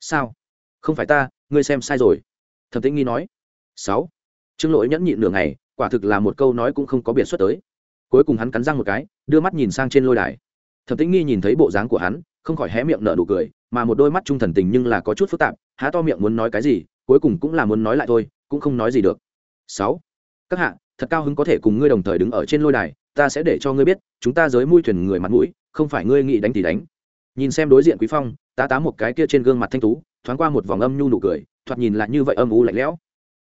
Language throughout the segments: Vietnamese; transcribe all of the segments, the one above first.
sao? Không phải ta, ngươi xem sai rồi. Thẩm tĩnh nghi nói. Sáu. Trương lỗi nhẫn nhịn nửa ngày, quả thực là một câu nói cũng không có biệt xuất tới. Cuối cùng hắn cắn răng một cái, đưa mắt nhìn sang trên lôi đài. Thẩm tĩnh nghi nhìn thấy bộ dáng của hắn, không khỏi hé miệng nở nụ cười, mà một đôi mắt trung thần tình nhưng là có chút phức tạp, há to miệng muốn nói cái gì, cuối cùng cũng là muốn nói lại thôi, cũng không nói gì được. Sáu. Các hạ, thật cao hứng có thể cùng ngươi đồng thời đứng ở trên lôi đài, ta sẽ để cho ngươi biết, chúng ta giới mui thuyền người mặt mũi, không phải ngươi nghĩ đánh thì đánh nhìn xem đối diện quý phong, tá tá một cái kia trên gương mặt thanh tú, thoáng qua một vòng âm nhu nụ cười, thoạt nhìn lại như vậy âm u lạnh lẽo.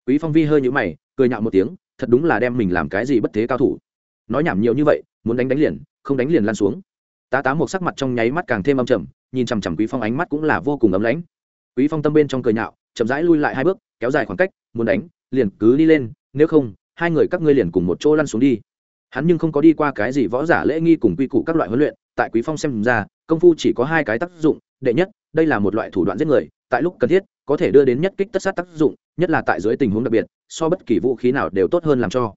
Quý phong vi hơi nhũ mày, cười nhạo một tiếng, thật đúng là đem mình làm cái gì bất thế cao thủ. Nói nhảm nhiều như vậy, muốn đánh đánh liền, không đánh liền lan xuống. Tá tá một sắc mặt trong nháy mắt càng thêm âm trầm, nhìn chằm chằm quý phong ánh mắt cũng là vô cùng ấm lãnh. Quý phong tâm bên trong cười nhạo, chậm rãi lui lại hai bước, kéo dài khoảng cách, muốn đánh, liền cứ đi lên, nếu không, hai người các ngươi liền cùng một chỗ lăn xuống đi hắn nhưng không có đi qua cái gì võ giả lễ nghi cùng quy củ các loại huấn luyện, tại quý phong xem ra, công phu chỉ có hai cái tác dụng, đệ nhất, đây là một loại thủ đoạn giết người, tại lúc cần thiết, có thể đưa đến nhất kích tất sát tác dụng, nhất là tại dưới tình huống đặc biệt, so bất kỳ vũ khí nào đều tốt hơn làm cho.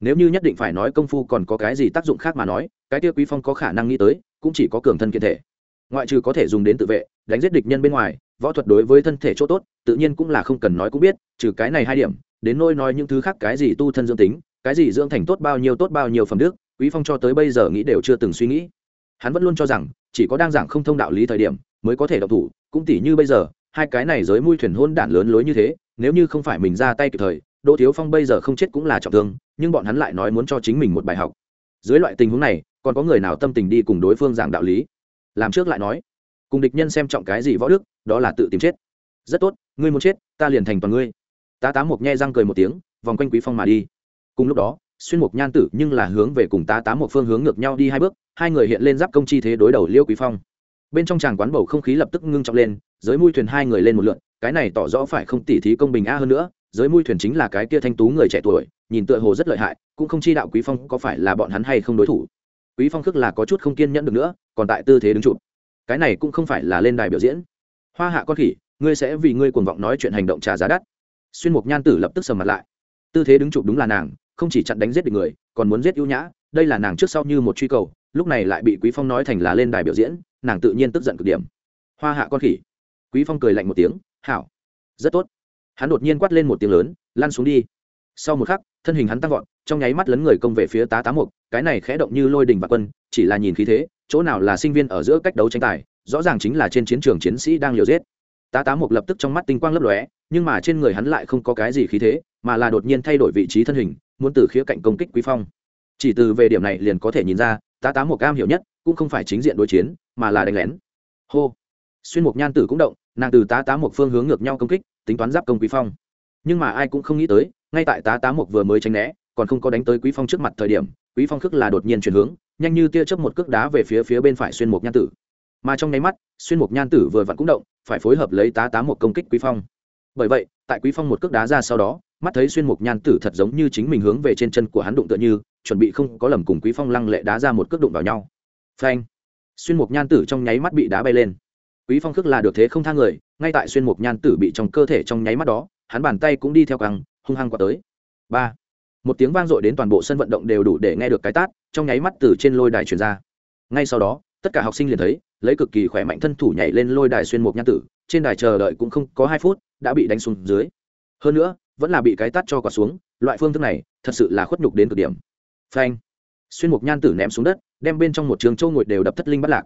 Nếu như nhất định phải nói công phu còn có cái gì tác dụng khác mà nói, cái kia quý phong có khả năng nghĩ tới, cũng chỉ có cường thân kiện thể. Ngoại trừ có thể dùng đến tự vệ, đánh giết địch nhân bên ngoài, võ thuật đối với thân thể chỗ tốt, tự nhiên cũng là không cần nói cũng biết, trừ cái này hai điểm, đến nôi nói những thứ khác cái gì tu thân dương tính cái gì dưỡng thành tốt bao nhiêu tốt bao nhiêu phẩm đức, quý phong cho tới bây giờ nghĩ đều chưa từng suy nghĩ. Hắn vẫn luôn cho rằng, chỉ có đang giảng không thông đạo lý thời điểm, mới có thể độc thủ, cũng tỉ như bây giờ, hai cái này giới mui thuyền hôn đản lớn lối như thế, nếu như không phải mình ra tay kịp thời, đỗ thiếu phong bây giờ không chết cũng là trọng thương, nhưng bọn hắn lại nói muốn cho chính mình một bài học. Dưới loại tình huống này, còn có người nào tâm tình đi cùng đối phương giảng đạo lý? Làm trước lại nói. Cùng địch nhân xem trọng cái gì võ đức, đó là tự tìm chết. Rất tốt, ngươi muốn chết, ta liền thành toàn ngươi. Tá tá mộc nhe răng cười một tiếng, vòng quanh quý phong mà đi cùng lúc đó, xuyên mục nhan tử nhưng là hướng về cùng tá tá một phương hướng ngược nhau đi hai bước, hai người hiện lên giáp công chi thế đối đầu liêu quý phong. Bên trong tràng quán bầu không khí lập tức ngưng trọng lên, giới mui thuyền hai người lên một lượn, cái này tỏ rõ phải không tỉ thí công bình a hơn nữa, giới mui thuyền chính là cái kia thanh tú người trẻ tuổi, nhìn tựa hồ rất lợi hại, cũng không chi đạo quý phong có phải là bọn hắn hay không đối thủ. Quý phong khước là có chút không kiên nhẫn được nữa, còn tại tư thế đứng chụp. Cái này cũng không phải là lên đài biểu diễn. Hoa hạ con khỉ, ngươi sẽ vì ngươi cuồng vọng nói chuyện hành động trả giá đắt. Xuyên mục nhan tử lập tức sầm mặt lại. Tư thế đứng chụp đúng là nàng không chỉ chặn đánh giết được người, còn muốn giết ưu nhã, đây là nàng trước sau như một truy cầu, lúc này lại bị quý phong nói thành là lên đài biểu diễn, nàng tự nhiên tức giận cực điểm. Hoa hạ con khỉ. Quý phong cười lạnh một tiếng, hảo, rất tốt. Hắn đột nhiên quát lên một tiếng lớn, lăn xuống đi. Sau một khắc, thân hình hắn tăng vọt, trong nháy mắt lấn người công về phía tá tá mục, cái này khẽ động như lôi đình và quân, chỉ là nhìn khí thế, chỗ nào là sinh viên ở giữa cách đấu tranh tài, rõ ràng chính là trên chiến trường chiến sĩ đang liều giết. Tá tá mục lập tức trong mắt tinh quang lấp lóe nhưng mà trên người hắn lại không có cái gì khí thế, mà là đột nhiên thay đổi vị trí thân hình, muốn từ khía cạnh công kích quý phong. Chỉ từ về điểm này liền có thể nhìn ra, tá tá một cam hiểu nhất, cũng không phải chính diện đối chiến, mà là đánh lén. Hô! Xuyên mục nhan tử cũng động, nàng từ tá tá một phương hướng ngược nhau công kích, tính toán giáp công quý phong. Nhưng mà ai cũng không nghĩ tới, ngay tại tá tá một vừa mới tránh né, còn không có đánh tới quý phong trước mặt thời điểm, quý phong khước là đột nhiên chuyển hướng, nhanh như tia chớp một cước đá về phía phía bên phải xuyên mục nhan tử. Mà trong nháy mắt, xuyên mục nhan tử vừa vặn cũng động, phải phối hợp lấy tá tá một công kích quý phong bởi vậy, tại quý phong một cước đá ra sau đó, mắt thấy xuyên mục nhan tử thật giống như chính mình hướng về trên chân của hắn đụng tựa như, chuẩn bị không có lầm cùng quý phong lăng lệ đá ra một cước đụng vào nhau. Phanh! Xuyên mục nhan tử trong nháy mắt bị đá bay lên. Quý phong cước là được thế không thang người, ngay tại xuyên mục nhan tử bị trong cơ thể trong nháy mắt đó, hắn bàn tay cũng đi theo căng, hung hăng qua tới. Ba! Một tiếng vang dội đến toàn bộ sân vận động đều đủ để nghe được cái tát, trong nháy mắt từ trên lôi đài truyền ra. Ngay sau đó tất cả học sinh liền thấy, lấy cực kỳ khỏe mạnh thân thủ nhảy lên lôi đài xuyên mục nhan tử, trên đài chờ đợi cũng không có hai phút, đã bị đánh xuống dưới. Hơn nữa, vẫn là bị cái tát cho quả xuống, loại phương thức này, thật sự là khuất nhục đến cực điểm. Phanh. Xuyên mục nhan tử ném xuống đất, đem bên trong một trường châu ngồi đều đập thất linh bắt lạc.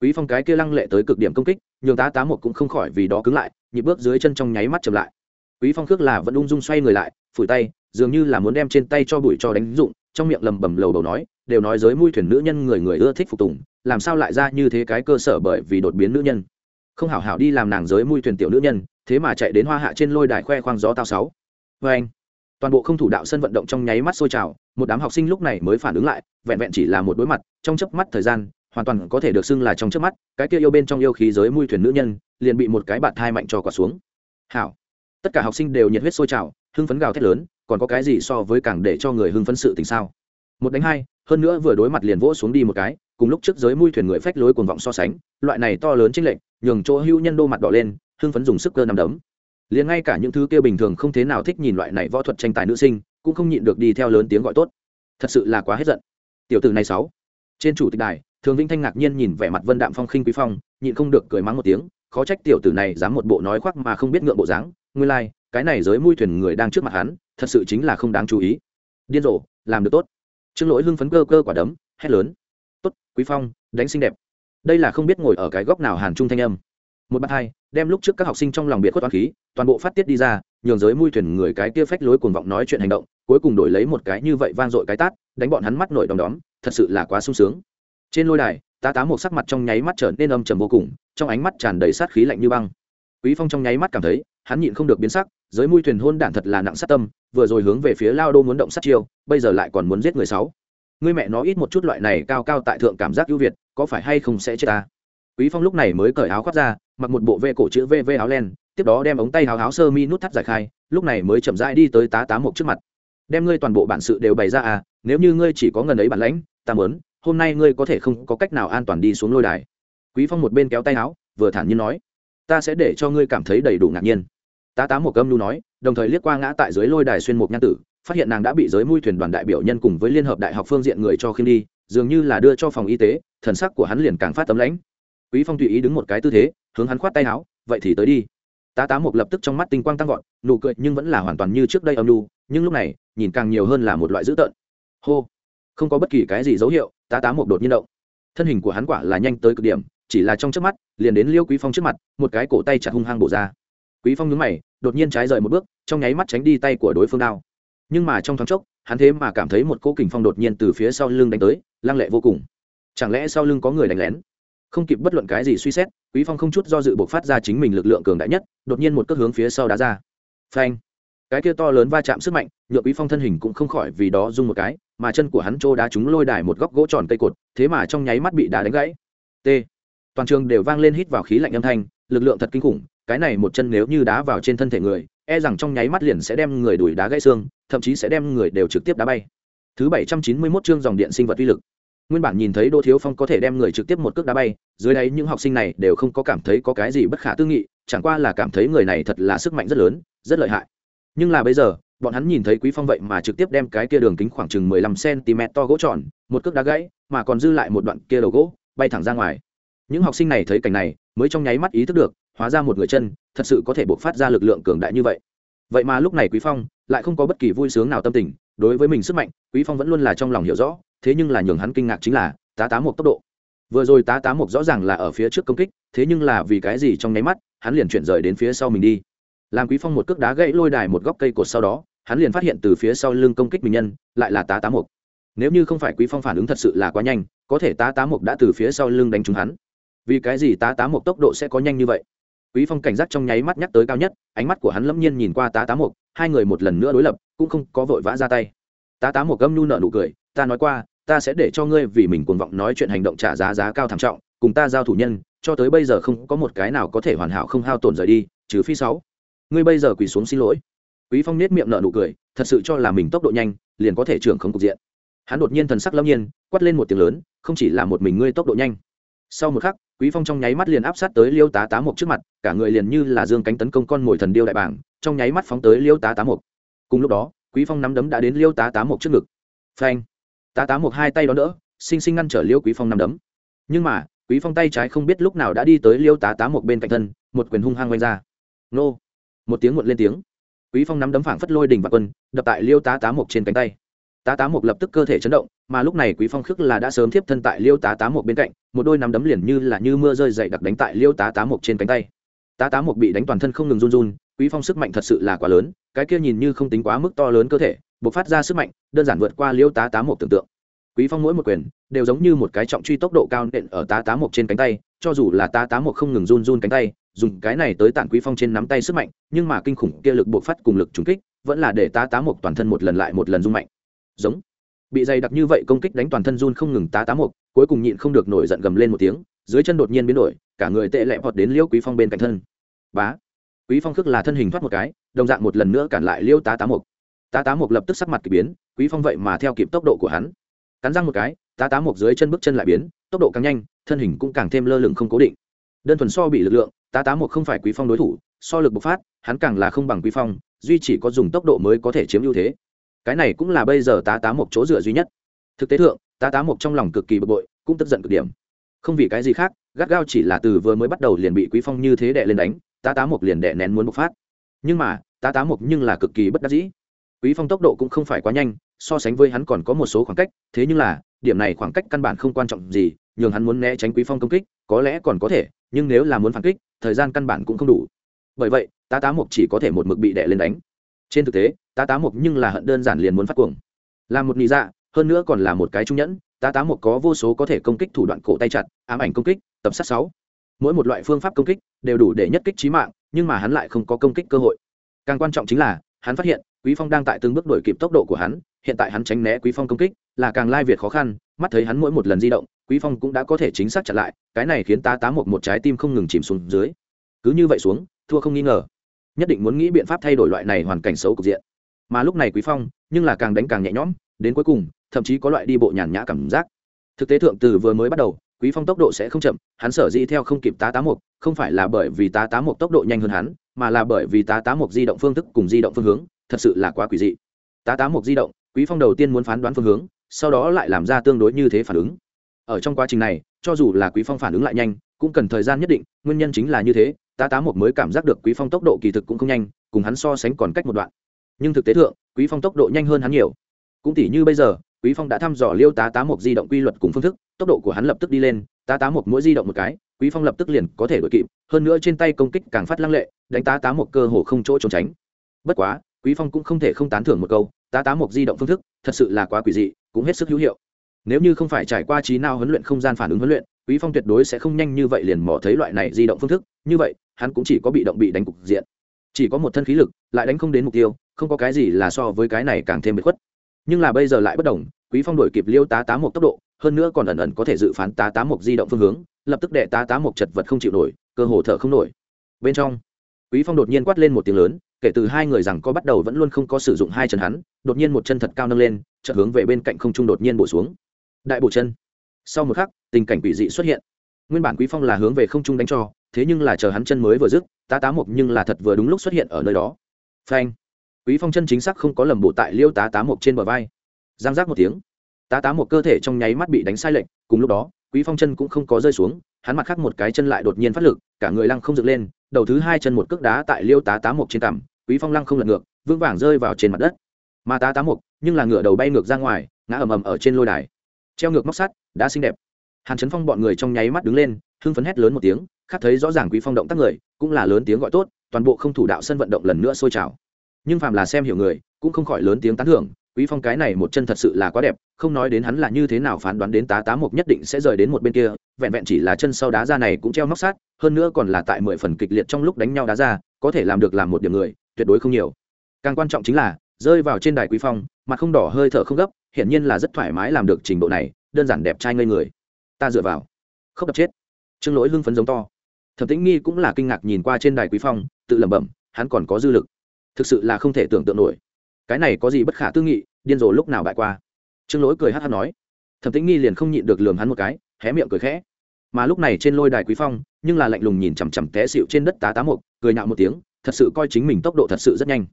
Quý phong cái kia lăng lệ tới cực điểm công kích, nhường tá tá một cũng không khỏi vì đó cứng lại, nhịp bước dưới chân trong nháy mắt chậm lại. Quý phong khước là vẫn ung dung xoay người lại, phủi tay, dường như là muốn đem trên tay cho bụi cho đánh dụng trong miệng lầm bầm lầu đầu nói, đều nói giới mui thuyền nữ nhân người người ưa thích phục tùng làm sao lại ra như thế cái cơ sở bởi vì đột biến nữ nhân? Không hảo hảo đi làm nàng giới mui thuyền tiểu nữ nhân, thế mà chạy đến hoa hạ trên lôi đài khoe khoang gió tao sáu. Vê anh. Toàn bộ không thủ đạo sân vận động trong nháy mắt sôi trào, một đám học sinh lúc này mới phản ứng lại, vẹn vẹn chỉ là một đối mặt, trong chớp mắt thời gian, hoàn toàn có thể được xưng là trong chớp mắt, cái kia yêu bên trong yêu khí giới mui thuyền nữ nhân, liền bị một cái bạt thai mạnh cho quả xuống. Hảo. Tất cả học sinh đều nhiệt huyết sôi trào, hưng phấn gào thét lớn, còn có cái gì so với càng để cho người hưng phấn sự tình sao? Một đánh hai, hơn nữa vừa đối mặt liền vỗ xuống đi một cái cùng lúc trước giới mui thuyền người phách lối cuồng vọng so sánh loại này to lớn chênh lệch nhường chỗ hưu nhân đô mặt đỏ lên hưng phấn dùng sức cơ nằm đấm. Liền ngay cả những thứ kia bình thường không thế nào thích nhìn loại này võ thuật tranh tài nữ sinh cũng không nhịn được đi theo lớn tiếng gọi tốt. Thật sự là quá hết giận. Tiểu tử này sáu. Trên chủ tịch đài thường vinh thanh ngạc nhiên nhìn vẻ mặt vân đạm phong khinh quý phong nhịn không được cười mắng một tiếng khó trách tiểu tử này dám một bộ nói khoác mà không biết ngượng bộ dáng. Nguyên lai、like, cái này giới mui thuyền người đang trước mặt hắn thật sự chính là không đáng chú ý. Điên rồ làm được tốt. Trương lỗi hưng phấn cơ cơ quả đấm hét lớn tốt, quý phong, đánh xinh đẹp. Đây là không biết ngồi ở cái góc nào hàn trung thanh âm. Một bát hai, đem lúc trước các học sinh trong lòng biệt khuất toán khí, toàn bộ phát tiết đi ra, nhường giới mui thuyền người cái kia phách lối cuồng vọng nói chuyện hành động, cuối cùng đổi lấy một cái như vậy vang dội cái tát, đánh bọn hắn mắt nổi đom đóm, thật sự là quá sung sướng. Trên lôi đài, tá tá một sắc mặt trong nháy mắt trở nên âm trầm vô cùng, trong ánh mắt tràn đầy sát khí lạnh như băng. Quý phong trong nháy mắt cảm thấy, hắn nhịn không được biến sắc, giới mui thuyền hôn đản thật là nặng sát tâm, vừa rồi hướng về phía lao đô muốn động sát chiêu, bây giờ lại còn muốn giết người sáu ngươi mẹ nó ít một chút loại này cao cao tại thượng cảm giác ưu việt, có phải hay không sẽ chết ta? Quý phong lúc này mới cởi áo khoác ra, mặc một bộ vê cổ chữ vv áo len, tiếp đó đem ống tay háo áo sơ mi nút thắt giải khai, lúc này mới chậm rãi đi tới tá tá một trước mặt. Đem ngươi toàn bộ bản sự đều bày ra à nếu như ngươi chỉ có ngần ấy bản lãnh, ta muốn, hôm nay ngươi có thể không có cách nào an toàn đi xuống lôi đài. Quý phong một bên kéo tay áo, vừa thản nhiên nói, ta sẽ để cho ngươi cảm thấy đầy đủ ngạc nhiên. Tá tá một âm nu nói, đồng thời liếc qua ngã tại dưới lôi đài xuyên một nhan tử phát hiện nàng đã bị giới mui thuyền đoàn đại biểu nhân cùng với liên hợp đại học phương diện người cho khiêm đi, dường như là đưa cho phòng y tế, thần sắc của hắn liền càng phát tấm lãnh. Quý phong tùy ý đứng một cái tư thế, hướng hắn khoát tay áo, vậy thì tới đi. Tá tá một lập tức trong mắt tinh quang tăng vọt, nụ cười nhưng vẫn là hoàn toàn như trước đây âm nu nhưng lúc này, nhìn càng nhiều hơn là một loại dữ tợn. Hô, không có bất kỳ cái gì dấu hiệu. Tá tá một đột nhiên động. Thân hình của hắn quả là nhanh tới cực điểm, chỉ là trong trước mắt, liền đến liêu quý phong trước mặt, một cái cổ tay chặt hung hăng bổ ra. Quý phong nhướng mày, đột nhiên trái rời một bước, trong nháy mắt tránh đi tay của đối phương đao nhưng mà trong thoáng chốc, hắn thế mà cảm thấy một cỗ kình phong đột nhiên từ phía sau lưng đánh tới, lăng lệ vô cùng. Chẳng lẽ sau lưng có người đánh lén? Không kịp bất luận cái gì suy xét, quý phong không chút do dự buộc phát ra chính mình lực lượng cường đại nhất, đột nhiên một cước hướng phía sau đá ra. Phanh! Cái kia to lớn va chạm sức mạnh nhựa quý phong thân hình cũng không khỏi vì đó rung một cái, mà chân của hắn trô đá chúng lôi đài một góc gỗ tròn cây cột, thế mà trong nháy mắt bị đá đánh gãy. T! Toàn trường đều vang lên hít vào khí lạnh âm thanh, lực lượng thật kinh khủng, cái này một chân nếu như đá vào trên thân thể người e rằng trong nháy mắt liền sẽ đem người đuổi đá gãy xương, thậm chí sẽ đem người đều trực tiếp đá bay. Thứ bảy trăm chín mươi 791 chương dòng điện sinh vật uy lực. Nguyên bản nhìn thấy đỗ thiếu phong có thể đem người trực tiếp một cước đá bay, dưới đấy những học sinh này đều không có cảm thấy có cái gì bất khả tư nghị, chẳng qua là cảm thấy người này thật là sức mạnh rất lớn, rất lợi hại. Nhưng là bây giờ, bọn hắn nhìn thấy quý phong vậy mà trực tiếp đem cái kia đường kính khoảng chừng mười lăm cm to gỗ tròn, một cước đá gãy, mà còn dư lại một đoạn kia đầu gỗ, bay thẳng ra ngoài. Những học sinh này thấy cảnh này mới trong nháy mắt ý thức được, hóa ra một người chân, thật sự có thể buộc phát ra lực lượng cường đại như vậy. Vậy mà lúc này quý phong lại không có bất kỳ vui sướng nào tâm tình, đối với mình sức mạnh, quý phong vẫn luôn là trong lòng hiểu rõ, thế nhưng là nhường hắn kinh ngạc chính là tá tá một tốc độ. Vừa rồi tá tá một rõ ràng là ở phía trước công kích, thế nhưng là vì cái gì trong nháy mắt, hắn liền chuyển rời đến phía sau mình đi. Làm quý phong một cước đá gãy lôi đài một góc cây cột sau đó, hắn liền phát hiện từ phía sau lưng công kích mình nhân, lại là tá tá một. nếu như không phải quý phong phản ứng thật sự là quá nhanh, có thể tá tá mục đã từ phía sau lưng đánh trúng hắn vì cái gì tá tá mục tốc độ sẽ có nhanh như vậy? Quý phong cảnh giác trong nháy mắt nhắc tới cao nhất, ánh mắt của hắn lẫm nhiên nhìn qua tá tá mục hai người một lần nữa đối lập, cũng không có vội vã ra tay. Tá tá mục gâm nhu nợ nụ cười, ta nói qua, ta sẽ để cho ngươi vì mình cuồng vọng nói chuyện hành động trả giá giá cao thảm trọng, cùng ta giao thủ nhân, cho tới bây giờ không có một cái nào có thể hoàn hảo không hao tổn rời đi, trừ phi sáu. Ngươi bây giờ quỳ xuống xin lỗi. Quý phong nết miệng nở nụ cười, thật sự cho là mình tốc độ nhanh, liền có thể trưởng không cục diện. Hắn đột nhiên thần sắc lâm nhiên, quát lên một tiếng lớn, không chỉ là một mình ngươi tốc độ nhanh sau một khắc, quý phong trong nháy mắt liền áp sát tới liêu tá tá một trước mặt, cả người liền như là dương cánh tấn công con mồi thần điêu đại bảng trong nháy mắt phóng tới liêu tá tá một cùng lúc đó, quý phong nắm đấm đã đến liêu tá tá một trước ngực. Phanh! Tá tá một hai tay đó đỡ, sinh sinh ngăn trở liêu quý phong nắm đấm. Nhưng mà, quý phong tay trái không biết lúc nào đã đi tới liêu tá tá một bên cạnh thân, một quyền hung hăng quanh ra. Nô! Một tiếng một lên tiếng. Quý phong nắm đấm phảng phất lôi đỉnh và quân, đập tại liêu tá tá một trên cánh tay tá tá một lập tức cơ thể chấn động, mà lúc này quý phong khước là đã sớm tiếp thân tại liêu tá tá một bên cạnh, một đôi nắm đấm liền như là như mưa rơi dậy đặc đánh tại liêu tá tá một trên cánh tay. Tá tá một bị đánh toàn thân không ngừng run run, quý phong sức mạnh thật sự là quá lớn, cái kia nhìn như không tính quá mức to lớn cơ thể, bộc phát ra sức mạnh, đơn giản vượt qua liêu tá tá một tưởng tượng. Quý phong mỗi một quyền đều giống như một cái trọng truy tốc độ cao nện ở tá tá một trên cánh tay, cho dù là tá tá một không ngừng run run cánh tay, dùng cái này tới tản quý phong trên nắm tay sức mạnh, nhưng mà kinh khủng kia lực bộc phát cùng lực trùng kích, vẫn là để tá tá một toàn thân một lần lại một lần rung mạnh giống. Bị dày đặc như vậy công kích đánh toàn thân run không ngừng tá tá một cuối cùng nhịn không được nổi giận gầm lên một tiếng, dưới chân đột nhiên biến đổi, cả người tệ lẹ vọt đến liêu quý phong bên cạnh thân. Bá! Quý phong khước là thân hình thoát một cái, đồng dạng một lần nữa cản lại liêu tá tá một tá tá một lập tức sắc mặt kỳ biến, quý phong vậy mà theo kịp tốc độ của hắn. Cắn răng một cái, tá tá một dưới chân bước chân lại biến, tốc độ càng nhanh, thân hình cũng càng thêm lơ lửng không cố định. Đơn thuần so bị lực lượng, tá tá một không phải quý phong đối thủ, so lực bộc phát, hắn càng là không bằng quý phong, duy chỉ có dùng tốc độ mới có thể chiếm ưu thế cái này cũng là bây giờ tá tá một chỗ dựa duy nhất. Thực tế thượng, tá tá một trong lòng cực kỳ bực bội, cũng tức giận cực điểm. Không vì cái gì khác, gắt gao chỉ là từ vừa mới bắt đầu liền bị quý phong như thế đệ lên đánh, tá tá một liền đệ nén muốn bộc phát. Nhưng mà, tá tá một nhưng là cực kỳ bất đắc dĩ. Quý phong tốc độ cũng không phải quá nhanh, so sánh với hắn còn có một số khoảng cách, thế nhưng là, điểm này khoảng cách căn bản không quan trọng gì, nhường hắn muốn né tránh quý phong công kích, có lẽ còn có thể, nhưng nếu là muốn phản kích, thời gian căn bản cũng không đủ. Bởi vậy, tá tá mộc chỉ có thể một mực bị đè lên đánh. Trên thực tế tá tá mục nhưng là hận đơn giản liền muốn phát cuồng. Là một nị dạ hơn nữa còn là một cái trung nhẫn, tá tá mục có vô số có thể công kích thủ đoạn cổ tay chặt, ám ảnh công kích, tập sát sáu. Mỗi một loại phương pháp công kích đều đủ để nhất kích trí mạng, nhưng mà hắn lại không có công kích cơ hội. Càng quan trọng chính là, hắn phát hiện, quý phong đang tại từng bước đổi kịp tốc độ của hắn, hiện tại hắn tránh né quý phong công kích, là càng lai việt khó khăn, mắt thấy hắn mỗi một lần di động, quý phong cũng đã có thể chính xác chặn lại, cái này khiến tá tá một một trái tim không ngừng chìm xuống dưới. Cứ như vậy xuống, thua không nghi ngờ. Nhất định muốn nghĩ biện pháp thay đổi loại này hoàn cảnh xấu cục diện mà lúc này quý phong nhưng là càng đánh càng nhẹ nhõm đến cuối cùng thậm chí có loại đi bộ nhàn nhã cảm giác. Thực tế thượng từ vừa mới bắt đầu quý phong tốc độ sẽ không chậm hắn sở di theo không kịp tá tá Mục, không phải là bởi vì tá tá Mục tốc độ nhanh hơn hắn mà là bởi vì tá tá Mục di động phương thức cùng di động phương hướng thật sự là quá quỷ dị. Tá tá Mục di động quý phong đầu tiên muốn phán đoán phương hướng sau đó lại làm ra tương đối như thế phản ứng. Ở trong quá trình này cho dù là quý phong phản ứng lại nhanh cũng cần thời gian nhất định nguyên nhân chính là như thế tá tá Mục mới cảm giác được quý phong tốc độ kỳ thực cũng không nhanh cùng hắn so sánh còn cách một đoạn nhưng thực tế thượng, quý phong tốc độ nhanh hơn hắn nhiều. Cũng tỉ như bây giờ, quý phong đã thăm dò liêu tá tá một di động quy luật cùng phương thức, tốc độ của hắn lập tức đi lên, tá tá một mỗi di động một cái, quý phong lập tức liền có thể đuổi kịp, hơn nữa trên tay công kích càng phát lăng lệ, đánh tá tá một cơ hồ không chỗ trốn tránh. Bất quá, quý phong cũng không thể không tán thưởng một câu, tá tá một di động phương thức, thật sự là quá quỷ dị, cũng hết sức hữu hiệu. Nếu như không phải trải qua trí nào huấn luyện không gian phản ứng huấn luyện, quý phong tuyệt đối sẽ không nhanh như vậy liền mò thấy loại này di động phương thức, như vậy, hắn cũng chỉ có bị động bị đánh cục diện chỉ có một thân khí lực, lại đánh không đến mục tiêu, không có cái gì là so với cái này càng thêm bị khuất. Nhưng là bây giờ lại bất đồng, quý phong đổi kịp liêu tá tá một tốc độ, hơn nữa còn ẩn ẩn có thể dự phán tá tá một di động phương hướng, lập tức đệ tá tá một chật vật không chịu nổi, cơ hồ thở không nổi. Bên trong, quý phong đột nhiên quát lên một tiếng lớn, kể từ hai người rằng có bắt đầu vẫn luôn không có sử dụng hai chân hắn, đột nhiên một chân thật cao nâng lên, chợt hướng về bên cạnh không trung đột nhiên bổ xuống. Đại bổ chân. Sau một khắc, tình cảnh quỷ dị xuất hiện. Nguyên bản quý phong là hướng về không trung đánh cho thế nhưng là chờ hắn chân mới vừa dứt, tá tá mục nhưng là thật vừa đúng lúc xuất hiện ở nơi đó. Phanh. Quý phong chân chính xác không có lầm bộ tại liêu tá tá mục trên bờ vai. Giang giác một tiếng. Tá tá một cơ thể trong nháy mắt bị đánh sai lệch, cùng lúc đó, quý phong chân cũng không có rơi xuống, hắn mặt khác một cái chân lại đột nhiên phát lực, cả người lăng không dựng lên, đầu thứ hai chân một cước đá tại liêu tá tá một trên cằm, quý phong lăng không lật ngược, vững vàng rơi vào trên mặt đất. Mà tá tá một nhưng là ngựa đầu bay ngược ra ngoài, ngã ầm ầm ở trên lôi đài. Treo ngược móc sắt đã xinh đẹp. Hàn chấn phong bọn người trong nháy mắt đứng lên, hưng phấn hét lớn một tiếng khác thấy rõ ràng quý phong động tác người, cũng là lớn tiếng gọi tốt, toàn bộ không thủ đạo sân vận động lần nữa sôi trào. Nhưng phàm là xem hiểu người, cũng không khỏi lớn tiếng tán thưởng, quý phong cái này một chân thật sự là quá đẹp, không nói đến hắn là như thế nào phán đoán đến tá tá mục nhất định sẽ rời đến một bên kia, vẹn vẹn chỉ là chân sau đá ra này cũng treo móc sát, hơn nữa còn là tại mười phần kịch liệt trong lúc đánh nhau đá ra, có thể làm được làm một điểm người, tuyệt đối không nhiều. Càng quan trọng chính là, rơi vào trên đài quý phong, mặt không đỏ hơi thở không gấp, hiển nhiên là rất thoải mái làm được trình độ này, đơn giản đẹp trai ngây người. Ta dựa vào. Không đập chết. Trương lỗi hưng phấn giống to thẩm tĩnh nghi cũng là kinh ngạc nhìn qua trên đài quý phong, tự lẩm bẩm, hắn còn có dư lực. Thực sự là không thể tưởng tượng nổi. Cái này có gì bất khả tư nghị, điên rồ lúc nào bại qua. Trương lỗi cười hát hát nói. Thẩm tĩnh nghi liền không nhịn được lườm hắn một cái, hé miệng cười khẽ. Mà lúc này trên lôi đài quý phong, nhưng là lạnh lùng nhìn chằm chằm té xịu trên đất tá tá mục, cười nhạo một tiếng, thật sự coi chính mình tốc độ thật sự rất nhanh.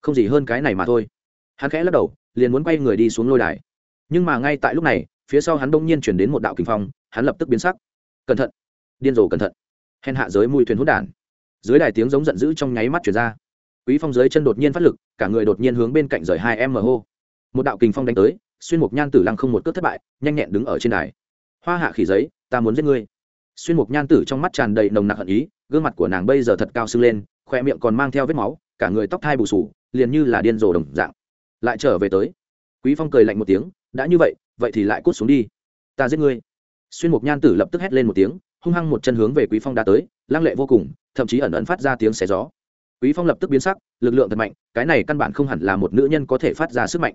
Không gì hơn cái này mà thôi. Hắn khẽ lắc đầu, liền muốn quay người đi xuống lôi đài. Nhưng mà ngay tại lúc này, phía sau hắn đông nhiên chuyển đến một đạo kinh phong, hắn lập tức biến sắc. Cẩn thận. Điên rồ cẩn thận hèn hạ giới mùi thuyền hút đản. Dưới đài tiếng giống giận dữ trong nháy mắt chuyển ra. Quý phong dưới chân đột nhiên phát lực, cả người đột nhiên hướng bên cạnh rời hai em mờ hô. Một đạo kình phong đánh tới, xuyên mục nhan tử lăng không một cước thất bại, nhanh nhẹn đứng ở trên đài. Hoa hạ khỉ giấy, ta muốn giết ngươi. Xuyên mục nhan tử trong mắt tràn đầy nồng nặc hận ý, gương mặt của nàng bây giờ thật cao sưng lên, khoe miệng còn mang theo vết máu, cả người tóc thai bù sù, liền như là điên rồ đồng dạng. Lại trở về tới. Quý phong cười lạnh một tiếng, đã như vậy vậy thì lại cút xuống đi. Ta giết ngươi. Xuyên mục nhan tử lập tức hét lên một tiếng hung hăng một chân hướng về quý phong đã tới, lăng lệ vô cùng, thậm chí ẩn ẩn phát ra tiếng xé gió. Quý phong lập tức biến sắc, lực lượng thật mạnh, cái này căn bản không hẳn là một nữ nhân có thể phát ra sức mạnh.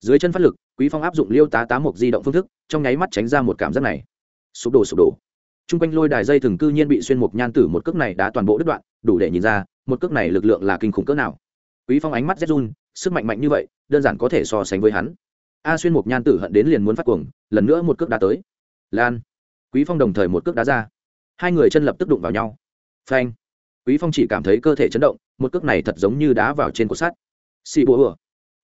Dưới chân phát lực, quý phong áp dụng liêu tá tá một di động phương thức, trong nháy mắt tránh ra một cảm giác này. Sụp đổ sụp đổ. Trung quanh lôi đài dây thường cư nhiên bị xuyên một nhan tử một cước này đã toàn bộ đứt đoạn, đủ để nhìn ra, một cước này lực lượng là kinh khủng cỡ nào. Quý phong ánh mắt rét run, sức mạnh mạnh như vậy, đơn giản có thể so sánh với hắn. A xuyên một nhan tử hận đến liền muốn phát cuồng, lần nữa một cước đã tới. Lan quý phong đồng thời một cước đá ra. Hai người chân lập tức đụng vào nhau. Phanh. Quý phong chỉ cảm thấy cơ thể chấn động, một cước này thật giống như đá vào trên cột sắt. Xì bùa ửa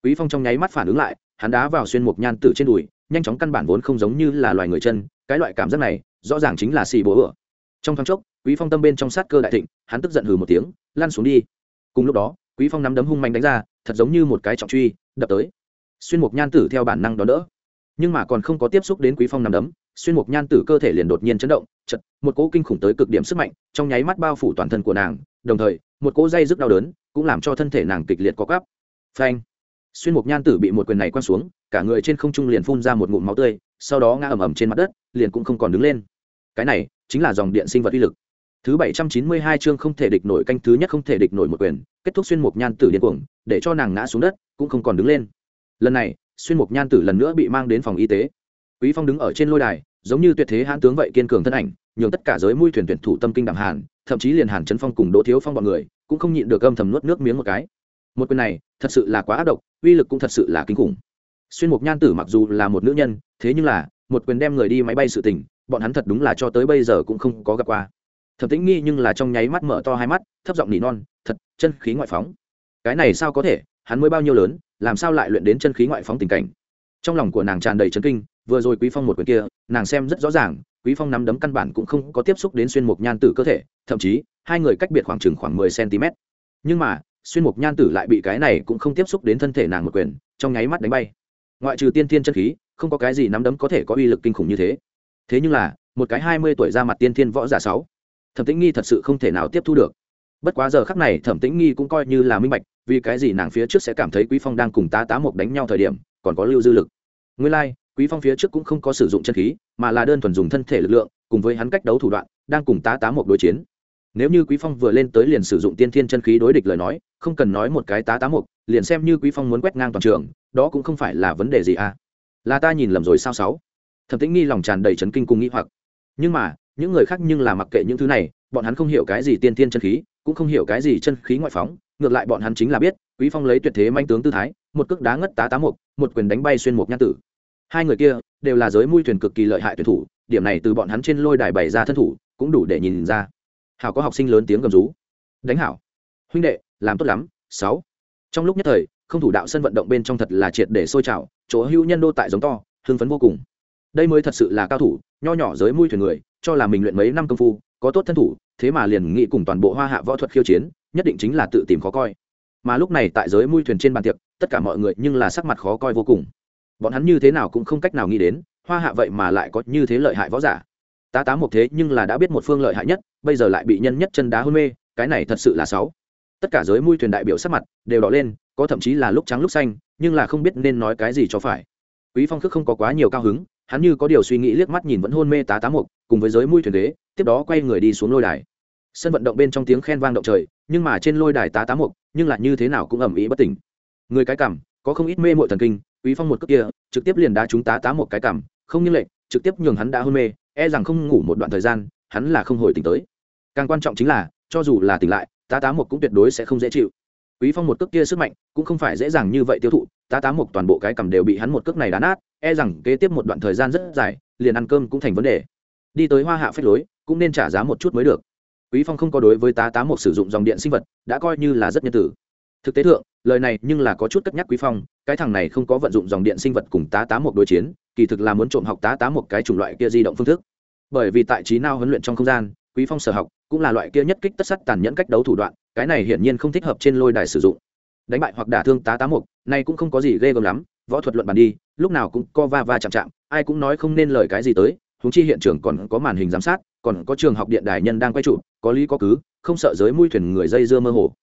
quý phong trong nháy mắt phản ứng lại, hắn đá vào xuyên một nhan tử trên đùi, nhanh chóng căn bản vốn không giống như là loài người chân, cái loại cảm giác này, rõ ràng chính là xì bùa ửa trong thoáng chốc, quý phong tâm bên trong sát cơ đại thịnh, hắn tức giận hừ một tiếng, lăn xuống đi. Cùng lúc đó, quý phong nắm đấm hung mạnh đánh ra, thật giống như một cái trọng truy, đập tới. Xuyên mục nhan tử theo bản năng đó đỡ. Nhưng mà còn không có tiếp xúc đến quý phong nắm đấm xuyên mục nhan tử cơ thể liền đột nhiên chấn động chật một cỗ kinh khủng tới cực điểm sức mạnh trong nháy mắt bao phủ toàn thân của nàng, đồng thời, một cỗ dây rất đau đớn cũng làm cho thân thể nàng kịch liệt có cắp phanh! Xuyên mục nhan tử bị một quyền này quăng xuống, cả người trên không trung liền phun ra một ngụm máu tươi, sau đó ngã ầm ầm trên mặt đất, liền cũng không còn đứng lên. Cái này chính là dòng điện sinh vật uy lực. Thứ bảy trăm chín mươi hai chương không thể địch nổi canh thứ nhất không thể địch nổi một quyền, kết thúc xuyên mục nhan tử điên cuồng, để cho nàng ngã xuống đất, cũng không còn đứng lên. Lần này, xuyên mục nhan tử lần nữa bị mang đến phòng y tế quý phong đứng ở trên lôi đài, giống như tuyệt thế hãn tướng vậy kiên cường thân ảnh, nhường tất cả giới mui thuyền tuyển thủ tâm kinh đẳng hàn, thậm chí liền hàn chấn phong cùng đỗ thiếu phong bọn người, cũng không nhịn được âm thầm nuốt nước miếng một cái. Một quyền này, thật sự là quá ác độc, uy lực cũng thật sự là kinh khủng. Xuyên mục nhan tử mặc dù là một nữ nhân, thế nhưng là, một quyền đem người đi máy bay sự tình, bọn hắn thật đúng là cho tới bây giờ cũng không có gặp qua. Thẩm tĩnh nghi nhưng là trong nháy mắt mở to hai mắt, thấp giọng nỉ non, thật, chân khí ngoại phóng. Cái này sao có thể? Hắn mới bao nhiêu lớn, làm sao lại luyện đến chân khí ngoại phóng tình cảnh? Trong lòng của nàng tràn đầy chấn kinh vừa rồi quý phong một quyền kia nàng xem rất rõ ràng quý phong nắm đấm căn bản cũng không có tiếp xúc đến xuyên mục nhan tử cơ thể thậm chí hai người cách biệt khoảng chừng khoảng 10 cm. Nhưng mà xuyên mục nhan tử lại bị cái này cũng không tiếp xúc đến thân thể nàng một quyền trong nháy mắt đánh bay. Ngoại trừ tiên thiên chân khí không có cái gì nắm đấm có thể có uy lực kinh khủng như thế. Thế nhưng là một cái hai mươi tuổi ra mặt tiên thiên võ giả sáu thẩm tĩnh nghi thật sự không thể nào tiếp thu được. Bất quá giờ khắc này thẩm tĩnh nghi cũng coi như là minh bạch vì cái gì nàng phía trước sẽ cảm thấy quý phong đang cùng tá tá một đánh nhau thời điểm còn có lưu dư lực. Nguyên lai like, quý phong phía trước cũng không có sử dụng chân khí, mà là đơn thuần dùng thân thể lực lượng, cùng với hắn cách đấu thủ đoạn, đang cùng tá tá một đối chiến. Nếu như quý phong vừa lên tới liền sử dụng tiên thiên chân khí đối địch lời nói, không cần nói một cái tá tá một, liền xem như quý phong muốn quét ngang toàn trường, đó cũng không phải là vấn đề gì à? Là ta nhìn lầm rồi sao sáu? Thẩm tĩnh nghi lòng tràn đầy chấn kinh cùng nghĩ hoặc. Nhưng mà, những người khác nhưng là mặc kệ những thứ này, bọn hắn không hiểu cái gì tiên thiên chân khí, cũng không hiểu cái gì chân khí ngoại phóng, ngược lại bọn hắn chính là biết, quý phong lấy tuyệt thế manh tướng tư thái, một cước đá ngất tá tá mục một quyền đánh bay xuyên một nhan tử hai người kia đều là giới mui thuyền cực kỳ lợi hại tuyển thủ, điểm này từ bọn hắn trên lôi đài bày ra thân thủ, cũng đủ để nhìn ra. Hảo có học sinh lớn tiếng gầm rú. Đánh hảo. Huynh đệ, làm tốt lắm, sáu. Trong lúc nhất thời, không thủ đạo sân vận động bên trong thật là triệt để sôi trào, chỗ hưu nhân đô tại giống to, hưng phấn vô cùng. Đây mới thật sự là cao thủ, nho nhỏ giới mui thuyền người, cho là mình luyện mấy năm công phu, có tốt thân thủ, thế mà liền nghĩ cùng toàn bộ hoa hạ võ thuật khiêu chiến, nhất định chính là tự tìm khó coi. Mà lúc này tại giới mui thuyền trên bàn tiệc, tất cả mọi người nhưng là sắc mặt khó coi vô cùng bọn hắn như thế nào cũng không cách nào nghĩ đến, hoa hạ vậy mà lại có như thế lợi hại võ giả. Tá tá một thế nhưng là đã biết một phương lợi hại nhất, bây giờ lại bị nhân nhất chân đá hôn mê, cái này thật sự là sáu tất cả giới mui thuyền đại biểu sắc mặt đều đỏ lên, có thậm chí là lúc trắng lúc xanh, nhưng là không biết nên nói cái gì cho phải. Quý phong khước không có quá nhiều cao hứng, hắn như có điều suy nghĩ liếc mắt nhìn vẫn hôn mê tá tá mục cùng với giới mui thuyền đế, tiếp đó quay người đi xuống lôi đài. Sân vận động bên trong tiếng khen vang động trời, nhưng mà trên lôi đài tá tá mục nhưng lại như thế nào cũng ẩm ý bất tỉnh. Người cái cảm, có không ít mê mội thần kinh quý phong một cước kia, trực tiếp liền đá chúng tá tá một cái cảm không như lệnh trực tiếp nhường hắn đã hôn mê e rằng không ngủ một đoạn thời gian, hắn là không hồi tỉnh tới. Càng quan trọng chính là, cho dù là tỉnh lại, tá tá một cũng tuyệt đối sẽ không dễ chịu. Quý phong một cước kia sức mạnh cũng không phải dễ dàng như vậy tiêu thụ, tá tá một toàn bộ cái cầm đều bị hắn một cước này đá nát e rằng kế tiếp một đoạn thời gian rất dài, liền ăn cơm cũng thành vấn đề. Đi tới hoa hạ phế lối, cũng nên trả giá một chút mới được. Quý phong không có đối với tá tá một sử dụng dòng điện sinh vật, đã coi như là rất nhân tử thực tế thượng lời này nhưng là có chút cất nhắc quý phong cái thằng này không có vận dụng dòng điện sinh vật cùng tá tá một đối chiến kỳ thực là muốn trộm học tá tá một cái chủng loại kia di động phương thức. Bởi vì tại trí nào huấn luyện trong không gian quý phong sở học cũng là loại kia nhất kích tất sắt tàn nhẫn cách đấu thủ đoạn cái này hiển nhiên không thích hợp trên lôi đài sử dụng. Đánh bại hoặc đả thương tá tá một, này cũng không có gì ghê gớm lắm võ thuật luận bàn đi lúc nào cũng co va va chạm chạm ai cũng nói không nên lời cái gì tới chúng chi hiện trường còn có màn hình giám sát còn có trường học điện đài nhân đang quay trụ có lý có cứ không sợ giới mui thuyền người dây dưa mơ hồ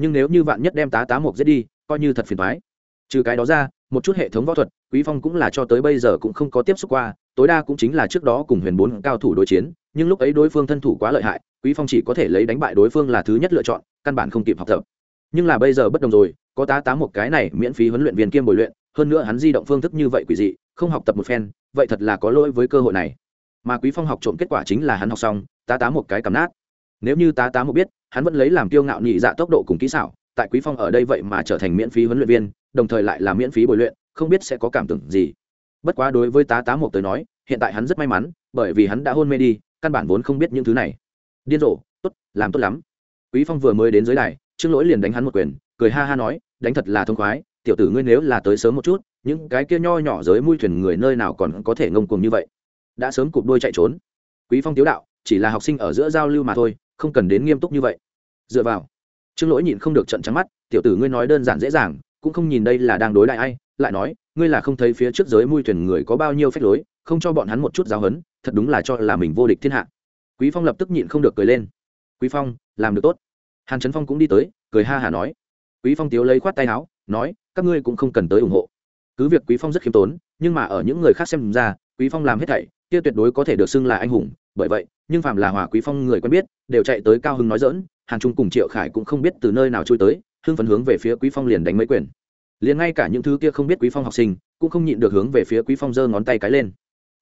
nhưng nếu như vạn nhất đem tá tá mục giết đi, coi như thật phiền toái. Trừ cái đó ra, một chút hệ thống võ thuật, quý phong cũng là cho tới bây giờ cũng không có tiếp xúc qua, tối đa cũng chính là trước đó cùng huyền bốn cao thủ đối chiến, nhưng lúc ấy đối phương thân thủ quá lợi hại, quý phong chỉ có thể lấy đánh bại đối phương là thứ nhất lựa chọn, căn bản không kịp học tập. Nhưng là bây giờ bất đồng rồi, có tá tá một cái này miễn phí huấn luyện viên kiêm bồi luyện, hơn nữa hắn di động phương thức như vậy quỷ dị, không học tập một phen, vậy thật là có lỗi với cơ hội này. Mà quý phong học trộm kết quả chính là hắn học xong, tá tá một cái cầm nát nếu như tá tá một biết, hắn vẫn lấy làm kiêu ngạo nhị dạ tốc độ cùng kỹ xảo, tại quý phong ở đây vậy mà trở thành miễn phí huấn luyện viên, đồng thời lại là miễn phí bồi luyện, không biết sẽ có cảm tưởng gì. Bất quá đối với tá tá một tới nói, hiện tại hắn rất may mắn, bởi vì hắn đã hôn mê đi, căn bản vốn không biết những thứ này. Điên rồ, tốt, làm tốt lắm. Quý phong vừa mới đến dưới đài, trương lỗi liền đánh hắn một quyền, cười ha ha nói, đánh thật là thông khoái, tiểu tử ngươi nếu là tới sớm một chút, những cái kia nho nhỏ giới mui thuyền người nơi nào còn có thể ngông cuồng như vậy. Đã sớm cụp đôi chạy trốn. Quý phong tiếu đạo, chỉ là học sinh ở giữa giao lưu mà thôi không cần đến nghiêm túc như vậy. Dựa vào, trương lỗi nhịn không được trận trắng mắt, tiểu tử ngươi nói đơn giản dễ dàng, cũng không nhìn đây là đang đối đại ai, lại nói, ngươi là không thấy phía trước giới mui thuyền người có bao nhiêu phép lối, không cho bọn hắn một chút giáo hấn thật đúng là cho là mình vô địch thiên hạ. Quý phong lập tức nhịn không được cười lên. Quý phong, làm được tốt. Hàn trấn phong cũng đi tới, cười ha hà nói. Quý phong tiếu lấy khoát tay áo, nói, các ngươi cũng không cần tới ủng hộ. Cứ việc quý phong rất khiêm tốn, nhưng mà ở những người khác xem ra, quý phong làm hết thảy, kia tuyệt đối có thể được xưng là anh hùng bởi vậy, nhưng phạm là hòa quý phong người quen biết, đều chạy tới cao hưng nói dỡn hàn trung cùng triệu khải cũng không biết từ nơi nào trôi tới, hưng phấn hướng về phía quý phong liền đánh mấy quyền. Liền ngay cả những thứ kia không biết quý phong học sinh, cũng không nhịn được hướng về phía quý phong giơ ngón tay cái lên.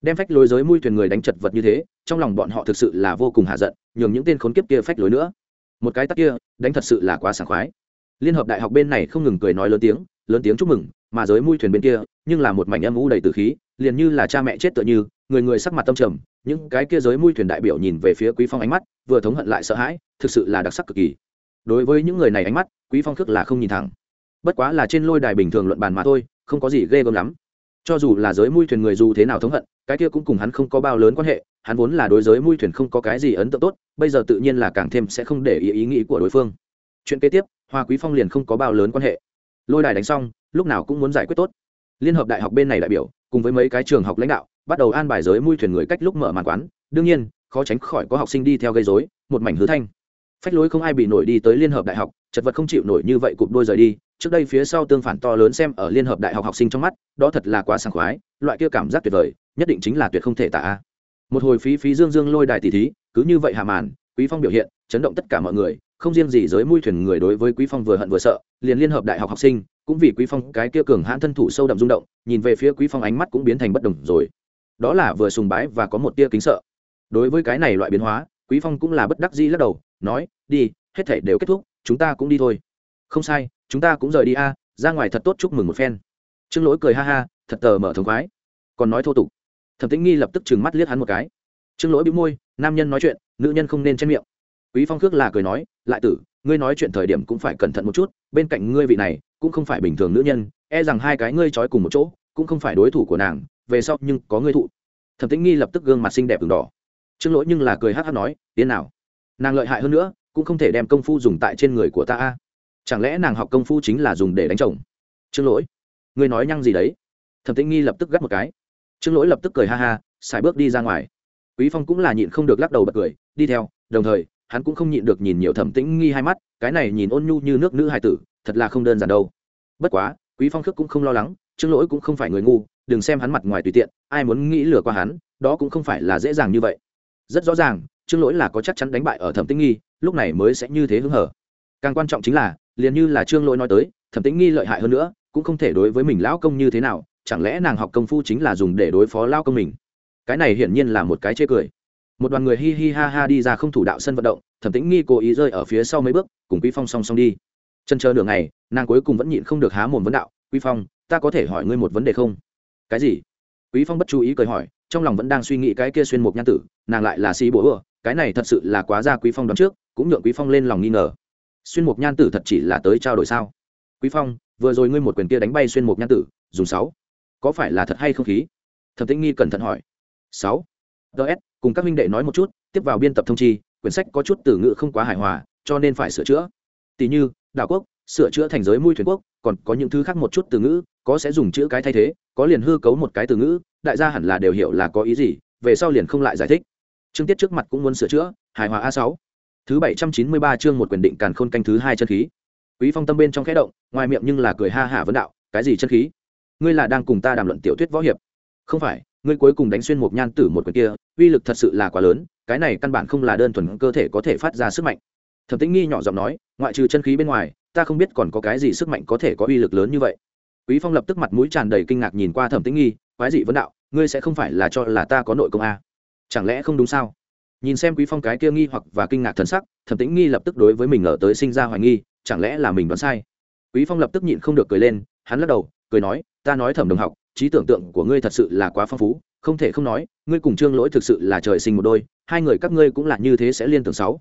Đem phách lối giới mui thuyền người đánh chật vật như thế, trong lòng bọn họ thực sự là vô cùng hạ giận, nhường những tên khốn kiếp kia phách lối nữa. Một cái tắc kia, đánh thật sự là quá sảng khoái. Liên hợp đại học bên này không ngừng cười nói lớn tiếng lớn tiếng chúc mừng, mà giới mui thuyền bên kia, nhưng là một mảnh âm u đầy từ khí, liền như là cha mẹ chết tựa như, người người sắc mặt tâm trầm những cái kia giới mui thuyền đại biểu nhìn về phía quý phong ánh mắt, vừa thống hận lại sợ hãi, thực sự là đặc sắc cực kỳ. Đối với những người này ánh mắt, quý phong khước là không nhìn thẳng. Bất quá là trên lôi đài bình thường luận bàn mà thôi, không có gì ghê gớm lắm. Cho dù là giới mui thuyền người dù thế nào thống hận, cái kia cũng cùng hắn không có bao lớn quan hệ, hắn vốn là đối giới mui thuyền không có cái gì ấn tượng tốt, bây giờ tự nhiên là càng thêm sẽ không để ý ý nghĩ của đối phương. Chuyện kế tiếp, hoa quý phong liền không có bao lớn quan hệ. Lôi đài đánh xong, lúc nào cũng muốn giải quyết tốt. Liên hợp đại học bên này đại biểu, cùng với mấy cái trường học lãnh đạo bắt đầu an bài giới mui thuyền người cách lúc mở màn quán. Đương nhiên, khó tránh khỏi có học sinh đi theo gây dối một mảnh hứa thanh. Phách lối không ai bị nổi đi tới liên hợp đại học, chật vật không chịu nổi như vậy cụp đôi rời đi. Trước đây phía sau tương phản to lớn xem ở liên hợp đại học học sinh trong mắt, đó thật là quá sảng khoái, loại kia cảm giác tuyệt vời, nhất định chính là tuyệt không thể tả. Một hồi phí phí dương dương lôi đài tỷ thí, cứ như vậy hà màn, quý phong biểu hiện, chấn động tất cả mọi người, không riêng gì giới mui thuyền người đối với quý phong vừa hận vừa sợ, liền liên hợp đại học học sinh, cũng vì quý phong cái kia cường hãn thân thủ sâu đậm rung động, nhìn về phía quý phong ánh mắt cũng biến thành bất đồng rồi đó là vừa sùng bái và có một tia kính sợ. Đối với cái này loại biến hóa, quý phong cũng là bất đắc dĩ lắc đầu, nói, đi, hết thể đều kết thúc, chúng ta cũng đi thôi. Không sai, chúng ta cũng rời đi a, ra ngoài thật tốt chúc mừng một phen. Trương lỗi cười ha ha, thật tờ mở thống khoái. Còn nói thô tục. Thẩm tĩnh nghi lập tức trừng mắt liếc hắn một cái. Trương lỗi bị môi, nam nhân nói chuyện, nữ nhân không nên chen miệng. Quý phong khước là cười nói, lại tử, ngươi nói chuyện thời điểm cũng phải cẩn thận một chút, bên cạnh ngươi vị này, cũng không phải bình thường nữ nhân e rằng hai cái ngươi trói cùng một chỗ, cũng không phải đối thủ của nàng về sau nhưng có ngươi thụ. Thẩm tĩnh nghi lập tức gương mặt xinh đẹp đường đỏ. Trương lỗi nhưng là cười hát hát nói tiến nào, nàng lợi hại hơn nữa, cũng không thể đem công phu dùng tại trên người của ta a. Chẳng lẽ nàng học công phu chính là dùng để đánh chồng? Trương lỗi, ngươi nói nhăng gì đấy? Thẩm tĩnh nghi lập tức gắt một cái. Trương lỗi lập tức cười ha ha, xài bước đi ra ngoài. Quý phong cũng là nhịn không được lắc đầu bật cười, đi theo. Đồng thời, hắn cũng không nhịn được nhìn nhiều thẩm tĩnh nghi hai mắt, cái này nhìn ôn nhu như nước nữ hài tử, thật là không đơn giản đâu. Bất quá, quý phong khước cũng không lo lắng, trương lỗi cũng không phải người ngu đừng xem hắn mặt ngoài tùy tiện, ai muốn nghĩ lừa qua hắn, đó cũng không phải là dễ dàng như vậy. Rất rõ ràng, trương lỗi là có chắc chắn đánh bại ở thẩm tĩnh nghi, lúc này mới sẽ như thế hứng hở. Càng quan trọng chính là, liền như là trương lỗi nói tới, thẩm tĩnh nghi lợi hại hơn nữa, cũng không thể đối với mình lão công như thế nào, chẳng lẽ nàng học công phu chính là dùng để đối phó lao công mình? Cái này hiển nhiên là một cái chê cười. Một đoàn người hi hi ha ha đi ra không thủ đạo sân vận động, thẩm tĩnh nghi cố ý rơi ở phía sau mấy bước, cùng quý phong song song đi. Chân chờ nửa ngày, nàng cuối cùng vẫn nhịn không được há mồm vấn đạo, quý phong, ta có thể hỏi ngươi một vấn đề không? Cái gì? Quý phong bất chú ý cười hỏi, trong lòng vẫn đang suy nghĩ cái kia xuyên mục nhan tử, nàng lại là xí bố ưa, cái này thật sự là quá ra quý phong đón trước, cũng nhượng quý phong lên lòng nghi ngờ. Xuyên mục nhan tử thật chỉ là tới trao đổi sao? Quý phong, vừa rồi ngươi một quyền kia đánh bay xuyên mục nhan tử, dùng sáu. Có phải là thật hay không khí? Thẩm tĩnh nghi cẩn thận hỏi. Sáu. Ds cùng các minh đệ nói một chút, tiếp vào biên tập thông chi, quyển sách có chút từ ngữ không quá hài hòa, cho nên phải sửa chữa. Tỷ như, đảo quốc, sửa chữa thành giới mui thuyền quốc còn có những thứ khác một chút từ ngữ, có sẽ dùng chữ cái thay thế, có liền hư cấu một cái từ ngữ, đại gia hẳn là đều hiểu là có ý gì, về sau liền không lại giải thích. Chương tiết trước mặt cũng muốn sửa chữa, hài hòa a sáu. Thứ bảy trăm chín mươi ba chương một quyền định càn khôn canh thứ hai chân khí. Quý phong tâm bên trong khẽ động, ngoài miệng nhưng là cười ha hả vấn đạo, cái gì chân khí? Ngươi là đang cùng ta đàm luận tiểu thuyết võ hiệp. Không phải, ngươi cuối cùng đánh xuyên một nhan tử một quyền kia, uy lực thật sự là quá lớn, cái này căn bản không là đơn thuần cơ thể có thể phát ra sức mạnh. Thẩm tĩnh nghi nhỏ giọng nói, ngoại trừ chân khí bên ngoài ta không biết còn có cái gì sức mạnh có thể có uy lực lớn như vậy. Quý phong lập tức mặt mũi tràn đầy kinh ngạc nhìn qua thẩm tĩnh nghi, quái dị vấn đạo, ngươi sẽ không phải là cho là ta có nội công a chẳng lẽ không đúng sao? Nhìn xem quý phong cái kia nghi hoặc và kinh ngạc thần sắc, thẩm tĩnh nghi lập tức đối với mình ở tới sinh ra hoài nghi, chẳng lẽ là mình đoán sai? Quý phong lập tức nhịn không được cười lên, hắn lắc đầu, cười nói, ta nói thẩm đồng học, trí tưởng tượng của ngươi thật sự là quá phong phú, không thể không nói, ngươi cùng trương lỗi thực sự là trời sinh một đôi, hai người các ngươi cũng là như thế sẽ liên tưởng sáu.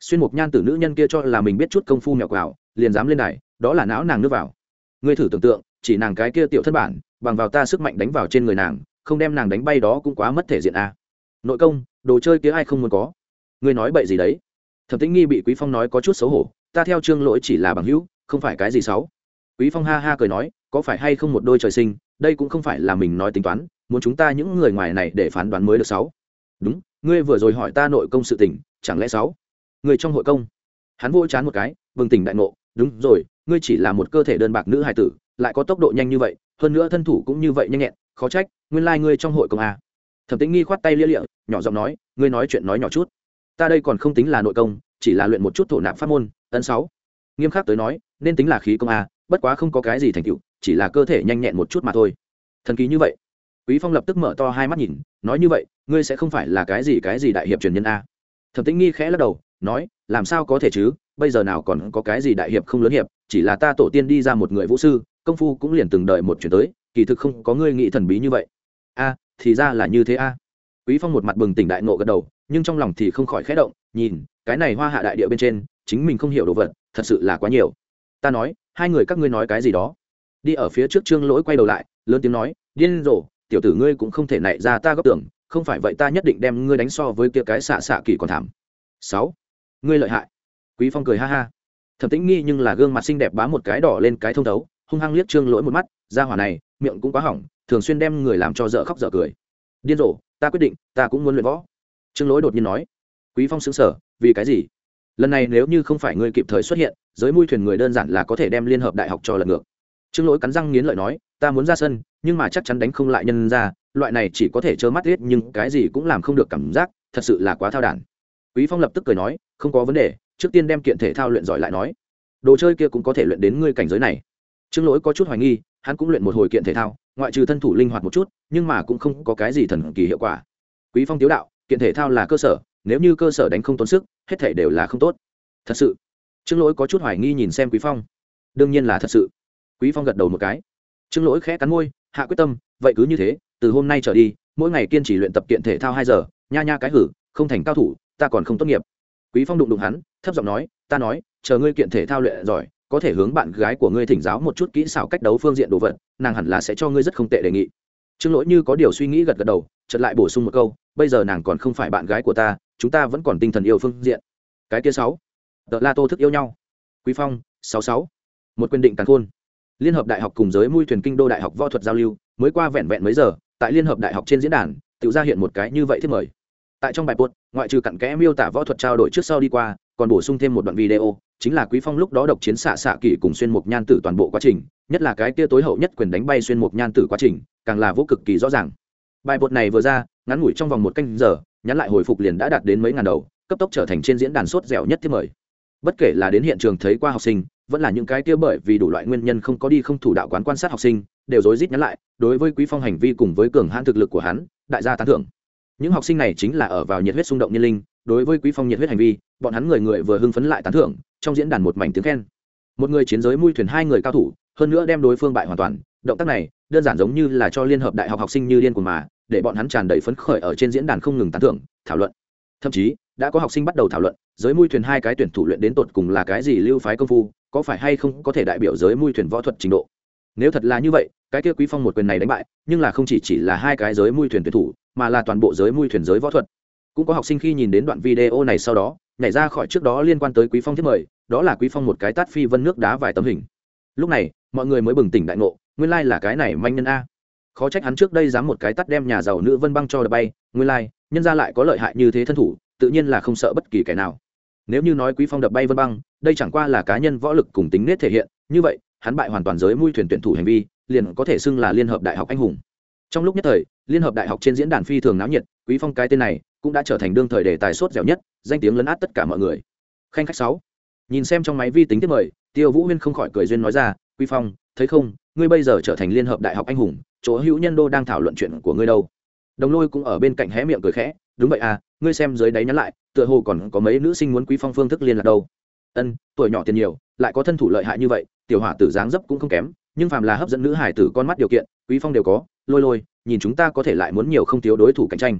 Xuyên mục nhan tử nữ nhân kia cho là mình biết chút công phu mèo quào liền dám lên đài, đó là não nàng nước vào. Ngươi thử tưởng tượng, chỉ nàng cái kia tiểu thất bản, bằng vào ta sức mạnh đánh vào trên người nàng, không đem nàng đánh bay đó cũng quá mất thể diện a. Nội công, đồ chơi kia ai không muốn có? Ngươi nói bậy gì đấy? Thẩm tĩnh nghi bị quý phong nói có chút xấu hổ, ta theo trương lỗi chỉ là bằng hữu, không phải cái gì xấu. Quý phong ha ha cười nói, có phải hay không một đôi trời sinh, đây cũng không phải là mình nói tính toán, muốn chúng ta những người ngoài này để phán đoán mới được sáu đúng, ngươi vừa rồi hỏi ta nội công sự tình, chẳng lẽ sáu người trong hội công. Hắn vỗ chán một cái, bừng tỉnh đại ngộ đúng rồi, ngươi chỉ là một cơ thể đơn bạc nữ hài tử, lại có tốc độ nhanh như vậy, hơn nữa thân thủ cũng như vậy nhanh nhẹn, khó trách, nguyên lai ngươi trong hội công a. thẩm tĩnh nghi khoát tay lia lịa, nhỏ giọng nói, ngươi nói chuyện nói nhỏ chút. Ta đây còn không tính là nội công, chỉ là luyện một chút thổ nạp pháp môn, ấn sáu. Nghiêm khắc tới nói, nên tính là khí công a, bất quá không có cái gì thành tựu, chỉ là cơ thể nhanh nhẹn một chút mà thôi. Thần kỳ như vậy. Quý phong lập tức mở to hai mắt nhìn, nói như vậy, ngươi sẽ không phải là cái gì cái gì đại hiệp truyền nhân a thẩm tĩnh nghi khẽ lắc đầu, nói, làm sao có thể chứ? Bây giờ nào còn có cái gì đại hiệp không lớn hiệp, chỉ là ta tổ tiên đi ra một người vũ sư, công phu cũng liền từng đợi một chuyển tới, kỳ thực không có ngươi nghĩ thần bí như vậy. A, thì ra là như thế a. Quý phong một mặt bừng tỉnh đại nộ gật đầu, nhưng trong lòng thì không khỏi khẽ động, nhìn, cái này hoa hạ đại địa bên trên, chính mình không hiểu đồ vật, thật sự là quá nhiều. Ta nói, hai người các ngươi nói cái gì đó? Đi ở phía trước trương lỗi quay đầu lại, lớn tiếng nói, điên rồ, tiểu tử ngươi cũng không thể nảy ra ta góp tưởng không phải vậy ta nhất định đem ngươi đánh so với kia cái xạ xạ kỳ còn thảm. Sáu, ngươi lợi hại. Quý phong cười ha ha. Thẩm tĩnh nghi nhưng là gương mặt xinh đẹp bá một cái đỏ lên cái thông thấu, hung hăng liếc trương lỗi một mắt, ra hỏa này, miệng cũng quá hỏng, thường xuyên đem người làm cho dở khóc dở cười. Điên rồ, ta quyết định, ta cũng muốn luyện võ. Trương lỗi đột nhiên nói. Quý phong sững sở vì cái gì? Lần này nếu như không phải ngươi kịp thời xuất hiện, giới mui thuyền người đơn giản là có thể đem liên hợp đại học cho lần ngược. Trương lỗi cắn răng nghiến lợi nói, ta muốn ra sân nhưng mà chắc chắn đánh không lại nhân ra, loại này chỉ có thể trơ mắt riết nhưng cái gì cũng làm không được cảm giác, thật sự là quá thao đản. Quý phong lập tức cười nói, không có vấn đề, trước tiên đem kiện thể thao luyện giỏi lại nói. Đồ chơi kia cũng có thể luyện đến ngươi cảnh giới này. Trương lỗi có chút hoài nghi, hắn cũng luyện một hồi kiện thể thao, ngoại trừ thân thủ linh hoạt một chút, nhưng mà cũng không có cái gì thần kỳ hiệu quả. Quý phong tiếu đạo, kiện thể thao là cơ sở, nếu như cơ sở đánh không tốn sức, hết thể đều là không tốt. Thật sự? Trương lỗi có chút hoài nghi nhìn xem quý phong. Đương nhiên là thật sự. Quý phong gật đầu một cái. Trương lỗi khẽ cắn môi hạ quyết tâm, vậy cứ như thế, từ hôm nay trở đi, mỗi ngày kiên trì luyện tập kiện thể thao hai giờ, nha nha cái hử, không thành cao thủ, ta còn không tốt nghiệp. Quý phong đụng đụng hắn, thấp giọng nói, ta nói, chờ ngươi kiện thể thao luyện giỏi, có thể hướng bạn gái của ngươi thỉnh giáo một chút kỹ xảo cách đấu phương diện đồ vật, nàng hẳn là sẽ cho ngươi rất không tệ đề nghị. Trương lỗi như có điều suy nghĩ gật gật đầu, chợt lại bổ sung một câu, bây giờ nàng còn không phải bạn gái của ta, chúng ta vẫn còn tinh thần yêu phương diện. Cái kia sáu đợt la tô thức yêu nhau. Quý phong, sáu sáu. Một quyền định tàn khôn liên hợp đại học cùng giới mui thuyền kinh đô đại học võ thuật giao lưu, mới qua vẹn vẹn mấy giờ, tại liên hợp đại học trên diễn đàn, tự ra hiện một cái như vậy thiết mời. Tại trong bài post, ngoại trừ cặn kẽ miêu tả võ thuật trao đổi trước sau đi qua, còn bổ sung thêm một đoạn video, chính là quý phong lúc đó độc chiến xạ xạ kỳ cùng xuyên mục nhan tử toàn bộ quá trình, nhất là cái kia tối hậu nhất quyền đánh bay xuyên mục nhan tử quá trình, càng là vô cực kỳ rõ ràng. Bài bột này vừa ra, ngắn ngủi trong vòng một canh giờ, nhắn lại hồi phục liền đã đạt đến mấy ngàn đầu, cấp tốc trở thành trên diễn đàn sốt dẻo nhất thiết mời bất kể là đến hiện trường thấy qua học sinh, vẫn là những cái kia bởi vì đủ loại nguyên nhân không có đi không thủ đạo quán quan sát học sinh, đều rối rít nhắn lại, đối với quý phong hành vi cùng với cường hãn thực lực của hắn, đại gia tán thưởng. Những học sinh này chính là ở vào nhiệt huyết xung động nhân linh, đối với quý phong nhiệt huyết hành vi, bọn hắn người người vừa hưng phấn lại tán thưởng, trong diễn đàn một mảnh tiếng khen. Một người chiến giới mui thuyền, hai người cao thủ, hơn nữa đem đối phương bại hoàn toàn, động tác này đơn giản giống như là cho liên hợp đại học học sinh như điên của mà, để bọn hắn tràn đầy phấn khởi ở trên diễn đàn không ngừng tán thưởng, thảo luận. Thậm chí đã có học sinh bắt đầu thảo luận giới mui thuyền hai cái tuyển thủ luyện đến tột cùng là cái gì lưu phái công phu có phải hay không có thể đại biểu giới mui thuyền võ thuật trình độ. Nếu thật là như vậy cái kia quý phong một quyền này đánh bại nhưng là không chỉ chỉ là hai cái giới mui thuyền tuyển thủ mà là toàn bộ giới mui thuyền giới võ thuật. Cũng có học sinh khi nhìn đến đoạn video này sau đó nhảy ra khỏi trước đó liên quan tới quý phong thiết mời đó là quý phong một cái tát phi vân nước đá vài tấm hình. Lúc này mọi người mới bừng tỉnh đại ngộ nguyên lai like là cái này manh nhân a. Khó trách hắn trước đây dám một cái tắt đem nhà giàu nữ vân băng cho đập bay nguyên lai、like, nhân ra lại có lợi hại như thế thân thủ tự nhiên là không sợ bất kỳ kẻ nào. Nếu như nói quý phong đập bay vân băng, đây chẳng qua là cá nhân võ lực cùng tính nết thể hiện, như vậy, hắn bại hoàn toàn giới mui thuyền tuyển thủ hành vi, liền có thể xưng là liên hợp đại học anh hùng. Trong lúc nhất thời, liên hợp đại học trên diễn đàn phi thường náo nhiệt, quý phong cái tên này cũng đã trở thành đương thời đề tài sốt dẻo nhất, danh tiếng lấn át tất cả mọi người. Khanh khách sáu. Nhìn xem trong máy vi tính tiếp mời, tiêu vũ huyên không khỏi cười duyên nói ra, quý phong, thấy không, ngươi bây giờ trở thành liên hợp đại học anh hùng, chỗ hữu nhân đô đang thảo luận chuyện của ngươi đâu? Đồng lôi cũng ở bên cạnh hé miệng cười khẽ đúng vậy à ngươi xem dưới đáy nhắn lại, tựa hồ còn có mấy nữ sinh muốn quý phong phương thức liên lạc đâu. Ân, tuổi nhỏ tiền nhiều, lại có thân thủ lợi hại như vậy, tiểu hỏa tử dáng dấp cũng không kém, nhưng phàm là hấp dẫn nữ hải tử con mắt điều kiện, quý phong đều có. Lôi lôi, nhìn chúng ta có thể lại muốn nhiều không thiếu đối thủ cạnh tranh.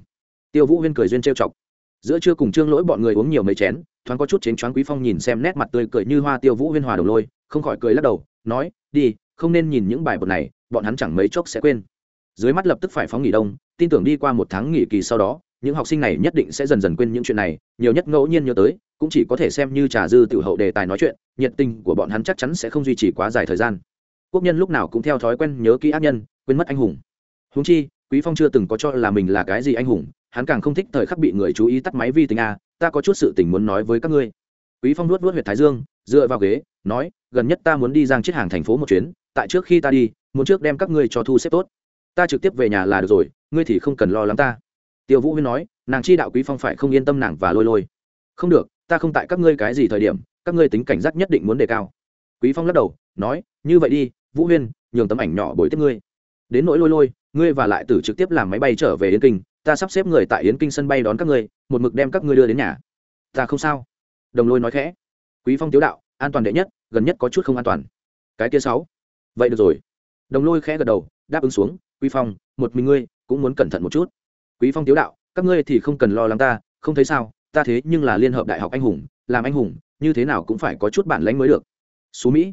Tiêu vũ huyên cười duyên trêu chọc. Giữa trưa cùng trương lỗi bọn người uống nhiều mấy chén, thoáng có chút chén choáng quý phong nhìn xem nét mặt tươi cười như hoa tiêu vũ huyên hòa đồng lôi, không khỏi cười lắc đầu, nói, đi, không nên nhìn những bài bột này, bọn hắn chẳng mấy chốc sẽ quên. Dưới mắt lập tức phải phóng nghỉ đông, tin tưởng đi qua một tháng nghỉ kỳ sau đó những học sinh này nhất định sẽ dần dần quên những chuyện này, nhiều nhất ngẫu nhiên nhớ tới, cũng chỉ có thể xem như trà dư tiểu hậu đề tài nói chuyện, nhiệt tình của bọn hắn chắc chắn sẽ không duy trì quá dài thời gian. Quốc nhân lúc nào cũng theo thói quen nhớ kỹ ác nhân, quên mất anh hùng. Húng chi, quý phong chưa từng có cho là mình là cái gì anh hùng, hắn càng không thích thời khắc bị người chú ý tắt máy vi tính a, ta có chút sự tình muốn nói với các ngươi. Quý phong nuốt nuốt huyệt thái dương, dựa vào ghế, nói, gần nhất ta muốn đi giang chiết hàng thành phố một chuyến, tại trước khi ta đi, muốn trước đem các ngươi cho thu xếp tốt. Ta trực tiếp về nhà là được rồi, ngươi thì không cần lo lắng ta tiêu vũ huyên nói, nàng chi đạo quý phong phải không yên tâm nàng và lôi lôi. Không được, ta không tại các ngươi cái gì thời điểm, các ngươi tính cảnh giác nhất định muốn đề cao. Quý phong lắc đầu, nói, như vậy đi, vũ huyên, nhường tấm ảnh nhỏ bồi tiếp ngươi. Đến nỗi lôi lôi, ngươi và lại tử trực tiếp làm máy bay trở về yến kinh, ta sắp xếp người tại yến kinh sân bay đón các ngươi, một mực đem các ngươi đưa đến nhà. Ta không sao. Đồng lôi nói khẽ. Quý phong tiếu đạo, an toàn đệ nhất, gần nhất có chút không an toàn. Cái kia sáu. Vậy được rồi. Đồng lôi khẽ gật đầu, đáp ứng xuống. Quý phong, một mình ngươi cũng muốn cẩn thận một chút quý phong tiếu đạo, các ngươi thì không cần lo lắng ta, không thấy sao, ta thế nhưng là liên hợp đại học anh hùng, làm anh hùng, như thế nào cũng phải có chút bản lãnh mới được. Xú mỹ.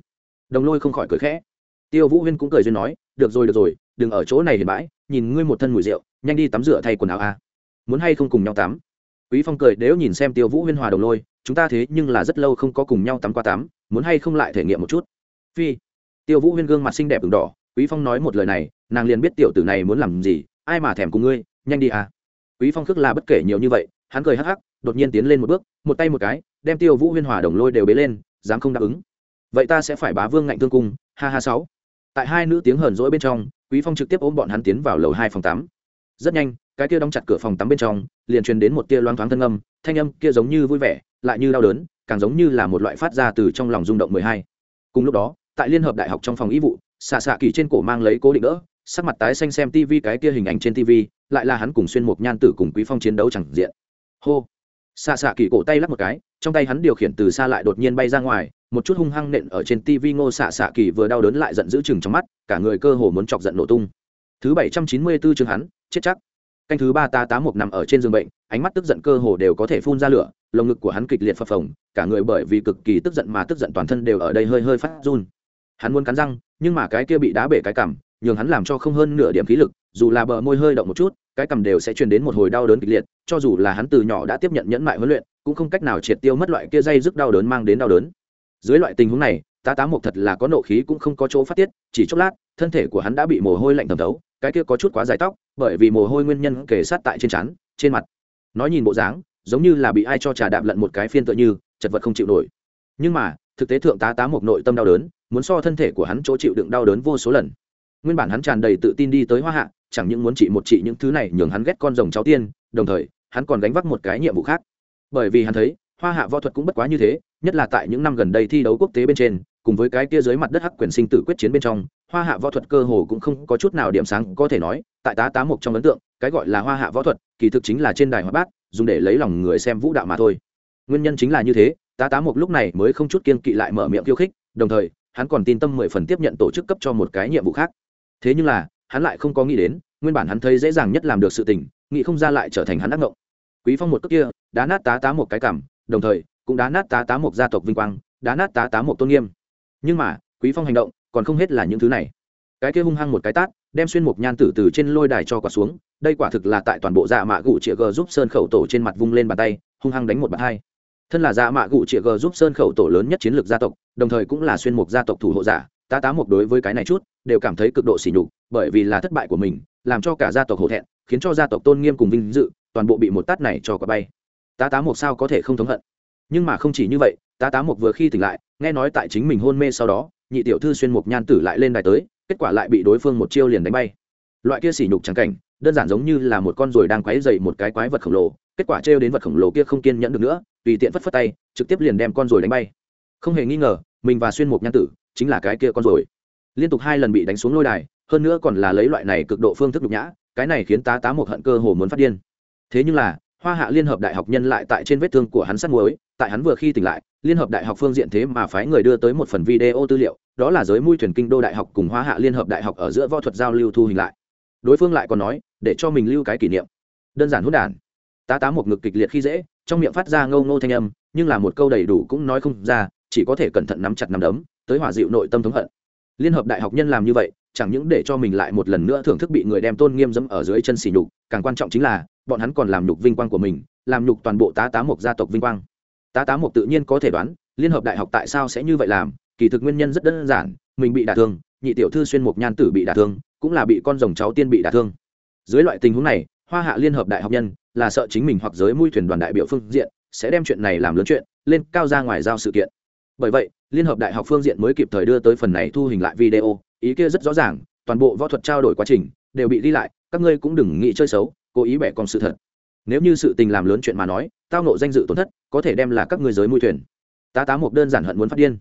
Đồng lôi không khỏi cười khẽ. Tiêu vũ huyên cũng cười duyên nói, được rồi được rồi, đừng ở chỗ này hiền bãi, nhìn ngươi một thân mùi rượu, nhanh đi tắm rửa thay quần áo a. Muốn hay không cùng nhau tắm? Quý phong cười, nếu nhìn xem tiêu vũ huyên hòa đồng lôi, chúng ta thế nhưng là rất lâu không có cùng nhau tắm qua tắm, muốn hay không lại thể nghiệm một chút? Phi. Tiêu vũ huyên gương mặt xinh đẹp ửng đỏ, quý phong nói một lời này, nàng liền biết tiểu tử này muốn làm gì, ai mà thèm cùng ngươi nhanh đi à. Quý phong khước là bất kể nhiều như vậy, hắn cười hắc hắc, đột nhiên tiến lên một bước, một tay một cái, đem tiêu vũ huyên hòa đồng lôi đều bế lên, dám không đáp ứng. Vậy ta sẽ phải bá vương ngạnh thương cung, ha ha sáu. Tại hai nữ tiếng hờn rỗi bên trong, quý phong trực tiếp ôm bọn hắn tiến vào lầu hai phòng tắm. Rất nhanh, cái kia đóng chặt cửa phòng tắm bên trong, liền truyền đến một tia loáng thoáng thân âm, thanh âm kia giống như vui vẻ, lại như đau đớn, càng giống như là một loại phát ra từ trong lòng rung động mười hai. Cùng lúc đó, tại liên hợp đại học trong phòng y vụ, xạ xạ kỳ trên cổ mang lấy cố định đỡ sắc mặt tái xanh xem tv cái kia hình ảnh trên tv lại là hắn cùng xuyên mục nhan tử cùng quý phong chiến đấu chẳng diện. Hô! Xạ xạ kỳ cổ tay lắc một cái, trong tay hắn điều khiển từ xa lại đột nhiên bay ra ngoài, một chút hung hăng nện ở trên tv ngô xạ xạ kỳ vừa đau đớn lại giận giữ chừng trong mắt, cả người cơ hồ muốn chọc giận nổ tung. Thứ bảy trăm chín mươi 794 chương hắn, chết chắc. Canh thứ ba ta tá một nằm ở trên giường bệnh, ánh mắt tức giận cơ hồ đều có thể phun ra lửa, lồng ngực của hắn kịch liệt phập phồng, cả người bởi vì cực kỳ tức giận mà tức giận toàn thân đều ở đây hơi hơi phát run. Hắn muốn cắn răng, nhưng mà cái kia bị đá bể cái cằm nhường hắn làm cho không hơn nửa điểm khí lực, dù là bờ môi hơi động một chút, cái cầm đều sẽ truyền đến một hồi đau đớn kịch liệt, cho dù là hắn từ nhỏ đã tiếp nhận nhẫn mại huấn luyện, cũng không cách nào triệt tiêu mất loại kia dây dứt đau đớn mang đến đau đớn. Dưới loại tình huống này, tá tá mộc thật là có nộ khí cũng không có chỗ phát tiết, chỉ chốc lát, thân thể của hắn đã bị mồ hôi lạnh thẩm thấu, cái kia có chút quá dài tóc, bởi vì mồ hôi nguyên nhân kề sát tại trên trán, trên mặt. Nói nhìn bộ dáng, giống như là bị ai cho trà đạp lận một cái phiên tựa như, chật vật không chịu nổi. Nhưng mà, thực tế thượng tá tá mộc nội tâm đau đớn, muốn so thân thể của hắn chỗ chịu đựng đau đớn vô số lần nguyên bản hắn tràn đầy tự tin đi tới hoa hạ, chẳng những muốn trị một trị những thứ này nhường hắn ghét con rồng cháu tiên, đồng thời, hắn còn gánh vác một cái nhiệm vụ khác. Bởi vì hắn thấy, hoa hạ võ thuật cũng bất quá như thế, nhất là tại những năm gần đây thi đấu quốc tế bên trên, cùng với cái kia dưới mặt đất hắc quyền sinh tử quyết chiến bên trong, hoa hạ võ thuật cơ hồ cũng không có chút nào điểm sáng có thể nói, tại tá tá mục trong ấn tượng, cái gọi là hoa hạ võ thuật, kỳ thực chính là trên đài hoa bát, dùng để lấy lòng người xem vũ đạo mà thôi. Nguyên nhân chính là như thế, tá tá mục lúc này mới không chút kiên kỵ lại mở miệng khiêu khích, đồng thời, hắn còn tin tâm mười phần tiếp nhận tổ chức cấp cho một cái nhiệm vụ khác thế nhưng là, hắn lại không có nghĩ đến, nguyên bản hắn thấy dễ dàng nhất làm được sự tình, nghĩ không ra lại trở thành hắn ác ngộng. Quý phong một cước kia, đá nát tá tá một cái cảm đồng thời, cũng đá nát tá tá một gia tộc vinh quang, đá nát tá tá một tôn nghiêm. Nhưng mà, quý phong hành động, còn không hết là những thứ này. Cái kia hung hăng một cái tát, đem xuyên mục nhan tử từ trên lôi đài cho quả xuống, đây quả thực là tại toàn bộ dạ mạ gụ chĩa g giúp sơn khẩu tổ trên mặt vung lên bàn tay, hung hăng đánh một bàn hai. Thân là dạ mạ gụ chĩa g giúp sơn khẩu tổ lớn nhất chiến lược gia tộc, đồng thời cũng là xuyên mục gia tộc thủ hộ giả tá tá mục đối với cái này chút, đều cảm thấy cực độ sỉ nhục, bởi vì là thất bại của mình, làm cho cả gia tộc hổ thẹn, khiến cho gia tộc tôn nghiêm cùng vinh dự, toàn bộ bị một tát này cho quả bay. Tá tá mục sao có thể không thống hận? Nhưng mà không chỉ như vậy, tá tá mục vừa khi tỉnh lại, nghe nói tại chính mình hôn mê sau đó, nhị tiểu thư xuyên mục nhan tử lại lên đài tới, kết quả lại bị đối phương một chiêu liền đánh bay. Loại kia sỉ nhục trắng cảnh, đơn giản giống như là một con ruồi đang quấy dày một cái quái vật khổng lồ, kết quả trêu đến vật khổng lồ kia không kiên nhẫn được nữa, tùy tiện phất phất tay, trực tiếp liền đem con ruồi đánh bay. Không hề nghi ngờ, mình và xuyên mục nhan tử chính là cái kia con rồi liên tục hai lần bị đánh xuống lôi đài, hơn nữa còn là lấy loại này cực độ phương thức nhục nhã, cái này khiến tá tá một hận cơ hồ muốn phát điên. Thế nhưng là, hoa hạ liên hợp đại học nhân lại tại trên vết thương của hắn sắt muối, tại hắn vừa khi tỉnh lại, liên hợp đại học phương diện thế mà phái người đưa tới một phần video tư liệu, đó là giới mui thuyền kinh đô đại học cùng hoa hạ liên hợp đại học ở giữa võ thuật giao lưu thu hình lại. Đối phương lại còn nói, để cho mình lưu cái kỷ niệm. Đơn giản hút đản. Tá tá một ngực kịch liệt khi dễ, trong miệng phát ra ngâu ngô thanh âm, nhưng là một câu đầy đủ cũng nói không ra, chỉ có thể cẩn thận nắm chặt nắm đấm tới hỏa dịu nội tâm thống hận. Liên hợp đại học nhân làm như vậy, chẳng những để cho mình lại một lần nữa thưởng thức bị người đem tôn nghiêm dẫm ở dưới chân xỉ nhục, càng quan trọng chính là, bọn hắn còn làm nhục vinh quang của mình, làm nhục toàn bộ tá tá mộc gia tộc vinh quang. Tá tá mộc tự nhiên có thể đoán, liên hợp đại học tại sao sẽ như vậy làm, kỳ thực nguyên nhân rất đơn giản, mình bị đả thương, nhị tiểu thư xuyên mục nhan tử bị đả thương, cũng là bị con rồng cháu tiên bị đả thương. Dưới loại tình huống này, hoa hạ liên hợp đại học nhân, là sợ chính mình hoặc giới mui thuyền đoàn đại biểu phương diện, sẽ đem chuyện này làm lớn chuyện, lên cao ra ngoài giao sự kiện bởi vậy, liên hợp đại học phương diện mới kịp thời đưa tới phần này thu hình lại video, ý kia rất rõ ràng, toàn bộ võ thuật trao đổi quá trình đều bị ghi lại, các ngươi cũng đừng nghĩ chơi xấu, cố ý bẻ con sự thật. Nếu như sự tình làm lớn chuyện mà nói, tao nộ danh dự tổn thất, có thể đem là các ngươi giới mui thuyền. Tá tá một đơn giản hận muốn phát điên.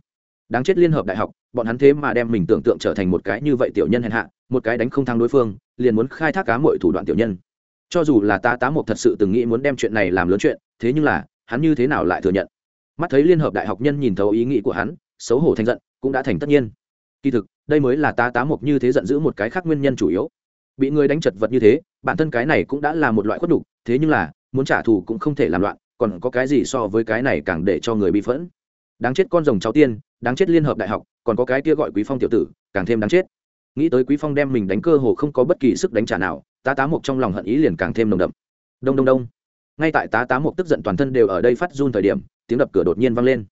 Đáng chết liên hợp đại học, bọn hắn thế mà đem mình tưởng tượng trở thành một cái như vậy tiểu nhân hèn hạ, một cái đánh không thắng đối phương, liền muốn khai thác cá mọi thủ đoạn tiểu nhân. Cho dù là tá tá một thật sự từng nghĩ muốn đem chuyện này làm lớn chuyện, thế nhưng là, hắn như thế nào lại thừa nhận? Mắt thấy liên hợp đại học nhân nhìn thấu ý nghĩ của hắn, xấu hổ thành giận, cũng đã thành tất nhiên. Kỳ thực, đây mới là ta tá mộc như thế giận dữ một cái khác nguyên nhân chủ yếu. Bị người đánh chật vật như thế, bản thân cái này cũng đã là một loại khuất đục thế nhưng là, muốn trả thù cũng không thể làm loạn, còn có cái gì so với cái này càng để cho người bị phẫn. Đáng chết con rồng cháu tiên, đáng chết liên hợp đại học, còn có cái kia gọi quý phong tiểu tử, càng thêm đáng chết. Nghĩ tới quý phong đem mình đánh cơ hồ không có bất kỳ sức đánh trả nào, tá tá mộc trong lòng hận ý liền càng thêm nồng đậm. Đông đông đông ngay tại tá tá mục tức giận toàn thân đều ở đây phát run thời điểm, tiếng đập cửa đột nhiên vang lên.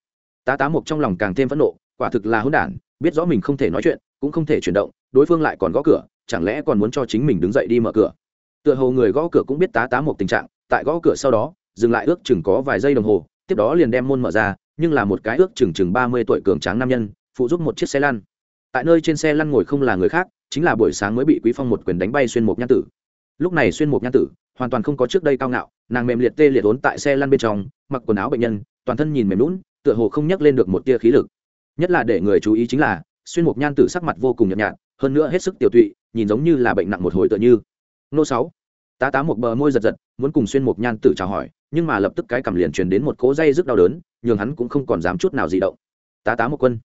Tá tá mục trong lòng càng thêm phẫn nộ, quả thực là hỗn đản, biết rõ mình không thể nói chuyện, cũng không thể chuyển động, đối phương lại còn gõ cửa, chẳng lẽ còn muốn cho chính mình đứng dậy đi mở cửa? Tựa hồ người gõ cửa cũng biết tá tá mục tình trạng, tại gõ cửa sau đó, dừng lại ước chừng có vài giây đồng hồ, tiếp đó liền đem môn mở ra, nhưng là một cái ước chừng chừng ba mươi tuổi cường tráng nam nhân, phụ giúp một chiếc xe lăn. Tại nơi trên xe lăn ngồi không là người khác, chính là buổi sáng mới bị quý phong một quyền đánh bay xuyên mục nhan tử. Lúc này xuyên mục nhan tử hoàn toàn không có trước đây cao ngạo nàng mềm liệt tê liệt ốn tại xe lăn bên trong, mặc quần áo bệnh nhân, toàn thân nhìn mềm lún tựa hồ không nhắc lên được một tia khí lực. Nhất là để người chú ý chính là, xuyên mục nhan tử sắc mặt vô cùng nhợt nhạt, hơn nữa hết sức tiểu tụy, nhìn giống như là bệnh nặng một hồi tựa như. Nô sáu, tá tá một bờ môi giật giật, muốn cùng xuyên mục nhan tử chào hỏi, nhưng mà lập tức cái cầm liền truyền đến một cỗ dây rất đau đớn, nhường hắn cũng không còn dám chút nào gì động. Tá tá một quân,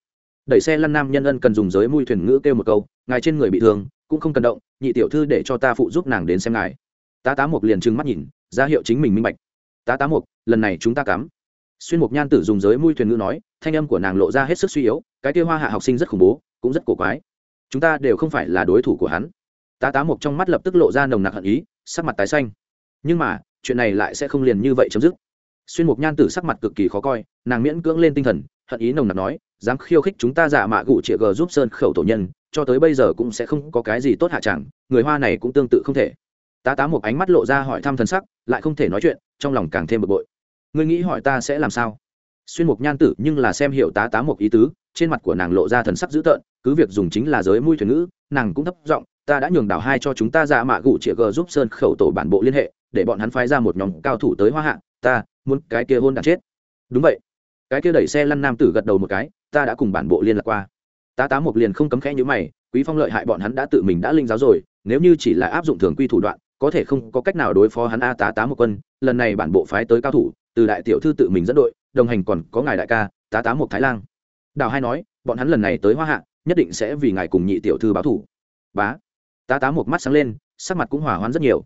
đẩy xe lăn nam nhân ân cần dùng giới mui thuyền ngữ kêu một câu, ngài trên người bị thương, cũng không cần động, nhị tiểu thư để cho ta phụ giúp nàng đến xem ngài tá tá một liền trừng mắt nhìn, ra hiệu chính mình minh bạch. Tá tá một lần này chúng ta cắm. Xuyên mục nhan tử dùng giới mui thuyền ngữ nói, thanh âm của nàng lộ ra hết sức suy yếu, cái kia hoa hạ học sinh rất khủng bố, cũng rất cổ quái. Chúng ta đều không phải là đối thủ của hắn. Tá tá mục trong mắt lập tức lộ ra nồng nặc hận ý, sắc mặt tái xanh. Nhưng mà, chuyện này lại sẽ không liền như vậy chấm dứt. Xuyên mục nhan tử sắc mặt cực kỳ khó coi, nàng miễn cưỡng lên tinh thần, hận ý nồng nặc nói, dám khiêu khích chúng ta giả mạ gụ triệu g giúp sơn khẩu tổ nhân, cho tới bây giờ cũng sẽ không có cái gì tốt hạ chẳng, người hoa này cũng tương tự không thể tá tá một ánh mắt lộ ra hỏi thăm thần sắc, lại không thể nói chuyện, trong lòng càng thêm bực bội. Ngươi nghĩ hỏi ta sẽ làm sao? Xuyên mục nhan tử nhưng là xem hiệu tá tá một ý tứ, trên mặt của nàng lộ ra thần sắc dữ tợn, cứ việc dùng chính là giới mui thuyền ngữ, nàng cũng thấp giọng, ta đã nhường đảo hai cho chúng ta ra mạ gụ chĩa g giúp sơn khẩu tổ bản bộ liên hệ, để bọn hắn phái ra một nhóm cao thủ tới hoa hạ, ta muốn cái kia hôn đàn chết. Đúng vậy. Cái kia đẩy xe lăn nam tử gật đầu một cái, ta đã cùng bản bộ liên lạc qua. Tá tá một liền không cấm khẽ như mày, quý phong lợi hại bọn hắn đã tự mình đã linh giáo rồi, nếu như chỉ là áp dụng thường quy thủ đoạn có thể không có cách nào đối phó hắn a tá tá một quân, lần này bản bộ phái tới cao thủ, từ đại tiểu thư tự mình dẫn đội, đồng hành còn có ngài đại ca, tá tá một thái lang. Đào hai nói, bọn hắn lần này tới hoa hạ, nhất định sẽ vì ngài cùng nhị tiểu thư báo thủ. Bá. Tá tá một mắt sáng lên, sắc mặt cũng hỏa hoãn rất nhiều.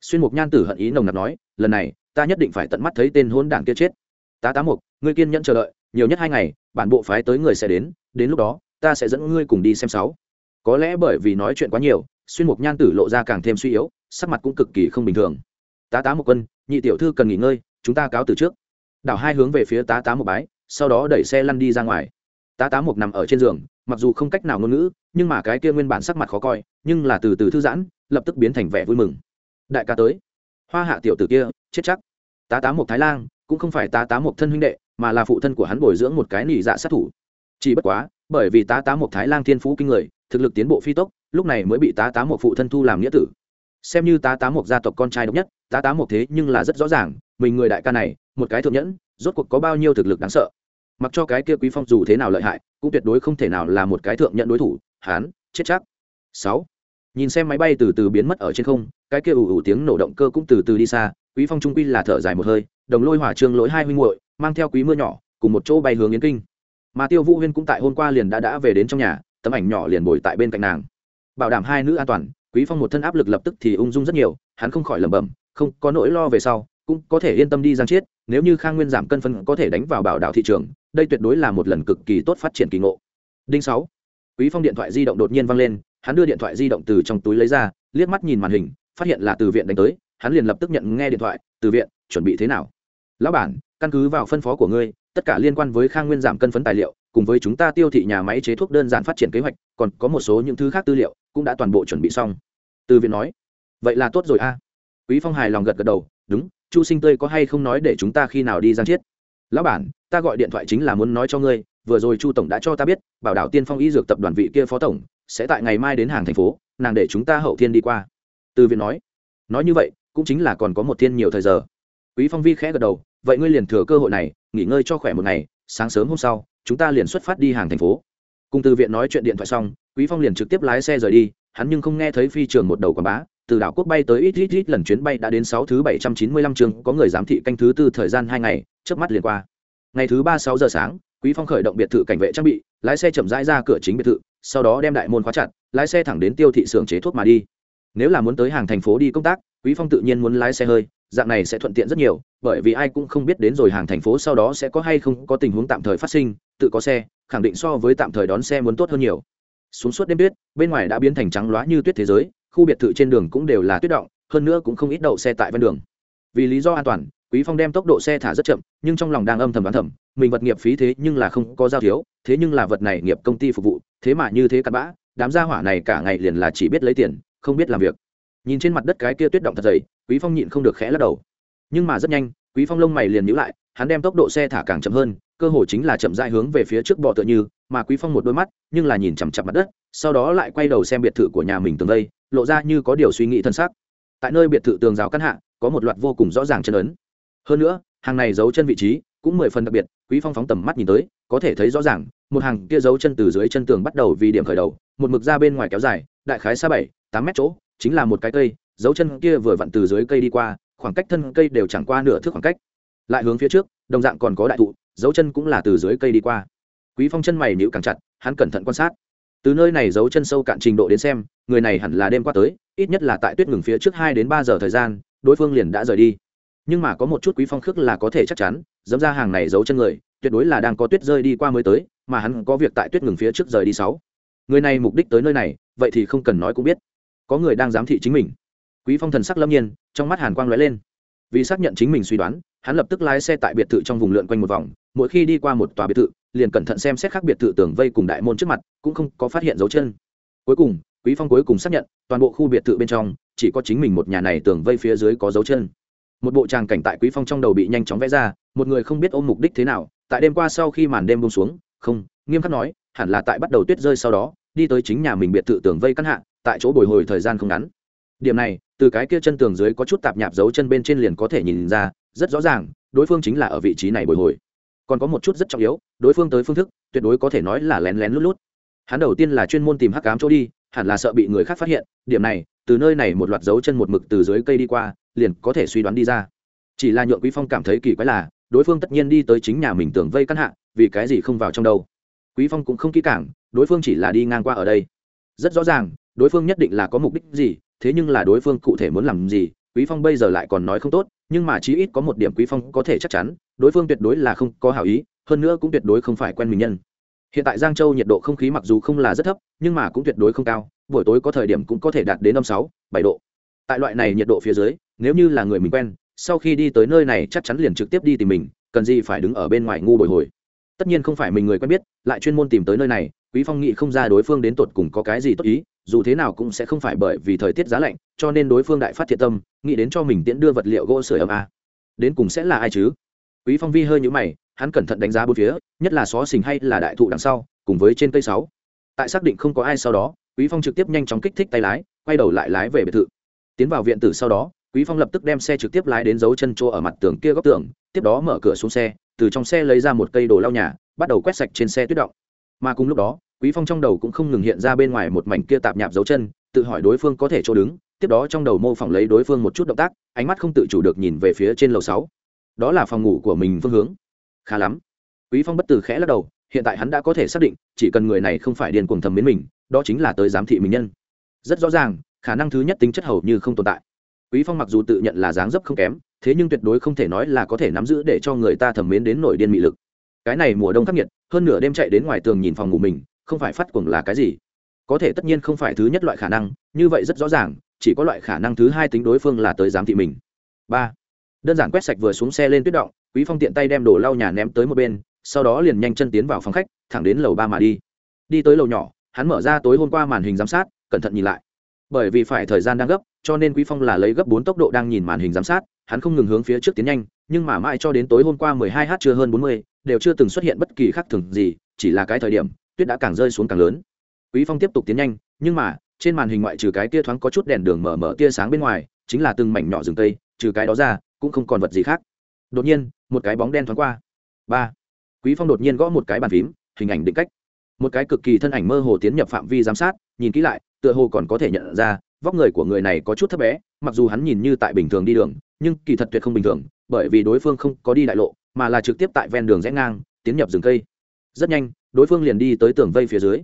Xuyên mục nhan tử hận ý nồng nặc nói, lần này, ta nhất định phải tận mắt thấy tên hôn đảng kia chết. Tá tá một ngươi kiên nhẫn chờ đợi, nhiều nhất hai ngày, bản bộ phái tới người sẽ đến đến lúc đó, ta sẽ dẫn ngươi cùng đi xem sáu. Có lẽ bởi vì nói chuyện quá nhiều xuyên mục nhan tử lộ ra càng thêm suy yếu, sắc mặt cũng cực kỳ không bình thường. Tá tá một quân, nhị tiểu thư cần nghỉ ngơi, chúng ta cáo từ trước. Đảo hai hướng về phía tá tá một bái, sau đó đẩy xe lăn đi ra ngoài. Tá tá một nằm ở trên giường, mặc dù không cách nào ngôn ngữ, nhưng mà cái kia nguyên bản sắc mặt khó coi, nhưng là từ từ thư giãn, lập tức biến thành vẻ vui mừng. Đại ca tới. Hoa hạ tiểu tử kia, chết chắc. Tá tá một thái lan cũng không phải tá tá một thân huynh đệ, mà là phụ thân của hắn bồi dưỡng một cái nỉ dạ sát thủ. Chỉ bất quá bởi vì tá tá một thái lang thiên phú kinh người, thực lực tiến bộ phi tốc, lúc này mới bị tá tá một phụ thân thu làm nghĩa tử. Xem như tá tá một gia tộc con trai độc nhất, tá tá một thế nhưng là rất rõ ràng, mình người đại ca này, một cái thượng nhẫn, rốt cuộc có bao nhiêu thực lực đáng sợ. Mặc cho cái kia quý phong dù thế nào lợi hại, cũng tuyệt đối không thể nào là một cái thượng nhẫn đối thủ, hán, chết chắc. Sáu. Nhìn xem máy bay từ từ biến mất ở trên không, cái kia ủ ủ tiếng nổ động cơ cũng từ từ đi xa, quý phong trung quy là thở dài một hơi, đồng lôi hỏa trương lỗi hai huynh muội, mang theo quý mưa nhỏ, cùng một chỗ bay hướng yến kinh mà tiêu vũ huyên cũng tại hôm qua liền đã đã về đến trong nhà, tấm ảnh nhỏ liền bồi tại bên cạnh nàng. Bảo đảm hai nữ an toàn, quý phong một thân áp lực lập tức thì ung dung rất nhiều, hắn không khỏi lẩm bẩm, không có nỗi lo về sau, cũng có thể yên tâm đi giang chiết, nếu như khang nguyên giảm cân phân có thể đánh vào bảo đảo thị trường, đây tuyệt đối là một lần cực kỳ tốt phát triển kỳ ngộ. Đinh sáu, quý phong điện thoại di động đột nhiên vang lên, hắn đưa điện thoại di động từ trong túi lấy ra, liếc mắt nhìn màn hình, phát hiện là từ viện đánh tới, hắn liền lập tức nhận nghe điện thoại, từ viện, chuẩn bị thế nào? Lão bản, căn cứ vào phân phó của ngươi tất cả liên quan với khang nguyên giảm cân phấn tài liệu, cùng với chúng ta tiêu thị nhà máy chế thuốc đơn giản phát triển kế hoạch, còn có một số những thứ khác tư liệu cũng đã toàn bộ chuẩn bị xong. Từ viện nói. Vậy là tốt rồi a. Quý phong hài lòng gật gật đầu. Đúng, chu sinh tươi có hay không nói để chúng ta khi nào đi giang chiết? Lão bản, ta gọi điện thoại chính là muốn nói cho ngươi, vừa rồi chu tổng đã cho ta biết, bảo đảo tiên phong y dược tập đoàn vị kia phó tổng sẽ tại ngày mai đến hàng thành phố, nàng để chúng ta hậu thiên đi qua. Từ viện nói. Nói như vậy, cũng chính là còn có một thiên nhiều thời giờ. Quý phong vi khẽ gật đầu vậy ngươi liền thừa cơ hội này, nghỉ ngơi cho khỏe một ngày, sáng sớm hôm sau, chúng ta liền xuất phát đi hàng thành phố. Cùng từ viện nói chuyện điện thoại xong, quý phong liền trực tiếp lái xe rời đi, hắn nhưng không nghe thấy phi trường một đầu quảng bá. Từ đảo quốc bay tới ít ít ít lần chuyến bay đã đến sáu thứ bảy trăm chín mươi lăm trường có người giám thị canh thứ tư thời gian hai ngày trước mắt liền qua. Ngày thứ ba sáu giờ sáng, quý phong khởi động biệt thự cảnh vệ trang bị, lái xe chậm rãi ra cửa chính biệt thự, sau đó đem đại môn khóa chặt, lái xe thẳng đến tiêu thị xưởng chế thuốc mà đi. Nếu là muốn tới hàng thành phố đi công tác, quý phong tự nhiên muốn lái xe hơi dạng này sẽ thuận tiện rất nhiều, bởi vì ai cũng không biết đến rồi hàng thành phố sau đó sẽ có hay không có tình huống tạm thời phát sinh, tự có xe, khẳng định so với tạm thời đón xe muốn tốt hơn nhiều. Xuống suốt đêm tuyết, bên ngoài đã biến thành trắng loá như tuyết thế giới, khu biệt thự trên đường cũng đều là tuyết động, hơn nữa cũng không ít đậu xe tại ven đường. Vì lý do an toàn, quý phong đem tốc độ xe thả rất chậm, nhưng trong lòng đang âm thầm đoán thầm, mình vật nghiệp phí thế nhưng là không có giao thiếu, thế nhưng là vật này nghiệp công ty phục vụ, thế mà như thế cặn bã, đám gia hỏa này cả ngày liền là chỉ biết lấy tiền, không biết làm việc nhìn trên mặt đất cái kia tuyết động thật dày, quý phong nhịn không được khẽ lắc đầu. Nhưng mà rất nhanh, quý phong lông mày liền nhíu lại, hắn đem tốc độ xe thả càng chậm hơn, cơ hồ chính là chậm rãi hướng về phía trước bò tựa như, mà quý phong một đôi mắt, nhưng là nhìn chằm chằm mặt đất, sau đó lại quay đầu xem biệt thự của nhà mình tường đây, lộ ra như có điều suy nghĩ thân xác. Tại nơi biệt thự tường rào căn hạ, có một loạt vô cùng rõ ràng chân ấn. Hơn nữa, hàng này giấu chân vị trí cũng mười phần đặc biệt, quý phong phóng tầm mắt nhìn tới, có thể thấy rõ ràng, một hàng kia giấu chân từ dưới chân tường bắt đầu vì điểm khởi đầu, một mực ra bên ngoài kéo dài, đại khái xa bảy, tám mét chỗ chính là một cái cây, dấu chân kia vừa vặn từ dưới cây đi qua, khoảng cách thân cây đều chẳng qua nửa thước khoảng cách. Lại hướng phía trước, đồng dạng còn có đại thụ, dấu chân cũng là từ dưới cây đi qua. Quý phong chân mày nhíu càng chặt, hắn cẩn thận quan sát. Từ nơi này dấu chân sâu cạn trình độ đến xem, người này hẳn là đêm qua tới, ít nhất là tại tuyết ngừng phía trước hai đến ba giờ thời gian, đối phương liền đã rời đi. Nhưng mà có một chút quý phong khước là có thể chắc chắn, dẫm ra hàng này giấu chân người, tuyệt đối là đang có tuyết rơi đi qua mới tới, mà hắn có việc tại tuyết ngừng phía trước rời đi sáu. Người này mục đích tới nơi này, vậy thì không cần nói cũng biết có người đang giám thị chính mình. Quý phong thần sắc lâm nhiên, trong mắt hàn quang lóe lên. Vì xác nhận chính mình suy đoán, hắn lập tức lái xe tại biệt thự trong vùng lượn quanh một vòng, mỗi khi đi qua một tòa biệt thự, liền cẩn thận xem xét khác biệt thự tường vây cùng đại môn trước mặt, cũng không có phát hiện dấu chân. Cuối cùng, quý phong cuối cùng xác nhận, toàn bộ khu biệt thự bên trong, chỉ có chính mình một nhà này tường vây phía dưới có dấu chân. Một bộ tràng cảnh tại quý phong trong đầu bị nhanh chóng vẽ ra, một người không biết ôm mục đích thế nào, tại đêm qua sau khi màn đêm buông xuống, không, nghiêm khắc nói, hẳn là tại bắt đầu tuyết rơi sau đó đi tới chính nhà mình biệt thự tường vây căn hạ, tại chỗ bồi hồi thời gian không ngắn. Điểm này, từ cái kia chân tường dưới có chút tạp nhạp dấu chân bên trên liền có thể nhìn ra, rất rõ ràng, đối phương chính là ở vị trí này bồi hồi. Còn có một chút rất trọng yếu, đối phương tới phương thức, tuyệt đối có thể nói là lén lén lút lút. Hắn đầu tiên là chuyên môn tìm hắc cám chỗ đi, hẳn là sợ bị người khác phát hiện, điểm này, từ nơi này một loạt dấu chân một mực từ dưới cây đi qua, liền có thể suy đoán đi ra. Chỉ là nhượng quý phong cảm thấy kỳ quái là, đối phương tất nhiên đi tới chính nhà mình tưởng vây căn hạ, vì cái gì không vào trong đâu? Quý phong cũng không kỹ cảng đối phương chỉ là đi ngang qua ở đây. Rất rõ ràng, đối phương nhất định là có mục đích gì, thế nhưng là đối phương cụ thể muốn làm gì, quý phong bây giờ lại còn nói không tốt, nhưng mà chí ít có một điểm quý phong có thể chắc chắn, đối phương tuyệt đối là không có hảo ý, hơn nữa cũng tuyệt đối không phải quen mình nhân. Hiện tại giang châu nhiệt độ không khí mặc dù không là rất thấp, nhưng mà cũng tuyệt đối không cao, buổi tối có thời điểm cũng có thể đạt đến năm sáu, bảy độ. Tại loại này nhiệt độ phía dưới, nếu như là người mình quen, sau khi đi tới nơi này chắc chắn liền trực tiếp đi tìm mình, cần gì phải đứng ở bên ngoài ngu bồi hồi. Tất nhiên không phải mình người quen biết, lại chuyên môn tìm tới nơi này quý phong nghĩ không ra đối phương đến tột cùng có cái gì tốt ý, dù thế nào cũng sẽ không phải bởi vì thời tiết giá lạnh, cho nên đối phương đại phát thiệt tâm, nghĩ đến cho mình tiễn đưa vật liệu gỗ sửa ấm a. Đến cùng sẽ là ai chứ? Quý phong vi hơi nhũ mày, hắn cẩn thận đánh giá bốn phía, nhất là xó xình hay là đại thụ đằng sau, cùng với trên cây sáu. Tại xác định không có ai sau đó, quý phong trực tiếp nhanh chóng kích thích tay lái, quay đầu lại lái về biệt thự. Tiến vào viện tử sau đó, quý phong lập tức đem xe trực tiếp lái đến dấu chân chỗ ở mặt tường kia góc tường, tiếp đó mở cửa xuống xe, từ trong xe lấy ra một cây đồ lau nhà, bắt đầu quét sạch trên xe tuyết động mà cùng lúc đó, quý phong trong đầu cũng không ngừng hiện ra bên ngoài một mảnh kia tạp nhạp dấu chân, tự hỏi đối phương có thể chỗ đứng, tiếp đó trong đầu mô phỏng lấy đối phương một chút động tác, ánh mắt không tự chủ được nhìn về phía trên lầu sáu. Đó là phòng ngủ của mình phương hướng. Khá lắm. Quý phong bất từ khẽ lắc đầu, hiện tại hắn đã có thể xác định, chỉ cần người này không phải điên cuồng thầm mến mình, đó chính là tới giám thị mình nhân. Rất rõ ràng, khả năng thứ nhất tính chất hầu như không tồn tại. Quý phong mặc dù tự nhận là dáng dấp không kém, thế nhưng tuyệt đối không thể nói là có thể nắm giữ để cho người ta thầm mến đến nổi điên mị lực. Cái này mùa đông khắc nghiệt hơn nửa đêm chạy đến ngoài tường nhìn phòng ngủ mình không phải phát cuồng là cái gì? Có thể tất nhiên không phải thứ nhất loại khả năng như vậy rất rõ ràng chỉ có loại khả năng thứ hai tính đối phương là tới giám thị mình. Ba. Đơn giản quét sạch vừa xuống xe lên tuyết động quý phong tiện tay đem đồ lau nhà ném tới một bên sau đó liền nhanh chân tiến vào phòng khách thẳng đến lầu ba mà đi. Đi tới lầu nhỏ hắn mở ra tối hôm qua màn hình giám sát cẩn thận nhìn lại. Bởi vì phải thời gian đang gấp cho nên quý phong là lấy gấp bốn tốc độ đang nhìn màn hình giám sát hắn không ngừng hướng phía trước tiến nhanh nhưng mà mãi cho đến tối hôm qua 12 h chưa hơn 40, đều chưa từng xuất hiện bất kỳ khác thường gì, chỉ là cái thời điểm, tuyết đã càng rơi xuống càng lớn. Quý phong tiếp tục tiến nhanh, nhưng mà, trên màn hình ngoại trừ cái tia thoáng có chút đèn đường mở mở tia sáng bên ngoài, chính là từng mảnh nhỏ rừng tây, trừ cái đó ra, cũng không còn vật gì khác. Đột nhiên, một cái bóng đen thoáng qua. Ba. Quý phong đột nhiên gõ một cái bàn phím, hình ảnh định cách. Một cái cực kỳ thân ảnh mơ hồ tiến nhập phạm vi giám sát, nhìn kỹ lại, tựa hồ còn có thể nhận ra, vóc người của người này có chút thấp bé, mặc dù hắn nhìn như tại bình thường đi đường, nhưng kỳ thật tuyệt không bình thường, bởi vì đối phương không có đi đại lộ mà là trực tiếp tại ven đường rẽ ngang, tiến nhập rừng cây. Rất nhanh, đối phương liền đi tới tường vây phía dưới.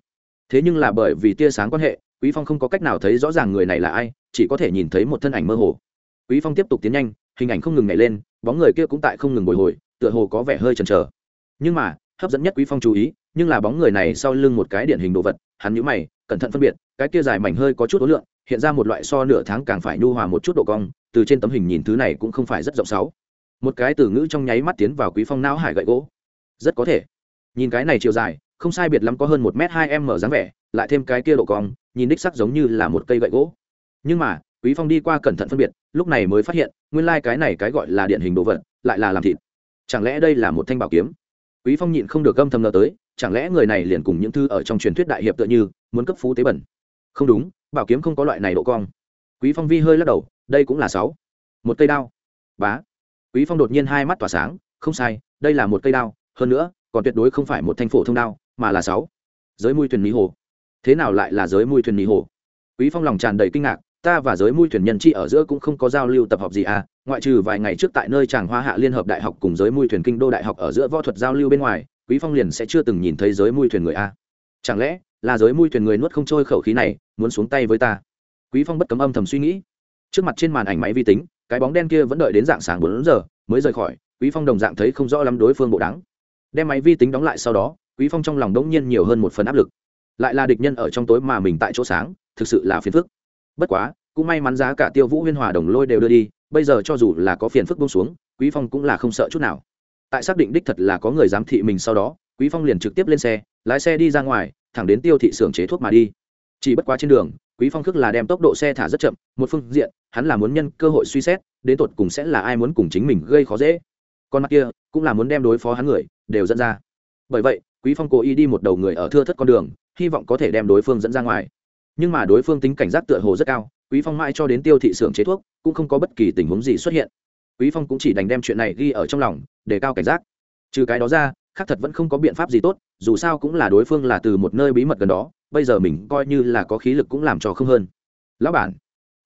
Thế nhưng là bởi vì tia sáng quan hệ, quý phong không có cách nào thấy rõ ràng người này là ai, chỉ có thể nhìn thấy một thân ảnh mơ hồ. Quý phong tiếp tục tiến nhanh, hình ảnh không ngừng nhảy lên, bóng người kia cũng tại không ngừng bồi hồi, tựa hồ có vẻ hơi chần chờ. Nhưng mà, hấp dẫn nhất quý phong chú ý, nhưng là bóng người này sau lưng một cái điển hình đồ vật, hắn nhíu mày, cẩn thận phân biệt, cái kia dài mảnh hơi có chút ối lượng hiện ra một loại so nửa tháng càng phải nhu hòa một chút độ cong, từ trên tấm hình nhìn thứ này cũng không phải rất rộng sáu một cái từ ngữ trong nháy mắt tiến vào quý phong não hải gậy gỗ. Rất có thể. Nhìn cái này chiều dài, không sai biệt lắm có hơn một m hai m dáng vẻ, lại thêm cái kia độ cong, nhìn đích sắc giống như là một cây gậy gỗ. Nhưng mà, quý phong đi qua cẩn thận phân biệt, lúc này mới phát hiện, nguyên lai cái này cái gọi là điện hình đồ vật, lại là làm thịt. Chẳng lẽ đây là một thanh bảo kiếm? Quý phong nhịn không được âm thầm ngờ tới, chẳng lẽ người này liền cùng những thư ở trong truyền thuyết đại hiệp tựa như, muốn cấp phú tế bẩn? Không đúng, bảo kiếm không có loại này độ cong. Quý phong vi hơi lắc đầu, đây cũng là sáu. Một cây đao. Bá quý phong đột nhiên hai mắt tỏa sáng, không sai, đây là một cây đao, hơn nữa, còn tuyệt đối không phải một thanh phổ thông đao, mà là sáu. Giới mui thuyền mỹ hồ. Thế nào lại là giới mui thuyền mỹ hồ? Quý phong lòng tràn đầy kinh ngạc, ta và giới mui thuyền nhân chi ở giữa cũng không có giao lưu tập hợp gì à ngoại trừ vài ngày trước tại nơi tràng hoa hạ liên hợp đại học cùng giới mui thuyền kinh đô đại học ở giữa võ thuật giao lưu bên ngoài, quý phong liền sẽ chưa từng nhìn thấy giới mui thuyền người a. Chẳng lẽ, là giới mui thuyền người nuốt không trôi khẩu khí này, muốn xuống tay với ta? Quý phong bất cấm âm thầm suy nghĩ. Trước mặt trên màn ảnh máy vi tính cái bóng đen kia vẫn đợi đến dạng sáng bốn giờ, mới rời khỏi, quý phong đồng dạng thấy không rõ lắm đối phương bộ đáng đem máy vi tính đóng lại sau đó, quý phong trong lòng đống nhiên nhiều hơn một phần áp lực. Lại là địch nhân ở trong tối mà mình tại chỗ sáng, thực sự là phiền phức. Bất quá, cũng may mắn giá cả tiêu vũ huyên hòa đồng lôi đều đưa đi, bây giờ cho dù là có phiền phức bông xuống, quý phong cũng là không sợ chút nào. Tại xác định đích thật là có người giám thị mình sau đó, quý phong liền trực tiếp lên xe, lái xe đi ra ngoài, thẳng đến tiêu thị xưởng chế thuốc mà đi. Chỉ bất quá trên đường quý phong khước là đem tốc độ xe thả rất chậm, một phương diện, hắn là muốn nhân cơ hội suy xét, đến tột cùng sẽ là ai muốn cùng chính mình gây khó dễ. Con mắt kia, cũng là muốn đem đối phó hắn người, đều dẫn ra. Bởi vậy, quý phong cố ý đi một đầu người ở thưa thất con đường, hy vọng có thể đem đối phương dẫn ra ngoài. Nhưng mà đối phương tính cảnh giác tựa hồ rất cao, quý phong mãi cho đến tiêu thị xưởng chế thuốc, cũng không có bất kỳ tình huống gì xuất hiện. Quý phong cũng chỉ đành đem chuyện này ghi ở trong lòng, để cao cảnh giác. Trừ cái đó ra, khác thật vẫn không có biện pháp gì tốt, dù sao cũng là đối phương là từ một nơi bí mật gần đó bây giờ mình coi như là có khí lực cũng làm cho không hơn. Lão bản,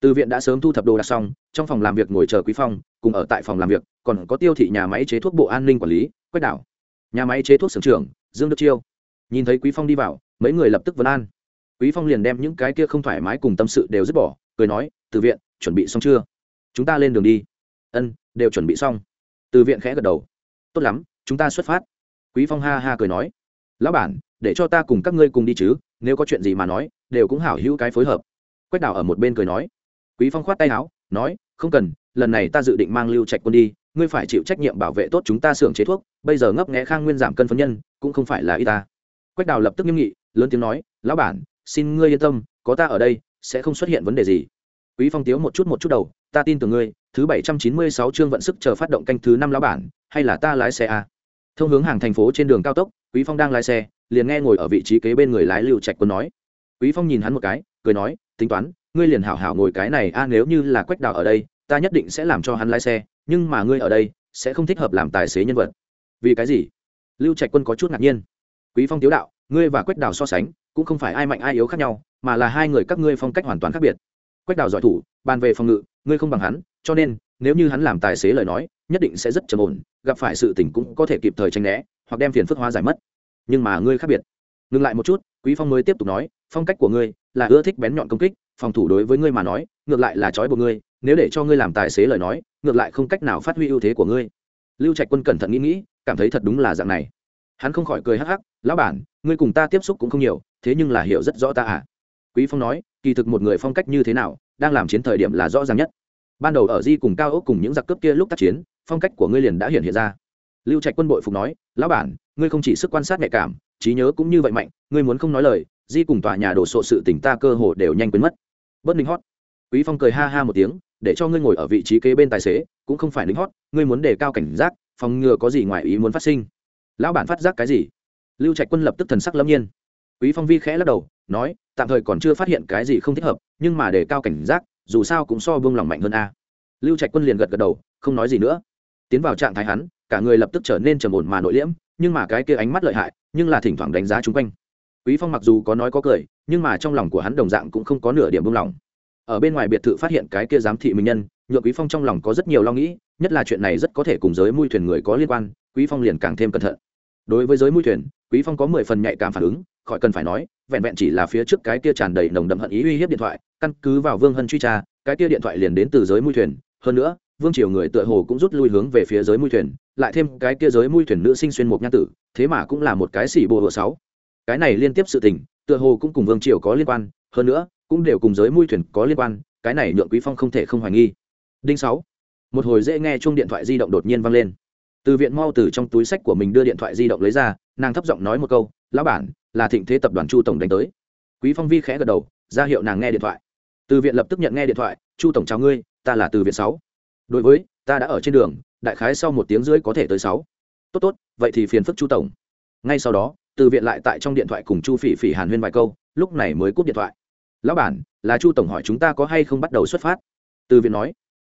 từ viện đã sớm thu thập đồ đạc xong, trong phòng làm việc ngồi chờ quý phong, cùng ở tại phòng làm việc, còn có tiêu thị nhà máy chế thuốc bộ an ninh quản lý, quách đảo. Nhà máy chế thuốc xưởng trưởng, dương đức chiêu. Nhìn thấy quý phong đi vào, mấy người lập tức vấn an. Quý phong liền đem những cái kia không thoải mái cùng tâm sự đều dứt bỏ, cười nói, từ viện, chuẩn bị xong chưa? Chúng ta lên đường đi. Ân, đều chuẩn bị xong. Từ viện khẽ gật đầu. Tốt lắm, chúng ta xuất phát. Quý phong ha ha cười nói. Lão bản để cho ta cùng các ngươi cùng đi chứ, nếu có chuyện gì mà nói, đều cũng hảo hữu cái phối hợp. Quách đào ở một bên cười nói. Quý phong khoát tay áo, nói, không cần, lần này ta dự định mang lưu trạch quân đi, ngươi phải chịu trách nhiệm bảo vệ tốt chúng ta xưởng chế thuốc, bây giờ ngấp nghé khang nguyên giảm cân phấn nhân, cũng không phải là y ta. Quách đào lập tức nghiêm nghị, lớn tiếng nói, lão bản, xin ngươi yên tâm, có ta ở đây, sẽ không xuất hiện vấn đề gì. Quý phong tiếu một chút một chút đầu, ta tin tưởng ngươi, thứ bảy trăm chín mươi sáu chương vận sức chờ phát động canh thứ năm lão bản, hay là ta lái xe à? thông hướng hàng thành phố trên đường cao tốc, quý phong đang lái xe liền nghe ngồi ở vị trí kế bên người lái lưu trạch quân nói. Quý phong nhìn hắn một cái, cười nói, tính toán, ngươi liền hảo hảo ngồi cái này, a, nếu như là quách đào ở đây, ta nhất định sẽ làm cho hắn lái xe, nhưng mà ngươi ở đây, sẽ không thích hợp làm tài xế nhân vật. Vì cái gì? Lưu trạch quân có chút ngạc nhiên. Quý phong tiếu đạo, ngươi và quách đào so sánh, cũng không phải ai mạnh ai yếu khác nhau, mà là hai người các ngươi phong cách hoàn toàn khác biệt. Quách đào giỏi thủ, bàn về phòng ngự, ngươi không bằng hắn, cho nên, nếu như hắn làm tài xế lời nói, nhất định sẽ rất trầm ổn, gặp phải sự tình cũng có thể kịp thời tranh né, hoặc đem phiền phức hóa giải mất nhưng mà ngươi khác biệt. Ngừng lại một chút, quý phong mới tiếp tục nói, phong cách của ngươi là ưa thích bén nhọn công kích, phòng thủ đối với ngươi mà nói, ngược lại là trói buộc ngươi, nếu để cho ngươi làm tài xế lời nói, ngược lại không cách nào phát huy ưu thế của ngươi. Lưu trạch quân cẩn thận nghĩ nghĩ, cảm thấy thật đúng là dạng này. Hắn không khỏi cười hắc hắc, lão bản, ngươi cùng ta tiếp xúc cũng không nhiều, thế nhưng là hiểu rất rõ ta à. Quý phong nói, kỳ thực một người phong cách như thế nào, đang làm chiến thời điểm là rõ ràng nhất. Ban đầu ở di cùng cao ốc cùng những giặc cướp kia lúc tác chiến, phong cách của ngươi liền đã hiện hiện ra. Lưu trạch quân bội phục nói, lão bản ngươi không chỉ sức quan sát nhạy cảm, trí nhớ cũng như vậy mạnh, ngươi muốn không nói lời, di cùng tòa nhà đổ sộ sự tỉnh ta cơ hồ đều nhanh quên mất. Bất ninh hót. Quý phong cười ha ha một tiếng, để cho ngươi ngồi ở vị trí kế bên tài xế, cũng không phải lính hót, ngươi muốn đề cao cảnh giác, phòng ngừa có gì ngoài ý muốn phát sinh. Lão bản phát giác cái gì? Lưu trạch quân lập tức thần sắc lâm nhiên. Quý phong vi khẽ lắc đầu, nói, tạm thời còn chưa phát hiện cái gì không thích hợp, nhưng mà đề cao cảnh giác, dù sao cũng so vương lòng mạnh hơn a. Lưu trạch quân liền gật gật đầu, không nói gì nữa tiến vào trạng thái hắn, cả người lập tức trở nên trầm ổn mà nội liễm, nhưng mà cái kia ánh mắt lợi hại, nhưng là thỉnh thoảng đánh giá chung quanh. Quý phong mặc dù có nói có cười, nhưng mà trong lòng của hắn đồng dạng cũng không có nửa điểm buông lỏng. Ở bên ngoài biệt thự phát hiện cái kia giám thị minh nhân, nhượng quý phong trong lòng có rất nhiều lo nghĩ, nhất là chuyện này rất có thể cùng giới mui thuyền người có liên quan, quý phong liền càng thêm cẩn thận. Đối với giới mui thuyền, quý phong có mười phần nhạy cảm phản ứng, khỏi cần phải nói, vẹn vẹn chỉ là phía trước cái kia tràn đầy nồng đậm hận ý uy hiếp điện thoại, căn cứ vào vương hân truy tra, cái kia điện thoại liền đến từ giới mui thuyền. Hơn nữa vương triều người tựa hồ cũng rút lui hướng về phía giới mui thuyền, lại thêm cái kia giới mui thuyền nữ sinh xuyên một nhan tử, thế mà cũng là một cái xỉ bộ hộ sáu. Cái này liên tiếp sự tình, tựa hồ cũng cùng vương triều có liên quan, hơn nữa, cũng đều cùng giới mui thuyền có liên quan, cái này nhượng quý phong không thể không hoài nghi. Đinh sáu. Một hồi dễ nghe chuông điện thoại di động đột nhiên vang lên. Từ viện mau từ trong túi sách của mình đưa điện thoại di động lấy ra, nàng thấp giọng nói một câu, lão bản, là thịnh thế tập đoàn chu tổng đánh tới. Quý phong vi khẽ gật đầu, ra hiệu nàng nghe điện thoại. Từ viện lập tức nhận nghe điện thoại, chu tổng chào ngươi, ta là từ viện sáu đối với, ta đã ở trên đường, đại khái sau một tiếng rưỡi có thể tới sáu. Tốt tốt, vậy thì phiền phức chu tổng. Ngay sau đó, từ viện lại tại trong điện thoại cùng chu phỉ phỉ hàn huyên vài câu, lúc này mới cúp điện thoại. Lão bản, là chu tổng hỏi chúng ta có hay không bắt đầu xuất phát? Từ viện nói.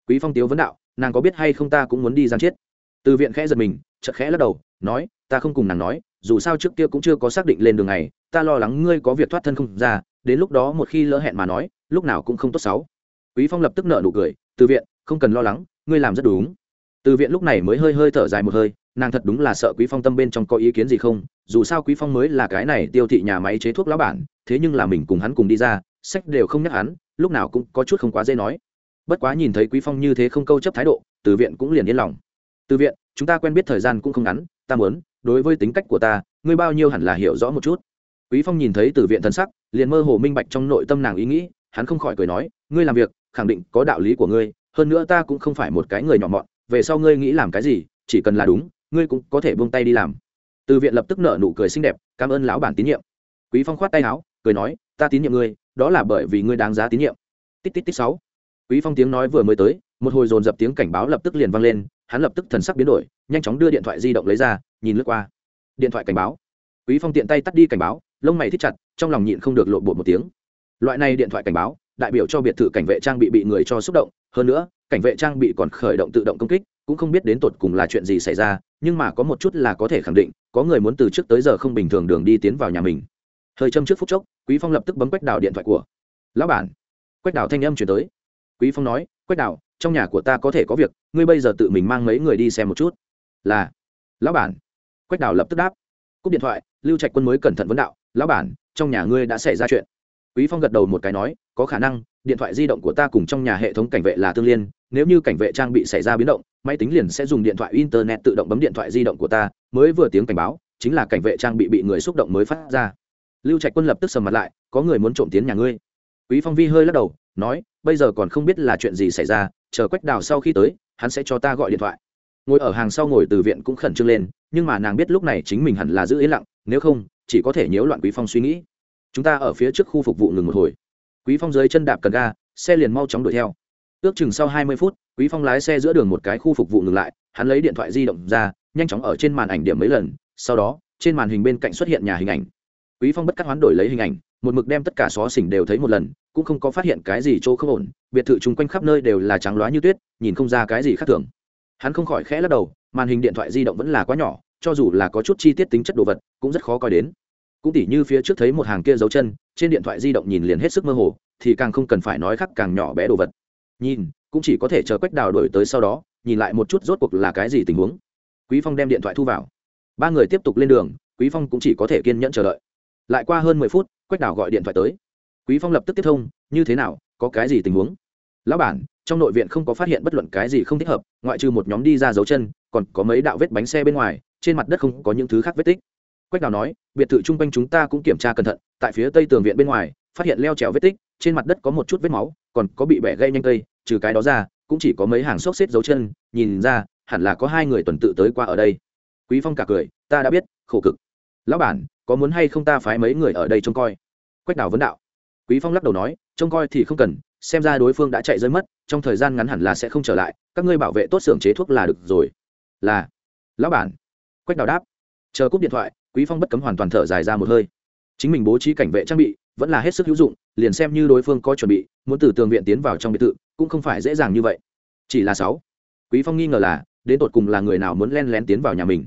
Quý phong tiếu vấn đạo, nàng có biết hay không ta cũng muốn đi giang chết. Từ viện khẽ giật mình, chợt khẽ lắc đầu, nói, ta không cùng nàng nói, dù sao trước kia cũng chưa có xác định lên đường này, ta lo lắng ngươi có việc thoát thân không ra, đến lúc đó một khi lỡ hẹn mà nói, lúc nào cũng không tốt xấu quý phong lập tức nợ nụ cười, từ viện không cần lo lắng, ngươi làm rất đúng. Từ viện lúc này mới hơi hơi thở dài một hơi, nàng thật đúng là sợ quý phong tâm bên trong có ý kiến gì không? Dù sao quý phong mới là cái này tiêu thị nhà máy chế thuốc lão bản, thế nhưng là mình cùng hắn cùng đi ra, sách đều không nhắc hắn, lúc nào cũng có chút không quá dễ nói. Bất quá nhìn thấy quý phong như thế không câu chấp thái độ, từ viện cũng liền yên lòng. Từ viện, chúng ta quen biết thời gian cũng không ngắn, ta muốn, đối với tính cách của ta, ngươi bao nhiêu hẳn là hiểu rõ một chút. Quý phong nhìn thấy từ viện thân sắc, liền mơ hồ minh bạch trong nội tâm nàng ý nghĩ, hắn không khỏi cười nói, ngươi làm việc, khẳng định có đạo lý của ngươi hơn nữa ta cũng không phải một cái người nhỏ mọn, về sau ngươi nghĩ làm cái gì, chỉ cần là đúng, ngươi cũng có thể buông tay đi làm. Từ viện lập tức nở nụ cười xinh đẹp, cảm ơn lão bản tín nhiệm. Quý phong khoát tay áo, cười nói, ta tín nhiệm ngươi, đó là bởi vì ngươi đáng giá tín nhiệm. Tít tít tít sáu. Quý phong tiếng nói vừa mới tới, một hồi dồn dập tiếng cảnh báo lập tức liền vang lên, hắn lập tức thần sắc biến đổi, nhanh chóng đưa điện thoại di động lấy ra, nhìn lướt qua. Điện thoại cảnh báo. Quý phong tiện tay tắt đi cảnh báo, lông mày thích chặt, trong lòng nhịn không được lộn bột một tiếng. Loại này điện thoại cảnh báo đại biểu cho biệt thự cảnh vệ trang bị bị người cho xúc động, hơn nữa, cảnh vệ trang bị còn khởi động tự động công kích, cũng không biết đến tột cùng là chuyện gì xảy ra, nhưng mà có một chút là có thể khẳng định, có người muốn từ trước tới giờ không bình thường đường đi tiến vào nhà mình. Hơi châm trước phút chốc, quý phong lập tức bấm quách đào điện thoại của. Lão bản. Quách đào thanh âm chuyển tới. Quý phong nói, quách đào, trong nhà của ta có thể có việc, ngươi bây giờ tự mình mang mấy người đi xem một chút. Là. Lão bản. Quách đào lập tức đáp. Cúp điện thoại, lưu trạch quân mới cẩn thận vấn đạo, lão bản, trong nhà ngươi đã xảy ra chuyện. Quý phong gật đầu một cái nói có khả năng, điện thoại di động của ta cùng trong nhà hệ thống cảnh vệ là tương liên, nếu như cảnh vệ trang bị xảy ra biến động, máy tính liền sẽ dùng điện thoại, internet tự động bấm điện thoại di động của ta, mới vừa tiếng cảnh báo, chính là cảnh vệ trang bị bị người xúc động mới phát ra. Lưu trạch quân lập tức sầm mặt lại, có người muốn trộm tiến nhà ngươi. Quý phong vi hơi lắc đầu, nói, bây giờ còn không biết là chuyện gì xảy ra, chờ quách đào sau khi tới, hắn sẽ cho ta gọi điện thoại. Ngồi ở hàng sau ngồi từ viện cũng khẩn trương lên, nhưng mà nàng biết lúc này chính mình hẳn là giữ yên lặng, nếu không, chỉ có thể nhiễu loạn quý phong suy nghĩ. Chúng ta ở phía trước khu phục vụ ngừng một hồi quý phong dưới chân đạp cần ga, xe liền mau chóng đuổi theo. Ước chừng sau hai mươi phút, quý phong lái xe giữa đường một cái khu phục vụ ngừng lại, hắn lấy điện thoại di động ra, nhanh chóng ở trên màn ảnh điểm mấy lần, sau đó, trên màn hình bên cạnh xuất hiện nhà hình ảnh. Quý phong bất cắt hoán đổi lấy hình ảnh, một mực đem tất cả xó xỉnh đều thấy một lần, cũng không có phát hiện cái gì chỗ không ổn, biệt thự chung quanh khắp nơi đều là trắng loá như tuyết, nhìn không ra cái gì khác thường. Hắn không khỏi khẽ lắc đầu, màn hình điện thoại di động vẫn là quá nhỏ, cho dù là có chút chi tiết tính chất đồ vật, cũng rất khó coi đến cũng tỉ như phía trước thấy một hàng kia dấu chân, trên điện thoại di động nhìn liền hết sức mơ hồ, thì càng không cần phải nói khắc càng nhỏ bé đồ vật. Nhìn, cũng chỉ có thể chờ quách đào đổi tới sau đó, nhìn lại một chút rốt cuộc là cái gì tình huống. Quý phong đem điện thoại thu vào. Ba người tiếp tục lên đường, quý phong cũng chỉ có thể kiên nhẫn chờ đợi. Lại qua hơn mười phút, quách đào gọi điện thoại tới. Quý phong lập tức tiếp thông, như thế nào, có cái gì tình huống? Lão bản, trong nội viện không có phát hiện bất luận cái gì không thích hợp, ngoại trừ một nhóm đi ra dấu chân, còn có mấy đạo vết bánh xe bên ngoài, trên mặt đất không có những thứ khác vết tích quách đào nói, biệt thự chung quanh chúng ta cũng kiểm tra cẩn thận, tại phía tây tường viện bên ngoài, phát hiện leo trèo vết tích, trên mặt đất có một chút vết máu, còn có bị bẻ gây nhanh cây, trừ cái đó ra, cũng chỉ có mấy hàng xốc xếp dấu chân, nhìn ra, hẳn là có hai người tuần tự tới qua ở đây. Quý phong cả cười, ta đã biết, khổ cực. Lão bản, có muốn hay không ta phái mấy người ở đây trông coi? Quách đào vấn đạo. Quý phong lắc đầu nói, trông coi thì không cần, xem ra đối phương đã chạy rơi mất, trong thời gian ngắn hẳn là sẽ không trở lại, các ngươi bảo vệ tốt xưởng chế thuốc là được rồi. Là, lão bản. Quách đào đáp. Chờ cúp điện thoại quý phong bất cấm hoàn toàn thở dài ra một hơi. Chính mình bố trí cảnh vệ trang bị vẫn là hết sức hữu dụng, liền xem như đối phương có chuẩn bị, muốn từ tường viện tiến vào trong biệt thự cũng không phải dễ dàng như vậy. Chỉ là sáu, quý phong nghi ngờ là, đến tột cùng là người nào muốn len lén tiến vào nhà mình?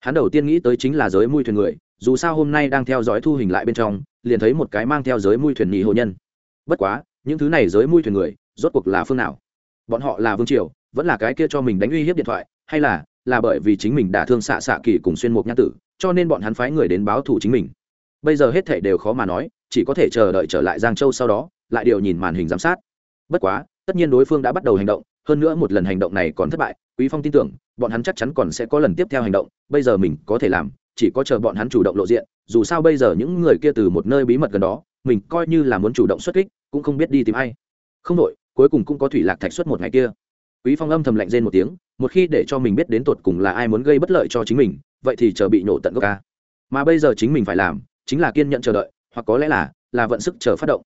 Hắn đầu tiên nghĩ tới chính là giới mui thuyền người, dù sao hôm nay đang theo dõi thu hình lại bên trong, liền thấy một cái mang theo giới mui thuyền nhị hồ nhân. Bất quá, những thứ này giới mui thuyền người, rốt cuộc là phương nào? Bọn họ là vương triều, vẫn là cái kia cho mình đánh uy hiếp điện thoại, hay là là bởi vì chính mình đã thương xạ xạ kỳ cùng xuyên mục nhã tử cho nên bọn hắn phái người đến báo thủ chính mình. Bây giờ hết thể đều khó mà nói, chỉ có thể chờ đợi trở lại giang châu sau đó, lại điều nhìn màn hình giám sát. Bất quá, tất nhiên đối phương đã bắt đầu hành động, hơn nữa một lần hành động này còn thất bại, quý phong tin tưởng, bọn hắn chắc chắn còn sẽ có lần tiếp theo hành động, bây giờ mình có thể làm, chỉ có chờ bọn hắn chủ động lộ diện, dù sao bây giờ những người kia từ một nơi bí mật gần đó, mình coi như là muốn chủ động xuất kích, cũng không biết đi tìm ai. Không đội cuối cùng cũng có thủy lạc thạch xuất một ngày kia. Quý phong âm thầm lạnh rên một tiếng, một khi để cho mình biết đến tột cùng là ai muốn gây bất lợi cho chính mình vậy thì chờ bị nổ tận gốc ca. Mà bây giờ chính mình phải làm, chính là kiên nhận chờ đợi, hoặc có lẽ là là vận sức chờ phát động.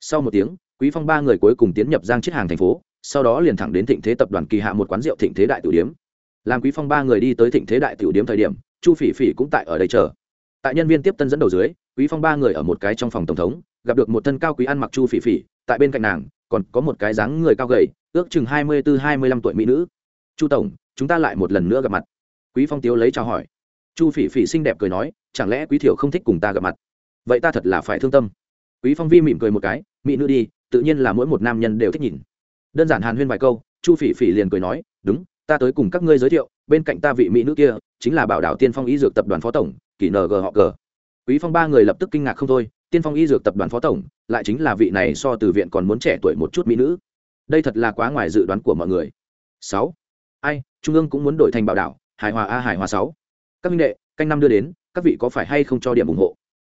Sau một tiếng, quý phong ba người cuối cùng tiến nhập giang chiết hàng thành phố, sau đó liền thẳng đến thịnh thế tập đoàn kỳ hạ một quán rượu thịnh thế đại tiểu điếm. Làm quý phong ba người đi tới thịnh thế đại tiểu điếm thời điểm, chu phỉ phỉ cũng tại ở đây chờ. Tại nhân viên tiếp tân dẫn đầu dưới, quý phong ba người ở một cái trong phòng tổng thống, gặp được một thân cao quý ăn mặc chu phỉ phỉ, tại bên cạnh nàng, còn có một cái dáng người cao gầy, ước chừng hai mươi bốn hai mươi lăm tuổi mỹ nữ. Chu tổng, chúng ta lại một lần nữa gặp mặt. Quý phong tiếu lấy chào hỏi chu phỉ phỉ xinh đẹp cười nói, chẳng lẽ quý thiểu không thích cùng ta gặp mặt? Vậy ta thật là phải thương tâm. Quý phong vi mỉm cười một cái, mỹ nữ đi, tự nhiên là mỗi một nam nhân đều thích nhìn. Đơn giản hàn huyên vài câu, chu phỉ phỉ liền cười nói, đúng, ta tới cùng các ngươi giới thiệu, bên cạnh ta vị mỹ nữ kia, chính là bảo đảo tiên phong y dược tập đoàn phó tổng, kỷ ng họ cờ quý phong ba người lập tức kinh ngạc không thôi, tiên phong y dược tập đoàn phó tổng, lại chính là vị này so từ viện còn muốn trẻ tuổi một chút mỹ nữ. Đây thật là quá ngoài dự đoán của mọi người. Sáu. Ai, trung ương cũng muốn đổi thành bảo đảo, hài hòa a, hài hòa sáu các minh đệ, canh năm đưa đến, các vị có phải hay không cho điểm ủng hộ?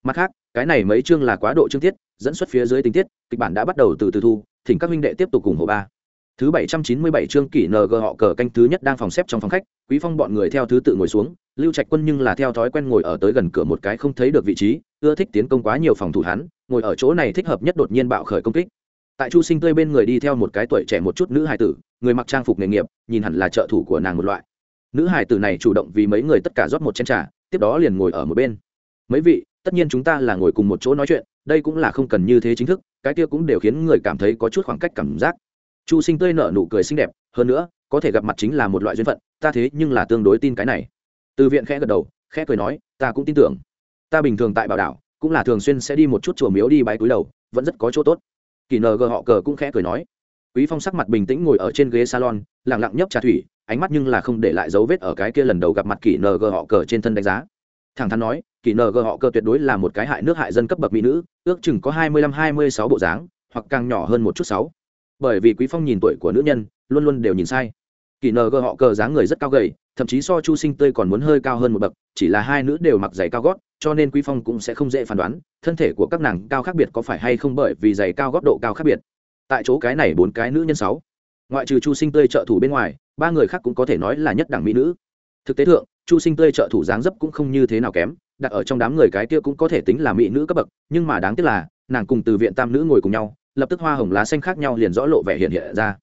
Mặt khác, cái này mấy chương là quá độ chương tiết, dẫn xuất phía dưới tình tiết, kịch bản đã bắt đầu từ từ thu, thỉnh các minh đệ tiếp tục ủng hộ ba. Thứ bảy trăm chín mươi bảy chương kỷ ng họ cờ canh thứ nhất đang phòng xếp trong phòng khách, quý phong bọn người theo thứ tự ngồi xuống, lưu trạch quân nhưng là theo thói quen ngồi ở tới gần cửa một cái không thấy được vị trí, ưa thích tiến công quá nhiều phòng thủ hắn, ngồi ở chỗ này thích hợp nhất đột nhiên bạo khởi công kích. Tại chu sinh tươi bên người đi theo một cái tuổi trẻ một chút nữ hài tử, người mặc trang phục nghề nghiệp, nhìn hẳn là trợ thủ của nàng một loại nữ hải tử này chủ động vì mấy người tất cả rót một chén trà, tiếp đó liền ngồi ở một bên. Mấy vị, tất nhiên chúng ta là ngồi cùng một chỗ nói chuyện, đây cũng là không cần như thế chính thức, cái kia cũng đều khiến người cảm thấy có chút khoảng cách cảm giác. Chu sinh tươi nở nụ cười xinh đẹp, hơn nữa, có thể gặp mặt chính là một loại duyên phận, ta thế nhưng là tương đối tin cái này. Từ viện khẽ gật đầu, khẽ cười nói, ta cũng tin tưởng. Ta bình thường tại bảo đảo, cũng là thường xuyên sẽ đi một chút chùa miếu đi bái túi đầu, vẫn rất có chỗ tốt. Kỳ nờ gờ họ cờ cũng khẽ cười nói. Quý phong sắc mặt bình tĩnh ngồi ở trên ghế salon, lặng lặng nhấp trà thủy ánh mắt nhưng là không để lại dấu vết ở cái kia lần đầu gặp mặt kỳ ng họ cờ trên thân đánh giá. Thẳng thắn nói kỳ ng họ cờ tuyệt đối là một cái hại nước hại dân cấp bậc mỹ nữ, ước chừng có hai mươi lăm, hai mươi sáu bộ dáng, hoặc càng nhỏ hơn một chút sáu. Bởi vì quý phong nhìn tuổi của nữ nhân, luôn luôn đều nhìn sai. Kỳ ng họ cờ dáng người rất cao gầy, thậm chí so chu sinh tươi còn muốn hơi cao hơn một bậc, chỉ là hai nữ đều mặc giày cao gót, cho nên quý phong cũng sẽ không dễ phán đoán, thân thể của các nàng cao khác biệt có phải hay không bởi vì giày cao gót độ cao khác biệt. Tại chỗ cái này bốn cái nữ nhân sáu. Ngoại trừ chu sinh tươi trợ thủ bên ngoài ba người khác cũng có thể nói là nhất đẳng mỹ nữ. Thực tế thượng, chu sinh tươi trợ thủ dáng dấp cũng không như thế nào kém, đặt ở trong đám người cái kia cũng có thể tính là mỹ nữ cấp bậc, nhưng mà đáng tiếc là, nàng cùng từ viện tam nữ ngồi cùng nhau, lập tức hoa hồng lá xanh khác nhau liền rõ lộ vẻ hiện hiện ra.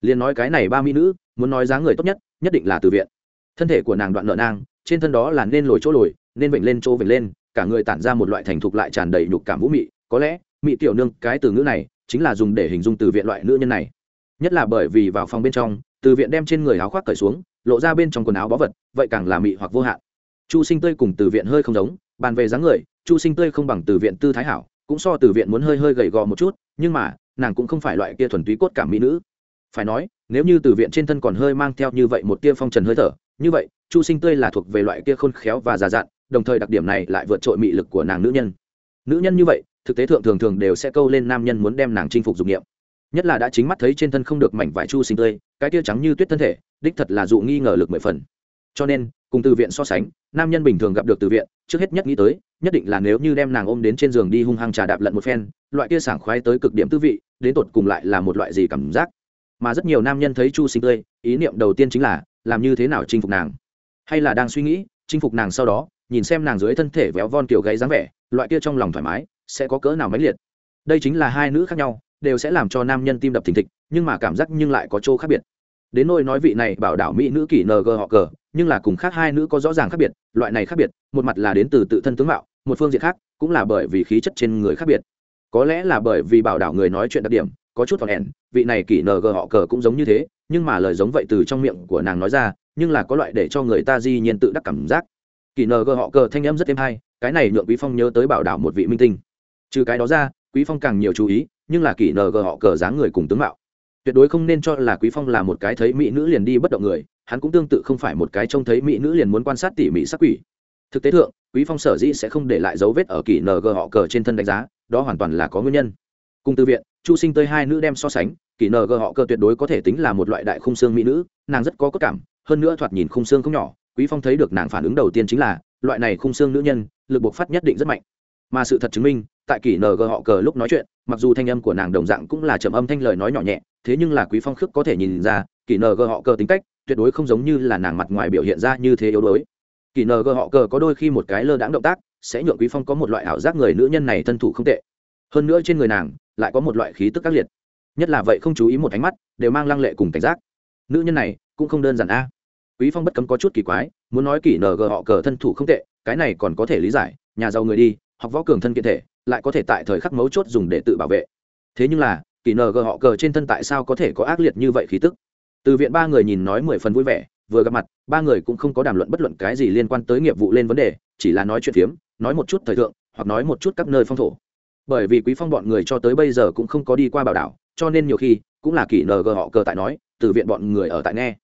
Liền nói cái này ba mỹ nữ, muốn nói dáng người tốt nhất nhất định là từ viện. Thân thể của nàng đoạn nợ nang, trên thân đó là nên lồi chỗ lồi, nên vểnh lên chỗ vểnh lên, cả người tản ra một loại thành thục lại tràn đầy nhục cảm vũ mị, có lẽ, mị tiểu nương, cái từ ngữ này, chính là dùng để hình dung từ viện loại nữ nhân này. Nhất là bởi vì vào phòng bên trong từ viện đem trên người áo khoác cởi xuống, lộ ra bên trong quần áo bó vật, vậy càng là mị hoặc vô hạn. Chu sinh tươi cùng từ viện hơi không giống, bàn về dáng người, chu sinh tươi không bằng từ viện tư thái hảo, cũng so từ viện muốn hơi hơi gầy gò một chút, nhưng mà, nàng cũng không phải loại kia thuần túy cốt cảm mỹ nữ. Phải nói, nếu như từ viện trên thân còn hơi mang theo như vậy một tia phong trần hơi thở, như vậy, chu sinh tươi là thuộc về loại kia khôn khéo và già dặn, đồng thời đặc điểm này lại vượt trội mị lực của nàng nữ nhân. Nữ nhân như vậy, thực tế thượng thường thường đều sẽ câu lên nam nhân muốn đem nàng chinh phục dục nghiệm nhất là đã chính mắt thấy trên thân không được mảnh vải chu sinh tươi, cái tia trắng như tuyết thân thể, đích thật là dụ nghi ngờ lực mười phần. Cho nên, cùng từ viện so sánh, nam nhân bình thường gặp được từ viện, trước hết nhất nghĩ tới, nhất định là nếu như đem nàng ôm đến trên giường đi hung hăng trà đạp lận một phen, loại kia sảng khoái tới cực điểm tư vị, đến tột cùng lại là một loại gì cảm giác. Mà rất nhiều nam nhân thấy chu sinh tươi, ý niệm đầu tiên chính là, làm như thế nào chinh phục nàng? Hay là đang suy nghĩ, chinh phục nàng sau đó, nhìn xem nàng dưới thân thể véo von kiểu gáy dáng vẻ, loại kia trong lòng thoải mái, sẽ có cỡ nào mãnh liệt? Đây chính là hai nữ khác nhau đều sẽ làm cho nam nhân tim đập thình thịch, nhưng mà cảm giác nhưng lại có chỗ khác biệt. Đến nôi nói vị này bảo đảo mỹ nữ kỷ ng họ cờ, nhưng là cùng khác hai nữ có rõ ràng khác biệt, loại này khác biệt, một mặt là đến từ tự thân tướng mạo, một phương diện khác cũng là bởi vì khí chất trên người khác biệt. Có lẽ là bởi vì bảo đảo người nói chuyện đặc điểm, có chút thọn hẹn vị này kỷ ng họ cờ cũng giống như thế, nhưng mà lời giống vậy từ trong miệng của nàng nói ra, nhưng là có loại để cho người ta di nhiên tự đắc cảm giác. Kỷ ng họ cờ thanh âm rất êm hay, cái này nhượng quý phong nhớ tới bảo đảo một vị minh tinh. Trừ cái đó ra, quý phong càng nhiều chú ý nhưng là kỷ ng họ cờ dáng người cùng tướng mạo. Tuyệt đối không nên cho là quý phong là một cái thấy mỹ nữ liền đi bất động người, hắn cũng tương tự không phải một cái trông thấy mỹ nữ liền muốn quan sát tỉ mỉ sắc quỷ. Thực tế thượng, quý phong sở dĩ sẽ không để lại dấu vết ở kỷ ng họ cờ trên thân đánh giá, đó hoàn toàn là có nguyên nhân. Cùng từ viện, chu sinh tơi hai nữ đem so sánh, kỷ ng họ cờ tuyệt đối có thể tính là một loại đại khung xương mỹ nữ, nàng rất có cốt cảm, hơn nữa thoạt nhìn khung xương không nhỏ, quý phong thấy được nàng phản ứng đầu tiên chính là, loại này khung xương nữ nhân, lực buộc phát nhất định rất mạnh. Mà sự thật chứng minh, tại kỷ ng họ cờ lúc nói chuyện mặc dù thanh âm của nàng đồng dạng cũng là trầm âm thanh lời nói nhỏ nhẹ, thế nhưng là quý phong khước có thể nhìn ra kỷ ng họ cờ tính cách tuyệt đối không giống như là nàng mặt ngoài biểu hiện ra như thế yếu đuối. Kỷ ng họ cờ có đôi khi một cái lơ đãng động tác, sẽ nhượng quý phong có một loại ảo giác người nữ nhân này thân thủ không tệ. Hơn nữa trên người nàng lại có một loại khí tức các liệt. Nhất là vậy không chú ý một ánh mắt, đều mang lăng lệ cùng cảnh giác. Nữ nhân này cũng không đơn giản a. Quý phong bất cấm có chút kỳ quái, muốn nói kỷ ng họ cờ thân thủ không tệ, cái này còn có thể lý giải, nhà giàu người đi, học võ cường thân kiện thể lại có thể tại thời khắc mấu chốt dùng để tự bảo vệ. Thế nhưng là, kỷ ng họ cờ trên thân tại sao có thể có ác liệt như vậy khí tức? Từ viện ba người nhìn nói mười phần vui vẻ, vừa gặp mặt, ba người cũng không có đàm luận bất luận cái gì liên quan tới nghiệp vụ lên vấn đề, chỉ là nói chuyện phiếm, nói một chút thời thượng, hoặc nói một chút các nơi phong thổ. Bởi vì quý phong bọn người cho tới bây giờ cũng không có đi qua bảo đảo, cho nên nhiều khi, cũng là kỳ ng họ cờ tại nói, từ viện bọn người ở tại nghe.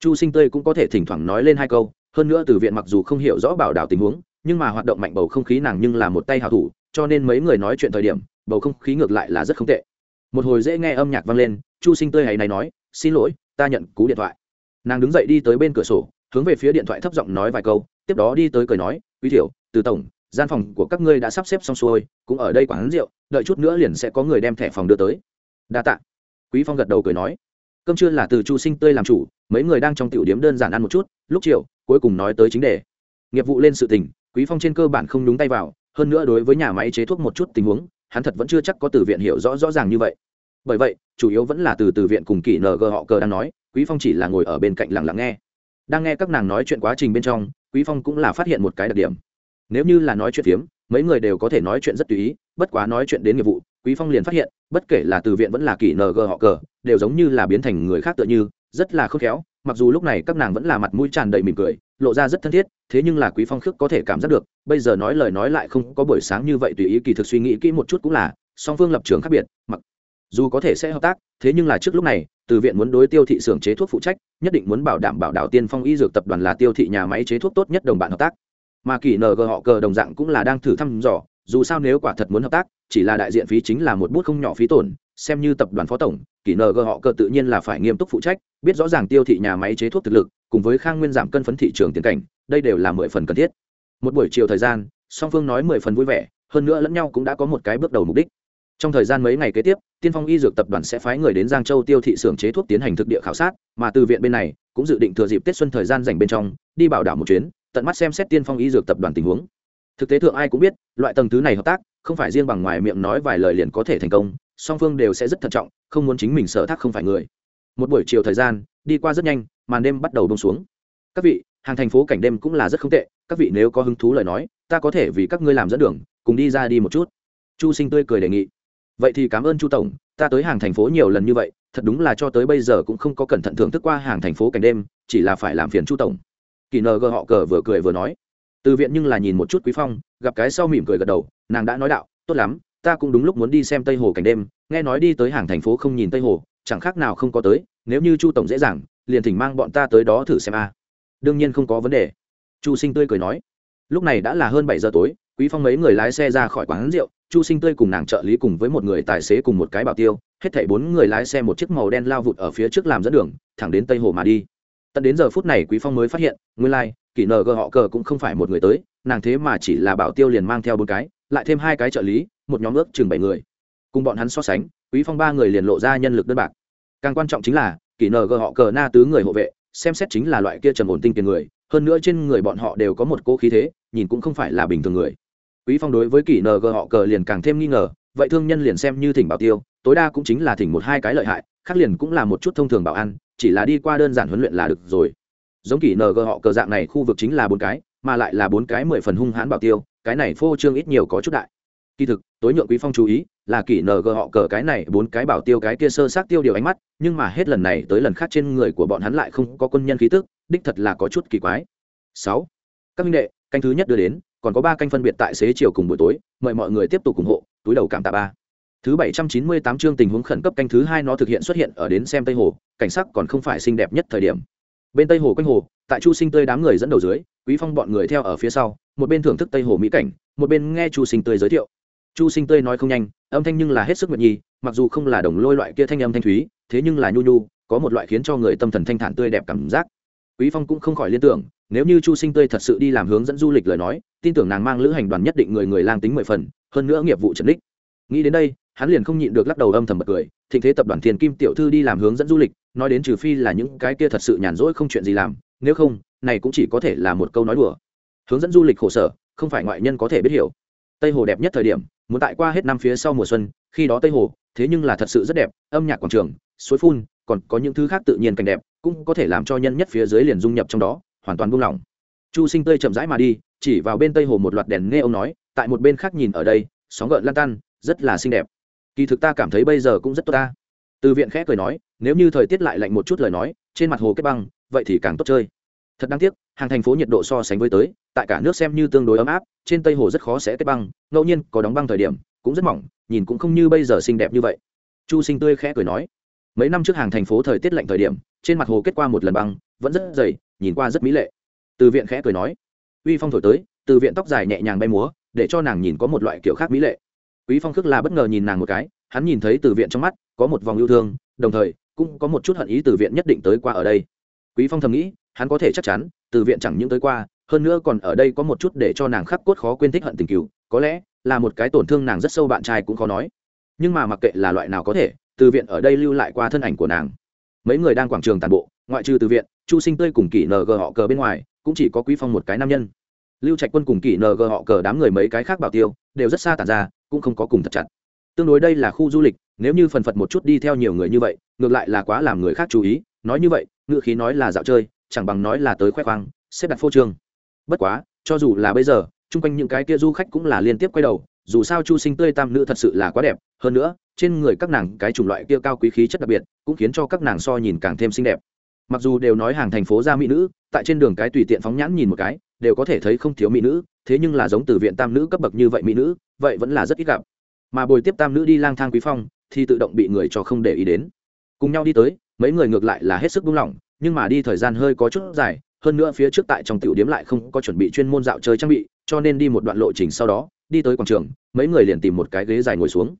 Chu sinh tươi cũng có thể thỉnh thoảng nói lên hai câu, hơn nữa từ viện mặc dù không hiểu rõ bảo đảo tình huống, nhưng mà hoạt động mạnh bầu không khí nàng nhưng là một tay hào thủ cho nên mấy người nói chuyện thời điểm, bầu không khí ngược lại là rất không tệ. Một hồi dễ nghe âm nhạc vang lên, chu sinh tươi hay này nói, xin lỗi, ta nhận cú điện thoại. Nàng đứng dậy đi tới bên cửa sổ, hướng về phía điện thoại thấp giọng nói vài câu, tiếp đó đi tới cười nói, quý thiểu, từ tổng, gian phòng của các ngươi đã sắp xếp xong xuôi, cũng ở đây quán rượu, đợi chút nữa liền sẽ có người đem thẻ phòng đưa tới. Đa tạ. Quý phong gật đầu cười nói, cơm trưa là từ chu sinh tươi làm chủ, mấy người đang trong tiểu điếm đơn giản ăn một chút, lúc chiều, cuối cùng nói tới chính đề. Nghiệp vụ lên sự tình, quý phong trên cơ bản không đúng tay vào hơn nữa đối với nhà máy chế thuốc một chút tình huống, hắn thật vẫn chưa chắc có từ viện hiểu rõ rõ ràng như vậy. Bởi vậy, chủ yếu vẫn là từ từ viện cùng kỷ ng họ cờ đang nói, quý phong chỉ là ngồi ở bên cạnh lặng lặng nghe. Đang nghe các nàng nói chuyện quá trình bên trong, quý phong cũng là phát hiện một cái đặc điểm. Nếu như là nói chuyện phiếm, mấy người đều có thể nói chuyện rất tùy ý, bất quá nói chuyện đến nghiệp vụ, quý phong liền phát hiện, bất kể là từ viện vẫn là kỷ ng họ cờ, đều giống như là biến thành người khác tựa như, rất là khôn khéo mặc dù lúc này các nàng vẫn là mặt mũi tràn đầy mỉm cười, lộ ra rất thân thiết, thế nhưng là quý phong khước có thể cảm giác được, bây giờ nói lời nói lại không có buổi sáng như vậy tùy ý kỳ thực suy nghĩ kỹ một chút cũng là, song phương lập trường khác biệt, mặc dù có thể sẽ hợp tác, thế nhưng là trước lúc này, từ viện muốn đối tiêu thị xưởng chế thuốc phụ trách, nhất định muốn bảo đảm bảo đảo tiên phong y dược tập đoàn là tiêu thị nhà máy chế thuốc tốt nhất đồng bạn hợp tác. Mà kỳ ng họ cờ đồng dạng cũng là đang thử thăm dò, dù sao nếu quả thật muốn hợp tác, chỉ là đại diện phí chính là một bút không nhỏ phí tổn, xem như tập đoàn phó tổng, kỳ ng họ cờ tự nhiên là phải nghiêm túc phụ trách biết rõ ràng tiêu thị nhà máy chế thuốc thực lực, cùng với khang nguyên giảm cân phấn thị trường tiền cảnh, đây đều là mười phần cần thiết. Một buổi chiều thời gian, song phương nói mười phần vui vẻ, hơn nữa lẫn nhau cũng đã có một cái bước đầu mục đích. Trong thời gian mấy ngày kế tiếp, tiên phong y dược tập đoàn sẽ phái người đến giang châu tiêu thị xưởng chế thuốc tiến hành thực địa khảo sát, mà từ viện bên này, cũng dự định thừa dịp tết xuân thời gian dành bên trong, đi bảo đảm một chuyến, tận mắt xem xét tiên phong y dược tập đoàn tình huống. Thực tế thượng ai cũng biết, loại tầng thứ này hợp tác, không phải riêng bằng ngoài miệng nói vài lời liền có thể thành công, song phương đều sẽ rất thận trọng, không muốn chính mình sở thác không phải người một buổi chiều thời gian, đi qua rất nhanh, màn đêm bắt đầu bông xuống. Các vị, hàng thành phố cảnh đêm cũng là rất không tệ, các vị nếu có hứng thú lời nói, ta có thể vì các ngươi làm dẫn đường, cùng đi ra đi một chút. Chu sinh tươi cười đề nghị. Vậy thì cảm ơn chu tổng, ta tới hàng thành phố nhiều lần như vậy, thật đúng là cho tới bây giờ cũng không có cẩn thận thưởng thức qua hàng thành phố cảnh đêm, chỉ là phải làm phiền chu tổng. Kỳ nờ gờ họ cờ vừa cười vừa nói. Từ viện nhưng là nhìn một chút quý phong, gặp cái sau mỉm cười gật đầu, nàng đã nói đạo, tốt lắm, ta cũng đúng lúc muốn đi xem tây hồ cảnh đêm, nghe nói đi tới hàng thành phố không nhìn tây hồ chẳng khác nào không có tới nếu như chu tổng dễ dàng liền thỉnh mang bọn ta tới đó thử xem a. Đương nhiên không có vấn đề. Chu sinh tươi cười nói. Lúc này đã là hơn bảy giờ tối quý phong mấy người lái xe ra khỏi quán rượu chu sinh tươi cùng nàng trợ lý cùng với một người tài xế cùng một cái bảo tiêu hết thảy bốn người lái xe một chiếc màu đen lao vụt ở phía trước làm dẫn đường thẳng đến tây hồ mà đi. Tận đến giờ phút này quý phong mới phát hiện nguyên lai like, kỳ nờ gờ họ cờ cũng không phải một người tới nàng thế mà chỉ là bảo tiêu liền mang theo bốn cái lại thêm hai cái trợ lý một nhóm ước chừng bảy người. Cùng bọn hắn so sánh quý phong ba người liền lộ ra nhân lực đơn bạc càng quan trọng chính là kỳ nờ gờ họ cờ na tứ người hộ vệ, xem xét chính là loại kia trầm ổn tinh tiền người, hơn nữa trên người bọn họ đều có một cô khí thế, nhìn cũng không phải là bình thường người. Quý phong đối với kỳ nờ gờ họ cờ liền càng thêm nghi ngờ, vậy thương nhân liền xem như thỉnh bảo tiêu, tối đa cũng chính là thỉnh một hai cái lợi hại, khác liền cũng là một chút thông thường bảo an chỉ là đi qua đơn giản huấn luyện là được rồi. Giống kỳ gờ họ cờ dạng này khu vực chính là bốn cái, mà lại là bốn cái mười phần hung hãn bảo tiêu, cái này phô trương ít nhiều có chút đại. Kỳ thực, tối nhượng quý phong chú ý là kỳ ng họ cờ cái này, bốn cái bảo tiêu cái kia sơ sát tiêu điều ánh mắt, nhưng mà hết lần này tới lần khác trên người của bọn hắn lại không có quân nhân khí tức, đích thật là có chút kỳ quái. Sáu, các minh đệ, canh thứ nhất đưa đến, còn có ba canh phân biệt tại xế chiều cùng buổi tối, mời mọi người tiếp tục ủng hộ, túi đầu cảm tạ ba. Thứ bảy trăm chín mươi tám chương tình huống khẩn cấp canh thứ hai nó thực hiện xuất hiện ở đến xem tây hồ, cảnh sắc còn không phải xinh đẹp nhất thời điểm. Bên tây hồ quanh hồ, tại chu sinh tươi đám người dẫn đầu dưới, quý phong bọn người theo ở phía sau, một bên thưởng thức tây hồ mỹ cảnh, một bên nghe chu sinh tươi giới thiệu chu sinh tươi nói không nhanh, âm thanh nhưng là hết sức nguyện nhi mặc dù không là đồng lôi loại kia thanh âm thanh thúy, thế nhưng là nhu nhu, có một loại khiến cho người tâm thần thanh thản tươi đẹp cảm giác. Quý phong cũng không khỏi liên tưởng, nếu như chu sinh tươi thật sự đi làm hướng dẫn du lịch lời nói, tin tưởng nàng mang lữ hành đoàn nhất định người người lang tính mười phần, hơn nữa nghiệp vụ trần đích. Nghĩ đến đây, hắn liền không nhịn được lắc đầu âm thầm bật cười, thịnh thế tập đoàn thiền kim tiểu thư đi làm hướng dẫn du lịch, nói đến trừ phi là những cái kia thật sự nhàn rỗi không chuyện gì làm, nếu không, này cũng chỉ có thể là một câu nói đùa. Hướng dẫn du lịch khổ sở, không phải ngoại nhân có thể biết hiểu tây hồ đẹp nhất thời điểm, muốn tại qua hết năm phía sau mùa xuân, khi đó tây hồ, thế nhưng là thật sự rất đẹp, âm nhạc quảng trường, suối phun, còn có những thứ khác tự nhiên cảnh đẹp, cũng có thể làm cho nhân nhất phía dưới liền dung nhập trong đó, hoàn toàn buông lỏng. Chu sinh tươi chậm rãi mà đi, chỉ vào bên tây hồ một loạt đèn nghe ông nói, tại một bên khác nhìn ở đây, sóng gợn lan tan, rất là xinh đẹp. Kỳ thực ta cảm thấy bây giờ cũng rất tốt ta. Từ viện khẽ cười nói, nếu như thời tiết lại lạnh một chút lời nói, trên mặt hồ kết băng, vậy thì càng tốt chơi. Thật đáng tiếc hàng thành phố nhiệt độ so sánh với tới, tại cả nước xem như tương đối ấm áp, trên tây hồ rất khó sẽ kết băng, ngẫu nhiên có đóng băng thời điểm, cũng rất mỏng, nhìn cũng không như bây giờ xinh đẹp như vậy. Chu sinh tươi khẽ cười nói, mấy năm trước hàng thành phố thời tiết lạnh thời điểm, trên mặt hồ kết qua một lần băng, vẫn rất dày, nhìn qua rất mỹ lệ. Từ viện khẽ cười nói, uy phong thổi tới, từ viện tóc dài nhẹ nhàng bay múa, để cho nàng nhìn có một loại kiểu khác mỹ lệ. Quý phong khước là bất ngờ nhìn nàng một cái, hắn nhìn thấy từ viện trong mắt, có một vòng yêu thương, đồng thời, cũng có một chút hận ý từ viện nhất định tới qua ở đây. Quý phong thầm nghĩ, hắn có thể chắc chắn từ viện chẳng những tới qua, hơn nữa còn ở đây có một chút để cho nàng khắc cốt khó quên thích hận tình cựu có lẽ là một cái tổn thương nàng rất sâu bạn trai cũng khó nói. Nhưng mà mặc kệ là loại nào có thể, từ viện ở đây lưu lại qua thân ảnh của nàng. Mấy người đang quảng trường tàn bộ, ngoại trừ từ viện, chu sinh tươi cùng kỷ ng họ cờ bên ngoài, cũng chỉ có quý phong một cái nam nhân. Lưu trạch quân cùng kỷ ng họ cờ đám người mấy cái khác bảo tiêu, đều rất xa tàn ra, cũng không có cùng thật chặt. Tương đối đây là khu du lịch, nếu như phần phật một chút đi theo nhiều người như vậy, ngược lại là quá làm người khác chú ý, nói như vậy ngự khí nói là dạo chơi chẳng bằng nói là tới khoe khoang, xếp đặt phô trương. Bất quá, cho dù là bây giờ, chung quanh những cái kia du khách cũng là liên tiếp quay đầu, dù sao chu sinh tươi tam nữ thật sự là quá đẹp, hơn nữa, trên người các nàng cái chủng loại kia cao quý khí chất đặc biệt, cũng khiến cho các nàng so nhìn càng thêm xinh đẹp. Mặc dù đều nói hàng thành phố ra mỹ nữ, tại trên đường cái tùy tiện phóng nhãn nhìn một cái, đều có thể thấy không thiếu mỹ nữ, thế nhưng là giống từ viện tam nữ cấp bậc như vậy mỹ nữ, vậy vẫn là rất ít gặp. Mà bồi tiếp tam nữ đi lang thang quý phong, thì tự động bị người cho không để ý đến. Cùng nhau đi tới, mấy người ngược lại là hết sức buông lỏng nhưng mà đi thời gian hơi có chút dài, hơn nữa phía trước tại trong tiểu điếm lại không có chuẩn bị chuyên môn dạo chơi trang bị, cho nên đi một đoạn lộ trình sau đó, đi tới quảng trường, mấy người liền tìm một cái ghế dài ngồi xuống.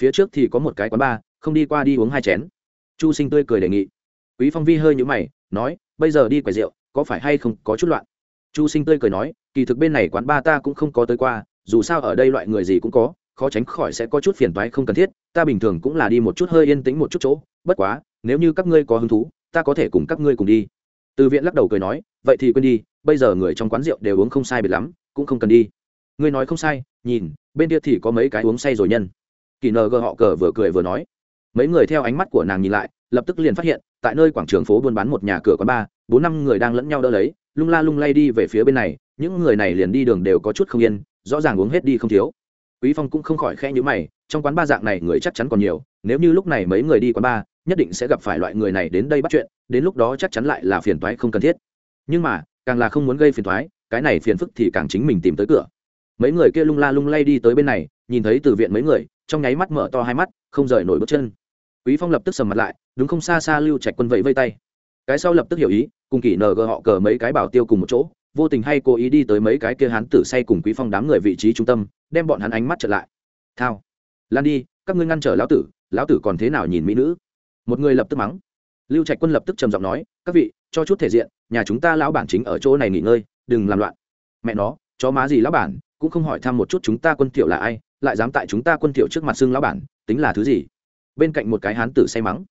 Phía trước thì có một cái quán bar, không đi qua đi uống hai chén. Chu sinh tươi cười đề nghị. Quý phong vi hơi nhũ mày, nói, bây giờ đi quầy rượu, có phải hay không có chút loạn? Chu sinh tươi cười nói, kỳ thực bên này quán bar ta cũng không có tới qua, dù sao ở đây loại người gì cũng có, khó tránh khỏi sẽ có chút phiền toái không cần thiết, ta bình thường cũng là đi một chút hơi yên tĩnh một chút chỗ, bất quá, nếu như các ngươi có hứng thú ta có thể cùng các ngươi cùng đi. Từ viện lắc đầu cười nói, vậy thì quên đi, bây giờ người trong quán rượu đều uống không sai biệt lắm, cũng không cần đi. Ngươi nói không sai, nhìn, bên kia thì có mấy cái uống say rồi nhân. Kỳ nờ gờ họ cờ vừa cười vừa nói. Mấy người theo ánh mắt của nàng nhìn lại, lập tức liền phát hiện, tại nơi quảng trường phố buôn bán một nhà cửa quán ba, bốn năm người đang lẫn nhau đỡ lấy, lung la lung lay đi về phía bên này, những người này liền đi đường đều có chút không yên, rõ ràng uống hết đi không thiếu. Quý phong cũng không khỏi khẽ nhíu mày, trong quán ba dạng này người chắc chắn còn nhiều, nếu như lúc này mấy người đi quán ba nhất định sẽ gặp phải loại người này đến đây bắt chuyện, đến lúc đó chắc chắn lại là phiền toái không cần thiết. Nhưng mà, càng là không muốn gây phiền toái, cái này phiền phức thì càng chính mình tìm tới cửa. Mấy người kia lung la lung lay đi tới bên này, nhìn thấy từ viện mấy người, trong nháy mắt mở to hai mắt, không rời nổi bước chân. Quý phong lập tức sầm mặt lại, đúng không? Xa xa lưu trạch quân vẫy vây tay. Cái sau lập tức hiểu ý, cùng kỷ nờ gờ họ cờ mấy cái bảo tiêu cùng một chỗ, vô tình hay cố ý đi tới mấy cái kia hán tử say cùng quý phong đám người vị trí trung tâm, đem bọn hắn ánh mắt trở lại. Thao, lan đi, các ngươi ngăn trở lão tử lão tử còn thế nào nhìn mỹ nữ? Một người lập tức mắng. Lưu trạch quân lập tức trầm giọng nói, các vị, cho chút thể diện, nhà chúng ta lão bản chính ở chỗ này nghỉ ngơi, đừng làm loạn. Mẹ nó, chó má gì lão bản, cũng không hỏi thăm một chút chúng ta quân tiểu là ai, lại dám tại chúng ta quân tiểu trước mặt xưng lão bản, tính là thứ gì? Bên cạnh một cái hán tử say mắng.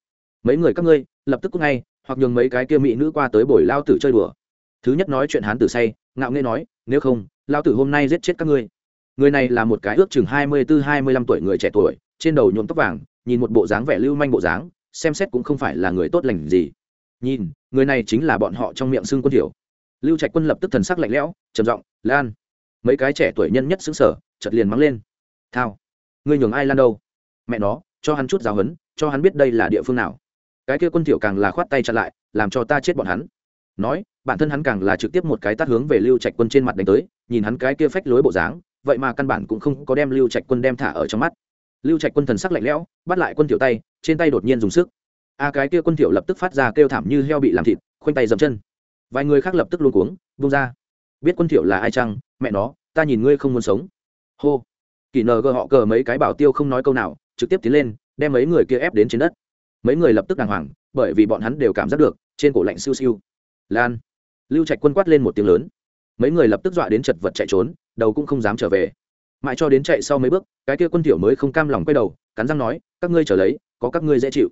Mấy người các ngươi, lập tức cút ngay, hoặc nhường mấy cái kia mỹ nữ qua tới bồi lao tử chơi đùa. Thứ nhất nói chuyện hán tử say, ngạo nghễ nói, nếu không lao tử hôm nay giết chết các ngươi. Người này là một cái ước chừng hai mươi bốn hai mươi lăm tuổi người trẻ tuổi, trên đầu nhuộm tóc vàng, nhìn một bộ dáng vẻ lưu manh bộ dáng xem xét cũng không phải là người tốt lành gì. Nhìn, người này chính là bọn họ trong miệng xưng quân hiểu lưu trạch quân lập tức thần sắc lạnh lẽo, trầm giọng, lan. Mấy cái trẻ tuổi nhân nhất xứng sở chật liền mắng lên. Thao, ngươi nhường ai lan đâu? Mẹ nó, cho hắn chút giáo huấn, cho hắn biết đây là địa phương nào. Cái kia quân tiểu càng là khoát tay chặn lại, làm cho ta chết bọn hắn. Nói, bản thân hắn càng là trực tiếp một cái tát hướng về lưu trạch quân trên mặt đánh tới, nhìn hắn cái kia phách lối bộ dáng, vậy mà căn bản cũng không có đem lưu trạch quân đem thả ở trong mắt lưu trạch quân thần sắc lạnh lẽo, bắt lại quân tiểu tay, trên tay đột nhiên dùng sức. A cái kia quân tiểu lập tức phát ra kêu thảm như heo bị làm thịt, khoanh tay dậm chân. Vài người khác lập tức luôn cuống, vung ra. Biết quân tiểu là ai chăng? Mẹ nó, ta nhìn ngươi không muốn sống. Hô. Kỳ nờ gờ họ cờ mấy cái bảo tiêu không nói câu nào, trực tiếp tiến lên, đem mấy người kia ép đến trên đất. Mấy người lập tức đàng hoàng, bởi vì bọn hắn đều cảm giác được, trên cổ lạnh siêu siêu. Lan. Lưu trạch quân quát lên một tiếng lớn. Mấy người lập tức dọa đến chật vật chạy trốn, đầu cũng không dám trở về mãi cho đến chạy sau mấy bước, cái kia quân tiểu mới không cam lòng quay đầu, cắn răng nói, các ngươi trở lấy, có các ngươi dễ chịu.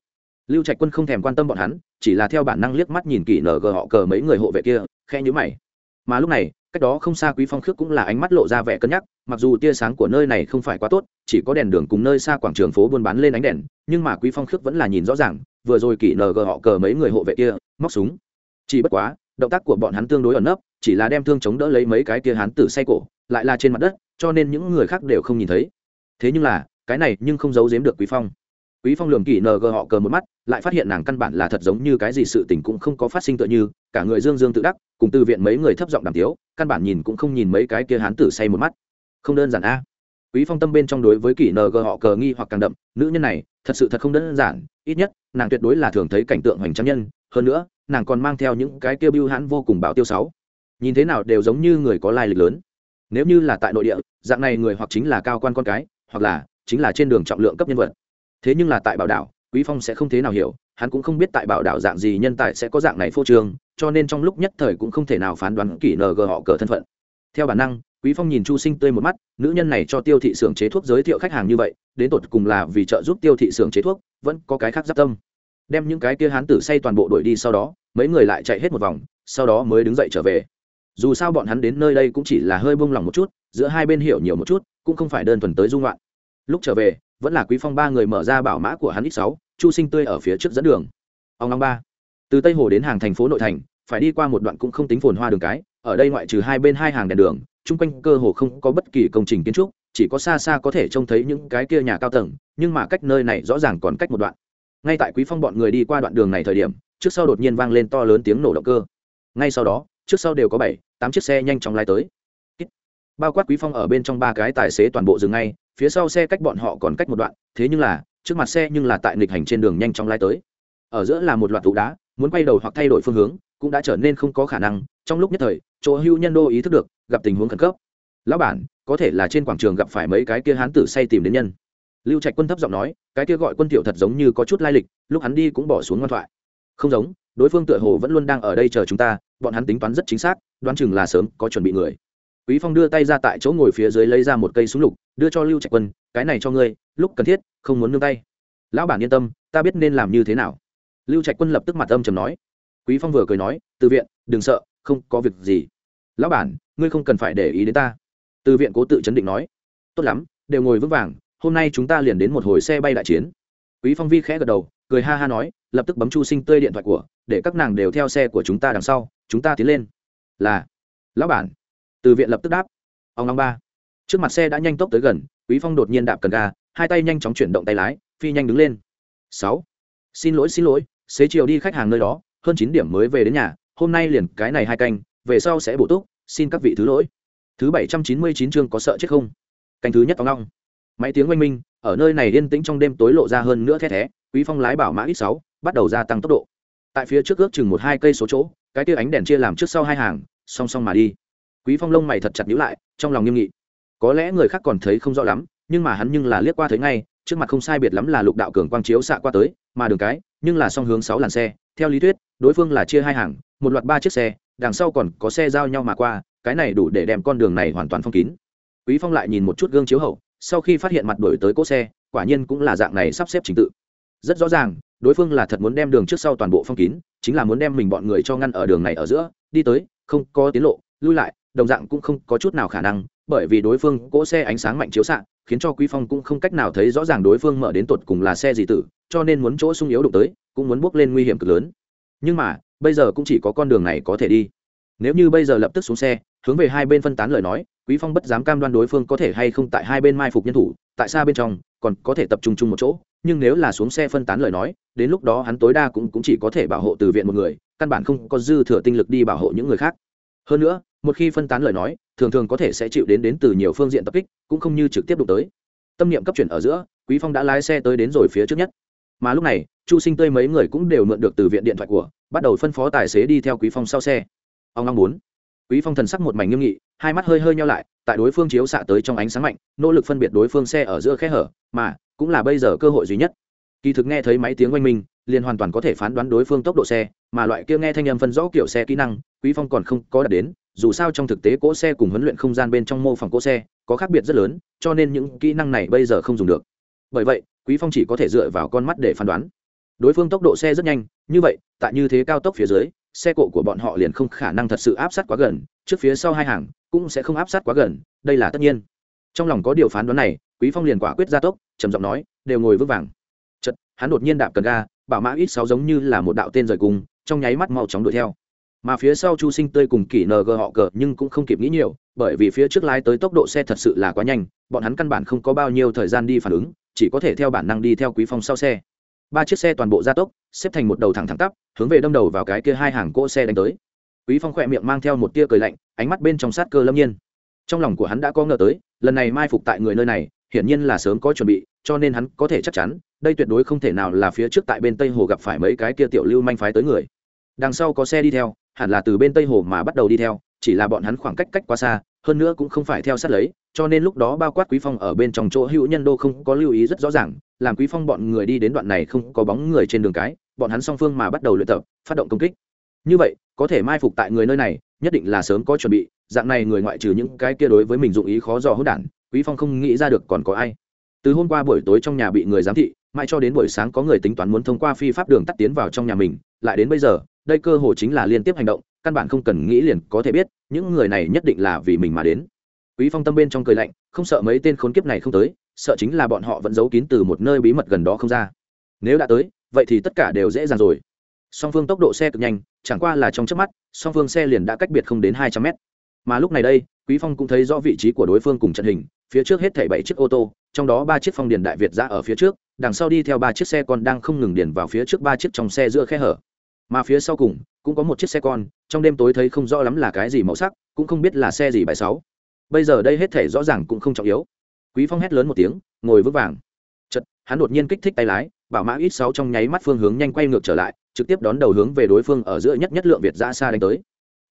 Lưu trạch quân không thèm quan tâm bọn hắn, chỉ là theo bản năng liếc mắt nhìn kỹ nở gờ họ cờ mấy người hộ vệ kia khe nhữ mày. Mà lúc này, cách đó không xa quý phong khước cũng là ánh mắt lộ ra vẻ cân nhắc, mặc dù tia sáng của nơi này không phải quá tốt, chỉ có đèn đường cùng nơi xa quảng trường phố buôn bán lên ánh đèn, nhưng mà quý phong khước vẫn là nhìn rõ ràng, vừa rồi kỹ nở gờ họ cờ mấy người hộ vệ kia, móc súng. Chỉ bất quá động tác của bọn hắn tương đối ẩn nấp, chỉ là đem thương chống đỡ lấy mấy cái kia hắn tử say cổ, lại là trên mặt đất, cho nên những người khác đều không nhìn thấy. Thế nhưng là, cái này nhưng không giấu giếm được quý phong. Quý phong lườm kỹ ng họ cờ một mắt, lại phát hiện nàng căn bản là thật giống như cái gì sự tình cũng không có phát sinh tựa như, cả người dương dương tự đắc, cùng từ viện mấy người thấp giọng đàm tiếu, căn bản nhìn cũng không nhìn mấy cái kia hán tử say một mắt. Không đơn giản a. Quý phong tâm bên trong đối với kỹ ng họ cờ nghi hoặc càng đậm, nữ nhân này, thật sự thật không đơn giản, ít nhất, nàng tuyệt đối là thường thấy cảnh tượng hoành tráng nhân, hơn nữa nàng còn mang theo những cái kia bưu hãn vô cùng bảo tiêu sáu. Nhìn thế nào đều giống như người có lai lịch lớn. Nếu như là tại nội địa, dạng này người hoặc chính là cao quan con cái, hoặc là chính là trên đường trọng lượng cấp nhân vật. Thế nhưng là tại bảo đảo, quý phong sẽ không thế nào hiểu, hắn cũng không biết tại bảo đảo dạng gì nhân tài sẽ có dạng này phô trương, cho nên trong lúc nhất thời cũng không thể nào phán đoán kỹ ng họ cờ thân phận. Theo bản năng, quý phong nhìn chu sinh tươi một mắt, nữ nhân này cho tiêu thị xưởng chế thuốc giới thiệu khách hàng như vậy, đến tột cùng là vì trợ giúp tiêu thị xưởng chế thuốc, vẫn có cái khác giáp tâm đem những cái kia hán tử say toàn bộ đuổi đi sau đó, mấy người lại chạy hết một vòng, sau đó mới đứng dậy trở về. Dù sao bọn hắn đến nơi đây cũng chỉ là hơi bông lòng một chút, giữa hai bên hiểu nhiều một chút, cũng không phải đơn thuần tới dung loạn. Lúc trở về, vẫn là quý phong ba người mở ra bảo mã của hắn ít sáu, chu sinh tươi ở phía trước dẫn đường. Ông long ba. Từ tây hồ đến hàng thành phố nội thành, phải đi qua một đoạn cũng không tính phồn hoa đường cái, ở đây ngoại trừ hai bên hai hàng đèn đường, chung quanh cơ hồ không có bất kỳ công trình kiến trúc, chỉ có xa xa có thể trông thấy những cái kia nhà cao tầng, nhưng mà cách nơi này rõ ràng còn cách một đoạn ngay tại quý phong bọn người đi qua đoạn đường này thời điểm, trước sau đột nhiên vang lên to lớn tiếng nổ động cơ. Ngay sau đó, trước sau đều có bảy, tám chiếc xe nhanh chóng lái tới. Bao quát quý phong ở bên trong ba cái tài xế toàn bộ dừng ngay, phía sau xe cách bọn họ còn cách một đoạn, thế nhưng là, trước mặt xe nhưng là tại nghịch hành trên đường nhanh chóng lái tới. Ở giữa là một loạt tụ đá, muốn quay đầu hoặc thay đổi phương hướng, cũng đã trở nên không có khả năng, trong lúc nhất thời, chỗ hưu nhân đô ý thức được, gặp tình huống khẩn cấp. Lão bản, có thể là trên quảng trường gặp phải mấy cái kia hán tử say tìm đến nhân lưu trạch quân thấp giọng nói, cái kia gọi quân tiểu thật giống như có chút lai lịch, lúc hắn đi cũng bỏ xuống ngoan thoại. Không giống, đối phương tựa hồ vẫn luôn đang ở đây chờ chúng ta, bọn hắn tính toán rất chính xác, đoán chừng là sớm có chuẩn bị người. Quý phong đưa tay ra tại chỗ ngồi phía dưới lấy ra một cây súng lục, đưa cho lưu trạch quân, cái này cho ngươi, lúc cần thiết, không muốn nương tay. Lão bản yên tâm, ta biết nên làm như thế nào. Lưu trạch quân lập tức mặt âm trầm nói. Quý phong vừa cười nói, từ viện, đừng sợ, không có việc gì. Lão bản, ngươi không cần phải để ý đến ta. Từ viện cố tự chấn định nói. Tốt lắm, đều ngồi vững vàng hôm nay chúng ta liền đến một hồi xe bay đại chiến. Quý phong vi khẽ gật đầu, cười ha ha nói, lập tức bấm chu sinh tươi điện thoại của, để các nàng đều theo xe của chúng ta đằng sau, chúng ta tiến lên. Là, lão bản. Từ viện lập tức đáp. Ông long ba. Trước mặt xe đã nhanh tốc tới gần, quý phong đột nhiên đạp cần ga, hai tay nhanh chóng chuyển động tay lái, phi nhanh đứng lên. Sáu. Xin lỗi xin lỗi, xế chiều đi khách hàng nơi đó, hơn chín điểm mới về đến nhà, hôm nay liền cái này hai canh, về sau sẽ bổ túc, xin các vị thứ lỗi. Thứ bảy trăm chín mươi chín chương có sợ chết không? Canh thứ nhất, ông long máy tiếng oanh minh, ở nơi này yên tĩnh trong đêm tối lộ ra hơn nữa the thé, quý phong lái bảo mã ít sáu, bắt đầu gia tăng tốc độ. Tại phía trước ước chừng một hai cây số chỗ, cái tia ánh đèn chia làm trước sau hai hàng, song song mà đi. Quý phong lông mày thật chặt nhíu lại, trong lòng nghiêm nghị. Có lẽ người khác còn thấy không rõ lắm, nhưng mà hắn nhưng là liếc qua thấy ngay, trước mặt không sai biệt lắm là lục đạo cường quang chiếu xạ qua tới, mà đường cái, nhưng là song hướng sáu làn xe. Theo lý thuyết, đối phương là chia hai hàng, một loạt ba chiếc xe, đằng sau còn có xe giao nhau mà qua, cái này đủ để đem con đường này hoàn toàn phong kín. Quý phong lại nhìn một chút gương chiếu hậu sau khi phát hiện mặt đổi tới cỗ xe, quả nhiên cũng là dạng này sắp xếp trình tự. Rất rõ ràng, đối phương là thật muốn đem đường trước sau toàn bộ phong kín, chính là muốn đem mình bọn người cho ngăn ở đường này ở giữa, đi tới, không có tiến lộ, lui lại, đồng dạng cũng không có chút nào khả năng, bởi vì đối phương cỗ xe ánh sáng mạnh chiếu xạ, khiến cho quý phong cũng không cách nào thấy rõ ràng đối phương mở đến tột cùng là xe gì tử, cho nên muốn chỗ sung yếu đụng tới, cũng muốn bước lên nguy hiểm cực lớn. Nhưng mà, bây giờ cũng chỉ có con đường này có thể đi. Nếu như bây giờ lập tức xuống xe hướng về hai bên phân tán lời nói quý phong bất dám cam đoan đối phương có thể hay không tại hai bên mai phục nhân thủ tại xa bên trong còn có thể tập trung chung một chỗ nhưng nếu là xuống xe phân tán lời nói đến lúc đó hắn tối đa cũng, cũng chỉ có thể bảo hộ từ viện một người căn bản không có dư thừa tinh lực đi bảo hộ những người khác. Hơn nữa một khi phân tán lời nói thường thường có thể sẽ chịu đến đến từ nhiều phương diện tập kích cũng không như trực tiếp đụng tới. Tâm niệm cấp chuyển ở giữa quý phong đã lái xe tới đến rồi phía trước nhất. Mà lúc này chu sinh tươi mấy người cũng đều mượn được từ viện điện thoại của bắt đầu phân phó tài xế đi theo quý phong sau xe. Ông long muốn quý phong thần sắc một mảnh nghiêm nghị, hai mắt hơi hơi nhau lại, tại đối phương chiếu xạ tới trong ánh sáng mạnh, nỗ lực phân biệt đối phương xe ở giữa khe hở, mà, cũng là bây giờ cơ hội duy nhất. Kỳ thực nghe thấy máy tiếng oanh minh, liền hoàn toàn có thể phán đoán đối phương tốc độ xe, mà loại kia nghe thanh âm phân rõ kiểu xe kỹ năng, quý phong còn không có đạt đến, dù sao trong thực tế cỗ xe cùng huấn luyện không gian bên trong mô phỏng cỗ xe, có khác biệt rất lớn, cho nên những kỹ năng này bây giờ không dùng được. Bởi vậy, quý phong chỉ có thể dựa vào con mắt để phán đoán. Đối phương tốc độ xe rất nhanh, như vậy, tại như thế cao tốc phía dưới xe cộ của bọn họ liền không khả năng thật sự áp sát quá gần, trước phía sau hai hàng cũng sẽ không áp sát quá gần, đây là tất nhiên. Trong lòng có điều phán đoán này, quý phong liền quả quyết ra tốc, trầm giọng nói, đều ngồi vững vàng. Chật hắn đột nhiên đạp cần ga, bảo mã ít sáu giống như là một đạo tên rời cùng, trong nháy mắt mau chóng đuổi theo. Mà phía sau chu sinh tươi cùng kỷ ng họ cờ nhưng cũng không kịp nghĩ nhiều, bởi vì phía trước lái tới tốc độ xe thật sự là quá nhanh, bọn hắn căn bản không có bao nhiêu thời gian đi phản ứng, chỉ có thể theo bản năng đi theo quý phong sau xe. Ba chiếc xe toàn bộ gia tốc xếp thành một đầu thẳng thẳng tắp, hướng về đâm đầu vào cái kia hai hàng cỗ xe đánh tới. Quý phong khỏe miệng mang theo một tia cười lạnh, ánh mắt bên trong sát cơ lâm nhiên. Trong lòng của hắn đã có ngờ tới, lần này mai phục tại người nơi này, hiển nhiên là sớm có chuẩn bị, cho nên hắn có thể chắc chắn, đây tuyệt đối không thể nào là phía trước tại bên tây hồ gặp phải mấy cái kia tiểu lưu manh phái tới người. Đằng sau có xe đi theo, hẳn là từ bên tây hồ mà bắt đầu đi theo, chỉ là bọn hắn khoảng cách cách quá xa, hơn nữa cũng không phải theo sát lấy, cho nên lúc đó bao quát quý phong ở bên trong chỗ hữu nhân đô không có lưu ý rất rõ ràng, làm quý phong bọn người đi đến đoạn này không có bóng người trên đường cái bọn hắn song phương mà bắt đầu luyện tập, phát động công kích. Như vậy, có thể mai phục tại người nơi này, nhất định là sớm có chuẩn bị, dạng này người ngoại trừ những cái kia đối với mình dụng ý khó dò hốt đản, quý phong không nghĩ ra được còn có ai. Từ hôm qua buổi tối trong nhà bị người giám thị, mãi cho đến buổi sáng có người tính toán muốn thông qua phi pháp đường tắt tiến vào trong nhà mình, lại đến bây giờ, đây cơ hội chính là liên tiếp hành động, căn bản không cần nghĩ liền có thể biết, những người này nhất định là vì mình mà đến. Quý phong tâm bên trong cười lạnh, không sợ mấy tên khốn kiếp này không tới, sợ chính là bọn họ vẫn giấu kín từ một nơi bí mật gần đó không ra. Nếu đã tới vậy thì tất cả đều dễ dàng rồi. Song phương tốc độ xe cực nhanh, chẳng qua là trong chớp mắt, song phương xe liền đã cách biệt không đến hai trăm mét. Mà lúc này đây, quý phong cũng thấy rõ vị trí của đối phương cùng trận hình, phía trước hết thảy bảy chiếc ô tô, trong đó ba chiếc phong điền đại việt ra ở phía trước, đằng sau đi theo ba chiếc xe con đang không ngừng điền vào phía trước ba chiếc trong xe giữa khe hở. Mà phía sau cùng, cũng có một chiếc xe con, trong đêm tối thấy không rõ lắm là cái gì màu sắc, cũng không biết là xe gì bài sáu. Bây giờ đây hết thể rõ ràng cũng không trọng yếu. Quý phong hét lớn một tiếng, ngồi vững vàng. Chật hắn đột nhiên kích thích tay lái bảo mã ít sáu trong nháy mắt phương hướng nhanh quay ngược trở lại, trực tiếp đón đầu hướng về đối phương ở giữa nhất nhất lượng việt ra xa đánh tới.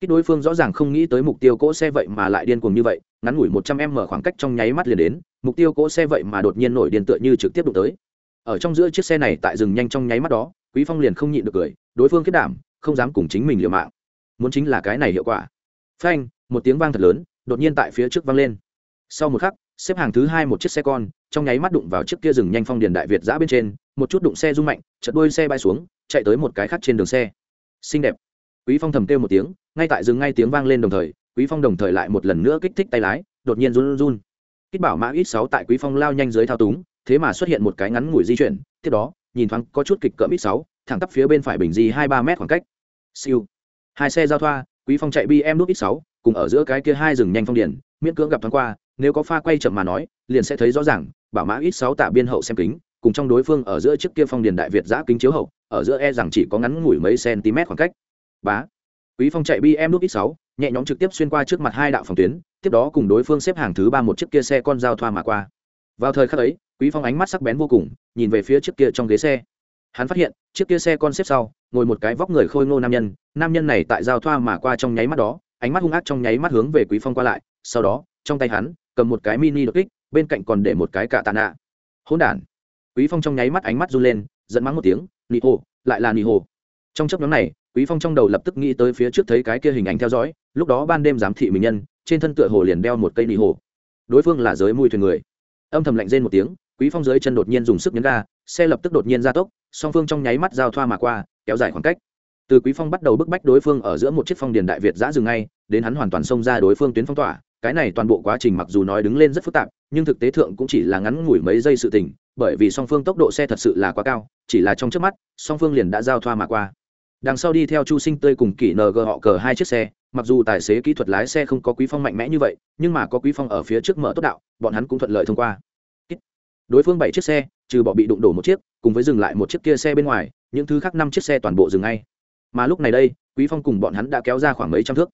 Kích đối phương rõ ràng không nghĩ tới mục tiêu cỗ xe vậy mà lại điên cuồng như vậy, ngắn ngủi một trăm em mở khoảng cách trong nháy mắt liền đến, mục tiêu cỗ xe vậy mà đột nhiên nổi điên tựa như trực tiếp đụng tới. Ở trong giữa chiếc xe này tại rừng nhanh trong nháy mắt đó, quý phong liền không nhịn được cười, đối phương kết đảm, không dám cùng chính mình liều mạng. Muốn chính là cái này hiệu quả. Phanh, một tiếng vang thật lớn, đột nhiên tại phía trước vang lên. Sau một khắc, xếp hàng thứ hai một chiếc xe con trong nháy mắt đụng vào chiếc kia rừng nhanh phong điền đại việt giã bên trên, một chút đụng xe rung mạnh chật đuôi xe bay xuống, chạy tới một cái khác trên đường xe. Xinh đẹp. Quý phong thầm kêu một tiếng, ngay tại rừng ngay tiếng vang lên đồng thời, quý phong đồng thời lại một lần nữa kích thích tay lái, đột nhiên run run kích bảo mã ít sáu tại quý phong lao nhanh dưới thao túng, thế mà xuất hiện một cái ngắn ngủi di chuyển, tiếp đó, nhìn thoáng có chút kịch cỡ ít sáu, thẳng tắp phía bên phải bình di hai ba mét khoảng cách. Siêu. Hai xe giao thoa, quý phong chạy bm đúc ít sáu, cùng ở giữa cái kia hai rừng nhanh phong điển miễn cưỡng gặp thoáng qua nếu có pha quay chậm mà nói, liền sẽ thấy rõ ràng, bảo mã ít sáu tạ biên hậu xem kính, cùng trong đối phương ở giữa chiếc kia phong điền đại việt giã kính chiếu hậu, ở giữa e rằng chỉ có ngắn ngủi mấy cm khoảng cách. Bá. Quý phong chạy bm đúc ít sáu, nhẹ nhõm trực tiếp xuyên qua trước mặt hai đạo phòng tuyến, tiếp đó cùng đối phương xếp hàng thứ ba một chiếc kia xe con giao thoa mà qua. Vào thời khắc ấy, quý phong ánh mắt sắc bén vô cùng, nhìn về phía chiếc kia trong ghế xe. Hắn phát hiện, chiếc kia xe con xếp sau, ngồi một cái vóc người khôi ngô nam nhân nam nhân này tại giao thoa mà qua trong nháy mắt đó, ánh mắt hung ác trong nháy mắt hướng về quý phong qua lại, sau đó, trong tay hắn cầm một cái mini đột kích, bên cạnh còn để một cái cạ tạ nạ. Hỗn đản. Quý phong trong nháy mắt ánh mắt run lên, giận mắng một tiếng, nị hồ lại là nị hồ trong chấp nhóm này, quý phong trong đầu lập tức nghĩ tới phía trước thấy cái kia hình ảnh theo dõi, lúc đó ban đêm giám thị mình nhân, trên thân tựa hồ liền đeo một cây nị hồ đối phương là giới mùi thuyền người. Âm thầm lạnh rên một tiếng, quý phong dưới chân đột nhiên dùng sức nhấn ga, xe lập tức đột nhiên ra tốc, song phương trong nháy mắt giao thoa mà qua, kéo dài khoảng cách. Từ quý phong bắt đầu bức bách đối phương ở giữa một chiếc phong điền đại việt giã dừng ngay, đến hắn hoàn toàn xông ra đối phương tuyến phong tỏa cái này toàn bộ quá trình mặc dù nói đứng lên rất phức tạp, nhưng thực tế thượng cũng chỉ là ngắn ngủi mấy giây sự tình, bởi vì song phương tốc độ xe thật sự là quá cao, chỉ là trong trước mắt, song phương liền đã giao thoa mà qua. Đằng sau đi theo chu sinh tươi cùng kỷ ng họ cờ hai chiếc xe, mặc dù tài xế kỹ thuật lái xe không có quý phong mạnh mẽ như vậy, nhưng mà có quý phong ở phía trước mở tốt đạo, bọn hắn cũng thuận lợi thông qua. Đối phương bảy chiếc xe, trừ bỏ bị đụng đổ một chiếc, cùng với dừng lại một chiếc kia xe bên ngoài, những thứ khác năm chiếc xe toàn bộ dừng ngay. Mà lúc này đây, quý phong cùng bọn hắn đã kéo ra khoảng mấy trăm thước.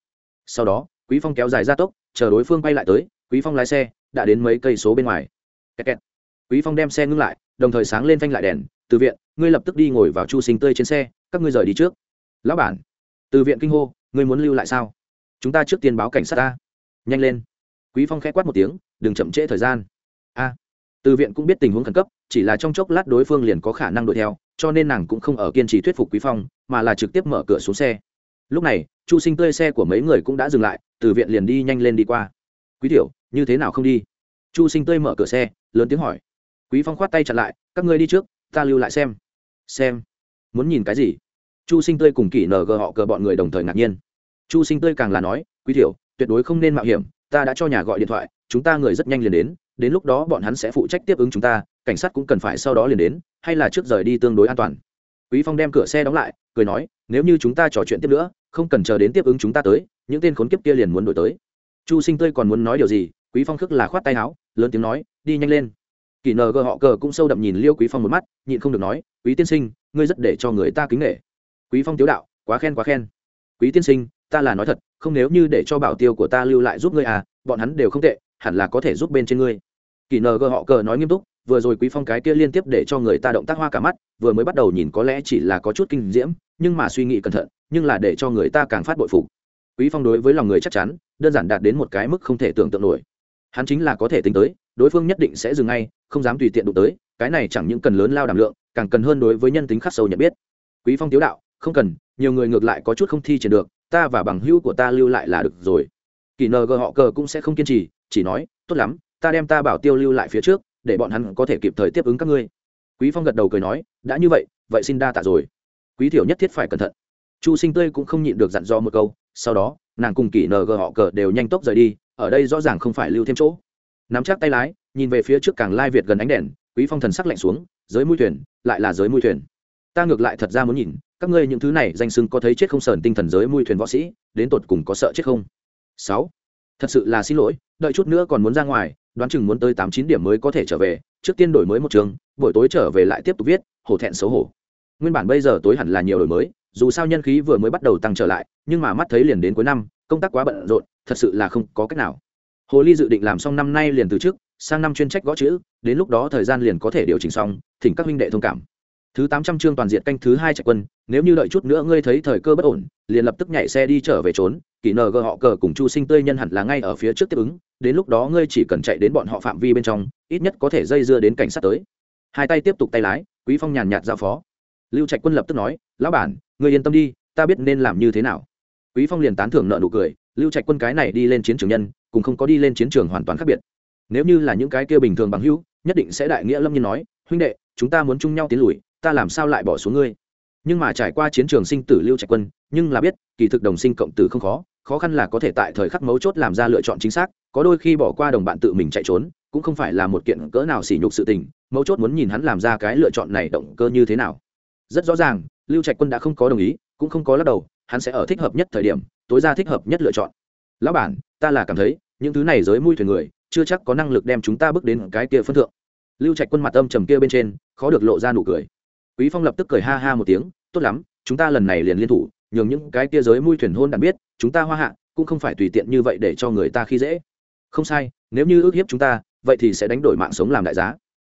Sau đó, quý phong kéo dài ra tốc chờ đối phương bay lại tới, quý phong lái xe đã đến mấy cây số bên ngoài. Kẹt kẹt. quý phong đem xe ngưng lại, đồng thời sáng lên phanh lại đèn. Từ viện, ngươi lập tức đi ngồi vào chu sinh tươi trên xe, các ngươi rời đi trước. Lão bản. Từ viện kinh hô, ngươi muốn lưu lại sao? Chúng ta trước tiên báo cảnh sát ta. Nhanh lên. Quý phong khẽ quát một tiếng, đừng chậm trễ thời gian. A. Từ viện cũng biết tình huống khẩn cấp, chỉ là trong chốc lát đối phương liền có khả năng đuổi theo, cho nên nàng cũng không ở kiên trì thuyết phục quý phong, mà là trực tiếp mở cửa xuống xe lúc này, chu sinh tươi xe của mấy người cũng đã dừng lại, từ viện liền đi nhanh lên đi qua. Quý tiểu, như thế nào không đi? Chu sinh tươi mở cửa xe, lớn tiếng hỏi. Quý phong khoát tay chặn lại, các ngươi đi trước, ta lưu lại xem. Xem? Muốn nhìn cái gì? Chu sinh tươi cùng kỷ ng họ cờ bọn người đồng thời ngạc nhiên. Chu sinh tươi càng là nói, quý tiểu, tuyệt đối không nên mạo hiểm, ta đã cho nhà gọi điện thoại, chúng ta người rất nhanh liền đến đến lúc đó bọn hắn sẽ phụ trách tiếp ứng chúng ta, cảnh sát cũng cần phải sau đó liền đến, hay là trước rời đi tương đối an toàn. Quý phong đem cửa xe đóng lại, cười nói, nếu như chúng ta trò chuyện tiếp nữa không cần chờ đến tiếp ứng chúng ta tới, những tên khốn kiếp kia liền muốn đổi tới. Chu sinh tươi còn muốn nói điều gì, quý phong khước là khoát tay áo, lớn tiếng nói, đi nhanh lên. Kỷ nờ gờ họ cờ cũng sâu đậm nhìn liêu quý phong một mắt, nhịn không được nói, quý tiên sinh, ngươi rất để cho người ta kính nghệ quý phong tiếu đạo, quá khen quá khen. Quý tiên sinh, ta là nói thật, không nếu như để cho bảo tiêu của ta lưu lại giúp ngươi à bọn hắn đều không tệ, hẳn là có thể giúp bên trên ngươi kỳ nờ gờ họ cờ nói nghiêm túc, vừa rồi quý phong cái kia liên tiếp để cho người ta động tác hoa cả mắt, vừa mới bắt đầu nhìn có lẽ chỉ là có chút kinh diễm, nhưng mà suy nghĩ cẩn thận, nhưng là để cho người ta càng phát bội phục. Quý phong đối với lòng người chắc chắn, đơn giản đạt đến một cái mức không thể tưởng tượng nổi. Hắn chính là có thể tính tới, đối phương nhất định sẽ dừng ngay, không dám tùy tiện đụng tới, cái này chẳng những cần lớn lao đảm lượng, càng cần hơn đối với nhân tính khắc sâu nhận biết. Quý phong tiếu đạo, không cần, nhiều người ngược lại có chút không thi triển được, ta và bằng hữu của ta lưu lại là được rồi. Kỳ nờ gờ họ cờ cũng sẽ không kiên trì, chỉ nói, tốt lắm ta đem ta bảo tiêu lưu lại phía trước, để bọn hắn có thể kịp thời tiếp ứng các ngươi. Quý phong gật đầu cười nói, đã như vậy vậy xin đa tạ rồi. Quý thiểu nhất thiết phải cẩn thận. Chu sinh tươi cũng không nhịn được dặn dò một câu, sau đó, nàng cùng kỷ ng họ cờ đều nhanh tốc rời đi, ở đây rõ ràng không phải lưu thêm chỗ. Nắm chắc tay lái, nhìn về phía trước càng lai việt gần ánh đèn, quý phong thần sắc lạnh xuống, giới mũi thuyền, lại là giới mũi thuyền. Ta ngược lại thật ra muốn nhìn, các ngươi những thứ này danh sưng có thấy chết không sờn tinh thần giới mũi thuyền võ sĩ, đến tột cùng có sợ chết không? Sáu, thật sự là xin lỗi, đợi chút nữa còn muốn ra ngoài đoán chừng muốn tới tám chín điểm mới có thể trở về, trước tiên đổi mới một trường, buổi tối trở về lại tiếp tục viết, hổ thẹn xấu hổ. Nguyên bản bây giờ tối hẳn là nhiều đổi mới, dù sao nhân khí vừa mới bắt đầu tăng trở lại, nhưng mà mắt thấy liền đến cuối năm, công tác quá bận rộn, thật sự là không có cách nào. Hồ ly dự định làm xong năm nay liền từ trước, sang năm chuyên trách gõ chữ, đến lúc đó thời gian liền có thể điều chỉnh xong, thỉnh các huynh đệ thông cảm thứ tám trăm chương toàn diện canh thứ hai trạch quân, nếu như đợi chút nữa ngươi thấy thời cơ bất ổn, liền lập tức nhảy xe đi trở về trốn. Kỷ nờ gờ họ cờ cùng chu sinh tươi nhân hẳn là ngay ở phía trước tiếp ứng, đến lúc đó ngươi chỉ cần chạy đến bọn họ phạm vi bên trong, ít nhất có thể dây dưa đến cảnh sát tới. Hai tay tiếp tục tay lái, quý phong nhàn nhạt giao phó. Lưu trạch quân lập tức nói, lão bản, ngươi yên tâm đi, ta biết nên làm như thế nào. Quý phong liền tán thưởng nợ nụ cười, lưu trạch quân cái này đi lên chiến trường nhân cùng không có đi lên chiến trường hoàn toàn khác biệt. Nếu như là những cái kia bình thường bằng hữu, nhất định sẽ đại nghĩa lâm nhiên nói, huynh đệ, chúng ta muốn chung nhau tiến lùi ta làm sao lại bỏ xuống ngươi? Nhưng mà trải qua chiến trường sinh tử lưu trạch quân, nhưng là biết, kỳ thực đồng sinh cộng tử không khó khó khăn là có thể tại thời khắc mấu chốt làm ra lựa chọn chính xác, có đôi khi bỏ qua đồng bạn tự mình chạy trốn, cũng không phải là một kiện cỡ nào sỉ nhục sự tình, mấu chốt muốn nhìn hắn làm ra cái lựa chọn này động cơ như thế nào. Rất rõ ràng, lưu trạch quân đã không có đồng ý, cũng không có lắc đầu, hắn sẽ ở thích hợp nhất thời điểm, tối ra thích hợp nhất lựa chọn. Lão bản, ta là cảm thấy, những thứ này giới mui thuyền người, chưa chắc có năng lực đem chúng ta bước đến cái kia phân thượng. Lưu trạch quân mặt âm trầm kia bên trên, khó được lộ ra nụ cười quý phong lập tức cười ha ha một tiếng, tốt lắm, chúng ta lần này liền liên thủ, nhường những cái kia giới mui thuyền hôn đàn biết, chúng ta hoa hạ, cũng không phải tùy tiện như vậy để cho người ta khi dễ. Không sai, nếu như ước hiếp chúng ta, vậy thì sẽ đánh đổi mạng sống làm đại giá.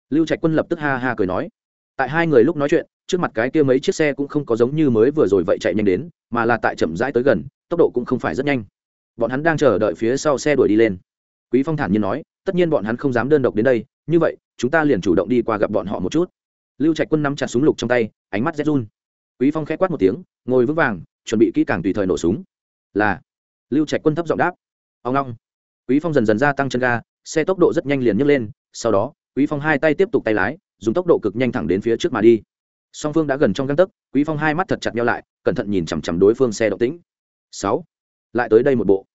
Lưu trạch quân lập tức ha ha cười nói. Tại hai người lúc nói chuyện, trước mặt cái kia mấy chiếc xe cũng không có giống như mới vừa rồi vậy chạy nhanh đến, mà là tại chậm rãi tới gần, tốc độ cũng không phải rất nhanh. Bọn hắn đang chờ đợi phía sau xe đuổi đi lên. Quý phong thản nhiên nói, tất nhiên bọn hắn không dám đơn độc đến đây, như vậy, chúng ta liền chủ động đi qua gặp bọn họ một chút lưu trạch quân nắm chặt súng lục trong tay, ánh mắt rét run. Quý phong khẽ quát một tiếng, ngồi vững vàng, chuẩn bị kỹ càng tùy thời nổ súng. Là. Lưu trạch quân thấp giọng đáp. Ông long quý phong dần dần gia tăng chân ga, xe tốc độ rất nhanh liền nhấc lên, sau đó, quý phong hai tay tiếp tục tay lái, dùng tốc độ cực nhanh thẳng đến phía trước mà đi. Song phương đã gần trong găng tấc, quý phong hai mắt thật chặt nhau lại, cẩn thận nhìn chằm chằm đối phương xe động tĩnh. Sáu. Lại tới đây một bộ.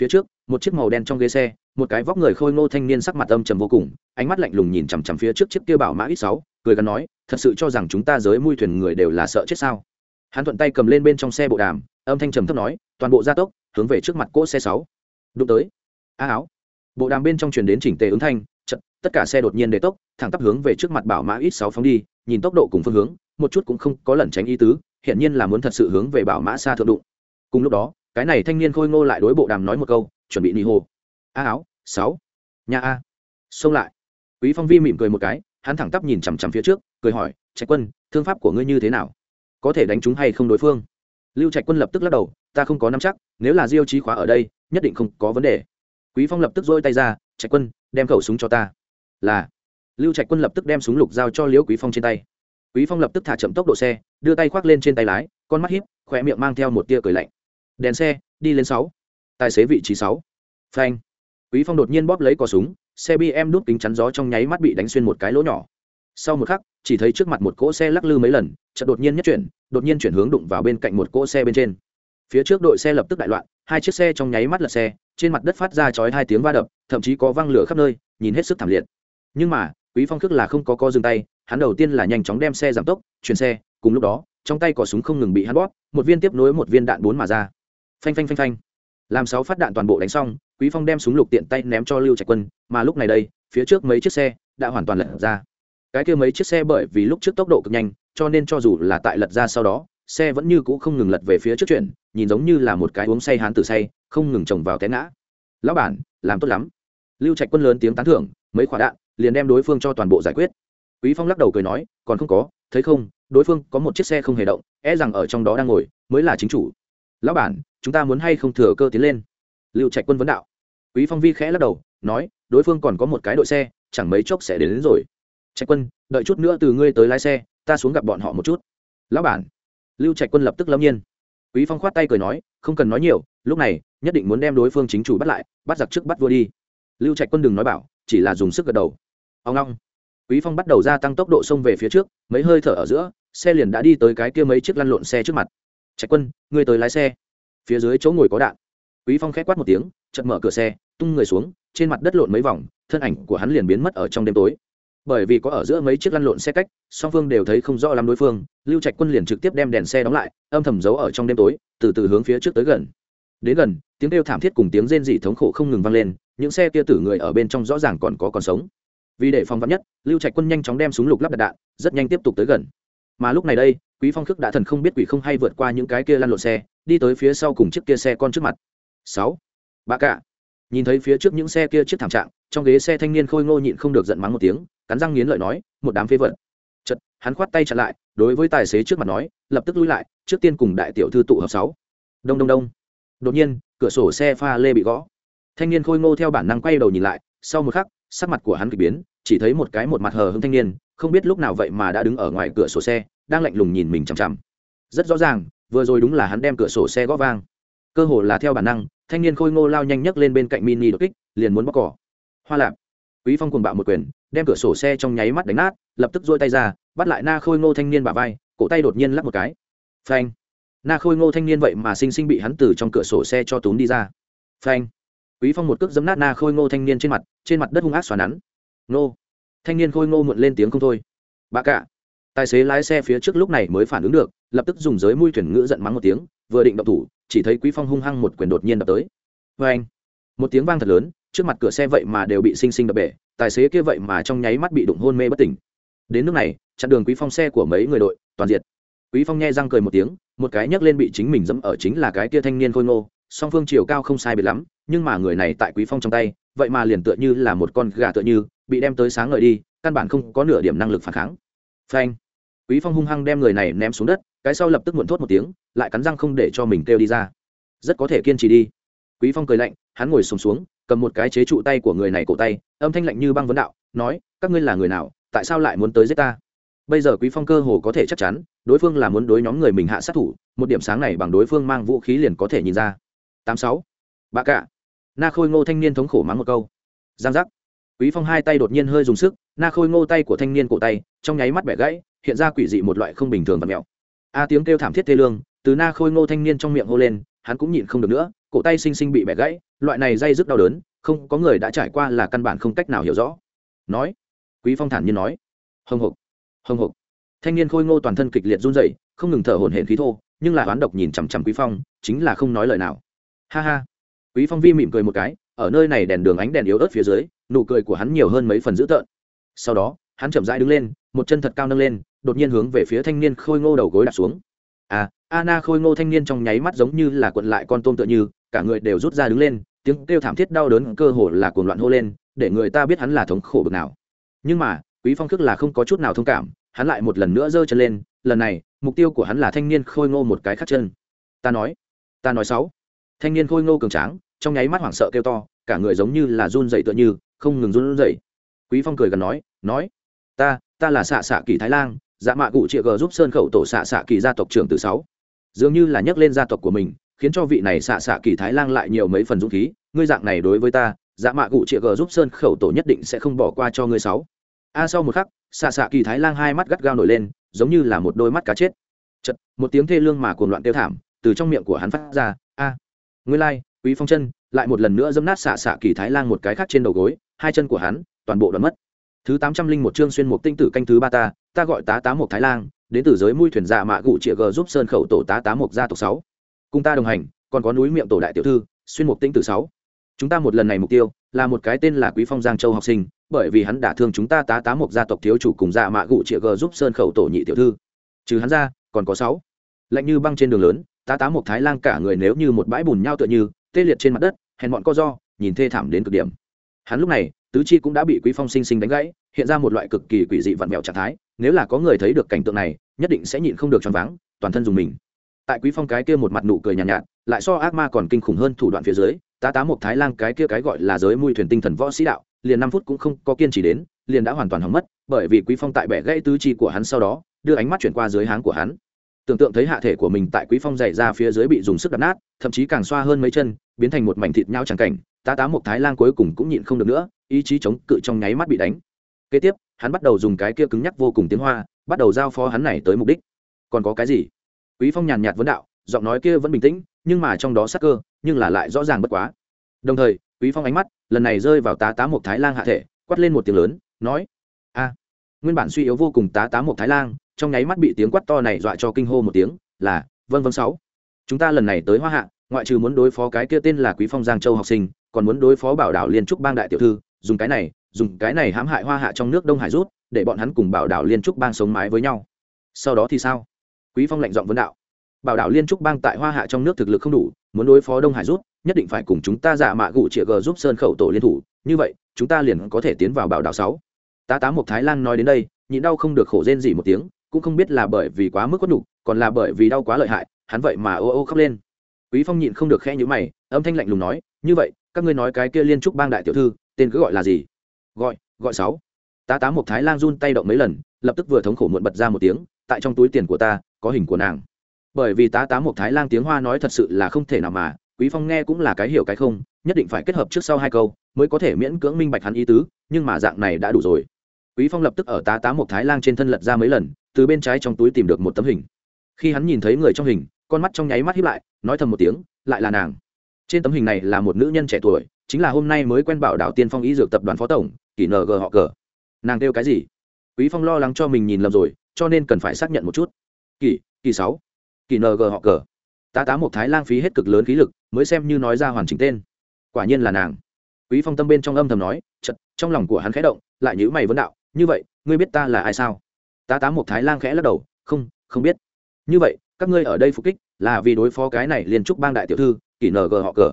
Phía trước, một chiếc màu đen trong ghế xe, một cái vóc người khôi ngô thanh niên sắc mặt âm trầm vô cùng, ánh mắt lạnh lùng nhìn chằm chằm phía trước chiếc kia bảo mã ít sáu cười gắn nói, thật sự cho rằng chúng ta giới mui thuyền người đều là sợ chết sao? Hắn thuận tay cầm lên bên trong xe bộ đàm, âm thanh trầm thấp nói, toàn bộ gia tốc, hướng về trước mặt cỗ xe sáu. Đụng tới, a áo. Bộ đàm bên trong truyền đến chỉnh tề ứng thanh chật tất cả xe đột nhiên để tốc, thẳng tắp hướng về trước mặt bảo mã ít sáu phóng đi, nhìn tốc độ cùng phương hướng, một chút cũng không có lẩn tránh ý tứ hiện nhiên là muốn thật sự hướng về bảo mã xa thượng đụng. Cùng lúc đó, cái này thanh niên khôi ngô lại đối bộ đàm nói một câu, chuẩn bị nị hồ. A áo, sáu. Nhà a. Xông lại. Quý phong vi mỉm cười một cái hắn thẳng tắp nhìn chằm chằm phía trước, cười hỏi, trạch quân, thương pháp của ngươi như thế nào? Có thể đánh chúng hay không đối phương? Lưu trạch quân lập tức lắc đầu, ta không có nắm chắc, nếu là diêu trí khóa ở đây, nhất định không có vấn đề. Quý phong lập tức dôi tay ra, trạch quân, đem khẩu súng cho ta. Là. Lưu trạch quân lập tức đem súng lục giao cho liễu quý phong trên tay. Quý phong lập tức thả chậm tốc độ xe, đưa tay khoác lên trên tay lái, con mắt hiếp khỏe miệng mang theo một tia cười lạnh. Đèn xe, đi lên sáu. Tài xế vị trí sáu. Phanh. Quý phong đột nhiên bóp lấy cò súng xe bm đút kính chắn gió trong nháy mắt bị đánh xuyên một cái lỗ nhỏ. Sau một khắc, chỉ thấy trước mặt một cỗ xe lắc lư mấy lần, chợt đột nhiên nhất chuyển, đột nhiên chuyển hướng đụng vào bên cạnh một cỗ xe bên trên. Phía trước đội xe lập tức đại loạn, hai chiếc xe trong nháy mắt lật xe, trên mặt đất phát ra chói hai tiếng va đập, thậm chí có văng lửa khắp nơi, nhìn hết sức thảm liệt. Nhưng mà, quý phong khước là không có co dừng tay, hắn đầu tiên là nhanh chóng đem xe giảm tốc, chuyển xe, cùng lúc đó, trong tay cò súng không ngừng bị hắn bóp, một viên tiếp nối một viên đạn bốn mà ra. Phanh phanh phanh phanh làm sáu phát đạn toàn bộ đánh xong, quý phong đem súng lục tiện tay ném cho lưu trạch quân, mà lúc này đây, phía trước mấy chiếc xe đã hoàn toàn lật ra. Cái kia mấy chiếc xe bởi vì lúc trước tốc độ cực nhanh, cho nên cho dù là tại lật ra sau đó, xe vẫn như cũ không ngừng lật về phía trước chuyển, nhìn giống như là một cái uống say hán tử say, không ngừng trồng vào té ngã. Lão bản, làm tốt lắm. Lưu trạch quân lớn tiếng tán thưởng, mấy quả đạn, liền đem đối phương cho toàn bộ giải quyết. Quý phong lắc đầu cười nói, còn không có, thấy không, đối phương có một chiếc xe không hề động e rằng ở trong đó đang ngồi, mới là chính chủ lão bản chúng ta muốn hay không thừa cơ tiến lên? Lưu trạch quân vấn đạo. Quý phong vi khẽ lắc đầu nói đối phương còn có một cái đội xe chẳng mấy chốc sẽ đến, đến rồi. Trạch quân đợi chút nữa từ ngươi tới lái xe ta xuống gặp bọn họ một chút. Lão bản. Lưu trạch quân lập tức lâm nhiên. Quý phong khoát tay cười nói không cần nói nhiều lúc này nhất định muốn đem đối phương chính chủ bắt lại bắt giặc trước bắt vua đi. Lưu trạch quân đừng nói bảo chỉ là dùng sức gật đầu. Ông long quý phong bắt đầu gia tăng tốc độ xông về phía trước mấy hơi thở ở giữa xe liền đã đi tới cái kia mấy chiếc lăn lộn xe trước mặt trạch quân, ngươi tới lái xe. Phía dưới chỗ ngồi có đạn. Quý phong khét quát một tiếng chật mở cửa xe, tung người xuống, trên mặt đất lộn mấy vòng, thân ảnh của hắn liền biến mất ở trong đêm tối. Bởi vì có ở giữa mấy chiếc lăn lộn xe cách, song phương đều thấy không rõ lắm đối phương, lưu trạch quân liền trực tiếp đem đèn xe đóng lại, âm thầm giấu ở trong đêm tối, từ từ hướng phía trước tới gần. Đến gần, tiếng kêu thảm thiết cùng tiếng rên dị thống khổ không ngừng vang lên, những xe kia tử người ở bên trong rõ ràng còn có còn sống. Vì để phòng vắn nhất, lưu trạch quân nhanh chóng đem súng lục lắp đặt đạn, rất nhanh tiếp tục tới gần mà lúc này đây, quý phong khước đã thần không biết quỷ không hay vượt qua những cái kia lăn lộn xe, đi tới phía sau cùng chiếc kia xe con trước mặt. Sáu. Ba cả nhìn thấy phía trước những xe kia chiếc thảm trạng, trong ghế xe thanh niên khôi ngô nhịn không được giận mắng một tiếng, cắn răng nghiến lợi nói, một đám phế vật. Chật hắn khoát tay chặn lại, đối với tài xế trước mặt nói, lập tức lui lại, trước tiên cùng đại tiểu thư tụ hợp sáu. Đông đông đông. Đột nhiên, cửa sổ xe pha lê bị gõ. Thanh niên khôi ngô theo bản năng quay đầu nhìn lại, sau một khắc, sắc mặt của hắn kỳ biến, chỉ thấy một cái một mặt hờ hững thanh niên không biết lúc nào vậy mà đã đứng ở ngoài cửa sổ xe, đang lạnh lùng nhìn mình chằm chằm. Rất rõ ràng, vừa rồi đúng là hắn đem cửa sổ xe gõ vang. Cơ hồ là theo bản năng, thanh niên khôi ngô lao nhanh nhấc lên bên cạnh mini đột kích, liền muốn bóc cỏ. Hoa lạp. Quý phong cùng bạo một quyền, đem cửa sổ xe trong nháy mắt đánh nát, lập tức dôi tay ra, bắt lại na khôi ngô thanh niên bả vai, cổ tay đột nhiên lắp một cái. Phanh. Na khôi ngô thanh niên vậy mà sinh sinh bị hắn từ trong cửa sổ xe cho túm đi ra. Phanh. Quý phong một cước giấm nát na khôi ngô thanh niên trên mặt trên mặt đất hung ác xoắn nắn. Nô thanh niên khôi ngô muộn lên tiếng không thôi. Bà cả. Tài xế lái xe phía trước lúc này mới phản ứng được, lập tức dùng giới mui thuyền ngữ giận mắng một tiếng, vừa định đập thủ, chỉ thấy quý phong hung hăng một quyền đột nhiên đập tới. Vê anh, một tiếng vang thật lớn, trước mặt cửa xe vậy mà đều bị xinh xinh đập bể, tài xế kia vậy mà trong nháy mắt bị đụng hôn mê bất tỉnh. Đến nước này, chặn đường quý phong xe của mấy người đội, toàn diệt. Quý phong nghe răng cười một tiếng, một cái nhấc lên bị chính mình dẫm ở chính là cái kia thanh niên khôi ngô, song phương chiều cao không sai biệt lắm, nhưng mà người này tại quý phong trong tay, vậy mà liền tựa như là một con gà tựa như bị đem tới sáng ngời đi căn bản không có nửa điểm năng lực phản kháng. Phanh. Quý phong hung hăng đem người này ném xuống đất cái sau lập tức muộn thốt một tiếng lại cắn răng không để cho mình kêu đi ra. Rất có thể kiên trì đi. Quý phong cười lạnh hắn ngồi sùng xuống, xuống cầm một cái chế trụ tay của người này cổ tay âm thanh lạnh như băng vấn đạo nói các ngươi là người nào tại sao lại muốn tới giết ta? Bây giờ quý phong cơ hồ có thể chắc chắn đối phương là muốn đối nhóm người mình hạ sát thủ một điểm sáng này bằng đối phương mang vũ khí liền có thể nhìn ra. 86. Bà cả na khôi ngô thanh niên thống khổ mắng một câu. Giang giác quý phong hai tay đột nhiên hơi dùng sức, na khôi ngô tay của thanh niên cổ tay, trong nháy mắt bẻ gãy, hiện ra quỷ dị một loại không bình thường và mẹo. A tiếng kêu thảm thiết thê lương, từ na khôi ngô thanh niên trong miệng hô lên, hắn cũng nhịn không được nữa, cổ tay sinh sinh bị bẻ gãy, loại này dây rất đau đớn, không, có người đã trải qua là căn bản không cách nào hiểu rõ. Nói, quý phong thản nhiên nói hồng hộc hồng hộc thanh niên khôi ngô toàn thân kịch liệt run rẩy, không ngừng thở hổn hển khí thô, nhưng là oán độc nhìn chằm chằm quý phong, chính là không nói lời nào. Ha ha. Quý phong vi mỉm cười một cái, ở nơi này đèn đường ánh đèn yếu ớt phía dưới nụ cười của hắn nhiều hơn mấy phần dữ tợn. Sau đó, hắn chậm rãi đứng lên, một chân thật cao nâng lên, đột nhiên hướng về phía thanh niên khôi ngô đầu gối đặt xuống. À Anna khôi ngô thanh niên trong nháy mắt giống như là cuộn lại con tôm tựa như, cả người đều rút ra đứng lên, tiếng kêu thảm thiết đau đớn cơ hồ là cuồng loạn hô lên, để người ta biết hắn là thống khổ bực nào. Nhưng mà, quý phong khước là không có chút nào thông cảm, hắn lại một lần nữa giơ chân lên, lần này, mục tiêu của hắn là thanh niên khôi ngô một cái khắc chân. Ta nói ta nói sáu thanh niên khôi ngô cường tráng, trong nháy mắt hoảng sợ kêu to cả người giống như là run dậy tựa như, không ngừng run dậy quý phong cười gần nói nói, ta ta là xạ xạ kỳ thái lang dạ mạ cụ chịa g giúp sơn khẩu tổ xạ xạ kỳ gia tộc trưởng từ sáu. Dường như là nhắc lên gia tộc của mình, khiến cho vị này xạ xạ kỳ thái lang lại nhiều mấy phần dũng khí. Ngươi dạng này đối với ta dạ mạ cụ chịa g giúp sơn khẩu tổ nhất định sẽ không bỏ qua cho ngươi sáu. A sau một khắc xạ xạ kỳ thái lang hai mắt gắt gao nổi lên, giống như là một đôi mắt cá chết. Chật một tiếng thê lương mà cuồng loạn tiêu thảm từ trong miệng của hắn phát ra. A, ngươi lai, quý phong chân lại một lần nữa dẫm nát xạ xạ kỳ thái lang một cái khác trên đầu gối, hai chân của hắn, toàn bộ đoạn mất. Thứ tám trăm linh một chương xuyên một tinh tử canh thứ ba ta ta gọi tá tá một thái lang đến từ giới mui thuyền dạ mạ gụ chĩa g giúp sơn khẩu tổ tá tá một gia tộc sáu. Cùng ta đồng hành, còn có núi miệng tổ đại tiểu thư, xuyên một tinh tử sáu. Chúng ta một lần này mục tiêu, là một cái tên là quý phong giang châu học sinh, bởi vì hắn đã thương chúng ta tá tá một gia tộc thiếu chủ cùng dạ mạ gụ chĩa g giúp sơn khẩu tổ nhị tiểu thư. Trừ hắn ra, còn có sáu. Lạnh như băng trên đường lớn, tá tá một thái lang cả người nếu như một bãi bùn nhau tựa như, tê liệt trên mặt đất hèn bọn co do nhìn thê thảm đến cực điểm. Hắn lúc này tứ chi cũng đã bị quý phong sinh sinh đánh gãy hiện ra một loại cực kỳ quỷ dị vặn vẹo trạng thái nếu là có người thấy được cảnh tượng này nhất định sẽ nhịn không được choáng váng toàn thân dùng mình. Tại quý phong cái kia một mặt nụ cười nhàn nhạt, nhạt lại so ác ma còn kinh khủng hơn thủ đoạn phía dưới tá tá một thái lang cái kia cái gọi là giới mùi thuyền tinh thần võ sĩ đạo liền năm phút cũng không có kiên trì đến liền đã hoàn toàn hỏng mất bởi vì quý phong tại bẻ gãy tứ chi của hắn sau đó đưa ánh mắt chuyển qua dưới háng của hắn tưởng tượng thấy hạ thể của mình tại quý phong dày ra phía dưới bị dùng sức đập nát, thậm chí càng xoa hơn mấy chân, biến thành một mảnh thịt nhau chẳng cảnh, tá tá một thái lang cuối cùng cũng nhịn không được nữa, ý chí chống cự trong nháy mắt bị đánh. Kế tiếp, hắn bắt đầu dùng cái kia cứng nhắc vô cùng tiếng hoa, bắt đầu giao phó hắn này tới mục đích. Còn có cái gì? Quý phong nhàn nhạt vấn đạo, giọng nói kia vẫn bình tĩnh, nhưng mà trong đó sắc cơ, nhưng là lại rõ ràng bất quá. Đồng thời, quý phong ánh mắt lần này rơi vào tá tá một thái lang hạ thể, quát lên một tiếng lớn, nói, a, nguyên bản suy yếu vô cùng tá tá một thái lang trong nháy mắt bị tiếng quát to này dọa cho kinh hô một tiếng, là vân vân sáu. Chúng ta lần này tới hoa hạ, ngoại trừ muốn đối phó cái kia tên là quý phong giang châu học sinh, còn muốn đối phó bảo đảo liên trúc bang đại tiểu thư, dùng cái này, dùng cái này hãm hại hoa hạ trong nước đông hải rút, để bọn hắn cùng bảo đảo liên trúc bang sống mái với nhau. Sau đó thì sao? Quý phong lạnh giọng vấn đạo. Bảo đảo liên trúc bang tại hoa hạ trong nước thực lực không đủ, muốn đối phó đông hải rút, nhất định phải cùng chúng ta giả mạ gụ chĩa g giúp sơn khẩu tổ liên thủ, như vậy, chúng ta liền có thể tiến vào bảo đảo sáu. Tá tá một thái lan nói đến đây, nhịn đau không được khổ rên gì một tiếng cũng không biết là bởi vì quá mức có đủ còn là bởi vì đau quá lợi hại, hắn vậy mà ô ô khóc lên. Quý phong nhịn không được khẽ nhíu mày, âm thanh lạnh lùng nói, như vậy, các ngươi nói cái kia liên trúc bang đại tiểu thư, tên cứ gọi là gì? Gọi gọi sáu. Tá tá một thái lang run tay động mấy lần, lập tức vừa thống khổ muộn bật ra một tiếng, tại trong túi tiền của ta, có hình của nàng. Bởi vì tá tá một thái lang tiếng hoa nói thật sự là không thể nào mà, quý phong nghe cũng là cái hiểu cái không, nhất định phải kết hợp trước sau hai câu, mới có thể miễn cưỡng minh bạch hắn ý tứ, nhưng mà dạng này đã đủ rồi. Quý phong lập tức ở tá tá một thái lang trên thân lật ra mấy lần từ bên trái trong túi tìm được một tấm hình. Khi hắn nhìn thấy người trong hình, con mắt trong nháy mắt hiếp lại, nói thầm một tiếng, lại là nàng. Trên tấm hình này là một nữ nhân trẻ tuổi, chính là hôm nay mới quen bảo đảo tiên phong y dược tập đoàn phó tổng, kỷ ng họ cờ. Nàng kêu cái gì? Quý phong lo lắng cho mình nhìn lầm rồi, cho nên cần phải xác nhận một chút. Kỷ kỳ sáu. Kỷ ng họ cờ. Tá tá một thái lang phí hết cực lớn khí lực, mới xem như nói ra hoàn chỉnh tên. Quả nhiên là nàng. Quý phong tâm bên trong âm thầm nói, chật, trong lòng của hắn khẽ động, lại nhữ mày vấn đạo, như vậy, ngươi biết ta là ai sao? Tá tá một thái lang khẽ lắc đầu, không không biết. Như vậy, các ngươi ở đây phục kích là vì đối phó cái này liên trúc bang đại tiểu thư, kỷ ng họ cờ.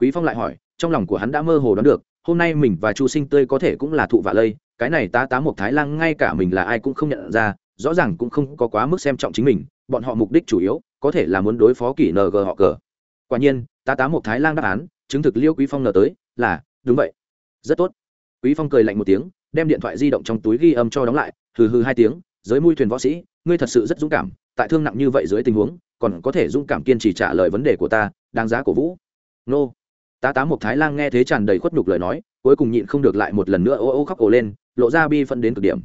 Quý phong lại hỏi, trong lòng của hắn đã mơ hồ đoán được, hôm nay mình và chu sinh tươi có thể cũng là thụ vạ lây, cái này tá tá một thái lang ngay cả mình là ai cũng không nhận ra, rõ ràng cũng không có quá mức xem trọng chính mình, bọn họ mục đích chủ yếu có thể là muốn đối phó kỷ ng họ cờ. Quả nhiên, tá tá một thái lang đáp án, chứng thực liêu quý phong ngờ tới, là, đúng vậy. Rất tốt. Quý phong cười lạnh một tiếng, đem điện thoại di động trong túi ghi âm cho đóng lại, hừ hừ hai tiếng giới mui thuyền võ sĩ, ngươi thật sự rất dũng cảm, tại thương nặng như vậy dưới tình huống, còn có thể dũng cảm kiên trì trả lời vấn đề của ta, đáng giá cổ vũ. Nô. Tá tá một thái lan nghe thế tràn đầy khuất nhục lời nói, cuối cùng nhịn không được lại một lần nữa ô ô khóc ổ lên, lộ ra bi phân đến cực điểm.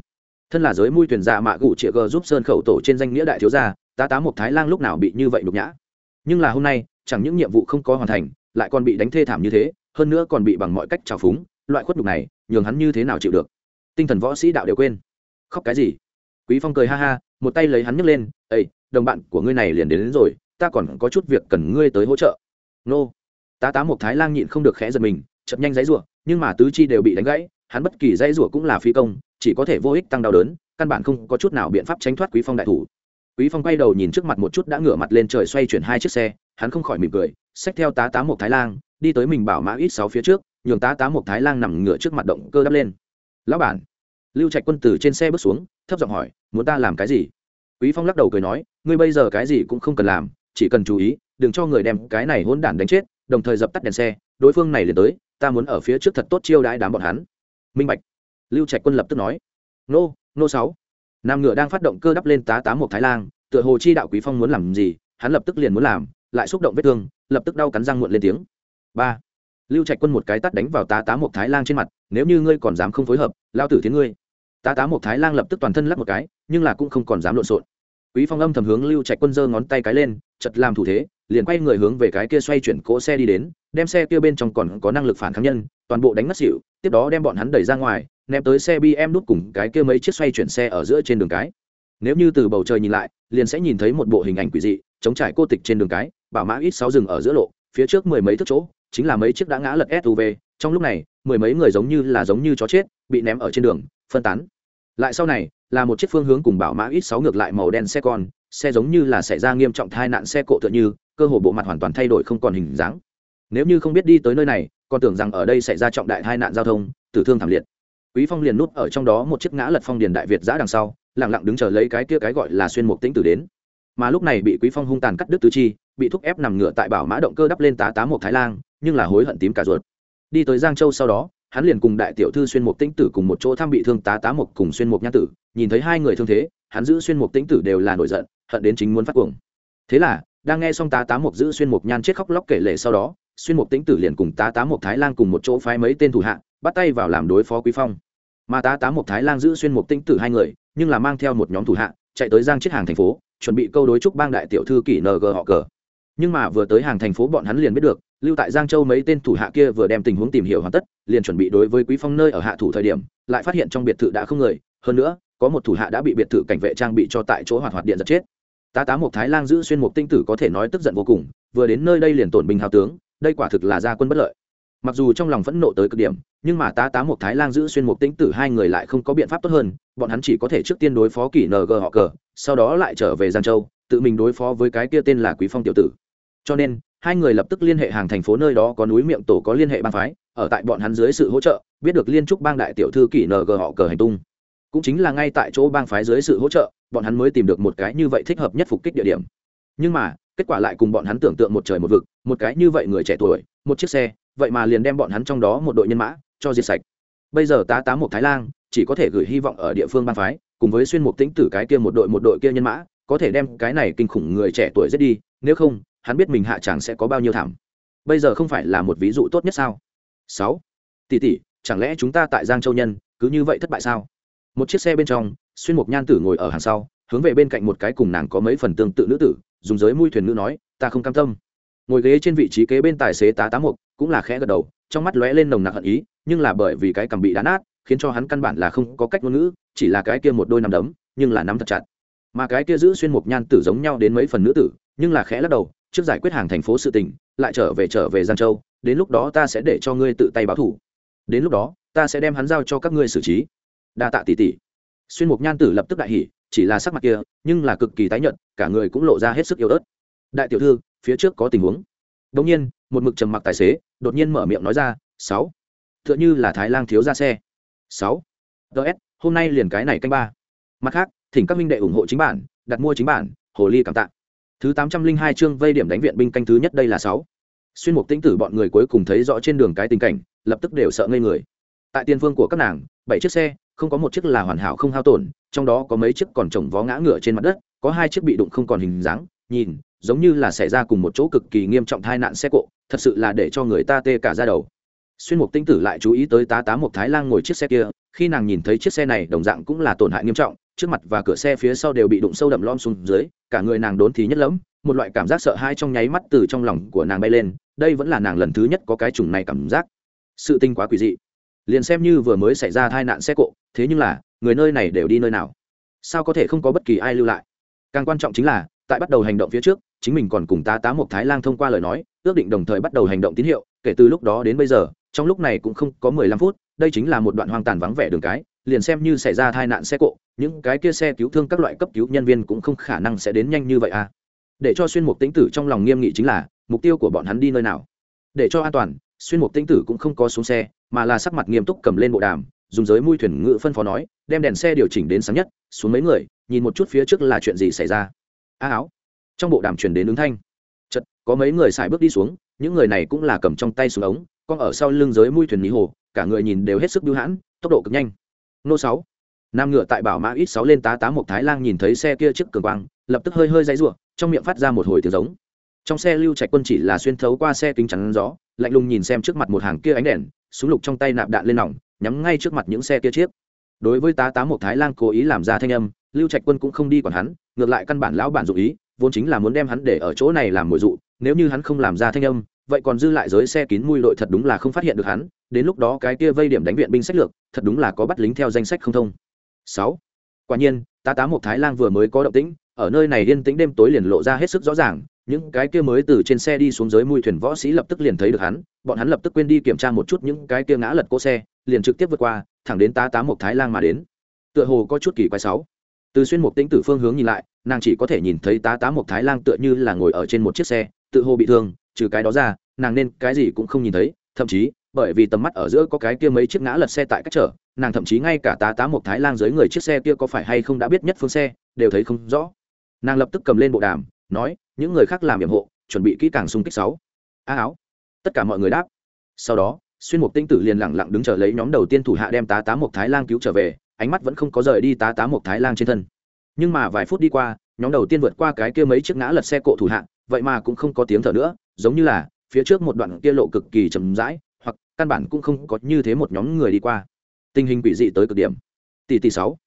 Thân là giới mui thuyền giả mạ gụ chĩa g giúp sơn khẩu tổ trên danh nghĩa đại thiếu gia, tá tá một thái lan lúc nào bị như vậy nhục nhã? Nhưng là hôm nay, chẳng những nhiệm vụ không có hoàn thành, lại còn bị đánh thê thảm như thế, hơn nữa còn bị bằng mọi cách trào phúng, loại khuất nhục này, nhường hắn như thế nào chịu được? Tinh thần võ sĩ đạo đều quên. Khóc cái gì? Quý phong cười ha ha một tay lấy hắn nhấc lên ây đồng bạn của ngươi này liền đến, đến rồi ta còn có chút việc cần ngươi tới hỗ trợ. Nô. Tá tá một thái lang nhịn không được khẽ giật mình chậm nhanh dãy rủa nhưng mà tứ chi đều bị đánh gãy hắn bất kỳ dãy rủa cũng là phi công chỉ có thể vô ích tăng đau đớn căn bản không có chút nào biện pháp tránh thoát quý phong đại thủ. Quý phong quay đầu nhìn trước mặt một chút đã ngửa mặt lên trời xoay chuyển hai chiếc xe hắn không khỏi mỉm cười xách theo tá tá một thái lang đi tới mình bảo mã ít sáu phía trước nhường tá tá một thái lang nằm ngửa trước mặt động cơ đắp lên. Lão bản. Lưu trạch quân từ trên xe bước xuống thấp giọng hỏi, muốn ta làm cái gì? Quý phong lắc đầu cười nói, ngươi bây giờ cái gì cũng không cần làm, chỉ cần chú ý, đừng cho người đem cái này hỗn đản đánh chết, đồng thời dập tắt đèn xe, đối phương này liền tới, ta muốn ở phía trước thật tốt chiêu đãi đám bọn hắn. Minh bạch. Lưu trạch quân lập tức nói, nô nô sáu. Nam ngựa đang phát động cơ đắp lên tá tám một thái lang, tựa hồ chi đạo quý phong muốn làm gì, hắn lập tức liền muốn làm, lại xúc động vết thương, lập tức đau cắn răng muộn lên tiếng. Ba. Lưu trạch quân một cái tắt đánh vào tá tám một thái lang trên mặt, nếu như ngươi còn dám không phối hợp lao tử thiến ngươi tá tám một thái lang lập tức toàn thân lắc một cái, nhưng là cũng không còn dám lộn xộn. Quý phong âm thầm hướng lưu trạch quân giơ ngón tay cái lên, chật làm thủ thế, liền quay người hướng về cái kia xoay chuyển cỗ xe đi đến, đem xe kia bên trong còn có năng lực phản kháng nhân, toàn bộ đánh mất xỉu, tiếp đó đem bọn hắn đẩy ra ngoài, ném tới xe bm đút cùng cái kia mấy chiếc xoay chuyển xe ở giữa trên đường cái. Nếu như từ bầu trời nhìn lại, liền sẽ nhìn thấy một bộ hình ảnh quỷ dị, chống trải cô tịch trên đường cái, bảo mã ít sáu rừng ở giữa lộ, phía trước mười mấy thước chỗ, chính là mấy chiếc đã ngã lật suv trong lúc này, mười mấy người giống như là giống như chó chết, bị ném ở trên đường phân tán. Lại sau này, là một chiếc phương hướng cùng bảo mã ít sáu ngược lại màu đen xe con, xe giống như là xảy ra nghiêm trọng tai nạn xe cộ tựa như, cơ hồ bộ mặt hoàn toàn thay đổi không còn hình dáng. Nếu như không biết đi tới nơi này, còn tưởng rằng ở đây xảy ra trọng đại tai nạn giao thông, tử thương thảm liệt. Quý phong liền núp ở trong đó một chiếc ngã lật phong điền đại việt giã đằng sau, lặng lặng đứng chờ lấy cái kia cái gọi là xuyên mục tĩnh tử đến. Mà lúc này bị quý phong hung tàn cắt đứt tứ chi, bị thúc ép nằm ngửa tại bảo mã động cơ đắp lên tá tá một thái lan nhưng là hối hận tím cả ruột. Đi tới giang châu sau đó hắn liền cùng đại tiểu thư xuyên mục tĩnh tử cùng một chỗ thăm bị thương tá tá mục cùng xuyên mục nha tử, nhìn thấy hai người thương thế, hắn giữ xuyên mục tĩnh tử đều là nổi giận, hận đến chính muốn phát cuồng. Thế là, đang nghe xong tá tá mục giữ xuyên mục nhan chết khóc lóc kể lệ sau đó, xuyên mục tĩnh tử liền cùng tá tá mục thái lan cùng một chỗ phái mấy tên thủ hạ, bắt tay vào làm đối phó quý phong. Mà tá tá mục thái lan giữ xuyên mục tĩnh tử hai người, nhưng là mang theo một nhóm thủ hạ, chạy tới giang chết hàng thành phố, chuẩn bị câu đối trúc bang đại tiểu thư kỷ ng họ cờ nhưng mà vừa tới hàng thành phố bọn hắn liền biết được, lưu tại giang châu mấy tên thủ hạ kia vừa đem tình huống tìm hiểu hoàn tất, liền chuẩn bị đối với quý phong nơi ở hạ thủ thời điểm, lại phát hiện trong biệt thự đã không người. Hơn nữa, có một thủ hạ đã bị biệt thự cảnh vệ trang bị cho tại chỗ hoạt hoạt điện giật chết. Tá tá một thái lang giữ xuyên một tinh tử có thể nói tức giận vô cùng, vừa đến nơi đây liền tổn bình hào tướng, đây quả thực là gia quân bất lợi. Mặc dù trong lòng phẫn nộ tới cực điểm, nhưng mà tá tá một thái lang giữ xuyên một tinh tử hai người lại không có biện pháp tốt hơn, bọn hắn chỉ có thể trước tiên đối phó kỷ ng họ cờ, sau đó lại trở về giang châu, tự mình đối phó với cái kia tên là quý phong tiểu tử cho nên, hai người lập tức liên hệ hàng thành phố nơi đó có núi miệng tổ có liên hệ bang phái, ở tại bọn hắn dưới sự hỗ trợ, biết được liên trúc bang đại tiểu thư kỷ ng họ cờ hành tung. Cũng chính là ngay tại chỗ bang phái dưới sự hỗ trợ, bọn hắn mới tìm được một cái như vậy thích hợp nhất phục kích địa điểm. Nhưng mà, kết quả lại cùng bọn hắn tưởng tượng một trời một vực, một cái như vậy người trẻ tuổi, một chiếc xe, vậy mà liền đem bọn hắn trong đó một đội nhân mã cho diệt sạch. Bây giờ tá tá một thái lan, chỉ có thể gửi hy vọng ở địa phương bang phái, cùng với xuyên mục tính tử cái kia một đội một đội kia nhân mã, có thể đem cái này kinh khủng người trẻ tuổi giết đi, nếu không hắn biết mình hạ chẳng sẽ có bao nhiêu thảm. Bây giờ không phải là một ví dụ tốt nhất sao? Sáu. Tỷ tỷ, chẳng lẽ chúng ta tại giang châu nhân, cứ như vậy thất bại sao? Một chiếc xe bên trong, xuyên mục nhan tử ngồi ở hàng sau, hướng về bên cạnh một cái cùng nàng có mấy phần tương tự nữ tử, dùng giới mui thuyền nữ nói, ta không cam tâm. Ngồi ghế trên vị trí kế bên tài xế tá tá mục cũng là khẽ gật đầu, trong mắt lóe lên nồng nặc hận ý, nhưng là bởi vì cái cầm bị đá nát, khiến cho hắn căn bản là không có cách ngôn ngữ, chỉ là cái kia một đôi nằm đấm, nhưng là nắm thật chặt. Mà cái kia giữ xuyên mục nhan tử giống nhau đến mấy phần nữ tử, nhưng là khẽ lắc đầu trước giải quyết hàng thành phố sự tình, lại trở về trở về giang châu, đến lúc đó ta sẽ để cho ngươi tự tay báo thủ. Đến lúc đó, ta sẽ đem hắn giao cho các ngươi xử trí. Đa tạ tỷ tỷ. Xuyên mục nhan tử lập tức đại hỉ, chỉ là sắc mặt kia, nhưng là cực kỳ tái nhợt, cả người cũng lộ ra hết sức yếu ớt. Đại tiểu thư, phía trước có tình huống. Đông nhiên, một mực trầm mặc tài xế, đột nhiên mở miệng nói ra, sáu t như là thái lang thiếu ra xe. Sáu ts hôm nay liền cái này canh ba. Mặt khác, thỉnh các minh đệ ủng hộ chính bản, đặt mua chính bản, hồ ly cảm tạ thứ tám trăm linh hai chương vây điểm đánh viện binh canh thứ nhất đây là sáu. Xuyên mục tĩnh tử bọn người cuối cùng thấy rõ trên đường cái tình cảnh, lập tức đều sợ ngây người. Tại tiền phương của các nàng, bảy chiếc xe, không có một chiếc là hoàn hảo không hao tổn, trong đó có mấy chiếc còn trồng vó ngã ngựa trên mặt đất, có hai chiếc bị đụng không còn hình dáng, nhìn, giống như là xảy ra cùng một chỗ cực kỳ nghiêm trọng tai nạn xe cộ, thật sự là để cho người ta tê cả ra đầu. Xuyên mục tinh tử lại chú ý tới tá tá một thái lan ngồi chiếc xe kia, khi nàng nhìn thấy chiếc xe này, đồng dạng cũng là tổn hại nghiêm trọng trước mặt và cửa xe phía sau đều bị đụng sâu đậm lom xuống dưới, cả người nàng đốn thì nhất lẫm một loại cảm giác sợ hãi trong nháy mắt từ trong lòng của nàng bay lên, đây vẫn là nàng lần thứ nhất có cái chủng này cảm giác. Sự tinh quá quỷ dị. Liền xem như vừa mới xảy ra tai nạn xe cộ, thế nhưng là, người nơi này đều đi nơi nào? Sao có thể không có bất kỳ ai lưu lại? Càng quan trọng chính là, tại bắt đầu hành động phía trước, chính mình còn cùng tá tá một thái lang thông qua lời nói, ước định đồng thời bắt đầu hành động tín hiệu, kể từ lúc đó đến bây giờ, trong lúc này cũng không có mười lăm phút, đây chính là một đoạn hoang tàn vắng vẻ đường cái, liền xem như xảy ra tai nạn xe cộ những cái kia xe cứu thương các loại cấp cứu nhân viên cũng không khả năng sẽ đến nhanh như vậy à. Để cho xuyên mục tính tử trong lòng nghiêm nghị chính là, mục tiêu của bọn hắn đi nơi nào. Để cho an toàn, xuyên mục tinh tử cũng không có xuống xe, mà là sắc mặt nghiêm túc cầm lên bộ đàm, dùng giới mui thuyền ngự phân phó nói, đem đèn xe điều chỉnh đến sáng nhất, xuống mấy người, nhìn một chút phía trước là chuyện gì xảy ra. A áo. Trong bộ đàm truyền đến ứng thanh. Chật có mấy người xài bước đi xuống, những người này cũng là cầm trong tay xuống ống, con ở sau lưng giới mui thuyền ní hồ, cả người nhìn đều hết sức bưu hãn, tốc độ cực nhanh. Nô sáu nam ngựa tại bảo mã ít sáu lên tá tá một thái lang nhìn thấy xe kia trước cường quang, lập tức hơi hơi dãy ruộng, trong miệng phát ra một hồi tiếng giống. Trong xe lưu trạch quân chỉ là xuyên thấu qua xe kính chắn gió, lạnh lùng nhìn xem trước mặt một hàng kia ánh đèn, súng lục trong tay nạp đạn lên nòng, nhắm ngay trước mặt những xe kia chiếc. Đối với tá tá một thái lang cố ý làm ra thanh âm, lưu trạch quân cũng không đi còn hắn, ngược lại căn bản lão bản dụ ý, vốn chính là muốn đem hắn để ở chỗ này làm mồi dụ, nếu như hắn không làm ra thanh âm, vậy còn dư lại giới xe kín mùi đội thật đúng là không phát hiện được hắn, đến lúc đó cái kia vây điểm đánh viện binh sách lược, thật đúng là có bắt lính theo danh sách không thông sáu quả nhiên, tá tá một thái lang vừa mới có động tĩnh, ở nơi này yên tĩnh đêm tối liền lộ ra hết sức rõ ràng, những cái kia mới từ trên xe đi xuống dưới mui thuyền võ sĩ lập tức liền thấy được hắn, bọn hắn lập tức quên đi kiểm tra một chút những cái kia ngã lật cỗ xe, liền trực tiếp vượt qua, thẳng đến tá tá một thái lang mà đến tựa hồ có chút kỳ quái sáu từ xuyên một tĩnh tử phương hướng nhìn lại, nàng chỉ có thể nhìn thấy tá tá một thái lang tựa như là ngồi ở trên một chiếc xe, tự hồ bị thương, trừ cái đó ra, nàng nên cái gì cũng không nhìn thấy, thậm chí, bởi vì tầm mắt ở giữa có cái kia mấy chiếc ngã lật xe tại cách trở nàng thậm chí ngay cả tá tá một thái lang dưới người chiếc xe kia có phải hay không đã biết nhất phương xe, đều thấy không rõ. Nàng lập tức cầm lên bộ đàm, nói, những người khác làm nhiệm hộ, chuẩn bị kỹ càng xung kích sáu. A áo. Tất cả mọi người đáp. Sau đó, xuyên mục tinh tử liền lẳng lặng đứng chờ lấy nhóm đầu tiên thủ hạ đem tá tá một thái lang cứu trở về, ánh mắt vẫn không có rời đi tá tá một thái lang trên thân. Nhưng mà vài phút đi qua, nhóm đầu tiên vượt qua cái kia mấy chiếc ngã lật xe cộ thủ hạ, vậy mà cũng không có tiếng thở nữa, giống như là, phía trước một đoạn kia lộ cực kỳ chậm rãi, hoặc căn bản cũng không có như thế một nhóm người đi qua tình hình quỷ dị tới cực điểm. Tỷ tỷ sáu.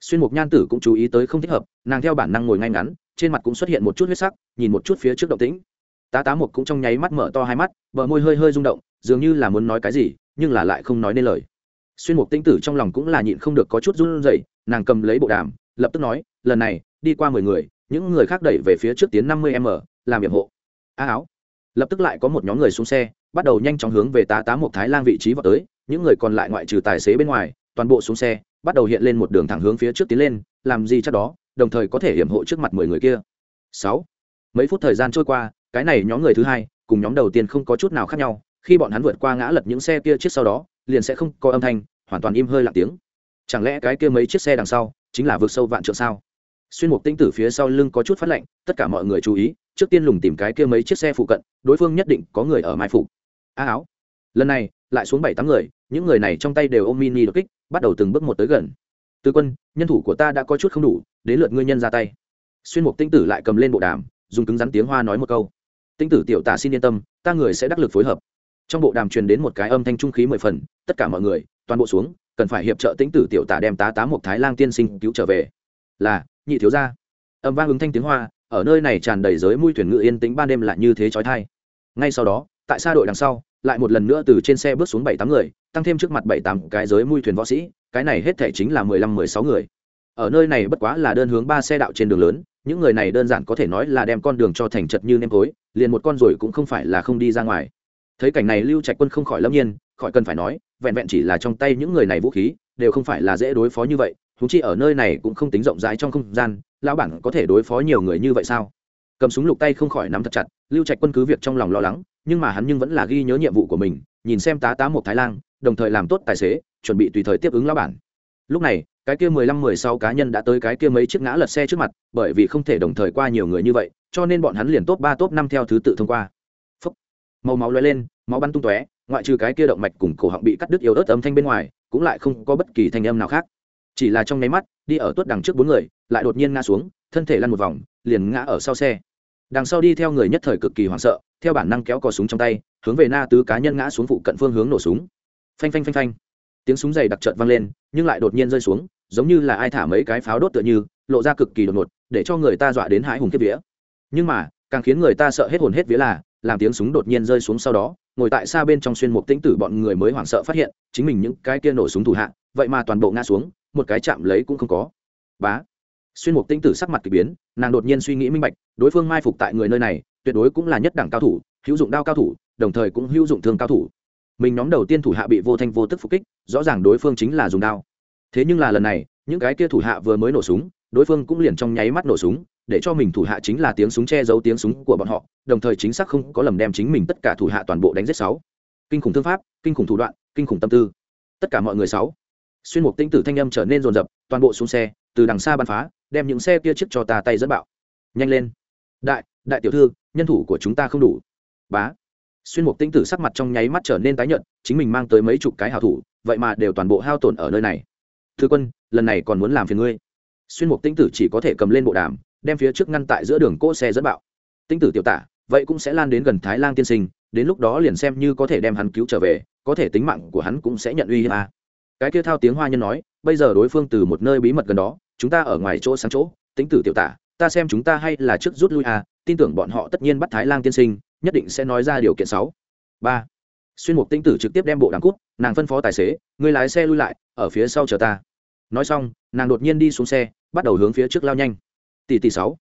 Xuyên mục nhan tử cũng chú ý tới không thích hợp, nàng theo bản năng ngồi ngay ngắn, trên mặt cũng xuất hiện một chút huyết sắc, nhìn một chút phía trước động tĩnh. Tá tá mục cũng trong nháy mắt mở to hai mắt, bờ môi hơi hơi rung động, dường như là muốn nói cái gì, nhưng là lại không nói nên lời. Xuyên mục tinh tử trong lòng cũng là nhịn không được có chút run rẩy, nàng cầm lấy bộ đàm, lập tức nói, lần này, đi qua mười người, những người khác đẩy về phía trước tiến năm mươi m làm nhiệm hộ. A áo. Lập tức lại có một nhóm người xuống xe, bắt đầu nhanh chóng hướng về tá tá một thái lang vị trí vào tới những người còn lại ngoại trừ tài xế bên ngoài, toàn bộ xuống xe, bắt đầu hiện lên một đường thẳng hướng phía trước tiến lên, làm gì chắc đó, đồng thời có thể hiểm hộ trước mặt mười người kia. Sáu. Mấy phút thời gian trôi qua, cái này nhóm người thứ hai, cùng nhóm đầu tiên không có chút nào khác nhau, khi bọn hắn vượt qua ngã lật những xe kia chiếc sau đó, liền sẽ không có âm thanh, hoàn toàn im hơi lặng tiếng. Chẳng lẽ cái kia mấy chiếc xe đằng sau, chính là vượt sâu vạn trượng sao? Xuyên mục tinh tử phía sau lưng có chút phát lạnh tất cả mọi người chú ý, trước tiên lùng tìm cái kia mấy chiếc xe phụ cận, đối phương nhất định có người ở mai phục. A áo. Lần này lại xuống bảy tám người, những người này trong tay đều ôm mini đột kích, bắt đầu từng bước một tới gần. Tư quân, nhân thủ của ta đã có chút không đủ, đến lượt ngươi nhân ra tay. Xuyên mục tinh tử lại cầm lên bộ đàm, dùng cứng rắn tiếng hoa nói một câu. Tinh tử tiểu tả xin yên tâm, ta người sẽ đắc lực phối hợp. Trong bộ đàm truyền đến một cái âm thanh trung khí mười phần, tất cả mọi người, toàn bộ xuống, cần phải hiệp trợ tinh tử tiểu tả đem tá tá một thái lang tiên sinh cứu trở về. Là, nhị thiếu gia. Âm vang ứng thanh tiếng hoa, ở nơi này tràn đầy giới mui thuyền ngự yên tĩnh ban đêm lại như thế trói thai ngay sau đó, tại xa đội đằng sau lại một lần nữa từ trên xe bước xuống bảy tám người, tăng thêm trước mặt bảy tám cái giới mui thuyền võ sĩ, cái này hết thể chính là mười lăm, mười sáu người. Ở nơi này bất quá là đơn hướng ba xe đạo trên đường lớn, những người này đơn giản có thể nói là đem con đường cho thành chật như nêm tối, liền một con rồi cũng không phải là không đi ra ngoài. Thấy cảnh này lưu trạch quân không khỏi lâm nhiên, khỏi cần phải nói, vẹn vẹn chỉ là trong tay những người này vũ khí, đều không phải là dễ đối phó như vậy thú chi ở nơi này cũng không tính rộng rãi trong không gian, lão bản có thể đối phó nhiều người như vậy sao? Cầm súng lục tay không khỏi nắm thật chặt, lưu trạch quân cứ việc trong lòng lo lắng nhưng mà hắn nhưng vẫn là ghi nhớ nhiệm vụ của mình, nhìn xem tá tá một thái lan, đồng thời làm tốt tài xế, chuẩn bị tùy thời tiếp ứng lão bản. Lúc này, cái kia mười lăm, mười sáu cá nhân đã tới cái kia mấy chiếc ngã lật xe trước mặt, bởi vì không thể đồng thời qua nhiều người như vậy, cho nên bọn hắn liền top ba, top năm theo thứ tự thông qua. Phúc. màu máu lóe lên, máu bắn tung tóe, ngoại trừ cái kia động mạch cùng cổ họng bị cắt đứt yếu ớt âm thanh bên ngoài, cũng lại không có bất kỳ thanh âm nào khác. Chỉ là trong nháy mắt, đi ở tuốt đằng trước bốn người, lại đột nhiên ngã xuống, thân thể lăn một vòng, liền ngã ở sau xe đằng sau đi theo người nhất thời cực kỳ hoảng sợ, theo bản năng kéo cò súng trong tay, hướng về na tứ cá nhân ngã xuống phụ cận phương hướng nổ súng. Phanh phanh phanh phanh. Tiếng súng dày đặc trợt vang lên, nhưng lại đột nhiên rơi xuống, giống như là ai thả mấy cái pháo đốt tựa như, lộ ra cực kỳ đột ngột, để cho người ta dọa đến hãi hùng kiếp vía. Nhưng mà, càng khiến người ta sợ hết hồn hết vía là, làm tiếng súng đột nhiên rơi xuống sau đó, ngồi tại xa bên trong xuyên mục tĩnh tử bọn người mới hoảng sợ phát hiện, chính mình những cái kia nổ súng thủ hạ, vậy mà toàn bộ ngã xuống, một cái chạm lấy cũng không có. Bá xuyên mục tinh tử sắc mặt k ỳ biến, nàng đột nhiên suy nghĩ minh bạch, đối phương mai phục tại người nơi này, tuyệt đối cũng là nhất đẳng cao thủ, hữu dụng đao cao thủ, đồng thời cũng hữu dụng thương cao thủ. Mình nhóm đầu tiên thủ hạ bị vô thanh vô tức phục kích, rõ ràng đối phương chính là dùng đao. Thế nhưng là lần này, những cái kia thủ hạ vừa mới nổ súng, đối phương cũng liền trong nháy mắt nổ súng, để cho mình thủ hạ chính là tiếng súng che giấu tiếng súng của bọn họ, đồng thời chính xác không có lầm đem chính mình tất cả thủ hạ toàn bộ đánh giết sáu. Kinh khủng thương pháp, kinh khủng thủ đoạn, kinh khủng tâm tư. Tất cả mọi người sáu. Xuyên mục tinh tử thanh âm trở nên rồn rập, toàn bộ xuống xe, từ đằng xa bắn phá đem những xe kia trước cho ta tay dẫn bạo. Nhanh lên. Đại đại tiểu thư, nhân thủ của chúng ta không đủ. Bá. Xuyên mục tinh tử sắc mặt trong nháy mắt trở nên tái nhợt, chính mình mang tới mấy chục cái hảo thủ, vậy mà đều toàn bộ hao tổn ở nơi này. Thư quân, lần này còn muốn làm phiền ngươi. Xuyên mục tinh tử chỉ có thể cầm lên bộ đàm, đem phía trước ngăn tại giữa đường cỗ xe dẫn bạo. Tinh tử tiểu tả, vậy cũng sẽ lan đến gần thái lan tiên sinh, đến lúc đó liền xem như có thể đem hắn cứu trở về, có thể tính mạng của hắn cũng sẽ nhận uy hiếp à. cái kia thao tiếng hoa nhân nói, bây giờ đối phương từ một nơi bí mật gần đó chúng ta ở ngoài chỗ sáng chỗ, tính tử tiểu tả, ta xem chúng ta hay là trước rút lui à tin tưởng bọn họ tất nhiên bắt thái Lang tiên sinh, nhất định sẽ nói ra điều kiện sáu. Ba. Xuyên mục tinh tử trực tiếp đem bộ đàm cút, nàng phân phó tài xế người lái xe lui lại, ở phía sau chờ ta. Nói xong, nàng đột nhiên đi xuống xe, bắt đầu hướng phía trước lao nhanh. Tỷ tỷ sáu.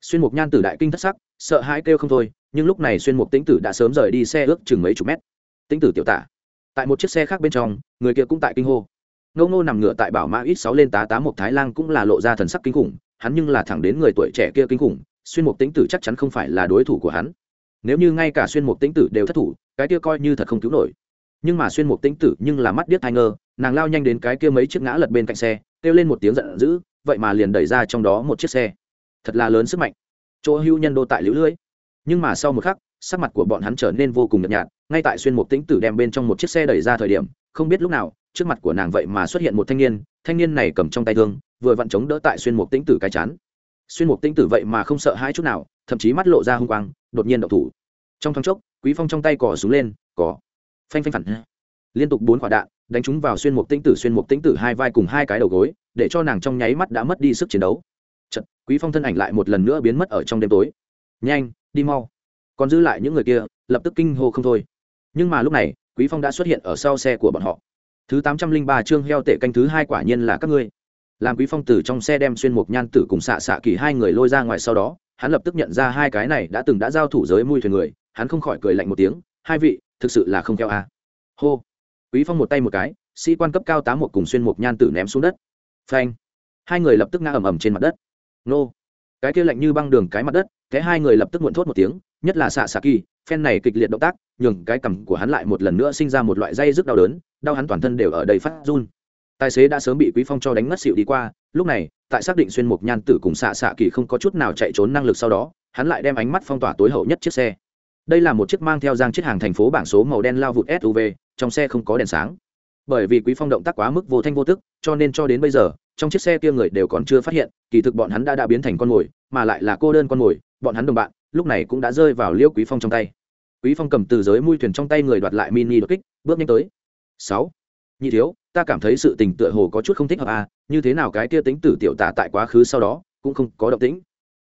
Xuyên mục nhan tử đại kinh thất sắc, sợ hãi kêu không thôi, nhưng lúc này xuyên mục tĩnh tử đã sớm rời đi xe ước chừng mấy chục mét. Tĩnh tử tiểu tả, tại một chiếc xe khác bên trong, người kia cũng tại kinh hô ngô ngô nằm ngửa tại bảo mã ít sáu lên tá tá một thái lan cũng là lộ ra thần sắc kinh khủng, hắn nhưng là thẳng đến người tuổi trẻ kia kinh khủng, xuyên mục tĩnh tử chắc chắn không phải là đối thủ của hắn. Nếu như ngay cả xuyên mục tĩnh tử đều thất thủ, cái kia coi như thật không cứu nổi. Nhưng mà xuyên mục tĩnh tử nhưng là mắt điếc thai ngơ, nàng lao nhanh đến cái kia mấy chiếc ngã lật bên cạnh xe, kêu lên một tiếng giận dữ, vậy mà liền đẩy ra trong đó một chiếc xe. Thật là lớn sức mạnh. Chỗ hưu nhân đô tại lũ lưỡi nhưng mà sau một khắc, sắc mặt của bọn hắn trở nên vô cùng nhợt nhạt, ngay tại xuyên mục tĩnh tử đem bên trong một chiếc xe đẩy ra thời điểm, không biết lúc nào trước mặt của nàng vậy mà xuất hiện một thanh niên thanh niên này cầm trong tay thương vừa vặn chống đỡ tại xuyên mục tĩnh tử cái chán. Xuyên mục tĩnh tử vậy mà không sợ hai chút nào thậm chí mắt lộ ra hung quang đột nhiên động thủ. Trong thoáng chốc quý phong trong tay cỏ xuống lên cỏ phanh phanh phản. Liên tục bốn quả đạn đánh chúng vào xuyên mục tĩnh tử xuyên mục tĩnh tử hai vai cùng hai cái đầu gối để cho nàng trong nháy mắt đã mất đi sức chiến đấu. Chật, quý phong thân ảnh lại một lần nữa biến mất ở trong đêm tối. Nhanh đi mau. Còn giữ lại những người kia lập tức kinh hô không thôi. Nhưng mà lúc này quý phong đã xuất hiện ở sau xe của bọn họ thứ tám trăm linh ba chương heo tệ canh thứ hai quả nhiên là các ngươi. Làm quý phong từ trong xe đem xuyên mục nhan tử cùng xạ xạ kỳ hai người lôi ra ngoài sau đó, hắn lập tức nhận ra hai cái này đã từng đã giao thủ giới mui thuyền người, hắn không khỏi cười lạnh một tiếng, hai vị, thực sự là không theo a à. hô. Quý phong một tay một cái, sĩ quan cấp cao tám một cùng xuyên mục nhan tử ném xuống đất. Phanh. Hai người lập tức ngã ầm ầm trên mặt đất. Nô. Cái kia lạnh như băng đường cái mặt đất cái hai người lập tức muộn thốt một tiếng, nhất là xạ xạ kỳ phen này kịch liệt động tác, nhường cái cằm của hắn lại một lần nữa sinh ra một loại dây rất đau đớn, đau hắn toàn thân đều ở đây phát run. Tài xế đã sớm bị quý phong cho đánh ngất xỉu đi qua, lúc này, tại xác định xuyên mục nhan tử cùng xạ xạ kỳ không có chút nào chạy trốn năng lực sau đó, hắn lại đem ánh mắt phong tỏa tối hậu nhất chiếc xe. Đây là một chiếc mang theo giang chiếc hàng thành phố bảng số màu đen lao vụt suv trong xe không có đèn sáng. Bởi vì quý phong động tác quá mức vô thanh vô tức, cho nên cho đến bây giờ, trong chiếc xe kia người đều còn chưa phát hiện, kỳ thực bọn hắn đã đã biến thành con mồi, mà lại là cô đơn con mồi, bọn hắn đồng bạn, lúc này cũng đã rơi vào liễu quý phong trong tay quý phong cầm từ giới mui thuyền trong tay người đoạt lại mini đột kích, bước nhanh tới. Sáu. Nhị thiếu, ta cảm thấy sự tình tựa hồ có chút không thích hợp à như thế nào cái kia tính tử tiểu tả tại quá khứ sau đó, cũng không có động tĩnh.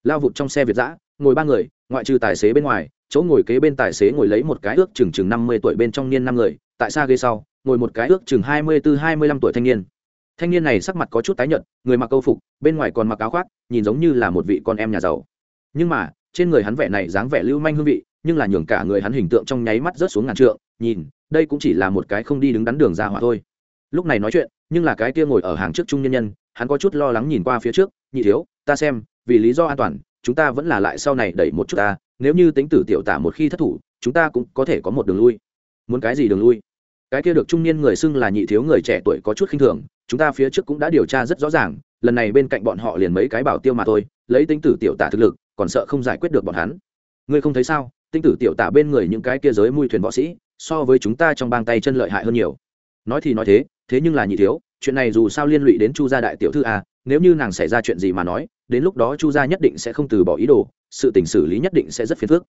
Lao vụt trong xe việt giã ngồi ba người, ngoại trừ tài xế bên ngoài, chỗ ngồi kế bên tài xế ngồi lấy một cái ước chừng chừng năm mươi tuổi bên trong niên năm người, tại xa ghế sau, ngồi một cái ước chừng hai mươi tư hai mươi lăm tuổi thanh niên. Thanh niên này sắc mặt có chút tái nhợt, người mặc câu phục, bên ngoài còn mặc áo khoác, nhìn giống như là một vị con em nhà giàu. Nhưng mà, trên người hắn vẻ này dáng vẻ lưu manh hương vị nhưng là nhường cả người hắn hình tượng trong nháy mắt rớt xuống ngàn trượng, nhìn, đây cũng chỉ là một cái không đi đứng đắn đường ra hỏa thôi. Lúc này nói chuyện, nhưng là cái kia ngồi ở hàng trước trung nhân nhân, hắn có chút lo lắng nhìn qua phía trước, nhị thiếu, ta xem, vì lý do an toàn, chúng ta vẫn là lại sau này đẩy một chút ta, nếu như tính tử tiểu tả một khi thất thủ, chúng ta cũng có thể có một đường lui. Muốn cái gì đường lui? Cái kia được trung niên người xưng là nhị thiếu người trẻ tuổi có chút khinh thường, chúng ta phía trước cũng đã điều tra rất rõ ràng, lần này bên cạnh bọn họ liền mấy cái bảo tiêu mà thôi, lấy tính tử tiểu tả thực lực, còn sợ không giải quyết được bọn hắn. Ngươi không thấy sao? Tinh tử tiểu tả bên người những cái kia giới mui thuyền võ sĩ so với chúng ta trong bang tay chân lợi hại hơn nhiều. Nói thì nói thế thế nhưng là nhị thiếu chuyện này dù sao liên lụy đến chu gia đại tiểu thư a, nếu như nàng xảy ra chuyện gì mà nói đến lúc đó chu gia nhất định sẽ không từ bỏ ý đồ sự tình xử lý nhất định sẽ rất phiền phức.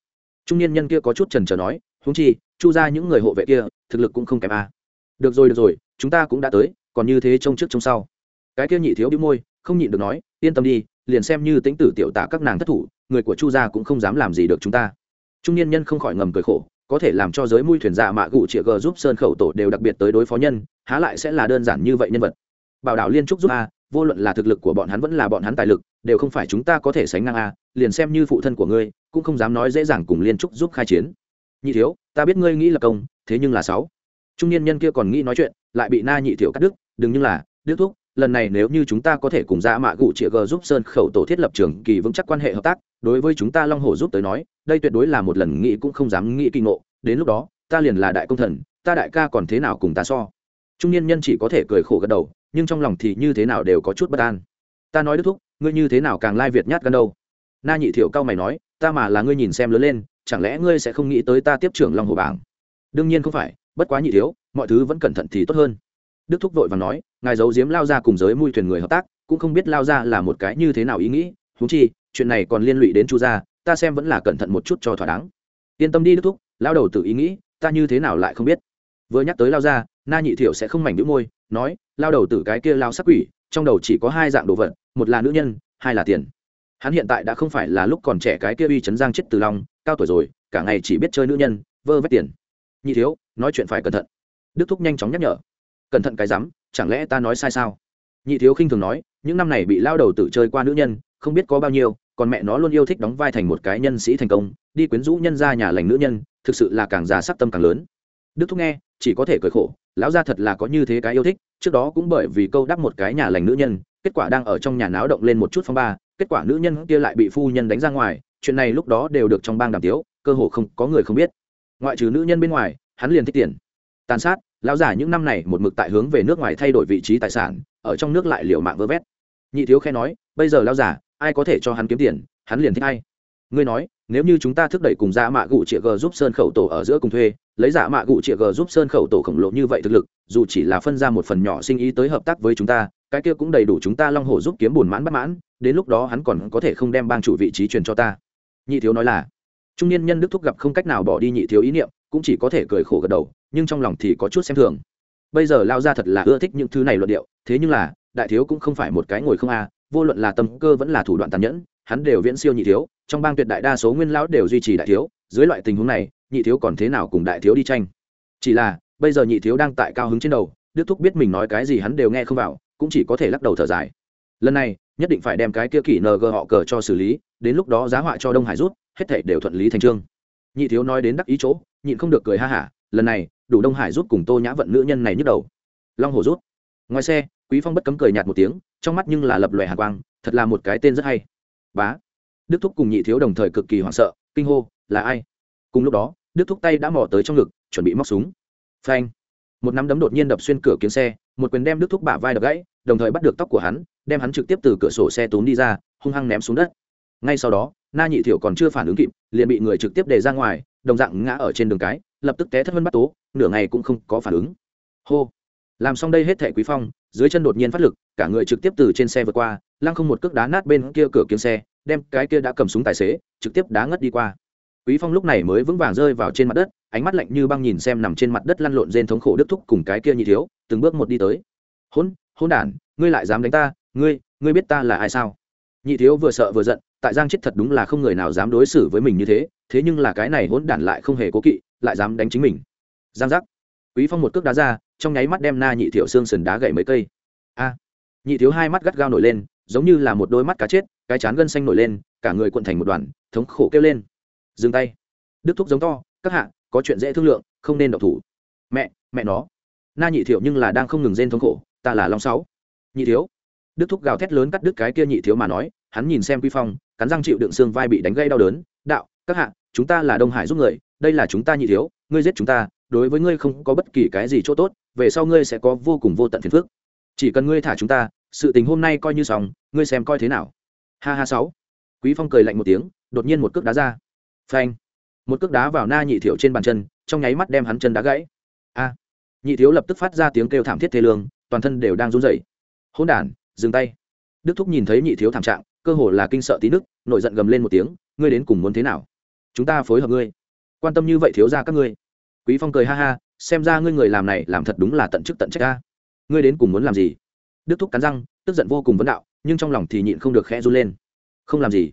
Trung niên nhân kia có chút trần trờ nói húng chi chu gia những người hộ vệ kia thực lực cũng không kém a. được rồi được rồi chúng ta cũng đã tới còn như thế trông trước trông sau. Cái kia nhị thiếu đĩu môi không nhịn được nói yên tâm đi liền xem như tính tử tiểu tạ các nàng thất thủ người của chu gia cũng không dám làm gì được chúng ta trung niên nhân không khỏi ngầm cười khổ, có thể làm cho giới mui thuyền giả mạ gụ chĩa g giúp sơn khẩu tổ đều đặc biệt tới đối phó nhân, há lại sẽ là đơn giản như vậy nhân vật. Bảo đảo liên trúc giúp a, vô luận là thực lực của bọn hắn vẫn là bọn hắn tài lực, đều không phải chúng ta có thể sánh ngang a, liền xem như phụ thân của ngươi, cũng không dám nói dễ dàng cùng liên trúc giúp khai chiến. Nhị thiếu, ta biết ngươi nghĩ là công, thế nhưng là sáu. Trung niên nhân kia còn nghĩ nói chuyện, lại bị na nhị thiếu cắt đứt, đừng như là đứt thuốc lần này nếu như chúng ta có thể cùng ra mạ gụ chĩa g giúp sơn khẩu tổ thiết lập trường kỳ vững chắc quan hệ hợp tác, đối với chúng ta long hồ giúp tới nói đây tuyệt đối là một lần nghĩ cũng không dám nghĩ kinh ngộ, đến lúc đó, ta liền là đại công thần, ta đại ca còn thế nào cùng ta so? Trung niên nhân chỉ có thể cười khổ gật đầu, nhưng trong lòng thì như thế nào đều có chút bất an. Ta nói đức thúc, ngươi như thế nào càng lai việt nhát gan đâu? Na nhị thiệu cao mày nói, ta mà là ngươi nhìn xem lớn lên, chẳng lẽ ngươi sẽ không nghĩ tới ta tiếp trưởng long hồ bảng? Đương nhiên không phải, bất quá nhị thiếu, mọi thứ vẫn cẩn thận thì tốt hơn. Đức thúc vội và nói, ngài giấu diếm lao ra cùng giới mui thuyền người hợp tác, cũng không biết lao ra là một cái như thế nào ý nghĩ. Thú chi, chuyện này còn liên lụy đến chu gia ta xem vẫn là cẩn thận một chút cho thỏa đáng. Yên tâm đi, đức thúc lao đầu tự ý nghĩ, ta như thế nào lại không biết. Vừa nhắc tới lao ra na nhị thiểu sẽ không mảnh đĩu môi, nói lao đầu tử cái kia lao sắc quỷ, trong đầu chỉ có hai dạng đồ vật, một là nữ nhân, hai là tiền. Hắn hiện tại đã không phải là lúc còn trẻ cái kia uy chấn giang chết từ long, cao tuổi rồi, cả ngày chỉ biết chơi nữ nhân, vơ vét tiền. Nhị thiếu nói chuyện phải cẩn thận. Đức thúc nhanh chóng nhắc nhở. Cẩn thận cái rắm, chẳng lẽ ta nói sai sao? Nhị thiếu khinh thường nói, những năm này bị lao đầu tử chơi qua nữ nhân, không biết có bao nhiêu còn mẹ nó luôn yêu thích đóng vai thành một cái nhân sĩ thành công, đi quyến rũ nhân ra nhà lành nữ nhân, thực sự là càng già sắc tâm càng lớn. Đức thúc nghe, chỉ có thể cười khổ, lão gia thật là có như thế cái yêu thích, trước đó cũng bởi vì câu đắp một cái nhà lành nữ nhân, kết quả đang ở trong nhà náo động lên một chút phong ba, kết quả nữ nhân kia lại bị phu nhân đánh ra ngoài, chuyện này lúc đó đều được trong bang đàm tiếu, cơ hồ không có người không biết. Ngoại trừ nữ nhân bên ngoài, hắn liền thích tiền. Tàn sát, lão giả những năm này một mực tại hướng về nước ngoài thay đổi vị trí tài sản, ở trong nước lại liều mạng vơ vét. Nhị thiếu khe nói, bây giờ lão giả ai có thể cho hắn kiếm tiền, hắn liền thích ai. Ngươi nói, nếu như chúng ta thúc đẩy cùng giả mạ gụ chĩa g giúp sơn khẩu tổ ở giữa cùng thuê, lấy giả mạ gụ chĩa g giúp sơn khẩu tổ khổng lồ như vậy thực lực, dù chỉ là phân ra một phần nhỏ sinh ý tới hợp tác với chúng ta, cái kia cũng đầy đủ chúng ta long hồ giúp kiếm buồn mãn bất mãn, đến lúc đó hắn còn có thể không đem bang chủ vị trí truyền cho ta. Nhị thiếu nói là, trung niên nhân đức thúc gặp không cách nào bỏ đi nhị thiếu ý niệm, cũng chỉ có thể cười khổ gật đầu, nhưng trong lòng thì có chút xem thường. Bây giờ lao ra thật là ưa thích những thứ này luận điệu, thế nhưng là, đại thiếu cũng không phải một cái ngồi không a vô luận là tâm cơ vẫn là thủ đoạn tàn nhẫn, hắn đều viễn siêu nhị thiếu, trong bang tuyệt đại đa số nguyên lão đều duy trì đại thiếu, dưới loại tình huống này, nhị thiếu còn thế nào cùng đại thiếu đi tranh? Chỉ là, bây giờ nhị thiếu đang tại cao hứng trên đầu, đức thúc biết mình nói cái gì hắn đều nghe không vào, cũng chỉ có thể lắc đầu thở dài. Lần này, nhất định phải đem cái kia kỷ ng họ cờ cho xử lý, đến lúc đó giá họa cho đông hải rút, hết thể đều thuận lý thành trương nhị thiếu nói đến đắc ý chỗ, nhịn không được cười ha hả, lần này, đủ đông hải rút cùng tô nhã vận nữ nhân này nhức đầu. Long hồ rút. Ngoài xe, quý phong bất cấm cười nhạt một tiếng trong mắt nhưng là lập lòe hàn quang, thật là một cái tên rất hay. Bá. Đức thúc cùng nhị thiếu đồng thời cực kỳ hoảng sợ, kinh hô, là ai? Cùng lúc đó, đức thúc tay đã mò tới trong ngực, chuẩn bị móc súng. Phanh. Một nắm đấm đột nhiên đập xuyên cửa kiếm xe, một quyền đem đức thúc bả vai đập gãy, đồng thời bắt được tóc của hắn, đem hắn trực tiếp từ cửa sổ xe túm đi ra, hung hăng ném xuống đất. Ngay sau đó, na nhị thiểu còn chưa phản ứng kịp, liền bị người trực tiếp đề ra ngoài, đồng dạng ngã ở trên đường cái, lập tức té thất vân bắt tố, nửa ngày cũng không có phản ứng. Hô làm xong đây hết thẻ quý phong, dưới chân đột nhiên phát lực, cả người trực tiếp từ trên xe vượt qua, lăng không một cước đá nát bên kia cửa kiếm xe, đem cái kia đã cầm súng tài xế, trực tiếp đá ngất đi qua. Quý phong lúc này mới vững vàng rơi vào trên mặt đất, ánh mắt lạnh như băng nhìn xem nằm trên mặt đất lăn lộn rên thống khổ đức thúc cùng cái kia nhị thiếu, từng bước một đi tới. Hôn hôn đản, ngươi lại dám đánh ta, ngươi ngươi biết ta là ai sao? Nhị thiếu vừa sợ vừa giận, tại giang chết thật đúng là không người nào dám đối xử với mình như thế thế nhưng là cái này hỗn đản lại không hề cố kỵ, lại dám đánh chính mình. Giang giác. Quý phong một cước đá ra trong nháy mắt đem na nhị thiểu xương sườn đá gậy mấy cây. A, nhị thiếu hai mắt gắt gao nổi lên, giống như là một đôi mắt cá chết, cái chán gân xanh nổi lên, cả người cuộn thành một đoàn, thống khổ kêu lên. Dừng tay. Đức thúc giống to, các hạ, có chuyện dễ thương lượng, không nên độc thủ. Mẹ mẹ nó. Na nhị thiểu nhưng là đang không ngừng rên thống khổ, ta là long sáu. Nhị thiếu. Đức thúc gào thét lớn cắt đứt cái kia nhị thiếu mà nói, hắn nhìn xem quy phong, cắn răng chịu đựng xương vai bị đánh gây đau đớn, đạo, các hạ, chúng ta là đông hải giúp người, đây là chúng ta nhị thiếu, ngươi giết chúng ta đối với ngươi không có bất kỳ cái gì chỗ tốt, về sau ngươi sẽ có vô cùng vô tận phiền phức. Chỉ cần ngươi thả chúng ta, sự tình hôm nay coi như xong, ngươi xem coi thế nào. Ha ha sáu. Quý phong cười lạnh một tiếng, đột nhiên một cước đá ra. Phanh. Một cước đá vào na nhị thiểu trên bàn chân, trong nháy mắt đem hắn chân đá gãy. A. Nhị thiếu lập tức phát ra tiếng kêu thảm thiết thê lương, toàn thân đều đang run rẩy. Hỗn đản, dừng tay. Đức thúc nhìn thấy nhị thiếu thảm trạng, cơ hồ là kinh sợ tí nước nổi giận gầm lên một tiếng, ngươi đến cùng muốn thế nào? Chúng ta phối hợp ngươi. Quan tâm như vậy thiếu ra các ngươi quý phong cười ha ha xem ra ngươi người làm này làm thật đúng là tận chức tận trách ta ngươi đến cùng muốn làm gì? Đức thúc cắn răng tức giận vô cùng vấn đạo nhưng trong lòng thì nhịn không được khẽ run lên. Không làm gì.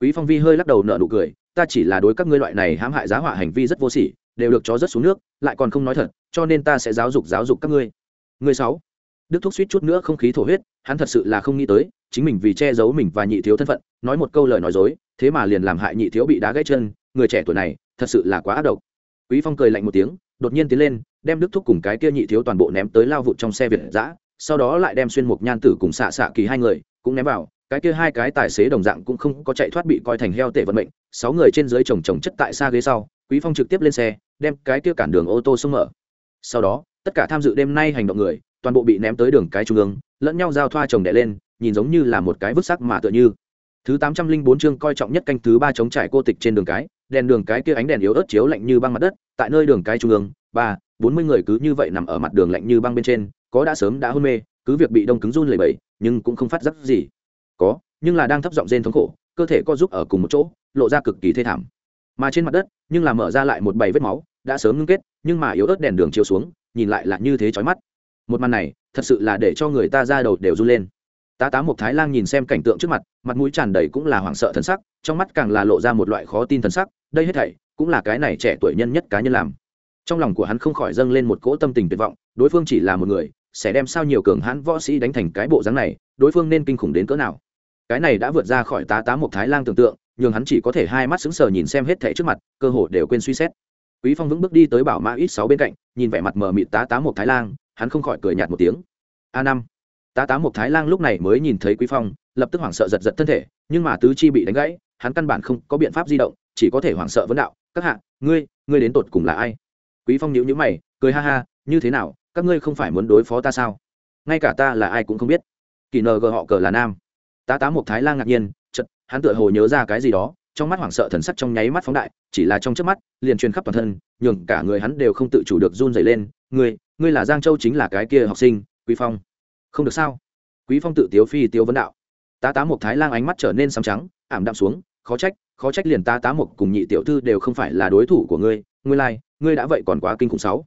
Quý phong vi hơi lắc đầu nợ nụ cười ta chỉ là đối các ngươi loại này hãm hại giá họa hành vi rất vô sỉ đều được chó rất xuống nước lại còn không nói thật cho nên ta sẽ giáo dục giáo dục các ngươi. Ngươi sáu. Đức thúc suýt chút nữa không khí thổ huyết, hắn thật sự là không nghĩ tới, chính mình vì che giấu mình và nhị thiếu thân phận, nói một câu lời nói dối, thế mà liền làm hại nhị thiếu bị đá gãy chân, người trẻ tuổi này, thật sự là quá ác độc. Quý Phong cười lạnh một tiếng, đột nhiên tiến lên, đem Đức thúc cùng cái kia nhị thiếu toàn bộ ném tới lao vụ trong xe Việt dã, sau đó lại đem xuyên mục nhan tử cùng xạ xạ kỳ hai người, cũng ném vào, cái kia hai cái tài xế đồng dạng cũng không có chạy thoát bị coi thành heo tệ vận mệnh, sáu người trên dưới chồng chồng chất tại xa ghế sau, Quý Phong trực tiếp lên xe, đem cái kia cản đường ô tô xông mở. Sau đó, tất cả tham dự đêm nay hành động người, toàn bộ bị ném tới đường cái trung ương lẫn nhau giao thoa chồng đẻ lên nhìn giống như là một cái vứt sắc mà tựa như. Thứ tám trăm linh bốn chương coi trọng nhất canh thứ ba chống trải cô tịch trên đường cái đèn đường cái kia ánh đèn yếu ớt chiếu lạnh như băng mặt đất, tại nơi đường cái trung ương, ba, bốn mươi người cứ như vậy nằm ở mặt đường lạnh như băng bên trên, có đã sớm đã hôn mê, cứ việc bị đông cứng run lẩy bẩy, nhưng cũng không phát giác gì. Có, nhưng là đang thấp giọng rên thống khổ, cơ thể co giúp ở cùng một chỗ, lộ ra cực kỳ thê thảm. Mà trên mặt đất, nhưng là mở ra lại một bầy vết máu, đã sớm ngưng kết, nhưng mà yếu ớt đèn đường chiếu xuống, nhìn lại là như thế chói mắt. Một màn này, thật sự là để cho người ta ra đầu đều run lên tá tá một thái lan nhìn xem cảnh tượng trước mặt mặt mũi tràn đầy cũng là hoảng sợ thần sắc, trong mắt càng là lộ ra một loại khó tin thần sắc, đây hết thảy cũng là cái này trẻ tuổi nhân nhất cá nhân làm. Trong lòng của hắn không khỏi dâng lên một cỗ tâm tình tuyệt vọng, đối phương chỉ là một người, sẽ đem sao nhiều cường hãn võ sĩ đánh thành cái bộ dáng này, đối phương nên kinh khủng đến cỡ nào. Cái này đã vượt ra khỏi tá tá một thái lan tưởng tượng nhưng hắn chỉ có thể hai mắt sững sờ nhìn xem hết thảy trước mặt, cơ hồ đều quên suy xét. Quý phong vững bước đi tới bảo mã ít sáu bên cạnh, nhìn vẻ mặt mờ mịt tá tá một thái lan hắn không khỏi cười nhạt một tiếng. A năm tá tá một thái lang lúc này mới nhìn thấy quý phong, lập tức hoảng sợ giật giật thân thể, nhưng mà tứ chi bị đánh gãy, hắn căn bản không có biện pháp di động, chỉ có thể hoảng sợ vấn đạo, các hạ, ngươi ngươi đến tột cùng là ai? Quý phong nhíu nhíu mày, cười ha ha, như thế nào, các ngươi không phải muốn đối phó ta sao? Ngay cả ta là ai cũng không biết. Kỳ nờ gờ họ cờ là nam. Tá tá một thái lang ngạc nhiên, chợt, hắn tựa hồ nhớ ra cái gì đó, trong mắt hoảng sợ thần sắc trong nháy mắt phóng đại, chỉ là trong chớp mắt, liền truyền khắp toàn thân, nhường cả người hắn đều không tự chủ được run rẩy lên, ngươi ngươi là giang châu chính là cái kia học sinh, quý phong không được sao? Quý phong tự tiếu phi tiếu vấn đạo. Tá tá một thái lang ánh mắt trở nên sầm trắng, ảm đạm xuống, khó trách khó trách liền tá tá một cùng nhị tiểu thư đều không phải là đối thủ của ngươi ngươi lai, ngươi đã vậy còn quá kinh khủng sáu.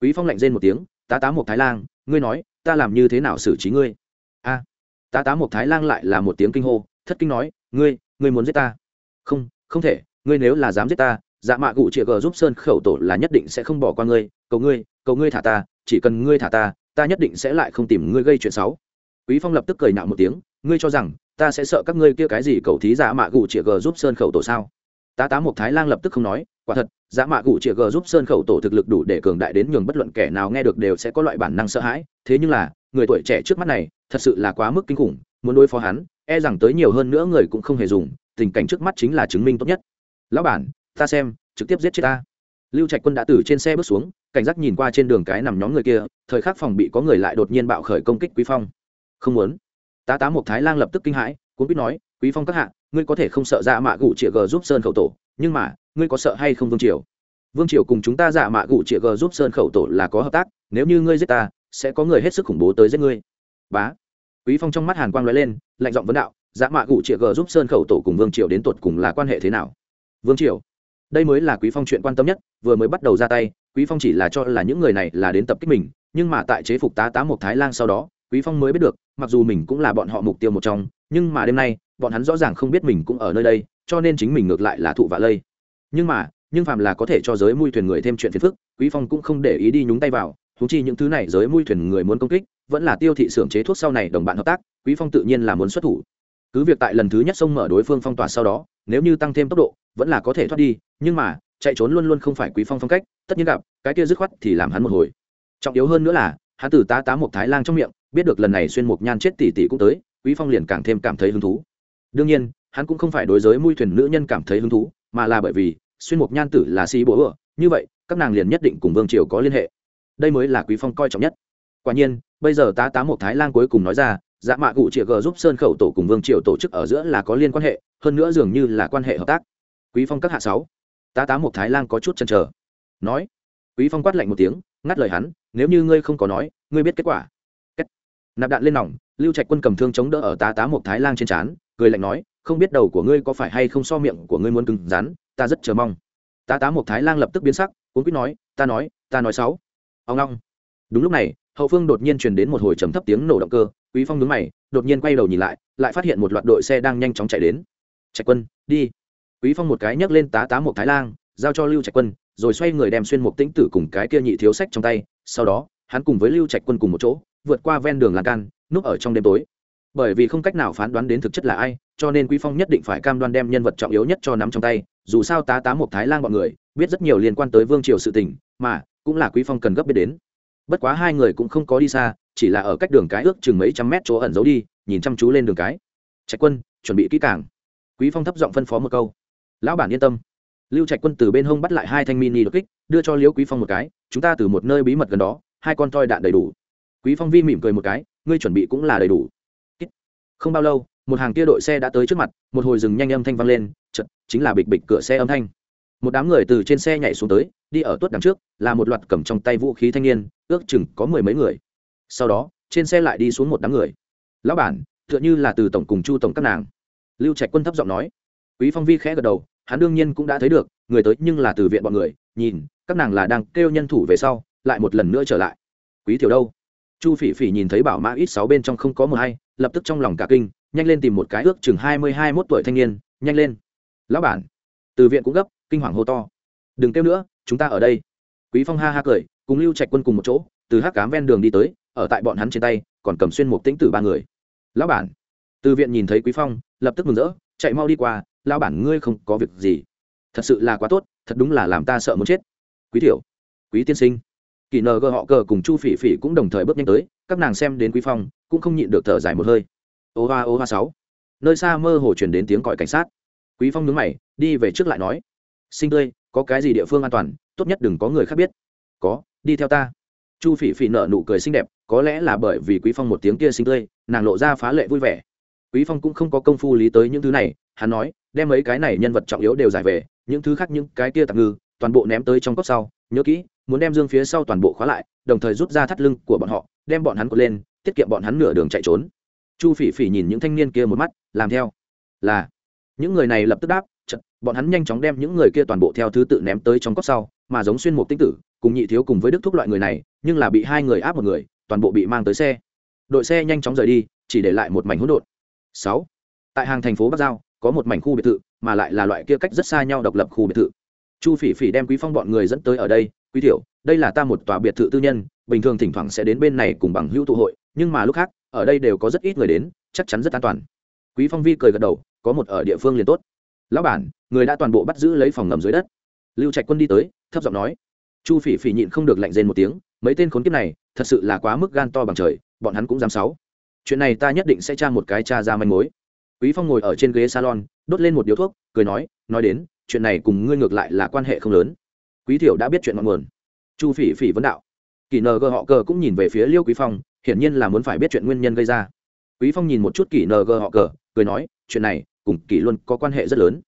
Quý phong lạnh rên một tiếng, tá tá một thái lang, ngươi nói, ta làm như thế nào xử trí ngươi? A. Tá tá một thái lang lại là một tiếng kinh hô, thất kinh nói, ngươi ngươi muốn giết ta? Không không thể, ngươi nếu là dám giết ta dạ mạ cụ chịa gờ giúp sơn khẩu tổ là nhất định sẽ không bỏ qua ngươi, cầu ngươi cầu ngươi thả ta, chỉ cần ngươi thả ta ta nhất định sẽ lại không tìm ngươi gây chuyện xấu. Quý phong lập tức cười nạo một tiếng, ngươi cho rằng, ta sẽ sợ các ngươi kia cái gì cầu thí giả mạ gù chĩa gờ giúp sơn khẩu tổ sao? Tá tá một thái lang lập tức không nói, quả thật, giả mạ gù chĩa gờ giúp sơn khẩu tổ thực lực đủ để cường đại đến nhường bất luận kẻ nào nghe được đều sẽ có loại bản năng sợ hãi. Thế nhưng là, người tuổi trẻ trước mắt này, thật sự là quá mức kinh khủng, muốn đối phó hắn e rằng tới nhiều hơn nữa người cũng không hề dùng, tình cảnh trước mắt chính là chứng minh tốt nhất. Lão bản, ta xem, trực tiếp giết chết ta lưu trạch quân đã từ trên xe bước xuống, cảnh giác nhìn qua trên đường cái nằm nhóm người kia, thời khắc phòng bị có người lại đột nhiên bạo khởi công kích quý phong. Không muốn. Tá tá một thái lang lập tức kinh hãi cũng biết nói, quý phong các hạ, ngươi có thể không sợ dạ mạ gụ chĩa g giúp sơn khẩu tổ, nhưng mà, ngươi có sợ hay không vương triều? Vương triều cùng chúng ta dạ mạ gụ chĩa g giúp sơn khẩu tổ là có hợp tác, nếu như ngươi giết ta, sẽ có người hết sức khủng bố tới giết ngươi. Bá. Quý phong trong mắt hàn quang lóe lên, lạnh giọng vấn đạo dạ mạ gụ chĩa g giúp sơn khẩu tổ cùng vương triều đến tột cùng là quan hệ thế nào? Vương triều đây mới là quý phong chuyện quan tâm nhất, vừa mới bắt đầu ra tay, quý phong chỉ là cho là những người này là đến tập kích mình, nhưng mà tại chế phục tá tá một thái lan sau đó, quý phong mới biết được, mặc dù mình cũng là bọn họ mục tiêu một trong, nhưng mà đêm nay, bọn hắn rõ ràng không biết mình cũng ở nơi đây, cho nên chính mình ngược lại là thụ vạ lây. Nhưng mà, nhưng phàm là có thể cho giới mui thuyền người thêm chuyện phiền phức, quý phong cũng không để ý đi nhúng tay vào thú chi những thứ này giới mui thuyền người muốn công kích, vẫn là tiêu thị xưởng chế thuốc sau này đồng bạn hợp tác, quý phong tự nhiên là muốn xuất thủ cứ việc tại lần thứ nhất xông mở đối phương phong tỏa sau đó, nếu như tăng thêm tốc độ, vẫn là có thể thoát đi, nhưng mà, chạy trốn luôn luôn không phải quý phong phong cách, tất nhiên gặp, cái kia dứt khoát thì làm hắn một hồi. Trọng yếu hơn nữa là, hắn từ tá tá một thái lang trong miệng, biết được lần này xuyên mục nhan chết tỷ tỷ cũng tới, quý phong liền càng thêm cảm thấy hứng thú. Đương nhiên, hắn cũng không phải đối giới mui thuyền nữ nhân cảm thấy hứng thú, mà là bởi vì, xuyên mục nhan tử là si bố ựa, như vậy, các nàng liền nhất định cùng vương triều có liên hệ. Đây mới là quý phong coi trọng nhất. Quả nhiên, bây giờ tá tá một thái lang cuối cùng nói ra dạ mạ cụ chĩa g giúp sơn khẩu tổ cùng vương triều tổ chức ở giữa là có liên quan hệ, hơn nữa dường như là quan hệ hợp tác. Quý phong các hạ sáu, tá tá một thái lang có chút chần chờ. Nói, quý phong quát lạnh một tiếng, ngắt lời hắn, nếu như ngươi không có nói, ngươi biết kết quả. Kết. nạp đạn lên nòng, lưu trạch quân cầm thương chống đỡ ở tá tá một thái lang trên trán, cười lạnh nói, không biết đầu của ngươi có phải hay không so miệng của ngươi muốn cứng rắn, ta rất chờ mong. Tá tá một thái lang lập tức biến sắc, cuốn quýt nói, ta nói ta nói sáu. Ông long đúng lúc này, hậu phương đột nhiên truyền đến một hồi trầm thấp tiếng nổ động cơ, quý phong đứng mày, đột nhiên quay đầu nhìn lại lại phát hiện một loạt đội xe đang nhanh chóng chạy đến. Trạch quân, đi. Quý phong một cái nhấc lên tá tá một thái lang, giao cho lưu trạch quân, rồi xoay người đem xuyên một tĩnh tử cùng cái kia nhị thiếu sách trong tay. Sau đó, hắn cùng với lưu trạch quân cùng một chỗ, vượt qua ven đường lan can, núp ở trong đêm tối. Bởi vì không cách nào phán đoán đến thực chất là ai, cho nên quý phong nhất định phải cam đoan đem nhân vật trọng yếu nhất cho nắm trong tay. Dù sao tá tá một thái lang bọn người, biết rất nhiều liên quan tới vương triều sự tình, mà cũng là quý phong cần gấp biết đến bất quá hai người cũng không có đi xa, chỉ là ở cách đường cái ước chừng mấy trăm mét chỗ ẩn giấu đi, nhìn chăm chú lên đường cái. Trạch quân, chuẩn bị kỹ càng. Quý phong thấp giọng phân phó một câu. Lão bản yên tâm. Lưu trạch quân từ bên hông bắt lại hai thanh mini đột kích, đưa cho liễu quý phong một cái, chúng ta từ một nơi bí mật gần đó, hai con toi đạn đầy đủ. Quý phong vi mỉm cười một cái, ngươi chuẩn bị cũng là đầy đủ. Không bao lâu, một hàng kia đội xe đã tới trước mặt, một hồi rừng nhanh âm thanh vang lên chật chính là bịch bịch cửa xe âm thanh một đám người từ trên xe nhảy xuống tới, đi ở tuốt đằng trước, là một loạt cầm trong tay vũ khí thanh niên, ước chừng có mười mấy người. Sau đó, trên xe lại đi xuống một đám người. Lão bản, tựa như là từ tổng cùng chu tổng các nàng. Lưu trạch quân thấp giọng nói. Quý phong vi khẽ gật đầu, hắn đương nhiên cũng đã thấy được, người tới nhưng là từ viện bọn người, nhìn, các nàng là đang kêu nhân thủ về sau, lại một lần nữa trở lại. Quý thiểu đâu? Chu phỉ phỉ nhìn thấy bảo mã ít sáu bên trong không có mờ hay, lập tức trong lòng cả kinh, nhanh lên tìm một cái ước chừng hai mươi hai mốt tuổi thanh niên, nhanh lên. Lão bản. Từ viện cũng gấp kinh hoàng hô to. Đừng kêu nữa, chúng ta ở đây. Quý phong ha ha cười, cùng lưu trạch quân cùng một chỗ, từ hắc cám ven đường đi tới, ở tại bọn hắn trên tay, còn cầm xuyên một tĩnh tử ba người. Lão bản. Từ viện nhìn thấy quý phong, lập tức mừng rỡ, chạy mau đi qua, lão bản ngươi không có việc gì. Thật sự là quá tốt, thật đúng là làm ta sợ muốn chết. Quý thiểu quý tiên sinh. Kỳ nờ gờ họ cờ cùng chu phỉ phỉ cũng đồng thời bước nhanh tới, các nàng xem đến quý phong, cũng không nhịn được thở dài một hơi. Ô hoa ô hoa sáu. Nơi xa mơ hồ chuyển đến tiếng còi cảnh sát. Quý phong nhướng mày, đi về trước lại nói sinh tươi, có cái gì địa phương an toàn, tốt nhất đừng có người khác biết. Có, đi theo ta. Chu phỉ phỉ nở nụ cười xinh đẹp, có lẽ là bởi vì quý phong một tiếng kia sinh tươi, nàng lộ ra phá lệ vui vẻ. Quý phong cũng không có công phu lý tới những thứ này, hắn nói, đem mấy cái này nhân vật trọng yếu đều giải về, những thứ khác những cái kia tạm ngư, toàn bộ ném tới trong cốc sau, nhớ kỹ, muốn đem dương phía sau toàn bộ khóa lại, đồng thời rút ra thắt lưng của bọn họ, đem bọn hắn cột lên, tiết kiệm bọn hắn nửa đường chạy trốn. Chu phỉ phỉ nhìn những thanh niên kia một mắt, làm theo. Là, những người này lập tức đáp bọn hắn nhanh chóng đem những người kia toàn bộ theo thứ tự ném tới trong cốc sau, mà giống xuyên một tinh tử, cùng nhị thiếu cùng với đức thúc loại người này, nhưng là bị hai người áp một người, toàn bộ bị mang tới xe. Đội xe nhanh chóng rời đi, chỉ để lại một mảnh hỗn độn. Sáu, tại hàng thành phố bắc giao, có một mảnh khu biệt thự, mà lại là loại kia cách rất xa nhau độc lập khu biệt thự. Chu phỉ phỉ đem quý phong bọn người dẫn tới ở đây, quý tiểu, đây là ta một tòa biệt thự tư nhân, bình thường thỉnh thoảng sẽ đến bên này cùng bằng hữu tụ hội, nhưng mà lúc khác, ở đây đều có rất ít người đến, chắc chắn rất an toàn. Quý phong vi cười gật đầu, có một ở địa phương liền tốt lão bản, người đã toàn bộ bắt giữ lấy phòng ngầm dưới đất. Lưu trạch quân đi tới, thấp giọng nói. Chu phỉ phỉ nhịn không được lạnh rên một tiếng, mấy tên khốn kiếp này, thật sự là quá mức gan to bằng trời, bọn hắn cũng dám sáu. Chuyện này ta nhất định sẽ tra một cái tra ra manh mối. Quý phong ngồi ở trên ghế salon, đốt lên một điếu thuốc, cười nói nói đến, chuyện này cùng ngươi ngược lại là quan hệ không lớn. Quý thiểu đã biết chuyện ngọn nguồn. Chu phỉ phỉ vấn đạo. Kỳ nờ gờ họ cờ cũng nhìn về phía liêu quý phong, hiển nhiên là muốn phải biết chuyện nguyên nhân gây ra. Quý phong nhìn một chút kỳ nờ gờ họ cờ, cười nói, chuyện này cùng kỳ luôn có quan hệ rất lớn.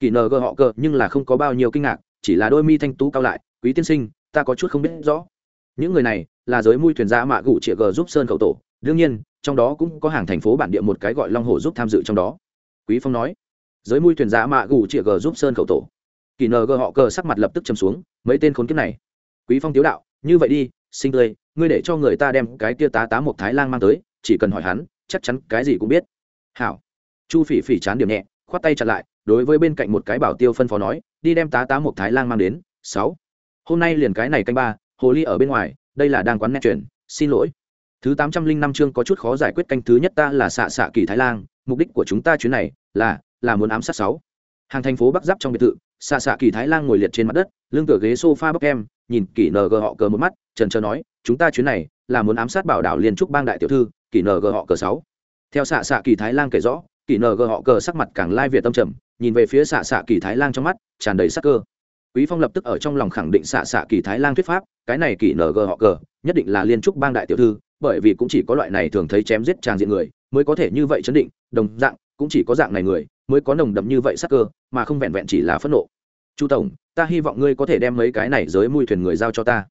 Kỳ nờ gờ họ cờ nhưng là không có bao nhiêu kinh ngạc, chỉ là đôi mi thanh tú cao lại, quý tiên sinh, ta có chút không biết rõ. Những người này là giới mui thuyền gia mạ gụ chĩa gờ giúp sơn khẩu tổ. Đương nhiên, trong đó cũng có hàng thành phố bản địa một cái gọi long hồ giúp tham dự trong đó. Quý phong nói. Giới mui thuyền gia mạ gụ chĩa gờ giúp sơn khẩu tổ. Kỳ nờ gờ họ cờ sắc mặt lập tức châm xuống, mấy tên khốn kiếp này. Quý phong tiếu đạo, như vậy đi, sinh tươi, ngươi để cho người ta đem cái tia tá tá một thái lang mang tới, chỉ cần hỏi hắn, chắc chắn cái gì cũng biết. Hảo chu phỉ phỉ chán điểm nhẹ, khoát tay chặt lại, đối với bên cạnh một cái bảo tiêu phân phó nói, đi đem tá tá một thái lang mang đến. Sáu. Hôm nay liền cái này canh ba, hồ ly ở bên ngoài, đây là đang quán nét chuyển xin lỗi. Thứ tám trăm linh năm chương có chút khó giải quyết canh thứ nhất ta là xạ xạ kỳ thái lang, mục đích của chúng ta chuyến này là là muốn ám sát sáu. Hàng thành phố bắc giáp trong biệt thự, xạ xạ kỳ thái lang ngồi liệt trên mặt đất, lưng tựa ghế sofa bắc em, nhìn kỷ ng họ cờ một mắt, trần trờ nói, chúng ta chuyến này là muốn ám sát bảo đảo liên trúc bang đại tiểu thư, kỷ ng họ cờ sáu. Theo xạ xạ kỳ thái lang kể rõ kỷ ng họ cờ sắc mặt càng lai việt tâm trầm, nhìn về phía xạ xạ kỳ thái lang trong mắt, tràn đầy sắc cơ. Quý phong lập tức ở trong lòng khẳng định xạ xạ kỳ thái lang thuyết pháp, cái này kỷ ng họ cờ, nhất định là liên trúc bang đại tiểu thư, bởi vì cũng chỉ có loại này thường thấy chém giết tràn diện người, mới có thể như vậy chấn định, đồng dạng, cũng chỉ có dạng này người, mới có nồng đậm như vậy sắc cơ, mà không vẹn vẹn chỉ là phẫn nộ. Chu tổng, ta hy vọng ngươi có thể đem mấy cái này giới mui thuyền người giao cho ta.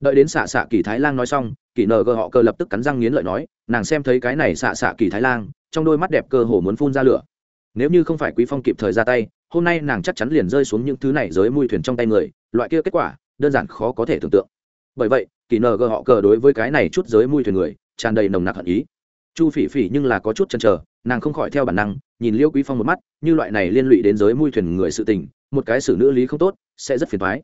Đợi đến xạ xạ kỳ thái lang nói xong kỳ nờ gờ họ cờ lập tức cắn răng nghiến lợi nói, nàng xem thấy cái này xạ xạ kỳ thái lang trong đôi mắt đẹp cơ hồ muốn phun ra lửa. Nếu như không phải quý phong kịp thời ra tay, hôm nay nàng chắc chắn liền rơi xuống những thứ này dưới mui thuyền trong tay người, loại kia kết quả, đơn giản khó có thể tưởng tượng. Bởi vậy, kỳ nờ gờ họ cờ đối với cái này chút giới mui thuyền người, tràn đầy nồng nặc hận ý. Chu phỉ phỉ nhưng là có chút chần chờ, nàng không khỏi theo bản năng, nhìn liêu quý phong một mắt, như loại này liên lụy đến giới mui thuyền người sự tình, một cái xử nữ lý không tốt, sẽ rất phiền thoái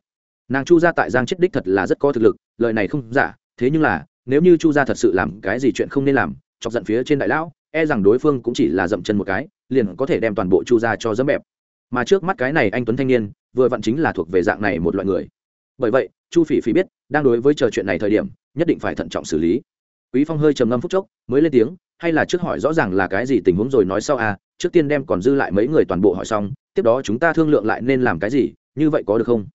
nàng chu gia tại giang chết đích thật là rất có thực lực, lời này không giả, thế nhưng là, nếu như chu gia thật sự làm cái gì chuyện không nên làm, chọc giận phía trên đại lão e rằng đối phương cũng chỉ là dậm chân một cái, liền có thể đem toàn bộ chu ra cho dẫm bẹp. Mà trước mắt cái này anh tuấn thanh niên, vừa vặn chính là thuộc về dạng này một loại người. Bởi vậy, chu phỉ phỉ biết, đang đối với chờ chuyện này thời điểm, nhất định phải thận trọng xử lý. Quý phong hơi trầm ngâm phút chốc, mới lên tiếng, hay là trước hỏi rõ ràng là cái gì tình huống rồi nói sau à trước tiên đem còn dư lại mấy người toàn bộ hỏi xong, tiếp đó chúng ta thương lượng lại nên làm cái gì, như vậy có được không?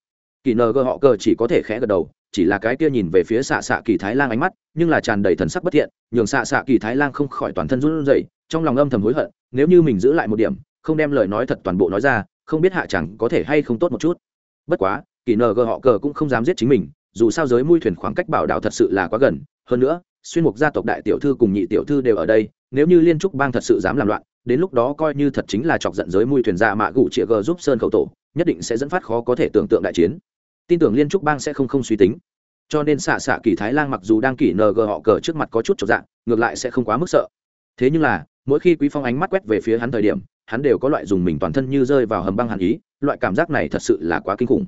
Kỳ nờ gờ họ cờ chỉ có thể khẽ gật đầu chỉ là cái kia nhìn về phía xạ xạ kỳ thái lang ánh mắt, nhưng là tràn đầy thần sắc bất thiện, nhường xạ xạ kỳ thái lang không khỏi toàn thân run rẩy, trong lòng âm thầm hối hận, nếu như mình giữ lại một điểm, không đem lời nói thật toàn bộ nói ra, không biết hạ chẳng có thể hay không tốt một chút. Bất quá, kỳ nờ gờ họ cờ cũng không dám giết chính mình, dù sao giới mui thuyền khoảng cách bảo đảo thật sự là quá gần, hơn nữa, xuyên mục gia tộc đại tiểu thư cùng nhị tiểu thư đều ở đây, nếu như liên trúc bang thật sự dám làm loạn, đến lúc đó coi như thật chính là chọc giận giới mui thuyền ra mạ gụ chĩa gờ giúp sơn khẩu tổ, nhất định sẽ dẫn phát khó có thể tưởng tượng đại chiến tin tưởng liên trúc bang sẽ không không suy tính. Cho nên xạ xạ kỳ thái lan mặc dù đang kỳ ng họ cờ trước mặt có chút trọn dạng ngược lại sẽ không quá mức sợ. Thế nhưng là, mỗi khi quý phong ánh mắt quét về phía hắn thời điểm, hắn đều có loại dùng mình toàn thân như rơi vào hầm băng hàn ý, loại cảm giác này thật sự là quá kinh khủng.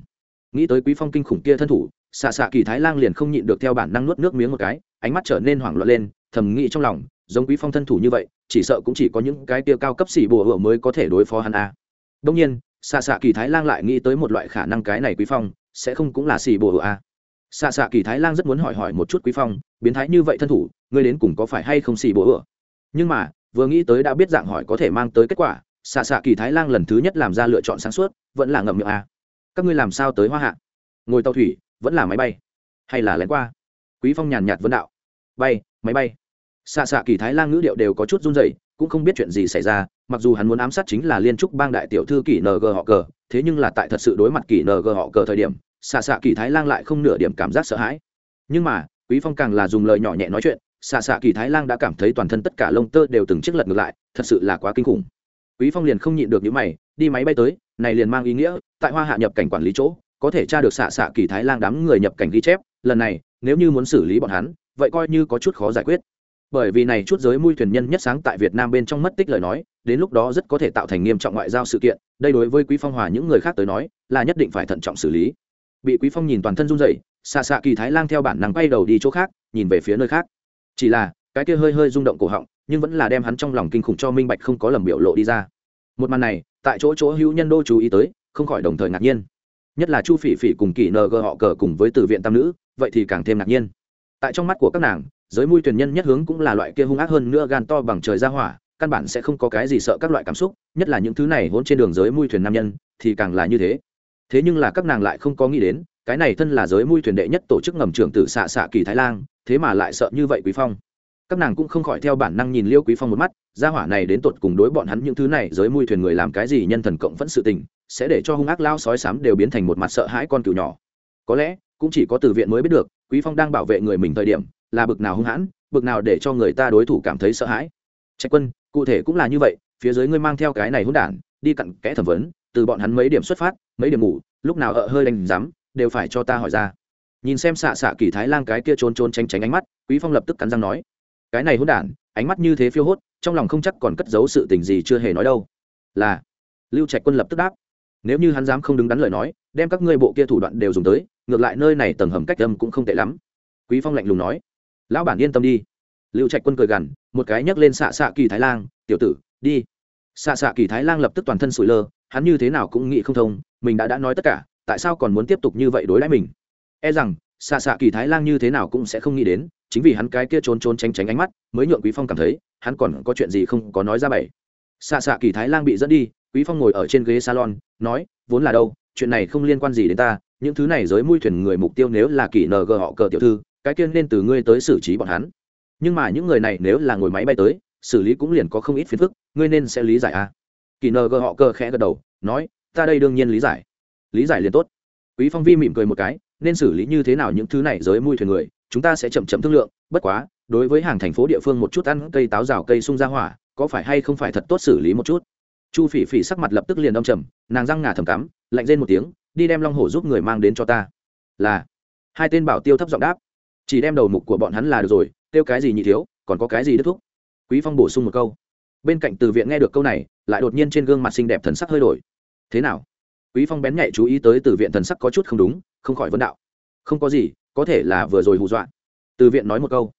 Nghĩ tới quý phong kinh khủng kia thân thủ, xạ xạ kỳ thái lang liền không nhịn được theo bản năng nuốt nước miếng một cái, ánh mắt trở nên hoảng loạn lên, thầm nghĩ trong lòng, giống quý phong thân thủ như vậy, chỉ sợ cũng chỉ có những cái tia cao cấp xỉ bùa hựa mới có thể đối phó hắn a. Đông nhiên, xạ xạ kỳ thái lang lại nghĩ tới một loại khả năng cái này quý phong sẽ không cũng là xì bồ hựa a xạ xạ kỳ thái lang rất muốn hỏi hỏi một chút quý phong, biến thái như vậy thân thủ, ngươi đến cùng có phải hay không xì bồ hựa nhưng mà, vừa nghĩ tới đã biết dạng hỏi có thể mang tới kết quả, xạ xạ kỳ thái lang lần thứ nhất làm ra lựa chọn sáng suốt, vẫn là ngậm miệng a các ngươi làm sao tới hoa hạ? Ngồi tàu thủy, vẫn là máy bay? Hay là lén qua? Quý phong nhàn nhạt vấn đạo. Bay, máy bay. Xạ xạ kỳ thái lang ngữ điệu đều có chút run rẩy, cũng không biết chuyện gì xảy ra mặc dù hắn muốn ám sát chính là liên trúc bang đại tiểu thư kỳ ng họ cờ, thế nhưng là tại thật sự đối mặt kỳ ng họ cờ thời điểm xạ xạ kỳ thái lang lại không nửa điểm cảm giác sợ hãi. Nhưng mà, quý phong càng là dùng lời nhỏ nhẹ nói chuyện xạ xạ kỳ thái lang đã cảm thấy toàn thân tất cả lông tơ đều từng chiếc lật ngược lại, thật sự là quá kinh khủng. Quý phong liền không nhịn được những mày, đi máy bay tới, này liền mang ý nghĩa, tại hoa hạ nhập cảnh quản lý chỗ, có thể tra được xạ xạ kỳ thái lang đám người nhập cảnh ghi chép, lần này, nếu như muốn xử lý bọn hắn, vậy coi như có chút khó giải quyết. Bởi vì này chút giới mui thuyền nhân nhất sáng tại việt nam bên trong mất tích lời nói đến lúc đó rất có thể tạo thành nghiêm trọng ngoại giao sự kiện, đây đối với quý phong hòa những người khác tới nói, là nhất định phải thận trọng xử lý. Bị quý phong nhìn toàn thân run rẩy xạ xạ kỳ thái lang theo bản năng quay đầu đi chỗ khác, nhìn về phía nơi khác. Chỉ là, cái kia hơi hơi rung động cổ họng, nhưng vẫn là đem hắn trong lòng kinh khủng cho minh bạch không có lầm biểu lộ đi ra. Một màn này, tại chỗ chỗ hữu nhân đô chú ý tới, không khỏi đồng thời ngạc nhiên. Nhất là chu phỉ phỉ cùng kỳ ng họ cờ cùng với từ viện tam nữ, vậy thì càng thêm ngạc nhiên. Tại trong mắt của các nàng, giới mui tuyển nhân nhất hướng cũng là loại kia hung ác hơn nữa gan to bằng trời ra hỏa căn bản sẽ không có cái gì sợ các loại cảm xúc, nhất là những thứ này hôn trên đường giới mui thuyền nam nhân, thì càng là như thế. Thế nhưng là các nàng lại không có nghĩ đến, cái này thân là giới mui thuyền đệ nhất tổ chức ngầm trưởng tử xạ xạ kỳ thái lan thế mà lại sợ như vậy quý phong. Các nàng cũng không khỏi theo bản năng nhìn liêu quý phong một mắt, gia hỏa này đến tột cùng đối bọn hắn những thứ này giới mui thuyền người làm cái gì nhân thần cộng vẫn sự tình, sẽ để cho hung ác lao sói sám đều biến thành một mặt sợ hãi con cừu nhỏ. Có lẽ, cũng chỉ có từ viện mới biết được, quý phong đang bảo vệ người mình thời điểm, là bực nào hung hãn, bực nào để cho người ta đối thủ cảm thấy sợ hãi. Trạch quân cụ thể cũng là như vậy, phía dưới ngươi mang theo cái này hỗn đản, đi cặn kẽ thẩm vấn, từ bọn hắn mấy điểm xuất phát, mấy điểm ngủ, lúc nào ợ hơi đánh rắm đều phải cho ta hỏi ra. Nhìn xem xạ xạ kỳ thái lang cái kia trốn trốn tránh tránh ánh mắt, quý phong lập tức cắn răng nói, cái này hỗn đản, ánh mắt như thế phiêu hốt, trong lòng không chắc còn cất giấu sự tình gì chưa hề nói đâu. Là, lưu trạch quân lập tức đáp, nếu như hắn dám không đứng đắn lời nói, đem các ngươi bộ kia thủ đoạn đều dùng tới, ngược lại nơi này tầng hầm cách âm cũng không tệ lắm. Quý phong lạnh lùng nói, lão bản yên tâm đi lưu trạch quân cười gằn, một cái nhấc lên xạ xạ kỳ thái lang, tiểu tử, đi. Xạ xạ kỳ thái lang lập tức toàn thân sủi lơ, hắn như thế nào cũng nghĩ không thông, mình đã đã nói tất cả, tại sao còn muốn tiếp tục như vậy đối đãi mình? E rằng xạ xạ kỳ thái lang như thế nào cũng sẽ không nghĩ đến, chính vì hắn cái kia trốn trốn tránh tránh ánh mắt, mới nhượng quý phong cảm thấy, hắn còn có chuyện gì không có nói ra bảy xạ xạ kỳ thái lang bị dẫn đi, quý phong ngồi ở trên ghế salon, nói, vốn là đâu, chuyện này không liên quan gì đến ta, những thứ này giới mui thuyền người mục tiêu nếu là kỳ ng họ cờ tiểu thư, cái kia nên từ ngươi tới xử trí bọn hắn nhưng mà những người này nếu là ngồi máy bay tới, xử lý cũng liền có không ít phiền phức, ngươi nên sẽ lý giải à? Kỳ ng họ cơ khẽ gật đầu, nói, ta đây đương nhiên lý giải. Lý giải liền tốt. Quý phong vi mỉm cười một cái, nên xử lý như thế nào những thứ này giới mui thuyền người, chúng ta sẽ chậm chậm thương lượng, bất quá, đối với hàng thành phố địa phương một chút ăn cây táo rào cây sung ra hỏa, có phải hay không phải thật tốt xử lý một chút? Chu phỉ phỉ sắc mặt lập tức liền đông trầm, nàng răng ngà thầm cắm, lạnh lên một tiếng, đi đem long hổ giúp người mang đến cho ta. Là. Hai tên bảo tiêu thấp giọng đáp. Chỉ đem đầu mục của bọn hắn là được rồi kêu cái gì nhị thiếu, còn có cái gì đứt thúc? Quý phong bổ sung một câu. Bên cạnh từ viện nghe được câu này, lại đột nhiên trên gương mặt xinh đẹp thần sắc hơi đổi. Thế nào? Quý phong bén nhạy chú ý tới từ viện thần sắc có chút không đúng, không khỏi vấn đạo. Không có gì, có thể là vừa rồi hù dọa. Từ viện nói một câu.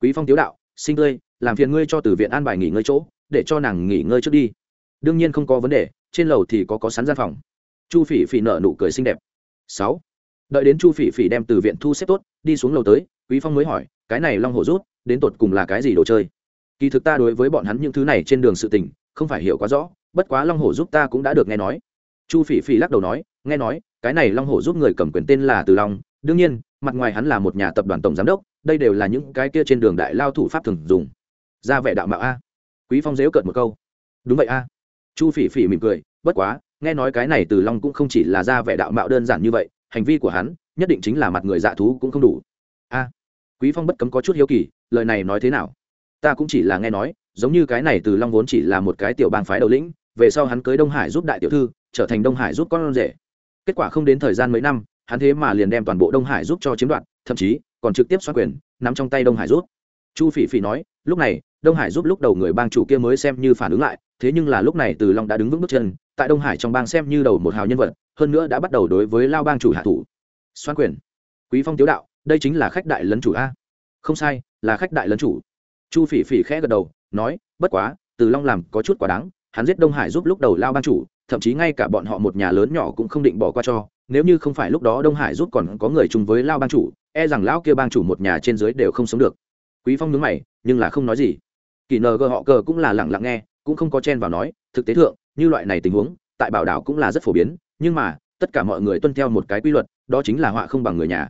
Quý phong tiếu đạo sinh tươi làm phiền ngươi cho từ viện an bài nghỉ ngơi chỗ, để cho nàng nghỉ ngơi trước đi. Đương nhiên không có vấn đề, trên lầu thì có có sắn gian phòng. Chu phỉ phỉ nở nụ cười xinh đẹp. Sáu. Đợi đến chu phỉ phỉ đem từ viện thu xếp tốt, đi xuống lầu tới, quý phong mới hỏi cái này long hổ rút, đến tột cùng là cái gì đồ chơi? Kỳ thực ta đối với bọn hắn những thứ này trên đường sự tình, không phải hiểu quá rõ, bất quá long hổ giúp ta cũng đã được nghe nói. Chu phỉ phỉ lắc đầu nói, nghe nói, cái này long hổ giúp người cầm quyền tên là từ long. Đương nhiên, mặt ngoài hắn là một nhà tập đoàn tổng giám đốc, đây đều là những cái kia trên đường đại lao thủ pháp thường dùng. Ra vẻ đạo mạo a. Quý phong dếu cợt một câu. Đúng vậy a. Chu phỉ phỉ mỉm cười, bất quá, nghe nói cái này từ long cũng không chỉ là ra vẻ đạo mạo đơn giản như vậy, hành vi của hắn, nhất định chính là mặt người dạ thú cũng không đủ. A quý phong bất cấm có chút hiếu kỳ, lời này nói thế nào? Ta cũng chỉ là nghe nói, giống như cái này từ long vốn chỉ là một cái tiểu bang phái đầu lĩnh, về sau hắn cưới đông hải giúp đại tiểu thư, trở thành đông hải giúp con rể. Kết quả không đến thời gian mấy năm, hắn thế mà liền đem toàn bộ đông hải giúp cho chiếm đoạt, thậm chí còn trực tiếp xoát quyền, nắm trong tay đông hải giúp. Chu phỉ phỉ nói, lúc này, đông hải giúp lúc đầu người bang chủ kia mới xem như phản ứng lại, thế nhưng là lúc này từ long đã đứng vững bước chân, tại đông hải trong bang xem như đầu một hào nhân vật, hơn nữa đã bắt đầu đối với lao bang chủ hạ thủ. Xoan quyền. Quý phong tiếu đạo đây chính là khách đại lấn chủ a. Không sai, là khách đại lấn chủ. Chu phỉ phỉ khẽ gật đầu, nói, bất quá, từ long làm có chút quá đáng, hắn giết đông hải giúp lúc đầu lao bang chủ, thậm chí ngay cả bọn họ một nhà lớn nhỏ cũng không định bỏ qua cho, nếu như không phải lúc đó đông hải giúp còn có người chung với lao bang chủ e rằng lão kia bang chủ một nhà trên dưới đều không sống được. Quý phong nhướng mày, nhưng là không nói gì. Kỳ nờ gờ họ cờ cũng là lặng lặng nghe, cũng không có chen vào nói, thực tế thượng, như loại này tình huống, tại bảo đảo cũng là rất phổ biến, nhưng mà, tất cả mọi người tuân theo một cái quy luật, đó chính là họa không bằng người nhà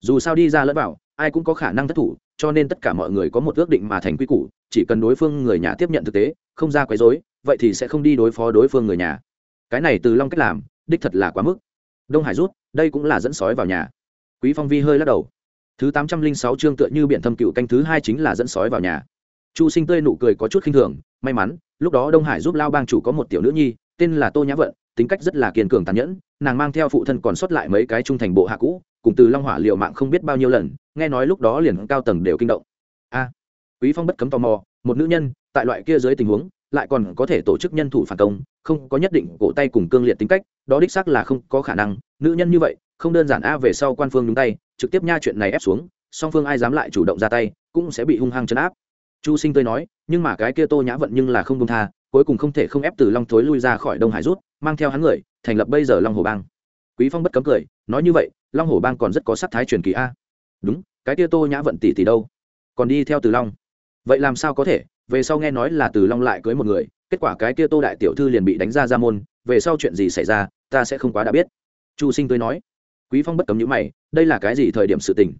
dù sao đi ra lẫn vào, ai cũng có khả năng thất thủ, cho nên tất cả mọi người có một ước định mà thành quy củ, chỉ cần đối phương người nhà tiếp nhận thực tế, không ra quấy rối, vậy thì sẽ không đi đối phó đối phương người nhà. Cái này từ long cách làm, đích thật là quá mức. Đông hải rút, đây cũng là dẫn sói vào nhà. Quý phong vi hơi lắc đầu. Thứ tám trăm linh sáu chương tựa như biển thâm cựu canh thứ hai chính là dẫn sói vào nhà. Chu sinh tươi nụ cười có chút khinh thường, may mắn, lúc đó đông hải giúp lao bang chủ có một tiểu nữ nhi, tên là tô nhã vận, tính cách rất là kiên cường tàn nhẫn, nàng mang theo phụ thân còn sót lại mấy cái trung thành bộ hạ cũ cùng từ long hỏa liệu mạng không biết bao nhiêu lần, nghe nói lúc đó liền cao tầng đều kinh động. A à, quý phong bất cấm tò mò, một nữ nhân, tại loại kia dưới tình huống, lại còn có thể tổ chức nhân thủ phản công, không có nhất định cổ tay cùng cương liệt tính cách, đó đích xác là không có khả năng, nữ nhân như vậy, không đơn giản a về sau quan phương nhúng tay, trực tiếp nha chuyện này ép xuống, song phương ai dám lại chủ động ra tay, cũng sẽ bị hung hăng chấn áp. Chu sinh tươi nói, nhưng mà cái kia tô nhã vận nhưng là không công tha, cuối cùng không thể không ép từ long thối lui ra khỏi đông hải rút, mang theo hắn người, thành lập bây giờ long hồ bang quý phong bất cấm cười, nói như vậy, long Hổ bang còn rất có sắc thái truyền kỳ a. Đúng, cái kia tô nhã vận tỷ tỷ đâu? Còn đi theo từ long. Vậy làm sao có thể? Về sau nghe nói là từ long lại cưới một người, kết quả cái kia tô đại tiểu thư liền bị đánh ra ra môn, về sau chuyện gì xảy ra, ta sẽ không quá đã biết. Chu sinh tươi nói. Quý phong bất cấm nhíu mày, đây là cái gì thời điểm sự tình?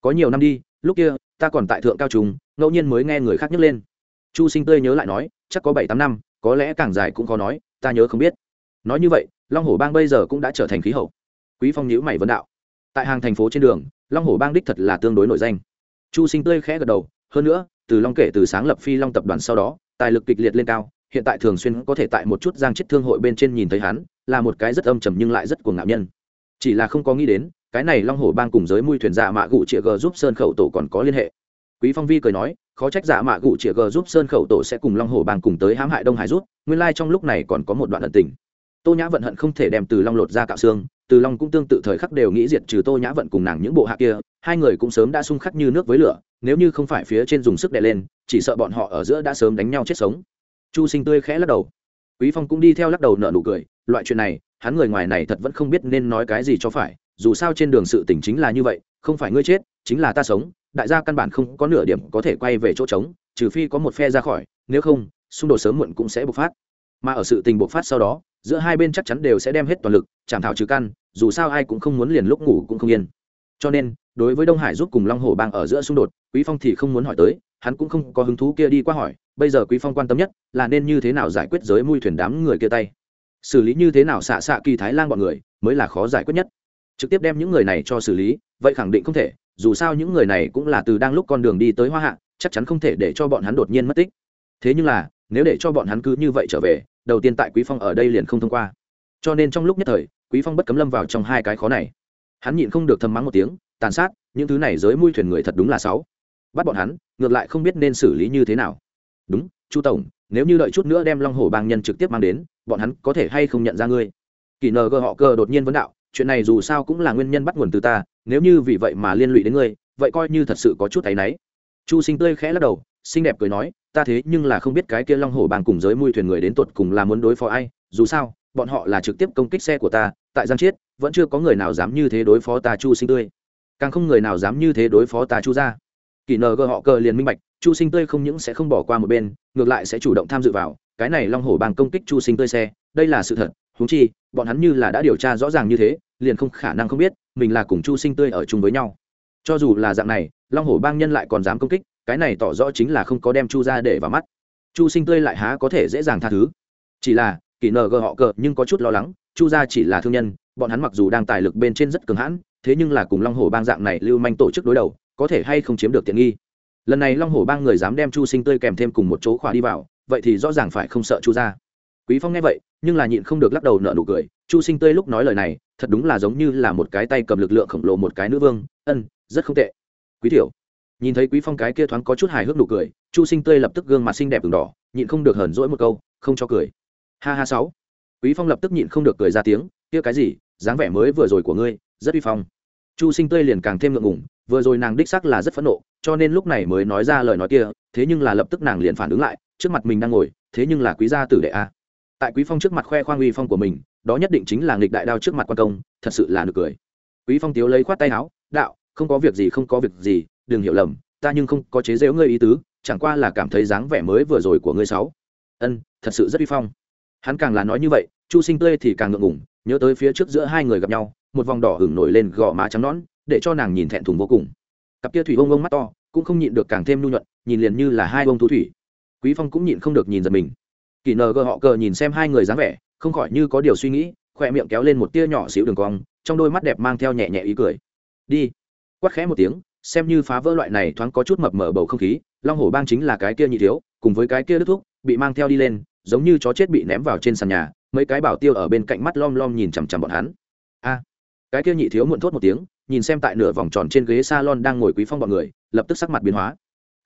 Có nhiều năm đi, lúc kia, ta còn tại thượng cao trung, ngẫu nhiên mới nghe người khác nhắc lên. Chu sinh tươi nhớ lại nói, chắc có bảy tám năm, có lẽ càng dài cũng khó nói, ta nhớ không biết. Nói như vậy long hồ bang bây giờ cũng đã trở thành khí hậu. Quý phong nhữ mày vấn đạo. Tại hàng thành phố trên đường, long hồ bang đích thật là tương đối nổi danh. Chu sinh tươi khẽ gật đầu, hơn nữa, từ long kể từ sáng lập phi long tập đoàn sau đó, tài lực kịch liệt lên cao, hiện tại thường xuyên có thể tại một chút giang chết thương hội bên trên nhìn thấy hắn, là một cái rất âm trầm nhưng lại rất cuồng ngạo nhân. Chỉ là không có nghĩ đến, cái này long hổ bang cùng giới mui thuyền dạ mạ gụ chĩa g giúp sơn khẩu tổ còn có liên hệ. Quý phong vi cười nói, khó trách dạ mạ gụ chĩa g giúp sơn khẩu tổ sẽ cùng long hổ bang cùng tới hãm hại đông hải rút, nguyên lai trong lúc này còn có một đoạn ẩn tình tô nhã vận hận không thể đem từ long lột ra cạo xương, từ long cũng tương tự thời khắc đều nghĩ diệt trừ tô nhã vận cùng nàng những bộ hạ kia, hai người cũng sớm đã xung khắc như nước với lửa, nếu như không phải phía trên dùng sức đè lên, chỉ sợ bọn họ ở giữa đã sớm đánh nhau chết sống. Chu sinh tươi khẽ lắc đầu. Quý phong cũng đi theo lắc đầu nở nụ cười, loại chuyện này, hắn người ngoài này thật vẫn không biết nên nói cái gì cho phải, dù sao trên đường sự tình chính là như vậy, không phải ngươi chết, chính là ta sống, đại gia căn bản không có nửa điểm có thể quay về chỗ trống, trừ phi có một phe ra khỏi, nếu không, xung đột sớm muộn cũng sẽ bộc phát. Mà ở sự tình bộc phát sau đó giữa hai bên chắc chắn đều sẽ đem hết toàn lực chạm thảo trừ căn, dù sao ai cũng không muốn liền lúc ngủ cũng không yên. Cho nên, đối với đông hải giúp cùng long hồ bang ở giữa xung đột, quý phong thì không muốn hỏi tới, hắn cũng không có hứng thú kia đi qua hỏi, bây giờ quý phong quan tâm nhất là nên như thế nào giải quyết giới mui thuyền đám người kia tay. Xử lý như thế nào xạ xạ kỳ thái lan bọn người, mới là khó giải quyết nhất. Trực tiếp đem những người này cho xử lý, vậy khẳng định không thể, dù sao những người này cũng là từ đang lúc con đường đi tới hoa hạ, chắc chắn không thể để cho bọn hắn đột nhiên mất tích. Thế nhưng là nếu để cho bọn hắn cứ như vậy trở về, đầu tiên tại quý phong ở đây liền không thông qua. Cho nên trong lúc nhất thời, quý phong bất cấm lâm vào trong hai cái khó này. Hắn nhịn không được thầm mắng một tiếng, tàn sát, những thứ này giới mui thuyền người thật đúng là sáu. Bắt bọn hắn, ngược lại không biết nên xử lý như thế nào. Đúng, chu tổng, nếu như đợi chút nữa đem long hổ bang nhân trực tiếp mang đến, bọn hắn có thể hay không nhận ra ngươi? Kỳ nờ gờ họ cờ đột nhiên vấn đạo, chuyện này dù sao cũng là nguyên nhân bắt nguồn từ ta, nếu như vì vậy mà liên lụy đến ngươi, vậy coi như thật sự có chút thấy náy. Chu sinh tươi khẽ lắc đầu xinh đẹp cười nói, ta thế nhưng là không biết cái kia long hổ bang cùng giới mui thuyền người đến tột cùng là muốn đối phó ai, dù sao, bọn họ là trực tiếp công kích xe của ta, tại giang chiết, vẫn chưa có người nào dám như thế đối phó ta chu sinh tươi. Càng không người nào dám như thế đối phó ta chu ra kỳ nờ gờ họ cờ liền minh bạch, chu sinh tươi không những sẽ không bỏ qua một bên, ngược lại sẽ chủ động tham dự vào, cái này long hổ bang công kích chu sinh tươi xe, đây là sự thật, huống chi, bọn hắn như là đã điều tra rõ ràng như thế, liền không khả năng không biết, mình là cùng chu sinh tươi ở chung với nhau cho dù là dạng này, long hổ bang nhân lại còn dám công kích, cái này tỏ rõ chính là không có đem chu ra để vào mắt. Chu sinh tươi lại há có thể dễ dàng tha thứ. Chỉ là kỳ nờ gờ họ cờ nhưng có chút lo lắng, chu gia chỉ là thương nhân, bọn hắn mặc dù đang tài lực bên trên rất cường hãn, thế nhưng là cùng long hổ bang dạng này lưu manh tổ chức đối đầu, có thể hay không chiếm được tiện nghi. Lần này long hổ bang người dám đem chu sinh tươi kèm thêm cùng một chỗ khỏa đi vào, vậy thì rõ ràng phải không sợ chu gia. Quý phong nghe vậy, nhưng là nhịn không được lắc đầu nợ nụ cười, chu sinh tươi lúc nói lời này, thật đúng là giống như là một cái tay cầm lực lượng khổng lồ một cái nữ vương, ân rất không tệ. Quý thiểu nhìn thấy quý phong cái kia thoáng có chút hài hước nụ cười, chu sinh tươi lập tức gương mặt xinh đẹp đường đỏ, nhịn không được hờn dỗi một câu, không cho cười. Ha ha sáu. Quý phong lập tức nhịn không được cười ra tiếng, kia cái gì, dáng vẻ mới vừa rồi của ngươi, rất uy phong. Chu sinh tươi liền càng thêm ngượng ngùng, vừa rồi nàng đích sắc là rất phẫn nộ, cho nên lúc này mới nói ra lời nói kia, thế nhưng là lập tức nàng liền phản ứng lại, trước mặt mình đang ngồi, thế nhưng là quý gia tử đệ a. Tại quý phong trước mặt khoe khoang uy phong của mình, đó nhất định chính là nghịch đại đao trước mặt quan công, thật sự là được cười. Quý phong tiếu lấy khoát tay áo, đạo không có việc gì, không có việc gì, đừng hiểu lầm, ta nhưng không có chế giễu ngươi ý tứ, chẳng qua là cảm thấy dáng vẻ mới vừa rồi của ngươi sáu ân, thật sự rất uy phong. Hắn càng là nói như vậy, chu sinh tươi thì càng ngượng ngùng, nhớ tới phía trước giữa hai người gặp nhau, một vòng đỏ hửng nổi lên gò má trắng nõn, để cho nàng nhìn thẹn thùng vô cùng. Cặp kia thủy bông bông mắt to, cũng không nhịn được càng thêm nhu nhuận, nhìn liền như là hai bông thu thủy. Quý phong cũng nhịn không được nhìn giật mình. Kỳ nờ gờ họ cờ nhìn xem hai người dáng vẻ, không khỏi như có điều suy nghĩ, khỏe miệng kéo lên một tia nhỏ xíu đường cong, trong đôi mắt đẹp mang theo nhẹ nhẹ ý cười. Đi quát khẽ một tiếng, xem như phá vỡ loại này thoáng có chút mập mở bầu không khí, long hổ bang chính là cái kia nhị thiếu, cùng với cái kia đức thúc, bị mang theo đi lên, giống như chó chết bị ném vào trên sàn nhà, mấy cái bảo tiêu ở bên cạnh mắt lom lom nhìn chằm chằm bọn hắn. A! Cái kia nhị thiếu muộn thốt một tiếng, nhìn xem tại nửa vòng tròn trên ghế salon đang ngồi quý phong bọn người, lập tức sắc mặt biến hóa.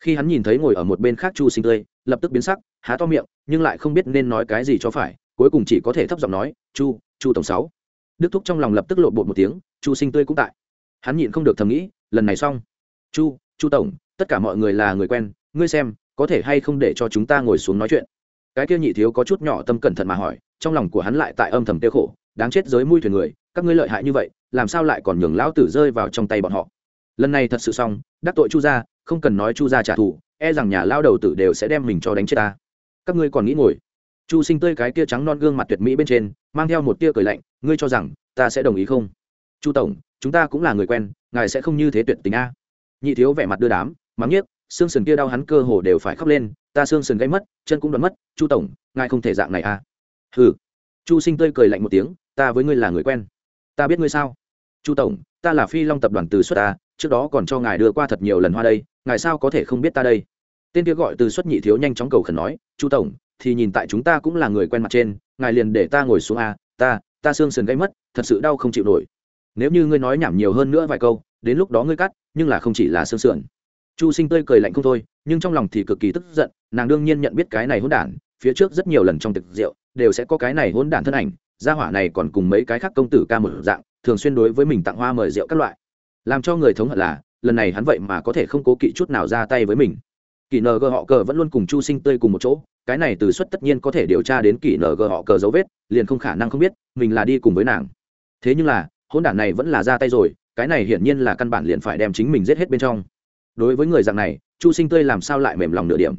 Khi hắn nhìn thấy ngồi ở một bên khác chu sinh tươi, lập tức biến sắc, há to miệng, nhưng lại không biết nên nói cái gì cho phải, cuối cùng chỉ có thể thấp giọng nói, chu chu tổng sáu. Đức thúc trong lòng lập tức lộ bột một tiếng, chu sinh tươi cũng tại hắn nhịn không được thầm nghĩ, lần này xong. Chu chu tổng, tất cả mọi người là người quen, ngươi xem, có thể hay không để cho chúng ta ngồi xuống nói chuyện? Cái kia nhị thiếu có chút nhỏ tâm cẩn thận mà hỏi, trong lòng của hắn lại tại âm thầm tiêu khổ, đáng chết giới mui thuyền người, các ngươi lợi hại như vậy, làm sao lại còn nhường lão tử rơi vào trong tay bọn họ? Lần này thật sự xong, đắc tội chu gia, không cần nói chu gia trả thù e rằng nhà lao đầu tử đều sẽ đem mình cho đánh chết ta. Các ngươi còn nghĩ ngồi. Chu sinh tươi cái kia trắng non gương mặt tuyệt mỹ bên trên, mang theo một tia cười lạnh, ngươi cho rằng ta sẽ đồng ý không? Chu tổng chúng ta cũng là người quen, ngài sẽ không như thế tuyệt tình a. Nhị thiếu vẻ mặt đưa đám, mắng nhiếc, xương sườn kia đau hắn cơ hồ đều phải khóc lên, ta xương sườn gãy mất, chân cũng đoán mất, chu tổng, ngài không thể dạng này a. Hừ. Chu sinh tươi cười lạnh một tiếng, ta với ngươi là người quen. Ta biết ngươi sao? Chu tổng, ta là phi long tập đoàn từ xuất ta trước đó còn cho ngài đưa qua thật nhiều lần hoa đây, ngài sao có thể không biết ta đây? Tên kia gọi từ xuất nhị thiếu nhanh chóng cầu khẩn nói, chu tổng, thì nhìn tại chúng ta cũng là người quen mặt trên, ngài liền để ta ngồi xuống a, ta ta xương sườn gây mất, thật sự đau không chịu nổi nếu như ngươi nói nhảm nhiều hơn nữa vài câu, đến lúc đó ngươi cắt, nhưng là không chỉ là xương sườn. Chu sinh tươi cười lạnh không thôi, nhưng trong lòng thì cực kỳ tức giận, nàng đương nhiên nhận biết cái này hỗn đản, phía trước rất nhiều lần trong tiệc rượu, đều sẽ có cái này hỗn đản thân ảnh, gia hỏa này còn cùng mấy cái khác công tử ca một dạng, thường xuyên đối với mình tặng hoa mời rượu các loại. Làm cho người thống hận là, lần này hắn vậy mà có thể không cố kỵ chút nào ra tay với mình. Kỷ nờ gờ họ cờ vẫn luôn cùng chu sinh tươi cùng một chỗ, cái này từ xuất tất nhiên có thể điều tra đến kỷ nờ gờ họ cờ dấu vết, liền không khả năng không biết, mình là đi cùng với nàng. Thế nhưng là hôn đản này vẫn là ra tay rồi, cái này hiển nhiên là căn bản liền phải đem chính mình giết hết bên trong. Đối với người dạng này, chu sinh tươi làm sao lại mềm lòng nửa điểm?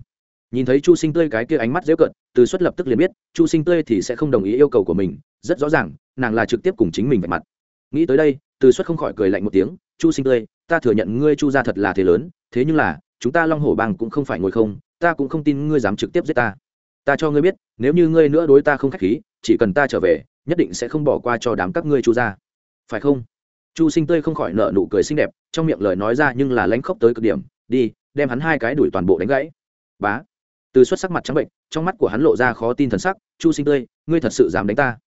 Nhìn thấy chu sinh tươi cái kia ánh mắt dễ cận từ xuất lập tức liền biết, chu sinh tươi thì sẽ không đồng ý yêu cầu của mình, rất rõ ràng, nàng là trực tiếp cùng chính mình vạch mặt. Nghĩ tới đây, từ xuất không khỏi cười lạnh một tiếng, chu sinh tươi, ta thừa nhận ngươi chu ra thật là thế lớn, thế nhưng là, chúng ta long hổ bang cũng không phải ngồi không, ta cũng không tin ngươi dám trực tiếp giết ta. Ta cho ngươi biết, nếu như ngươi nữa đối ta không k h á c h khí, chỉ cần ta trở về, nhất định sẽ không bỏ qua cho đám các ngươi chu ra phải không? Chu sinh tươi không khỏi nợ nụ cười xinh đẹp, trong miệng lời nói ra nhưng là lánh khóc tới cực điểm, đi, đem hắn hai cái đuổi toàn bộ đánh gãy. Bá. Từ xuất sắc mặt trắng bệnh, trong mắt của hắn lộ ra khó tin thần sắc, chu sinh tươi, ngươi thật sự dám đánh ta?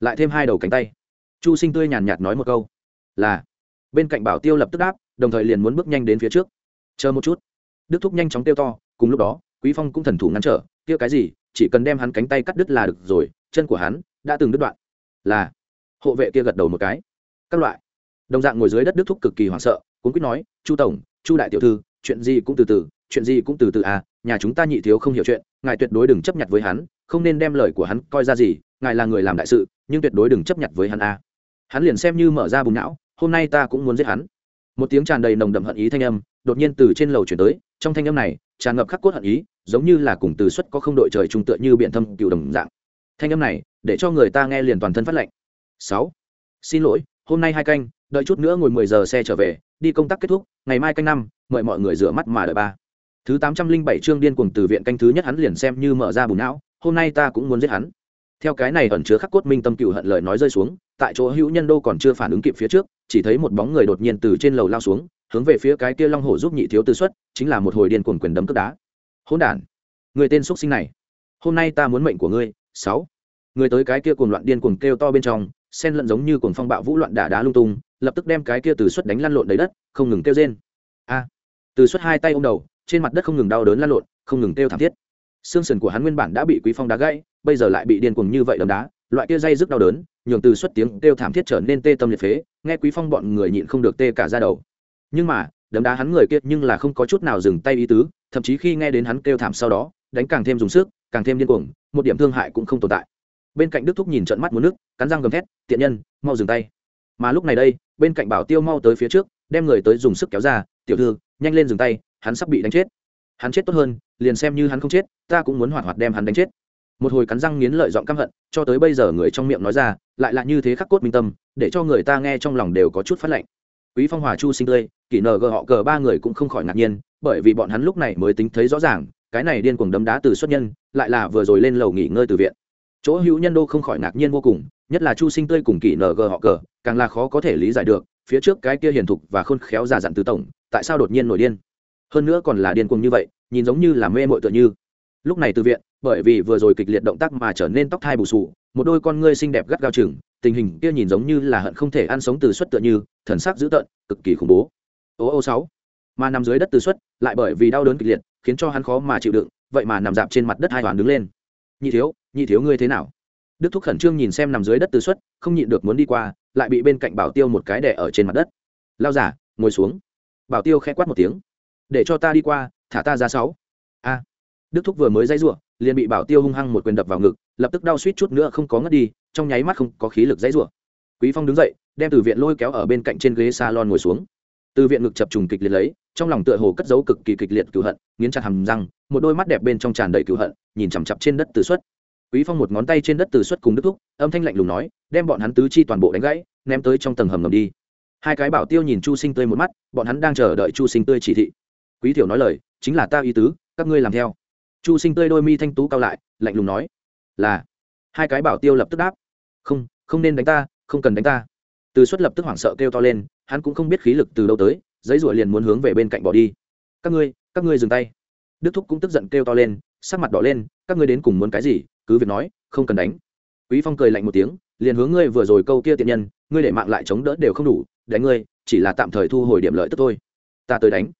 Lại thêm hai đầu cánh tay. Chu sinh tươi nhàn nhạt nói một câu, là. Bên cạnh bảo tiêu lập tức đáp, đồng thời liền muốn bước nhanh đến phía trước. Chờ một chút. Đức thúc nhanh chóng tiêu to, cùng lúc đó, quý phong cũng thần thủ ngăn trở kia cái gì? Chỉ cần đem hắn cánh tay cắt đứt là được rồi, chân của hắn đã từng đứt đoạn. Là. Hộ vệ kia gật đầu một cái các loại. Đồng dạng ngồi dưới đất đức thúc cực kỳ hoảng sợ cũng quyết nói, chu tổng, chu đại tiểu thư, chuyện gì cũng từ từ, chuyện gì cũng từ từ à nhà chúng ta nhị thiếu không hiểu chuyện, ngài tuyệt đối đừng chấp nhận với hắn, không nên đem lời của hắn coi ra gì, ngài là người làm đại sự, nhưng tuyệt đối đừng chấp nhận với hắn à. Hắn liền xem như mở ra bùng não, hôm nay ta cũng muốn giết hắn. Một tiếng tràn đầy nồng đậm hận ý thanh âm, đột nhiên từ trên lầu chuyển tới, trong thanh âm này, tràn ngập khắc cốt hận ý, giống như là cùng từ xuất có không đội trời trung tựa như biện thâm cựu đồng dạng. Thanh âm này, để cho người ta nghe liền toàn thân phát lệnh. Sáu. Xin lỗi hôm nay hai canh, đợi chút nữa ngồi mười giờ xe trở về, đi công tác kết thúc, ngày mai canh năm, mời mọi người rửa mắt mà đợi ba. Thứ tám trăm linh bảy chương điên cuồng từ viện canh thứ nhất hắn liền xem như mở ra bùn não, hôm nay ta cũng muốn giết hắn. Theo cái này ẩn chứa khắc cốt minh tâm cựu hận lời nói rơi xuống, tại chỗ hữu nhân đô còn chưa phản ứng kịp phía trước, chỉ thấy một bóng người đột nhiên từ trên lầu lao xuống, hướng về phía cái kia long hổ giúp nhị thiếu tư xuất, chính là một hồi điên cuồng quyền đấm cướp đá. Hỗn đản, người tên xuất sinh này, hôm nay ta muốn mệnh của ngươi, sáu. Người tới cái kia cuồng loạn điên cuồng kêu to bên trong sen lẫn giống như cuồng phong bạo vũ loạn đả đá lung tung, lập tức đem cái kia từ xuất đánh lăn lộn đầy đất, không ngừng kêu rên. A! Từ xuất hai tay ôm đầu, trên mặt đất không ngừng đau đớn lăn lộn, không ngừng kêu thảm thiết. Xương sườn của hắn nguyên bản đã bị quý phong đá gãy, bây giờ lại bị điên cuồng như vậy đấm đá, loại kia dây rức đau đớn, nhường từ xuất tiếng kêu thảm thiết trở nên tê tâm liệt phế, nghe quý phong bọn người nhịn không được tê cả ra đầu. Nhưng mà, đấm đá hắn người kia nhưng là không có chút nào dừng tay ý tứ, thậm chí khi nghe đến hắn kêu thảm sau đó, đánh càng thêm dùng sức, càng thêm điên cuồng, một điểm thương hại cũng không tồn tại bên cạnh đức thúc nhìn trận mắt muốn nước, cắn răng gầm thét, tiện nhân, mau dừng tay. Mà lúc này đây, bên cạnh bảo tiêu mau tới phía trước, đem người tới dùng sức kéo ra, tiểu thư, nhanh lên dừng tay, hắn sắp bị đánh chết. Hắn chết tốt hơn, liền xem như hắn không chết, ta cũng muốn hoạt hoạt đem hắn đánh chết. Một hồi cắn răng nghiến lợi giọng căm hận, cho tới bây giờ người trong miệng nói ra, lại là như thế khắc cốt minh tâm, để cho người ta nghe trong lòng đều có chút phát lạnh. Quý phong hòa chu sinh tươi, kỷ nờ gờ họ cờ ba người cũng không khỏi ngạc nhiên, bởi vì bọn hắn lúc này mới tính thấy rõ ràng, cái này điên cuồng đấm đá từ xuất nhân, lại là vừa rồi lên lầu nghỉ ngơi từ viện chỗ hữu nhân đô không khỏi ngạc nhiên vô cùng, nhất là chu sinh tươi cùng kỷ ng gờ họ cờ, càng là khó có thể lý giải được, phía trước cái kia hiền thục và khôn khéo già dặn từ tổng, tại sao đột nhiên nổi điên? Hơn nữa còn là điên cuồng như vậy, nhìn giống như là mê mội tựa như. Lúc này từ viện, bởi vì vừa rồi kịch liệt động tác mà trở nên tóc thai bù sù, một đôi con ngươi xinh đẹp gắt gao chừng, tình hình kia nhìn giống như là hận không thể ăn sống từ xuất tựa như, thần sắc dữ tợn, cực kỳ khủng bố. Ô ô sáu. Mà nằm dưới đất từ xuất, lại bởi vì đau đớn kịch liệt, khiến cho hắn khó mà chịu đựng, vậy mà nằm dạp trên mặt đất hai hoàn đứng lên nhị thiếu nhị thiếu ngươi thế nào? Đức thúc khẩn trương nhìn xem nằm dưới đất từ xuất, không nhịn được muốn đi qua, lại bị bên cạnh bảo tiêu một cái đẻ ở trên mặt đất. Lao giả, ngồi xuống. Bảo tiêu khẽ quát một tiếng. Để cho ta đi qua, thả ta ra sáu. A. Đức thúc vừa mới dây rủa liền bị bảo tiêu hung hăng một quyền đập vào ngực, lập tức đau suýt chút nữa không có ngất đi, trong nháy mắt không có khí lực dây rủa quý phong đứng dậy, đem từ viện lôi kéo ở bên cạnh trên ghế salon ngồi xuống từ viện ngực chập trùng kịch liệt lấy, trong lòng tựa hồ cất giấu cực kỳ kịch liệt cựu hận, nghiến chặt hầm răng, một đôi mắt đẹp bên trong tràn đầy cựu hận, nhìn chằm chặp trên đất từ xuất. Quý phong một ngón tay trên đất từ xuất cùng đức thúc, âm thanh lạnh lùng nói, đem bọn hắn tứ chi toàn bộ đánh gãy, ném tới trong tầng hầm ngầm đi. Hai cái bảo tiêu nhìn chu sinh tươi một mắt, bọn hắn đang chờ đợi chu sinh tươi chỉ thị. Quý thiểu nói lời, chính là ta ý tứ, các ngươi làm theo. Chu sinh tươi đôi mi thanh tú cao lại, lạnh lùng nói, là. Hai cái bảo tiêu lập tức đáp, không không nên đánh ta, không cần đánh ta từ xuất lập tức hoảng sợ kêu to lên, hắn cũng không biết khí lực từ đâu tới, giấy rủa liền muốn hướng về bên cạnh bỏ đi. Các ngươi các ngươi dừng tay. Đức thúc cũng tức giận kêu to lên, sắc mặt đỏ lên, các ngươi đến cùng muốn cái gì? Cứ việc nói, không cần đánh. Quý phong cười lạnh một tiếng, liền hướng ngươi vừa rồi câu kia tiện nhân, ngươi để mạng lại chống đỡ đều không đủ, đánh ngươi, chỉ là tạm thời thu hồi điểm lợi tức thôi. Ta tới đánh.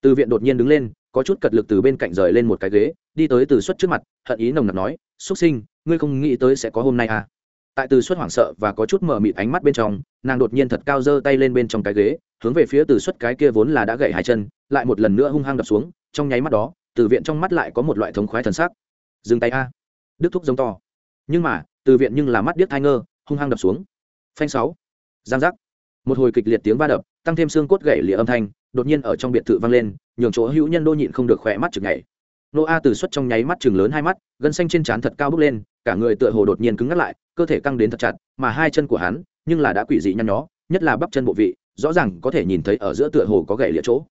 Từ viện đột nhiên đứng lên, có chút cật lực từ bên cạnh rời lên một cái ghế, đi tới từ xuất trước mặt, hận ý nồng nặc nói xuất sinh, ngươi không nghĩ tới sẽ có hôm nay à? Tại từ xuất hoảng sợ và có chút mở mịt ánh mắt bên trong, nàng đột nhiên thật cao giơ tay lên bên trong cái ghế, hướng về phía từ xuất cái kia vốn là đã gậy hai chân, lại một lần nữa hung hăng đập xuống, trong nháy mắt đó, từ viện trong mắt lại có một loại thống khoái thần sắc. Dừng tay a. Đức thúc giống to. Nhưng mà, từ viện nhưng là mắt điếc thai ngơ, hung hăng đập xuống. Phanh sáu. Giang giác. Một hồi kịch liệt tiếng va đập, tăng thêm xương cốt gậy lìa âm thanh, đột nhiên ở trong biệt thự vang lên, nhường chỗ hữu nhân đô nhịn không được khỏe mắt chừng ngày nô a từ xuất trong nháy mắt chừng lớn hai mắt, gân xanh trên trán thật cao bước lên cả người tựa hồ đột nhiên cứng ngắt lại, cơ thể căng đến thật chặt, mà hai chân của hắn, nhưng là đã quỷ dị nhăn nhó, nhất là bắp chân bộ vị, rõ ràng có thể nhìn thấy ở giữa tựa hồ có gậy lịa chỗ.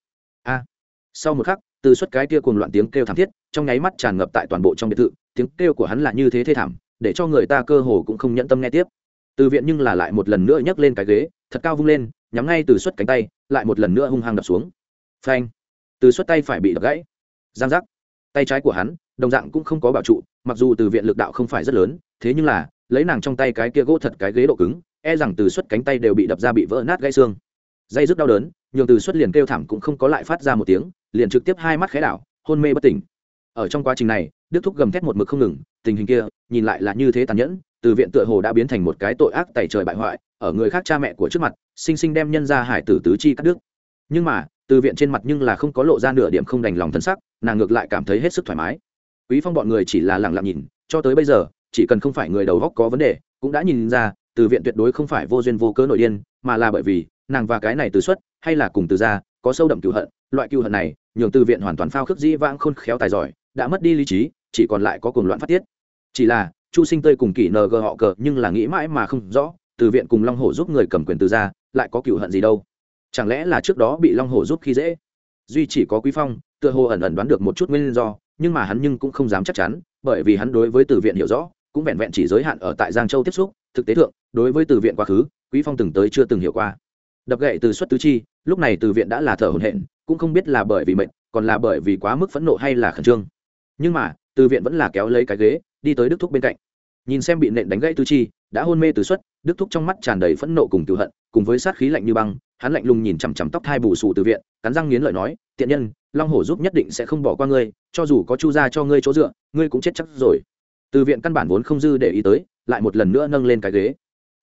A! Sau một khắc, từ xuất cái kia cuồng loạn tiếng kêu thảm thiết, trong nháy mắt tràn ngập tại toàn bộ trong biệt thự, tiếng kêu của hắn là như thế thê thảm, để cho người ta cơ hồ cũng không nhẫn tâm nghe tiếp. Từ viện nhưng là lại một lần nữa nhấc lên cái ghế, thật cao vung lên, nhắm ngay từ xuất cánh tay, lại một lần nữa hung hăng đập xuống. Phanh! Từ xuất tay phải bị đập gãy. Giang giác tay trái của hắn, đồng dạng cũng không có bảo trụ, mặc dù từ viện lực đạo không phải rất lớn, thế nhưng là, lấy nàng trong tay cái kia gỗ thật cái ghế độ cứng e rằng từ suất cánh tay đều bị đập ra bị vỡ nát gãy xương. Dây rất đau đớn, nhường từ suất liền kêu thảm cũng không có lại phát ra một tiếng, liền trực tiếp hai mắt khẽ đảo, hôn mê bất tỉnh. Ở trong quá trình này, đức thúc gầm thét một mực không ngừng, tình hình kia, nhìn lại là như thế tàn nhẫn, từ viện tựa hồ đã biến thành một cái tội ác tẩy trời bại hoại, ở người khác cha mẹ của trước mặt, sinh sinh đem nhân ra hải tử tứ chi cắt đứt. Nhưng mà, từ viện trên mặt nhưng là không có lộ ra nửa điểm không đành lòng thân sắc nàng ngược lại cảm thấy hết sức thoải mái. Quý phong bọn người chỉ là lặng lặng nhìn, cho tới bây giờ, chỉ cần không phải người đầu góc có vấn đề, cũng đã nhìn ra, từ viện tuyệt đối không phải vô duyên vô cớ nội điên, mà là bởi vì, nàng và cái này từ xuất, hay là cùng từ ra có sâu đậm cựu hận, loại cựu hận này, nhường từ viện hoàn toàn phao khước dĩ vãng khôn khéo tài giỏi, đã mất đi lý trí, chỉ còn lại có cuồng loạn phát tiết. Chỉ là, chu sinh tươi cùng kỷ ng họ cờ nhưng là nghĩ mãi mà không rõ, từ viện cùng long hổ giúp người cầm quyền từ ra lại có cựu hận gì đâu. Chẳng lẽ là trước đó bị long hổ giúp khi dễ? Duy chỉ có quý phong tựa hồ ẩn ẩn đoán được một chút nguyên do, nhưng mà hắn nhưng cũng không dám chắc chắn, bởi vì hắn đối với từ viện hiểu rõ, cũng vẹn vẹn chỉ giới hạn ở tại giang châu tiếp xúc, thực tế thượng, đối với từ viện quá khứ, quý phong từng tới chưa từng hiểu qua. Đập gậy từ xuất tứ chi, lúc này từ viện đã là thở hổn hển, cũng không biết là bởi vì mệnh, còn là bởi vì quá mức phẫn nộ hay là khẩn trương. Nhưng mà, từ viện vẫn là kéo lấy cái ghế, đi tới đức thúc bên cạnh. Nhìn xem bị nện đánh gãy tứ chi, đã hôn mê từ xuất, đức thúc trong mắt tràn đầy phẫn nộ cùng cựu hận, cùng với sát khí lạnh như băng, hắn lạnh lùng nhìn chằm chằm tóc thai bù sù từ viện, cắn răng nghiến lợi nói, tiện nhân long hổ giúp nhất định sẽ không bỏ qua ngươi, cho dù có chu ra cho ngươi chỗ dựa, ngươi cũng chết chắc rồi. Từ viện căn bản vốn không dư để ý tới, lại một lần nữa nâng lên cái ghế.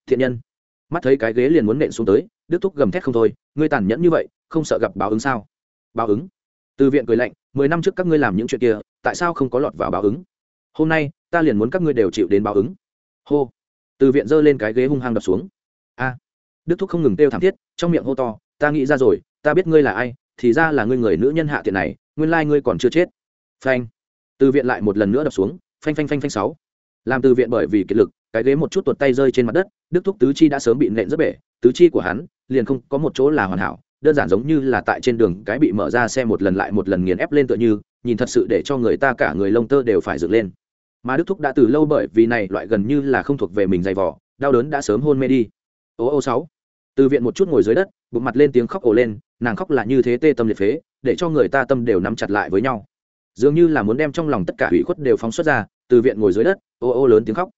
Thiện nhân, mắt thấy cái ghế liền muốn nện xuống tới, đức thúc gầm thét không thôi, ngươi tàn nhẫn như vậy, không sợ gặp báo ứng sao? Báo ứng? Từ viện cười lạnh, mười năm trước các ngươi làm những chuyện kia, tại sao không có lọt vào báo ứng? Hôm nay, ta liền muốn các ngươi đều chịu đến báo ứng. Hô. Từ viện giơ lên cái ghế hung hăng đập xuống. A. Đức thúc không ngừng kêu thảm thiết, trong miệng hô to, ta nghĩ ra rồi, ta biết ngươi là ai thì ra là ngươi người nữ nhân hạ tiện này, nguyên lai ngươi còn chưa chết. Phanh. Từ viện lại một lần nữa đập xuống, phanh phanh phanh phanh sáu. Làm từ viện bởi vì kiệt lực, cái ghế một chút tuột tay rơi trên mặt đất, đức thúc tứ chi đã sớm bị nện rất bể, tứ chi của hắn liền không có một chỗ là hoàn hảo, đơn giản giống như là tại trên đường cái bị mở ra xe một lần lại một lần nghiền ép lên tựa như, nhìn thật sự để cho người ta cả người lông tơ đều phải dựng lên. Mà đức thúc đã từ lâu bởi vì này loại gần như là không thuộc về mình dày vỏ đau đớn đã sớm hôn mê đi. Ô ô sáu. Từ viện một chút ngồi dưới đất, bụng mặt lên tiếng khóc ồ lên nàng khóc là như thế tê tâm liệt phế, để cho người ta tâm đều nắm chặt lại với nhau. Dường như là muốn đem trong lòng tất cả hủy khuất đều phóng xuất ra, từ viện ngồi dưới đất, ô ô lớn tiếng khóc.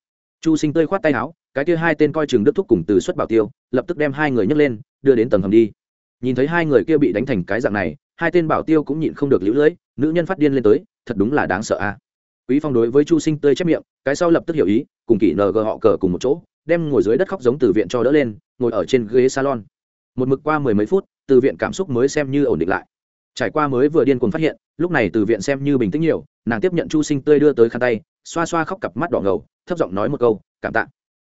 Chu sinh tươi khoát tay áo, cái kia hai tên coi chừng đức thúc cùng từ xuất bảo tiêu, lập tức đem hai người nhấc lên, đưa đến tầng hầm đi. Nhìn thấy hai người kia bị đánh thành cái dạng này, hai tên bảo tiêu cũng nhịn không được lũ lưỡi, nữ nhân phát điên lên tới, thật đúng là đáng sợ a. Quý phong đối với chu sinh tươi chép miệng, cái sau lập tức hiểu ý, cùng kỷ ng họ cờ cùng một chỗ, đem ngồi dưới đất khóc giống từ viện cho đỡ lên, ngồi ở trên ghế salon. Một mực qua mười mấy phút từ viện cảm xúc mới xem như ổn định lại. Trải qua mới vừa điên cuồng phát hiện, lúc này từ viện xem như bình tĩnh nhiều, nàng tiếp nhận chu sinh tươi đưa tới khăn tay, xoa xoa khóc cặp mắt đỏ ngầu, thấp giọng nói một câu, cảm tạ.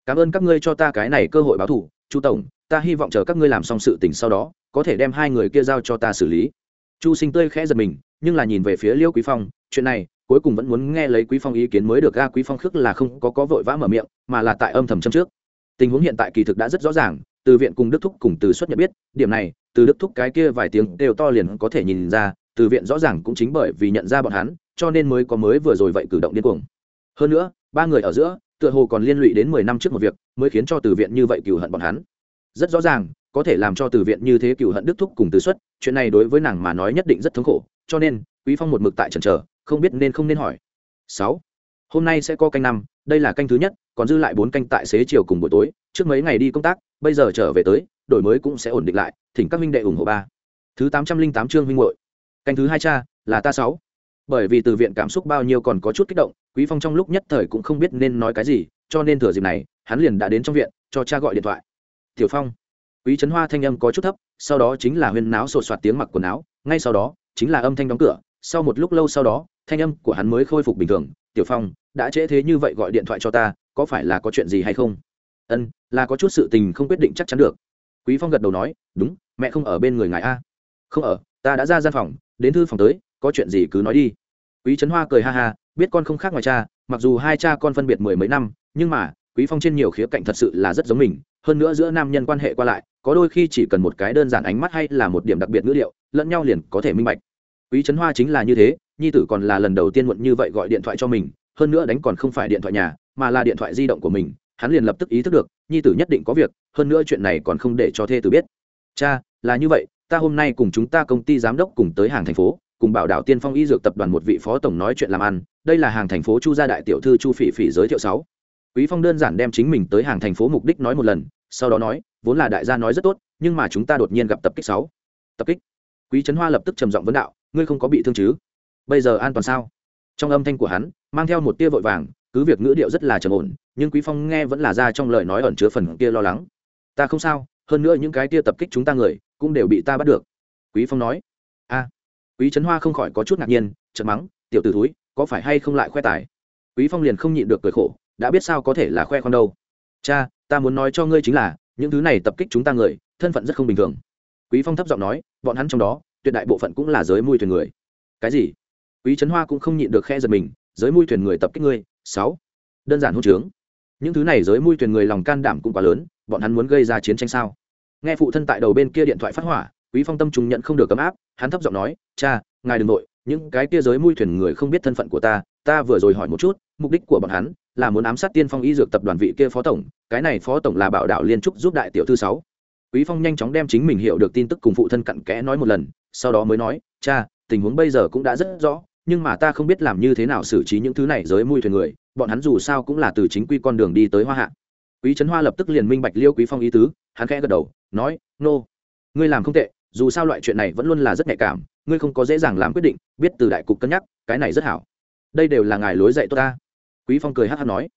Cảm ơn các ngươi cho ta cái này cơ hội báo thủ chu tổng, ta hy vọng chờ các ngươi làm xong sự tình sau đó, có thể đem hai người kia giao cho ta xử lý. Chu sinh tươi khẽ giật mình, nhưng là nhìn về phía liêu quý phong, chuyện này, cuối cùng vẫn muốn nghe lấy quý phong ý kiến mới được ga quý phong khước là không có có vội vã mở miệng, mà là tại âm thầm châm trước. Tình huống hiện tại kỳ thực đã rất rõ ràng từ viện cùng đức thúc cùng từ xuất nhận biết, điểm này, từ đức thúc cái kia vài tiếng đều to liền có thể nhìn ra, từ viện rõ ràng cũng chính bởi vì nhận ra bọn hắn, cho nên mới có mới vừa rồi vậy cử động điên cuồng. Hơn nữa, ba người ở giữa, tựa hồ còn liên lụy đến mười năm trước một việc, mới khiến cho từ viện như vậy cừu hận bọn hắn. Rất rõ ràng, có thể làm cho từ viện như thế cựu hận đức thúc cùng từ xuất, chuyện này đối với nàng mà nói nhất định rất thống khổ, cho nên, quý phong một mực tại trần trở không biết nên không nên hỏi. Sáu. Hôm nay sẽ có canh năm, đây là canh thứ nhất còn dư lại bốn canh tại xế chiều cùng buổi tối, trước mấy ngày đi công tác, bây giờ trở về tới, đổi mới cũng sẽ ổn định lại, thỉnh các minh đệ ủng hộ ba. Thứ tám trăm linh tám chương huynh hội canh thứ hai cha, là ta sáu. Bởi vì từ viện cảm xúc bao nhiêu còn có chút kích động, quý phong trong lúc nhất thời cũng không biết nên nói cái gì, cho nên thừa dịp này, hắn liền đã đến trong viện, cho cha gọi điện thoại. Tiểu phong. Quý trấn hoa thanh âm có chút thấp, sau đó chính là huyên náo sột soạt tiếng mặc quần áo, ngay sau đó, chính là âm thanh đóng cửa, sau một lúc lâu sau đó, thanh âm của hắn mới khôi phục bình thường. Tiểu phong đã trễ thế như vậy gọi điện thoại cho ta, có phải là có chuyện gì hay không? Ân, là có chút sự tình không quyết định chắc chắn được. Quý phong gật đầu nói, đúng, mẹ không ở bên người ngài a. Không ở, ta đã ra gian phòng, đến thư phòng tới, có chuyện gì cứ nói đi. Quý trấn hoa cười ha ha, biết con không khác ngoài cha, mặc dù hai cha con phân biệt mười mấy năm, nhưng mà, quý phong trên nhiều khía cạnh thật sự là rất giống mình, hơn nữa giữa nam nhân quan hệ qua lại, có đôi khi chỉ cần một cái đơn giản ánh mắt hay là một điểm đặc biệt ngữ liệu, lẫn nhau liền có thể minh bạch. Quý trấn hoa chính là như thế, nhi tử còn là lần đầu tiên muộn như vậy gọi điện thoại cho mình hơn nữa đánh còn không phải điện thoại nhà, mà là điện thoại di động của mình, hắn liền lập tức ý thức được, nhi tử nhất định có việc, hơn nữa chuyện này còn không để cho thê tử biết. Cha, là như vậy, ta hôm nay cùng chúng ta công ty giám đốc cùng tới hàng thành phố, cùng bảo đảo tiên phong y dược tập đoàn một vị phó tổng nói chuyện làm ăn, đây là hàng thành phố chu gia đại tiểu thư chu phỉ phỉ giới thiệu sáu. Quý phong đơn giản đem chính mình tới hàng thành phố mục đích nói một lần, sau đó nói, vốn là đại gia nói rất tốt, nhưng mà chúng ta đột nhiên gặp tập kích sáu. Tập kích. Quý trấn hoa lập tức trầm giọng vấn đạo, ngươi không có bị thương chứ? Bây giờ an toàn sao? Trong âm thanh của hắn, mang theo một tia vội vàng, cứ việc ngữ điệu rất là trầm ổn, nhưng quý phong nghe vẫn là ra trong lời nói ẩn chứa phần kia lo lắng. Ta không sao, hơn nữa những cái tia tập kích chúng ta người, cũng đều bị ta bắt được. Quý phong nói. A, quý trấn hoa không khỏi có chút ngạc nhiên, chợt mắng, tiểu tử thúi, có phải hay không lại khoe tài? Quý phong liền không nhịn được cười khổ, đã biết sao có thể là khoe con đâu. Cha, ta muốn nói cho ngươi chính là, những thứ này tập kích chúng ta người, thân phận rất không bình thường. Quý phong thấp giọng nói, bọn hắn trong đó, tuyệt đại bộ phận cũng là giới mui thuyền người. Cái gì? Quý trấn hoa cũng không nhịn được khe giật mình, giới mui thuyền người tập kích ngươi, sáu, đơn giản hôn trướng. Những thứ này giới mui thuyền người lòng can đảm cũng quá lớn, bọn hắn muốn gây ra chiến tranh sao? Nghe phụ thân tại đầu bên kia điện thoại phát hỏa, quý phong tâm trùng nhận không được cấm áp, hắn thấp giọng nói, cha, ngài đừng nội, những cái kia giới mui thuyền người không biết thân phận của ta ta vừa rồi hỏi một chút, mục đích của bọn hắn là muốn ám sát tiên phong y dược tập đoàn vị kia phó tổng, cái này phó tổng là bảo đạo liên trúc giúp đại tiểu thư sáu. Quý phong nhanh chóng đem chính mình hiểu được tin tức cùng phụ thân cặn kẽ nói một lần, sau đó mới nói, cha, tình huống bây giờ cũng đã rất rõ nhưng mà ta không biết làm như thế nào xử trí những thứ này giới mui thuyền người, bọn hắn dù sao cũng là từ chính quy con đường đi tới hoa hạ. Quý trấn hoa lập tức liền minh bạch liêu quý phong ý tứ, hắn khẽ gật đầu, nói, nô、no. ngươi làm không tệ, dù sao loại chuyện này vẫn luôn là rất nhạy cảm, ngươi không có dễ dàng làm quyết định, biết từ đại cục cân nhắc, cái này rất hảo. Đây đều là ngài lối dạy tốt ta. Quý phong cười hát hát nói.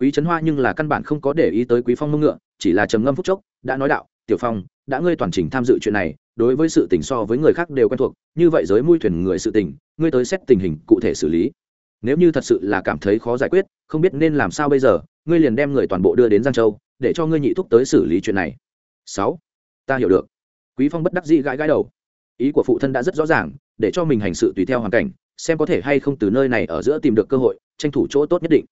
Quý trấn hoa nhưng là căn bản không có để ý tới quý phong mông ngựa, chỉ là trầm ngâm phúc chốc, đã nói đạo, tiểu phong đã ngươi toàn trình tham dự chuyện này, đối với sự tình so với người khác đều quen thuộc, như vậy giới mui thuyền người sự tình, ngươi tới xét tình hình cụ thể xử lý. Nếu như thật sự là cảm thấy khó giải quyết, không biết nên làm sao bây giờ, ngươi liền đem người toàn bộ đưa đến giang châu, để cho ngươi nhị thúc tới xử lý chuyện này. Sáu, ta hiểu được. Quý phong bất đắc dĩ gãi gãi đầu. Ý của phụ thân đã rất rõ ràng, để cho mình hành sự tùy theo hoàn cảnh, xem có thể hay không từ nơi này ở giữa tìm được cơ hội, tranh thủ chỗ tốt nhất định.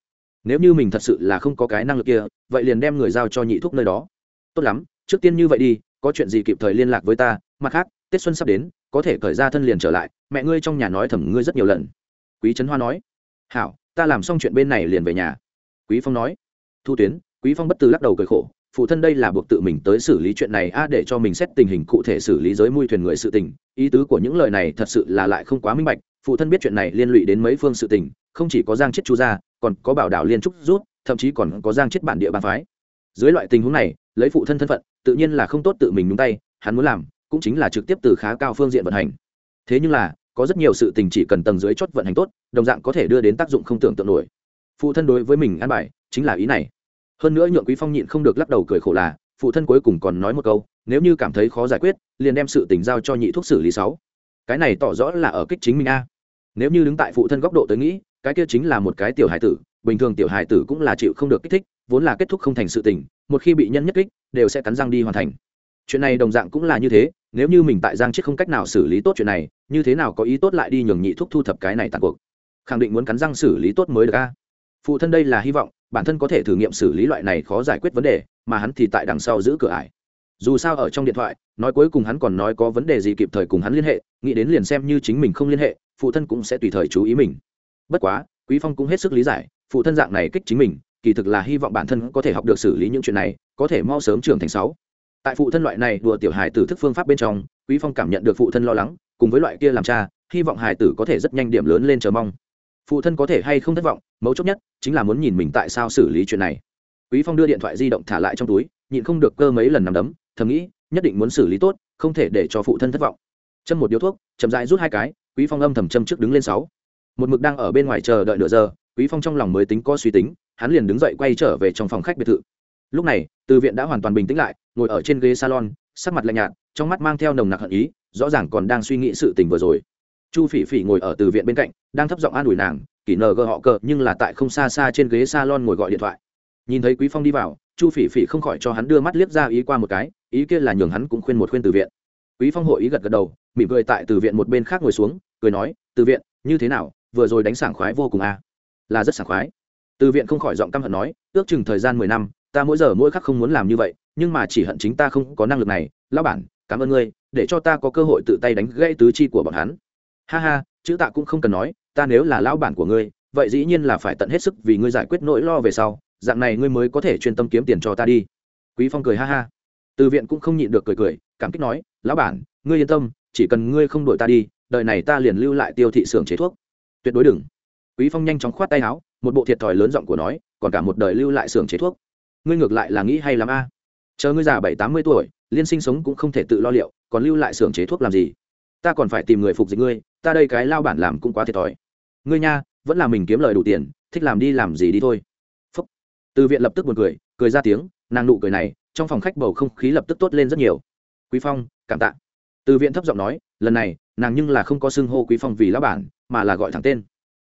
Nếu như mình thật sự là không có cái năng lực kia, vậy liền đem người giao cho nhị thúc nơi đó. Tốt lắm, trước tiên như vậy đi có chuyện gì kịp thời liên lạc với ta, mặt khác, tết xuân sắp đến, có thể cởi ra thân liền trở lại, mẹ ngươi trong nhà nói thầm ngươi rất nhiều lần. Quý trấn hoa nói. Hảo, ta làm xong chuyện bên này liền về nhà. Quý phong nói. Thu tuyến, quý phong bất từ lắc đầu cười khổ, phụ thân đây là buộc tự mình tới xử lý chuyện này a, để cho mình xét tình hình cụ thể xử lý giới mui thuyền người sự tình. Ý tứ của những lời này thật sự là lại không quá minh bạch, phụ thân biết chuyện này liên lụy đến mấy phương sự tình, không chỉ có giang chết chu gia, còn có bảo đảo liên trúc rút, thậm chí còn có giang chết bản địa bàn phái. Dưới loại tình huống này, lấy phụ thân thân phận tự nhiên là không tốt tự mình nhúng tay, hắn muốn làm cũng chính là trực tiếp từ khá cao phương diện vận hành. Thế nhưng là, có rất nhiều sự tình chỉ cần tầng dưới chốt vận hành tốt, đồng dạng có thể đưa đến tác dụng không tưởng tượng nổi. Phụ thân đối với mình an bài chính là ý này. Hơn nữa nhượng quý phong nhịn không được lắc đầu cười khổ là, phụ thân cuối cùng còn nói một câu, nếu như cảm thấy khó giải quyết, liền đem sự tình giao cho nhị thuốc xử lý sáu. Cái này tỏ rõ là ở kích chính mình a. Nếu như đứng tại phụ thân góc độ tới nghĩ, cái kia chính là một cái tiểu hài tử, bình thường tiểu hài tử cũng là chịu không được kích thích vốn là kết thúc không thành sự tình, một khi bị nhân nhất kích, đều sẽ cắn răng đi hoàn thành. Chuyện này đồng dạng cũng là như thế, nếu như mình tại giang chết không cách nào xử lý tốt chuyện này, như thế nào có ý tốt lại đi nhường nhị thuốc thu thập cái này tàn cuộc? Khẳng định muốn cắn răng xử lý tốt mới được a. Phụ thân đây là hy vọng, bản thân có thể thử nghiệm xử lý loại này khó giải quyết vấn đề, mà hắn thì tại đằng sau giữ cửa ải. Dù sao ở trong điện thoại, nói cuối cùng hắn còn nói có vấn đề gì kịp thời cùng hắn liên hệ, nghĩ đến liền xem như chính mình không liên hệ, phụ thân cũng sẽ tùy thời chú ý mình. Bất quá, quý phong cũng hết sức lý giải, phụ thân dạng này kích chính mình kỳ thực là hy vọng bản thân có thể học được xử lý những chuyện này, có thể mau sớm trưởng thành sáu. Tại phụ thân loại này đùa tiểu hài tử thức phương pháp bên trong, quý phong cảm nhận được phụ thân lo lắng, cùng với loại kia làm cha, hy vọng hài tử có thể rất nhanh điểm lớn lên chờ mong. Phụ thân có thể hay không thất vọng, mấu chốt nhất chính là muốn nhìn mình tại sao xử lý chuyện này. Quý phong đưa điện thoại di động thả lại trong túi, nhịn không được cơ mấy lần nằm đấm, thầm nghĩ, nhất định muốn xử lý tốt, không thể để cho phụ thân thất vọng. Châm một điếu thuốc, chậm rãi rút hai cái, quý phong âm thầm châm trước đứng lên sáu. Một mực đang ở bên ngoài chờ đợi nửa giờ, quý phong trong lòng mới tính có suy tính hắn liền đứng dậy quay trở về trong phòng khách biệt thự. Lúc này, từ viện đã hoàn toàn bình tĩnh lại, ngồi ở trên ghế salon, sắc mặt lạnh nhạt, trong mắt mang theo nồng nặc hận ý, rõ ràng còn đang suy nghĩ sự tình vừa rồi. Chu phỉ phỉ ngồi ở từ viện bên cạnh, đang thấp giọng an ủi nàng, kỷ nờ gờ họ cờ, nhưng là tại không xa xa trên ghế salon ngồi gọi điện thoại. Nhìn thấy quý phong đi vào, chu phỉ phỉ không khỏi cho hắn đưa mắt liếc ra ý qua một cái, ý kia là nhường hắn cũng khuyên một khuyên từ viện. Quý phong hội ý gật gật đầu, mỉm cười tại từ viện một bên khác ngồi xuống, cười nói, từ viện, như thế nào? Vừa rồi đánh sảng khoái vô cùng à? là rất sảng khoái từ viện không khỏi giọng căm hận nói, ước chừng thời gian mười năm, ta mỗi giờ mỗi khắc không muốn làm như vậy, nhưng mà chỉ hận chính ta không có năng lực này. Lão bản, cảm ơn ngươi, để cho ta có cơ hội tự tay đánh gãy tứ chi của bọn hắn. Ha ha, chữ tạ cũng không cần nói, ta nếu là lão bản của ngươi, vậy dĩ nhiên là phải tận hết sức vì ngươi giải quyết nỗi lo về sau. Dạng này ngươi mới có thể chuyên tâm kiếm tiền cho ta đi. Quý phong cười ha ha. Từ viện cũng không nhịn được cười cười, cảm kích nói, lão bản, ngươi yên tâm, chỉ cần ngươi không đổi ta đi, đời này ta liền lưu lại tiêu thị xưởng chế thuốc. Tuyệt đối đừng quý phong nhanh chóng khoát tay áo, một bộ thiệt thòi lớn giọng của nói, còn cả một đời lưu lại xưởng chế thuốc. Ngươi ngược lại là nghĩ hay lắm a. Chờ ngươi già bảy tám mươi tuổi, liên sinh sống cũng không thể tự lo liệu, còn lưu lại xưởng chế thuốc làm gì? Ta còn phải tìm người phục dịch ngươi, ta đây cái lao bản làm cũng quá thiệt thòi. Ngươi nha, vẫn là mình kiếm lời đủ tiền, thích làm đi làm gì đi thôi. Phúc. từ viện lập tức buồn cười cười ra tiếng, nàng nụ cười này, trong phòng khách bầu không khí lập tức tốt lên rất nhiều. Quý phong, cảm tạ. Từ viện thấp giọng nói, lần này, nàng nhưng là không có xưng hô quý phong vì lão bản, mà là gọi thẳng tên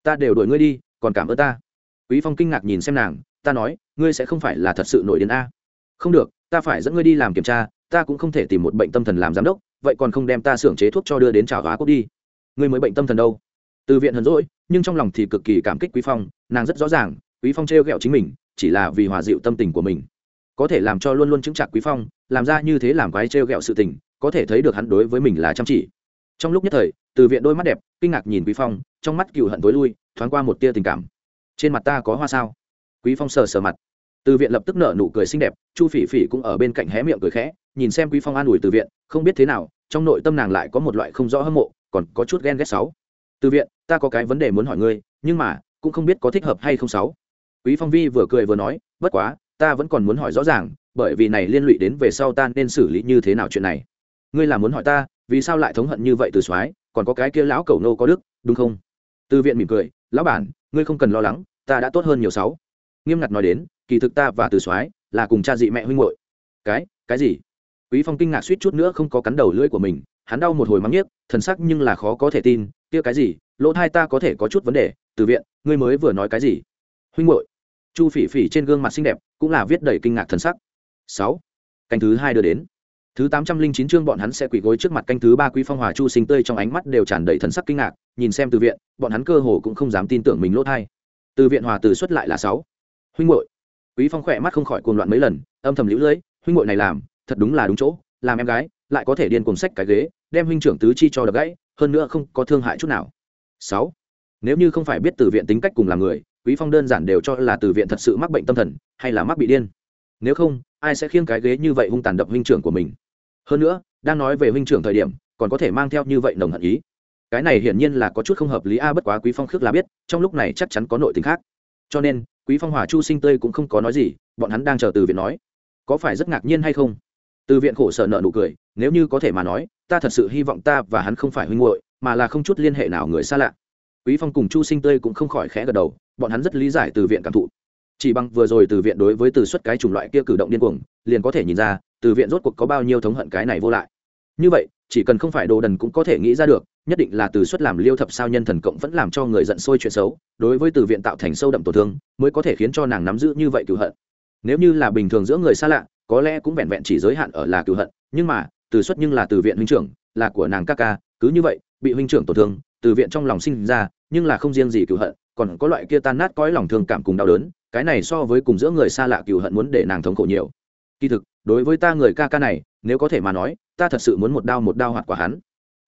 ta đều đuổi ngươi đi, còn cảm ơn ta. Quý phong kinh ngạc nhìn xem nàng, ta nói, ngươi sẽ không phải là thật sự nổi đến a. Không được, ta phải dẫn ngươi đi làm kiểm tra, ta cũng không thể tìm một bệnh tâm thần làm giám đốc, vậy còn không đem ta xưởng chế thuốc cho đưa đến trào hóa cốc đi. Ngươi mới bệnh tâm thần đâu. Từ viện hờn rỗi nhưng trong lòng thì cực kỳ cảm kích quý phong, nàng rất rõ ràng, quý phong trêu ghẹo chính mình, chỉ là vì hòa dịu tâm tình của mình. Có thể làm cho luôn luôn chứng chặt quý phong, làm ra như thế làm quái trêu ghẹo sự tình, có thể thấy được hắn đối với mình là chăm chỉ. Trong lúc nhất thời, từ viện đôi mắt đẹp, kinh ngạc nhìn quý phong trong mắt cựu hận tối lui, thoáng qua một tia tình cảm. Trên mặt ta có hoa sao? Quý phong sờ sờ mặt. Từ viện lập tức nở nụ cười xinh đẹp, chu phỉ phỉ cũng ở bên cạnh hé miệng cười khẽ, nhìn xem quý phong an ủi từ viện, không biết thế nào, trong nội tâm nàng lại có một loại không rõ hâm mộ, còn có chút ghen ghét sáu. Từ viện, ta có cái vấn đề muốn hỏi ngươi, nhưng mà, cũng không biết có thích hợp hay không sáu. Quý phong vi vừa cười vừa nói, bất quá, ta vẫn còn muốn hỏi rõ ràng, bởi vì này liên lụy đến về sau ta nên xử lý như thế nào chuyện này. Ngươi là muốn hỏi ta, vì sao lại thống hận như vậy từ soái, còn có cái kia lão cầu nô có đức, đúng không? Từ viện mỉm cười, lão bản, ngươi không cần lo lắng, ta đã tốt hơn nhiều sáu. Nghiêm ngặt nói đến, kỳ thực ta và từ soái là cùng cha dị mẹ huynh muội. Cái cái gì? Quý phong kinh ngạc suýt chút nữa không có cắn đầu lưỡi của mình, hắn đau một hồi mắng nhiếc, thần sắc nhưng là khó có thể tin, kia cái gì? Lỗ thai ta có thể có chút vấn đề, từ viện, ngươi mới vừa nói cái gì? Huynh muội. Chu phỉ phỉ trên gương mặt xinh đẹp cũng là viết đầy kinh ngạc thần sắc. Sáu. Canh thứ hai đưa đến thứ tám trăm linh chín chương bọn hắn sẽ quỳ gối trước mặt canh thứ ba quý phong hòa chu sinh tươi trong ánh mắt đều tràn đầy thần sắc kinh ngạc, nhìn xem từ viện, bọn hắn cơ hồ cũng không dám tin tưởng mình lỗ thai. Từ viện hòa từ xuất lại là sáu. Huynh hội quý phong khỏe mắt không khỏi cuồng loạn mấy lần, âm thầm lũ lưỡi huynh hội này làm, thật đúng là đúng chỗ, làm em gái, lại có thể điên cuồng sách cái ghế, đem huynh trưởng tứ chi cho đập gãy, hơn nữa không có thương hại chút nào. Sáu. Nếu như không phải biết từ viện tính cách cùng làm người, quý phong đơn giản đều cho là từ viện thật sự mắc bệnh tâm thần, hay là mắc bị điên. Nếu không, ai sẽ khiêng cái ghế như vậy hung tàn đập huynh trưởng của mình? Hơn nữa, đang nói về huynh trưởng thời điểm, còn có thể mang theo như vậy nồng hận ý. Cái này hiển nhiên là có chút không hợp lý a, bất quá quý phong khước là biết, trong lúc này chắc chắn có nội tình khác. Cho nên, quý phong hòa chu sinh tươi cũng không có nói gì, bọn hắn đang chờ từ viện nói. Có phải rất ngạc nhiên hay không? Từ viện khổ sở nợ nụ cười, nếu như có thể mà nói, ta thật sự hy vọng ta và hắn không phải huynh muội, mà là không chút liên hệ nào người xa lạ. Quý phong cùng chu sinh tươi cũng không khỏi khẽ gật đầu, bọn hắn rất lý giải từ viện cảm thụ chỉ bằng vừa rồi từ viện đối với từ xuất cái chủng loại kia cử động điên cuồng, liền có thể nhìn ra, từ viện rốt cuộc có bao nhiêu thống hận cái này vô lại. Như vậy, chỉ cần không phải đồ đần cũng có thể nghĩ ra được, nhất định là từ xuất làm liêu thập sao nhân thần cộng vẫn làm cho người giận sôi chuyện xấu, đối với từ viện tạo thành sâu đậm tổn thương, mới có thể khiến cho nàng nắm giữ như vậy cựu hận. Nếu như là bình thường giữa người xa lạ, có lẽ cũng vẹn vẹn chỉ giới hạn ở là cựu hận, nhưng mà, từ xuất nhưng là từ viện huynh trưởng, là của nàng ca ca, cứ như vậy, bị huynh trưởng tổn thương, từ viện trong lòng sinh ra, nhưng là không riêng gì cựu hận, còn có loại kia tan nát cõi lòng thương cảm cùng đau đớn cái này so với cùng giữa người xa lạ cừu hận muốn để nàng thống khổ nhiều. Kỳ thực, đối với ta người ca ca này, nếu có thể mà nói, ta thật sự muốn một đao một đao hoạt quả hắn.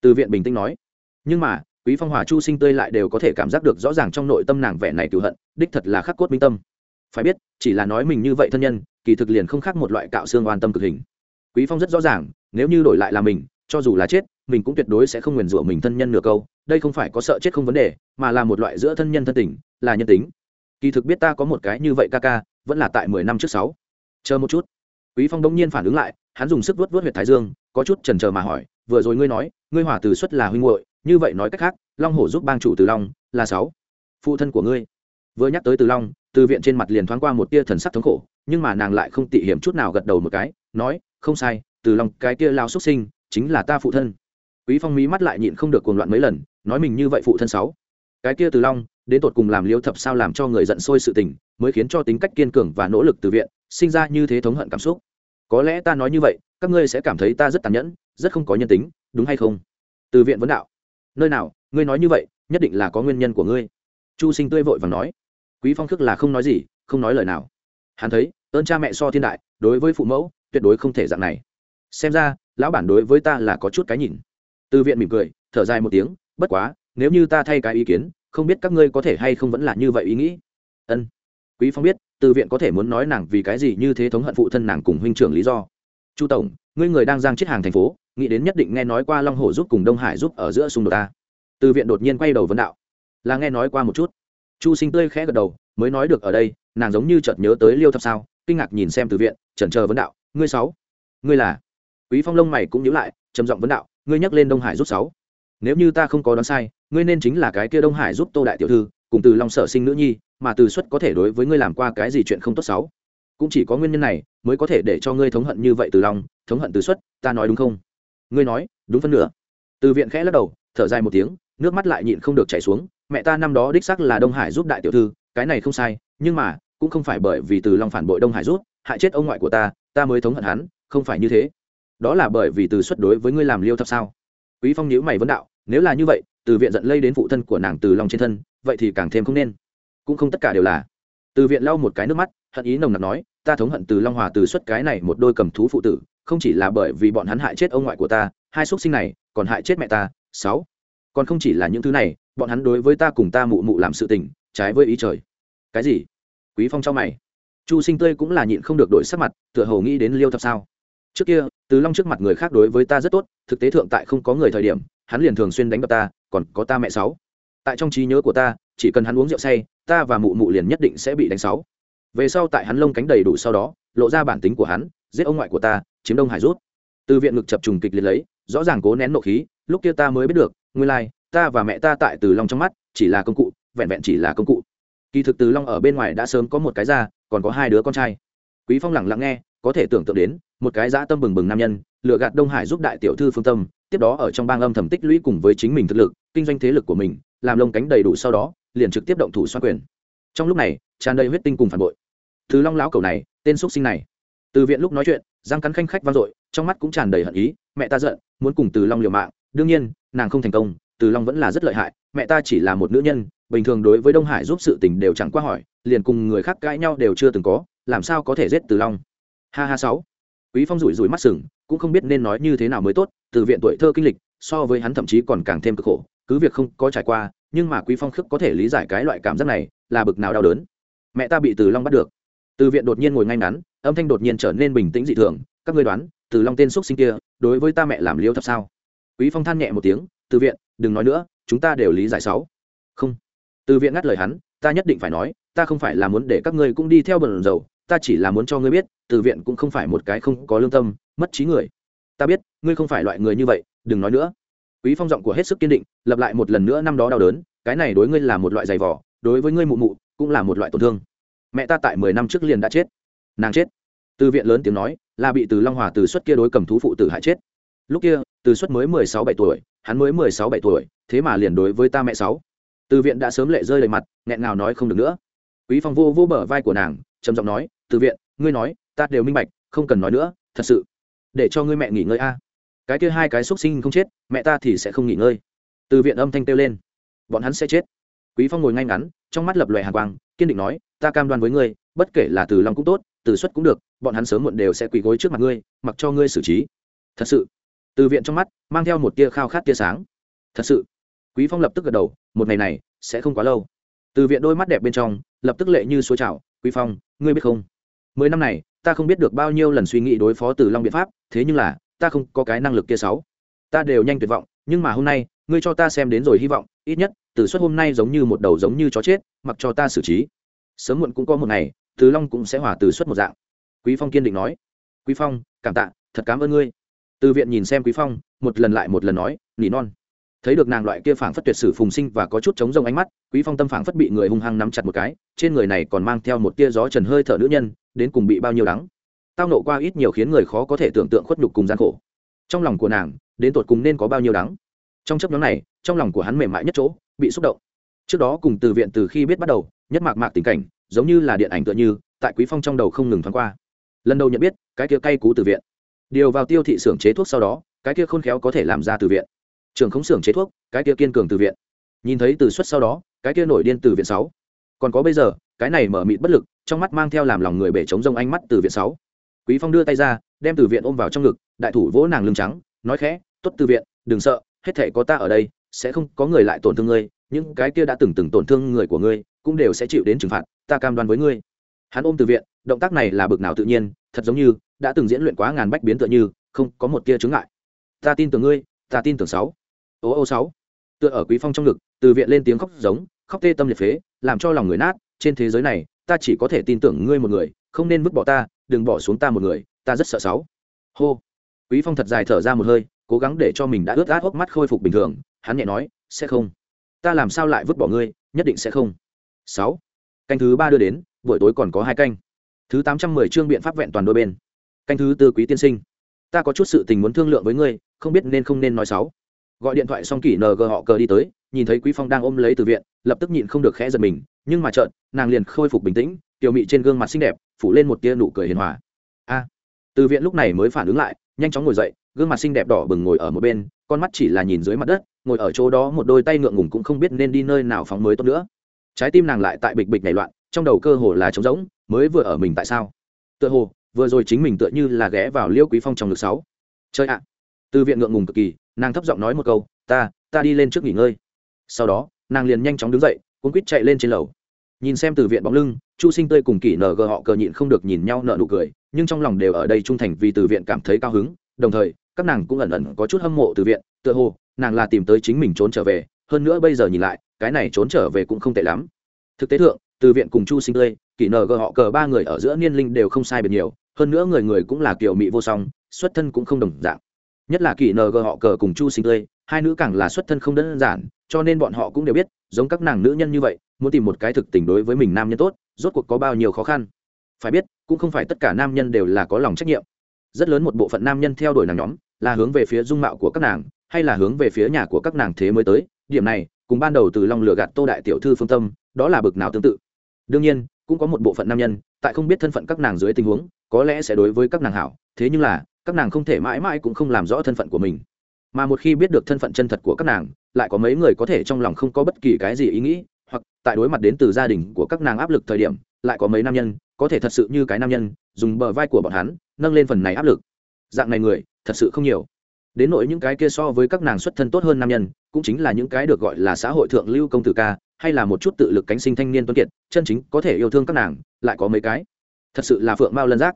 Từ viện bình tĩnh nói. Nhưng mà, quý phong hòa chu sinh tươi lại đều có thể cảm giác được rõ ràng trong nội tâm nàng vẻ này cừu hận, đích thật là khắc cốt minh tâm. Phải biết, chỉ là nói mình như vậy thân nhân, kỳ thực liền không khác một loại cạo xương oan tâm cực hình. Quý phong rất rõ ràng, nếu như đổi lại là mình, cho dù là chết, mình cũng tuyệt đối sẽ không nguyền rủa mình thân nhân nửa câu, đây không phải có sợ chết không vấn đề, mà là một loại giữa thân nhân thân tình, là nhân tính kỳ thực biết ta có một cái như vậy ca ca, vẫn là tại mười năm trước sáu. Chờ một chút. Quý phong đông nhiên phản ứng lại, hắn dùng sức vuốt vuốt huyệt thái dương, có chút chần chờ mà hỏi, vừa rồi ngươi nói, ngươi hỏa từ xuất là huynh muội, như vậy nói cách khác, long hổ giúp bang chủ từ long, là sáu. Phụ thân của ngươi. Vừa nhắc tới từ long, từ viện trên mặt liền thoáng qua một tia thần sắc thống khổ, nhưng mà nàng lại không tị hiểm chút nào gật đầu một cái, nói, không sai, từ long, cái kia lao xuất sinh, chính là ta phụ thân. Quý phong mí mắt lại nhịn không được cuồng loạn mấy lần, nói mình như vậy phụ thân sáu. Cái kia từ long đến tột cùng làm liêu thập sao làm cho người giận sôi sự tình, mới khiến cho tính cách kiên cường và nỗ lực từ viện, sinh ra như thế thống hận cảm xúc. Có lẽ ta nói như vậy, các ngươi sẽ cảm thấy ta rất tàn nhẫn, rất không có nhân tính, đúng hay không? Từ viện vấn đạo. Nơi nào, ngươi nói như vậy, nhất định là có nguyên nhân của ngươi. Chu sinh tươi vội và nói. Quý phong khước là không nói gì, không nói lời nào. Hắn thấy, ơn cha mẹ so thiên đại, đối với phụ mẫu, tuyệt đối không thể dạng này. Xem ra, lão bản đối với ta là có chút cái nhìn. Từ viện mỉm cười, thở dài một tiếng, bất quá, nếu như ta thay cái ý kiến không biết các ngươi có thể hay không vẫn là như vậy ý nghĩ. Ân. Quý phong biết, từ viện có thể muốn nói nàng vì cái gì như thế thống hận phụ thân nàng cùng huynh trưởng lý do. Chu tổng, ngươi người đang giang chết hàng thành phố, nghĩ đến nhất định nghe nói qua long hồ giúp cùng đông hải giúp ở giữa xung đột ta. Từ viện đột nhiên quay đầu vấn đạo. Là nghe nói qua một chút. Chu sinh tươi khẽ gật đầu, mới nói được ở đây, nàng giống như chợt nhớ tới liêu thập sao, kinh ngạc nhìn xem từ viện, chần chờ vấn đạo, ngươi sáu? Ngươi là? Quý phong lông mày cũng nhíu lại, trầm giọng vấn đạo, ngươi nhắc lên đông hải rút sáu. Nếu như ta không có đoán sai ngươi nên chính là cái kia đông hải giúp tô đại tiểu thư cùng từ long sở sinh nữ nhi mà từ xuất có thể đối với ngươi làm qua cái gì chuyện không tốt xấu, cũng chỉ có nguyên nhân này mới có thể để cho ngươi thống hận như vậy từ long thống hận từ xuất ta nói đúng không? Ngươi nói đúng phân nửa. Từ viện khẽ lắc đầu thở dài một tiếng nước mắt lại nhịn không được chảy xuống. Mẹ ta năm đó đích xác là đông hải giúp đại tiểu thư cái này không sai nhưng mà cũng không phải bởi vì từ long phản bội đông hải rút hại chết ông ngoại của ta ta mới thống hận hắn không phải như thế. Đó là bởi vì từ xuất đối với ngươi làm liêu thập sao? Quý phong nhíu mày vấn đạo nếu là như vậy từ viện giận lây đến phụ thân của nàng từ long trên thân, vậy thì càng thêm không nên. Cũng không tất cả đều là. Từ viện lau một cái nước mắt, hận ý nồng nặc nói, ta thống hận từ long hòa từ xuất cái này một đôi cầm thú phụ tử, không chỉ là bởi vì bọn hắn hại chết ông ngoại của ta, hai xuất sinh này, còn hại chết mẹ ta, sáu. Còn không chỉ là những thứ này, bọn hắn đối với ta cùng ta mụ mụ làm sự tình, trái với ý trời. Cái gì? Quý phong cho mày. Chu sinh tươi cũng là nhịn không được đổi sắc mặt, tựa hồ nghĩ đến liêu thập sao? Trước kia, từ long trước mặt người khác đối với ta rất tốt, thực tế thượng tại không có người thời điểm hắn liền thường xuyên đánh đập ta, còn có ta mẹ sáu. Tại trong trí nhớ của ta, chỉ cần hắn uống rượu say, ta và mụ mụ liền nhất định sẽ bị đánh sáu. Về sau tại hắn lông cánh đầy đủ sau đó, lộ ra bản tính của hắn, giết ông ngoại của ta, chiếm đông hải rút. Từ viện ngực chập trùng kịch liệt lấy, rõ ràng cố nén nộ khí, lúc kia ta mới biết được, nguyên lai, ta và mẹ ta tại từ long trong mắt, chỉ là công cụ, vẹn vẹn chỉ là công cụ. Kỳ thực từ long ở bên ngoài đã sớm có một cái ra còn có hai đứa con trai. Quý phong lẳng lặng nghe, có thể tưởng tượng đến, một cái dã tâm bừng bừng nam nhân lựa gạt đông hải giúp đại tiểu thư phương tâm, tiếp đó ở trong bang âm thầm tích lũy cùng với chính mình thực lực, kinh doanh thế lực của mình, làm lông cánh đầy đủ sau đó, liền trực tiếp động thủ xoan quyền. Trong lúc này, tràn đầy huyết tinh cùng phản bội. Thứ long lão cầu này, tên x sinh này. Từ viện lúc nói chuyện răng cắn khanh khách vang dội, trong mắt cũng tràn đầy hận ý, mẹ ta giận, muốn cùng từ long liều mạng. Đương nhiên, nàng không thành công, từ long vẫn là rất lợi hại, mẹ ta chỉ là một nữ nhân, bình thường đối với đông hải giúp sự tình đều chẳng qua hỏi, liền cùng người khác cãi nhau đều chưa từng có, làm sao có thể giết từ long? Ha ha sáu. Quý phong rủi rủi mắt sừng cũng không biết nên nói như thế nào mới tốt, từ viện tuổi thơ kinh lịch, so với hắn thậm chí còn càng thêm cực khổ, cứ việc không có trải qua, nhưng mà quý phong khước có thể lý giải cái loại cảm giác này, là bực nào đau đớn. Mẹ ta bị từ long bắt được. Từ viện đột nhiên ngồi ngay ngắn, âm thanh đột nhiên trở nên bình tĩnh dị thường, các ngươi đoán, từ long tên xúc sinh kia, đối với ta mẹ làm liêu thật sao? Quý phong than nhẹ một tiếng, từ viện, đừng nói nữa, chúng ta đều lý giải sáu. Không. Từ viện ngắt lời hắn, ta nhất định phải nói, ta không phải là muốn để các ngươi cũng đi theo bần dầu, ta chỉ là muốn cho ngươi biết, từ viện cũng không phải một cái không có lương tâm mất trí người. Ta biết, ngươi không phải loại người như vậy, đừng nói nữa. Quý phong giọng của hết sức kiên định, lặp lại một lần nữa năm đó đau đớn, cái này đối ngươi là một loại giày vỏ đối với ngươi mụ mụ, cũng là một loại tổn thương. Mẹ ta tại mười năm trước liền đã chết. Nàng chết. Từ viện lớn tiếng nói, là bị từ long hòa từ xuất kia đối cầm thú phụ tử hại chết. Lúc kia, từ xuất mới mười sáu bảy tuổi, hắn mới mười sáu bảy tuổi, thế mà liền đối với ta mẹ sáu. Từ viện đã sớm lệ rơi đầy mặt, nghẹn ngào nói không được nữa. Quý phong vô vô bờ vai của nàng, trầm giọng nói, từ viện, ngươi nói, ta đều minh bạch, không cần nói nữa, thật sự để cho ngươi mẹ nghỉ ngơi a. Cái kia hai cái xúc sinh không chết, mẹ ta thì sẽ không nghỉ ngơi. Từ viện âm thanh kêu lên. Bọn hắn sẽ chết. Quý phong ngồi ngay ngắn, trong mắt lập lòe hàng quang, kiên định nói, ta cam đoan với ngươi, bất kể là từ long cũng tốt, từ xuất cũng được, bọn hắn sớm muộn đều sẽ quỳ gối trước mặt ngươi, mặc cho ngươi xử trí. Thật sự, từ viện trong mắt mang theo một tia khao khát tia sáng. Thật sự, quý phong lập tức gật đầu, một ngày này sẽ không quá lâu. Từ viện đôi mắt đẹp bên trong lập tức lệ như suối trào, quý phong, ngươi biết không? Mười năm này ta không biết được bao nhiêu lần suy nghĩ đối phó từ long biện pháp, thế nhưng là, ta không có cái năng lực kia sáu. Ta đều nhanh tuyệt vọng, nhưng mà hôm nay, ngươi cho ta xem đến rồi hy vọng, ít nhất, từ suất hôm nay giống như một đầu giống như chó chết, mặc cho ta xử trí. Sớm muộn cũng có một ngày, từ long cũng sẽ hòa từ suất một dạng. Quý phong kiên định nói. Quý phong, cảm tạ, thật cảm ơn ngươi. Từ viện nhìn xem quý phong, một lần lại một lần nói, nỉ non. Thấy được nàng loại kia phảng phất tuyệt sử phùng sinh và có chút chống rông ánh mắt, quý phong tâm phảng phất bị người hung hăng nắm chặt một cái, trên người này còn mang theo một tia gió trần hơi thở nữ nhân đến cùng bị bao nhiêu đắng. Tao nộ qua ít nhiều khiến người khó có thể tưởng tượng khuất nhục cùng gian khổ. Trong lòng của nàng, đến tột cùng nên có bao nhiêu đắng. Trong chấp nhóm này, trong lòng của hắn mềm mại nhất chỗ, bị xúc động. Trước đó cùng từ viện từ khi biết bắt đầu, nhất mạc mạc tình cảnh, giống như là điện ảnh tựa như, tại quý phong trong đầu không ngừng thoáng qua. Lần đầu nhận biết, cái kia cay cú từ viện. Điều vào tiêu thị xưởng chế thuốc sau đó, cái kia khôn khéo có thể làm ra từ viện. Trường không xưởng chế thuốc, cái kia kiên cường từ viện. Nhìn thấy từ xuất sau đó, cái kia nổi điên từ viện sáu còn có bây giờ, cái này mở mịt bất lực, trong mắt mang theo làm lòng người bể chống rông ánh mắt từ viện sáu. Quý phong đưa tay ra, đem từ viện ôm vào trong ngực, đại thủ vỗ nàng lưng trắng, nói khẽ, tốt từ viện, đừng sợ, hết thể có ta ở đây, sẽ không có người lại tổn thương ngươi, những cái kia đã từng từng tổn thương người của ngươi, cũng đều sẽ chịu đến trừng phạt, ta cam đoan với ngươi. Hắn ôm từ viện, động tác này là bực nào tự nhiên, thật giống như đã từng diễn luyện quá ngàn bách biến tựa như, không có một tia chứng ngại. Ta tin tưởng ngươi, ta tin tưởng sáu. Ô ô, sáu. Tựa ở quý phong trong ngực, từ viện lên tiếng khóc giống, khóc tê tâm liệt phế làm cho lòng người nát, trên thế giới này, ta chỉ có thể tin tưởng ngươi một người, không nên vứt bỏ ta, đừng bỏ xuống ta một người, ta rất sợ sáu. Hô. Quý phong thật dài thở ra một hơi, cố gắng để cho mình đã ướt át hốc mắt khôi phục bình thường, hắn nhẹ nói, sẽ không. Ta làm sao lại vứt bỏ ngươi, nhất định sẽ không. Sáu. Canh thứ ba đưa đến, buổi tối còn có hai canh. Thứ tám trăm mười chương biện pháp vẹn toàn đôi bên. Canh thứ tư quý tiên sinh. Ta có chút sự tình muốn thương lượng với ngươi, không biết nên không nên nói sáu gọi điện thoại xong kỷ ng họ cờ đi tới, nhìn thấy quý phong đang ôm lấy từ viện, lập tức nhịn không được khẽ giật mình, nhưng mà trợn nàng liền khôi phục bình tĩnh, tiểu mị trên gương mặt xinh đẹp, phủ lên một tia nụ cười hiền hòa. A! Từ viện lúc này mới phản ứng lại, nhanh chóng ngồi dậy, gương mặt xinh đẹp đỏ bừng ngồi ở một bên, con mắt chỉ là nhìn dưới mặt đất, ngồi ở chỗ đó một đôi tay ngượng ngùng cũng không biết nên đi nơi nào phóng mới tốt nữa. Trái tim nàng lại tại bịch bịch nảy loạn, trong đầu cơ hồ là trống rỗng, mới vừa ở mình tại sao? Tựa hồ, vừa rồi chính mình tựa như là ghé vào liêu quý phong trong ngực sáu. Chơi ạ! Từ viện ngượng ngùng cực kỳ nàng thấp giọng nói một câu, ta ta đi lên trước nghỉ ngơi. Sau đó, nàng liền nhanh chóng đứng dậy cuốn quýt chạy lên trên lầu. Nhìn xem từ viện bóng lưng, chu sinh tươi cùng kỷ nờ gờ họ cờ nhịn không được nhìn nhau nợ nụ cười, nhưng trong lòng đều ở đây trung thành vì từ viện cảm thấy cao hứng, đồng thời, các nàng cũng ẩn ẩn có chút hâm mộ từ viện, tựa hồ, nàng là tìm tới chính mình trốn trở về, hơn nữa bây giờ nhìn lại, cái này trốn trở về cũng không tệ lắm. Thực tế thượng, từ viện cùng chu sinh tươi, kỷ nờ gờ họ cờ ba người ở giữa niên linh đều không sai biệt nhiều, hơn nữa người người cũng là kiểu mỹ vô song, xuất thân cũng không đồng dạng nhất là kỳ ng họ cờ cùng chu sinh tươi, hai nữ càng là xuất thân không đơn giản, cho nên bọn họ cũng đều biết, giống các nàng nữ nhân như vậy, muốn tìm một cái thực tình đối với mình nam nhân tốt, rốt cuộc có bao nhiêu khó khăn. Phải biết, cũng không phải tất cả nam nhân đều là có lòng trách nhiệm. Rất lớn một bộ phận nam nhân theo đuổi nàng nhóm, là hướng về phía dung mạo của các nàng, hay là hướng về phía nhà của các nàng thế mới tới. Điểm này, cùng ban đầu từ long lửa gạt tô đại tiểu thư phương tâm, đó là bực nào tương tự. Đương nhiên, cũng có một bộ phận nam nhân, tại không biết thân phận các nàng dưới tình huống, có lẽ sẽ đối với các nàng hảo, thế nhưng là các nàng không thể mãi mãi cũng không làm rõ thân phận của mình. Mà một khi biết được thân phận chân thật của các nàng, lại có mấy người có thể trong lòng không có bất kỳ cái gì ý nghĩ, hoặc tại đối mặt đến từ gia đình của các nàng áp lực thời điểm, lại có mấy nam nhân, có thể thật sự như cái nam nhân, dùng bờ vai của bọn hắn, nâng lên phần này áp lực. Dạng này người, thật sự không nhiều. Đến nỗi những cái kia so với các nàng xuất thân tốt hơn nam nhân, cũng chính là những cái được gọi là xã hội thượng lưu công tử ca, hay là một chút tự lực cánh sinh thanh niên tuấn kiệt, chân chính có thể yêu thương các nàng, lại có mấy cái. Thật sự là phượng mao lân giác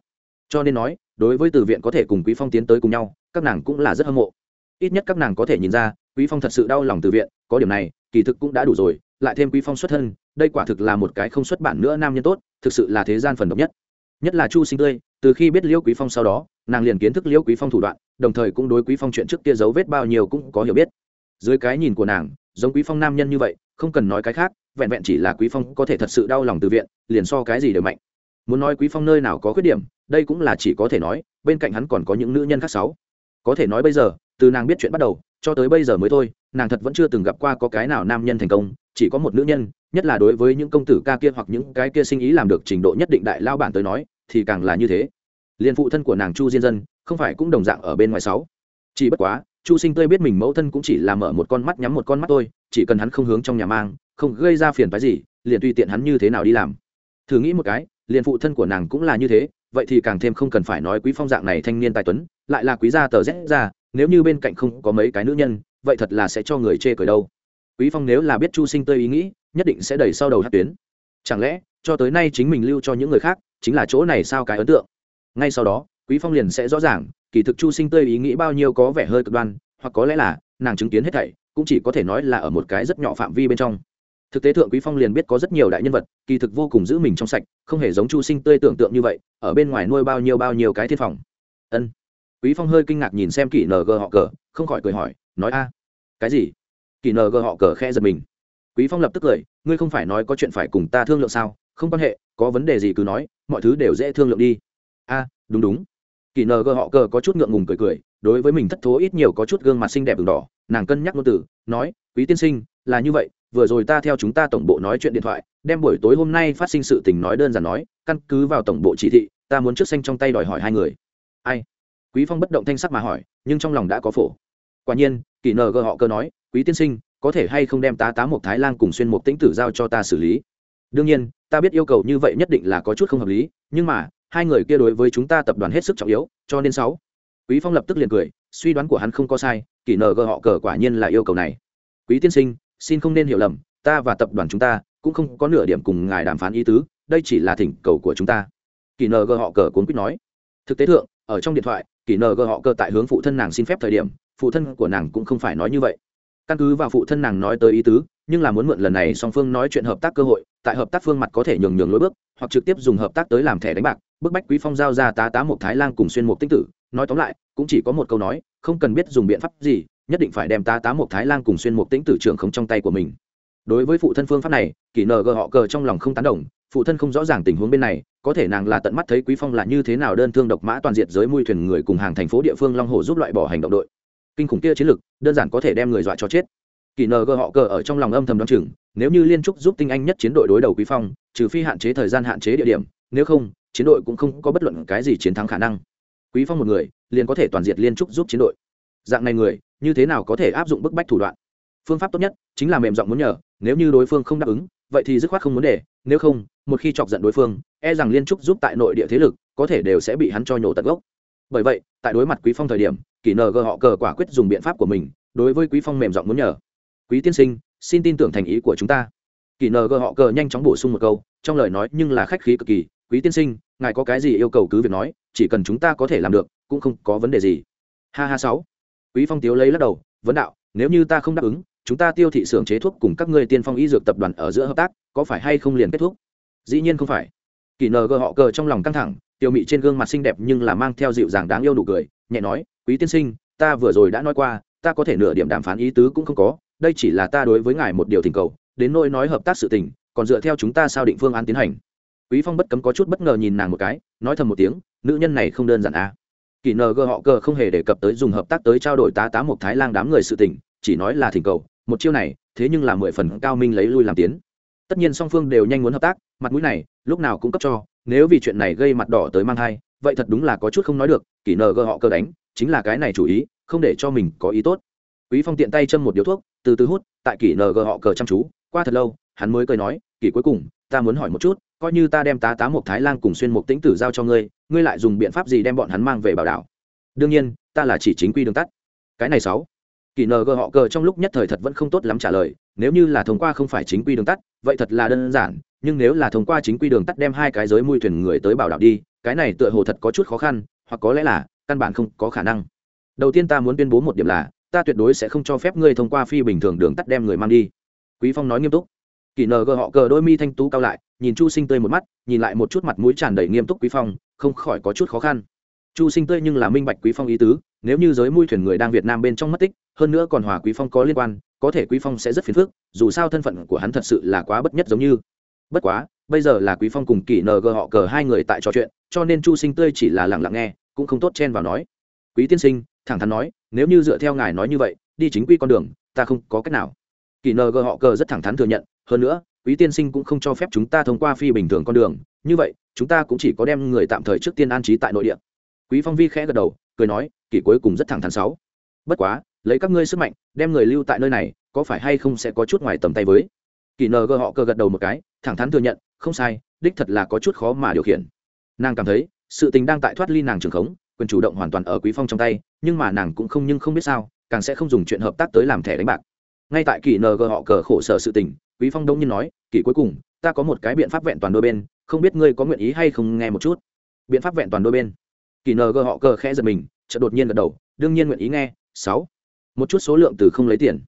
cho nên nói, đối với từ viện có thể cùng quý phong tiến tới cùng nhau, các nàng cũng là rất hâm mộ. Ít nhất các nàng có thể nhìn ra, quý phong thật sự đau lòng từ viện, có điểm này, kỳ thực cũng đã đủ rồi, lại thêm quý phong xuất thân, đây quả thực là một cái không xuất bản nữa nam nhân tốt, thực sự là thế gian phần độc nhất. Nhất là chu sinh tươi, từ khi biết liễu quý phong sau đó, nàng liền kiến thức liễu quý phong thủ đoạn, đồng thời cũng đối quý phong chuyện trước kia dấu vết bao nhiêu cũng có hiểu biết. Dưới cái nhìn của nàng, giống quý phong nam nhân như vậy, không cần nói cái khác, vẹn vẹn chỉ là quý phong có thể thật sự đau lòng từ viện, liền so cái gì đều mạnh. Muốn nói quý phong nơi nào có khuyết điểm đây cũng là chỉ có thể nói, bên cạnh hắn còn có những nữ nhân khác sáu. Có thể nói bây giờ, từ nàng biết chuyện bắt đầu, cho tới bây giờ mới thôi, nàng thật vẫn chưa từng gặp qua có cái nào nam nhân thành công, chỉ có một nữ nhân, nhất là đối với những công tử ca kia hoặc những cái kia sinh ý làm được trình độ nhất định đại lao bản tới nói, thì càng là như thế. Liên phụ thân của nàng chu diên dân, không phải cũng đồng dạng ở bên ngoài sáu. Chỉ bất quá, chu sinh tươi biết mình mẫu thân cũng chỉ là mở một con mắt nhắm một con mắt thôi, chỉ cần hắn không hướng trong nhà mang, không gây ra phiền phái gì, liền tùy tiện hắn như thế nào đi làm. Thử nghĩ một cái liền phụ thân của nàng cũng là như thế vậy thì càng thêm không cần phải nói quý phong dạng này thanh niên tài tuấn, lại là quý gia tờ rẽ ra, nếu như bên cạnh không có mấy cái nữ nhân, vậy thật là sẽ cho người chê cười đâu. Quý phong nếu là biết chu sinh tươi ý nghĩ, nhất định sẽ đẩy sau đầu hát tuyến. Chẳng lẽ, cho tới nay chính mình lưu cho những người khác, chính là chỗ này sao cái ấn tượng? Ngay sau đó, quý phong liền sẽ rõ ràng, kỳ thực chu sinh tươi ý nghĩ bao nhiêu có vẻ hơi cực đoan, hoặc có lẽ là nàng chứng kiến hết thảy, cũng chỉ có thể nói là ở một cái rất nhỏ phạm vi bên trong thực tế thượng quý phong liền biết có rất nhiều đại nhân vật, kỳ thực vô cùng giữ mình trong sạch, không hề giống chu sinh tươi tưởng tượng như vậy, ở bên ngoài nuôi bao nhiêu bao nhiêu cái thiên phòng. Ân. Quý phong hơi kinh ngạc nhìn xem kỷ ng họ cờ, không khỏi cười hỏi, nói a, cái gì? Kỷ ng họ cờ khe giật mình. Quý phong lập tức cười, ngươi không phải nói có chuyện phải cùng ta thương lượng sao? Không quan hệ, có vấn đề gì cứ nói, mọi thứ đều dễ thương lượng đi. A, đúng đúng. Kỷ ng họ cờ có chút ngượng ngùng cười cười, đối với mình thất thố ít nhiều có chút gương mặt xinh đẹp đường đỏ, nàng cân nhắc ngôn từ, nói, quý tiên sinh, là như vậy vừa rồi ta theo chúng ta tổng bộ nói chuyện điện thoại, đem buổi tối hôm nay phát sinh sự tình nói đơn giản nói, căn cứ vào tổng bộ chỉ thị, ta muốn trước xanh trong tay đòi hỏi hai người. Ai? Quý phong bất động thanh sắc mà hỏi, nhưng trong lòng đã có phổ. Quả nhiên, kỳ nờ gờ họ cơ nói, quý tiên sinh, có thể hay không đem tá tá một thái lan cùng xuyên một tĩnh tử giao cho ta xử lý? Đương nhiên, ta biết yêu cầu như vậy nhất định là có chút không hợp lý, nhưng mà, hai người kia đối với chúng ta tập đoàn hết sức trọng yếu, cho nên sáu. Quý phong lập tức liền cười, suy đoán của hắn không có sai, kỳ nờ gờ họ cờ quả nhiên là yêu cầu này. Quý tiên sinh xin không nên hiểu lầm, ta và tập đoàn chúng ta cũng không có nửa điểm cùng ngài đàm phán ý tứ, đây chỉ là thỉnh cầu của chúng ta. Kỳ ng họ cờ cuốn quýt nói. Thực tế thượng, ở trong điện thoại kỷ ng gờ họ cờ tại hướng phụ thân nàng xin phép thời điểm, phụ thân của nàng cũng không phải nói như vậy. Căn cứ vào phụ thân nàng nói tới ý tứ, nhưng là muốn mượn lần này song phương nói chuyện hợp tác cơ hội, tại hợp tác phương mặt có thể nhường nhường lối bước, hoặc trực tiếp dùng hợp tác tới làm thẻ đánh bạc, bức bách quý phong giao ra tá tá một thái lan cùng xuyên một tinh tử. Nói tóm lại, cũng chỉ có một câu nói, không cần biết dùng biện pháp gì nhất định phải đem tá tá một thái lan cùng xuyên một Tĩnh tử trưởng không trong tay của mình. Đối với phụ thân phương pháp này kỷ nờ gờ họ cờ trong lòng không tán đồng, phụ thân không rõ ràng tình huống bên này, có thể nàng là tận mắt thấy quý phong là như thế nào đơn thương độc mã toàn diện giới mui thuyền người cùng hàng thành phố địa phương long hồ giúp loại bỏ hành động đội. Kinh khủng kia chiến lực, đơn giản có thể đem người dọa cho chết. Kỷ nờ gờ họ cờ ở trong lòng âm thầm đ o á n chừng, nếu như liên trúc giúp tinh anh nhất chiến đội đối đầu quý phong, trừ phi hạn chế thời gian hạn chế địa điểm, nếu không, chiến đội cũng không có bất luận cái gì chiến thắng khả năng. Quý phong một người, liền có thể toàn diệt liên trúc giúp chiến đội dạng này người, như thế nào có thể áp dụng bức bách thủ đoạn? Phương pháp tốt nhất chính là mềm giọng muốn nhờ, nếu như đối phương không đáp ứng, vậy thì dứt khoát không muốn để, nếu không, một khi chọc giận đối phương e rằng liên trúc giúp tại nội địa thế lực, có thể đều sẽ bị hắn cho nhổ tận gốc. Bởi vậy, tại đối mặt quý phong thời điểm, kỷ nờ gờ họ cờ quả quyết dùng biện pháp của mình, đối với quý phong mềm giọng muốn nhờ. Quý tiên sinh, xin tin tưởng thành ý của chúng ta. Kỳ nờ gờ họ cờ nhanh chóng bổ sung một câu, trong lời nói nhưng là khách khí cực kỳ, quý tiên sinh, ngài có cái gì yêu cầu cứ việc nói, chỉ cần chúng ta có thể làm được, cũng không có vấn đề gì. Ha ha sáu quý phong tiếu lấy lắc đầu, vấn đạo, nếu như ta không đáp ứng, chúng ta tiêu thị xưởng chế thuốc cùng các ngươi tiên phong y dược tập đoàn ở giữa hợp tác, có phải hay không liền kết thúc? Dĩ nhiên không phải. Kỳ nờ gờ họ cờ trong lòng căng thẳng, tiêu mị trên gương mặt xinh đẹp nhưng là mang theo dịu dàng đáng yêu đủ cười, nhẹ nói, quý tiên sinh, ta vừa rồi đã nói qua, ta có thể nửa điểm đàm phán ý tứ cũng không có, đây chỉ là ta đối với ngài một điều thỉnh cầu, đến nỗi nói hợp tác sự tình, còn dựa theo chúng ta sao định phương án tiến hành. Quý phong bất cấm có chút bất ngờ nhìn nàng một cái, nói thầm một tiếng, nữ nhân này không đơn giản à kỳ nờ gờ họ cờ không hề đề cập tới dùng hợp tác tới trao đổi tá tá một thái lang đám người sự tình, chỉ nói là thỉnh cầu, một chiêu này, thế nhưng là mười phần cao minh lấy lui làm tiến. Tất nhiên song phương đều nhanh muốn hợp tác, mặt mũi này, lúc nào cũng cấp cho, nếu vì chuyện này gây mặt đỏ tới mang thai, vậy thật đúng là có chút không nói được kỳ nờ gờ họ cờ đánh, chính là cái này chủ ý, không để cho mình có ý tốt. Quý phong tiện tay châm một điếu thuốc, từ từ hút, tại kỷ ng họ cờ chăm chú, qua thật lâu, hắn mới cười nói kỳ cuối cùng, ta muốn hỏi một chút coi như ta đem tá tá một thái lan cùng xuyên một tĩnh tử giao cho ngươi ngươi lại dùng biện pháp gì đem bọn hắn mang về bảo đảo? Đương nhiên, ta là chỉ chính quy đường tắt. Cái này sáu. Kỷ ng họ cờ trong lúc nhất thời thật vẫn không tốt lắm trả lời, nếu như là thông qua không phải chính quy đường tắt, vậy thật là đơn giản, nhưng nếu là thông qua chính quy đường tắt đem hai cái giới mui thuyền người tới bảo đảo đi, cái này tựa hồ thật có chút khó khăn, hoặc có lẽ là, căn bản không có khả năng. Đầu tiên ta muốn tuyên bố một điểm là, ta tuyệt đối sẽ không cho phép ngươi thông qua phi bình thường đường tắt đem người mang đi. Quý phong nói nghiêm túc kỳ nờ gờ họ cờ đôi mi thanh tú cao lại, nhìn chu sinh tươi một mắt, nhìn lại một chút mặt mũi tràn đầy nghiêm túc quý phong, không khỏi có chút khó khăn. Chu sinh tươi nhưng là minh bạch quý phong ý tứ, nếu như giới mui thuyền người đang việt nam bên trong mất tích, hơn nữa còn hòa quý phong có liên quan, có thể quý phong sẽ rất phiền phức, dù sao thân phận của hắn thật sự là quá bất nhất giống như. Bất quá, bây giờ là quý phong cùng kỳ ng họ cờ hai người tại trò chuyện, cho nên chu sinh tươi chỉ là lặng lặng nghe, cũng không tốt chen vào nói. Quý tiên sinh, thẳng thắn nói, nếu như dựa theo ngài nói như vậy, đi chính quy con đường, ta không có cách nào kỳ ng họ cờ rất thẳng thắn thừa nhận, hơn nữa, quý tiên sinh cũng không cho phép chúng ta thông qua phi bình thường con đường. Như vậy, chúng ta cũng chỉ có đem người tạm thời trước tiên an trí tại nội địa. Quý phong vi khẽ gật đầu, cười nói, kỳ cuối cùng rất thẳng thắn sáu. Bất quá, lấy các ngươi sức mạnh, đem người lưu tại nơi này, có phải hay không sẽ có chút ngoài tầm tay với? Kỳ ng họ cờ gật đầu một cái, thẳng thắn thừa nhận, không sai, đích thật là có chút khó mà điều khiển. Nàng cảm thấy, sự tình đang tại thoát ly nàng trường khống, quyền chủ động hoàn toàn ở quý phong trong tay, nhưng mà nàng cũng không nhưng không biết sao, càng sẽ không dùng chuyện hợp tác tới làm thẻ đánh bạc ngay tại kỳ ng họ cờ khổ sở sự tình, quý phong đông nhiên nói kỳ cuối cùng, ta có một cái biện pháp vẹn toàn đôi bên, không biết ngươi có nguyện ý hay không nghe một chút? Biện pháp vẹn toàn đôi bên. Kỳ ng họ cờ khẽ giật mình, chợt đột nhiên gật đầu, đương nhiên nguyện ý nghe, sáu. Một chút số lượng từ không lấy tiền.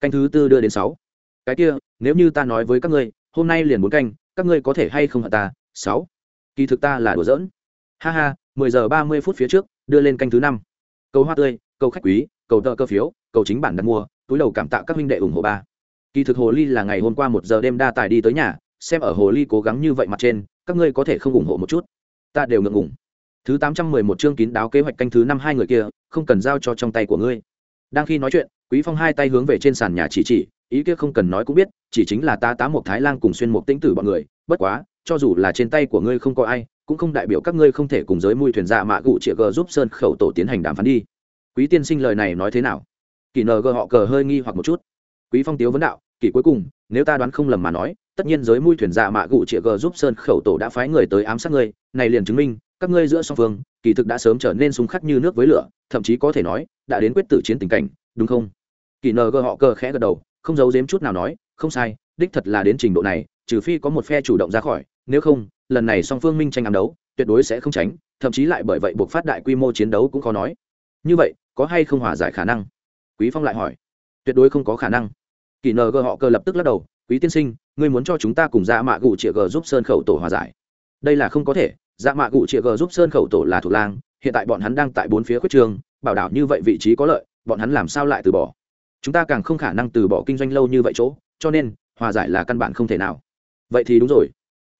Canh thứ tư đưa đến sáu. Cái kia, nếu như ta nói với các ngươi, hôm nay liền muốn canh, các ngươi có thể hay không hận ta, sáu. Kỳ thực ta là đùa giỡn. Ha ha, mười giờ ba mươi phút phía trước, đưa lên canh thứ năm. Cầu hoa tươi, cầu khách quý, cầu tờ cơ phiếu, cầu chính bản đặt mua túi đầu cảm tạ các huynh đệ ủng hộ ba. Kỳ thực hồ ly là ngày hôm qua một giờ đêm đa tài đi tới nhà, xem ở hồ ly cố gắng như vậy mặt trên, các ngươi có thể không ủng hộ một chút. Ta đều ngượng ngủng thứ tám trăm mười một chương kín đáo kế hoạch canh thứ năm hai người kia, không cần giao cho trong tay của ngươi. Đang khi nói chuyện, quý phong hai tay hướng về trên sàn nhà chỉ chỉ, ý kia không cần nói cũng biết, chỉ chính là ta tá một thái lan cùng xuyên một tĩnh tử bọn người, bất quá, cho dù là trên tay của ngươi không có ai, cũng không đại biểu các ngươi không thể cùng giới mui thuyền dạ mạ gụ chĩa gờ giúp sơn khẩu tổ tiến hành đàm phán đi. Quý tiên sinh lời này nói thế nào? Kỳ ng họ cờ hơi nghi hoặc một chút. Quý phong tiếu vấn đạo kỳ cuối cùng, nếu ta đoán không lầm mà nói, tất nhiên giới mui thuyền dạ mạ gụ chĩa g giúp sơn khẩu tổ đã phái người tới ám sát ngươi, này liền chứng minh, các ngươi giữa song phương, kỳ thực đã sớm trở nên súng khắc như nước với lửa, thậm chí có thể nói, đã đến quyết tử chiến tình cảnh, đúng không? Kỳ ng họ cờ khẽ gật đầu, không giấu giếm chút nào nói, không sai, đích thật là đến trình độ này, trừ phi có một phe chủ động ra khỏi, nếu không, lần này song phương minh tranh ám đấu, tuyệt đối sẽ không tránh, thậm chí lại bởi vậy buộc phát đại quy mô chiến đấu cũng khó nói. Như vậy, có hay không hòa giải khả năng? Quý phong lại hỏi. Tuyệt đối không có khả năng. Kỳ ng họ cơ lập tức lắc đầu, quý tiên sinh, ngươi muốn cho chúng ta cùng dạ mạ gụ chĩa g giúp sơn khẩu tổ hòa giải. Đây là không có thể dạ mạ gụ chĩa g giúp sơn khẩu tổ là thuộc lang, hiện tại bọn hắn đang tại bốn phía khuyết trường, bảo đảo như vậy vị trí có lợi, bọn hắn làm sao lại từ bỏ? Chúng ta càng không khả năng từ bỏ kinh doanh lâu như vậy chỗ, cho nên, hòa giải là căn bản không thể nào. Vậy thì đúng rồi.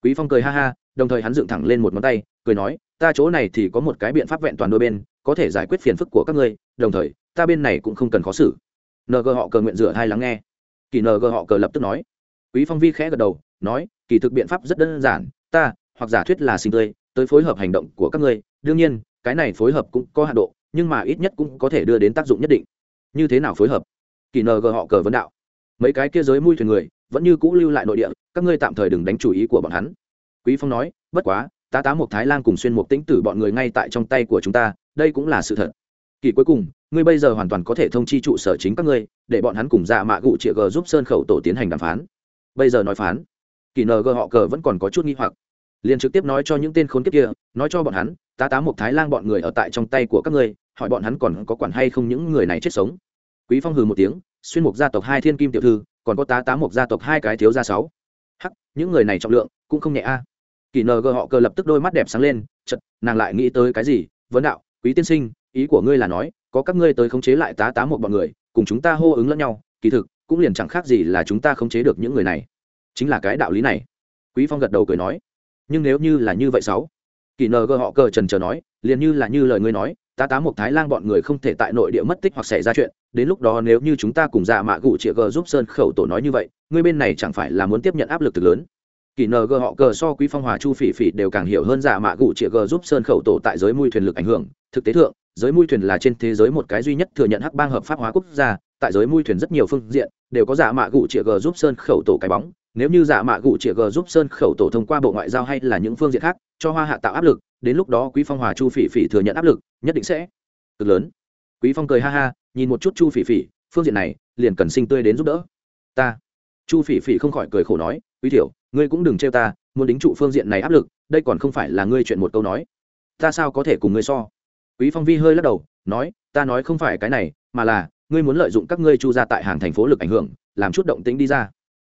Quý phong cười ha ha, đồng thời hắn dựng thẳng lên một ngón tay, cười nói, ta chỗ này thì có một cái biện pháp vẹn toàn đôi bên, có thể giải quyết phiền phức của các ngươi, đồng thời ta bên này cũng không cần khó xử. Ng họ cờ nguyện rửa hai lắng nghe. Kỳ ng họ cờ lập tức nói. Quý phong vi khẽ gật đầu, nói, kỳ thực biện pháp rất đơn giản, ta, hoặc giả thuyết là sinh tươi tới phối hợp hành động của các ngươi, đương nhiên, cái này phối hợp cũng có hạn độ, nhưng mà ít nhất cũng có thể đưa đến tác dụng nhất định. Như thế nào phối hợp? Kỳ ng họ cờ vấn đạo. Mấy cái kia giới mui thuyền người, vẫn như cũ lưu lại nội địa, các ngươi tạm thời đừng đánh chủ ý của bọn hắn. Quý phong nói, bất quá tá tá một thái lan cùng xuyên một tĩnh tử bọn người ngay tại trong tay của chúng ta, đây cũng là sự thật. Kỳ cuối cùng ngươi bây giờ hoàn toàn có thể thông chi trụ sở chính các ngươi, để bọn hắn cùng dạ mạ gụ chĩa g giúp sơn khẩu tổ tiến hành đàm phán. Bây giờ nói phán, kỳ ng họ cờ vẫn còn có chút nghi hoặc. Liền trực tiếp nói cho những tên khốn kiếp kia, nói cho bọn hắn, tá tá một thái lan bọn người ở tại trong tay của các ngươi, hỏi bọn hắn còn có quản hay không những người này chết sống. Quý phong hừ một tiếng, xuyên mục gia tộc hai thiên kim tiểu thư, còn có tá tá một gia tộc hai cái thiếu gia sáu. Hắc, những người này trọng lượng cũng không nhẹ a. Kỳ ng họ cờ lập tức đôi mắt đẹp sáng lên chật nàng lại nghĩ tới cái gì? Vấn đạo, quý tiên sinh, ý của ngươi là nói có các ngươi tới khống chế lại tá tá một bọn người, cùng chúng ta hô ứng lẫn nhau, kỳ thực, cũng liền chẳng khác gì là chúng ta khống chế được những người này. Chính là cái đạo lý này. Quý phong gật đầu cười nói. Nhưng nếu như là như vậy sáu? Kỳ ng họ cờ trần chờ nói, liền như là như lời ngươi nói, tá tá một thái lang bọn người không thể tại nội địa mất tích hoặc xảy ra chuyện, đến lúc đó nếu như chúng ta cùng dạ mạ gụ chĩa gờ giúp sơn khẩu tổ nói như vậy, ngươi bên này chẳng phải là muốn tiếp nhận áp lực thực lớn? Kỳ ng họ cờ so quý phong hòa chu phỉ phỉ đều càng hiểu hơn giả mạ gụ chĩa g giúp sơn khẩu tổ tại giới mui thuyền lực ảnh hưởng. Thực tế thượng, giới mui thuyền là trên thế giới một cái duy nhất thừa nhận hắc bang hợp pháp hóa quốc gia. Tại giới mui thuyền rất nhiều phương diện, đều có giả mạ gụ chĩa g giúp sơn khẩu tổ cái bóng. Nếu như giả mạ gụ chĩa g giúp sơn khẩu tổ thông qua bộ ngoại giao hay là những phương diện khác, cho hoa hạ tạo áp lực, đến lúc đó quý phong hòa chu phỉ phỉ thừa nhận áp lực, nhất định sẽ cực lớn. Quý phong cười ha ha, nhìn một chút chu phỉ phỉ, phương diện này, liền cần sinh tươi đến giúp đỡ. Ta. Chu phỉ phỉ không khỏi cười khổ nói quý thiểu, ngươi cũng đừng trêu ta, muốn đính trụ phương diện này áp lực, đây còn không phải là ngươi chuyện một câu nói. Ta sao có thể cùng ngươi so? Quý phong vi hơi lắc đầu, nói, ta nói không phải cái này, mà là, ngươi muốn lợi dụng các ngươi chu ra tại hàng thành phố lực ảnh hưởng, làm chút động tĩnh đi ra.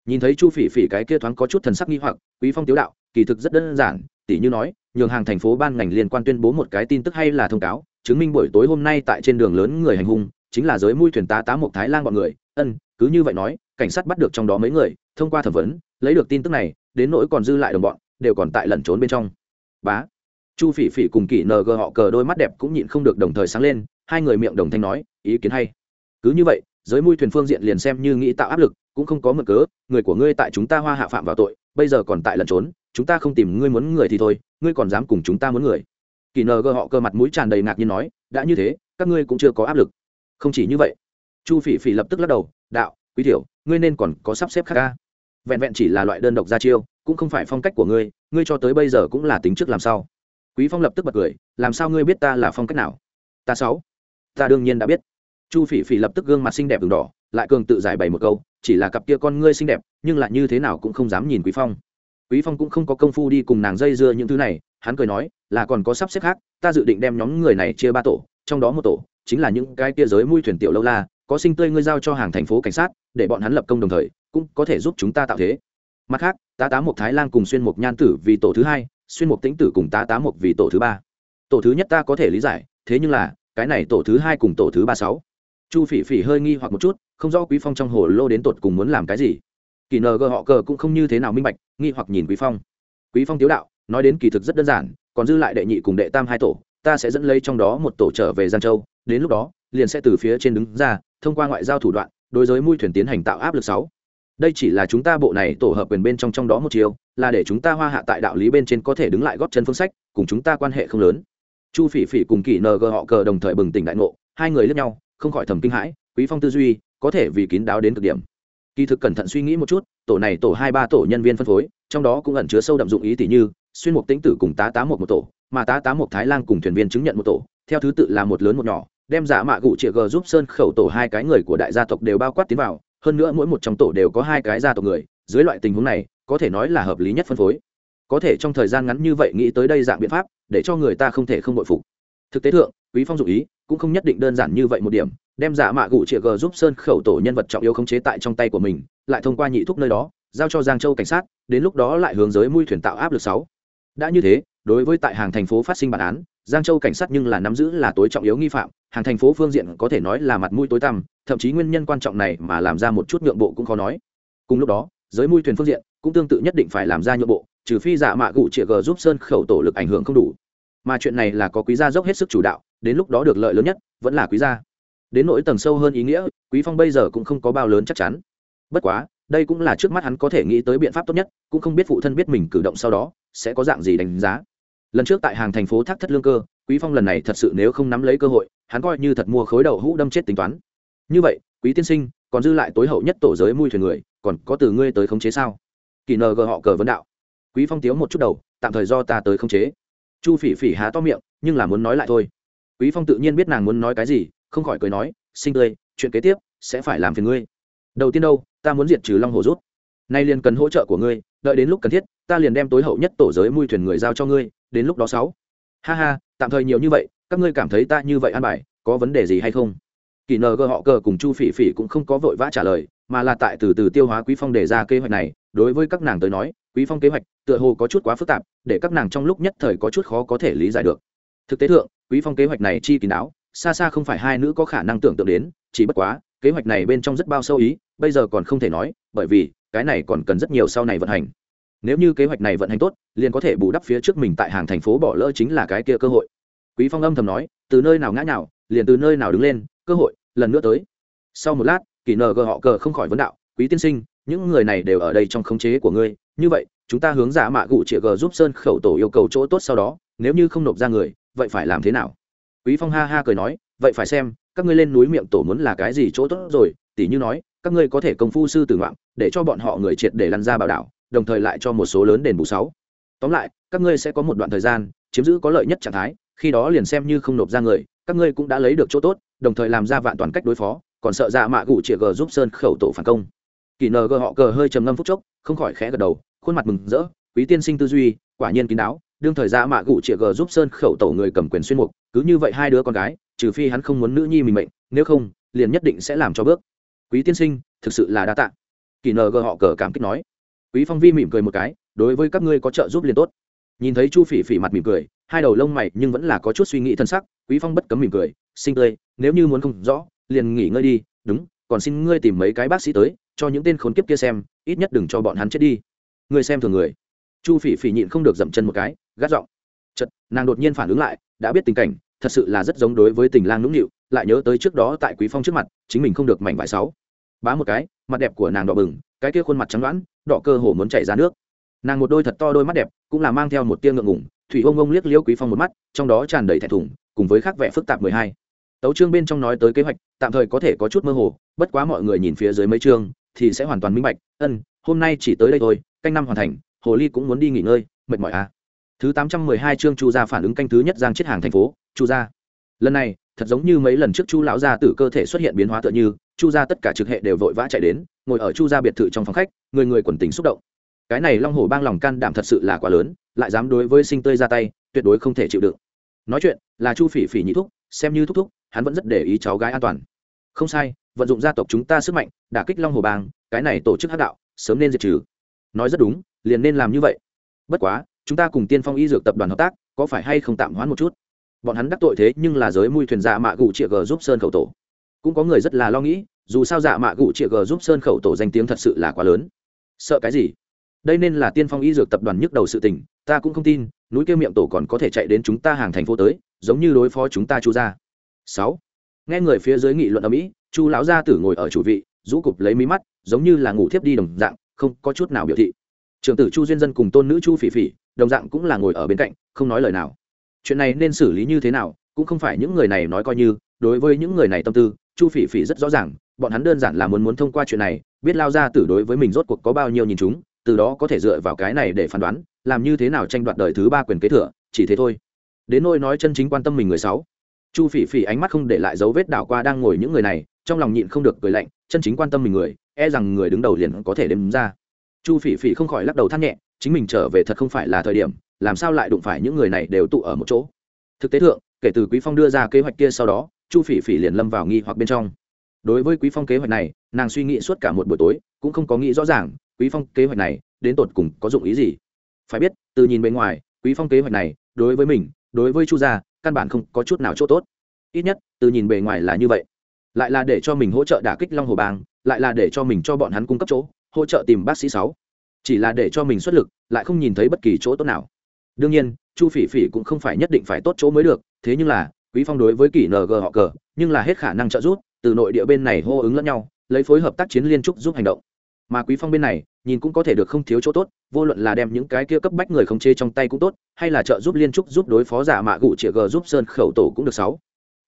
Nhìn thấy chu phỉ phỉ cái kia thoáng có chút thần sắc nghi hoặc, quý phong tiếu đạo, kỳ thực rất đơn giản, tỉ như nói, nhường hàng thành phố ban ngành liên quan tuyên bố một cái tin tức hay là thông cáo, chứng minh buổi tối hôm nay tại trên đường lớn người hành hung, chính là giới mui thuyền tá tá một thái lan bọn người. Ân, cứ như vậy nói cảnh sát bắt được trong đó mấy người, thông qua thẩm vấn, lấy được tin tức này, đến nỗi còn dư lại đồng bọn, đều còn tại lẩn trốn bên trong. Bá. Chu phỉ phỉ cùng kỷ ng họ cờ đôi mắt đẹp cũng nhịn không được đồng thời sáng lên, hai người miệng đồng thanh nói, ý kiến hay. Cứ như vậy, giới mui thuyền phương diện liền xem như nghĩ tạo áp lực, cũng không có mực cớ, người của ngươi tại chúng ta hoa hạ phạm vào tội, bây giờ còn tại lẩn trốn, chúng ta không tìm ngươi muốn người thì thôi, ngươi còn dám cùng chúng ta muốn người. Kỳ nờ gờ họ cơ mặt mũi tràn đầy ngạc nhiên nói, đã như thế, các ngươi cũng chưa có áp lực. Không chỉ như vậy, chu phỉ phỉ lập tức lắc đầu, đạo, quý thiểu ngươi nên còn có sắp xếp khác ca. Vẹn vẹn chỉ là loại đơn độc ra chiêu, cũng không phải phong cách của ngươi ngươi cho tới bây giờ cũng là tính trước làm sao. Quý phong lập tức bật cười, làm sao ngươi biết ta là phong cách nào? Ta sáu. Ta đương nhiên đã biết. Chu phỉ phỉ lập tức gương mặt xinh đẹp đường đỏ, lại cường tự giải bày một câu, chỉ là cặp kia con ngươi xinh đẹp, nhưng lại như thế nào cũng không dám nhìn quý phong. Quý phong cũng không có công phu đi cùng nàng dây dưa những thứ này, hắn cười nói, là còn có sắp xếp khác, ta dự định đem nhóm người này chia ba tổ, trong đó một tổ, chính là những cái kia giới mui thuyền tiểu lâu la có sinh tươi ngươi giao cho hàng thành phố cảnh sát, để bọn hắn lập công đồng thời, cũng có thể giúp chúng ta tạo thế. Mặt khác, tá tá một thái lan cùng xuyên một nhan tử vì tổ thứ hai, xuyên một tĩnh tử cùng tá tá một vì tổ thứ ba. Tổ thứ nhất ta có thể lý giải, thế nhưng là, cái này tổ thứ hai cùng tổ thứ ba sáu. Chu phỉ phỉ hơi nghi hoặc một chút, không rõ quý phong trong hồ lô đến tột cùng muốn làm cái gì. Kỳ ng họ cờ cũng không như thế nào minh bạch, nghi hoặc nhìn quý phong. Quý phong tiếu đạo, nói đến kỳ thực rất đơn giản, còn dư lại đệ nhị cùng đệ tam hai tổ, ta sẽ dẫn lấy trong đó một tổ trở về giang châu đến lúc đó, liền sẽ từ phía trên đứng ra, thông qua ngoại giao thủ đoạn, đối với mui thuyền tiến hành tạo áp lực sáu. Đây chỉ là chúng ta bộ này tổ hợp quyền bên trong trong đó một chiều là để chúng ta hoa hạ tại đạo lý bên trên có thể đứng lại góp chân phương sách, cùng chúng ta quan hệ không lớn. Chu phỉ phỉ cùng kỳ ng họ cờ đồng thời bừng tỉnh đại ngộ, hai người lướt nhau, không khỏi thầm kinh hãi, quý phong tư duy, có thể vì kín đáo đến cực điểm. Kỳ thực cẩn thận suy nghĩ một chút, tổ này tổ hai ba tổ nhân viên phân phối, trong đó cũng ẩn chứa sâu đậm dụng ý tỷ như, xuyên mục tĩnh tử cùng tá tá một một tổ, mà tá tá một thái lan cùng thuyền viên chứng nhận một tổ, theo thứ tự là một lớn một nhỏ đem giả mạ gụ chĩa g giúp sơn khẩu tổ hai cái người của đại gia tộc đều bao quát tiến vào, hơn nữa mỗi một trong tổ đều có hai cái gia tộc người, dưới loại tình huống này, có thể nói là hợp lý nhất phân phối. Có thể trong thời gian ngắn như vậy nghĩ tới đây dạng biện pháp, để cho người ta không thể không bội phục. Thực tế thượng, quý phong dụng ý, cũng không nhất định đơn giản như vậy một điểm, đem giả mạ gụ chĩa g giúp sơn khẩu tổ nhân vật trọng yếu khống chế tại trong tay của mình, lại thông qua nhị thúc nơi đó, giao cho giang châu cảnh sát, đến lúc đó lại hướng giới mui thuyền tạo áp lực sáu. Đã như thế, đối với tại hàng thành phố phát sinh bản án giang châu cảnh sát nhưng là nắm giữ là tối trọng yếu nghi phạm, hàng thành phố phương diện có thể nói là mặt mũi tối tăm, thậm chí nguyên nhân quan trọng này mà làm ra một chút nhượng bộ cũng khó nói. Cùng lúc đó, giới mui thuyền phương diện cũng tương tự nhất định phải làm ra nhượng bộ, trừ phi giả mạ gụ chĩa g giúp sơn khẩu tổ lực ảnh hưởng không đủ. Mà chuyện này là có quý gia dốc hết sức chủ đạo, đến lúc đó được lợi lớn nhất vẫn là quý gia. Đến nỗi tầng sâu hơn ý nghĩa, quý phong bây giờ cũng không có bao lớn chắc chắn. Bất quá, đây cũng là trước mắt hắn có thể nghĩ tới biện pháp tốt nhất, cũng không biết phụ thân biết mình cử động sau đó sẽ có dạng gì đánh giá lần trước tại hàng thành phố thác thất lương cơ, quý phong lần này thật sự nếu không nắm lấy cơ hội, hắn coi như thật mua khối đậu hũ đâm chết tính toán. Như vậy, quý tiên sinh, còn dư lại tối hậu nhất tổ giới mui thuyền người, còn có từ ngươi tới khống chế sao? Kỳ nờ gờ họ cờ vấn đạo. Quý phong tiếu một chút đầu, tạm thời do ta tới khống chế. Chu phỉ phỉ há to miệng, nhưng là muốn nói lại thôi. Quý phong tự nhiên biết nàng muốn nói cái gì, không khỏi cười nói, sinh tươi, chuyện kế tiếp sẽ phải làm phiền ngươi. Đầu tiên đâu, ta muốn diệt trừ long hồ rút. Nay liền cần hỗ trợ của ngươi, đợi đến lúc cần thiết ta liền đem tối hậu nhất tổ giới mui thuyền người giao cho ngươi, đến lúc đó sáu. Ha ha, tạm thời nhiều như vậy, các ngươi cảm thấy ta như vậy an bài, có vấn đề gì hay không? Kỳ nờ gờ họ cờ cùng chu phỉ phỉ cũng không có vội vã trả lời, mà là tại từ từ tiêu hóa quý phong đề ra kế hoạch này, đối với các nàng tới nói, quý phong kế hoạch tựa hồ có chút quá phức tạp, để các nàng trong lúc nhất thời có chút khó có thể lý giải được. Thực tế thượng, quý phong kế hoạch này chi kín đáo xa xa không phải hai nữ có khả năng tưởng tượng đến, chỉ bất quá, kế hoạch này bên trong rất bao sâu ý, bây giờ còn không thể nói, bởi vì, cái này còn cần rất nhiều sau này vận hành nếu như kế hoạch này vận hành tốt, liền có thể bù đắp phía trước mình tại hàng thành phố bỏ lỡ chính là cái kia cơ hội. Quý phong âm thầm nói, từ nơi nào ngã nào liền từ nơi nào đứng lên, cơ hội, lần nữa tới. Sau một lát, kỳ nờ gờ họ cờ không khỏi vấn đạo, quý tiên sinh, những người này đều ở đây trong khống chế của ngươi, như vậy, chúng ta hướng giả mạ gụ chĩa g giúp sơn khẩu tổ yêu cầu chỗ tốt sau đó, nếu như không nộp ra người, vậy phải làm thế nào? Quý phong ha ha cười nói, vậy phải xem, các ngươi lên núi miệng tổ muốn là cái gì chỗ tốt rồi, tỉ như nói, các ngươi có thể công phu sư tử ngoạn, để cho bọn họ người triệt để lăn ra bảo đảo đồng thời lại cho một số lớn đền bù sáu. Tóm lại, các ngươi sẽ có một đoạn thời gian, chiếm giữ có lợi nhất trạng thái, khi đó liền xem như không nộp ra người, các ngươi cũng đã lấy được chỗ tốt, đồng thời làm ra vạn toàn cách đối phó, còn sợ dạ mạ gụ chĩa g giúp sơn khẩu tổ phản công. Kỳ nờ gờ họ G hơi trầm ngâm phút chốc, không khỏi khẽ gật đầu, khuôn mặt mừng rỡ, quý tiên sinh tư duy, quả nhiên kín đáo, đương thời dạ mạ gụ chĩa g giúp sơn khẩu tổ người cầm quyền xuyên mục, cứ như vậy hai đứa con gái, trừ phi hắn không muốn nữ nhi mình mệnh, nếu không, liền nhất định sẽ làm cho bước. Quý tiên sinh, thực sự là đa tạ. Kỳ nờ gờ họ G cảm kích nói quý phong vi mỉm cười một cái, đối với các ngươi có trợ giúp liền tốt. Nhìn thấy chu phỉ phỉ mặt mỉm cười, hai đầu lông mày nhưng vẫn là có chút suy nghĩ thân sắc, quý phong bất cấm mỉm cười, sinh tươi, nếu như muốn không rõ, liền nghỉ ngơi đi, đúng, còn xin ngươi tìm mấy cái bác sĩ tới, cho những tên khốn kiếp kia xem, ít nhất đừng cho bọn hắn chết đi. Ngươi xem thường người. Chu phỉ phỉ nhịn không được dậm chân một cái, gắt giọng chật nàng đột nhiên phản ứng lại, đã biết tình cảnh, thật sự là rất giống đối với tình lang nũng nịu, lại nhớ tới trước đó tại quý phong trước mặt, chính mình không được mảnh vải sáu. Bá một cái, mặt đẹp của nàng đỏ bừng, cái kia khuôn mặt trắng đoán đỏ cơ hồ muốn chảy ra nước. Nàng một đôi thật to đôi mắt đẹp, cũng là mang theo một tia ngượng ngủng thủy ông ông liếc liễu quý phong một mắt, trong đó tràn đầy thẹn thùng, cùng với khác vẻ phức tạp mười hai. Tấu chương bên trong nói tới kế hoạch, tạm thời có thể có chút mơ hồ, bất quá mọi người nhìn phía dưới mấy chương, thì sẽ hoàn toàn minh bạch, ân, hôm nay chỉ tới đây thôi, canh năm hoàn thành, hồ ly cũng muốn đi nghỉ ngơi, mệt mỏi à? Thứ tám trăm mười hai chương chu gia phản ứng canh thứ nhất giang chết hàng thành phố, chu gia. Lần này, thật giống như mấy lần trước chu lão gia tử cơ thể xuất hiện biến hóa tựa như chu gia tất cả trực hệ đều vội vã chạy đến, ngồi ở chu gia biệt thự trong phòng khách, người người quần tính xúc động. Cái này long hồ bang lòng can đảm thật sự là quá lớn, lại dám đối với sinh tươi ra tay, tuyệt đối không thể chịu đựng. Nói chuyện, là chu phỉ phỉ nhị thúc, xem như thúc thúc, hắn vẫn rất để ý cháu gái an toàn. Không sai, vận dụng gia tộc chúng ta sức mạnh, đả kích long hồ bang, cái này tổ chức hát đạo, sớm nên diệt trừ. Nói rất đúng, liền nên làm như vậy. Bất quá, chúng ta cùng tiên phong y dược tập đoàn hợp tác, có phải hay không tạm hoãn một chút? Bọn hắn đắc tội thế nhưng là giới mui thuyền dạ mạ gù chịa g giúp sơn khẩu tổ cũng có người rất là lo nghĩ, dù sao dạ mạ gụ chịa g giúp sơn khẩu tổ danh tiếng thật sự là quá lớn. Sợ cái gì? Đây nên là tiên phong y dược tập đoàn nhức đầu sự tình, ta cũng không tin, núi kêu miệng tổ còn có thể chạy đến chúng ta hàng thành phố tới, giống như đối phó chúng ta chu ra sáu. Nghe người phía dưới nghị luận ở mỹ, chu lão gia tử ngồi ở chủ vị, rũ cụp lấy mí mắt, giống như là ngủ thiếp đi đồng dạng, không có chút nào biểu thị. Trưởng tử chu duyên dân cùng tôn nữ chu phỉ phỉ, đồng dạng cũng là ngồi ở bên cạnh, không nói lời nào. Chuyện này nên xử lý như thế nào, cũng không phải những người này nói coi như, đối với những người này tâm tư chu phỉ phỉ rất rõ ràng, bọn hắn đơn giản là muốn muốn thông qua chuyện này, biết lao ra tử đối với mình rốt cuộc có bao nhiêu nhìn chúng, từ đó có thể dựa vào cái này để phán đoán, làm như thế nào tranh đoạt đời thứ ba quyền kế thừa, chỉ thế thôi. Đến nôi nói chân chính quan tâm mình người sáu, chu phỉ phỉ ánh mắt không để lại dấu vết đảo qua đang ngồi những người này, trong lòng nhịn không được cười lạnh, chân chính quan tâm mình người e rằng người đứng đầu liền có thể đếm ra. Chu phỉ phỉ không khỏi lắc đầu than nhẹ, chính mình trở về thật không phải là thời điểm, làm sao lại đụng phải những người này đều tụ ở một chỗ. Thực tế thượng, kể từ quý phong đưa ra kế hoạch kia sau đó chu phỉ phỉ liền lâm vào nghi hoặc bên trong. Đối với quý phong kế hoạch này, nàng suy nghĩ suốt cả một buổi tối, cũng không có nghĩ rõ ràng, quý phong kế hoạch này đến tột cùng có dụng ý gì. Phải biết, từ nhìn bên ngoài, quý phong kế hoạch này, đối với mình, đối với chu gia, căn bản không có chút nào chỗ tốt. Ít nhất, từ nhìn bề ngoài là như vậy. Lại là để cho mình hỗ trợ đả kích long hồ bang, lại là để cho mình cho bọn hắn cung cấp chỗ, hỗ trợ tìm bác sĩ sáu. Chỉ là để cho mình xuất lực, lại không nhìn thấy bất kỳ chỗ tốt nào. Đương nhiên, chu phỉ phỉ cũng không phải nhất định phải tốt chỗ mới được, thế nhưng là quý phong đối với kỷ ng họ cờ, nhưng là hết khả năng trợ giúp, từ nội địa bên này hô ứng lẫn nhau, lấy phối hợp tác chiến liên trúc giúp hành động. Mà quý phong bên này, nhìn cũng có thể được không thiếu chỗ tốt, vô luận là đem những cái kia cấp bách người không chê trong tay cũng tốt, hay là trợ giúp liên trúc giúp đối phó giả mạ gụ chĩa g giúp sơn khẩu tổ cũng được sáu.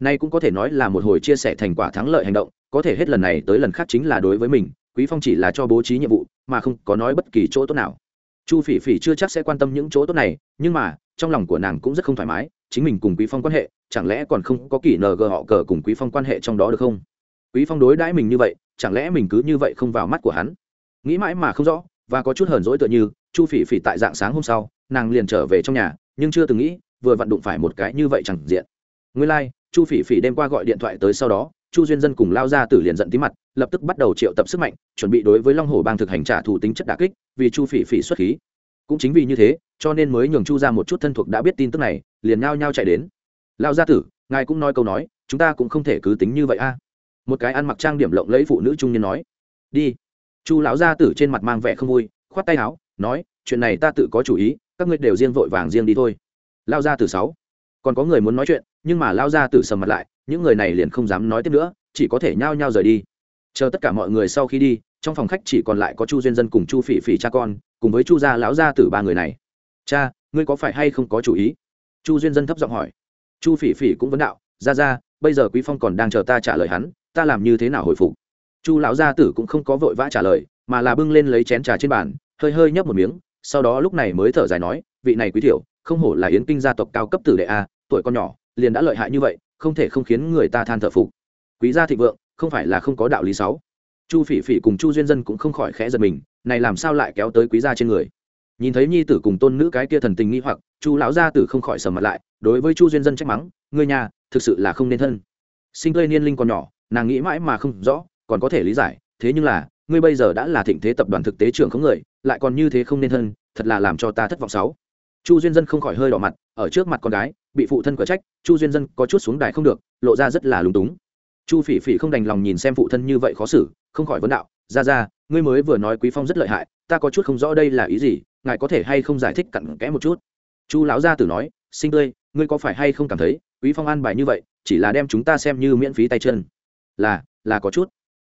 Nay cũng có thể nói là một hồi chia sẻ thành quả thắng lợi hành động, có thể hết lần này tới lần khác chính là đối với mình, quý phong chỉ là cho bố trí nhiệm vụ, mà không có nói bất kỳ chỗ tốt nào. Chu phỉ phỉ chưa chắc sẽ quan tâm những chỗ tốt này, nhưng mà, trong lòng của nàng cũng rất không thoải mái chính mình cùng quý phong quan hệ chẳng lẽ còn không có kỷ ng họ cờ cùng quý phong quan hệ trong đó được không? Quý phong đối đãi mình như vậy chẳng lẽ mình cứ như vậy không vào mắt của hắn? Nghĩ mãi mà không rõ và có chút hờn dỗi tựa như chu phỉ phỉ tại dạng sáng hôm sau nàng liền trở về trong nhà nhưng chưa từng nghĩ vừa vặn đụng phải một cái như vậy chẳng diện. Nguyên lai、like, chu phỉ phỉ đêm qua gọi điện thoại tới sau đó chu duyên dân cùng lao ra tử liền giận tí mặt lập tức bắt đầu triệu tập sức mạnh chuẩn bị đối với long hồ bang thực hành trả thù tính chất đà kích vì chu phỉ phỉ xuất khí cũng chính vì như thế, cho nên mới nhường chu ra một chút thân thuộc đã biết tin tức này, liền nhao nhao chạy đến. Lao gia tử, ngài cũng nói câu nói, chúng ta cũng không thể cứ tính như vậy a. Một cái ăn mặc trang điểm lộng lẫy phụ nữ trung niên nói. Đi. Chu lão gia tử trên mặt mang vẻ không vui, khoát tay áo, nói, chuyện này ta tự có chủ ý, các ngươi đều riêng vội vàng riêng đi thôi. Lao gia tử sáu. Còn có người muốn nói chuyện, nhưng mà lao gia tử sầm mặt lại, những người này liền không dám nói tiếp nữa, chỉ có thể nhao nhao rời đi. Chờ tất cả mọi người sau khi đi, trong phòng khách chỉ còn lại có chu duyên dân cùng chu phỉ phỉ cha con cùng với chu gia lão gia tử ba người này. Cha, ngươi có phải hay không có chủ ý? Chu duyên dân thấp giọng hỏi. Chu phỉ phỉ cũng vấn đạo, ra ra, bây giờ quý phong còn đang chờ ta trả lời hắn, ta làm như thế nào hồi phục? Chu lão gia tử cũng không có vội vã trả lời, mà là bưng lên lấy chén trà trên bàn, hơi hơi nhấp một miếng, sau đó lúc này mới thở dài nói, vị này quý thiểu không hổ là yến kinh gia tộc cao cấp tử đệ a, tuổi con nhỏ, liền đã lợi hại như vậy, không thể không khiến người ta than thở phục. Quý gia thịnh vượng, không phải là không có đạo lý sáu. Chu phỉ phỉ cùng chu duyên dân cũng không khỏi khẽ giật mình này làm sao lại kéo tới quý gia trên người? Nhìn thấy nhi tử cùng tôn nữ cái kia thần tình nghi hoặc, chu lão gia tử không khỏi sầm mặt lại, đối với chu duyên dân trách mắng, ngươi nhà, thực sự là không nên thân. Sinh tươi niên linh còn nhỏ, nàng nghĩ mãi mà không rõ, còn có thể lý giải, thế nhưng là, ngươi bây giờ đã là thịnh thế tập đoàn thực tế trưởng không người, lại còn như thế không nên thân, thật là làm cho ta thất vọng sáu. Chu duyên dân không khỏi hơi đỏ mặt, ở trước mặt con gái, bị phụ thân quả trách, chu duyên dân có chút xuống đài không được, lộ ra rất là lúng túng. Chu phỉ phỉ không đành lòng nhìn xem phụ thân như vậy khó xử, không khỏi vấn đạo ra ra ngươi mới vừa nói quý phong rất lợi hại, ta có chút không rõ đây là ý gì, ngài có thể hay không giải thích cặn kẽ một chút? Chu lão gia tử nói, sinh tươi, ngươi có phải hay không cảm thấy, quý phong an bài như vậy, chỉ là đem chúng ta xem như miễn phí tay chân? Là là có chút.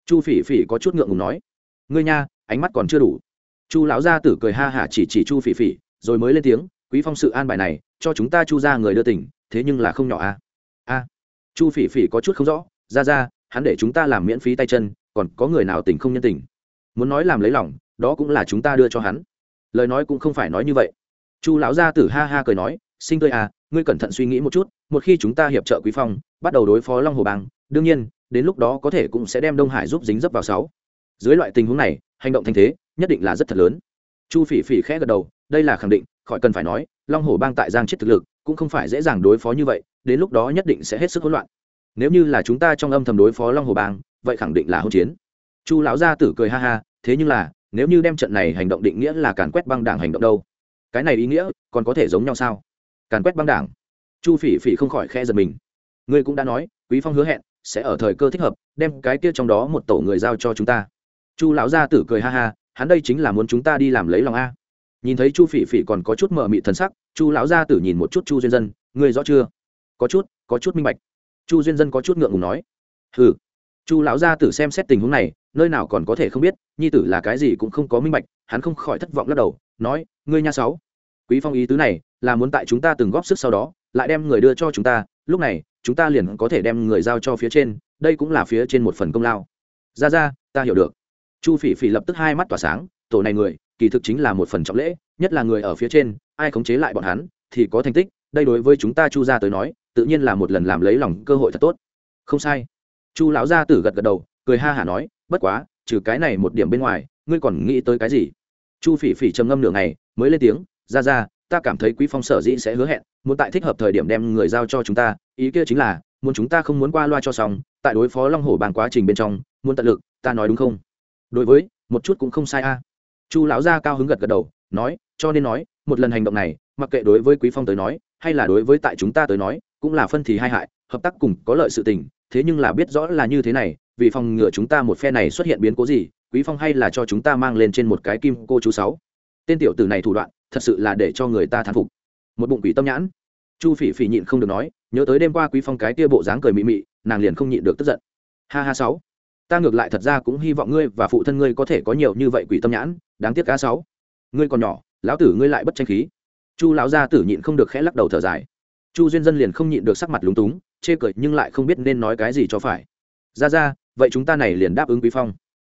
Chu phỉ phỉ có chút ngượng ngùng nói, ngươi nha, ánh mắt còn chưa đủ. Chu lão gia tử cười ha hả chỉ chỉ chu phỉ phỉ, rồi mới lên tiếng, quý phong sự an bài này, cho chúng ta chu ra người đưa tỉnh thế nhưng là không nhỏ a à? a. Chu phỉ phỉ có chút không rõ, ra ra, hắn để chúng ta làm miễn phí tay chân, còn có người nào tỉnh không nhân tình? Muốn nói làm lấy lòng, đó cũng là chúng ta đưa cho hắn. Lời nói cũng không phải nói như vậy. Chu lão gia tử ha ha cười nói, sinh tươi à ngươi cẩn thận suy nghĩ một chút, một khi chúng ta hiệp trợ quý phong, bắt đầu đối phó long hồ bang, đương nhiên, đến lúc đó có thể cũng sẽ đem đông hải giúp dính dấp vào sáu. Dưới loại tình huống này, hành động thanh thế nhất định là rất thật lớn. Chu phỉ phỉ khẽ gật đầu, đây là khẳng định, khỏi cần phải nói, long hồ bang tại giang chết thực lực cũng không phải dễ dàng đối phó như vậy, đến lúc đó nhất định sẽ hết sức hỗn loạn. Nếu như là chúng ta trong âm thầm đối phó long hồ bang, vậy khẳng định là hỗn chiến chu lão gia tử cười ha ha, thế nhưng là, nếu như đem trận này hành động định nghĩa là càn quét băng đảng hành động đâu? Cái này ý nghĩa, còn có thể giống nhau sao? Càn quét băng đảng? Chu phỉ phỉ không khỏi khe giật mình. Ngươi cũng đã nói, quý phong hứa hẹn sẽ ở thời cơ thích hợp, đem cái kia trong đó một tổ người giao cho chúng ta. Chu lão gia tử cười ha ha, hắn đây chính là muốn chúng ta đi làm lấy lòng a. Nhìn thấy chu phỉ phỉ còn có chút mờ mị thần sắc, chu lão gia tử nhìn một chút chu duyên dân, ngươi rõ chưa? Có chút có chút minh bạch. Chu duyên dân có chút ngượng ngùng nói. Hừ. Chu lão gia tử xem xét tình huống này nơi nào còn có thể không biết, nhi tử là cái gì cũng không có minh bạch, hắn không khỏi thất vọng lắc đầu, nói, ngươi nha sáu. Quý phong ý tứ này là muốn tại chúng ta từng góp sức sau đó, lại đem người đưa cho chúng ta, lúc này, chúng ta liền có thể đem người giao cho phía trên, đây cũng là phía trên một phần công lao. Ra ra, ta hiểu được. Chu phỉ phỉ lập tức hai mắt tỏa sáng, tổ này người, kỳ thực chính là một phần trọng lễ, nhất là người ở phía trên, ai khống chế lại bọn hắn, thì có thành tích, đây đối với chúng ta chu ra tới nói, tự nhiên là một lần làm lấy lòng cơ hội thật tốt. Không sai. Chu lão gia tử gật gật đầu, cười ha hả nói bất quá, trừ cái này một điểm bên ngoài, ngươi còn nghĩ tới cái gì? Chu phỉ phỉ trầm ngâm nửa ngày, mới lên tiếng, ra ra, ta cảm thấy quý phong sở dĩ sẽ hứa hẹn, muốn tại thích hợp thời điểm đem người giao cho chúng ta, ý kia chính là, muốn chúng ta không muốn qua loa cho xong, tại đối phó long hổ bằng quá trình bên trong, muốn tận lực, ta nói đúng không? Đối với, một chút cũng không sai a. Chu lão gia cao hứng gật gật đầu, nói, cho nên nói, một lần hành động này, mặc kệ đối với quý phong tới nói, hay là đối với tại chúng ta tới nói, cũng là phân thì hai hại, hợp tác cùng có lợi sự tình, thế nhưng là biết rõ là như thế này vì phòng ngừa chúng ta một phe này xuất hiện biến cố gì, quý phong hay là cho chúng ta mang lên trên một cái kim cô chú sáu? Tên tiểu tử này thủ đoạn, thật sự là để cho người ta thán phục. Một bụng quỷ tâm nhãn. Chu phỉ phỉ nhịn không được nói, nhớ tới đêm qua quý phong cái kia bộ dáng cười mị mị, nàng liền không nhịn được tức giận. Ha ha sáu. Ta ngược lại thật ra cũng hy vọng ngươi và phụ thân ngươi có thể có nhiều như vậy quỷ tâm nhãn, đáng tiếc cá sáu. Ngươi còn nhỏ, lão tử ngươi lại bất tranh khí. Chu lão gia tử nhịn không được khẽ lắc đầu thở dài. Chu duyên dân liền không nhịn được sắc mặt lúng túng, chê cười nhưng lại không biết nên nói cái gì cho phải. Ra ra vậy chúng ta này liền đáp ứng quý phong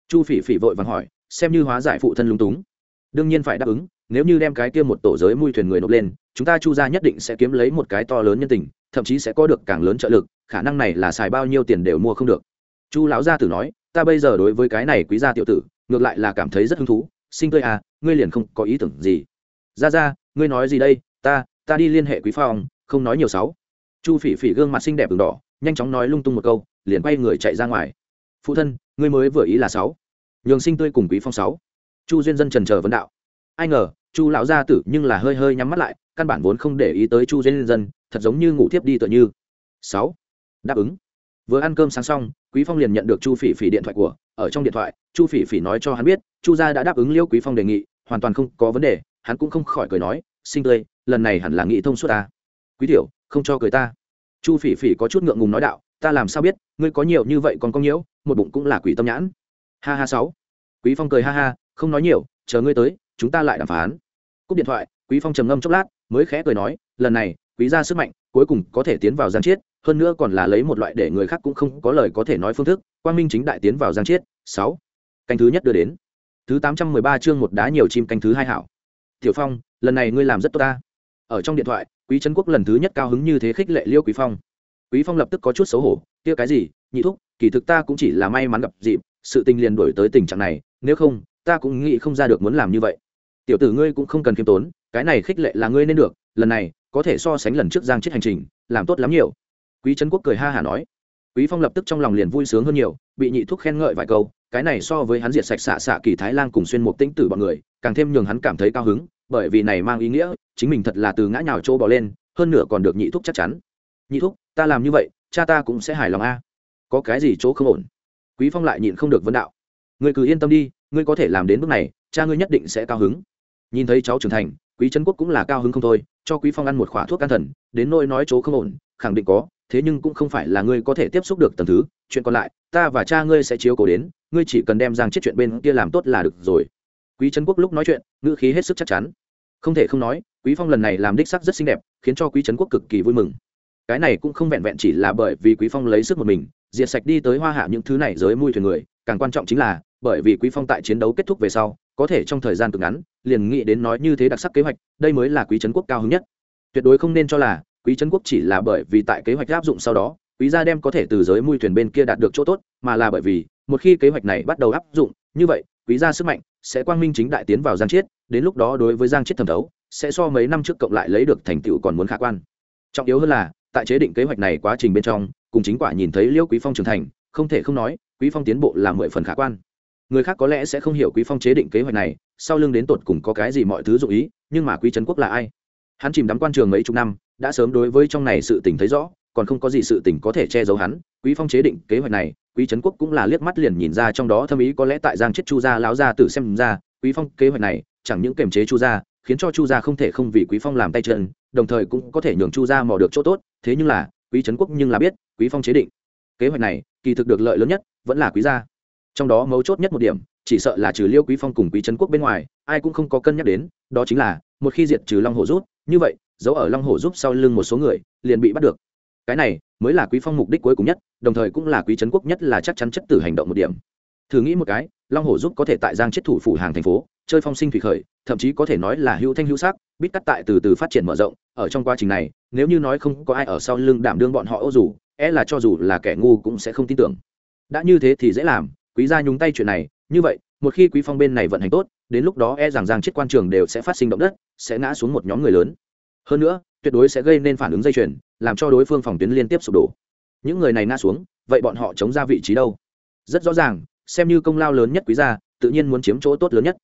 chu phỉ phỉ vội vàng hỏi xem như hóa giải phụ thân lúng túng đương nhiên phải đáp ứng nếu như đem cái kia một tổ giới mui thuyền người nộp lên chúng ta chu ra nhất định sẽ kiếm lấy một cái to lớn nhân tình thậm chí sẽ có được càng lớn trợ lực khả năng này là xài bao nhiêu tiền đều mua không được chu lão gia tử nói ta bây giờ đối với cái này quý gia tiểu tử ngược lại là cảm thấy rất hứng thú sinh tươi à ngươi liền không có ý tưởng gì ra ra ngươi nói gì đây ta ta đi liên hệ quý phong không nói nhiều sáu chu phỉ phỉ gương mặt xinh đẹp đường đỏ nhanh chóng nói lung tung một câu liền quay người chạy ra ngoài phụ thân, ngươi mới vừa ý là sáu. Nhường sinh tươi cùng quý phong sáu. Chu duyên dân trần chờ vấn đạo. Ai ngờ, chu lão gia tử nhưng là hơi hơi nhắm mắt lại, căn bản vốn không để ý tới chu duyên dân, thật giống như ngủ thiếp đi tựa như. Sáu. Đáp ứng. Vừa ăn cơm sáng xong, quý phong liền nhận được chu phỉ phỉ điện thoại của, ở trong điện thoại, chu phỉ phỉ nói cho hắn biết, chu gia đã đáp ứng liêu quý phong đề nghị, hoàn toàn không có vấn đề, hắn cũng không khỏi cười nói, sinh tươi, lần này hẳn là nghĩ thông suốt ta. Quý tiểu, không cho cười ta. Chu phỉ phỉ có chút ngượng ngùng nói đạo, ta làm sao biết, ngươi có nhiều như vậy còn có nhiễu một bụng cũng là quỷ tâm nhãn. Ha ha sáu. Quý phong cười ha ha, không nói nhiều, chờ ngươi tới, chúng ta lại đàm phán. Cúp điện thoại, quý phong trầm ngâm chốc lát, mới khẽ cười nói, lần này, quý gia sức mạnh, cuối cùng có thể tiến vào giang chiết, hơn nữa còn là lấy một loại để người khác cũng không có lời có thể nói phương thức, quang minh chính đại tiến vào giang chiết. Sáu. Canh thứ nhất đưa đến. Thứ tám trăm mười ba chương một đá nhiều chim canh thứ hai hảo. Tiểu phong, lần này ngươi làm rất tốt ta. Ở trong điện thoại, quý trấn quốc lần thứ nhất cao hứng như thế khích lệ liêu quý phong. Quý phong lập tức có chút xấu hổ, kia cái gì, nhị thúc kỳ thực ta cũng chỉ là may mắn gặp dịp, sự tình liền đổi tới tình trạng này, nếu không, ta cũng nghĩ không ra được muốn làm như vậy. Tiểu tử ngươi cũng không cần khiêm tốn, cái này khích lệ là ngươi nên được, lần này, có thể so sánh lần trước giang chết hành trình, làm tốt lắm nhiều. Quý trấn quốc cười ha hả nói. Quý phong lập tức trong lòng liền vui sướng hơn nhiều, bị nhị thúc khen ngợi vài câu, cái này so với hắn diệt sạch xạ xạ kỳ thái lan cùng xuyên một tĩnh tử bọn người, càng thêm nhường hắn cảm thấy cao hứng, bởi vì này mang ý nghĩa, chính mình thật là từ ngã nhào chỗ bỏ lên, hơn nửa còn được nhị thúc chắc chắn. Nhị thúc, ta làm như vậy, cha ta cũng sẽ hài lòng a có cái gì chỗ không ổn? Quý phong lại nhịn không được vấn đạo. Ngươi cứ yên tâm đi, ngươi có thể làm đến bước này, cha ngươi nhất định sẽ cao hứng. Nhìn thấy cháu trưởng thành, quý trấn quốc cũng là cao hứng không thôi, cho quý phong ăn một khóa thuốc an thần, đến nỗi nói chỗ không ổn, khẳng định có, thế nhưng cũng không phải là ngươi có thể tiếp xúc được tầng thứ, chuyện còn lại, ta và cha ngươi sẽ chiếu cố đến, ngươi chỉ cần đem giang chết chuyện bên kia làm tốt là được rồi. Quý trấn quốc lúc nói chuyện, ngữ khí hết sức chắc chắn. Không thể không nói, quý phong lần này làm đích sắc rất xinh đẹp, khiến cho quý trấn quốc cực kỳ vui mừng. Cái này cũng không vẹn vẹn chỉ là bởi vì quý phong lấy sức một mình diệt sạch đi tới hoa hạ những thứ này giới mùi thuyền người, càng quan trọng chính là, bởi vì quý phong tại chiến đấu kết thúc về sau, có thể trong thời gian cực ngắn, liền nghĩ đến nói như thế đặc sắc kế hoạch, đây mới là quý trấn quốc cao hứng nhất. Tuyệt đối không nên cho là, quý trấn quốc chỉ là bởi vì tại kế hoạch áp dụng sau đó, quý gia đem có thể từ giới mui thuyền bên kia đạt được chỗ tốt, mà là bởi vì, một khi kế hoạch này bắt đầu áp dụng, như vậy, quý gia sức mạnh sẽ quang minh chính đại tiến vào giang chiết, đến lúc đó đối với giang chiết thẩm thấu, sẽ so mấy năm trước cộng lại lấy được thành tựu còn muốn khả quan. Trọng yếu hơn là, tại chế định kế hoạch này quá trình bên trong cùng chính quả nhìn thấy liêu quý phong trưởng thành, không thể không nói, quý phong tiến bộ là mười phần khả quan. Người khác có lẽ sẽ không hiểu quý phong chế định kế hoạch này, sau lưng đến tột cùng có cái gì mọi thứ dụ ý, nhưng mà quý trấn quốc là ai? Hắn chìm đắm quan trường mấy chục năm, đã sớm đối với trong này sự tình thấy rõ, còn không có gì sự tình có thể che giấu hắn. Quý phong chế định kế hoạch này, quý trấn quốc cũng là liếc mắt liền nhìn ra trong đó thâm ý có lẽ tại giang chết chu gia láo gia tử xem ra, quý phong kế hoạch này chẳng những kiềm chế chu gia, khiến cho chu gia không thể không vì quý phong làm tay chân, đồng thời cũng có thể nhường chu gia mò được chỗ tốt. Thế nhưng là, quý trấn quốc nhưng là biết quý phong chế định. Kế hoạch này, kỳ thực được lợi lớn nhất, vẫn là quý gia. Trong đó mấu chốt nhất một điểm, chỉ sợ là trừ liêu quý phong cùng quý trấn quốc bên ngoài, ai cũng không có cân nhắc đến, đó chính là, một khi diệt trừ long hổ rút, như vậy dấu ở long hổ giúp sau lưng một số người, liền bị bắt được. Cái này, mới là quý phong mục đích cuối cùng nhất, đồng thời cũng là quý trấn quốc nhất là chắc chắn chất tử hành động một điểm. Thử nghĩ một cái, long hổ giúp có thể tại giang chết thủ phủ hàng thành phố, chơi phong sinh thủy khởi, thậm chí có thể nói là hữu thanh hữu sắc biết cắt tại từ từ phát triển mở rộng, ở trong quá trình này, nếu như nói không có ai ở sau lưng đảm đương bọn họ ô dù e là cho dù là kẻ ngu cũng sẽ không tin tưởng. Đã như thế thì dễ làm, quý gia nhúng tay chuyện này, như vậy, một khi quý phong bên này vận hành tốt, đến lúc đó e rằng giang chết quan trường đều sẽ phát sinh động đất, sẽ ngã xuống một nhóm người lớn. Hơn nữa, tuyệt đối sẽ gây nên phản ứng dây chuyền, làm cho đối phương phòng tuyến liên tiếp sụp đổ. Những người này ngã xuống, vậy bọn họ chống ra vị trí đâu? Rất rõ ràng, xem như công lao lớn nhất quý gia, tự nhiên muốn chiếm chỗ tốt lớn nhất.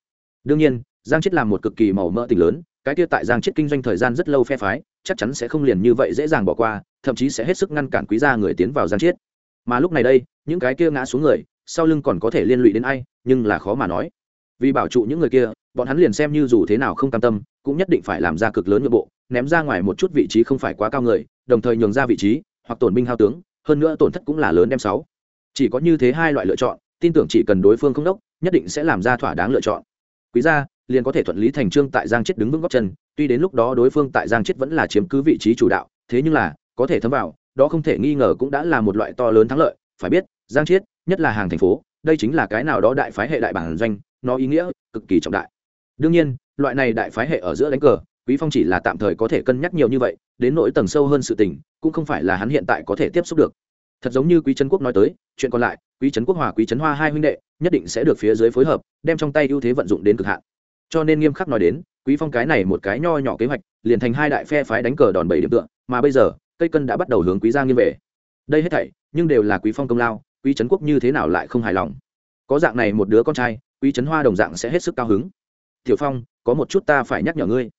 Đương nhiên, giang chết làm một cực kỳ màu mỡ tình lớn cái kia tại giang chết kinh doanh thời gian rất lâu phe phái, chắc chắn sẽ không liền như vậy dễ dàng bỏ qua, thậm chí sẽ hết sức ngăn cản quý gia người tiến vào giang chết mà lúc này đây, những cái kia ngã xuống người, sau lưng còn có thể liên lụy đến ai, nhưng là khó mà nói. Vì bảo trụ những người kia, bọn hắn liền xem như dù thế nào không cam tâm, cũng nhất định phải làm ra cực lớn nội bộ, ném ra ngoài một chút vị trí không phải quá cao người, đồng thời nhường ra vị trí, hoặc tổn binh hao tướng, hơn nữa tổn thất cũng là lớn đem sáu. Chỉ có như thế hai loại lựa chọn, tin tưởng chỉ cần đối phương không đốc, nhất định sẽ làm ra thỏa đáng lựa chọn. Quý gia liền có thể thuận lý thành trương tại giang chết đứng vững góc chân, tuy đến lúc đó đối phương tại giang chết vẫn là chiếm cứ vị trí chủ đạo, thế nhưng là, có thể thấm vào, đó không thể nghi ngờ cũng đã là một loại to lớn thắng lợi, phải biết, giang chiết nhất là hàng thành phố, đây chính là cái nào đó đại phái hệ đại bản doanh, nó ý nghĩa cực kỳ trọng đại. Đương nhiên, loại này đại phái hệ ở giữa đánh cờ, quý phong chỉ là tạm thời có thể cân nhắc nhiều như vậy, đến nỗi tầng sâu hơn sự tình, cũng không phải là hắn hiện tại có thể tiếp xúc được. Thật giống như quý trấn quốc nói tới, chuyện còn lại, quý trấn quốc hòa quý trấn hoa hai huynh đệ, nhất định sẽ được phía dưới phối hợp, đem trong tay ưu thế vận dụng đến cực hạn cho nên nghiêm khắc nói đến, quý phong cái này một cái nho nhỏ kế hoạch, liền thành hai đại phe phái đánh cờ đòn bẩy điểm tựa, mà bây giờ, cây cân đã bắt đầu hướng quý gia nghiêng về. Đây hết thảy, nhưng đều là quý phong công lao, quý trấn quốc như thế nào lại không hài lòng. Có dạng này một đứa con trai, quý trấn hoa đồng dạng sẽ hết sức cao hứng. Tiểu phong, có một chút ta phải nhắc nhở ngươi.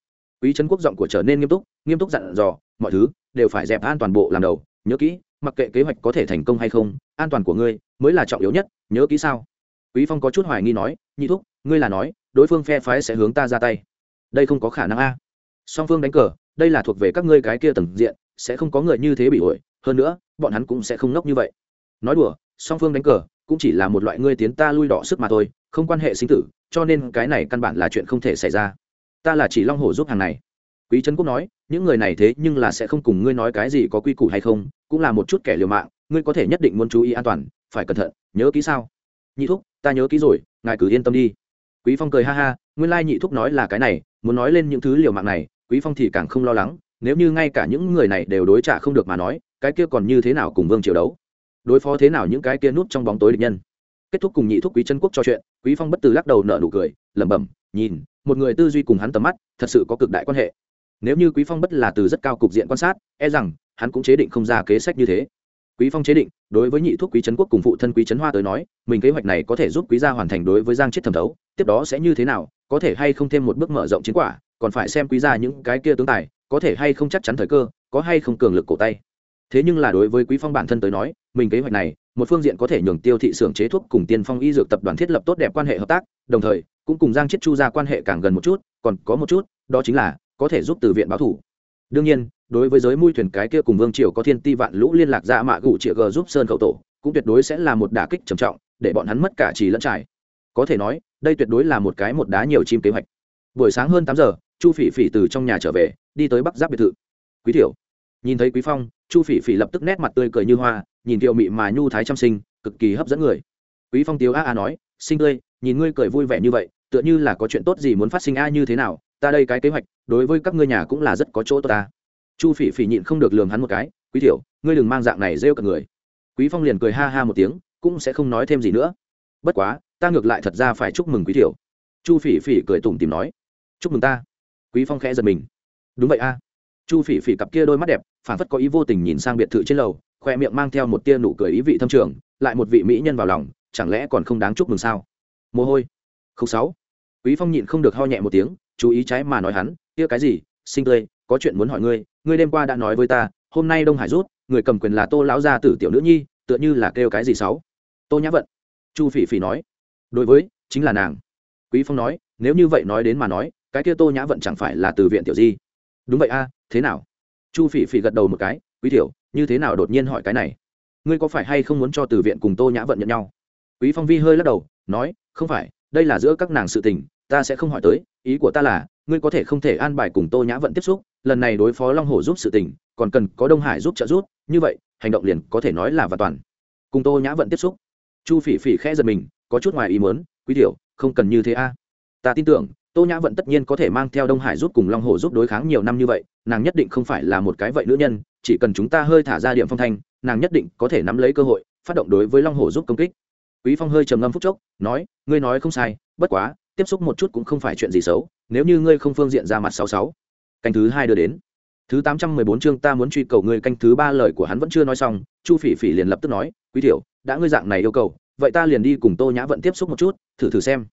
Quý trấn quốc giọng của trở nên nghiêm túc nghiêm túc dặn dò, mọi thứ đều phải dẹp an toàn bộ làm đầu, nhớ kỹ, mặc kệ kế hoạch có thể thành công hay không, an toàn của ngươi mới là trọng yếu nhất, nhớ kỹ sao? Quý phong có chút hoài nghi nói, nhị thúc, ngươi là nói đối phương phe phái sẽ hướng ta ra tay. Đây không có khả năng a. Song phương đánh cờ, đây là thuộc về các ngươi cái kia tầng diện, sẽ không có người như thế bị ổi. Hơn nữa, bọn hắn cũng sẽ không nốc như vậy. Nói đùa, song phương đánh cờ cũng chỉ là một loại ngươi tiến ta lui đỏ sức mà thôi, không quan hệ sinh tử, cho nên cái này căn bản là chuyện không thể xảy ra. Ta là chỉ long hổ giúp hàng này. Quý trấn quốc nói, những người này thế nhưng là sẽ không cùng ngươi nói cái gì có quy củ hay không, cũng là một chút kẻ liều mạng, ngươi có thể nhất định muốn chú ý an toàn, phải cẩn thận, nhớ kỹ sao? Nhị thúc, ta nhớ kỹ rồi, ngài cứ yên tâm đi quý phong cười ha ha, nguyên lai nhị thúc nói là cái này, muốn nói lên những thứ liều mạng này, quý phong thì càng không lo lắng, nếu như ngay cả những người này đều đối trả không được mà nói, cái kia còn như thế nào cùng vương triều đấu? Đối phó thế nào những cái kia nút trong bóng tối địch nhân? Kết thúc cùng nhị thúc quý chân quốc trò chuyện, quý phong bất từ lắc đầu nở nụ cười, lẩm bẩm, nhìn, một người tư duy cùng hắn tầm mắt, thật sự có cực đại quan hệ. Nếu như quý phong bất là từ rất cao cục diện quan sát e rằng, hắn cũng chế định không ra kế sách như thế. Quý phong chế định đối với nhị thuốc quý trấn quốc cùng phụ thân quý trấn hoa tới nói, mình kế hoạch này có thể giúp quý gia hoàn thành đối với giang chết thẩm thấu, tiếp đó sẽ như thế nào, có thể hay không thêm một bước mở rộng chiến quả, còn phải xem quý gia những cái kia tướng tài, có thể hay không chắc chắn thời cơ, có hay không cường lực cổ tay. Thế nhưng là đối với quý phong bản thân tới nói, mình kế hoạch này, một phương diện có thể nhường tiêu thị xưởng chế thuốc cùng tiên phong y dược tập đoàn thiết lập tốt đẹp quan hệ hợp tác, đồng thời, cũng cùng giang chiết chu ra quan hệ càng gần một chút, còn có một chút, đó chính là có thể giúp từ viện báo thủ. Đương nhiên đối với giới mui thuyền cái kia cùng vương triều có thiên ti vạn lũ liên lạc ra mạ gụ chĩa g giúp sơn khẩu tổ, cũng tuyệt đối sẽ là một đả kích trầm trọng, để bọn hắn mất cả trì lẫn trải. Có thể nói, đây tuyệt đối là một cái một đá nhiều chim kế hoạch. Buổi sáng hơn tám giờ, chu phỉ phỉ từ trong nhà trở về, đi tới bắc giáp biệt thự. Quý tiểu. Nhìn thấy quý phong, chu phỉ phỉ lập tức nét mặt tươi cười như hoa, nhìn thiệu mị mà nhu thái chăm sinh, cực kỳ hấp dẫn người. Quý phong tiếu a a nói, sinh tươi nhìn ngươi cười vui vẻ như vậy, tựa như là có chuyện tốt gì muốn phát sinh a như thế nào, ta đây cái kế hoạch, đối với các ngươi nhà cũng là rất có chỗ tốt ta chu phỉ phỉ nhịn không được lường hắn một cái, quý tiểu, ngươi đừng mang dạng này rêu cả người. Quý phong liền cười ha ha một tiếng, cũng sẽ không nói thêm gì nữa. Bất quá, ta ngược lại thật ra phải chúc mừng quý tiểu. Chu phỉ phỉ cười tủm tìm nói. Chúc mừng ta. Quý phong khẽ giật mình. Đúng vậy a. Chu phỉ phỉ cặp kia đôi mắt đẹp phản phất có ý vô tình nhìn sang biệt thự trên lầu, khoe miệng mang theo một tia nụ cười ý vị thâm trường, lại một vị mỹ nhân vào lòng, chẳng lẽ còn không đáng chúc mừng sao? Mồ hôi. Không sáu. Quý phong nhịn không được ho nhẹ một tiếng, chú ý trái mà nói hắn, kia cái gì? Sinh tươi có chuyện muốn hỏi ngươi ngươi đêm qua đã nói với ta, hôm nay đông hải rút, người cầm quyền là tô lão gia tử tiểu nữ nhi, tựa như là kêu cái gì sáu? Tô nhã vận. Chu phỉ phỉ nói. Đối với, chính là nàng. Quý phong nói, nếu như vậy nói đến mà nói, cái kia tô nhã vận chẳng phải là từ viện tiểu di? Đúng vậy a, thế nào? Chu phỉ phỉ gật đầu một cái, quý tiểu, như thế nào đột nhiên hỏi cái này? Ngươi có phải hay không muốn cho từ viện cùng tô nhã vận nhận nhau? Quý phong vi hơi lắc đầu, nói, không phải, đây là giữa các nàng sự tình ta sẽ không hỏi tới, ý của ta là, ngươi có thể không thể an bài cùng tô nhã vận tiếp xúc, lần này đối phó long hồ giúp sự tình, còn cần có đông hải giúp trợ giúp, như vậy, hành động liền có thể nói là và toàn. Cùng tô nhã vận tiếp xúc. Chu phỉ phỉ khẽ giật mình, có chút ngoài ý muốn, quý tiểu, không cần như thế a. Ta tin tưởng, tô nhã vận tất nhiên có thể mang theo đông hải giúp cùng long hồ giúp đối kháng nhiều năm như vậy, nàng nhất định không phải là một cái vậy nữ nhân, chỉ cần chúng ta hơi thả ra điểm phong thanh, nàng nhất định có thể nắm lấy cơ hội, phát động đối với long hồ giúp công kích. Quý phong hơi trầm ngâm phút chốc, nói, ngươi nói không sai, bất quá tiếp xúc một chút cũng không phải chuyện gì xấu, nếu như ngươi không phương diện ra mặt sáu sáu. Canh thứ hai đưa đến. Thứ tám trăm mười bốn chương ta muốn truy cầu ngươi, canh thứ ba lời của hắn vẫn chưa nói xong, chu phỉ phỉ liền lập tức nói, quý tiểu, đã ngươi dạng này yêu cầu, vậy ta liền đi cùng tô nhã vận tiếp xúc một chút, thử thử xem.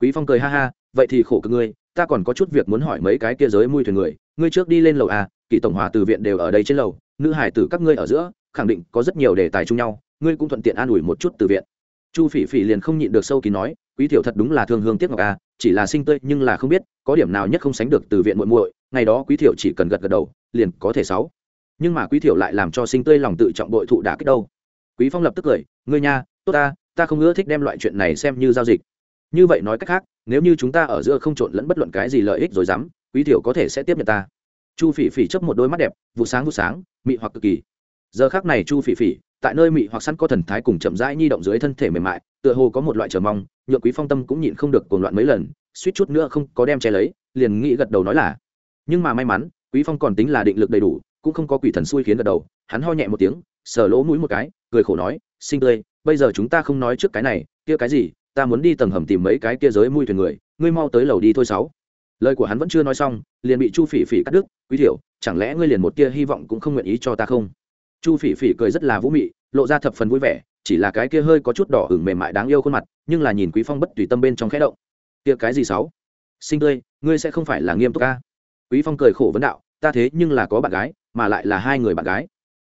Quý phong cười ha ha, vậy thì khổ cực ngươi, ta còn có chút việc muốn hỏi mấy cái kia giới mui thuyền người, ngươi trước đi lên lầu à kỳ tổng hòa từ viện đều ở đây trên lầu, nữ hải tử các ngươi ở giữa, khẳng định có rất nhiều đề tài chung nhau, ngươi cũng thuận tiện an ủi một chút từ viện. Chu phỉ phỉ liền không nhịn được sâu kín nói quý tiểu thật đúng là thương hương tiếc ngọc a, chỉ là sinh tươi nhưng là không biết có điểm nào nhất không sánh được từ viện muội muội ngày đó quý thiểu chỉ cần gật gật đầu liền có thể sáu. Nhưng mà quý thiểu lại làm cho sinh tươi lòng tự trọng bội thụ đã kích đâu. Quý phong lập tức cười ngươi nha tốt ta ta không ưa thích đem loại chuyện này xem như giao dịch. Như vậy nói cách khác nếu như chúng ta ở giữa không trộn lẫn bất luận cái gì lợi ích rồi dám quý thiểu có thể sẽ tiếp nhận ta. Chu phỉ phỉ chấp một đôi mắt đẹp vụ sáng vụ sáng mị hoặc cực kỳ. Giờ khác này chu phỉ phỉ tại nơi mị hoặc sẵn có thần thái cùng chậm rãi nhi động dưới thân thể mềm mại tựa hồ có một loại chờ mong nhượng quý phong tâm cũng nhịn không được cuồng loạn mấy lần, suýt chút nữa không có đem che lấy, liền nghĩ gật đầu nói là. Nhưng mà may mắn, quý phong còn tính là định lực đầy đủ, cũng không có quỷ thần xui khiến gật đầu, hắn ho nhẹ một tiếng, sờ lỗ mũi một cái, cười khổ nói, sinh tươi, bây giờ chúng ta không nói trước cái này, kia cái gì, ta muốn đi tầng hầm tìm mấy cái kia giới mui thuyền người, ngươi mau tới lầu đi thôi sáu. Lời của hắn vẫn chưa nói xong, liền bị chu phỉ phỉ cắt đứt, quý thiểu, chẳng lẽ ngươi liền một tia hy vọng cũng không nguyện ý cho ta không? Chu phỉ phỉ cười rất là vũ mị, lộ ra thập phần vui vẻ chỉ là cái kia hơi có chút đỏ ửng mềm mại đáng yêu khuôn mặt, nhưng là nhìn quý phong bất tùy tâm bên trong khẽ động. Kia cái gì sáu? Sinh tươi, ngươi sẽ không phải là nghiêm túc ca. Quý phong cười khổ vấn đạo, ta thế nhưng là có bạn gái, mà lại là hai người bạn gái.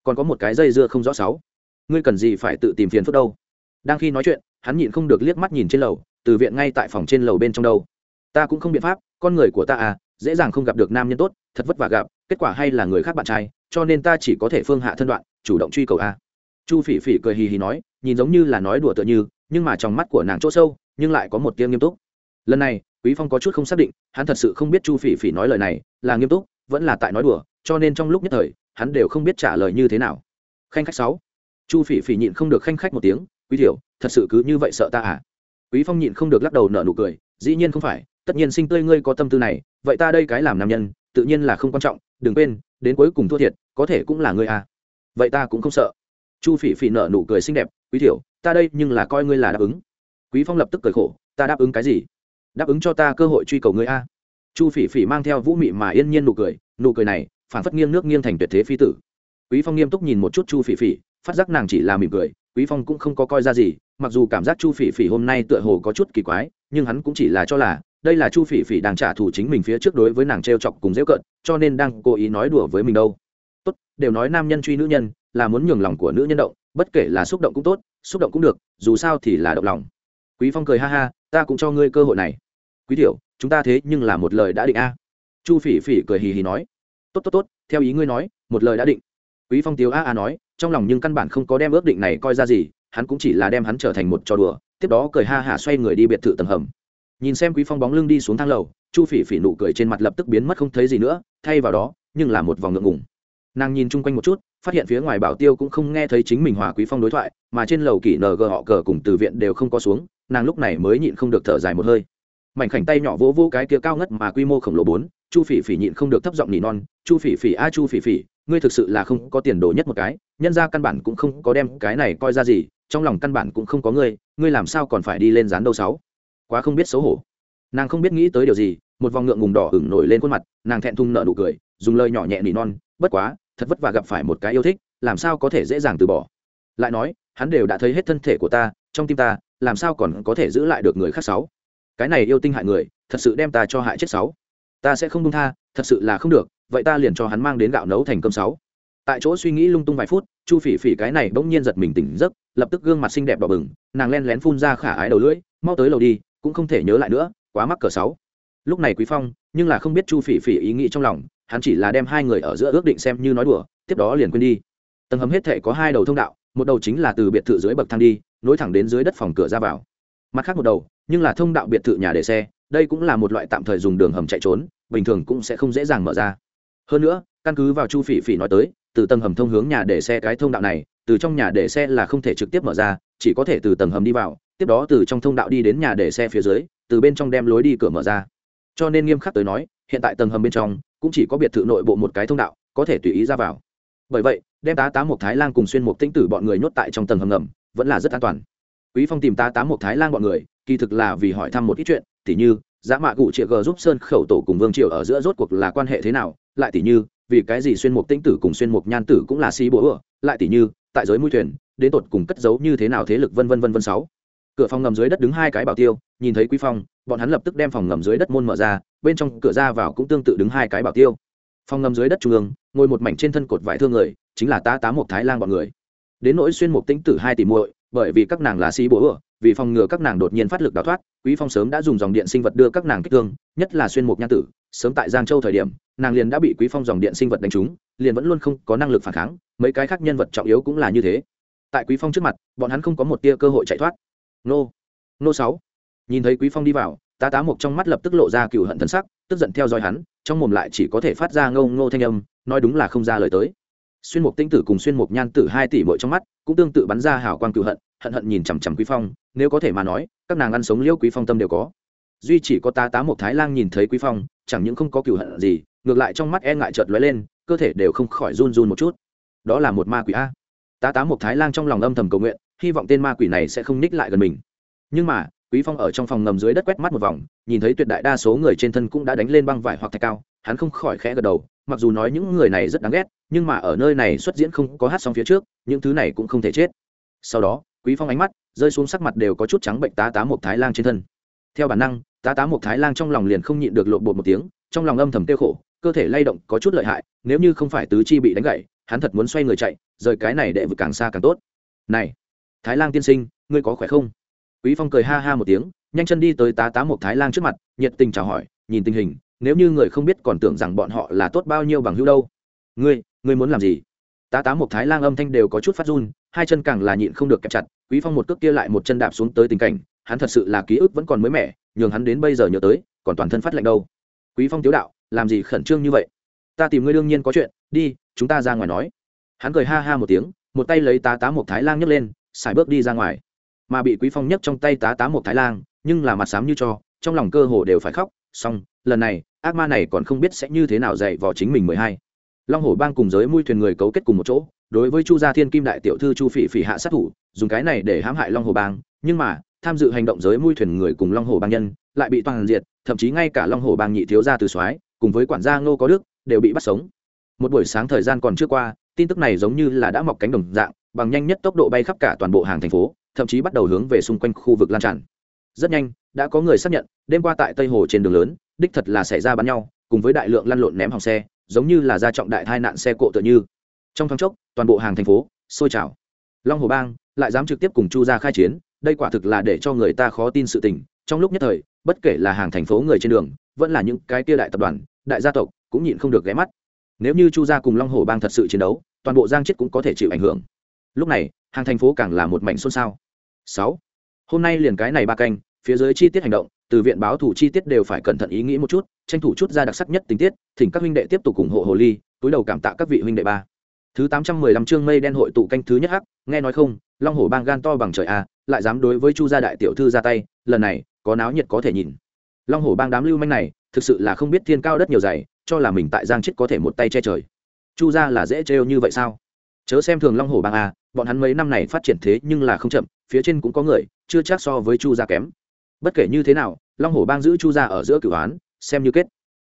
Còn có một cái dây dưa không rõ sáu. Ngươi cần gì phải tự tìm phiền phức đâu? Đang khi nói chuyện, hắn nhịn không được liếc mắt nhìn trên lầu, từ viện ngay tại phòng trên lầu bên trong đâu. Ta cũng không biện pháp, con người của ta à dễ dàng không gặp được nam nhân tốt, thật vất vả gặp, kết quả hay là người khác bạn trai, cho nên ta chỉ có thể phương hạ thân đoạn, chủ động truy cầu a chu phỉ phỉ cười hì hì nói, nhìn giống như là nói đùa tựa như, nhưng mà trong mắt của nàng chỗ sâu, nhưng lại có một tiếng nghiêm túc. Lần này, quý phong có chút không xác định, hắn thật sự không biết chu phỉ phỉ nói lời này là nghiêm túc, vẫn là tại nói đùa, cho nên trong lúc nhất thời, hắn đều không biết trả lời như thế nào. Khanh khách sáu. Chu phỉ phỉ nhịn không được khanh khách một tiếng, quý tiểu, thật sự cứ như vậy sợ ta à? Quý phong nhịn không được lắc đầu nở nụ cười, dĩ nhiên không phải, tất nhiên sinh tươi ngươi có tâm tư này, vậy ta đây cái làm nam nhân, tự nhiên là không quan trọng, đừng quên, đến cuối cùng thua thiệt, có thể cũng là ngươi à. Vậy ta cũng không sợ chu phỉ phỉ nở nụ cười xinh đẹp, quý thiểu ta đây nhưng là coi ngươi là đáp ứng. Quý phong lập tức cười khổ, ta đáp ứng cái gì? Đáp ứng cho ta cơ hội truy cầu ngươi a. Chu phỉ phỉ mang theo vũ mị mà yên nhiên nụ cười nụ cười này phản phất nghiêng nước nghiêng thành tuyệt thế phi tử. Quý phong nghiêm túc nhìn một chút chu phỉ phỉ, phát giác nàng chỉ là mỉm cười, quý phong cũng không có coi ra gì, mặc dù cảm giác chu phỉ phỉ hôm nay tựa hồ có chút kỳ quái, nhưng hắn cũng chỉ là cho là, đây là chu phỉ phỉ đang trả thù chính mình phía trước đối với nàng t chọc cùng dễu cận cho nên đang cố ý nói đùa với mình đâu. Tốt, đều nói nam nhân truy nữ nhân là muốn nhường lòng của nữ nhân động, bất kể là xúc động cũng tốt, xúc động cũng được, dù sao thì là động lòng. Quý phong cười ha ha, ta cũng cho ngươi cơ hội này. Quý tiểu, chúng ta thế nhưng là một lời đã định a. Chu phỉ phỉ cười hì hì nói. Tốt tốt tốt, theo ý ngươi nói, một lời đã định. Quý phong tiếu a a nói, trong lòng nhưng căn bản không có đem ước định này coi ra gì, hắn cũng chỉ là đem hắn trở thành một trò đùa, tiếp đó cười ha hả xoay người đi biệt thự tầng hầm. Nhìn xem quý phong bóng lưng đi xuống thang lầu, chu phỉ phỉ nụ cười trên mặt lập tức biến mất không thấy gì nữa, thay vào đó, nhưng là một vòng ngượng ngùng. Nàng nhìn chung quanh một chút phát hiện phía ngoài bảo tiêu cũng không nghe thấy chính mình hòa quý phong đối thoại, mà trên lầu kỷ ng họ cờ cùng từ viện đều không có xuống, nàng lúc này mới nhịn không được thở dài một hơi. Mảnh khảnh tay nhỏ vỗ vỗ cái kia cao ngất mà quy mô khổng lồ bốn, chu phỉ phỉ nhịn không được thấp giọng nỉ non, chu phỉ phỉ a, chu phỉ phỉ, ngươi thực sự là không có tiền đồ nhất một cái, nhân ra căn bản cũng không có đem cái này coi ra gì, trong lòng căn bản cũng không có ngươi ngươi làm sao còn phải đi lên dán đâu sáu? Quá không biết xấu hổ. Nàng không biết nghĩ tới điều gì, một vòng ngượng ngùng đỏ hửng nổi lên khuôn mặt, nàng thẹn thùng nợ nụ cười, dùng lời nhỏ nhẹ nỉ non, bất quá thật vất vả gặp phải một cái yêu thích, làm sao có thể dễ dàng từ bỏ? Lại nói, hắn đều đã thấy hết thân thể của ta, trong tim ta, làm sao còn có thể giữ lại được người khác sáu? Cái này yêu tinh hại người, thật sự đem ta cho hại chết sáu. Ta sẽ không đông tha, thật sự là không được, vậy ta liền cho hắn mang đến gạo nấu thành cơm sáu. Tại chỗ suy nghĩ lung tung vài phút, chu phỉ phỉ cái này bỗng nhiên giật mình tỉnh giấc, lập tức gương mặt xinh đẹp đỏ bừng, nàng len lén phun ra khả ái đầu lưỡi, mau tới lầu đi, cũng không thể nhớ lại nữa, quá mắc cờ sáu lúc này quý phong, nhưng là không biết chu phỉ phỉ ý nghĩ trong lòng, hắn chỉ là đem hai người ở giữa ước định xem như nói đùa, tiếp đó liền quên đi. Tầng hầm hết thể có hai đầu thông đạo, một đầu chính là từ biệt thự dưới bậc thang đi, nối thẳng đến dưới đất phòng cửa ra vào. Mặt khác một đầu, nhưng là thông đạo biệt thự nhà để xe, đây cũng là một loại tạm thời dùng đường hầm chạy trốn, bình thường cũng sẽ không dễ dàng mở ra. Hơn nữa, căn cứ vào chu phỉ phỉ nói tới, từ tầng hầm thông hướng nhà để xe cái thông đạo này, từ trong nhà để xe là không thể trực tiếp mở ra, chỉ có thể từ tầng hầm đi vào, tiếp đó từ trong thông đạo đi đến nhà để xe phía dưới, từ bên trong đem lối đi cửa mở ra cho nên nghiêm khắc tới nói, hiện tại tầng hầm bên trong cũng chỉ có biệt thự nội bộ một cái thông đạo, có thể tùy ý ra vào. Bởi vậy, đem tá tá một thái lan cùng xuyên một tinh tử bọn người nhốt tại trong tầng hầm ngầm, vẫn là rất an toàn. Quý phong tìm tá tám một thái lan bọn người, kỳ thực là vì hỏi thăm một ít chuyện, tỉ như giá mạ cụ triệu g giúp sơn khẩu tổ cùng vương triều ở giữa rốt cuộc là quan hệ thế nào, lại tỉ như, vì cái gì xuyên mục tinh tử cùng xuyên mục nhan tử cũng là si bố ựa lại tỉ như, tại giới mũi thuyền, đến tột cùng cất giấu như thế nào thế lực vân vân vân vân sáu cửa phòng ngầm dưới đất đứng hai cái bảo tiêu, nhìn thấy quý phong, bọn hắn lập tức đem phòng ngầm dưới đất môn mở ra, bên trong cửa ra vào cũng tương tự đứng hai cái bảo tiêu. Phòng ngầm dưới đất trung ương, ngồi một mảnh trên thân cột vải thương người, chính là ta tám một thái lan bọn người. Đến nỗi xuyên mục tinh tử hai tỷ muội, bởi vì các nàng là sĩ bố ở vì phòng ngừa các nàng đột nhiên phát lực đào thoát, quý phong sớm đã dùng dòng điện sinh vật đưa các nàng kích thương, nhất là xuyên mục nhan tử, sớm tại giang châu thời điểm, nàng liền đã bị quý phong dòng điện sinh vật đánh trúng, liền vẫn luôn không có năng lực phản kháng, mấy cái khác nhân vật trọng yếu cũng là như thế. Tại quý phong trước mặt, bọn hắn không có một tia cơ hội chạy thoát nô. Nô sáu. Nhìn thấy quý phong đi vào, tá tá mộc trong mắt lập tức lộ ra cựu hận thần sắc, tức giận theo dõi hắn, trong mồm lại chỉ có thể phát ra ngâu ngô thanh âm, nói đúng là không ra lời tới. Xuyên mục tinh tử cùng xuyên mục nhan tử hai tỷ mỗi trong mắt, cũng tương tự bắn ra hào quang cựu hận hận hận nhìn chằm chằm quý phong, nếu có thể mà nói, các nàng ăn sống liêu quý phong tâm đều có. Duy chỉ có tá tá một thái lang nhìn thấy quý phong, chẳng những không có cựu hận gì, ngược lại trong mắt e ngại chợt lóe lên, cơ thể đều không khỏi run run một chút. Đó là một ma quỷ a. Tá tá một thái lang trong lòng âm thầm cầu nguyện hy vọng tên ma quỷ này sẽ không ních lại gần mình. Nhưng mà, quý phong ở trong phòng ngầm dưới đất quét mắt một vòng, nhìn thấy tuyệt đại đa số người trên thân cũng đã đánh lên băng vải hoặc thạch cao, hắn không khỏi khẽ gật đầu, mặc dù nói những người này rất đáng ghét, nhưng mà ở nơi này xuất diễn không có hát xong phía trước, những thứ này cũng không thể chết. Sau đó, quý phong ánh mắt rơi xuống sắc mặt đều có chút trắng bệnh tá tá một thái lang trên thân. Theo bản năng, tá tá một thái lang trong lòng liền không nhịn được lộn bột một tiếng, trong lòng âm thầm tiêu khổ, cơ thể lay động có chút lợi hại, nếu như không phải tứ chi bị đánh gãy, hắn thật muốn xoay người chạy, rời cái này để vượt càng xa càng tốt. Này thái lang tiên sinh, ngươi có khỏe không? Quý phong cười ha ha một tiếng, nhanh chân đi tới tá tá một thái lang trước mặt, nhiệt tình chào hỏi, nhìn tình hình, nếu như người không biết còn tưởng rằng bọn họ là tốt bao nhiêu bằng hữu đâu. Ngươi ngươi muốn làm gì? Tá tá một thái lang âm thanh đều có chút phát run, hai chân càng là nhịn không được kẹp chặt, quý phong một cước kia lại một chân đạp xuống tới tình cảnh, hắn thật sự là ký ức vẫn còn mới mẻ, nhường hắn đến bây giờ nhớ tới, còn toàn thân phát lạnh đâu. Quý phong tiếu đạo, làm gì khẩn trương như vậy? Ta tìm ngươi đương nhiên có chuyện, đi, chúng ta ra ngoài nói. Hắn cười ha ha một tiếng, một tay lấy tá tá một thái lang nhấc lên xài bước đi ra ngoài. Mà bị quý phong nhấc trong tay tá tá một thái lang, nhưng là mặt xám như cho, trong lòng cơ hồ đều phải khóc. Xong, lần này, ác ma này còn không biết sẽ như thế nào dạy vào chính mình mười hai. Long hổ bang cùng giới mui thuyền người cấu kết cùng một chỗ, đối với chu gia thiên kim đại tiểu thư chu phỉ phỉ hạ sát thủ, dùng cái này để hãm hại long hồ bang, nhưng mà, tham dự hành động giới mui thuyền người cùng long hồ bang nhân, lại bị toàn diệt, thậm chí ngay cả long hồ bang nhị thiếu gia từ soái, cùng với quản gia ngô có đức, đều bị bắt sống một buổi sáng thời gian còn chưa qua, tin tức này giống như là đã mọc cánh đồng dạng, bằng nhanh nhất tốc độ bay khắp cả toàn bộ hàng thành phố, thậm chí bắt đầu hướng về xung quanh khu vực lan tràn. Rất nhanh, đã có người xác nhận, đêm qua tại tây hồ trên đường lớn, đích thật là xảy ra bắn nhau, cùng với đại lượng lăn lộn ném hỏng xe, giống như là ra trọng đại tai nạn xe cộ tựa như. Trong tháng chốc, toàn bộ hàng thành phố sôi trào. Long hồ bang lại dám trực tiếp cùng chu ra khai chiến, đây quả thực là để cho người ta khó tin sự tình. Trong lúc nhất thời, bất kể là hàng thành phố người trên đường, vẫn là những cái tia đại tập đoàn, đại gia tộc, cũng nhịn không được ghé mắt nếu như chu gia cùng long hồ bang thật sự chiến đấu toàn bộ giang chết cũng có thể chịu ảnh hưởng. Lúc này hàng thành phố càng là một mảnh xôn xao. Sáu. Hôm nay liền cái này ba canh phía dưới chi tiết hành động từ viện báo thủ chi tiết đều phải cẩn thận ý nghĩ một chút tranh thủ chút ra đặc sắc nhất tình tiết thỉnh các huynh đệ tiếp tục ủng hộ hồ ly túi đầu cảm tạ các vị huynh đệ ba. Thứ tám trăm mười lăm chương mây đen hội tụ canh thứ nhất hắc nghe nói không long hổ bang gan to bằng trời a à, lại dám đối với chu gia đại tiểu thư ra tay lần này có náo nhiệt có thể nhìn. Long hổ bang đám lưu manh này thực sự là không biết thiên cao đất nhiều dày cho là mình tại giang chết có thể một tay che trời. Chu gia là dễ trêu như vậy sao? Chớ xem thường long hổ bang a, bọn hắn mấy năm này phát triển thế nhưng là không chậm, phía trên cũng có người, chưa chắc so với chu gia kém. Bất kể như thế nào, long hổ bang giữ chu gia ở giữa cửu án xem như kết.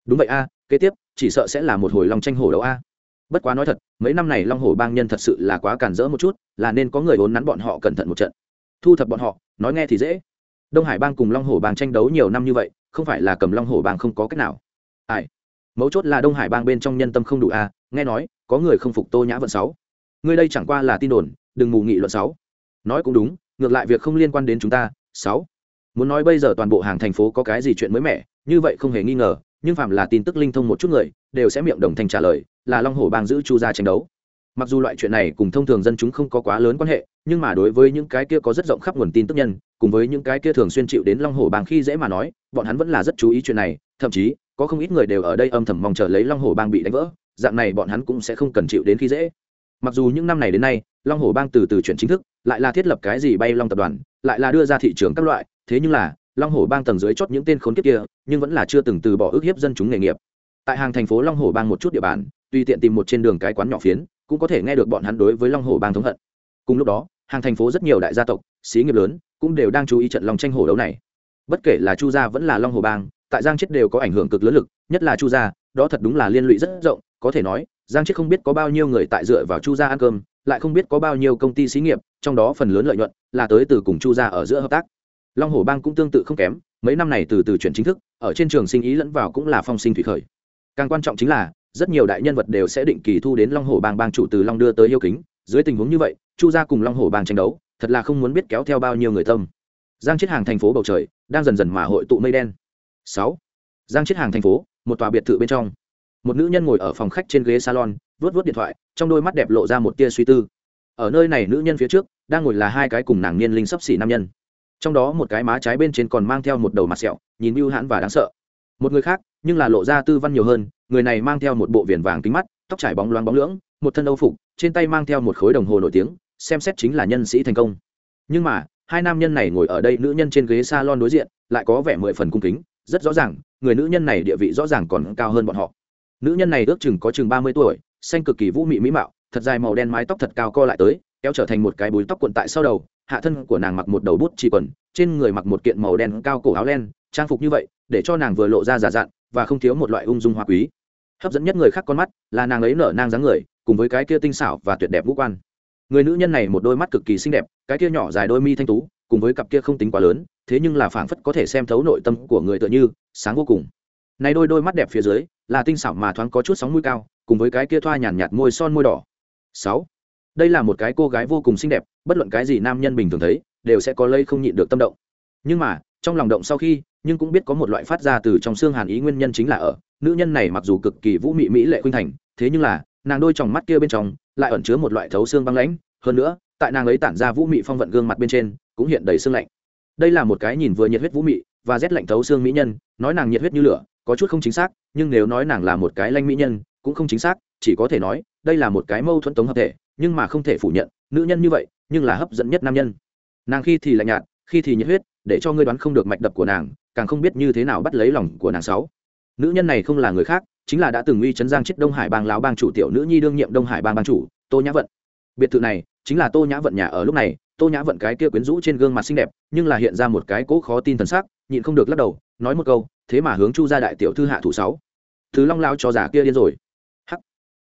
Đúng vậy a, kế tiếp, chỉ sợ sẽ là một hồi long tranh hổ đấu a. Bất quá nói thật, mấy năm này long hổ bang nhân thật sự là quá cản rỡ một chút, là nên có người hốn nắn bọn họ cẩn thận một trận. Thu thập bọn họ, nói nghe thì dễ. Đông hải bang cùng long hổ bang tranh đấu nhiều năm như vậy, không phải là cầm long hổ bang không có cách nào. Ai? Mấu chốt là đông hải bang bên trong nhân tâm không đủ a, nghe nói, có người không phục tô nhã vận sáu. Ngươi đây chẳng qua là tin đồn, đừng mù nghị luận sáu. Nói cũng đúng, ngược lại việc không liên quan đến chúng ta, sáu. Muốn nói bây giờ toàn bộ hàng thành phố có cái gì chuyện mới mẻ, như vậy không hề nghi ngờ, nhưng phạm là tin tức linh thông một chút người, đều sẽ miệng đồng thanh trả lời, là long hổ bang giữ chu gia tranh đấu mặc dù loại chuyện này cùng thông thường dân chúng không có quá lớn quan hệ, nhưng mà đối với những cái kia có rất rộng khắp nguồn tin tức nhân, cùng với những cái kia thường xuyên chịu đến long hổ bang khi dễ mà nói, bọn hắn vẫn là rất chú ý chuyện này, thậm chí, có không ít người đều ở đây âm thầm mong chờ lấy long hổ bang bị đánh vỡ, dạng này bọn hắn cũng sẽ không cần chịu đến khi dễ. Mặc dù những năm này đến nay, long hổ bang từ từ chuyển chính thức, lại là thiết lập cái gì bay long tập đoàn, lại là đưa ra thị trường các loại, thế nhưng là, long hổ bang tầng dưới chót những tên khốn kiếp kia, nhưng vẫn là chưa từng từ bỏ ước hiếp dân chúng nghề nghiệp. Tại hàng thành phố long hổ bang một chút địa bàn, tùy tiện tìm một trên đường cái quán nhỏ phiến cũng có thể nghe được bọn hắn đối với long hổ bang thống hận. Cùng lúc đó, hàng thành phố rất nhiều đại gia tộc, xí nghiệp lớn, cũng đều đang chú ý trận lòng tranh hổ đấu này. Bất kể là chu gia vẫn là long hồ bang, tại giang chết đều có ảnh hưởng cực lớn lực, nhất là chu gia, đó thật đúng là liên lụy rất rộng, có thể nói, giang chết không biết có bao nhiêu người tại dựa vào chu gia ăn cơm, lại không biết có bao nhiêu công ty xí nghiệp, trong đó phần lớn lợi nhuận là tới từ cùng chu gia ở giữa hợp tác. Long hồ bang cũng tương tự không kém, mấy năm này từ từ chuyển chính thức, ở trên trường sinh ý lẫn vào cũng là phong sinh thủy khởi. Càng quan trọng chính là rất nhiều đại nhân vật đều sẽ định kỳ thu đến long hồ bang bang chủ từ long đưa tới yêu kính. Dưới tình huống như vậy, chu gia cùng long hồ bang tranh đấu, thật là không muốn biết kéo theo bao nhiêu người tâm. Giang chết hàng thành phố bầu trời, đang dần dần mà hội tụ mây đen. Sáu. Giang chết hàng thành phố, một tòa biệt thự bên trong. Một nữ nhân ngồi ở phòng khách trên ghế salon vớt vớt điện thoại, trong đôi mắt đẹp lộ ra một tia suy tư. Ở nơi này nữ nhân phía trước, đang ngồi là hai cái cùng nàng niên linh sấp xỉ nam nhân. Trong đó một cái má trái bên trên còn mang theo một đầu mặt sẹo, nhìn mưu hãn và đáng sợ. Một người khác nhưng là lộ ra tư văn nhiều hơn, người này mang theo một bộ viền vàng kính mắt, tóc trải bóng loáng bóng lưỡng, một thân âu phục, trên tay mang theo một khối đồng hồ nổi tiếng, xem xét chính là nhân sĩ thành công. Nhưng mà, hai nam nhân này ngồi ở đây, nữ nhân trên ghế s a lon đối diện, lại có vẻ mười phần cung kính, rất rõ ràng, người nữ nhân này địa vị rõ ràng còn cao hơn bọn họ. Nữ nhân này ước chừng có chừng ba mươi tuổi, xanh cực kỳ vũ mị mỹ mạo, thật dài màu đen mái tóc thật cao co lại tới, kéo trở thành một cái búi tóc cuộn tại sau đầu, hạ thân của nàng mặc một đầu bút chỉ quần, trên người mặc một kiện màu đen cao cổ áo len, trang phục như vậy, để cho nàng vừa lộ ra giả dặn và không thiếu một loại ung dung hoa quý. Hấp dẫn nhất người khác con mắt là nàng ấy nở nang dáng người cùng với cái kia tinh xảo và tuyệt đẹp ngũ quan. Người nữ nhân này một đôi mắt cực kỳ xinh đẹp cái kia nhỏ dài đôi mi thanh tú cùng với cặp kia không tính quá lớn thế nhưng là phảng phất có thể xem thấu nội tâm của người tựa như sáng vô cùng. Này đôi đôi mắt đẹp phía dưới là tinh xảo mà thoáng có chút sóng mũi cao cùng với cái kia thoa nhàn nhạt, nhạt môi son môi đỏ. Sáu. Đây là một cái cô gái vô cùng xinh đẹp bất luận cái gì nam nhân bình thường thấy đều sẽ có lây không nhịn được tâm động. Nhưng mà trong lòng động sau khi nhưng cũng biết có một loại phát ra từ trong xương hàn ý nguyên nhân chính là ở, nữ nhân này mặc dù cực kỳ vũ mị mỹ lệ khuynh thành, thế nhưng là, nàng đôi tròng mắt kia bên trong lại ẩn chứa một loại thấu xương băng lãnh. Hơn nữa, tại nàng ấy tản ra vũ mị phong vận gương mặt bên trên, cũng hiện đầy xương lạnh. Đây là một cái nhìn vừa nhiệt huyết vũ mị và rét lạnh thấu xương mỹ nhân, nói nàng nhiệt huyết như lửa, có chút không chính xác, nhưng nếu nói nàng là một cái lanh mỹ nhân, cũng không chính xác, chỉ có thể nói, đây là một cái mâu thuẫn tống hợp thể, nhưng mà không thể phủ nhận, nữ nhân như vậy, nhưng là hấp dẫn nhất nam nhân. Nàng khi thì lạnh nhạt, khi thì nhiệt huyết, để cho ngươi đoán không được mạch đập của nàng càng không biết như thế nào bắt lấy lòng của nàng sáu. Nữ nhân này không là người khác chính là đã từng uy chấn giang chết đông hải bang lão bang chủ tiểu nữ nhi đương nhiệm đông hải bang bang chủ tô nhã vận. Biệt thự này chính là tô nhã vận nhà ở lúc này tô nhã vận cái kia quyến rũ trên gương mặt xinh đẹp nhưng là hiện ra một cái cỗ khó tin thần sắc nhịn không được lắc đầu nói một câu thế mà hướng chu gia đại tiểu thư hạ thủ sáu. Thứ long lão cho giả kia điên rồi. Hắc.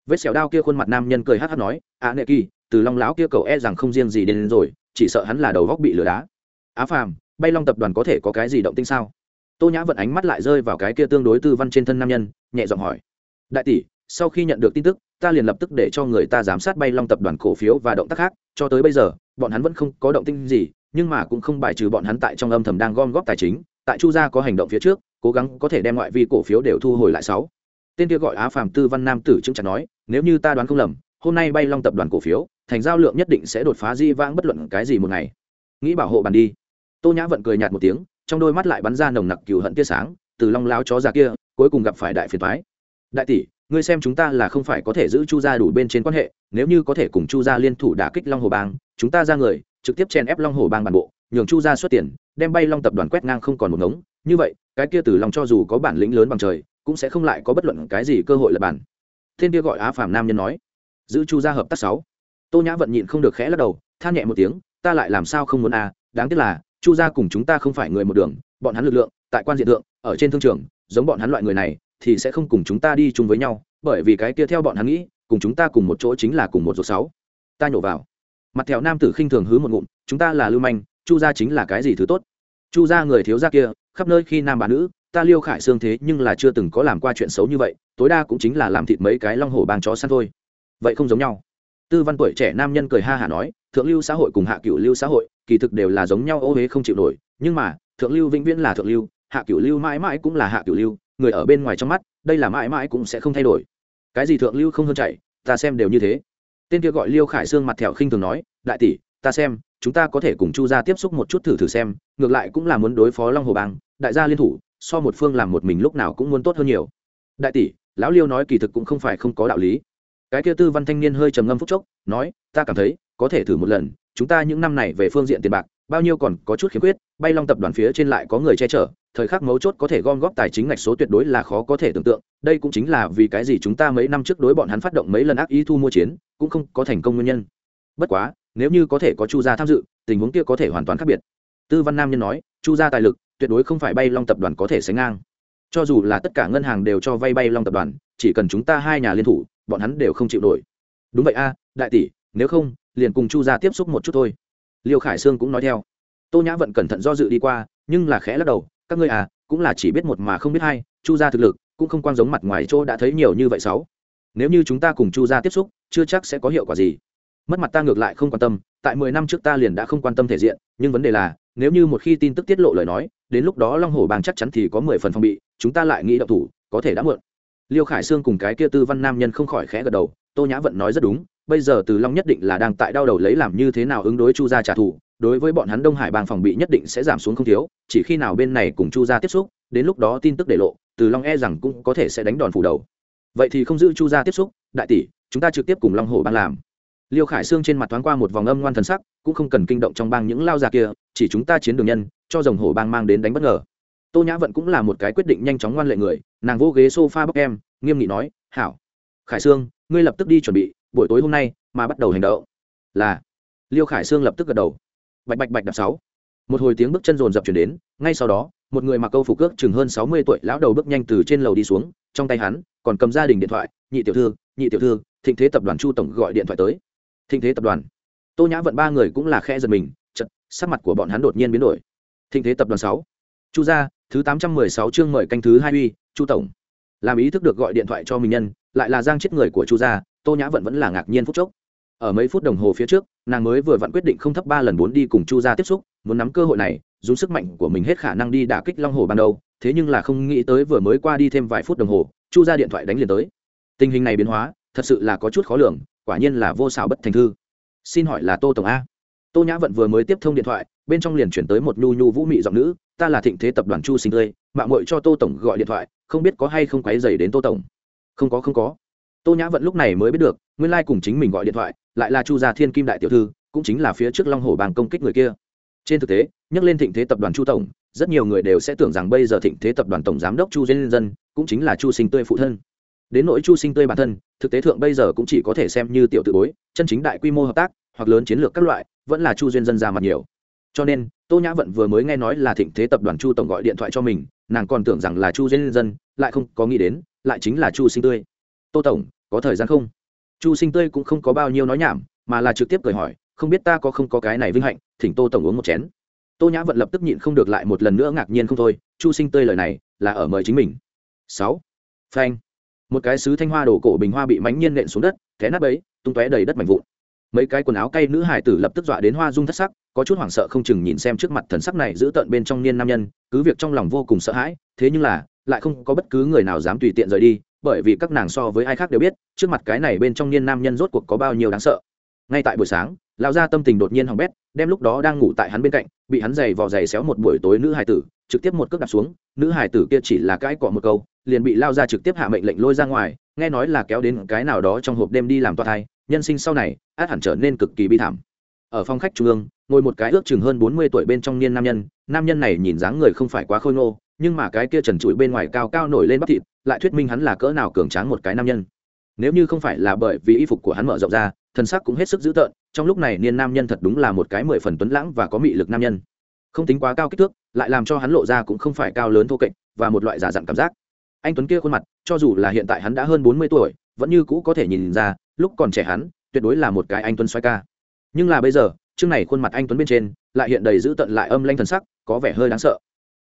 Vết xẻo đao kia khuôn mặt nam nhân cười hắc hắc nói ạ à, nệ kỳ từ long lão kia cậu e rằng không riêng gì đến rồi chỉ sợ hắn là đầu góc bị lửa đá. Á phàm bay long tập đoàn có thể có cái gì động tinh sao? Tô nhã vận ánh mắt lại rơi vào cái kia tương đối tư văn trên thân nam nhân, nhẹ giọng hỏi. Đại tỷ, sau khi nhận được tin tức, ta liền lập tức để cho người ta giám sát bay long tập đoàn cổ phiếu và động tác khác. Cho tới bây giờ, bọn hắn vẫn không có động tinh gì, nhưng mà cũng không bài trừ bọn hắn tại trong âm thầm đang gom góp tài chính. Tại chu gia có hành động phía trước, cố gắng có thể đem ngoại vi cổ phiếu đều thu hồi lại sáu. Tên kia gọi á phàm tư văn nam tử chứng chặt nói, nếu như ta đoán không lầm, hôm nay bay long tập đoàn cổ phiếu, thành giao lượng nhất định sẽ đột phá di vãng bất luận cái gì một ngày. Nghĩ bảo hộ bàn đi. Tô nhã vận cười nhạt một tiếng trong đôi mắt lại bắn ra nồng nặc cừu hận tia sáng, từ long lao chó ra kia, cuối cùng gặp phải đại phiền toái. Đại tỷ, ngươi xem chúng ta là không phải có thể giữ chu gia đủ bên trên quan hệ, nếu như có thể cùng chu gia liên thủ đả kích long hồ bang, chúng ta ra người, trực tiếp chèn ép long hồ bang bản bộ, nhường chu gia xuất tiền, đem bay long tập đoàn quét ngang không còn một ngống. Như vậy, cái kia từ long cho dù có bản lĩnh lớn bằng trời, cũng sẽ không lại có bất luận cái gì cơ hội lập bản. Thiên kia gọi á phàm nam nhân nói, giữ chu gia hợp tác sáu. Tô nhã vận nhịn không được khẽ lắc đầu, than nhẹ một tiếng, ta lại làm sao không muốn à đáng tiếc là chu gia cùng chúng ta không phải người một đường, bọn hắn lực lượng, tại quan diện thượng, ở trên thương trường, giống bọn hắn loại người này, thì sẽ không cùng chúng ta đi chung với nhau, bởi vì cái kia theo bọn hắn nghĩ, cùng chúng ta cùng một chỗ chính là cùng một ruột sáu. Ta nhổ vào. Mặt thẹo nam tử khinh thường hứ một ngụm, chúng ta là lưu manh, chu gia chính là cái gì thứ tốt? Chu gia người thiếu gia kia, khắp nơi khi nam bà nữ, ta liêu khải xương thế nhưng là chưa từng có làm qua chuyện xấu như vậy, tối đa cũng chính là làm thịt mấy cái long hổ bang chó săn thôi. Vậy không giống nhau tư văn tuổi trẻ nam nhân cười ha hả nói, thượng lưu xã hội cùng hạ cựu lưu xã hội, kỳ thực đều là giống nhau, ô huế không chịu nổi. Nhưng mà, thượng lưu vĩnh viễn là thượng lưu, hạ cựu lưu mãi mãi cũng là hạ cựu lưu, người ở bên ngoài trong mắt, đây là mãi mãi cũng sẽ không thay đổi. Cái gì thượng lưu không hơn chạy, ta xem đều như thế. Tên kia gọi liêu khải sương mặt thẹo khinh thường nói, đại tỷ, ta xem, chúng ta có thể cùng chu gia tiếp xúc một chút thử thử xem, ngược lại cũng là muốn đối phó long hồ bang, đại gia liên thủ, so một phương làm một mình lúc nào cũng muốn tốt hơn nhiều. Đại tỷ, lão liêu nói kỳ thực cũng không phải không có đạo lý cái kia tư văn thanh niên hơi trầm ngâm phúc chốc, nói, ta cảm thấy, có thể thử một lần, chúng ta những năm này về phương diện tiền bạc, bao nhiêu còn có chút khiếm khuyết, bay long tập đoàn phía trên lại có người che chở, thời khắc mấu chốt có thể gom góp tài chính ngạch số tuyệt đối là khó có thể tưởng tượng, đây cũng chính là vì cái gì chúng ta mấy năm trước đối bọn hắn phát động mấy lần ác ý thu mua chiến, cũng không có thành công nguyên nhân. Bất quá, nếu như có thể có chu gia tham dự, tình huống kia có thể hoàn toàn khác biệt. Tư văn nam nhân nói, chu gia tài lực, tuyệt đối không phải bay long tập đoàn có thể sánh ngang cho dù là tất cả ngân hàng đều cho vay bay long tập đoàn, chỉ cần chúng ta hai nhà liên thủ, bọn hắn đều không chịu nổi. Đúng vậy a, đại tỷ, nếu không, liền cùng chu gia tiếp xúc một chút thôi. Liêu khải sương cũng nói theo. Tô nhã vận cẩn thận do dự đi qua, nhưng là khẽ lắc đầu, các ngươi à cũng là chỉ biết một mà không biết hai, chu gia thực lực cũng không quang giống mặt ngoài chỗ đã thấy nhiều như vậy sáu. Nếu như chúng ta cùng chu gia tiếp xúc, chưa chắc sẽ có hiệu quả gì. Mất mặt ta ngược lại không quan tâm, tại mười năm trước ta liền đã không quan tâm thể diện, nhưng vấn đề là, nếu như một khi tin tức tiết lộ lời nói đến lúc đó long hồ bang chắc chắn thì có mười phần phòng bị, chúng ta lại nghĩ đậu thủ, có thể đã muộn. Liêu khải sương cùng cái kia tư văn nam nhân không khỏi khẽ gật đầu, tô nhã vận nói rất đúng, bây giờ từ long nhất định là đang tại đau đầu lấy làm như thế nào ứng đối chu gia trả thù, đối với bọn hắn đông hải bang phòng bị nhất định sẽ giảm xuống không thiếu, chỉ khi nào bên này cùng chu gia tiếp xúc, đến lúc đó tin tức để lộ, từ long e rằng cũng có thể sẽ đánh đòn phủ đầu. Vậy thì không giữ chu gia tiếp xúc, đại tỷ, chúng ta trực tiếp cùng long hồ bang làm. Liêu khải sương trên mặt thoáng qua một vòng âm ngoan thần sắc cũng không cần kinh động trong bang những lao già kia, chỉ chúng ta chiến đường nhân, cho dòng hổ bang mang đến đánh bất ngờ. Tô nhã vận cũng là một cái quyết định nhanh chóng ngoan lệ người, nàng vô ghế s o f a bóc em, nghiêm nghị nói, hảo. Khải sương, ngươi lập tức đi chuẩn bị, buổi tối hôm nay mà bắt đầu hành động. Là. Liêu khải sương lập tức gật đầu. Bạch bạch bạch đạp sáu. Một hồi tiếng bước chân rồn rập chuyển đến, ngay sau đó, một người mặc câu phục cước chừng hơn sáu mươi tuổi lão đầu bước nhanh từ trên lầu đi xuống, trong tay hắn còn cầm gia đình điện thoại, nhị tiểu thư, nhị tiểu thư, thịnh thế tập đoàn chu tổng gọi điện thoại tới. Thịnh thế tập đoàn tô nhã vận ba người cũng là khe giật mình chật sắc mặt của bọn hắn đột nhiên biến đổi. Thịnh thế tập đoàn sáu, chu gia, thứ tám trăm mười sáu chương mời canh thứ hai uy, chu tổng. Làm ý thức được gọi điện thoại cho mình nhân, lại là giang chết người của chu gia, tô nhã vận vẫn là ngạc nhiên phút chốc. Ở mấy phút đồng hồ phía trước, nàng mới vừa vặn quyết định không thấp ba lần bốn đi cùng chu gia tiếp xúc, muốn nắm cơ hội này, dùng sức mạnh của mình hết khả năng đi đả kích long hồ ban đầu, thế nhưng là không nghĩ tới vừa mới qua đi thêm vài phút đồng hồ, chu gia điện thoại đánh liền tới. Tình hình này biến hóa, thật sự là có chút khó lường, quả nhiên là vô xảo bất thành thư xin hỏi là tô tổng a? Tô nhã vận vừa mới tiếp thông điện thoại, bên trong liền chuyển tới một nhu nhu vũ mị giọng nữ, ta là thịnh thế tập đoàn chu sinh tươi, mạng mội cho tô tổng gọi điện thoại, không biết có hay không quáy dày đến tô tổng. Không có không có. Tô nhã vận lúc này mới biết được, nguyên lai、like、cùng chính mình gọi điện thoại, lại là chu gia thiên kim đại tiểu thư, cũng chính là phía trước long hồ bàn công kích người kia. Trên thực tế, nhắc lên thịnh thế tập đoàn chu tổng, rất nhiều người đều sẽ tưởng rằng bây giờ thịnh thế tập đoàn tổng giám đốc chu duyên dân cũng chính là chu sinh tươi phụ thân đến nỗi chu sinh tươi bản thân, thực tế thượng bây giờ cũng chỉ có thể xem như tiểu tự bối, chân chính đại quy mô hợp tác, hoặc lớn chiến lược các loại, vẫn là chu duyên dân ra mặt nhiều. Cho nên, tô nhã vận vừa mới nghe nói là thịnh thế tập đoàn chu tổng gọi điện thoại cho mình, nàng còn tưởng rằng là chu duyên dân, lại không có nghĩ đến, lại chính là chu sinh tươi. Tô tổng, có thời gian không? Chu sinh tươi cũng không có bao nhiêu nói nhảm, mà là trực tiếp cười hỏi, không biết ta có không có cái này vinh hạnh, thỉnh tô tổng uống một chén. Tô nhã vận lập tức nhịn không được lại một lần nữa ngạc nhiên không thôi, chu sinh tươi lời này là ở mời chính mình. Sáu. Phanh một cái sứ thanh hoa đổ cổ bình hoa bị mánh nhiên nện xuống đất, té nát bấy, tung tóe đầy đất mảnh vụn. Mấy cái quần áo cay nữ hải tử lập tức dọa đến hoa dung thất sắc, có chút hoảng sợ không chừng nhìn xem trước mặt thần sắc này giữ tợn bên trong niên nam nhân, cứ việc trong lòng vô cùng sợ hãi, thế nhưng là, lại không có bất cứ người nào dám tùy tiện rời đi, bởi vì các nàng so với ai khác đều biết, trước mặt cái này bên trong niên nam nhân rốt cuộc có bao nhiêu đáng sợ. Ngay tại buổi sáng, lão gia tâm tình đột nhiên hỏng bét, đem lúc đó đang ngủ tại hắn bên cạnh, bị hắn giày vò giày xéo một buổi tối nữ hải tử trực tiếp một cước đạp xuống, nữ hải tử kia chỉ là cãi cọ một câu, liền bị lao ra trực tiếp hạ mệnh lệnh lôi ra ngoài, nghe nói là kéo đến cái nào đó trong hộp đêm đi làm toa thai, nhân sinh sau này, át hẳn trở nên cực kỳ bi thảm. Ở phòng khách trung ương, ngồi một cái ước chừng hơn bốn mươi tuổi bên trong niên nam nhân nam nhân này nhìn dáng người không phải quá khôi ngô, nhưng mà cái kia trần trụi bên ngoài cao cao nổi lên bắp thịt, lại thuyết minh hắn là cỡ nào cường tráng một cái nam nhân. Nếu như không phải là bởi vì y phục của hắn mở rộng ra, thân sắc cũng hết sức dữ tợn, trong lúc này niên nam nhân thật đúng là một cái mười phần tuấn lãng và có mị lực nam nhân không tính quá cao kích thước, lại làm cho hắn lộ ra cũng không phải cao lớn thô kệch và một loại giả dặn cảm giác. Anh tuấn kia khuôn mặt, cho dù là hiện tại hắn đã hơn bốn mươi tuổi, vẫn như cũ có thể nhìn ra, lúc còn trẻ hắn, tuyệt đối là một cái anh tuấn xoay ca. Nhưng là bây giờ, chương này khuôn mặt anh tuấn bên trên, lại hiện đầy dữ tợn lại âm lanh thần sắc, có vẻ hơi đáng sợ.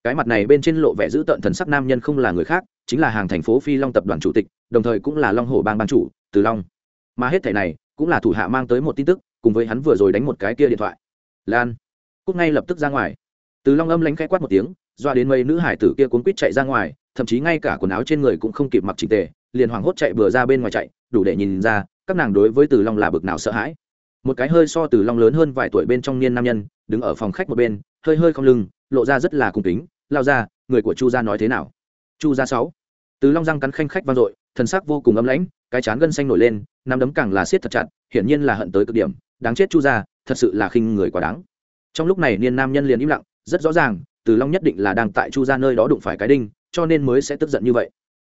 Cái mặt này bên trên lộ vẻ dữ tợn thần sắc nam nhân không là người khác, chính là hàng thành phố phi long tập đoàn chủ tịch, đồng thời cũng là long hồ bang ban chủ, từ long. Mà hết thẻ này, cũng là thủ hạ mang tới một tin tức, cùng với hắn vừa rồi đánh một cái kia điện thoại. Lan. Cúc ngay lập tức ra ngoài từ long âm lánh khẽ quát một tiếng, doa đến mấy nữ hải tử kia cuốn quýt chạy ra ngoài, thậm chí ngay cả quần áo trên người cũng không kịp mặc chỉnh tề, liền hoảng hốt chạy vừa ra bên ngoài chạy, đủ để nhìn ra, các nàng đối với từ long là bực nào sợ hãi. Một cái hơi so từ long lớn hơn vài tuổi bên trong niên nam nhân, đứng ở phòng khách một bên, hơi hơi không lưng, lộ ra rất là cung kính, lao ra, người của chu gia nói thế nào? Chu gia sáu. Từ long răng cắn khanh khách vang dội, thần sắc vô cùng ấm lãnh, cái chán gân xanh nổi lên, nắm đấm càng là siết thật chặt, hiển nhiên là hận tới cực điểm, đáng chết chu gia, thật sự là khinh người quá đáng. Trong lúc này niên nam nhân liền im lặng rất rõ ràng, từ long nhất định là đang tại chu gia nơi đó đụng phải cái đinh, cho nên mới sẽ tức giận như vậy.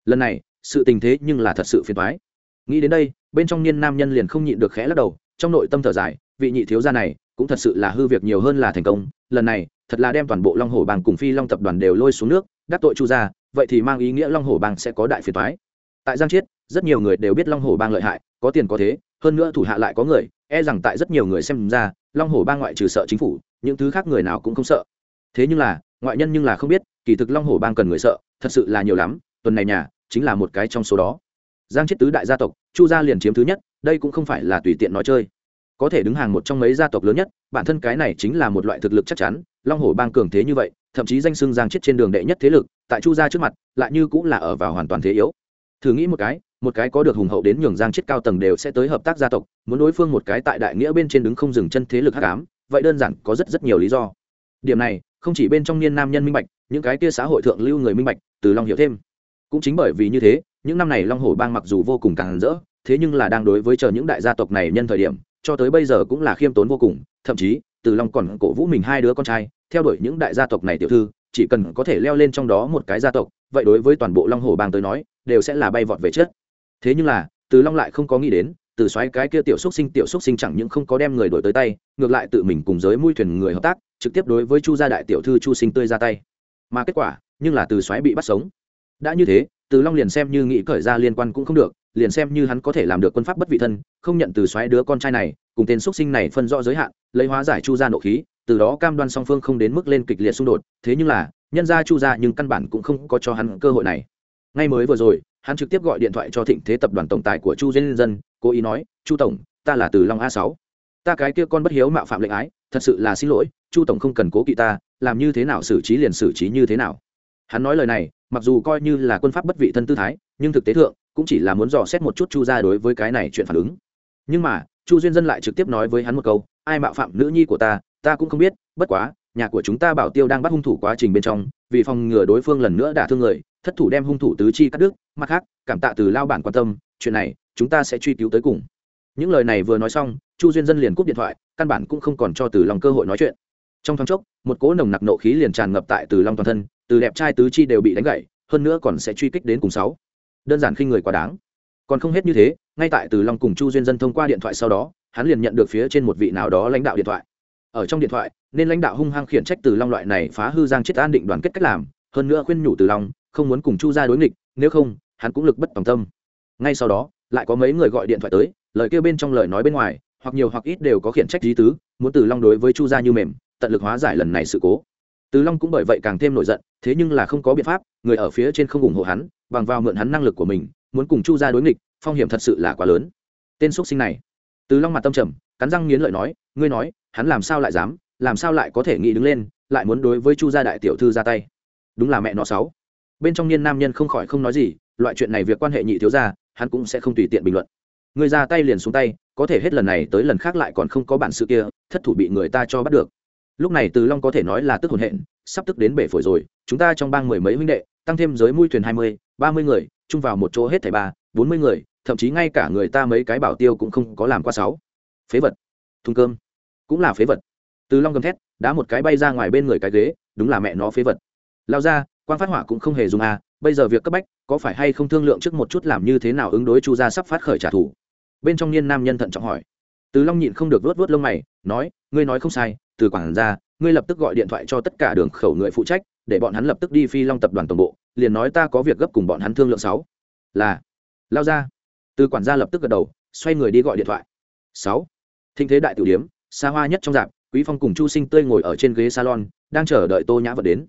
Lần này, sự tình thế nhưng là thật sự phiền toái. Nghĩ đến đây, bên trong niên nam nhân liền không nhịn được khẽ lắc đầu, trong nội tâm thở dài, vị nhị thiếu gia này, cũng thật sự là hư việc nhiều hơn là thành công. Lần này, thật là đem toàn bộ long hồ bang cùng phi long tập đoàn đều lôi xuống nước, đắc tội chu gia, vậy thì mang ý nghĩa long hồ bang sẽ có đại phiền toái. Tại giang chiết, rất nhiều người đều biết long hồ bang lợi hại, có tiền có thế, hơn nữa thủ hạ lại có người e rằng tại rất nhiều người xem ra, long hồ bang ngoại trừ sợ chính phủ, những thứ khác người nào cũng không sợ thế nhưng là, ngoại nhân nhưng là không biết, kỳ thực long hồ bang cần người sợ, thật sự là nhiều lắm, tuần này nhà, chính là một cái trong số đó. Giang chiết tứ đại gia tộc, chu gia liền chiếm thứ nhất, đây cũng không phải là tùy tiện nói chơi. Có thể đứng hàng một trong mấy gia tộc lớn nhất, bản thân cái này chính là một loại thực lực chắc chắn, long hổ bang cường thế như vậy, thậm chí danh xưng giang chết trên đường đệ nhất thế lực, tại chu gia trước mặt, lại như cũng là ở vào hoàn toàn thế yếu. Thử nghĩ một cái một cái có được hùng hậu đến nhường giang chết cao tầng đều sẽ tới hợp tác gia tộc, muốn đối phương một cái tại đại nghĩa bên trên đứng không dừng chân thế lực hắc ám, vậy đơn giản có rất rất nhiều lý do. Điểm này không chỉ bên trong niên nam nhân minh bạch, những cái kia xã hội thượng lưu người minh bạch, từ long hiểu thêm. Cũng chính bởi vì như thế, những năm này long hổ bang mặc dù vô cùng càng rỡ, thế nhưng là đang đối với chờ những đại gia tộc này nhân thời điểm, cho tới bây giờ cũng là khiêm tốn vô cùng, thậm chí, từ long còn cổ vũ mình hai đứa con trai, theo đuổi những đại gia tộc này tiểu thư, chỉ cần có thể leo lên trong đó một cái gia tộc, vậy đối với toàn bộ long hồ bang tới nói, đều sẽ là bay vọt về chết thế nhưng là, từ long lại không có nghĩ đến từ xoáy cái kia tiểu xúc sinh, tiểu xúc sinh chẳng những không có đem người đổi tới tay, ngược lại tự mình cùng giới mui thuyền người hợp tác, trực tiếp đối với chu gia đại tiểu thư chu sinh tươi ra tay. Mà kết quả, nhưng là từ xoáy bị bắt sống. Đã như thế, từ long liền xem như nghĩ khởi ra liên quan cũng không được, liền xem như hắn có thể làm được quân pháp bất vị thân, không nhận từ xoáy đứa con trai này, cùng tên xuất sinh này phân rõ giới hạn, lấy hóa giải chu gia nộ khí, từ đó cam đoan song phương không đến mức lên kịch liệt xung đột. Thế nhưng là, nhân gia chu gia nhưng căn bản cũng không có cho hắn cơ hội này ngay mới vừa rồi, hắn trực tiếp gọi điện thoại cho thịnh thế tập đoàn tổng tài của chu duyên dân, cố ý nói, chu tổng, ta là từ long a sáu. Ta cái kia con bất hiếu mạo phạm lệnh ái, thật sự là xin lỗi, chu tổng không cần cố kỵ ta, làm như thế nào xử trí liền xử trí như thế nào. Hắn nói lời này, mặc dù coi như là quân pháp bất vị thân tư thái, nhưng thực tế thượng, cũng chỉ là muốn dò xét một chút chu ra đối với cái này chuyện phản ứng. Nhưng mà, chu duyên dân lại trực tiếp nói với hắn một câu, ai mạo phạm nữ nhi của ta ta cũng không biết, bất quá, nhà của chúng ta bảo tiêu đang bắt hung thủ quá trình bên trong vì phòng ngừa đối phương lần nữa đả thương người, thất thủ đem hung thủ tứ chi cắt đứt. Mặt khác, cảm tạ từ lao bản quan tâm, chuyện này, chúng ta sẽ truy cứu tới cùng. Những lời này vừa nói xong, chu duyên dân liền cúp điện thoại, căn bản cũng không còn cho từ lòng cơ hội nói chuyện. Trong thoáng chốc, một cỗ nồng nặc nộ khí liền tràn ngập tại từ long toàn thân, từ đẹp trai tứ chi đều bị đánh gãy, hơn nữa còn sẽ truy kích đến cùng sáu. Đơn giản khi người quá đáng. Còn không hết như thế, ngay tại từ long cùng chu duyên dân thông qua điện thoại sau đó, hắn liền nhận được phía trên một vị nào đó lãnh đạo điện thoại ở trong điện thoại, nên lãnh đạo hung hăng khiển trách từ long loại này phá hư giang chết an định đoàn kết cách làm, hơn nữa khuyên nhủ từ long, không muốn cùng chu ra đối nghịch, nếu không, hắn cũng lực bất tòng tâm. Ngay sau đó, lại có mấy người gọi điện thoại tới, lời kêu bên trong lời nói bên ngoài, hoặc nhiều hoặc ít đều có khiển trách lý tứ, muốn từ long đối với chu gia như mềm, tận lực hóa giải lần này sự cố. Từ long cũng bởi vậy càng thêm nổi giận, thế nhưng là không có biện pháp, người ở phía trên không ủng hộ hắn, bằng vào mượn hắn năng lực của mình, muốn cùng chu gia đối nghịch, phong hiểm thật sự là quá lớn. Tên xuất sinh này từ long mặt tâm trầm, cắn răng nghiến lợi nói, ngươi nói, hắn làm sao lại dám, làm sao lại có thể nghĩ đứng lên, lại muốn đối với chu gia đại tiểu thư ra tay? Đúng là mẹ nó sáu. Bên trong niên nam nhân không khỏi không nói gì, loại chuyện này việc quan hệ nhị thiếu gia, hắn cũng sẽ không tùy tiện bình luận. Người ra tay liền xuống tay, có thể hết lần này tới lần khác lại còn không có bản sự kia, thất thủ bị người ta cho bắt được. Lúc này từ long có thể nói là tức hồn hện, sắp tức đến bể phổi rồi, chúng ta trong bang mười mấy huynh đệ, tăng thêm giới mũi thuyền hai mươi, ba mươi người, chung vào một chỗ hết thảy ba, bốn mươi người thậm chí ngay cả người ta mấy cái bảo tiêu cũng không có làm qua sáu. Phế vật. Thùng cơm. Cũng là phế vật. Từ long gầm thét, đá một cái bay ra ngoài bên người cái ghế, đúng là mẹ nó phế vật. Lao ra quan phát hỏa cũng không hề dùng à bây giờ việc cấp bách, có phải hay không thương lượng trước một chút làm như thế nào ứng đối chu gia sắp phát khởi trả thù? Bên trong niên nam nhân thận trọng hỏi. Từ long nhịn không được vớt vớt lông mày, nói, ngươi nói không sai, từ quảng ra ngươi lập tức gọi điện thoại cho tất cả đường khẩu người phụ trách, để bọn hắn lập tức đi phi long tập đoàn tổng bộ, liền nói ta có việc gấp cùng bọn hắn thương lượng sáu. Là. Lao ra từ quản gia lập tức gật đầu, xoay người đi gọi điện thoại. Sáu. Thinh thế đại tử điếm, xa hoa nhất trong dạp, quý phong cùng chu sinh tươi ngồi ở trên ghế salon, đang chờ đợi tô nhã vật đến.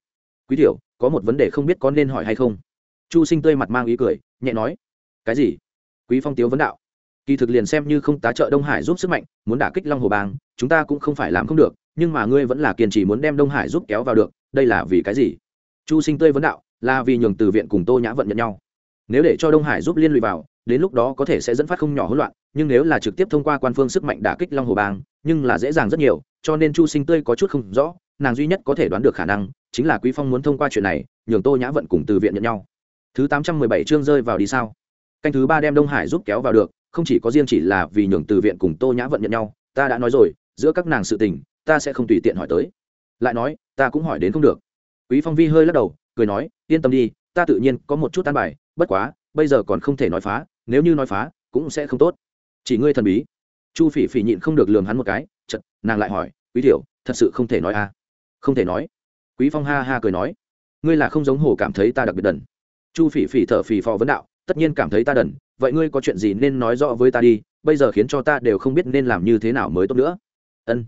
Quý tiểu, có một vấn đề không biết có nên hỏi hay không? Chu sinh tươi mặt mang ý cười, nhẹ nói. Cái gì? Quý phong tiếu vấn đạo. Kỳ thực liền xem như không tá trợ đông hải giúp sức mạnh, muốn đả kích long hồ bang, chúng ta cũng không phải làm không được, nhưng mà ngươi vẫn là kiên trì muốn đem đông hải giúp kéo vào được, đây là vì cái gì? Chu sinh tươi vấn đạo, là vì nhường từ viện cùng tô nhã vận nhận nhau nếu để cho đông hải giúp liên lụy vào, đến lúc đó có thể sẽ dẫn phát không nhỏ hỗn loạn, nhưng nếu là trực tiếp thông qua quan phương sức mạnh đả kích long hồ bang, nhưng là dễ dàng rất nhiều, cho nên chu sinh tươi có chút không rõ, nàng duy nhất có thể đoán được khả năng, chính là quý phong muốn thông qua chuyện này, nhường tô nhã vận cùng từ viện nhận nhau. Thứ tám trăm mười bảy chương rơi vào đi sao? Canh thứ ba đem đông hải giúp kéo vào được, không chỉ có riêng chỉ là vì nhường từ viện cùng tô nhã vận nhận nhau, ta đã nói rồi, giữa các nàng sự tình, ta sẽ không tùy tiện hỏi tới. Lại nói, ta cũng hỏi đến không được. Quý phong vi hơi lắc đầu, cười nói, yên tâm đi, ta tự nhiên có một chút tan bài bất quá, bây giờ còn không thể nói phá, nếu như nói phá, cũng sẽ không tốt. Chỉ ngươi thần bí. Chu phỉ phỉ nhịn không được lường hắn một cái chật nàng lại hỏi, quý tiểu, thật sự không thể nói a à? không thể nói. Quý phong ha ha cười nói, ngươi là không giống hồ cảm thấy ta đặc biệt đần. Chu phỉ phỉ thở phì phò vấn đạo, tất nhiên cảm thấy ta đần, vậy ngươi có chuyện gì nên nói rõ với ta đi, bây giờ khiến cho ta đều không biết nên làm như thế nào mới tốt nữa. Ân.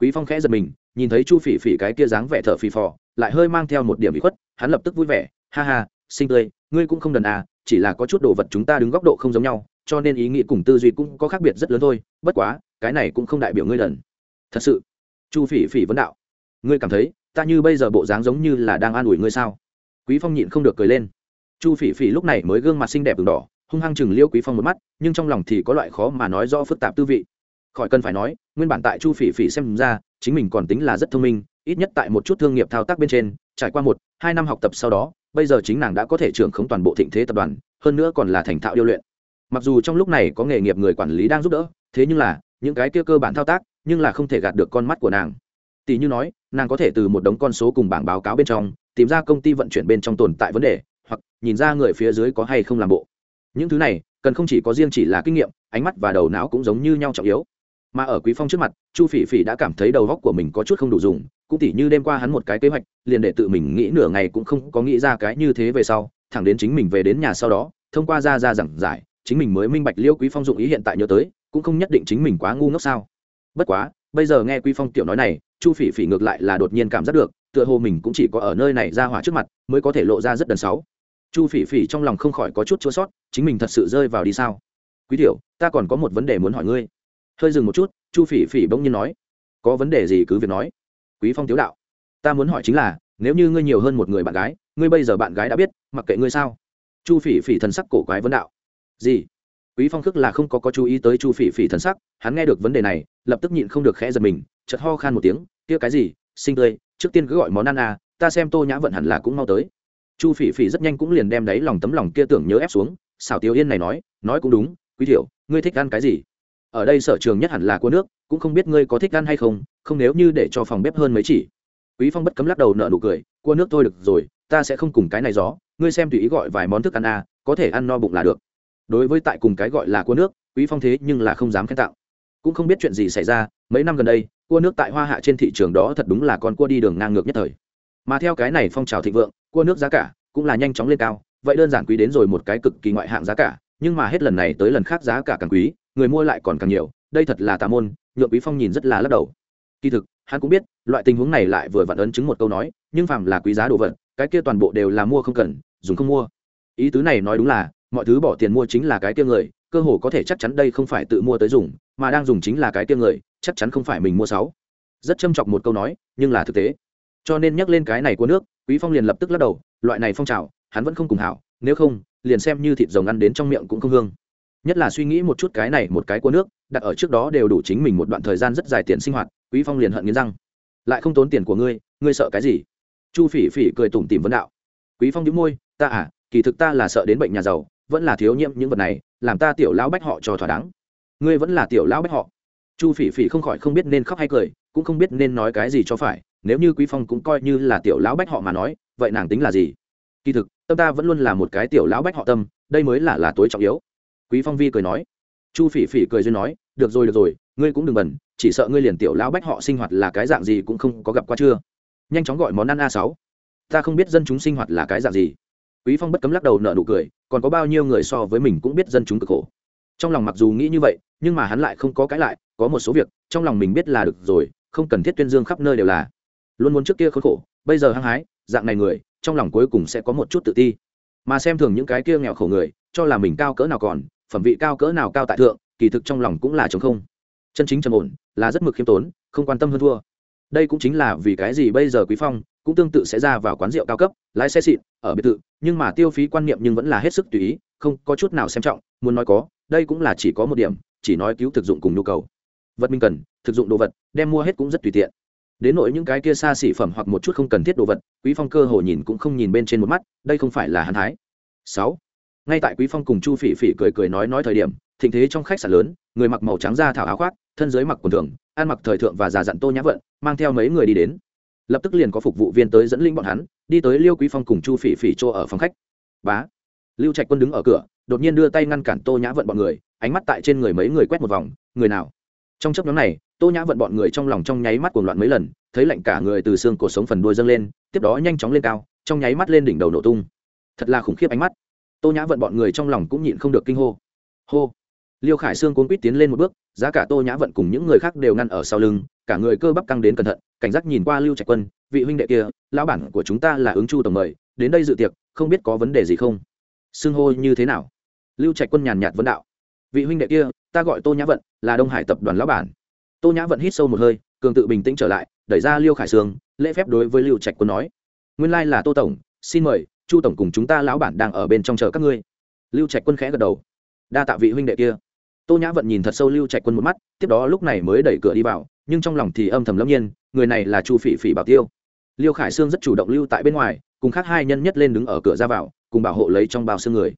Quý phong khẽ giật mình, nhìn thấy chu phỉ phỉ cái kia dáng vẻ thở phì phò, lại hơi mang theo một điểm bị khuất, hắn lập tức vui vẻ, ha ha sinh tươi ngươi cũng không đần à chỉ là có chút đồ vật chúng ta đứng góc độ không giống nhau, cho nên ý nghĩ cùng tư duy cũng có khác biệt rất lớn thôi. Bất quá, cái này cũng không đại biểu ngươi đần. Thật sự, chu phỉ phỉ vấn đạo. Ngươi cảm thấy, ta như bây giờ bộ dáng giống như là đang an ủi ngươi sao? Quý phong nhịn không được cười lên. Chu phỉ phỉ lúc này mới gương mặt xinh đẹp đường đỏ, hung hăng chừng liêu quý phong một mắt, nhưng trong lòng thì có loại khó mà nói rõ phức tạp tư vị. Khỏi cần phải nói, nguyên bản tại chu phỉ phỉ xem ra, chính mình còn tính là rất thông minh, ít nhất tại một chút thương nghiệp thao tác bên trên trải qua một, hai năm học tập sau đó, bây giờ chính nàng đã có thể trưởng khống toàn bộ thịnh thế tập đoàn, hơn nữa còn là thành thạo điêu luyện. Mặc dù trong lúc này có nghề nghiệp người quản lý đang giúp đỡ, thế nhưng là, những cái kia cơ bản thao tác, nhưng là không thể gạt được con mắt của nàng. Tỷ như nói, nàng có thể từ một đống con số cùng bảng báo cáo bên trong, tìm ra công ty vận chuyển bên trong tồn tại vấn đề, hoặc nhìn ra người phía dưới có hay không làm bộ. Những thứ này, cần không chỉ có riêng chỉ là kinh nghiệm, ánh mắt và đầu não cũng giống như nhau trọng yếu mà ở quý phong trước mặt, chu phỉ phỉ đã cảm thấy đầu góc của mình có chút không đủ dùng, cũng tỉ như đêm qua hắn một cái kế hoạch, liền để tự mình nghĩ nửa ngày cũng không có nghĩ ra cái như thế về sau, thẳng đến chính mình về đến nhà sau đó, thông qua ra ra giảng giải, chính mình mới minh bạch liêu quý phong dụng ý hiện tại nhớ tới, cũng không nhất định chính mình quá ngu ngốc sao. Bất quá, bây giờ nghe quý phong tiểu nói này, chu phỉ phỉ ngược lại là đột nhiên cảm giác được, tựa hồ mình cũng chỉ có ở nơi này ra hỏa trước mặt, mới có thể lộ ra rất đần sáu chu phỉ phỉ trong lòng không khỏi có chút chua sót, chính mình thật sự rơi vào đi sao? Quý tiểu, ta còn có một vấn đề muốn hỏi ngươi hơi dừng một chút, chu phỉ phỉ bỗng nhiên nói, có vấn đề gì cứ việc nói. Quý phong tiếu đạo, ta muốn hỏi chính là, nếu như ngươi nhiều hơn một người bạn gái, ngươi bây giờ bạn gái đã biết, mặc kệ ngươi sao? Chu phỉ phỉ thần sắc cổ quái vấn đạo, gì? Quý phong khước là không có có chú ý tới chu phỉ phỉ thần sắc, hắn nghe được vấn đề này, lập tức nhịn không được khẽ giật mình, chợt ho khan một tiếng, kia cái gì? Sinh tươi, trước tiên cứ gọi món ăn à ta xem tô nhã vận hẳn là cũng mau tới. Chu phỉ phỉ rất nhanh cũng liền đem đáy lòng tấm lòng kia tưởng nhớ ép xuống, xảo tiêu yên này nói nói cũng đúng, quý thiểu, ngươi thích ăn cái gì? Ở đây sở trường nhất hẳn là cua nước, cũng không biết ngươi có thích ăn hay không không nếu như để cho phòng bếp hơn mấy chỉ. Quý phong bất cấm lắc đầu nợ nụ cười cua nước thôi được rồi, ta sẽ không cùng cái này gió, ngươi xem tùy ý gọi vài món thức ăn à có thể ăn no bụng là được. Đối với tại cùng cái gọi là cua nước, quý phong thế nhưng là không dám khen tạo cũng không biết chuyện gì xảy ra, mấy năm gần đây cua nước tại hoa hạ trên thị trường đó thật đúng là con cua đi đường ngang ngược nhất thời. Mà theo cái này phong trào thịnh vượng cua nước giá cả cũng là nhanh chóng lên cao, vậy đơn giản quý đến rồi một cái cực kỳ ngoại hạng giá cả nhưng mà hết lần này tới lần khác giá cả càng quý, người mua lại còn càng nhiều, đây thật là tà môn, nhượng quý phong nhìn rất là lắc đầu. Kỳ thực, hắn cũng biết, loại tình huống này lại vừa vặn ấn chứng một câu nói, nhưng phàm là quý giá đồ vật, cái kia toàn bộ đều là mua không cần, dùng không mua. Ý tứ này nói đúng là, mọi thứ bỏ tiền mua chính là cái kia người, cơ hồ có thể chắc chắn đây không phải tự mua tới dùng, mà đang dùng chính là cái kia người, chắc chắn không phải mình mua sáu. Rất châm chọc một câu nói, nhưng là thực tế. Cho nên nhắc lên cái này của nước, quý phong liền lập tức lắc đầu, loại này phong trào, hắn vẫn không cùng hảo, nếu không liền xem như thịt rồng ăn đến trong miệng cũng không hương. Nhất là suy nghĩ một chút cái này một cái của nước, đặt ở trước đó đều đủ chính mình một đoạn thời gian rất dài tiền sinh hoạt, quý phong liền hận nghiến răng. Lại không tốn tiền của ngươi ngươi sợ cái gì? Chu phỉ phỉ cười tủm tỉm vấn đạo. Quý phong đĩu môi, ta à kỳ thực ta là sợ đến bệnh nhà giàu, vẫn là thiếu nhiễm những vật này, làm ta tiểu lão bách họ cho thỏa đáng. Ngươi vẫn là tiểu lão bách họ. Chu phỉ phỉ không khỏi không biết nên khóc hay cười, cũng không biết nên nói cái gì cho phải, nếu như quý phong cũng coi như là tiểu lão bách họ mà nói, vậy nàng tính là gì? Kỳ thực tâm ta vẫn luôn là một cái tiểu lão bách họ tâm, đây mới là là tối trọng yếu. Quý phong vi cười nói. Chu phỉ phỉ cười duyên nói, được rồi được rồi, ngươi cũng đừng bẩn chỉ sợ ngươi liền tiểu lão bách họ sinh hoạt là cái dạng gì cũng không có gặp qua chưa. Nhanh chóng gọi món ăn a sáu. Ta không biết dân chúng sinh hoạt là cái dạng gì. Quý phong bất cấm lắc đầu nở nụ cười, còn có bao nhiêu người so với mình cũng biết dân chúng cực khổ. Trong lòng mặc dù nghĩ như vậy, nhưng mà hắn lại không có cái lại, có một số việc, trong lòng mình biết là được rồi, không cần thiết tuyên dương khắp nơi đều là. Luôn muốn trước kia khốn khổ, bây giờ hăng hái, dạng này người trong lòng cuối cùng sẽ có một chút tự ti. Mà xem thường những cái kia nghèo khổ người, cho là mình cao cỡ nào còn, phẩm vị cao cỡ nào cao tại thượng, kỳ thực trong lòng cũng là chống không. Chân chính trầm ổn, là rất mực khiêm tốn, không quan tâm hơn thua. Đây cũng chính là vì cái gì bây giờ quý phong cũng tương tự sẽ ra vào quán rượu cao cấp, lái xe xịn, ở biệt thự, nhưng mà tiêu phí quan niệm nhưng vẫn là hết sức tùy ý, không có chút nào xem trọng, muốn nói có, đây cũng là chỉ có một điểm, chỉ nói cứu thực dụng cùng nhu cầu. Vật mình cần, thực dụng đồ vật, đem mua hết cũng rất tùy tiện đến nỗi những cái kia xa xỉ phẩm hoặc một chút không cần thiết đồ vật, quý phong cơ hồ nhìn cũng không nhìn bên trên một mắt, đây không phải là hắn thái sáu, ngay tại quý phong cùng chu phỉ phỉ cười cười nói nói thời điểm, thịnh thế trong khách sạn lớn, người mặc màu trắng da thảo áo khoác, thân dưới mặc quần thường, ăn mặc thời thượng và già dặn tô nhã vận, mang theo mấy người đi đến. Lập tức liền có phục vụ viên tới dẫn linh bọn hắn, đi tới liêu quý phong cùng chu phỉ phỉ chỗ ở phòng khách. Bá, lưu trạch quân đứng ở cửa, đột nhiên đưa tay ngăn cản tô nhã vận bọn người, ánh mắt tại trên người mấy người quét một vòng, người nào? Trong chấp nhóm này, tô nhã vận bọn người trong lòng trong nháy mắt cuồng loạn mấy lần, thấy lạnh cả người từ xương cổ sống phần đuôi dâng lên, tiếp đó nhanh chóng lên cao, trong nháy mắt lên đỉnh đầu nổ tung. Thật là khủng khiếp ánh mắt. Tô nhã vận bọn người trong lòng cũng nhịn không được kinh hô. Hô. Liêu khải sương cuốn quýt tiến lên một bước, giá cả tô nhã vận cùng những người khác đều ngăn ở sau lưng, cả người cơ bắp căng đến cẩn thận, cảnh giác nhìn qua lưu trạch quân, vị huynh đệ kia, lão bản của chúng ta là ứng chu tổng mời, đến đây dự tiệc, không biết có vấn đề gì không? Xưng hô như thế nào? Lưu trạch quân nhàn nhạt vấn đạo. Vị huynh đệ kia ta gọi tô nhã vận là đông hải tập đoàn lão bản tô nhã vận hít sâu một hơi cường tự bình tĩnh trở lại đẩy ra liêu khải sương lễ phép đối với lưu trạch quân nói nguyên lai là tô tổng xin mời chu tổng cùng chúng ta lão bản đang ở bên trong chờ các ngươi lưu trạch quân khẽ gật đầu đa tạ vị huynh đệ kia tô nhã vận nhìn thật sâu lưu trạch quân một mắt tiếp đó lúc này mới đẩy cửa đi vào nhưng trong lòng thì âm thầm lâm nhiên người này là chu phỉ phỉ bảo tiêu liêu khải sương rất chủ động lưu tại bên ngoài cùng khác hai nhân nhất lên đứng ở cửa ra vào cùng bảo hộ lấy trong bao xương người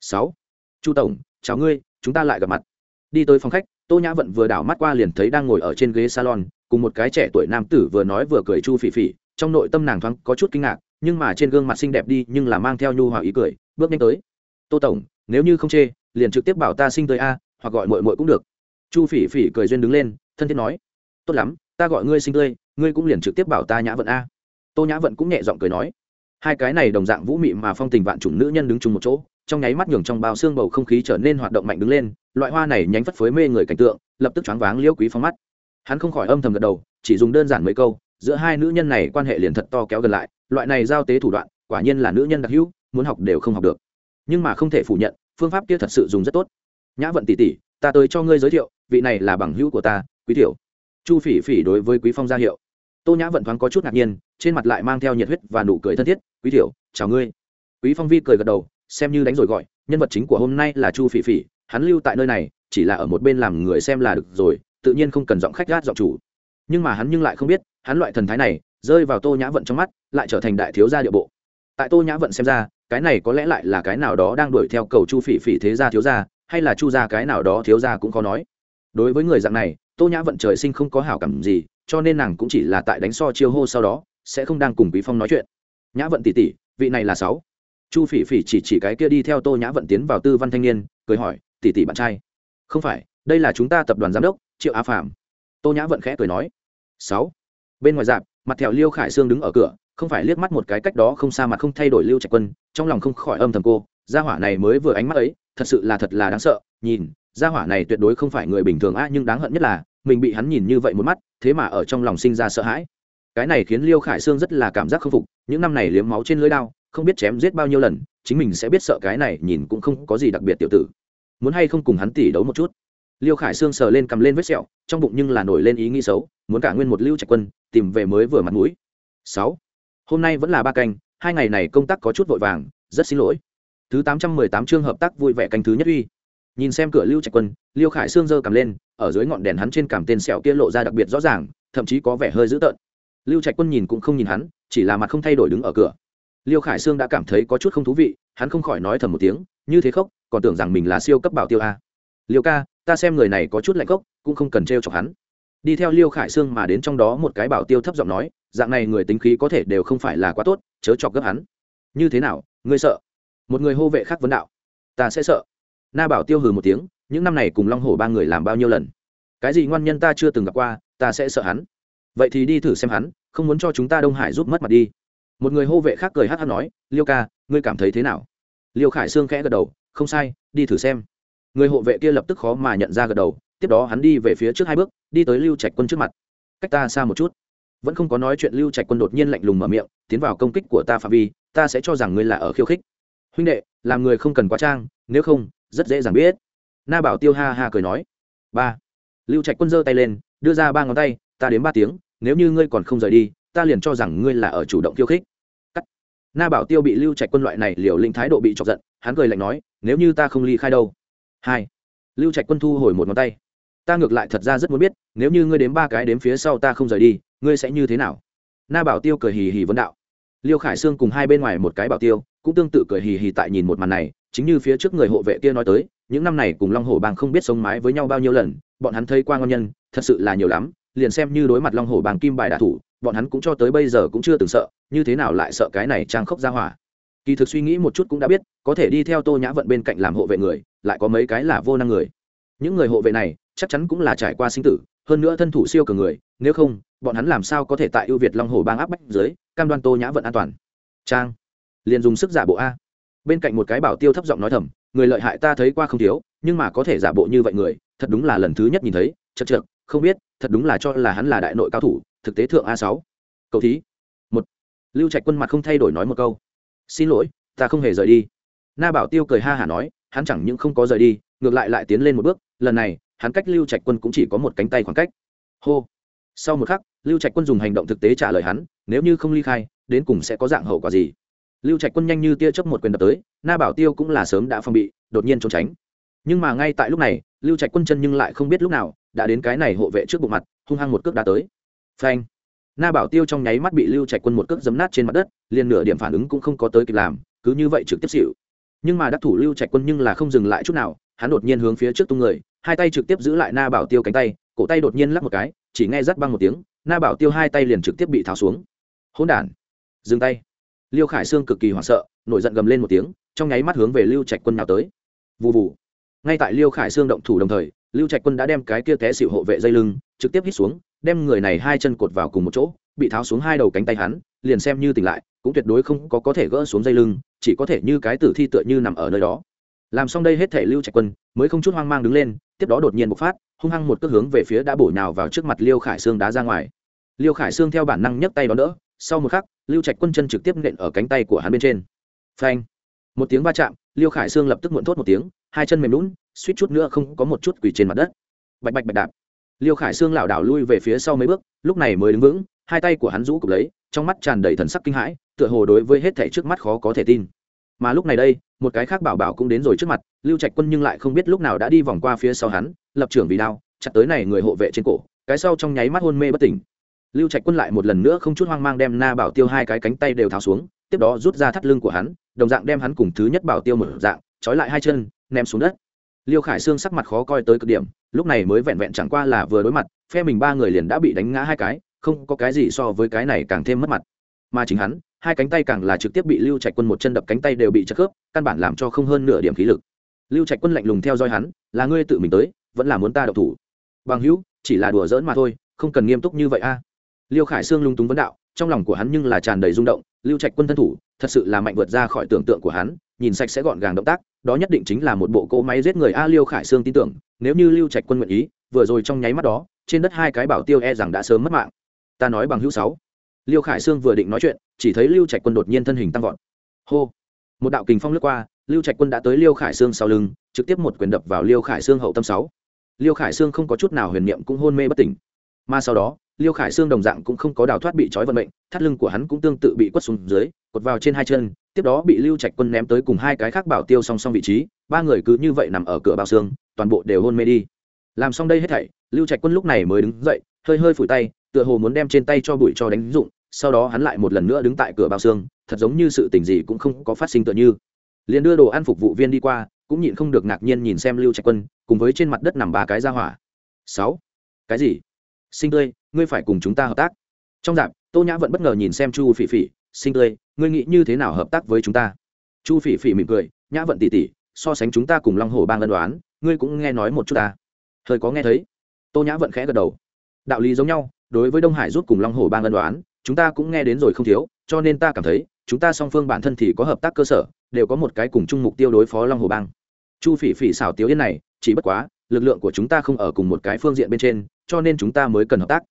sáu chu tổng chào ngươi chúng ta lại gặp mặt đi tới phòng khách, tô nhã vận vừa đảo mắt qua liền thấy đang ngồi ở trên ghế salon, cùng một cái trẻ tuổi nam tử vừa nói vừa cười chu phỉ phỉ, trong nội tâm nàng thoáng có chút kinh ngạc, nhưng mà trên gương mặt xinh đẹp đi, nhưng là mang theo nhu hòa ý cười, bước nhanh tới. Tô tổng, nếu như không chê, liền trực tiếp bảo ta sinh tới a, hoặc gọi mội mội cũng được. Chu phỉ phỉ cười duyên đứng lên, thân thiết nói. Tốt lắm, ta gọi ngươi sinh tươi ngươi cũng liền trực tiếp bảo ta nhã vận a. Tô nhã vận cũng nhẹ giọng cười nói hai cái này đồng dạng vũ mị mà phong tình vạn chủng nữ nhân đứng chung một chỗ, trong nháy mắt nhường trong bao xương bầu không khí trở nên hoạt động mạnh đứng lên, loại hoa này nhánh phất phới mê người cảnh tượng, lập tức choáng váng liễu quý phong mắt. Hắn không khỏi âm thầm gật đầu, chỉ dùng đơn giản mấy câu, giữa hai nữ nhân này quan hệ liền thật to kéo gần lại, loại này giao tế thủ đoạn, quả nhiên là nữ nhân đặc hữu, muốn học đều không học được. Nhưng mà không thể phủ nhận, phương pháp kia thật sự dùng rất tốt. Nhã vận tỷ tỷ, ta tới cho ngươi giới thiệu, vị này là bằng hữu của ta, quý tiểu. Chu phỉ phỉ đối với quý phong gia hiệu tô nhã vận thoáng có chút ngạc nhiên, trên mặt lại mang theo nhiệt huyết và nụ cười thân thiết, quý tiểu, chào ngươi. Quý phong vi cười gật đầu, xem như đánh rồi gọi, nhân vật chính của hôm nay là chu phỉ phỉ, hắn lưu tại nơi này, chỉ là ở một bên làm người xem là được rồi, tự nhiên không cần giọng khách gát giọng chủ. Nhưng mà hắn nhưng lại không biết, hắn loại thần thái này, rơi vào tô nhã vận trong mắt, lại trở thành đại thiếu gia địa bộ. Tại tô nhã vận xem ra, cái này có lẽ lại là cái nào đó đang đuổi theo cầu chu phỉ phỉ thế gia thiếu gia, hay là chu gia cái nào đó thiếu gia cũng khó nói. Đối với người dạng này, tô nhã vận trời sinh không có hảo cảm gì cho nên nàng cũng chỉ là tại đánh so chiêu hô sau đó, sẽ không đang cùng quý phong nói chuyện. Nhã vận tỷ tỷ, vị này là sáu. Chu phỉ phỉ chỉ chỉ cái kia đi theo tô nhã vận tiến vào tư văn thanh niên, cười hỏi, tỷ tỷ bạn trai? Không phải, đây là chúng ta tập đoàn giám đốc, triệu á phạm. Tô nhã vận khẽ cười nói, sáu. Bên ngoài dạp, mặt thẹo liêu khải sương đứng ở cửa, không phải liếc mắt một cái cách đó không xa mặt không thay đổi lưu trạch quân, trong lòng không khỏi âm thầm cô, gia hỏa này mới vừa ánh mắt ấy, thật sự là thật là đáng sợ, nhìn, gia hỏa này tuyệt đối không phải người bình thường a, nhưng đáng hận nhất là mình bị hắn nhìn như vậy một mắt, thế mà ở trong lòng sinh ra sợ hãi. Cái này khiến liêu khải sương rất là cảm giác khâm phục, những năm này liếm máu trên lưới đao, không biết chém giết bao nhiêu lần, chính mình sẽ biết sợ cái này nhìn cũng không có gì đặc biệt tiểu tử. Muốn hay không cùng hắn tỉ đấu một chút? Liêu khải sương sờ lên cầm lên vết sẹo, trong bụng nhưng là nổi lên ý nghĩ xấu, muốn cả nguyên một lưu trạch quân, tìm về mới vừa mặt mũi. Sáu. Hôm nay vẫn là ba canh, hai ngày này công tác có chút vội vàng, rất xin lỗi. Thứ tám trăm mười tám chương hợp tác vui vẻ canh thứ nhất uy. Nhìn xem cửa lưu trạch quân, liêu khải sương giơ cầm lên ở dưới ngọn đèn hắn trên cảm tên sẹo kia lộ ra đặc biệt rõ ràng, thậm chí có vẻ hơi dữ tợn. Lưu trạch quân nhìn cũng không nhìn hắn, chỉ là mặt không thay đổi đứng ở cửa. Liêu khải sương đã cảm thấy có chút không thú vị, hắn không khỏi nói thầm một tiếng, như thế khóc còn tưởng rằng mình là siêu cấp bảo tiêu a. Liêu ca, ta xem người này có chút lạnh cốc cũng không cần t chọc hắn. Đi theo liêu khải sương mà đến trong đó một cái bảo tiêu thấp giọng nói, dạng này người tính khí có thể đều không phải là quá tốt, chớ chọc gấp hắn. Như thế nào, ngươi sợ? Một người hô vệ khác vấn đạo. Ta sẽ sợ. Na bảo tiêu hừ một tiếng những năm này cùng long hổ ba người làm bao nhiêu lần? Cái gì ngoan nhân ta chưa từng gặp qua, ta sẽ sợ hắn. Vậy thì đi thử xem hắn, không muốn cho chúng ta đông hải giúp mất mặt đi. Một người hô vệ khác cười hát hát nói, liêu ca, ngươi cảm thấy thế nào? Liêu khải sương khẽ gật đầu, không sai, đi thử xem. Người hộ vệ kia lập tức khó mà nhận ra gật đầu, tiếp đó hắn đi về phía trước hai bước, đi tới lưu trạch quân trước mặt. Cách ta xa một chút. Vẫn không có nói chuyện, lưu trạch quân đột nhiên lạnh lùng mở miệng, tiến vào công kích của ta phạm vi, ta sẽ cho rằng ngươi là ở khiêu khích. Huynh đệ, làm người không cần quá trang, nếu không, rất dễ dàng biết na bảo tiêu ha ha cười nói. Ba. Lưu trạch quân giơ tay lên, đưa ra ba ngón tay, ta đến ba tiếng, nếu như ngươi còn không rời đi, ta liền cho rằng ngươi là ở chủ động khiêu khích. Cắt. na bảo tiêu bị lưu trạch quân loại này liều lĩnh thái độ bị chọc giận, hắn cười lạnh nói, nếu như ta không ly khai đâu. Hai. Lưu trạch quân thu hồi một ngón tay. Ta ngược lại thật ra rất muốn biết, nếu như ngươi đếm ba cái đếm phía sau ta không rời đi, ngươi sẽ như thế nào? Na bảo tiêu cười hì hì vấn đạo. Liêu khải sương cùng hai bên ngoài một cái bảo tiêu, cũng tương tự cười hì hì tại nhìn một màn này, chính như phía trước người hộ vệ kia nói tới những năm này cùng long hồ bang không biết sống mái với nhau bao nhiêu lần, bọn hắn thấy qua ngon nhân, thật sự là nhiều lắm, liền xem như đối mặt long hồ bang kim bài đạ thủ, bọn hắn cũng cho tới bây giờ cũng chưa từng sợ, như thế nào lại sợ cái này trang khốc ra hỏa. Kỳ thực suy nghĩ một chút cũng đã biết, có thể đi theo tô nhã vận bên cạnh làm hộ vệ người, lại có mấy cái là vô năng người. Những người hộ vệ này, chắc chắn cũng là trải qua sinh tử, hơn nữa thân thủ siêu cường người, nếu không, bọn hắn làm sao có thể tại ưu việt long hồ bang áp bách dưới, cam đoan tô nhã vận an toàn. Trang. Liền dùng sức giả bộ a. Bên cạnh một cái bảo tiêu thấp giọng nói thầm người lợi hại ta thấy qua không thiếu, nhưng mà có thể giả bộ như vậy người, thật đúng là lần thứ nhất nhìn thấy, chật chật không biết, thật đúng là cho là hắn là đại nội cao thủ, thực tế thượng a sáu. Cậu thí. Một. Lưu trạch quân mặt không thay đổi nói một câu. Xin lỗi, ta không hề rời đi. Na bảo tiêu cười ha hả nói, hắn chẳng những không có rời đi, ngược lại lại tiến lên một bước, lần này, hắn cách lưu trạch quân cũng chỉ có một cánh tay khoảng cách. Hô. Sau một khắc, lưu trạch quân dùng hành động thực tế trả lời hắn, nếu như không ly khai, đến cùng sẽ có dạng hậu quả gì? Lưu trạch quân nhanh như tia chớp một quyền đập tới, na bảo tiêu cũng là sớm đã phòng bị, đột nhiên trốn tránh. Nhưng mà ngay tại lúc này, lưu trạch quân chân nhưng lại không biết lúc nào, đã đến cái này hộ vệ trước bụng mặt, hung hăng một cước đá tới. Phanh! Na bảo tiêu trong nháy mắt bị lưu trạch quân một cước giấm nát trên mặt đất, liền nửa điểm phản ứng cũng không có tới kịp làm, cứ như vậy trực tiếp xỉu. Nhưng mà đắc thủ lưu trạch quân nhưng là không dừng lại chút nào, hắn đột nhiên hướng phía trước tung người, hai tay trực tiếp giữ lại na bảo tiêu cánh tay, cổ tay đột nhiên lắc một cái, chỉ nghe rắt băng một tiếng, na bảo tiêu hai tay liền trực tiếp bị tháo xuống. Hỗn đản! Dừng tay! Liêu khải sương cực kỳ hoảng sợ, nổi giận gầm lên một tiếng, trong nháy mắt hướng về lưu trạch quân nào tới. Vụ vụ ngay tại liêu khải sương động thủ đồng thời, lưu trạch quân đã đem cái kia té xịu hộ vệ dây lưng, trực tiếp hít xuống, đem người này hai chân cột vào cùng một chỗ, bị tháo xuống hai đầu cánh tay hắn, liền xem như tỉnh lại, cũng tuyệt đối không có có thể gỡ xuống dây lưng, chỉ có thể như cái tử thi tựa như nằm ở nơi đó. Làm xong đây hết thể lưu trạch quân, mới không chút hoang mang đứng lên, tiếp đó đột nhiên bộc phát, hung hăng một cước hướng về phía đã bổ nhào vào trước mặt liêu khải sương đá ra ngoài. Liêu khải sương theo bản năng nhấc tay đón đỡ sau một khắc, lưu trạch quân chân trực tiếp nện ở cánh tay của hắn bên trên. Phanh! Một tiếng va chạm, liêu khải sương lập tức muộn thốt một tiếng, hai chân mềm lún suýt chút nữa không có một chút quỳ trên mặt đất. Bạch bạch bạch đạp. Liêu khải sương lảo đảo lui về phía sau mấy bước, lúc này mới đứng vững, hai tay của hắn rũ cụp lấy, trong mắt tràn đầy thần sắc kinh hãi, tựa hồ đối với hết thảy trước mắt khó có thể tin. Mà lúc này đây, một cái khác bảo bảo cũng đến rồi trước mặt, lưu trạch quân nhưng lại không biết lúc nào đã đi vòng qua phía sau hắn, lập trưởng vì đao, chặt tới này người hộ vệ trên cổ, cái sau trong nháy mắt hôn mê bất tỉnh lưu trạch quân lại một lần nữa không chút hoang mang đem na bảo tiêu hai cái cánh tay đều tháo xuống, tiếp đó rút ra thắt lưng của hắn, đồng dạng đem hắn cùng thứ nhất bảo tiêu một dạng, trói lại hai chân, ném xuống đất. Liêu khải sương sắc mặt khó coi tới cực điểm, lúc này mới vẹn vẹn chẳng qua là vừa đối mặt, phe mình ba người liền đã bị đánh ngã hai cái, không có cái gì so với cái này càng thêm mất mặt. Mà chính hắn, hai cánh tay càng là trực tiếp bị lưu trạch quân một chân đập cánh tay đều bị chất khớp, căn bản làm cho không hơn nửa điểm khí lực. Lưu trạch quân lạnh lùng theo dõi hắn, là ngươi tự mình tới, vẫn là muốn ta đậu thủ? Bằng hữu, chỉ là đùa giỡn mà thôi, không cần nghiêm túc như vậy a liêu khải sương lung túng vấn đạo, trong lòng của hắn nhưng là tràn đầy rung động, lưu trạch quân thân thủ, thật sự là mạnh vượt ra khỏi tưởng tượng của hắn, nhìn sạch sẽ gọn gàng động tác, đó nhất định chính là một bộ cỗ máy giết người a liêu khải sương tin tưởng, nếu như lưu trạch quân nguyện ý, vừa rồi trong nháy mắt đó, trên đất hai cái bảo tiêu e rằng đã sớm mất mạng. Ta nói bằng hữu sáu. Liêu khải sương vừa định nói chuyện, chỉ thấy lưu trạch quân đột nhiên thân hình tăng vọt. Hô. Một đạo kình phong lướt qua, lưu trạch quân đã tới liêu khải sương sau lưng, trực tiếp một quyền đập vào liêu khải sương hậu tâm sáu. Liêu khải sương không có chút nào huyền niệm cũng hôn mê bất tỉnh. Mà sau đó liêu khải xương đồng dạng cũng không có đào thoát bị trói vận mệnh, thắt lưng của hắn cũng tương tự bị quất xuống dưới, cột vào trên hai chân, tiếp đó bị lưu trạch quân ném tới cùng hai cái khác bảo tiêu song song vị trí, ba người cứ như vậy nằm ở cửa bao xương, toàn bộ đều hôn mê đi. Làm xong đây hết thảy, lưu trạch quân lúc này mới đứng dậy, hơi hơi phủi tay, tựa hồ muốn đem trên tay cho bụi cho đánh dụng, sau đó hắn lại một lần nữa đứng tại cửa bao xương, thật giống như sự tình gì cũng không có phát sinh tựa như. Liền đưa đồ ăn phục vụ viên đi qua, cũng nhịn không được ngạc nhiên nhìn xem lưu trạch quân, cùng với trên mặt đất nằm ba cái ra hỏa. Sáu. Cái gì? Sinh tươi ngươi phải cùng chúng ta hợp tác. Trong dạp, tô nhã vẫn bất ngờ nhìn xem chu phỉ phỉ sinh tươi, ngươi nghĩ như thế nào hợp tác với chúng ta? Chu phỉ phỉ mỉm cười, nhã vận tỉ tỉ, so sánh chúng ta cùng long hồ bang lân đoán ngươi cũng nghe nói một chút ta. Thời có nghe thấy. Tô nhã vận khẽ gật đầu. Đạo lý giống nhau, đối với đông hải rút cùng long hồ bang lân đoán chúng ta cũng nghe đến rồi không thiếu, cho nên ta cảm thấy, chúng ta song phương bản thân thì có hợp tác cơ sở, đều có một cái cùng chung mục tiêu đối phó long hồ bang. Chu phỉ phỉ xảo tiếu yên này, chỉ bất quá, lực lượng của chúng ta không ở cùng một cái phương diện bên trên, cho nên chúng ta mới cần hợp tác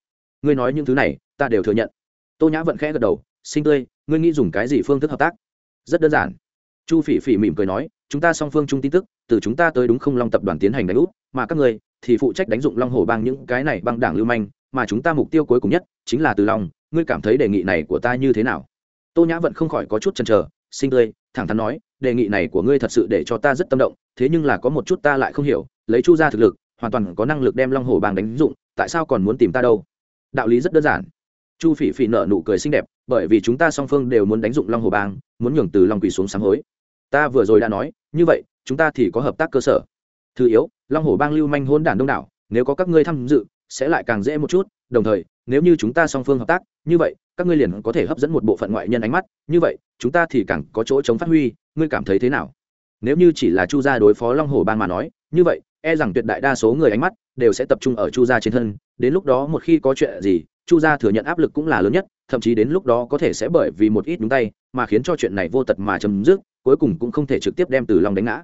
ngươi nói những thứ này, ta đều thừa nhận. Tô nhã vận khẽ gật đầu sinh tươi, ngươi nghĩ dùng cái gì phương thức hợp tác? Rất đơn giản. Chu phỉ phỉ mỉm cười nói, chúng ta song phương chung tin tức, từ chúng ta tới đúng không long tập đoàn tiến hành đánh úp mà các ngươi thì phụ trách đánh dụng long hồ bang những cái này băng đảng lưu manh, mà chúng ta mục tiêu cuối cùng nhất chính là từ long, ngươi cảm thấy đề nghị này của ta như thế nào? Tô nhã vẫn không khỏi có chút chần chờ sinh tươi, thẳng thắn nói, đề nghị này của ngươi thật sự để cho ta rất tâm động, thế nhưng là có một chút ta lại không hiểu, lấy chu ra thực lực, hoàn toàn có năng lực đem long hồ bang đánh dụng, tại sao còn muốn tìm ta đâu? Đạo lý rất đơn giản. Chu phỉ phỉ nợ nụ cười xinh đẹp, bởi vì chúng ta song phương đều muốn đánh dụng long hồ bang, muốn nhường từ long quỳ xuống sáng hối. Ta vừa rồi đã nói, như vậy, chúng ta thì có hợp tác cơ sở. Thứ yếu, long hồ bang lưu manh hôn đản đông đảo, nếu có các ngươi tham dự, sẽ lại càng dễ một chút. Đồng thời, nếu như chúng ta song phương hợp tác, như vậy, các ngươi liền có thể hấp dẫn một bộ phận ngoại nhân ánh mắt. Như vậy, chúng ta thì càng có chỗ chống phát huy. Ngươi cảm thấy thế nào? Nếu như chỉ là chu gia đối phó long hồ bang mà nói, như vậy e rằng tuyệt đại đa số người ánh mắt đều sẽ tập trung ở chu gia trên thân, đến lúc đó một khi có chuyện gì, chu gia thừa nhận áp lực cũng là lớn nhất, thậm chí đến lúc đó có thể sẽ bởi vì một ít đúng tay mà khiến cho chuyện này vô tật mà chấm dứt, cuối cùng cũng không thể trực tiếp đem từ long đánh ngã.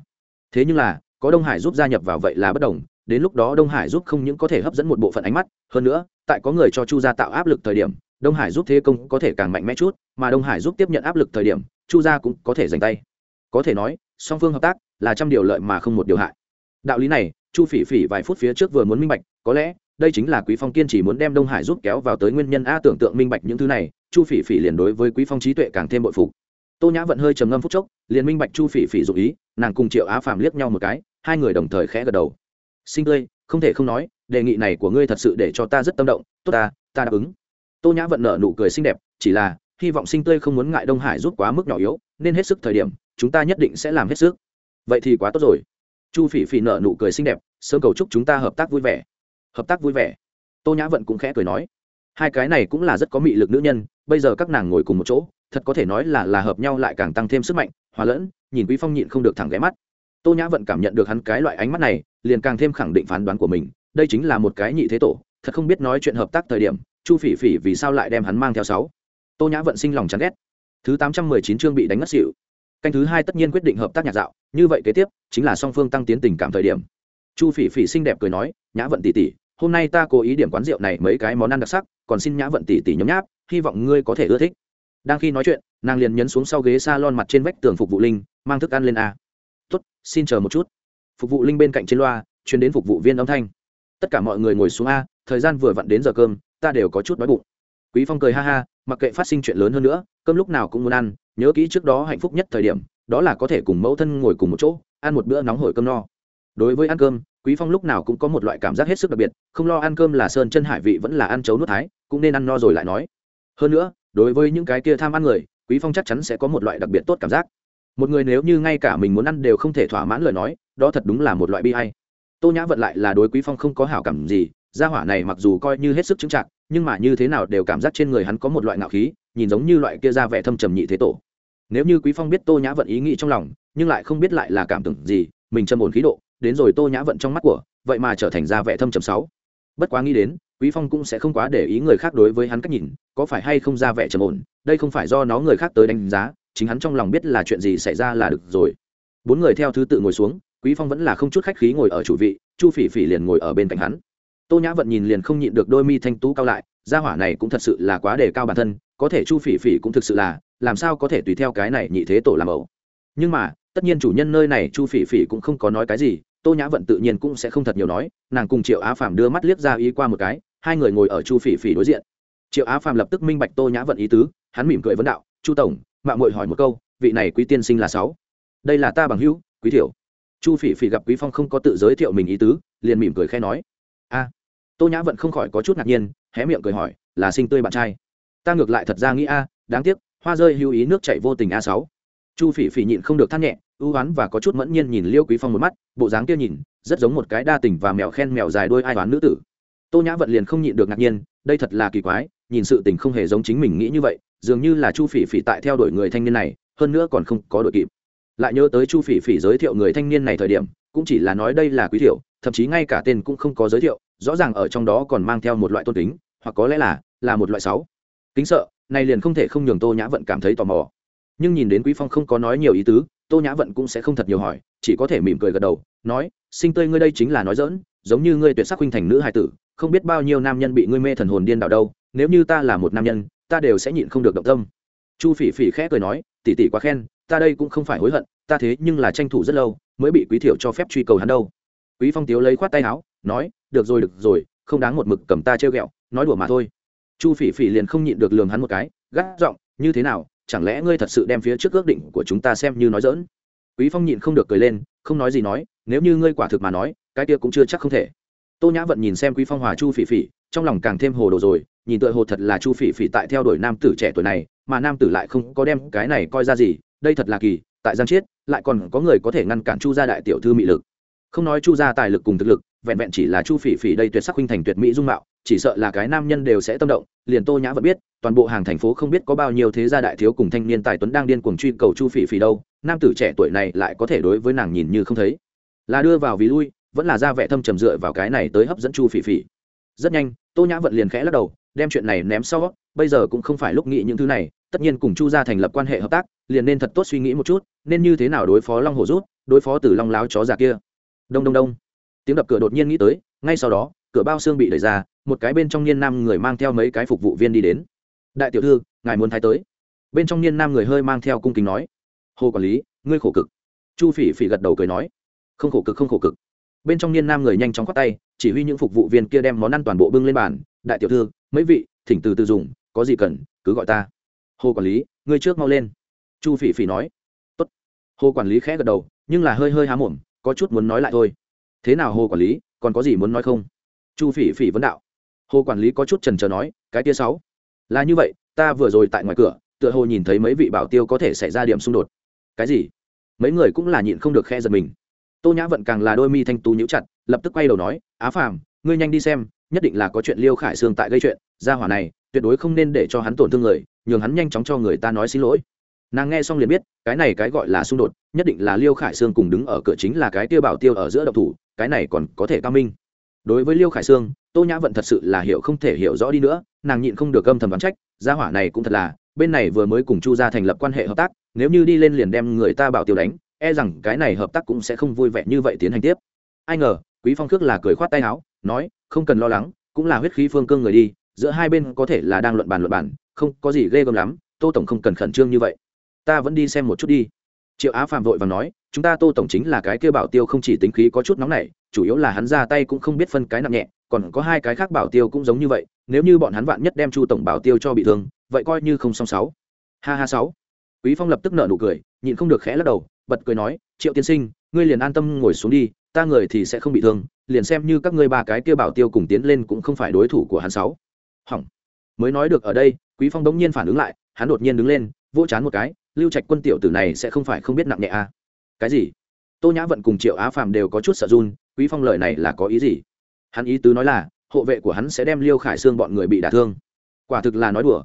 Thế nhưng là, có đông hải giúp gia nhập vào vậy là bất đồng, đến lúc đó đông hải giúp không những có thể hấp dẫn một bộ phận ánh mắt, hơn nữa, tại có người cho chu gia tạo áp lực thời điểm, đông hải giúp thế công có thể càng mạnh mẽ chút, mà đông hải giúp tiếp nhận áp lực thời điểm, chu gia cũng có thể giành tay. Có thể nói, song phương hợp tác là trăm điều lợi mà không một điều hại. Đạo lý này chu phỉ phỉ vài phút phía trước vừa muốn minh bạch, có lẽ, đây chính là quý phong kiên chỉ muốn đem đông hải giúp kéo vào tới nguyên nhân a tưởng tượng minh bạch những thứ này, chu phỉ phỉ liền đối với quý phong trí tuệ càng thêm bội phục. Tô nhã vận hơi trầm ngâm phút chốc, liền minh bạch chu phỉ phỉ dụ ý, nàng cùng triệu á phàm liếc nhau một cái, hai người đồng thời khẽ gật đầu. Sinh tươi không thể không nói, đề nghị này của ngươi thật sự để cho ta rất tâm động, tốt ta ta đáp ứng. Tô nhã vận nở nụ cười xinh đẹp, chỉ là, hy vọng sinh tươi không muốn ngại đông hải rút quá mức nhỏ yếu, nên hết sức thời điểm, chúng ta nhất định sẽ làm hết sức. Vậy thì quá tốt rồi chu phỉ phỉ nở nụ cười xinh đẹp, sớm cầu chúc chúng ta hợp tác vui vẻ. Hợp tác vui vẻ? Tô nhã vận cũng khẽ cười nói. Hai cái này cũng là rất có mị lực nữ nhân, bây giờ các nàng ngồi cùng một chỗ, thật có thể nói là là hợp nhau lại càng tăng thêm sức mạnh, hòa lẫn, nhìn quý phong nhịn không được thẳng ghé mắt. Tô nhã vận cảm nhận được hắn cái loại ánh mắt này, liền càng thêm khẳng định phán đoán của mình, đây chính là một cái nhị thế tổ, thật không biết nói chuyện hợp tác thời điểm, chu phỉ phỉ vì sao lại đem hắn mang theo sáu. Tô nhã vận sinh lòng chán ghét. Thứ tám trăm mười chín chương bị đánh ngất xỉu canh thứ hai tất nhiên quyết định hợp tác nhạc dạo, như vậy kế tiếp, chính là song phương tăng tiến tình cảm thời điểm. Chu phỉ phỉ xinh đẹp cười nói, nhã vận tỷ tỷ, hôm nay ta cố ý điểm quán rượu này mấy cái món ăn đặc sắc, còn xin nhã vận tỷ tỷ nhấm nháp, hy vọng ngươi có thể ưa thích. Đang khi nói chuyện, nàng liền nhấn xuống sau ghế s a lon mặt trên vách tường phục vụ linh, mang thức ăn lên a. Tuất xin chờ một chút. Phục vụ linh bên cạnh trên loa chuyến đến phục vụ viên âm thanh. Tất cả mọi người ngồi xuống a, thời gian vừa vặn đến giờ cơm, ta đều có chút đói bụng. Quý phong cười ha ha, mặc kệ phát sinh chuyện lớn hơn nữa, cơm lúc nào cũng muốn ăn nhớ kỹ trước đó hạnh phúc nhất thời điểm, đó là có thể cùng mẫu thân ngồi cùng một chỗ, ăn một bữa nóng hổi cơm no. Đối với ăn cơm, quý phong lúc nào cũng có một loại cảm giác hết sức đặc biệt, không lo ăn cơm là sơn chân hải vị vẫn là ăn chấu nuốt thái, cũng nên ăn no rồi lại nói. Hơn nữa, đối với những cái kia tham ăn người, quý phong chắc chắn sẽ có một loại đặc biệt tốt cảm giác. Một người nếu như ngay cả mình muốn ăn đều không thể thỏa mãn lời nói, đó thật đúng là một loại bi hay tô nhã vận lại là đối quý phong không có hảo cảm gì, gia hỏa này mặc dù coi như hết sức chứng trạng nhưng mà như thế nào đều cảm giác trên người hắn có một loại ngạo khí, nhìn giống như loại kia ra vẻ thâm trầm nhị thế tổ nếu như quý phong biết tô nhã vận ý nghĩ trong lòng, nhưng lại không biết lại là cảm tưởng gì, mình châm ổn khí độ, đến rồi tô nhã vận trong mắt của, vậy mà trở thành ra vẻ thâm trầm sáu. Bất quá nghĩ đến, quý phong cũng sẽ không quá để ý người khác đối với hắn cách nhìn, có phải hay không ra vẻ trầm ổn, đây không phải do nó người khác tới đánh giá, chính hắn trong lòng biết là chuyện gì xảy ra là được rồi. Bốn người theo thứ tự ngồi xuống, quý phong vẫn là không chút khách khí ngồi ở chủ vị, chu phỉ phỉ liền ngồi ở bên cạnh hắn. Tô nhã vận nhìn liền không nhịn được đôi mi thanh tú cao lại, gia hỏa này cũng thật sự là quá đề cao bản thân, có thể chu phỉ phỉ cũng thực sự là làm sao có thể tùy theo cái này nhị thế tổ làm ẩu? Nhưng mà, tất nhiên chủ nhân nơi này chu phỉ phỉ cũng không có nói cái gì, tô nhã vận tự nhiên cũng sẽ không thật nhiều nói, nàng cùng triệu á phàm đưa mắt liếc ra ý qua một cái, hai người ngồi ở chu phỉ phỉ đối diện. Triệu á phàm lập tức minh bạch tô nhã vận ý tứ, hắn mỉm cười vấn đạo, chu tổng mạng mội hỏi một câu, vị này quý tiên sinh là sáu? Đây là ta bằng hữu, quý thiểu. Chu phỉ phỉ gặp quý phong không có tự giới thiệu mình ý tứ, liền mỉm cười khe nói, a. Tô nhã vận không khỏi có chút ngạc nhiên, hé miệng cười hỏi, là sinh tươi bạn trai? Ta ngược lại thật ra nghĩ a, đáng tiếc hoa rơi hữu ý nước chảy vô tình a sáu. Chu phỉ phỉ nhịn không được than nhẹ, ưu oán và có chút mẫn nhiên nhìn liêu quý phong một mắt, bộ dáng kia nhìn, rất giống một cái đa tình và mèo khen mèo dài đôi ai oán nữ tử. Tô nhã vận liền không nhịn được ngạc nhiên, đây thật là kỳ quái, nhìn sự tình không hề giống chính mình nghĩ như vậy, dường như là chu phỉ phỉ tại theo đuổi người thanh niên này, hơn nữa còn không có đội kịp. Lại nhớ tới chu phỉ phỉ giới thiệu người thanh niên này thời điểm, cũng chỉ là nói đây là quý thiểu, thậm chí ngay cả tên cũng không có giới thiệu, rõ ràng ở trong đó còn mang theo một loại tôn kính, hoặc có lẽ là là một loại sáu. Kính sợ này liền không thể không nhường tô nhã vận cảm thấy tò mò. Nhưng nhìn đến quý phong không có nói nhiều ý tứ, tô nhã vận cũng sẽ không thật nhiều hỏi, chỉ có thể mỉm cười gật đầu, nói, sinh tươi ngươi đây chính là nói dỡn giống như ngươi tuyệt sắc huynh thành nữ hài tử, không biết bao nhiêu nam nhân bị ngươi mê thần hồn điên đảo đâu, nếu như ta là một nam nhân, ta đều sẽ nhịn không được động tâm. Chu phỉ phỉ khẽ cười nói tỉ tỉ quá khen, ta đây cũng không phải hối hận, ta thế nhưng là tranh thủ rất lâu mới bị quý thiểu cho phép truy cầu hắn đâu. Quý phong tiếu lấy khoát tay áo, nói, được rồi được rồi, không đáng một mực cầm ta trêu ghẹo, nói đùa mà thôi chu phỉ phỉ liền không nhịn được lường hắn một cái, gắt giọng, như thế nào, chẳng lẽ ngươi thật sự đem phía trước ước định của chúng ta xem như nói dỡn quý phong nhịn không được cười lên, không nói gì nói, nếu như ngươi quả thực mà nói, cái kia cũng chưa chắc không thể. Tô nhã vận nhìn xem quý phong hòa chu phỉ phỉ, trong lòng càng thêm hồ đồ rồi, nhìn tựa hồ thật là chu phỉ phỉ tại theo đuổi nam tử trẻ tuổi này, mà nam tử lại không có đem cái này coi ra gì, đây thật là kỳ, tại giang chiết, lại còn có người có thể ngăn cản chu gia đại tiểu thư mị lực. Không nói chu gia tài lực cùng thực lực, vẹn vẹn chỉ là chu phỉ phỉ đây tuyệt sắc huynh thành tuyệt mỹ dung mạo chỉ sợ là cái nam nhân đều sẽ tâm động, liền tô nhã vẫn biết, toàn bộ hàng thành phố không biết có bao nhiêu thế gia đại thiếu cùng thanh niên tài tuấn đang điên cuồng truy cầu chu phỉ phỉ đâu, nam tử trẻ tuổi này lại có thể đối với nàng nhìn như không thấy. Là đưa vào vì lui, vẫn là ra vẻ thâm trầm dựa vào cái này tới hấp dẫn chu phỉ phỉ. Rất nhanh, tô nhã vận liền khẽ lắc đầu, đem chuyện này ném sau, bây giờ cũng không phải lúc nghĩ những thứ này, tất nhiên cùng chu gia thành lập quan hệ hợp tác, liền nên thật tốt suy nghĩ một chút, nên như thế nào đối phó long hồ rút, đối phó từ long láo chó già kia. Đông đông đông. Tiếng đập cửa đột nhiên nghĩ tới, ngay sau đó cửa bao xương bị đẩy ra, một cái bên trong niên nam người mang theo mấy cái phục vụ viên đi đến. Đại tiểu thư, ngài muốn thái tới? Bên trong niên nam người hơi mang theo cung kính nói. Hồ quản lý, ngươi khổ cực. Chu phỉ phỉ gật đầu cười nói. Không khổ cực, không khổ cực. Bên trong niên nam người nhanh chóng khoát tay, chỉ huy những phục vụ viên kia đem món ăn toàn bộ bưng lên bàn. Đại tiểu thư, mấy vị, thỉnh từ từ dùng, có gì cần, cứ gọi ta. Hồ quản lý, ngươi trước mau lên. Chu phỉ phỉ nói. Tốt. hồ quản lý khẽ gật đầu, nhưng là hơi hơi há mồm, có chút muốn nói lại thôi. Thế nào hồ quản lý, còn có gì muốn nói không? Chu phỉ phỉ vấn đạo. Hồ quản lý có chút trần trờ nói, cái tia sáu. Là như vậy, ta vừa rồi tại ngoài cửa, tựa hồ nhìn thấy mấy vị bảo tiêu có thể xảy ra điểm xung đột. Cái gì? Mấy người cũng là nhịn không được khe giật mình. Tô nhã vận càng là đôi mi thanh tú nhíu chặt, lập tức quay đầu nói, á phàm, ngươi nhanh đi xem, nhất định là có chuyện liêu khải sương tại gây chuyện, gia hỏa này tuyệt đối không nên để cho hắn tổn thương người, nhường hắn nhanh chóng cho người ta nói xin lỗi. Nàng nghe xong liền biết, cái này cái gọi là xung đột, nhất định là liêu khải sương cùng đứng ở cửa chính là cái tiêu bảo tiêu ở giữa độc thủ, cái này còn có thể cao minh đối với liêu khải sương, tô nhã vận thật sự là hiểu không thể hiểu rõ đi nữa, nàng nhịn không được âm thầm đoán trách, gia hỏa này cũng thật là, bên này vừa mới cùng chu gia thành lập quan hệ hợp tác, nếu như đi lên liền đem người ta bảo tiêu đánh e rằng cái này hợp tác cũng sẽ không vui vẻ như vậy tiến hành tiếp. Ai ngờ, quý phong khước là cười khoát tay áo, nói, không cần lo lắng, cũng là huyết khí phương cương người đi, giữa hai bên có thể là đang luận bàn luận bàn, không có gì ghê gớm lắm, tô tổng không cần khẩn trương như vậy. Ta vẫn đi xem một chút đi. Triệu á phạm vội và nói chúng ta tô tổng chính là cái kêu bảo tiêu không chỉ tính khí có chút nóng nảy, chủ yếu là hắn ra tay cũng không biết phân cái nặng nhẹ, còn có hai cái khác bảo tiêu cũng giống như vậy, nếu như bọn hắn vạn nhất đem chu tổng bảo tiêu cho bị thương, vậy coi như không song sáu. Ha ha sáu. Quý phong lập tức nở nụ cười, nhịn không được khẽ lắc đầu, bật cười nói, triệu tiên sinh, ngươi liền an tâm ngồi xuống đi, ta người thì sẽ không bị thương, liền xem như các ngươi ba cái kia bảo tiêu cùng tiến lên cũng không phải đối thủ của hắn sáu. Hỏng. Mới nói được ở đây, quý phong đống nhiên phản ứng lại, hắn đột nhiên đứng lên, vỗ chán một cái, lưu trạch quân tiểu tử này sẽ không phải không biết nặng nhẹ à cái gì? Tô nhã vận cùng triệu á phàm đều có chút sợ run, quý phong lời này là có ý gì? Hắn ý tứ nói là, hộ vệ của hắn sẽ đem liêu khải xương bọn người bị đả thương. Quả thực là nói đùa.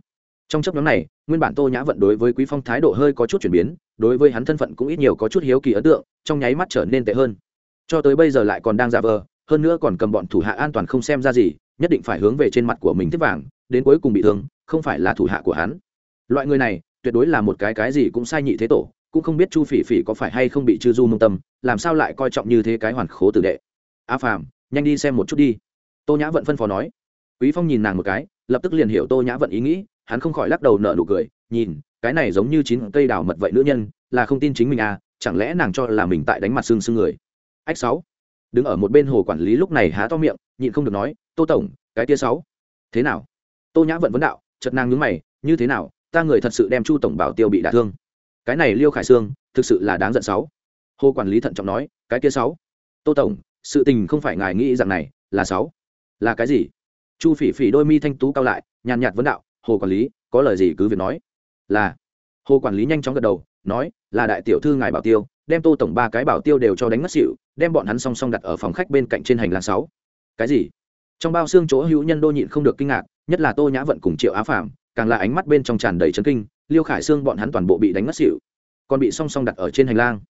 Trong chấp nhóm này, nguyên bản tô nhã vận đối với quý phong thái độ hơi có chút chuyển biến, đối với hắn thân phận cũng ít nhiều có chút hiếu kỳ ấn tượng, trong nháy mắt trở nên tệ hơn. Cho tới bây giờ lại còn đang giả vờ, hơn nữa còn cầm bọn thủ hạ an toàn không xem ra gì, nhất định phải hướng về trên mặt của mình tiếp vàng, đến cuối cùng bị thương, không phải là thủ hạ của hắn. Loại người này, tuyệt đối là một cái cái gì cũng sai nhị thế tổ cũng không biết chu phỉ phỉ có phải hay không bị chư du mông tâm, làm sao lại coi trọng như thế cái hoàn khố tử đệ. A phàm, nhanh đi xem một chút đi. Tô nhã vận phân phó nói. Quý phong nhìn nàng một cái, lập tức liền hiểu tô nhã vận ý nghĩ, hắn không khỏi lắc đầu nở nụ cười, nhìn, cái này giống như chín cây đào mật vậy nữ nhân, là không tin chính mình à chẳng lẽ nàng cho là mình tại đánh mặt xương xương người? Ách sáu. Đứng ở một bên hồ quản lý lúc này há to miệng, nhịn không được nói, tô tổng, cái tia sáu. Thế nào? Tô nhã vận vấn đạo chật nàng nhướng mày, như thế nào, ta người thật sự đem chu tổng bảo tiêu bị đả thương cái này liêu khải sương thực sự là đáng giận sáu hồ quản lý thận trọng nói cái kia sáu tô tổng sự tình không phải ngài nghĩ rằng này là sáu là cái gì chu phỉ phỉ đôi mi thanh tú cao lại nhàn nhạt vấn đạo hồ quản lý có lời gì cứ việc nói là hồ quản lý nhanh chóng gật đầu nói là đại tiểu thư ngài bảo tiêu đem tô tổng ba cái bảo tiêu đều cho đánh mất xịu đem bọn hắn song song đặt ở phòng khách bên cạnh trên hành lang sáu cái gì trong bao xương chỗ hữu nhân đô nhịn không được kinh ngạc nhất là tô nhã vận cùng triệu á phạm càng là ánh mắt bên trong tràn đầy chấn kinh liêu khải xương bọn hắn toàn bộ bị đánh ngất xịu còn bị song song đặt ở trên hành lang.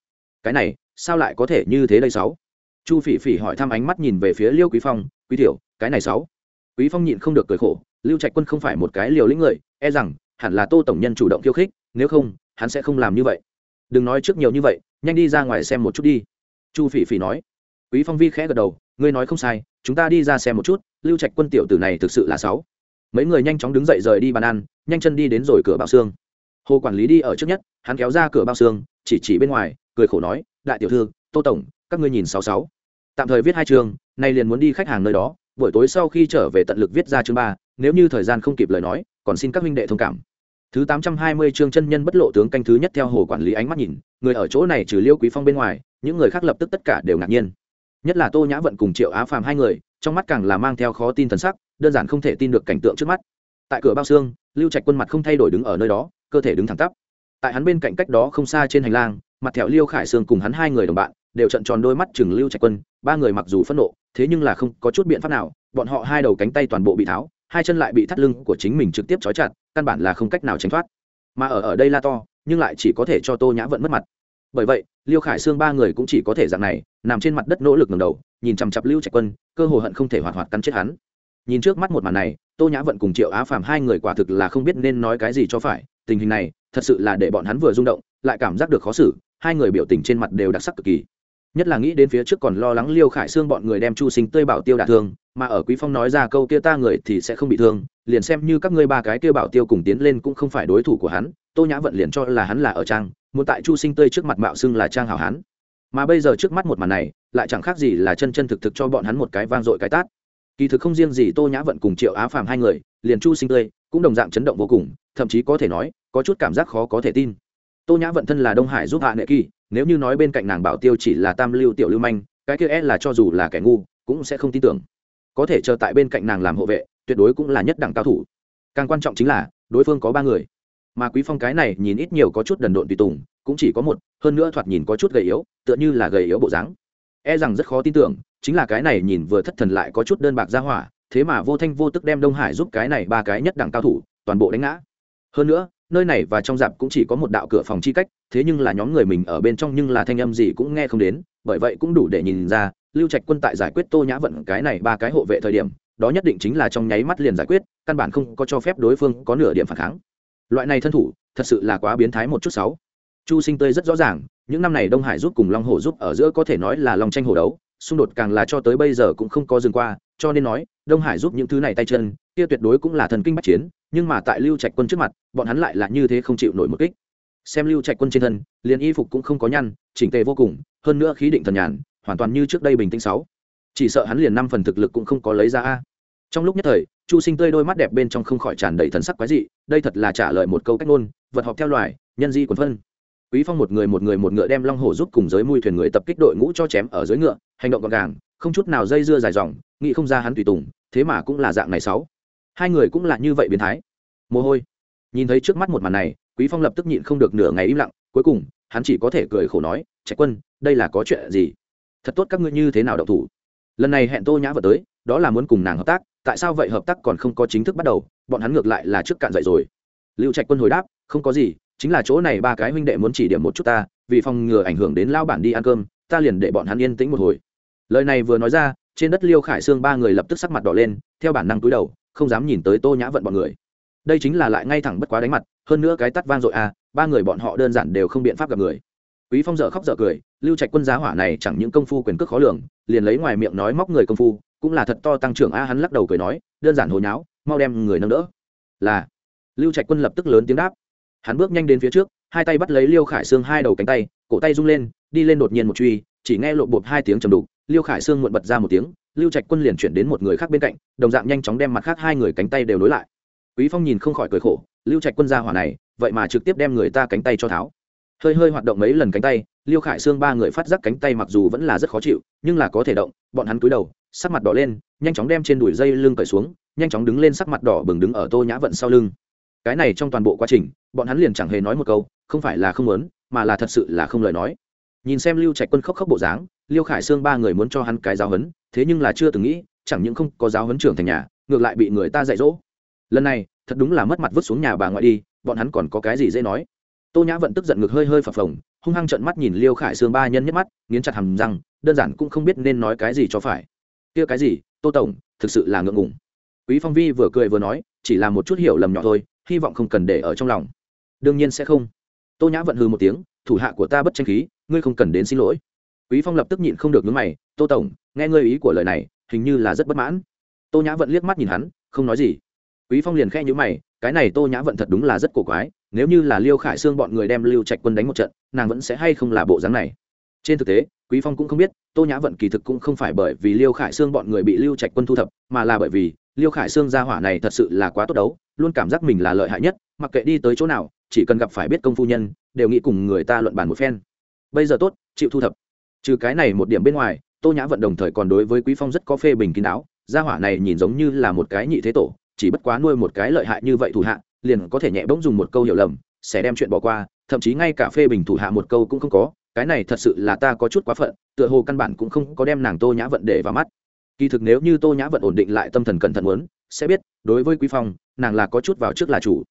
Cái này, sao lại có thể như thế đây sáu? Chu phỉ phỉ hỏi thăm ánh mắt nhìn về phía liêu quý phong, quý tiểu, cái này sáu? Quý phong nhịn không được cười khổ, lưu trạch quân không phải một cái liều lĩnh người e rằng, hẳn là tô tổng nhân chủ động khiêu khích, nếu không, hắn sẽ không làm như vậy. Đừng nói trước nhiều như vậy, nhanh đi ra ngoài xem một chút đi. Chu phỉ phỉ nói. Quý phong vi khẽ gật đầu, ngươi nói không sai, chúng ta đi ra xem một chút, lưu trạch quân tiểu tử này thực sự là sáu. Mấy người nhanh chóng đứng dậy rời đi bàn ăn, nhanh chân đi đến rồi cửa bảo xương hồ quản lý đi ở trước nhất, hắn kéo ra cửa bao xương, chỉ chỉ bên ngoài, cười khổ nói, đại tiểu thư, tô tổng, các ngươi nhìn sáu sáu. Tạm thời viết hai chương, nay liền muốn đi khách hàng nơi đó, buổi tối sau khi trở về tận lực viết ra chương ba, nếu như thời gian không kịp lời nói, còn xin các huynh đệ thông cảm. Thứ tám trăm hai mươi chương chân nhân bất lộ tướng canh thứ nhất theo hồ quản lý ánh mắt nhìn, người ở chỗ này trừ liêu quý phong bên ngoài, những người khác lập tức tất cả đều ngạc nhiên. Nhất là tô nhã vận cùng triệu á phàm hai người, trong mắt càng là mang theo khó tin thần sắc, đơn giản không thể tin được cảnh tượng trước mắt. Tại cửa bao xương, lưu trạch quân mặt không thay đổi đứng ở nơi đó cơ thể đứng thẳng tắp. Tại hắn bên cạnh cách đó không xa trên hành lang, mặt thẹo liêu khải sương cùng hắn hai người đồng bạn, đều trận tròn đôi mắt chừng lưu trạch quân, ba người mặc dù phẫn nộ, thế nhưng là không có chút biện pháp nào, bọn họ hai đầu cánh tay toàn bộ bị tháo, hai chân lại bị thắt lưng của chính mình trực tiếp trói chặt, căn bản là không cách nào tránh thoát. Mà ở ở đây la to, nhưng lại chỉ có thể cho tô nhã vận mất mặt. Bởi vậy, liêu khải Sương ba người cũng chỉ có thể dạng này, nằm trên mặt đất nỗ lực ngầm đầu, nhìn chằm chặp lưu trạch quân, cơ hồ hận không thể hoạt hoạt cắn chết hắn. Nhìn trước mắt một màn này, tô nhã vận cùng triệu á phàm hai người quả thực là không biết nên nói cái gì cho phải tình hình này thật sự là để bọn hắn vừa rung động lại cảm giác được khó xử hai người biểu tình trên mặt đều đặc sắc cực kỳ. Nhất là nghĩ đến phía trước còn lo lắng liêu khải xương bọn người đem chu sinh tươi bảo tiêu đả thương mà ở quý phong nói ra câu kia ta người thì sẽ không bị thương liền xem như các ngươi ba cái kia bảo tiêu cùng tiến lên cũng không phải đối thủ của hắn tô nhã vận liền cho là hắn là ở trang muốn tại chu sinh tươi trước mặt mạo xưng là trang hảo hắn, mà bây giờ trước mắt một màn này lại chẳng khác gì là chân chân thực thực cho bọn hắn một cái vang dội cái tát. Kỳ thực không riêng gì tô nhã vận cùng triệu á phàm hai người liền chu sinh tươi cũng đồng dạng chấn động vô cùng thậm chí có thể nói có chút cảm giác khó có thể tin. Tô nhã vận thân là đông hải giúp hạ nệ kỳ, nếu như nói bên cạnh nàng bảo tiêu chỉ là tam lưu tiểu lưu manh, cái kia é là cho dù là kẻ ngu, cũng sẽ không tin tưởng. Có thể chờ tại bên cạnh nàng làm hộ vệ, tuyệt đối cũng là nhất đẳng cao thủ. Càng quan trọng chính là, đối phương có ba người. Mà quý phong cái này nhìn ít nhiều có chút đần độn tùy tùng, cũng chỉ có một, hơn nữa thoạt nhìn có chút gầy yếu, tựa như là gầy yếu bộ dáng. E rằng rất khó tin tưởng, chính là cái này nhìn vừa thất thần lại có chút đơn bạc ra hỏa, thế mà vô thanh vô tức đem đông hải giúp cái này ba cái nhất đẳng cao thủ, toàn bộ đánh ngã. Hơn nữa nơi này và trong dạp cũng chỉ có một đạo cửa phòng chi cách, thế nhưng là nhóm người mình ở bên trong nhưng là thanh âm gì cũng nghe không đến, bởi vậy cũng đủ để nhìn ra, lưu trạch quân tại giải quyết tô nhã vận cái này ba cái hộ vệ thời điểm, đó nhất định chính là trong nháy mắt liền giải quyết, căn bản không có cho phép đối phương có nửa điểm phản kháng. Loại này thân thủ, thật sự là quá biến thái một chút sáu chu sinh tươi rất rõ ràng, những năm này đông hải giúp cùng long hồ giúp ở giữa có thể nói là long tranh hồ đấu xung đột càng là cho tới bây giờ cũng không có dừng qua, cho nên nói, đông hải giúp những thứ này tay chân, kia tuyệt đối cũng là thần kinh bắt chiến, nhưng mà tại lưu trạch quân trước mặt, bọn hắn lại là như thế không chịu nổi một kích. Xem lưu trạch quân trên thân, liền y phục cũng không có nhăn, chỉnh tề vô cùng, hơn nữa khí định thần nhàn, hoàn toàn như trước đây bình tĩnh sáu. Chỉ sợ hắn liền năm phần thực lực cũng không có lấy ra a. Trong lúc nhất thời, chu sinh tươi đôi mắt đẹp bên trong không khỏi tràn đầy thần sắc quái dị, đây thật là trả lời một câu cách ngôn, vật họp theo loài, nhân di quần phân quý phong một người một người một ngựa đem long hổ giúp cùng giới mui thuyền người tập kích đội ngũ cho chém ở dưới ngựa, hành động gọn gàng, không chút nào dây dưa dài dòng, nghĩ không ra hắn tùy tùng, thế mà cũng là dạng này sáu. Hai người cũng là như vậy biến thái. Mồ hôi. Nhìn thấy trước mắt một màn này, quý phong lập tức nhịn không được nửa ngày im lặng, cuối cùng, hắn chỉ có thể cười khổ nói, trạch quân, đây là có chuyện gì? Thật tốt các ngươi như thế nào động thủ? Lần này hẹn tô nhã vợ tới, đó là muốn cùng nàng hợp tác, tại sao vậy hợp tác còn không có chính thức bắt đầu, bọn hắn ngược lại là trước cạn dậy rồi. Lưu trạch quân hồi đáp, không có gì chính là chỗ này ba cái huynh đệ muốn chỉ điểm một chút ta, vì phòng ngừa ảnh hưởng đến lao bản đi ăn cơm, ta liền để bọn hắn yên tĩnh một hồi. Lời này vừa nói ra, trên đất liêu khải xương ba người lập tức sắc mặt đỏ lên, theo bản năng túi đầu, không dám nhìn tới tô nhã vận bọn người. Đây chính là lại ngay thẳng bất quá đánh mặt, hơn nữa cái tắt vang dội à ba người bọn họ đơn giản đều không biện pháp gặp người. Quý phong dở khóc dở cười, lưu trạch quân giá hỏa này chẳng những công phu quyền cước khó lường, liền lấy ngoài miệng nói móc người công phu, cũng là thật to tăng trưởng a, hắn lắc đầu cười nói, đơn giản hồi nháo, mau đem người nâng đỡ. Là, lưu trạch quân lập tức lớn tiếng đáp hắn bước nhanh đến phía trước, hai tay bắt lấy liêu khải Sương hai đầu cánh tay, cổ tay rung lên, đi lên đột nhiên một truy, chỉ nghe lộ bột hai tiếng trầm đục, liêu khải Sương muộn bật ra một tiếng, lưu trạch quân liền chuyển đến một người khác bên cạnh, đồng dạng nhanh chóng đem mặt khác hai người cánh tay đều nối lại. Quý phong nhìn không khỏi cười khổ, lưu trạch quân ra hỏa này, vậy mà trực tiếp đem người ta cánh tay cho tháo. Hơi hơi hoạt động mấy lần cánh tay, liêu khải xương ba người phát giác cánh tay mặc dù vẫn là rất khó chịu, nhưng là có thể động, bọn hắn cúi đầu, sắc mặt đỏ lên, nhanh chóng đem trên đùi dây lưng cởi xuống, nhanh chóng đứng lên sắc mặt đỏ bừng đứng ở tô nhã vận sau lưng cái này trong toàn bộ quá trình, bọn hắn liền chẳng hề nói một câu, không phải là không muốn, mà là thật sự là không lời nói. Nhìn xem lưu trạch quân khóc khóc bộ dáng, liêu khải xương ba người muốn cho hắn cái giáo hấn thế nhưng là chưa từng nghĩ, chẳng những không có giáo hấn trưởng thành nhà, ngược lại bị người ta dạy dỗ. Lần này, thật đúng là mất mặt vứt xuống nhà bà ngoại đi, bọn hắn còn có cái gì dễ nói. Tô nhã vận tức giận ngực hơi hơi phập phồng, hung hăng trận mắt nhìn liêu khải xương ba nhân nhất mắt, nghiến chặt hầm răng, đơn giản cũng không biết nên nói cái gì cho phải. Kia cái gì, tô tổng, thực sự là ngượng ngùng. Quý phong vi vừa cười vừa nói, chỉ là một chút hiểu lầm nhỏ thôi hy vọng không cần để ở trong lòng. Đương nhiên sẽ không. Tô nhã vận hư một tiếng, thủ hạ của ta bất tranh khí, ngươi không cần đến xin lỗi. Quý phong lập tức nhịn không được nhướng mày, tô tổng, nghe ngươi ý của lời này, hình như là rất bất mãn. Tô nhã vận liếc mắt nhìn hắn, không nói gì. Quý phong liền khe nhíu mày, cái này tô nhã vận thật đúng là rất cổ quái, nếu như là liêu khải xương bọn người đem lưu trạch quân đánh một trận, nàng vẫn sẽ hay không là bộ dáng này. Trên thực tế, quý phong cũng không biết, tô nhã vận kỳ thực cũng không phải bởi vì liêu khải xương bọn người bị lưu trạch quân thu thập, mà là bởi vì liêu khải xương gia hỏa này thật sự là quá tốt đấu, luôn cảm giác mình là lợi hại nhất, mặc kệ đi tới chỗ nào, chỉ cần gặp phải biết công phu nhân, đều nghĩ cùng người ta luận bàn một phen. Bây giờ tốt, chịu thu thập. Trừ cái này một điểm bên ngoài, tô nhã vận đồng thời còn đối với quý phong rất có phê bình kín đáo, gia hỏa này nhìn giống như là một cái nhị thế tổ, chỉ bất quá nuôi một cái lợi hại như vậy thủ hạ, liền có thể nhẹ bỗng dùng một câu hiểu lầm, sẽ đem chuyện bỏ qua, thậm chí ngay cả phê bình thủ hạ một câu cũng không có, cái này thật sự là ta có chút quá phận, tựa hồ căn bản cũng không có đem nàng tô nhã vận để vào mắt kỳ thực nếu như tô nhã vận ổn định lại tâm thần cẩn thận muốn, sẽ biết, đối với quý phong, nàng là có chút vào trước là chủ.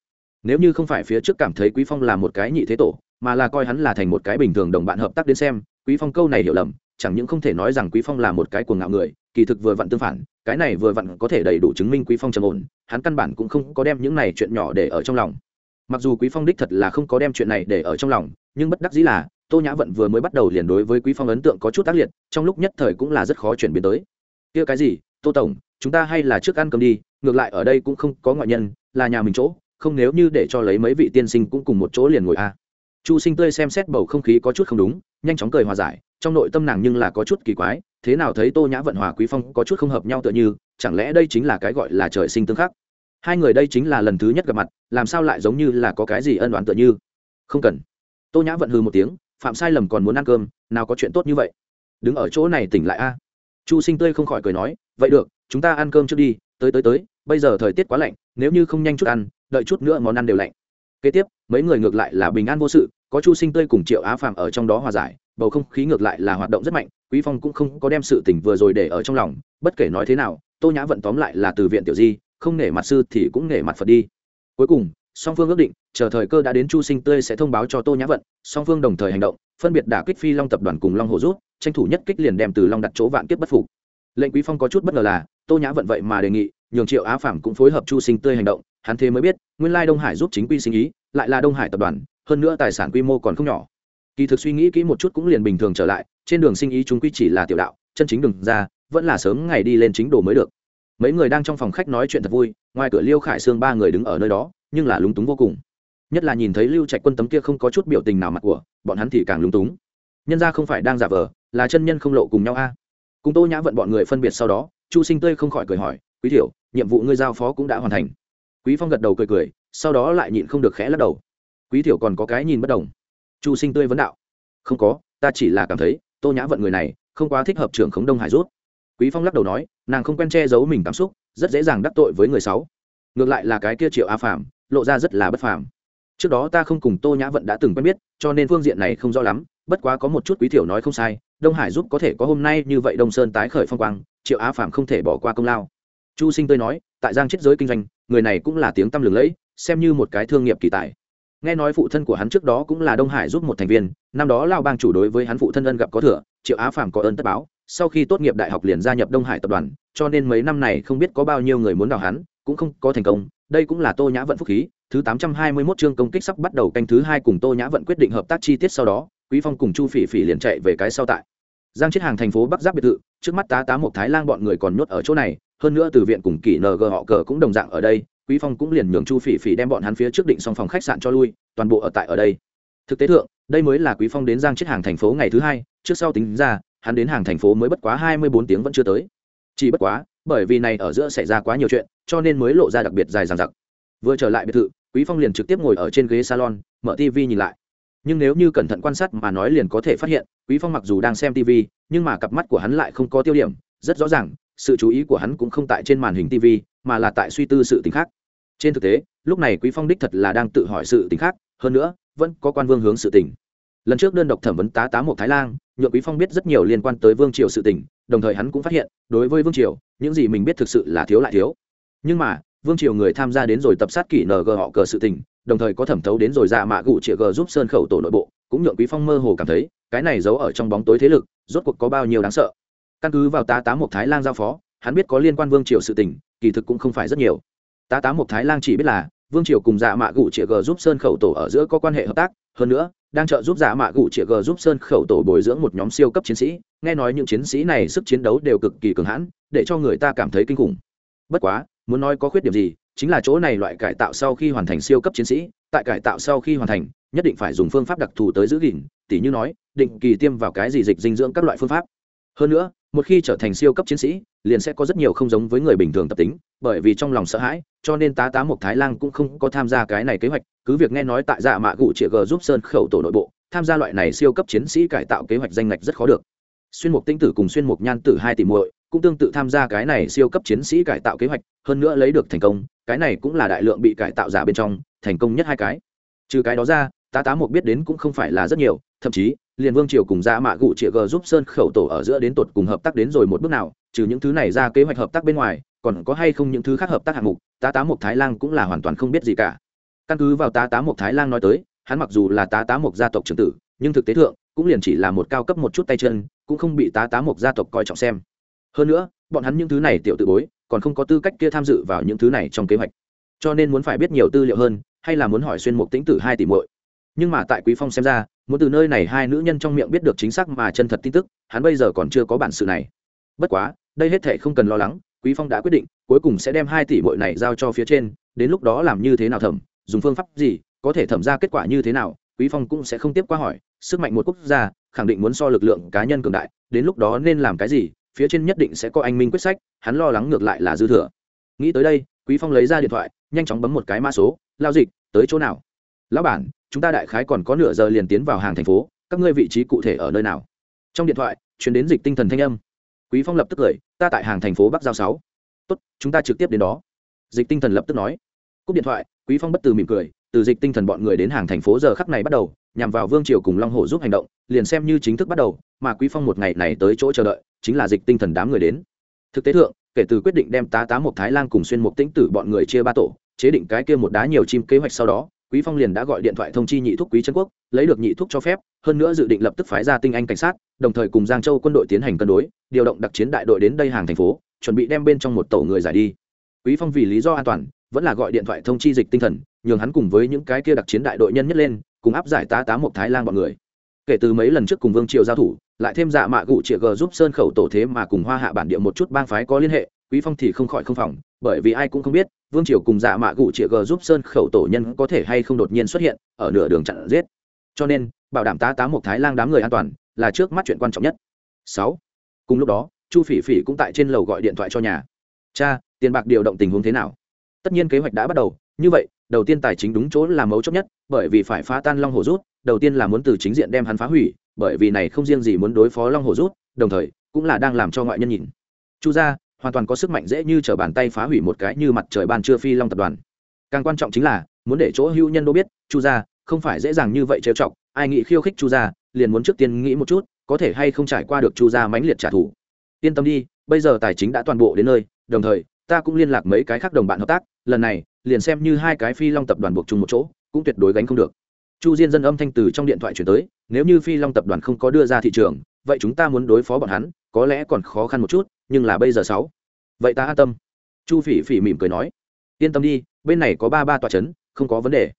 Nếu như không phải phía trước cảm thấy quý phong là một cái nhị thế tổ, mà là coi hắn là thành một cái bình thường đồng bạn hợp tác đến xem, quý phong câu này hiểu lầm, chẳng những không thể nói rằng quý phong là một cái cuồng ngạo người, kỳ thực vừa vặn tương phản, cái này vừa vặn có thể đầy đủ chứng minh quý phong trầm ổn, hắn căn bản cũng không có đem những này chuyện nhỏ để ở trong lòng. Mặc dù quý phong đích thật là không có đem chuyện này để ở trong lòng, nhưng bất đắc dĩ là, tô nhã vận vừa mới bắt đầu liền đối với quý phong ấn tượng có chút tác liệt, trong lúc nhất thời cũng là rất khó chuyển biến tới kia cái gì, tô tổng, chúng ta hay là trước ăn cơm đi, ngược lại ở đây cũng không có ngoại nhân, là nhà mình chỗ, không nếu như để cho lấy mấy vị tiên sinh cũng cùng một chỗ liền ngồi a chu sinh tươi xem xét bầu không khí có chút không đúng, nhanh chóng cười hòa giải, trong nội tâm nàng nhưng là có chút kỳ quái, thế nào thấy tô nhã vận hòa quý phong có chút không hợp nhau tựa như, chẳng lẽ đây chính là cái gọi là trời sinh tương khắc? Hai người đây chính là lần thứ nhất gặp mặt, làm sao lại giống như là có cái gì ân đoán tựa như? Không cần. Tô nhã vận hừ một tiếng, phạm sai lầm còn muốn ăn cơm, nào có chuyện tốt như vậy? Đứng ở chỗ này tỉnh lại a chu sinh tươi không khỏi cười nói, vậy được, chúng ta ăn cơm trước đi, tới tới tới, bây giờ thời tiết quá lạnh, nếu như không nhanh chút ăn, đợi chút nữa món ăn đều lạnh. Kế tiếp, mấy người ngược lại là bình an vô sự, có chu sinh tươi cùng triệu á phàm ở trong đó hòa giải, bầu không khí ngược lại là hoạt động rất mạnh, quý phong cũng không có đem sự tình vừa rồi để ở trong lòng, bất kể nói thế nào, tô nhã vận tóm lại là từ viện tiểu di, không nể mặt sư thì cũng nể mặt phật đi. Cuối cùng, song phương ước định, chờ thời cơ đã đến chu sinh tươi sẽ thông báo cho tô nhã vận, song phương đồng thời hành động, phân biệt đả kích phi long tập đoàn cùng long hồ rút tranh thủ nhất kích liền đem từ long đặt chỗ vạn kiếp bất phục. Lệnh quý phong có chút bất ngờ là, tô nhã vận vậy mà đề nghị, nhường triệu á phạm cũng phối hợp chu sinh tươi hành động, hắn thế mới biết, nguyên lai đông hải giúp chính quy sinh ý, lại là đông hải tập đoàn, hơn nữa tài sản quy mô còn không nhỏ. Kỳ thực suy nghĩ kỹ một chút cũng liền bình thường trở lại, trên đường sinh ý chúng quy chỉ là tiểu đạo, chân chính đường ra, vẫn là sớm ngày đi lên chính đồ mới được. Mấy người đang trong phòng khách nói chuyện thật vui, ngoài cửa liêu khải sương ba người đứng ở nơi đó, nhưng là lúng túng vô cùng. Nhất là nhìn thấy lưu trạch quân tấm kia không có chút biểu tình nào mặt của, bọn hắn thì càng lúng túng. Nhân ra không phải đang giả vờ là chân nhân không lộ cùng nhau a. Cùng tô nhã vận bọn người phân biệt sau đó, chu sinh tươi không khỏi cười hỏi, quý thiểu nhiệm vụ ngươi giao phó cũng đã hoàn thành. Quý phong gật đầu cười cười, sau đó lại nhịn không được khẽ lắc đầu. Quý thiểu còn có cái nhìn bất đồng. Chu sinh tươi vấn đạo. Không có, ta chỉ là cảm thấy, tô nhã vận người này, không quá thích hợp trưởng khống đông hải rút. Quý phong lắc đầu nói, nàng không quen che giấu mình cảm xúc, rất dễ dàng đắc tội với người sáu ngược lại là cái kia triệu a phàm, lộ ra rất là bất phàm. Trước đó ta không cùng tô nhã vận đã từng quen biết, cho nên phương diện này không rõ lắm, bất quá có một chút quý thiểu nói không sai đông hải giúp có thể có hôm nay như vậy đông sơn tái khởi phong quang, triệu á phạm không thể bỏ qua công lao. Chu sinh tươi nói, tại giang chết giới kinh doanh, người này cũng là tiếng tăm lừng lẫy, xem như một cái thương nghiệp kỳ tài. Nghe nói phụ thân của hắn trước đó cũng là đông hải giúp một thành viên, năm đó lao bang chủ đối với hắn phụ thân ân gặp có thừa, triệu á phạm có ơn tất báo, sau khi tốt nghiệp đại học liền gia nhập đông hải tập đoàn, cho nên mấy năm này không biết có bao nhiêu người muốn đào hắn, cũng không có thành công, đây cũng là tô nhã vận phúc khí, thứ tám trăm hai mươi 821 chương công kích sắp bắt đầu canh thứ hai cùng tô nhã vận quyết định hợp tác chi tiết sau đó quý phong cùng chu phỉ phỉ liền chạy về cái sau tại. Giang chết hàng thành phố bắc giáp biệt thự, trước mắt tá tá một thái lang bọn người còn nhốt ở chỗ này, hơn nữa từ viện cùng kỷ ng họ cờ cũng đồng dạng ở đây, quý phong cũng liền nhường chu phỉ phỉ đem bọn hắn phía trước định xong phòng khách sạn cho lui, toàn bộ ở tại ở đây. Thực tế thượng, đây mới là quý phong đến giang chết hàng thành phố ngày thứ hai, trước sau tính ra, hắn đến hàng thành phố mới bất quá hai mươi bốn tiếng vẫn chưa tới. Chỉ bất quá, bởi vì này ở giữa xảy ra quá nhiều chuyện, cho nên mới lộ ra đặc biệt dài dằng dặc. Vừa trở lại biệt thự, quý phong liền trực tiếp ngồi ở trên ghế salon, mở tv nhìn lại nhưng nếu như cẩn thận quan sát mà nói liền có thể phát hiện, quý phong mặc dù đang xem tv nhưng mà cặp mắt của hắn lại không có tiêu điểm. Rất rõ ràng, sự chú ý của hắn cũng không tại trên màn hình tv mà là tại suy tư sự tình khác. Trên thực tế, lúc này quý phong đích thật là đang tự hỏi sự tình khác, hơn nữa, vẫn có quan vương hướng sự tình. Lần trước đơn độc thẩm vấn tá tá một thái lan nhượng quý phong biết rất nhiều liên quan tới vương triều sự tình, đồng thời hắn cũng phát hiện, đối với vương triều, những gì mình biết thực sự là thiếu lại thiếu. Nhưng mà vương triều người tham gia đến rồi tập sát kỷ ng họ cờ sự tình, đồng thời có thẩm thấu đến rồi dạ mạ gụ chĩa g giúp sơn khẩu tổ nội bộ, cũng nhượng quý phong mơ hồ cảm thấy, cái này giấu ở trong bóng tối thế lực, rốt cuộc có bao nhiêu đáng sợ. Căn cứ vào tá tá một thái lang giao phó, hắn biết có liên quan vương triều sự tình, kỳ thực cũng không phải rất nhiều. Tá tá một thái lang chỉ biết là, vương triều cùng dạ mạ gụ chĩa g giúp sơn khẩu tổ ở giữa có quan hệ hợp tác, hơn nữa, đang trợ giúp dạ mạ gụ chĩa g giúp sơn khẩu tổ bồi dưỡng một nhóm siêu cấp chiến sĩ. Nghe nói những chiến sĩ này sức chiến đấu đều cực kỳ cường hãn, để cho người ta cảm thấy kinh khủng. Bất quá muốn nói có khuyết điểm gì, chính là chỗ này loại cải tạo sau khi hoàn thành siêu cấp chiến sĩ, tại cải tạo sau khi hoàn thành, nhất định phải dùng phương pháp đặc thù tới giữ gìn, tỉ như nói, định kỳ tiêm vào cái gì dịch dinh dưỡng các loại phương pháp. Hơn nữa, một khi trở thành siêu cấp chiến sĩ, liền sẽ có rất nhiều không giống với người bình thường tập tính, bởi vì trong lòng sợ hãi, cho nên tá tá một thái lan cũng không có tham gia cái này kế hoạch, cứ việc nghe nói tại dạ mạ gụ chĩa g giúp sơn khẩu tổ nội bộ, tham gia loại này siêu cấp chiến sĩ cải tạo kế hoạch danh ngạch rất khó được. Xuyên mục tinh tử cùng xuyên mục nhan tử hai tỷ muội cũng tương tự tham gia cái này siêu cấp chiến sĩ cải tạo kế hoạch hơn nữa lấy được thành công, cái này cũng là đại lượng bị cải tạo giả bên trong, thành công nhất hai cái. Trừ cái đó ra, tá tá một biết đến cũng không phải là rất nhiều, thậm chí, liền vương triều cùng ra mạ gụ chĩa g giúp sơn khẩu tổ ở giữa đến tột cùng hợp tác đến rồi một bước nào, trừ những thứ này ra kế hoạch hợp tác bên ngoài, còn có hay không những thứ khác hợp tác hạng mục, tá tá một thái lan cũng là hoàn toàn không biết gì cả. Căn cứ vào tá tá một thái lan nói tới, hắn mặc dù là tá tá một gia tộc trưởng tử, nhưng thực tế thượng, cũng liền chỉ là một cao cấp một chút tay chân, cũng không bị tá tá một gia tộc coi trọng xem. Hơn nữa, bọn hắn những thứ này tiểu tự bối còn không có tư cách kia tham dự vào những thứ này trong kế hoạch. Cho nên muốn phải biết nhiều tư liệu hơn, hay là muốn hỏi xuyên mục tĩnh tử hai tỷ muội. Nhưng mà tại quý phong xem ra, muốn từ nơi này hai nữ nhân trong miệng biết được chính xác mà chân thật tin tức, hắn bây giờ còn chưa có bản sự này. Bất quá, đây hết thể không cần lo lắng, quý phong đã quyết định, cuối cùng sẽ đem hai tỷ muội này giao cho phía trên, đến lúc đó làm như thế nào thẩm, dùng phương pháp gì, có thể thẩm ra kết quả như thế nào, quý phong cũng sẽ không tiếp qua hỏi. Sức mạnh một quốc gia, khẳng định muốn so lực lượng cá nhân cường đại, đến lúc đó nên làm cái gì phía trên nhất định sẽ có anh minh quyết sách, hắn lo lắng ngược lại là dư thừa. Nghĩ tới đây, quý phong lấy ra điện thoại, nhanh chóng bấm một cái mã số, lao dịch, tới chỗ nào? Lão bản, chúng ta đại khái còn có nửa giờ liền tiến vào hàng thành phố, các ngươi vị trí cụ thể ở nơi nào? Trong điện thoại chuyển đến dịch tinh thần thanh âm. Quý phong lập tức cười, ta tại hàng thành phố bắc giao sáu. Tốt, chúng ta trực tiếp đến đó. Dịch tinh thần lập tức nói. Cúp điện thoại, quý phong bất từ mỉm cười, từ dịch tinh thần bọn người đến hàng thành phố giờ khắc này bắt đầu nhằm vào vương triều cùng long hồ giúp hành động, liền xem như chính thức bắt đầu, mà quý phong một ngày này tới chỗ chờ đợi, chính là dịch tinh thần đám người đến. Thực tế thượng, kể từ quyết định đem tá tá một thái lan cùng xuyên một tĩnh tử bọn người chia ba tổ, chế định cái kia một đá nhiều chim kế hoạch sau đó, quý phong liền đã gọi điện thoại thông chi nhị thúc quý trấn quốc, lấy được nhị thúc cho phép, hơn nữa dự định lập tức phái ra tinh anh cảnh sát, đồng thời cùng giang châu quân đội tiến hành cân đối, điều động đặc chiến đại đội đến đây hàng thành phố, chuẩn bị đem bên trong một tổ người giải đi. Quý phong vì lý do an toàn, vẫn là gọi điện thoại thông chi dịch tinh thần, nhường hắn cùng với những cái kia đặc chiến đại đội nhân nhất lên cùng áp giải tá tá một thái lan bọn người. Kể từ mấy lần trước cùng vương triều giao thủ, lại thêm dạ mạ gụ chĩa g giúp sơn khẩu tổ thế mà cùng hoa hạ bản địa một chút bang phái có liên hệ, quý phong thì không khỏi không phòng, bởi vì ai cũng không biết, vương triều cùng dạ mạ gụ chĩa g giúp sơn khẩu tổ nhân có thể hay không đột nhiên xuất hiện, ở nửa đường chặn giết. Cho nên, bảo đảm tá tá một thái lang đám người an toàn là trước mắt chuyện quan trọng nhất. Sáu. Cùng lúc đó, chu phỉ phỉ cũng tại trên lầu gọi điện thoại cho nhà. Cha, tiền bạc điều động tình huống thế nào? Tất nhiên kế hoạch đã bắt đầu, như vậy đầu tiên tài chính đúng chỗ là mấu chốt nhất, bởi vì phải phá tan long hồ rút, đầu tiên là muốn từ chính diện đem hắn phá hủy, bởi vì này không riêng gì muốn đối phó long hồ rút, đồng thời, cũng là đang làm cho ngoại nhân nhìn. Chu gia, hoàn toàn có sức mạnh dễ như t r ở bàn tay phá hủy một cái như mặt trời ban trưa phi long tập đoàn. Càng quan trọng chính là, muốn để chỗ hữu nhân đô biết, chu gia, không phải dễ dàng như vậy trêu chọc, ai nghĩ khiêu khích chu gia, liền muốn trước tiên nghĩ một chút, có thể hay không trải qua được chu gia mãnh liệt trả thù. Yên tâm đi, bây giờ tài chính đã toàn bộ đến nơi, đồng thời, ta cũng liên lạc mấy cái khác đồng bạn hợp tác, lần này liền xem như hai cái phi long tập đoàn buộc chung một chỗ, cũng tuyệt đối gánh không được. Chu diên dân âm thanh từ trong điện thoại chuyển tới, nếu như phi long tập đoàn không có đưa ra thị trường, vậy chúng ta muốn đối phó bọn hắn, có lẽ còn khó khăn một chút, nhưng là bây giờ sáu. Vậy ta an tâm. Chu phỉ phỉ mỉm cười nói. Yên tâm đi, bên này có ba ba tòa c h ấ n không có vấn đề.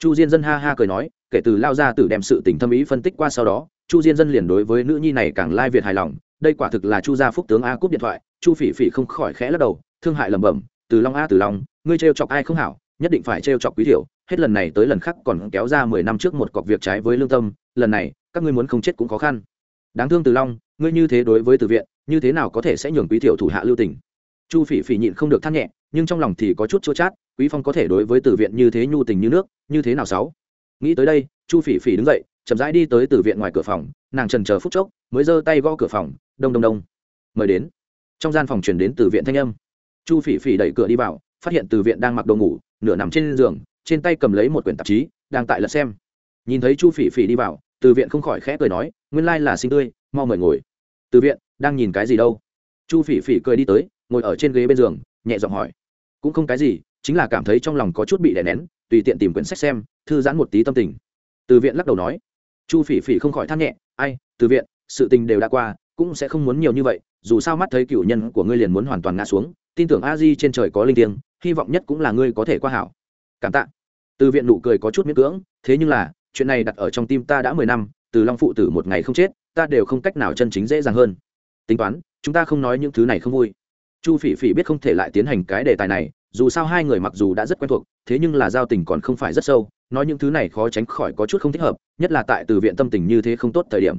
Chu diên dân ha ha cười nói, kể từ lao ra tử đem sự tình thâm ý phân tích qua sau đó, chu diên dân liền đối với nữ nhi này càng lai việt hài lòng. Đây quả thực là chu gia phúc tướng a cúp điện thoại, chu phỉ phỉ không khỏi khẽ lắc đầu, thương hại lẩm bẩm từ long a từ long, ngươi trêu chọc ai không hảo, nhất định phải trêu chọc quý thiểu. Hết lần này tới lần khác còn kéo ra mười năm trước một cọc việc trái với lương tâm, lần này, các ngươi muốn không chết cũng khó khăn. Đáng thương từ long, ngươi như thế đối với từ viện, như thế nào có thể sẽ nhường quý thiểu thủ hạ lưu tình? Chu phỉ phỉ nhịn không được than nhẹ, nhưng trong lòng thì có chút chua chát, quý phong có thể đối với từ viện như thế nhu tình như nước, như thế nào sáu? Nghĩ tới đây, chu phỉ phỉ đứng dậy, chậm rãi đi tới từ viện ngoài cửa phòng, nàng trần chờ phút chốc, mới giơ tay gõ cửa phòng, đông đông đông. Mời đến. Trong gian phòng truyền đến từ viện thanh âm chu phỉ phỉ đẩy cửa đi vào, phát hiện từ viện đang mặc đồ ngủ, nửa nằm trên giường, trên tay cầm lấy một quyển tạp chí, đang tại lật xem. Nhìn thấy chu phỉ phỉ đi vào, từ viện không khỏi khẽ cười nói, nguyên lai là sinh tươi, mau mời ngồi. Từ viện, đang nhìn cái gì đâu? Chu phỉ phỉ cười đi tới, ngồi ở trên ghế bên giường, nhẹ giọng hỏi. Cũng không cái gì, chính là cảm thấy trong lòng có chút bị đè nén, tùy tiện tìm quyển sách xem, thư giãn một tí tâm tình. Từ viện lắc đầu nói. Chu phỉ phỉ không khỏi than nhẹ, ai, từ viện, sự tình đều đã qua, cũng sẽ không muốn nhiều như vậy, dù sao mắt thấy cựu nhân của ngươi liền muốn hoàn toàn ngã xuống tin tưởng a di trên trời có linh thiêng, hy vọng nhất cũng là ngươi có thể qua hảo. Cảm tạ. Từ viện nụ cười có chút miễn cưỡng, thế nhưng là, chuyện này đặt ở trong tim ta đã mười năm, từ long phụ tử một ngày không chết, ta đều không cách nào chân chính dễ dàng hơn. Tính toán, chúng ta không nói những thứ này không vui. Chu phỉ phỉ biết không thể lại tiến hành cái đề tài này, dù sao hai người mặc dù đã rất quen thuộc, thế nhưng là giao tình còn không phải rất sâu, nói những thứ này khó tránh khỏi có chút không thích hợp, nhất là tại từ viện tâm tình như thế không tốt thời điểm.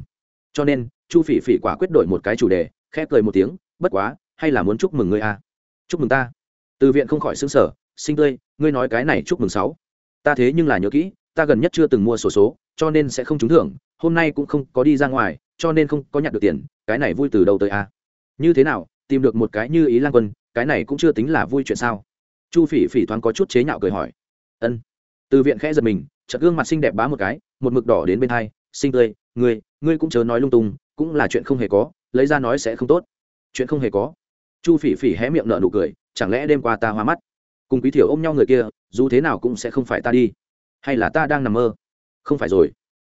Cho nên, chu phỉ phỉ quả quyết đổi một cái chủ đề, khẽ cười một tiếng, bất quá, hay là muốn chúc mừng ngươi a chúc mừng ta. Từ viện không khỏi xứng sở sinh tươi ngươi nói cái này chúc mừng sáu. Ta thế nhưng là nhớ kỹ ta gần nhất chưa từng mua sổ số, số cho nên sẽ không trúng thưởng hôm nay cũng không có đi ra ngoài cho nên không có nhặt được tiền cái này vui từ đầu tới a? Như thế nào tìm được một cái như ý lan quân cái này cũng chưa tính là vui chuyện sao? Chu phỉ phỉ thoáng có chút chế nhạo cười hỏi. Ân. Từ viện khẽ giật mình chợt gương mặt xinh đẹp bá một cái một mực đỏ đến bên hai sinh tươi ngươi ngươi cũng chớ nói lung tung cũng là chuyện không hề có lấy ra nói sẽ không tốt. Chuyện không hề có chu phỉ phỉ hé miệng nở nụ cười, chẳng lẽ đêm qua ta hoa mắt? Cùng quý thiểu ôm nhau người kia, dù thế nào cũng sẽ không phải ta đi. Hay là ta đang nằm mơ? Không phải rồi.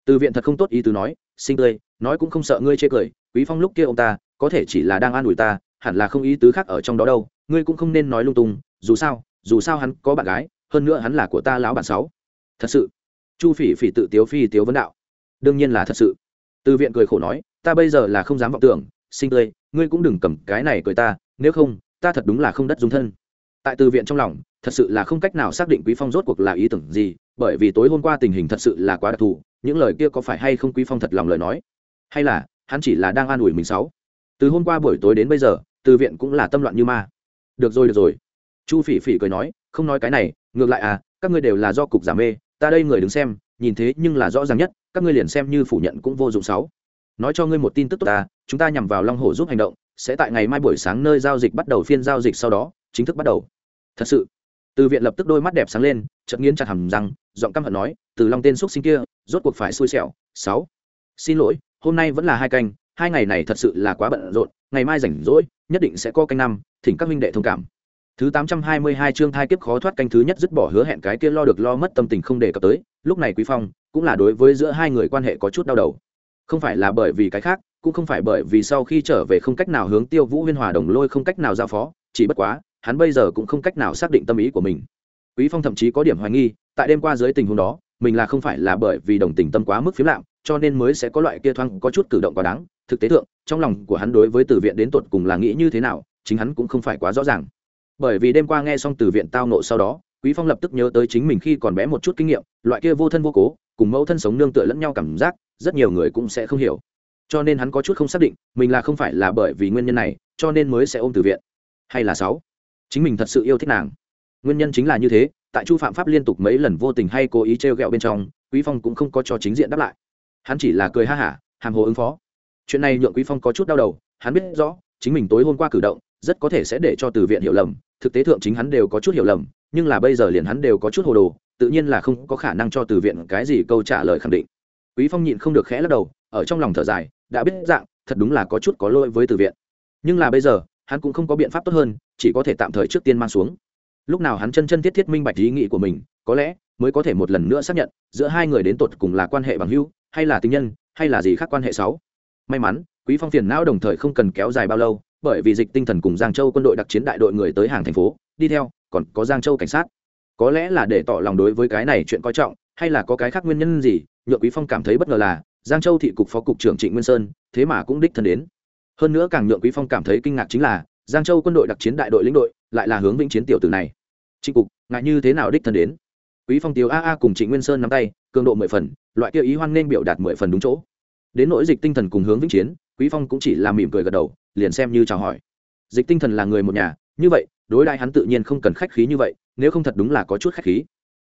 Từ viện thật không tốt ý tứ nói sinh tươi, nói cũng không sợ ngươi chê cười, quý phong lúc kia ông ta, có thể chỉ là đang an ủi ta, hẳn là không ý tứ khác ở trong đó đâu, ngươi cũng không nên nói lung tung, dù sao dù sao hắn có bạn gái, hơn nữa hắn là của ta lão bạn sáu. Thật sự? Chu phỉ phỉ tự tiếu phi tiếu vấn đạo. Đương nhiên là thật sự. Từ viện cười khổ nói, ta bây giờ là không dám vọng tưởng sinh tươi, ngươi cũng đừng cầm cái này cười ta nếu không, ta thật đúng là không đất dung thân. Tại từ viện trong lòng, thật sự là không cách nào xác định quý phong rốt cuộc là ý tưởng gì, bởi vì tối hôm qua tình hình thật sự là quá đặc thù, những lời kia có phải hay không quý phong thật lòng lời nói? Hay là, hắn chỉ là đang an ủi mình sáu? Từ hôm qua buổi tối đến bây giờ, từ viện cũng là tâm loạn như ma. Được rồi được rồi. Chu phỉ phỉ cười nói, không nói cái này, ngược lại à các ngươi đều là do cục giả mê, ta đây người đứng xem, nhìn thế nhưng là rõ ràng nhất, các ngươi liền xem như phủ nhận cũng vô dụng sáu. Nói cho ngươi một tin tức tốt ta, chúng ta nhằm vào long hồ giúp hành động sẽ tại ngày mai buổi sáng nơi giao dịch bắt đầu phiên giao dịch sau đó, chính thức bắt đầu. Thật sự, từ viện lập tức đôi mắt đẹp sáng lên, chợt nghiến chặt hầm răng, giọng căm hận nói, từ long tên xúc sinh kia, rốt cuộc phải xui xẻo. Sáu, xin lỗi, hôm nay vẫn là hai canh, hai ngày này thật sự là quá bận rộn, ngày mai rảnh rỗi, nhất định sẽ có canh năm, thỉnh các minh đệ thông cảm. Thứ tám trăm hai mươi hai chương thai kiếp khó thoát canh thứ nhất dứt bỏ hứa hẹn cái kia lo được lo mất tâm tình không đề cập tới, lúc này quý phong cũng là đối với giữa hai người quan hệ có chút đau đầu. Không phải là bởi vì cái khác cũng không phải bởi vì sau khi trở về không cách nào hướng tiêu vũ huyên hòa đồng lôi không cách nào giao phó, chỉ bất quá, hắn bây giờ cũng không cách nào xác định tâm ý của mình. Quý phong thậm chí có điểm hoài nghi, tại đêm qua dưới tình huống đó, mình là không phải là bởi vì đồng tình tâm quá mức phiếm lạm, cho nên mới sẽ có loại kia thoáng có chút cử động quá đáng. Thực tế thượng, trong lòng của hắn đối với từ viện đến tột cùng là nghĩ như thế nào, chính hắn cũng không phải quá rõ ràng. Bởi vì đêm qua nghe xong từ viện tao nộ sau đó, quý phong lập tức nhớ tới chính mình khi còn bé một chút kinh nghiệm, loại kia vô thân vô cố, cùng mẫu thân sống nương tựa lẫn nhau cảm giác, rất nhiều người cũng sẽ không hiểu cho nên hắn có chút không xác định, mình là không phải là bởi vì nguyên nhân này, cho nên mới sẽ ôm từ viện. Hay là sáu? Chính mình thật sự yêu thích nàng. Nguyên nhân chính là như thế, tại chu phạm pháp liên tục mấy lần vô tình hay cố ý t r e o g ẹ o bên trong, quý phong cũng không có cho chính diện đáp lại. Hắn chỉ là cười ha hả, hàm hồ ứng phó. Chuyện này nhượng quý phong có chút đau đầu, hắn biết rõ, chính mình tối hôm qua cử động, rất có thể sẽ để cho từ viện hiểu lầm, thực tế thượng chính hắn đều có chút hiểu lầm, nhưng là bây giờ liền hắn đều có chút hồ đồ, tự nhiên là không có khả năng cho từ viện cái gì câu trả lời khẳng định. Quý phong nhịn không được khẽ lắc đầu, ở trong lòng thở dài đã biết dạng, thật đúng là có chút có lỗi với từ viện. Nhưng là bây giờ, hắn cũng không có biện pháp tốt hơn, chỉ có thể tạm thời trước tiên mang xuống. Lúc nào hắn chân chân thiết thiết minh bạch ý nghĩ của mình, có lẽ mới có thể một lần nữa xác nhận giữa hai người đến tột cùng là quan hệ bằng hữu, hay là tình nhân, hay là gì khác quan hệ sáu. May mắn, quý phong phiền não đồng thời không cần kéo dài bao lâu, bởi vì dịch tinh thần cùng giang châu quân đội đặc chiến đại đội người tới hàng thành phố, đi theo, còn có giang châu cảnh sát. Có lẽ là để tỏ lòng đối với cái này chuyện coi trọng, hay là có cái khác nguyên nhân gì nhựa quý phong cảm thấy bất ngờ là giang châu thị cục phó cục trưởng trịnh nguyên sơn, thế mà cũng đích thân đến. Hơn nữa càng nhượng quý phong cảm thấy kinh ngạc chính là, giang châu quân đội đặc chiến đại đội lĩnh đội lại là hướng vĩnh chiến tiểu tử này. Trịnh cục, ngại như thế nào đích thân đến? Quý phong tiếu a a cùng trịnh nguyên sơn nắm tay, cường độ mười phần, loại kia ý hoan nên biểu đạt mười phần đúng chỗ. Đến nỗi dịch tinh thần cùng hướng vĩnh chiến, quý phong cũng chỉ làm mỉm cười gật đầu, liền xem như chào hỏi. Dịch tinh thần là người một nhà, như vậy, đối đại hắn tự nhiên không cần khách khí như vậy, nếu không thật đúng là có chút khách khí.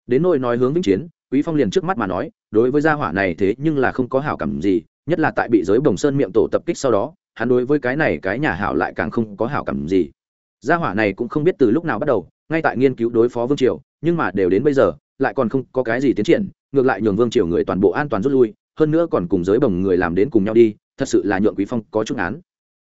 Đến nỗi nói hướng vĩnh chiến quý phong liền trước mắt mà nói, đối với gia hỏa này thế nhưng là không có hảo cảm gì, nhất là tại bị giới bồng sơn miệng tổ tập kích sau đó, hắn đối với cái này cái nhà hảo lại càng không có hảo cảm gì. Gia hỏa này cũng không biết từ lúc nào bắt đầu, ngay tại nghiên cứu đối phó vương triều, nhưng mà đều đến bây giờ, lại còn không có cái gì tiến triển, ngược lại nhường vương triều người toàn bộ an toàn rút lui, hơn nữa còn cùng giới bồng người làm đến cùng nhau đi, thật sự là nhượng quý phong có chút án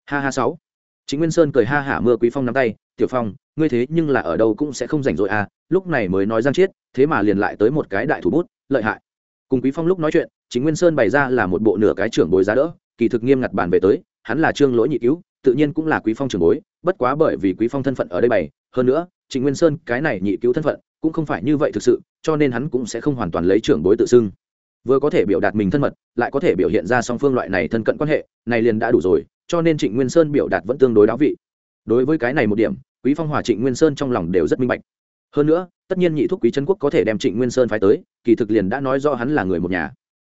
ha ha sáu chính nguyên sơn cười ha hả mưa quý phong nắm tay, tiểu phong, ngươi thế nhưng là ở đâu cũng sẽ không rảnh rỗi à lúc này mới nói giang chiết, thế mà liền lại tới một cái đại thủ bút, lợi hại. Cùng quý phong lúc nói chuyện, chính nguyên sơn bày ra là một bộ nửa cái trưởng bối giá đỡ, kỳ thực nghiêm ngặt bàn về tới, hắn là trương lỗi nhị cứu, tự nhiên cũng là quý phong trưởng bối, bất quá bởi vì quý phong thân phận ở đây bày, hơn nữa, Chính nguyên sơn cái này nhị cứu thân phận cũng không phải như vậy thực sự, cho nên hắn cũng sẽ không hoàn toàn lấy trưởng bối tự xưng. Vừa có thể biểu đạt mình thân mật, lại có thể biểu hiện ra song phương loại này thân cận quan hệ, này liền đã đủ rồi cho nên trịnh nguyên sơn biểu đạt vẫn tương đối đáo vị. Đối với cái này một điểm, quý phong hòa trịnh nguyên sơn trong lòng đều rất minh bạch. Hơn nữa, tất nhiên nhị thúc quý trấn quốc có thể đem trịnh nguyên sơn phái tới, kỳ thực liền đã nói do hắn là người một nhà.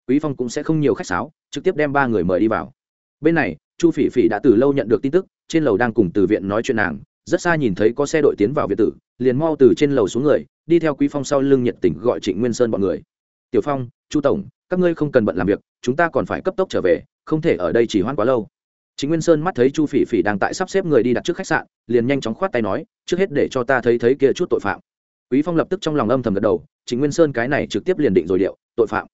Quý phong cũng sẽ không nhiều khách sáo, trực tiếp đem ba người mời đi vào. Bên này, chu phỉ phỉ đã từ lâu nhận được tin tức, trên lầu đang cùng từ viện nói chuyện nàng, rất xa nhìn thấy có xe đội tiến vào viện tử, liền mau từ trên lầu xuống người, đi theo quý phong sau lưng nhiệt tình gọi trịnh nguyên sơn bọn người. Tiểu phong, chu tổng, các ngươi không cần bận làm việc, chúng ta còn phải cấp tốc trở về, không thể ở đây chỉ hoãn quá lâu. Chính nguyên sơn mắt thấy chu phỉ phỉ đang tại sắp xếp người đi đặt trước khách sạn, liền nhanh chóng khoát tay nói, trước hết để cho ta thấy thấy kia chút tội phạm. Quý phong lập tức trong lòng âm thầm gật đầu, Chính nguyên sơn cái này trực tiếp liền định rồi điệu, tội phạm.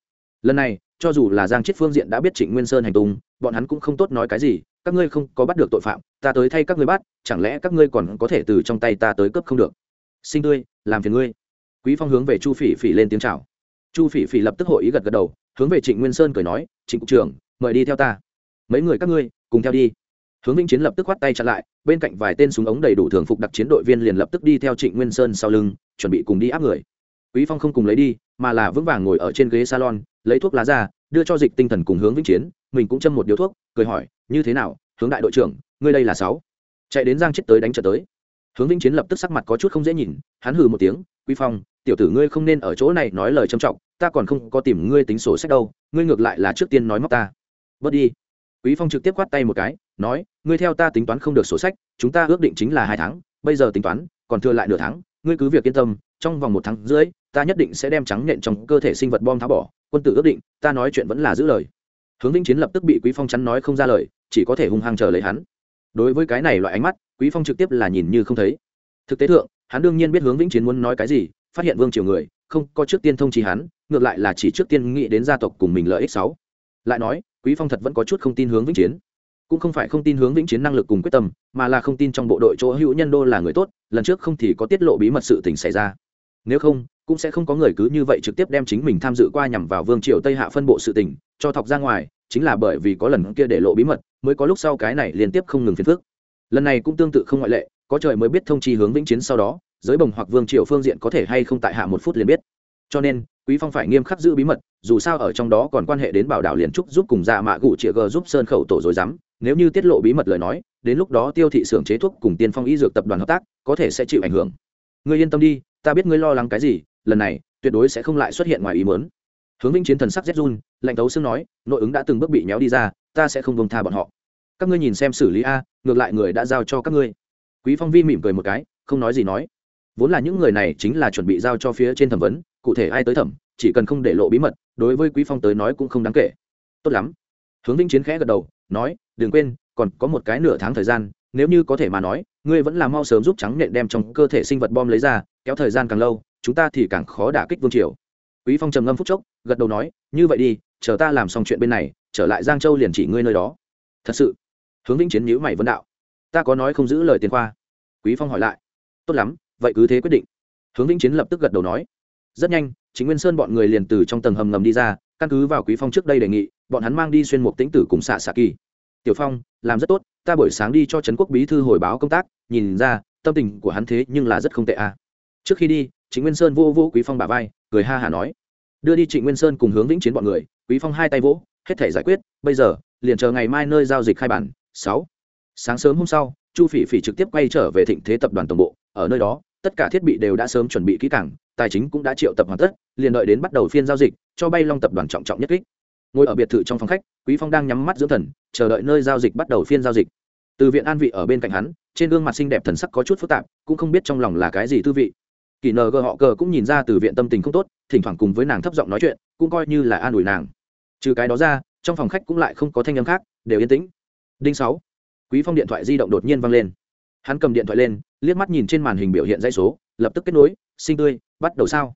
Lần này, cho dù là giang chết phương diện đã biết trịnh nguyên sơn hành tung, bọn hắn cũng không tốt nói cái gì, các ngươi không có bắt được tội phạm, ta tới thay các ngươi bắt, chẳng lẽ các ngươi còn có thể từ trong tay ta tới cướp không được? Sinh tươi làm phiền ngươi. Quý phong hướng về chu phỉ phỉ lên tiếng chào. Chu phỉ phỉ lập tức hội ý gật gật đầu, hướng về trịnh nguyên sơn cười nói, trịnh cục trưởng, mời đi theo ta. Mấy người các ngươi cùng theo đi. Hướng vĩnh chiến lập tức khoát tay chặn lại, bên cạnh vài tên súng ống đầy đủ thường phục đặc chiến đội viên liền lập tức đi theo trịnh nguyên sơn sau lưng, chuẩn bị cùng đi áp người. Quý phong không cùng lấy đi, mà là vững vàng ngồi ở trên ghế salon, lấy thuốc lá ra, đưa cho dịch tinh thần cùng hướng vĩnh chiến, mình cũng châm một điếu thuốc, cười hỏi, như thế nào, hướng đại đội trưởng, ngươi đây là sáu? Chạy đến giang chết tới đánh trở tới. Hướng vĩnh chiến lập tức sắc mặt có chút không dễ nhìn, hắn hừ một tiếng, quý phong, tiểu tử ngươi không nên ở chỗ này nói lời trầm trọng, ta còn không có tìm ngươi tính sổ sách đâu, ngươi ngược lại là trước tiên nói móc ta. Bớt đi quý phong trực tiếp quát tay một cái, nói, ngươi theo ta tính toán không được sổ sách, chúng ta ước định chính là hai tháng, bây giờ tính toán, còn thừa lại nửa tháng, ngươi cứ việc yên tâm, trong vòng một tháng rưỡi, ta nhất định sẽ đem trắng nện trong cơ thể sinh vật bom tháo bỏ, quân tử ước định, ta nói chuyện vẫn là giữ lời. Hướng vĩnh chiến lập tức bị quý phong chắn nói không ra lời, chỉ có thể hung hăng chờ lấy hắn. Đối với cái này loại ánh mắt, quý phong trực tiếp là nhìn như không thấy. Thực tế thượng, hắn đương nhiên biết hướng vĩnh chiến muốn nói cái gì, phát hiện vương triều người, không có trước tiên thông trì hắn, ngược lại là chỉ trước tiên nghĩ đến gia tộc cùng mình lợi ích sáu. Lại nói quý phong thật vẫn có chút không tin hướng vĩnh chiến. Cũng không phải không tin hướng vĩnh chiến năng lực cùng quyết tâm, mà là không tin trong bộ đội chỗ hữu nhân đô là người tốt, lần trước không thì có tiết lộ bí mật sự tình xảy ra. Nếu không, cũng sẽ không có người cứ như vậy trực tiếp đem chính mình tham dự qua nhằm vào vương triều tây hạ phân bộ sự tình, cho thọc ra ngoài, chính là bởi vì có lần kia để lộ bí mật, mới có lúc sau cái này liên tiếp không ngừng phiền phức. Lần này cũng tương tự không ngoại lệ, có trời mới biết thông chi hướng vĩnh chiến sau đó, giới bồng hoặc vương triều phương diện có thể hay không tại hạ một phút liền biết. Cho nên quý phong phải nghiêm khắc giữ bí mật, dù sao ở trong đó còn quan hệ đến bảo đảo liền trúc giúp cùng dạ mạ gụ chĩa g giúp sơn khẩu tổ dối rắm. Nếu như tiết lộ bí mật lời nói, đến lúc đó tiêu thị xưởng chế thuốc cùng tiên phong y dược tập đoàn hợp tác, có thể sẽ chịu ảnh hưởng. Ngươi yên tâm đi, ta biết ngươi lo lắng cái gì, lần này, tuyệt đối sẽ không lại xuất hiện ngoài ý mớn hướng vĩnh chiến thần sắc zhun lạnh tấu xương nói, nội ứng đã từng bước bị nhéo đi ra, ta sẽ không bông tha bọn họ. Các ngươi nhìn xem xử lý a, ngược lại người đã giao cho các ngươi. Quý phong vi mỉm cười một cái, không nói gì nói. Vốn là những người này chính là chuẩn bị giao cho phía trên thẩm vấn cụ thể ai tới thẩm, chỉ cần không để lộ bí mật, đối với quý phong tới nói cũng không đáng kể. Tốt lắm. Hướng vĩnh chiến khẽ gật đầu, nói, đừng quên, còn có một cái nửa tháng thời gian, nếu như có thể mà nói, ngươi vẫn là mau sớm giúp trắng nện đem trong cơ thể sinh vật bom lấy ra, kéo thời gian càng lâu, chúng ta thì càng khó đả kích vương triều. Quý phong trầm ngâm phút chốc, gật đầu nói, như vậy đi, chờ ta làm xong chuyện bên này, trở lại giang châu liền chỉ ngươi nơi đó. Thật sự? Hướng vĩnh chiến nhíu mày vấn đạo. Ta có nói không giữ lời tiền khoa. Quý phong hỏi lại. Tốt lắm, vậy cứ thế quyết định. Hướng vĩnh chiến lập tức gật đầu nói rất nhanh, chính nguyên sơn bọn người liền từ trong tầng hầm ngầm đi ra, căn cứ vào quý phong trước đây đề nghị, bọn hắn mang đi xuyên mục tĩnh tử cùng xạ xạ kỳ tiểu phong, làm rất tốt, ta buổi sáng đi cho trấn quốc bí thư hồi báo công tác, nhìn ra, tâm tình của hắn thế nhưng là rất không tệ à. trước khi đi, chính nguyên sơn vô vô quý phong bà vai, cười ha hả nói, đưa đi trịnh nguyên sơn cùng hướng vĩnh chiến bọn người, quý phong hai tay vỗ, hết thể giải quyết, bây giờ, liền chờ ngày mai nơi giao dịch khai bản, sáu sáng sớm hôm sau, chu phỉ phỉ trực tiếp quay trở về thịnh thế tập đoàn tổng bộ, ở nơi đó tất cả thiết bị đều đã sớm chuẩn bị kỹ càng, tài chính cũng đã triệu tập hoàn tất, liền đợi đến bắt đầu phiên giao dịch, cho bay long tập đoàn trọng trọng nhất kích. Ngồi ở biệt thự trong phòng khách, quý phong đang nhắm mắt dưỡng thần, chờ đợi nơi giao dịch bắt đầu phiên giao dịch. Từ viện an vị ở bên cạnh hắn, trên gương mặt xinh đẹp thần sắc có chút phức tạp, cũng không biết trong lòng là cái gì tư vị. Kỳ nờ gờ họ cờ cũng nhìn ra từ viện tâm tình không tốt, thỉnh thoảng cùng với nàng thấp giọng nói chuyện, cũng coi như là an ủi nàng. Trừ cái đó ra, trong phòng khách cũng lại không có thanh âm khác, đều yên tĩnh. Đinh sáu. Quý phong điện thoại di động đột nhiên vang lên hắn cầm điện thoại lên, liếc mắt nhìn trên màn hình biểu hiện dãy số, lập tức kết nối, sinh tươi, bắt đầu sao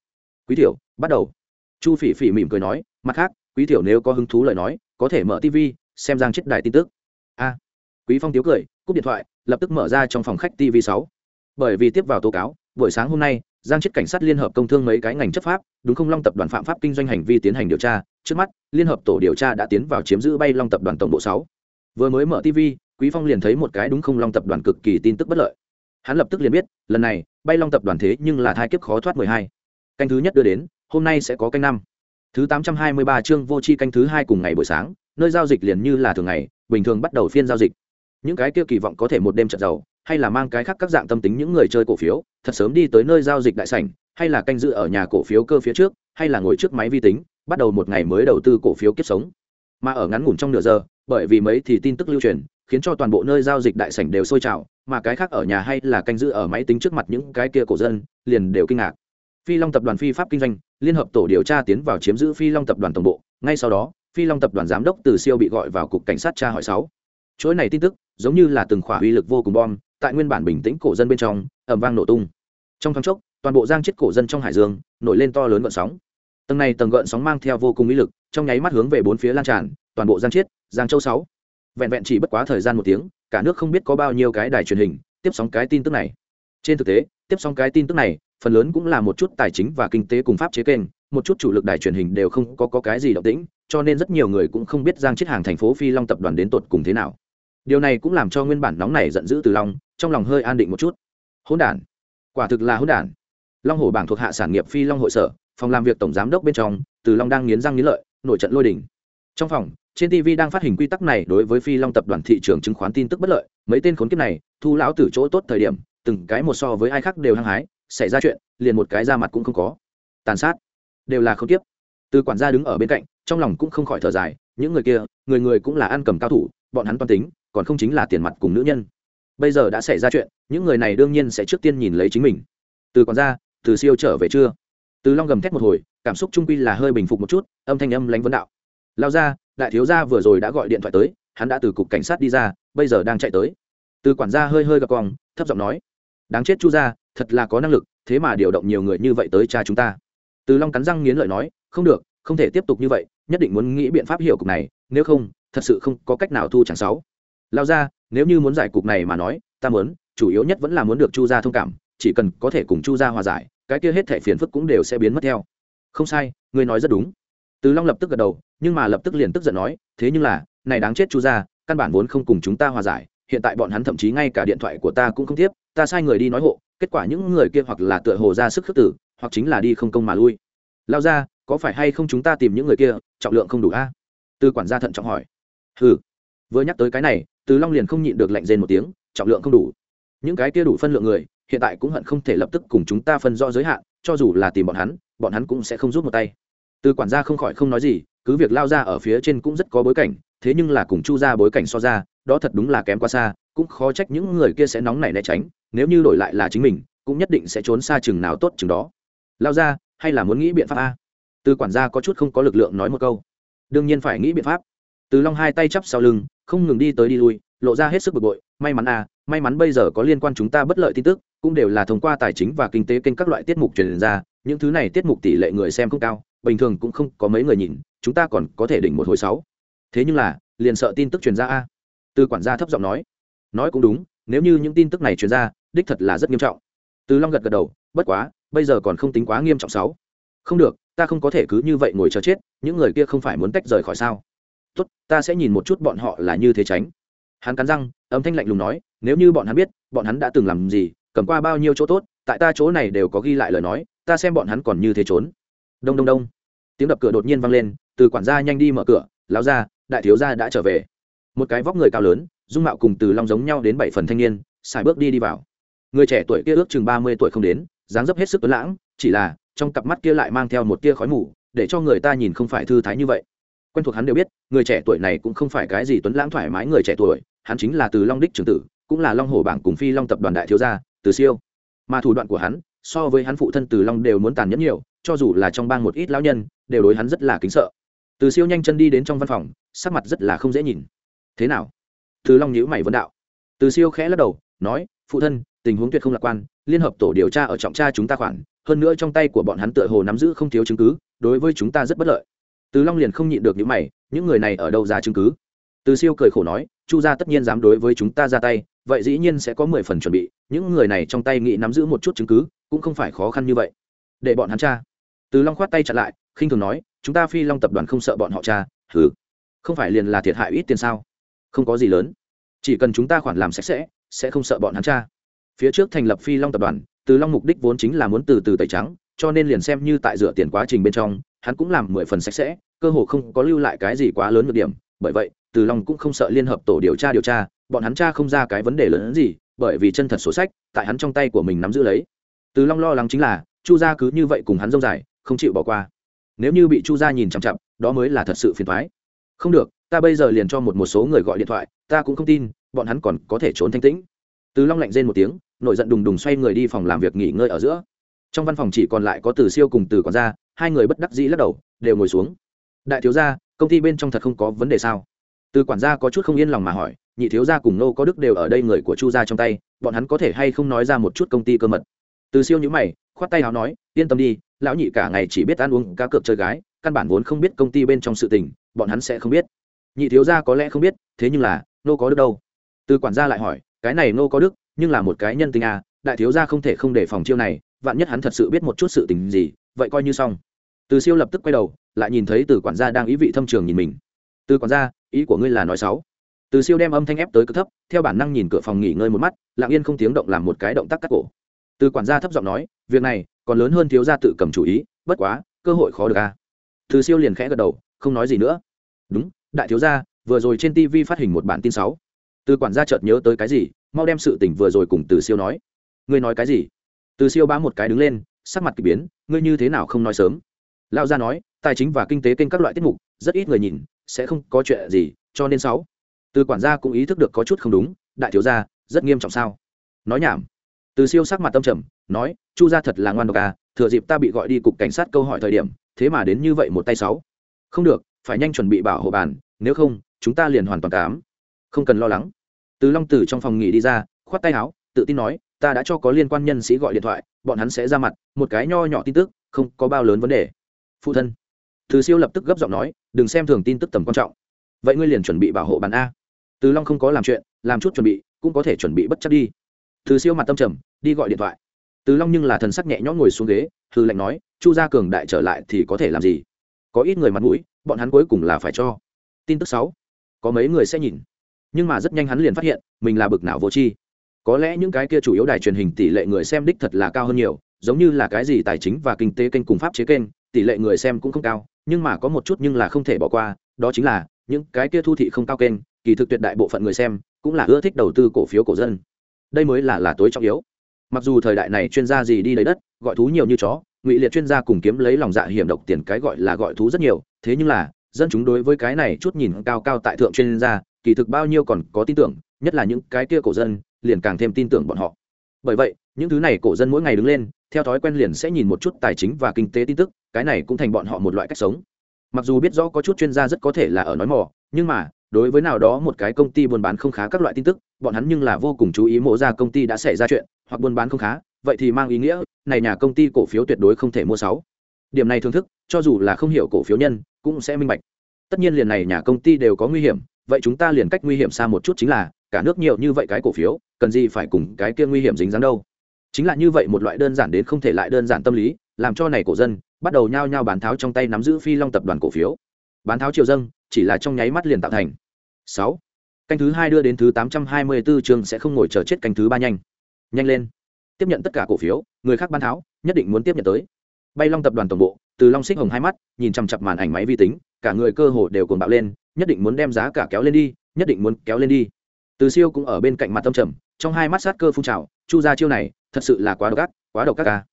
quý tiểu, bắt đầu chu phỉ phỉ mỉm cười nói, mặt khác, quý tiểu nếu có hứng thú lời nói, có thể mở tv xem giang chết đài tin tức a quý phong tiếu cười, cúp điện thoại, lập tức mở ra trong phòng khách tv 6. bởi vì tiếp vào tố cáo, buổi sáng hôm nay, giang chết cảnh sát liên hợp công thương mấy cái ngành chấp pháp, đúng không long tập đoàn phạm pháp kinh doanh hành vi tiến hành điều tra, trước mắt, liên hợp tổ điều tra đã tiến vào chiếm giữ bay long tập đoàn tổng bộ 6. vừa mới mở tv quý phong liền thấy một cái đúng không long tập đoàn cực kỳ tin tức bất lợi. Hắn lập tức liền biết, lần này, bay long tập đoàn thế nhưng là thai kiếp khó thoát 12. canh thứ nhất đưa đến, hôm nay sẽ có canh năm. Thứ 823 chương vô chi canh thứ hai cùng ngày buổi sáng, nơi giao dịch liền như là thường ngày, bình thường bắt đầu phiên giao dịch. Những cái kia kỳ vọng có thể một đêm trận giàu, hay là mang cái khác các dạng tâm tính những người chơi cổ phiếu, thật sớm đi tới nơi giao dịch đại sảnh, hay là canh dự ở nhà cổ phiếu cơ phía trước, hay là ngồi trước máy vi tính, bắt đầu một ngày mới đầu tư cổ phiếu kiếp sống. Mà ở ngắn ngủn trong nửa giờ, bởi vì mấy thì tin tức lưu truyền khiến cho toàn bộ nơi giao dịch đại sảnh đều sôi trào, mà cái khác ở nhà hay là canh giữ ở máy tính trước mặt những cái kia cổ dân liền đều kinh ngạc. Phi long tập đoàn phi pháp kinh doanh, liên hợp tổ điều tra tiến vào chiếm giữ phi long tập đoàn tổng bộ, ngay sau đó, phi long tập đoàn giám đốc từ siêu bị gọi vào cục cảnh sát tra hỏi sáu. Chuỗi này tin tức, giống như là từng khỏa uy lực vô cùng bom, tại nguyên bản bình tĩnh cổ dân bên trong ẩm vang nổ tung. Trong thoáng chốc, toàn bộ giang chết cổ dân trong hải dương, nổi lên to lớn gợn sóng. Tầng này tầng gợn sóng mang theo vô cùng uy lực, trong nháy mắt hướng về bốn phía lan tràn, toàn bộ giang chết, giang châu sáu vẹn vẹn chỉ bất quá thời gian một tiếng cả nước không biết có bao nhiêu cái đài truyền hình tiếp sóng cái tin tức này. Trên thực tế tiếp sóng cái tin tức này phần lớn cũng là một chút tài chính và kinh tế cùng pháp chế kênh một chút chủ lực đài truyền hình đều không có, có cái gì động tĩnh cho nên rất nhiều người cũng không biết giang chết hàng thành phố phi long tập đoàn đến tột cùng thế nào. Điều này cũng làm cho nguyên bản nóng này giận dữ từ long trong lòng hơi an định một chút. Hỗn đản. Quả thực là hỗn đản. Long hồ bảng thuộc hạ sản nghiệp phi long hội sở phòng làm việc tổng giám đốc bên trong từ long đang nghiến răng nghiến lợi nội trận lôi đình. trong phòng trên tv đang phát hình quy tắc này đối với phi long tập đoàn thị trường chứng khoán tin tức bất lợi, mấy tên khốn kiếp này, thu lão từ chỗ tốt thời điểm, từng cái một so với ai khác đều hăng hái, xảy ra chuyện, liền một cái ra mặt cũng không có. Tàn sát, đều là khốn kiếp. Từ quản gia đứng ở bên cạnh, trong lòng cũng không khỏi thở dài, những người kia, người người cũng là ăn cầm cao thủ, bọn hắn toan tính, còn không chính là tiền mặt cùng nữ nhân. Bây giờ đã xảy ra chuyện, những người này đương nhiên sẽ trước tiên nhìn lấy chính mình. Từ quản gia, từ siêu trở về chưa? Từ long gầm thét một hồi, cảm xúc trung quy là hơi bình phục một chút, âm thanh âm lãnh vấn đạo lao ra, đại thiếu gia vừa rồi đã gọi điện thoại tới, hắn đã từ cục cảnh sát đi ra, bây giờ đang chạy tới. Từ quản gia hơi hơi gặp cong, thấp giọng nói, đáng chết chu gia, thật là có năng lực, thế mà điều động nhiều người như vậy tới cha chúng ta. Từ long cắn răng nghiến lợi nói, không được, không thể tiếp tục như vậy, nhất định muốn nghĩ biện pháp hiểu cục này, nếu không, thật sự không có cách nào thu chẳng sáu. Lao ra, nếu như muốn giải cục này mà nói, ta muốn, chủ yếu nhất vẫn là muốn được chu gia thông cảm, chỉ cần có thể cùng chu gia hòa giải, cái kia hết thẻ phiền phức cũng đều sẽ biến mất theo. Không sai, ngươi nói rất đúng từ long lập tức gật đầu, nhưng mà lập tức liền tức giận nói, thế nhưng là, này đáng chết chu gia, căn bản vốn không cùng chúng ta hòa giải, hiện tại bọn hắn thậm chí ngay cả điện thoại của ta cũng không tiếp, ta sai người đi nói hộ, kết quả những người kia hoặc là tựa hồ ra sức khước tử, hoặc chính là đi không công mà lui. Lao ra có phải hay không chúng ta tìm những người kia, trọng lượng không đủ a? Từ quản gia thận trọng hỏi. Ừ vừa nhắc tới cái này, từ long liền không nhịn được lạnh rên một tiếng, trọng lượng không đủ. Những cái kia đủ phân lượng người, hiện tại cũng hận không thể lập tức cùng chúng ta phân rõ giới hạn, cho dù là tìm bọn hắn bọn hắn cũng sẽ không rút một tay từ quản gia không khỏi không nói gì cứ việc lao ra ở phía trên cũng rất có bối cảnh thế nhưng là cùng chu ra bối cảnh so ra đó thật đúng là kém quá xa cũng khó trách những người kia sẽ nóng nảy né tránh nếu như đổi lại là chính mình cũng nhất định sẽ trốn xa chừng nào tốt chừng đó. Lao ra hay là muốn nghĩ biện pháp a? Từ quản gia có chút không có lực lượng nói một câu. Đương nhiên phải nghĩ biện pháp. Từ long hai tay chắp sau lưng không ngừng đi tới đi lui lộ ra hết sức bực bội may mắn à, may mắn bây giờ có liên quan chúng ta bất lợi tin tức cũng đều là thông qua tài chính và kinh tế kênh các loại tiết mục truyền ra những thứ này tiết mục tỷ lệ người xem không cao bình thường cũng không có mấy người nhìn, chúng ta còn có thể đỉnh một hồi sáu. Thế nhưng là, liền sợ tin tức truyền ra a. Từ quản gia thấp giọng nói. Nói cũng đúng, nếu như những tin tức này truyền ra, đích thật là rất nghiêm trọng. Từ long gật gật đầu, bất quá, bây giờ còn không tính quá nghiêm trọng sáu. Không được, ta không có thể cứ như vậy ngồi chờ chết, những người kia không phải muốn tách rời khỏi sao. Tốt, ta sẽ nhìn một chút bọn họ là như thế tránh. Hắn cắn răng, âm thanh lạnh lùng nói, nếu như bọn hắn biết, bọn hắn đã từng làm gì, cầm qua bao nhiêu chỗ tốt, tại ta chỗ này đều có ghi lại lời nói, ta xem bọn hắn còn như thế trốn đông đông đông. Tiếng đập cửa đột nhiên vang lên, từ quản gia nhanh đi mở cửa, lão gia, đại thiếu gia đã trở về. Một cái vóc người cao lớn, dung mạo cùng từ long giống nhau đến bảy phần thanh niên, xài bước đi đi vào. Người trẻ tuổi kia ước chừng ba mươi tuổi không đến, dáng dấp hết sức tuấn lãng, chỉ là trong cặp mắt kia lại mang theo một tia khói mù, để cho người ta nhìn không phải thư thái như vậy. Quen thuộc hắn đều biết, người trẻ tuổi này cũng không phải cái gì tuấn lãng thoải mái người trẻ tuổi, hắn chính là từ long đích trường tử, cũng là long hồ bảng cùng phi long tập đoàn đại thiếu gia, từ siêu. Mà thủ đoạn của hắn so với hắn phụ thân từ long đều muốn tàn nhẫn nhiều, cho dù là trong bang một ít lão nhân, đều đối hắn rất là kính sợ. Từ siêu nhanh chân đi đến trong văn phòng, sắc mặt rất là không dễ nhìn. Thế nào? Từ long nhíu mày vấn đạo. Từ siêu khẽ lắc đầu, nói, phụ thân, tình huống tuyệt không lạc quan, liên hợp tổ điều tra ở trọng tra chúng ta khoản, hơn nữa trong tay của bọn hắn tựa hồ nắm giữ không thiếu chứng cứ, đối với chúng ta rất bất lợi. Từ long liền không nhịn được những mày, những người này ở đâu ra chứng cứ? Từ siêu cười khổ nói chu gia tất nhiên dám đối với chúng ta ra tay, vậy dĩ nhiên sẽ có mười phần chuẩn bị, những người này trong tay nghĩ nắm giữ một chút chứng cứ, cũng không phải khó khăn như vậy. Để bọn hắn cha từ long khoát tay chặt lại, khinh thường nói, chúng ta phi long tập đoàn không sợ bọn họ cha thử không phải liền là thiệt hại ít tiền sao? Không có gì lớn. Chỉ cần chúng ta khoản làm sạch sẽ sẽ không sợ bọn hắn cha phía trước thành lập phi long tập đoàn, từ long mục đích vốn chính là muốn từ từ tẩy trắng, cho nên liền xem như tại dựa tiền quá trình bên trong, hắn cũng làm mười phần sạch sẽ, cơ hồ không có lưu lại cái gì quá lớn được điểm. Bởi vậy từ long cũng không sợ liên hợp tổ điều tra điều tra, bọn hắn tra không ra cái vấn đề lớn hơn gì, bởi vì chân thật sổ sách, tại hắn trong tay của mình nắm giữ lấy. Từ long lo lắng chính là, chu gia cứ như vậy cùng hắn dông dài, không chịu bỏ qua. Nếu như bị chu gia nhìn chằm chặp đó mới là thật sự phiền thoái không được, ta bây giờ liền cho một một số người gọi điện thoại, ta cũng không tin, bọn hắn còn có thể trốn thanh tĩnh. Từ long lạnh rên một tiếng, nổi giận đùng đùng xoay người đi phòng làm việc nghỉ ngơi ở giữa. Trong văn phòng chỉ còn lại có từ siêu cùng từ quản gia, hai người bất đắc dĩ lắc đầu, đều ngồi xuống. Đại thiếu gia, công ty bên trong thật không có vấn đề sao? Từ quản gia có chút không yên lòng mà hỏi, nhị thiếu gia cùng nô có đức đều ở đây người của chu gia trong tay, bọn hắn có thể hay không nói ra một chút công ty cơ mật? Từ siêu nhữ mày, khoát tay áo nói, yên tâm đi, lão nhị cả ngày chỉ biết ăn uống, cá cược chơi gái, căn bản vốn không biết công ty bên trong sự tình, bọn hắn sẽ không biết. Nhị thiếu gia có lẽ không biết, thế nhưng là nô có đức đâu? Từ quản gia lại hỏi, cái này nô có đức, nhưng là một cái nhân tình à đại thiếu gia không thể không để phòng chiêu này, vạn nhất hắn thật sự biết một chút sự tình gì, vậy coi như xong. Từ siêu lập tức quay đầu, lại nhìn thấy từ quản gia đang ý vị thâm trường nhìn mình. Từ quản gia ý của ngươi là nói sáu từ siêu đem âm thanh ép tới cực thấp, theo bản năng nhìn cửa phòng nghỉ ngơi một mắt, lặng yên không tiếng động làm một cái động tác cắt cổ. Từ quản gia thấp giọng nói, việc này, còn lớn hơn thiếu gia tự cầm chủ ý, bất quá, cơ hội khó được a. À. từ siêu liền khẽ gật đầu, không nói gì nữa. Đúng, đại thiếu gia, vừa rồi trên tv phát hình một bản tin sáu từ quản gia chợt nhớ tới cái gì, mau đem sự tình vừa rồi cùng từ siêu nói. Ngươi nói cái gì? Từ siêu bá một cái đứng lên, sắc mặt k ỳ biến, ngươi như thế nào không nói sớm? Lao gia nói, tài chính và kinh tế kênh các loại tiết mục, rất ít người nhìn sẽ không có chuyện gì, cho nên sáu. Từ quản gia cũng ý thức được có chút không đúng, đại thiếu gia, rất nghiêm trọng sao? Nói nhảm. Từ siêu sắc mặt tâm trầm, nói, chu gia thật là ngoan độc à thừa dịp ta bị gọi đi cục cảnh sát câu hỏi thời điểm, thế mà đến như vậy một tay sáu. Không được, phải nhanh chuẩn bị bảo hộ bàn, nếu không, chúng ta liền hoàn toàn cám. Không cần lo lắng. Từ long tử trong phòng nghỉ đi ra, khoát tay áo, tự tin nói, ta đã cho có liên quan nhân sĩ gọi điện thoại, bọn hắn sẽ ra mặt, một cái nho nhỏ tin tức, không có bao lớn vấn đề. Phụ thân từ siêu lập tức gấp giọng nói, đừng xem thường tin tức tầm quan trọng. Vậy ngươi liền chuẩn bị bảo hộ bàn a. Từ long không có làm chuyện, làm chút chuẩn bị, cũng có thể chuẩn bị bất chấp đi. Từ siêu mặt tâm trầm, đi gọi điện thoại. Từ long nhưng là thần sắc nhẹ nhõm ngồi xuống ghế thư lệnh nói, chu gia cường đại trở lại thì có thể làm gì? Có ít người mặt mũi, bọn hắn cuối cùng là phải cho. Tin tức sáu. Có mấy người sẽ nhìn. Nhưng mà rất nhanh hắn liền phát hiện, mình là bực nào vô tri. Có lẽ những cái kia chủ yếu đài truyền hình tỷ lệ người xem đích thật là cao hơn nhiều, giống như là cái gì tài chính và kinh tế kênh cùng pháp chế kênh, tỷ lệ người xem cũng không cao nhưng mà có một chút nhưng là không thể bỏ qua, đó chính là, những cái kia thu thị không cao kênh, kỳ thực tuyệt đại bộ phận người xem cũng là ưa thích đầu tư cổ phiếu cổ dân. Đây mới là là tối trọng yếu. Mặc dù thời đại này chuyên gia gì đi lấy đất, gọi thú nhiều như chó, ngụy liệt chuyên gia cùng kiếm lấy lòng dạ hiểm độc tiền cái gọi là gọi thú rất nhiều, thế nhưng là, dân chúng đối với cái này chút nhìn cao cao tại thượng chuyên gia, kỳ thực bao nhiêu còn có tin tưởng, nhất là những cái kia cổ dân, liền càng thêm tin tưởng bọn họ. Bởi vậy, những thứ này cổ dân mỗi ngày đứng lên theo thói quen liền sẽ nhìn một chút tài chính và kinh tế tin tức, cái này cũng thành bọn họ một loại cách sống. Mặc dù biết rõ có chút chuyên gia rất có thể là ở nói mỏ nhưng mà, đối với nào đó một cái công ty buôn bán không khá các loại tin tức, bọn hắn nhưng là vô cùng chú ý mộ ra công ty đã xảy ra chuyện, hoặc buôn bán không khá, vậy thì mang ý nghĩa, này nhà công ty cổ phiếu tuyệt đối không thể mua sáu. Điểm này thưởng thức, cho dù là không hiểu cổ phiếu nhân, cũng sẽ minh bạch. Tất nhiên liền này nhà công ty đều có nguy hiểm, vậy chúng ta liền cách nguy hiểm xa một chút chính là, cả nước nhiều như vậy cái cổ phiếu, cần gì phải cùng cái kia nguy hiểm dính dáng đâu? Chính là như vậy một loại đơn giản đến không thể lại đơn giản tâm lý, làm cho này cổ dân, bắt đầu nhao nhao bán tháo trong tay nắm giữ phi long tập đoàn cổ phiếu. Bán tháo triều dâng, chỉ là trong nháy mắt liền tạo thành. Sáu. Canh thứ hai đưa đến thứ tám trăm hai mươi 824 trường sẽ không ngồi chờ chết canh thứ ba nhanh. Nhanh lên. Tiếp nhận tất cả cổ phiếu, người khác bán tháo, nhất định muốn tiếp nhận tới. Bay long tập đoàn tổng bộ, từ long xích hồng hai mắt, nhìn chằm chặp màn ảnh máy vi tính, cả người cơ hồ đều cuồng bạo lên, nhất định muốn đem giá cả kéo lên đi, nhất định muốn kéo lên đi. Từ siêu cũng ở bên cạnh mặt tâm trầm, trong hai mắt sát cơ phun trào chu ra chiêu này, thật sự là quá độc ác, quá độc ác ca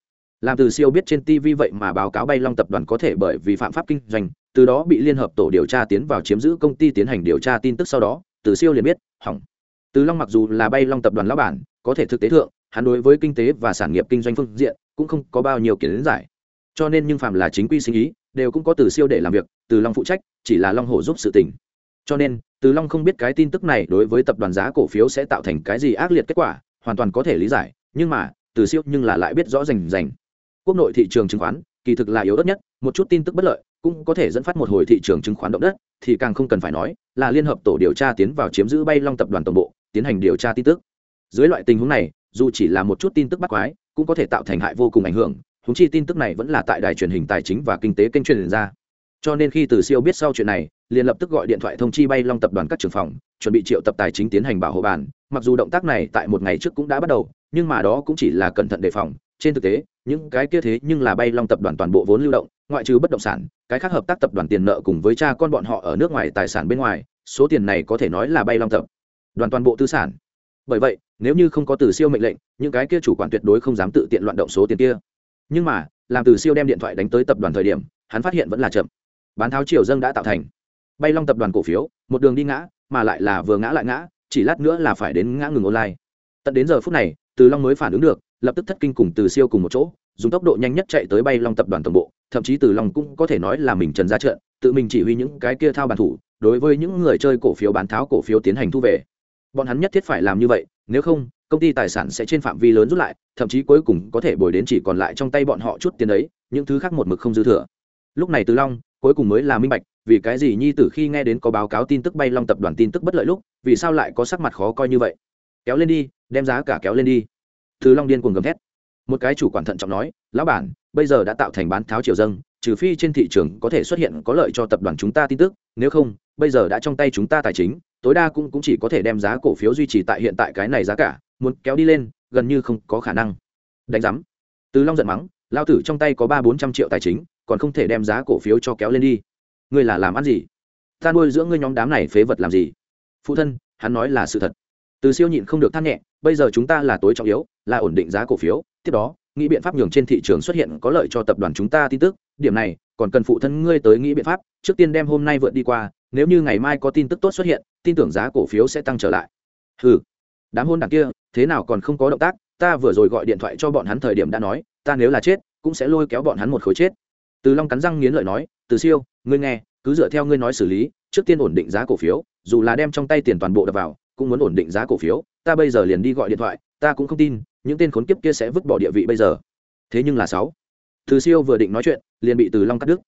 làm từ siêu biết trên tv vậy mà báo cáo bay long tập đoàn có thể bởi vì phạm pháp kinh doanh, từ đó bị liên hợp tổ điều tra tiến vào chiếm giữ công ty tiến hành điều tra tin tức sau đó, từ siêu liền biết, hỏng. Từ long mặc dù là bay long tập đoàn lão bản, có thể thực tế thượng, hắn đối với kinh tế và sản nghiệp kinh doanh phương diện cũng không có bao nhiêu kiến giải. Cho nên nhưng phạm là chính quy sinh ý, đều cũng có từ siêu để làm việc, từ long phụ trách, chỉ là long hổ giúp sự tình. Cho nên, từ long không biết cái tin tức này đối với tập đoàn giá cổ phiếu sẽ tạo thành cái gì ác liệt kết quả hoàn toàn có thể lý giải, nhưng mà, từ siêu nhưng là lại biết rõ rành rành quốc nội thị trường chứng khoán, kỳ thực là yếu ớt nhất, một chút tin tức bất lợi, cũng có thể dẫn phát một hồi thị trường chứng khoán động đất, thì càng không cần phải nói, là liên hợp tổ điều tra tiến vào chiếm giữ bay long tập đoàn tổng bộ, tiến hành điều tra tin tức dưới loại tình huống này, dù chỉ là một chút tin tức bắt quái, cũng có thể tạo thành hại vô cùng ảnh hưởng húng chi tin tức này vẫn là tại đài truyền hình tài chính và kinh tế kênh truyền ra cho nên khi từ siêu biết sau chuyện này, liền lập tức gọi điện thoại thông chi bay long tập đoàn các trường phòng, chuẩn bị triệu tập tài chính tiến hành bảo hộ bản mặc dù động tác này tại một ngày trước cũng đã bắt đầu, nhưng mà đó cũng chỉ là cẩn thận đề phòng. Trên thực tế, những cái kia thế nhưng là bay long tập đoàn toàn bộ vốn lưu động, ngoại trừ bất động sản, cái khác hợp tác tập đoàn tiền nợ cùng với cha con bọn họ ở nước ngoài tài sản bên ngoài, số tiền này có thể nói là bay long tập đoàn toàn bộ tư sản. Bởi vậy, nếu như không có từ siêu mệnh lệnh, những cái kia chủ quản tuyệt đối không dám tự tiện loạn động số tiền kia. Nhưng mà, làm từ siêu đem điện thoại đánh tới tập đoàn thời điểm, hắn phát hiện vẫn là chậm. Bán tháo triều dâng đã tạo thành. Bay long tập đoàn cổ phiếu, một đường đi ngã, mà lại là vừa ngã lại ngã chỉ lát nữa là phải đến ngã ngừng online. Tận đến giờ phút này từ long mới phản ứng được lập tức thất kinh cùng từ siêu cùng một chỗ dùng tốc độ nhanh nhất chạy tới bay long tập đoàn tổng bộ thậm chí từ long cũng có thể nói là mình trần ra trận tự mình chỉ huy những cái kia thao bàn thủ đối với những người chơi cổ phiếu bán tháo cổ phiếu tiến hành thu về. Bọn hắn nhất thiết phải làm như vậy nếu không công ty tài sản sẽ trên phạm vi lớn rút lại thậm chí cuối cùng có thể bồi đến chỉ còn lại trong tay bọn họ chút tiền ấy, những thứ khác một mực không dư thừa. Lúc này từ long cuối cùng mới là minh bạch vì cái gì nhi tử khi nghe đến có báo cáo tin tức bay long tập đoàn tin tức bất lợi lúc vì sao lại có sắc mặt khó coi như vậy? Kéo lên đi đem giá cả kéo lên đi. Thứ long điên cuồng gầm thét. Một cái chủ quản thận trọng nói lão bản bây giờ đã tạo thành bán tháo triều dâng trừ phi trên thị trường có thể xuất hiện có lợi cho tập đoàn chúng ta tin tức nếu không bây giờ đã trong tay chúng ta tài chính tối đa cũng, cũng chỉ có thể đem giá cổ phiếu duy trì tại hiện tại cái này giá cả muốn kéo đi lên gần như không có khả năng. Đánh giám. Từ long giận mắng lao tử trong tay có ba bốn trăm triệu tài chính còn không thể đem giá cổ phiếu cho kéo lên đi ngươi là làm ăn gì? Ta nuôi dưỡng ngươi nhóm đám này phế vật làm gì? Phụ thân, hắn nói là sự thật. Từ siêu nhịn không được than nhẹ, bây giờ chúng ta là tối trọng yếu, là ổn định giá cổ phiếu. Tiếp đó, nghĩ biện pháp nhường trên thị trường xuất hiện có lợi cho tập đoàn chúng ta tin tức. Điểm này, còn cần phụ thân ngươi tới nghĩ biện pháp, trước tiên đem hôm nay vượt đi qua, nếu như ngày mai có tin tức tốt xuất hiện, tin tưởng giá cổ phiếu sẽ tăng trở lại. Ừ đám hôn đảng kia, thế nào còn không có động tác? Ta vừa rồi gọi điện thoại cho bọn hắn thời điểm đã nói, ta nếu là chết, cũng sẽ lôi kéo bọn hắn một khối chết. Từ long cắn răng nghiến lợi nói từ siêu, ngươi nghe, cứ dựa theo ngươi nói xử lý, trước tiên ổn định giá cổ phiếu, dù là đem trong tay tiền toàn bộ đập vào, cũng muốn ổn định giá cổ phiếu, ta bây giờ liền đi gọi điện thoại, ta cũng không tin, những tên khốn kiếp kia sẽ vứt bỏ địa vị bây giờ. Thế nhưng là sáu. Từ siêu vừa định nói chuyện, liền bị từ long cắt đứt.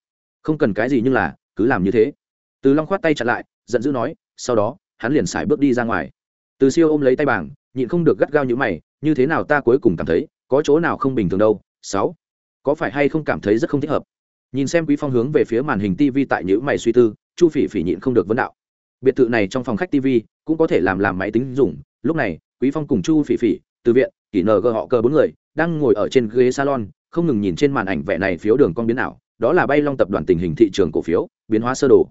Không cần cái gì nhưng là, cứ làm như thế. Từ long khoát tay chặn lại, giận dữ nói, sau đó, hắn liền xài bước đi ra ngoài. Từ siêu ôm lấy tay bảng, nhịn không được gắt gao như mày, như thế nào ta cuối cùng cảm thấy, có chỗ nào không bình thường đâu, sáu. Có phải hay không cảm thấy rất không thích hợp? Nhìn xem quý phong hướng về phía màn hình tv tại nhữ mày suy tư, chu phỉ phỉ nhịn không được vấn đạo. Biệt thự này trong phòng khách tv cũng có thể làm làm máy tính dùng. Lúc này, quý phong cùng chu phỉ phỉ, từ viện, kỷ ng họ cờ bốn người đang ngồi ở trên ghế salon, không ngừng nhìn trên màn ảnh vẽ này phiếu đường con biến ảo, đó là bay long tập đoàn tình hình thị trường cổ phiếu, biến hóa sơ đồ.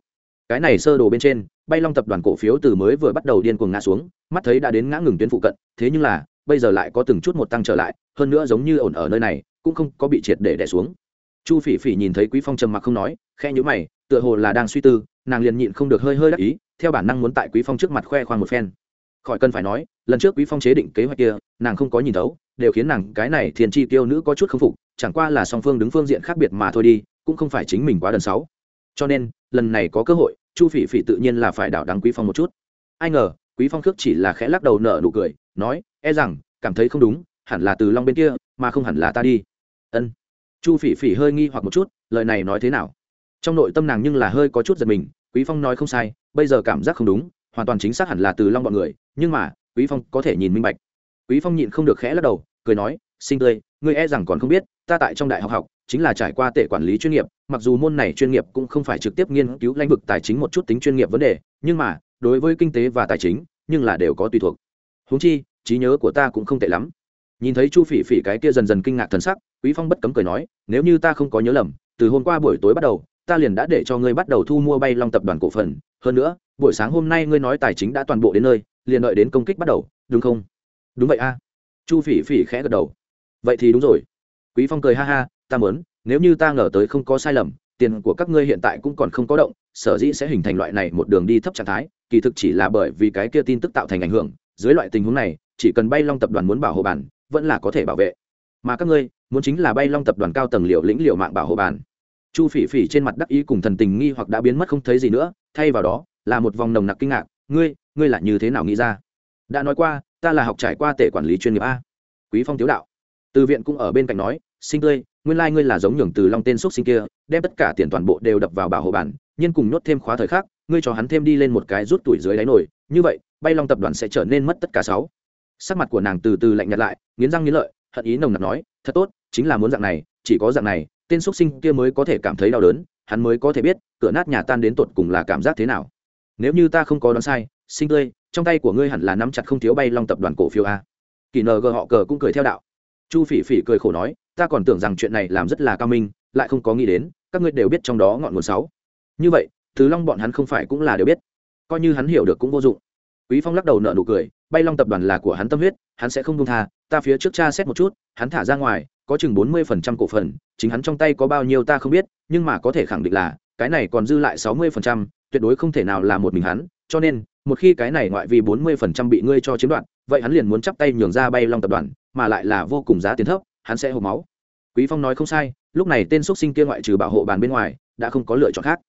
Cái này sơ đồ bên trên, bay long tập đoàn cổ phiếu từ mới vừa bắt đầu điên cuồng ngã xuống, mắt thấy đã đến ngã ngừng tuyến phụ cận, thế nhưng là, bây giờ lại có từng chút một tăng trở lại, hơn nữa giống như ổn ở nơi này, cũng không có bị triệt để đẻ xuống chu phỉ phỉ nhìn thấy quý phong trầm mặc không nói khe nhữ mày, tựa hồ là đang suy tư, nàng liền nhịn không được hơi hơi đắc ý, theo bản năng muốn tại quý phong trước mặt khoe khoang một phen. Khỏi cần phải nói, lần trước quý phong chế định kế hoạch kia, nàng không có nhìn thấu, đều khiến nàng cái này thiên chi tiêu nữ có chút không phục, chẳng qua là song phương đứng phương diện khác biệt mà thôi đi, cũng không phải chính mình quá đần sáu cho nên, lần này có cơ hội, chu phỉ phỉ tự nhiên là phải đảo đắng quý phong một chút. Ai ngờ, quý phong khước chỉ là khẽ lắc đầu nở nụ cười, nói e rằng, cảm thấy không đúng, hẳn là từ long bên kia, mà không hẳn là ta đi. Ân chu phỉ phỉ hơi nghi hoặc một chút, lời này nói thế nào? Trong nội tâm nàng nhưng là hơi có chút giật mình, quý phong nói không sai, bây giờ cảm giác không đúng, hoàn toàn chính xác hẳn là từ long bọn người, nhưng mà, quý phong có thể nhìn minh bạch. Quý phong nhịn không được khẽ lắc đầu, cười nói sinh tươi, ngươi e rằng còn không biết, ta tại trong đại học học, chính là trải qua tệ quản lý chuyên nghiệp, mặc dù môn này chuyên nghiệp cũng không phải trực tiếp nghiên cứu lĩnh vực tài chính một chút tính chuyên nghiệp vấn đề, nhưng mà, đối với kinh tế và tài chính, nhưng là đều có tùy thuộc. Huống chi, trí nhớ của ta cũng không tệ lắm. Nhìn thấy chu phỉ phỉ cái kia dần dần kinh ngạc thần sắc quý phong bất cấm cười nói, nếu như ta không có nhớ lầm, từ hôm qua buổi tối bắt đầu, ta liền đã để cho ngươi bắt đầu thu mua bay long tập đoàn cổ phần. Hơn nữa, buổi sáng hôm nay ngươi nói tài chính đã toàn bộ đến nơi, liền đợi đến công kích bắt đầu, đúng không? Đúng vậy a. Chu phỉ phỉ khẽ gật đầu. Vậy thì đúng rồi. Quý phong cười ha ha, ta muốn, nếu như ta ngờ tới không có sai lầm, tiền của các ngươi hiện tại cũng còn không có động, sở dĩ sẽ hình thành loại này một đường đi thấp trạng thái, kỳ thực chỉ là bởi vì cái kia tin tức tạo thành ảnh hưởng. Dưới loại tình huống này, chỉ cần bay long tập đoàn muốn bảo hộ bản, vẫn là có thể bảo vệ mà các ngươi muốn chính là bay long tập đoàn cao tầng liệu lĩnh liệu mạng bảo hộ bản chu phỉ phỉ trên mặt đắc ý cùng thần tình nghi hoặc đã biến mất không thấy gì nữa, thay vào đó là một vòng nồng nặc kinh ngạc, ngươi ngươi là như thế nào nghĩ ra? Đã nói qua, ta là học trải qua tể quản lý chuyên nghiệp a. Quý phong tiếu đạo. Từ viện cũng ở bên cạnh nói, sinh tươi, nguyên lai ngươi là giống nhường từ long tên xúc sinh kia, đem tất cả tiền toàn bộ đều đập vào bảo hộ bản nhưng cùng nhốt thêm khóa thời khắc, ngươi cho hắn thêm đi lên một cái rút tuổi dưới đáy nổi như vậy, bay long tập đoàn sẽ trở nên mất tất cả sáu. Sắc mặt của nàng từ từ lạnh nhạt lại, nghiến răng nghiến lợi hận ý nồng nặc nói, thật tốt, chính là muốn dạng này, chỉ có dạng này, tên xúc sinh kia mới có thể cảm thấy đau đớn, hắn mới có thể biết, cửa nát nhà tan đến tột cùng là cảm giác thế nào. Nếu như ta không có đoán sai, sinh tươi, trong tay của ngươi hẳn là nắm chặt không thiếu bay long tập đoàn cổ phiếu a. Kỳ ng họ cờ cũng cười theo đạo. Chu phỉ phỉ cười khổ nói, ta còn tưởng rằng chuyện này làm rất là cao minh, lại không có nghĩ đến, các ngươi đều biết trong đó ngọn nguồn sáu. Như vậy thứ long bọn hắn không phải cũng là đều biết. Coi như hắn hiểu được cũng vô dụng. Quý phong lắc đầu nở nụ cười, bay long tập đoàn là của hắn tâm huyết, hắn sẽ không buông tha ta phía trước cha xét một chút, hắn thả ra ngoài, có chừng bốn mươi phần trăm cổ phần, chính hắn trong tay có bao nhiêu ta không biết, nhưng mà có thể khẳng định là, cái này còn dư lại sáu mươi phần trăm, tuyệt đối không thể nào là một mình hắn, cho nên, một khi cái này ngoại vì bốn mươi phần trăm bị ngươi cho chiếm đoạt, vậy hắn liền muốn chắp tay nhường ra bay long tập đoàn, mà lại là vô cùng giá tiền thấp, hắn sẽ hộp máu. Quý phong nói không sai, lúc này tên xuất sinh kia ngoại trừ bảo hộ bàn bên ngoài, đã không có lựa chọn khác.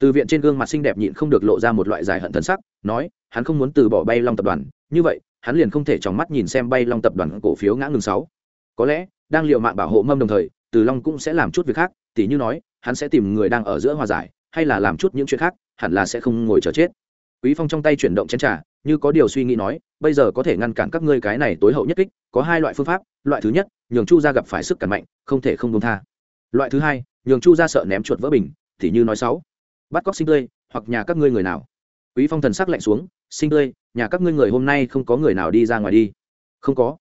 Từ viện trên gương mặt xinh đẹp nhịn không được lộ ra một loại dài hận thần sắc, nói, hắn không muốn từ bỏ bay long tập đoàn, như vậy hắn liền không thể tròng mắt nhìn xem bay long tập đoàn cổ phiếu ngã ngừng sáu. Có lẽ, đang liệu mạng bảo hộ mâm đồng thời, từ long cũng sẽ làm chút việc khác, tỉ như nói, hắn sẽ tìm người đang ở giữa hòa giải, hay là làm chút những chuyện khác, hẳn là sẽ không ngồi chờ chết. Quý phong trong tay chuyển động chén trà, như có điều suy nghĩ nói, bây giờ có thể ngăn cản các ngươi cái này tối hậu nhất kích, có hai loại phương pháp, loại thứ nhất, nhường chu gia gặp phải sức cản mạnh, không thể không công tha. Loại thứ hai, nhường chu ra sợ ném chuột vỡ bình thì như nói sáu. Bắt cóc sinh tươi, hoặc nhà các ngươi người nào. Quý phong thần sắc lạnh xuống, sinh tươi nhà các ngươi người hôm nay không có người nào đi ra ngoài đi. Không có.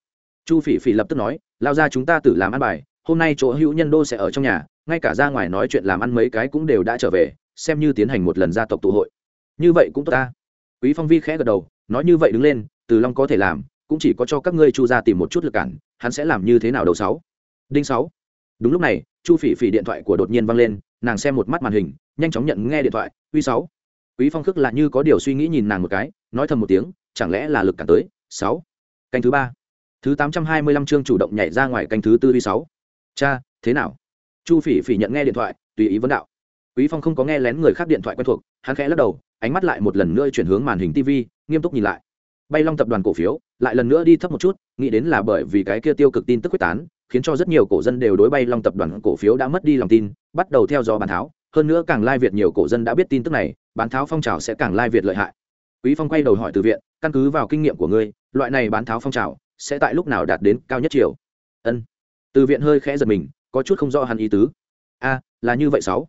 Chu phỉ phỉ lập tức nói, lao ra chúng ta tự làm ăn bài, hôm nay chỗ hữu nhân đô sẽ ở trong nhà, ngay cả ra ngoài nói chuyện làm ăn mấy cái cũng đều đã trở về, xem như tiến hành một lần gia tộc tụ hội. Như vậy cũng tốt ta. Quý phong vi khẽ gật đầu, nói như vậy đứng lên, từ long có thể làm, cũng chỉ có cho các ngươi chu ra tìm một chút lực cản, hắn sẽ làm như thế nào đầu sáu. Đinh sáu. Đúng lúc này, chu phỉ phỉ điện thoại của đột nhiên văng lên, nàng xem một mắt màn hình, nhanh chóng nhận nghe điện thoại uy sáu quý phong khước là như có điều suy nghĩ nhìn nàng một cái, nói thầm một tiếng, chẳng lẽ là lực cản tới? Sáu. Canh thứ ba. Thứ tám trăm hai mươi lăm chương chủ động nhảy ra ngoài canh thứ tư vi sáu. Cha, thế nào? Chu phỉ phỉ nhận nghe điện thoại, tùy ý vấn đạo. Quý phong không có nghe lén người khác điện thoại quen thuộc, hắn khẽ lắc đầu, ánh mắt lại một lần nữa chuyển hướng màn hình tv nghiêm túc nhìn lại. Bay long tập đoàn cổ phiếu, lại lần nữa đi thấp một chút, nghĩ đến là bởi vì cái kia tiêu cực tin tức quyết tán, khiến cho rất nhiều cổ dân đều đối bay long tập đoàn cổ phiếu đã mất đi lòng tin, bắt đầu theo dõi bàn tháo hơn nữa càng lai việt nhiều cổ dân đã biết tin tức này bán tháo phong trào sẽ càng lai việt lợi hại quý phong quay đầu hỏi từ viện căn cứ vào kinh nghiệm của ngươi loại này bán tháo phong trào sẽ tại lúc nào đạt đến cao nhất chiều ân từ viện hơi khẽ giật mình có chút không rõ hắn ý tứ a là như vậy sáu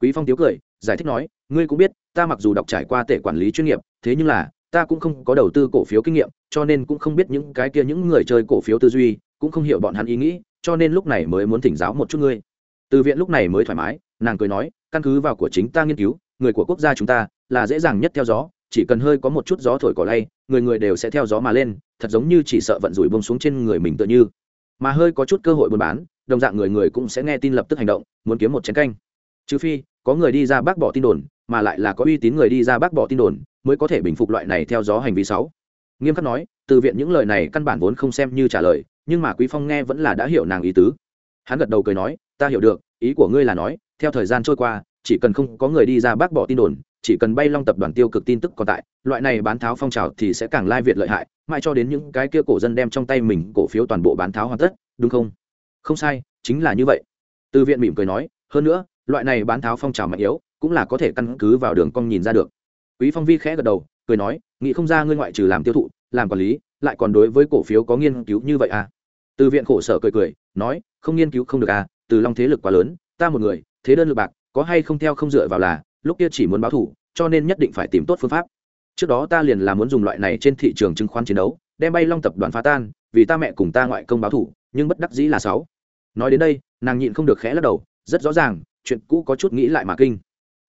quý phong tiếu cười giải thích nói ngươi cũng biết ta mặc dù đọc trải qua tệ quản lý chuyên nghiệp thế nhưng là ta cũng không có đầu tư cổ phiếu kinh nghiệm cho nên cũng không biết những cái kia những người chơi cổ phiếu tư duy cũng không hiểu bọn hắn ý nghĩ cho nên lúc này mới muốn thỉnh giáo một chút ngươi từ viện lúc này mới thoải mái nàng cười nói, căn cứ vào của chính ta nghiên cứu, người của quốc gia chúng ta là dễ dàng nhất theo gió, chỉ cần hơi có một chút gió thổi cỏ lay, người người đều sẽ theo gió mà lên, thật giống như chỉ sợ vận rủi bông xuống trên người mình tựa như. Mà hơi có chút cơ hội buôn bán, đồng dạng người người cũng sẽ nghe tin lập tức hành động, muốn kiếm một chén canh. Trừ phi, có người đi ra bác bỏ tin đồn, mà lại là có uy tín người đi ra bác bỏ tin đồn, mới có thể bình phục loại này theo gió hành vi sáu nghiêm khắc nói, từ viện những lời này căn bản vốn không xem như trả lời, nhưng mà quý phong nghe vẫn là đã hiểu nàng ý tứ. Hắn gật đầu cười nói, ta hiểu được, ý của ngươi là nói theo thời gian trôi qua, chỉ cần không có người đi ra bác bỏ tin đồn, chỉ cần bay long tập đoàn tiêu cực tin tức còn tại, loại này bán tháo phong trào thì sẽ càng lai việt lợi hại, mãi cho đến những cái kia cổ dân đem trong tay mình cổ phiếu toàn bộ bán tháo hoàn tất, đúng không? Không sai, chính là như vậy. Từ viện mỉm cười nói, hơn nữa, loại này bán tháo phong trào mạnh yếu, cũng là có thể căn cứ vào đường cong nhìn ra được. Quý phong vi khẽ gật đầu, cười nói, nghĩ không ra ngươi ngoại trừ làm tiêu thụ, làm quản lý, lại còn đối với cổ phiếu có nghiên cứu như vậy à? Từ viện khổ sở cười cười, nói, không nghiên cứu không được à từ long thế lực quá lớn, ta một người thế đơn lực bạc, có hay không theo không dựa vào là, lúc kia chỉ muốn báo thủ, cho nên nhất định phải tìm tốt phương pháp. Trước đó ta liền là muốn dùng loại này trên thị trường chứng khoán chiến đấu, đem bay long tập đoàn phá tan, vì ta mẹ cùng ta ngoại công báo thủ, nhưng bất đắc dĩ là sáu. Nói đến đây, nàng nhịn không được khẽ lắc đầu, rất rõ ràng, chuyện cũ có chút nghĩ lại mà kinh.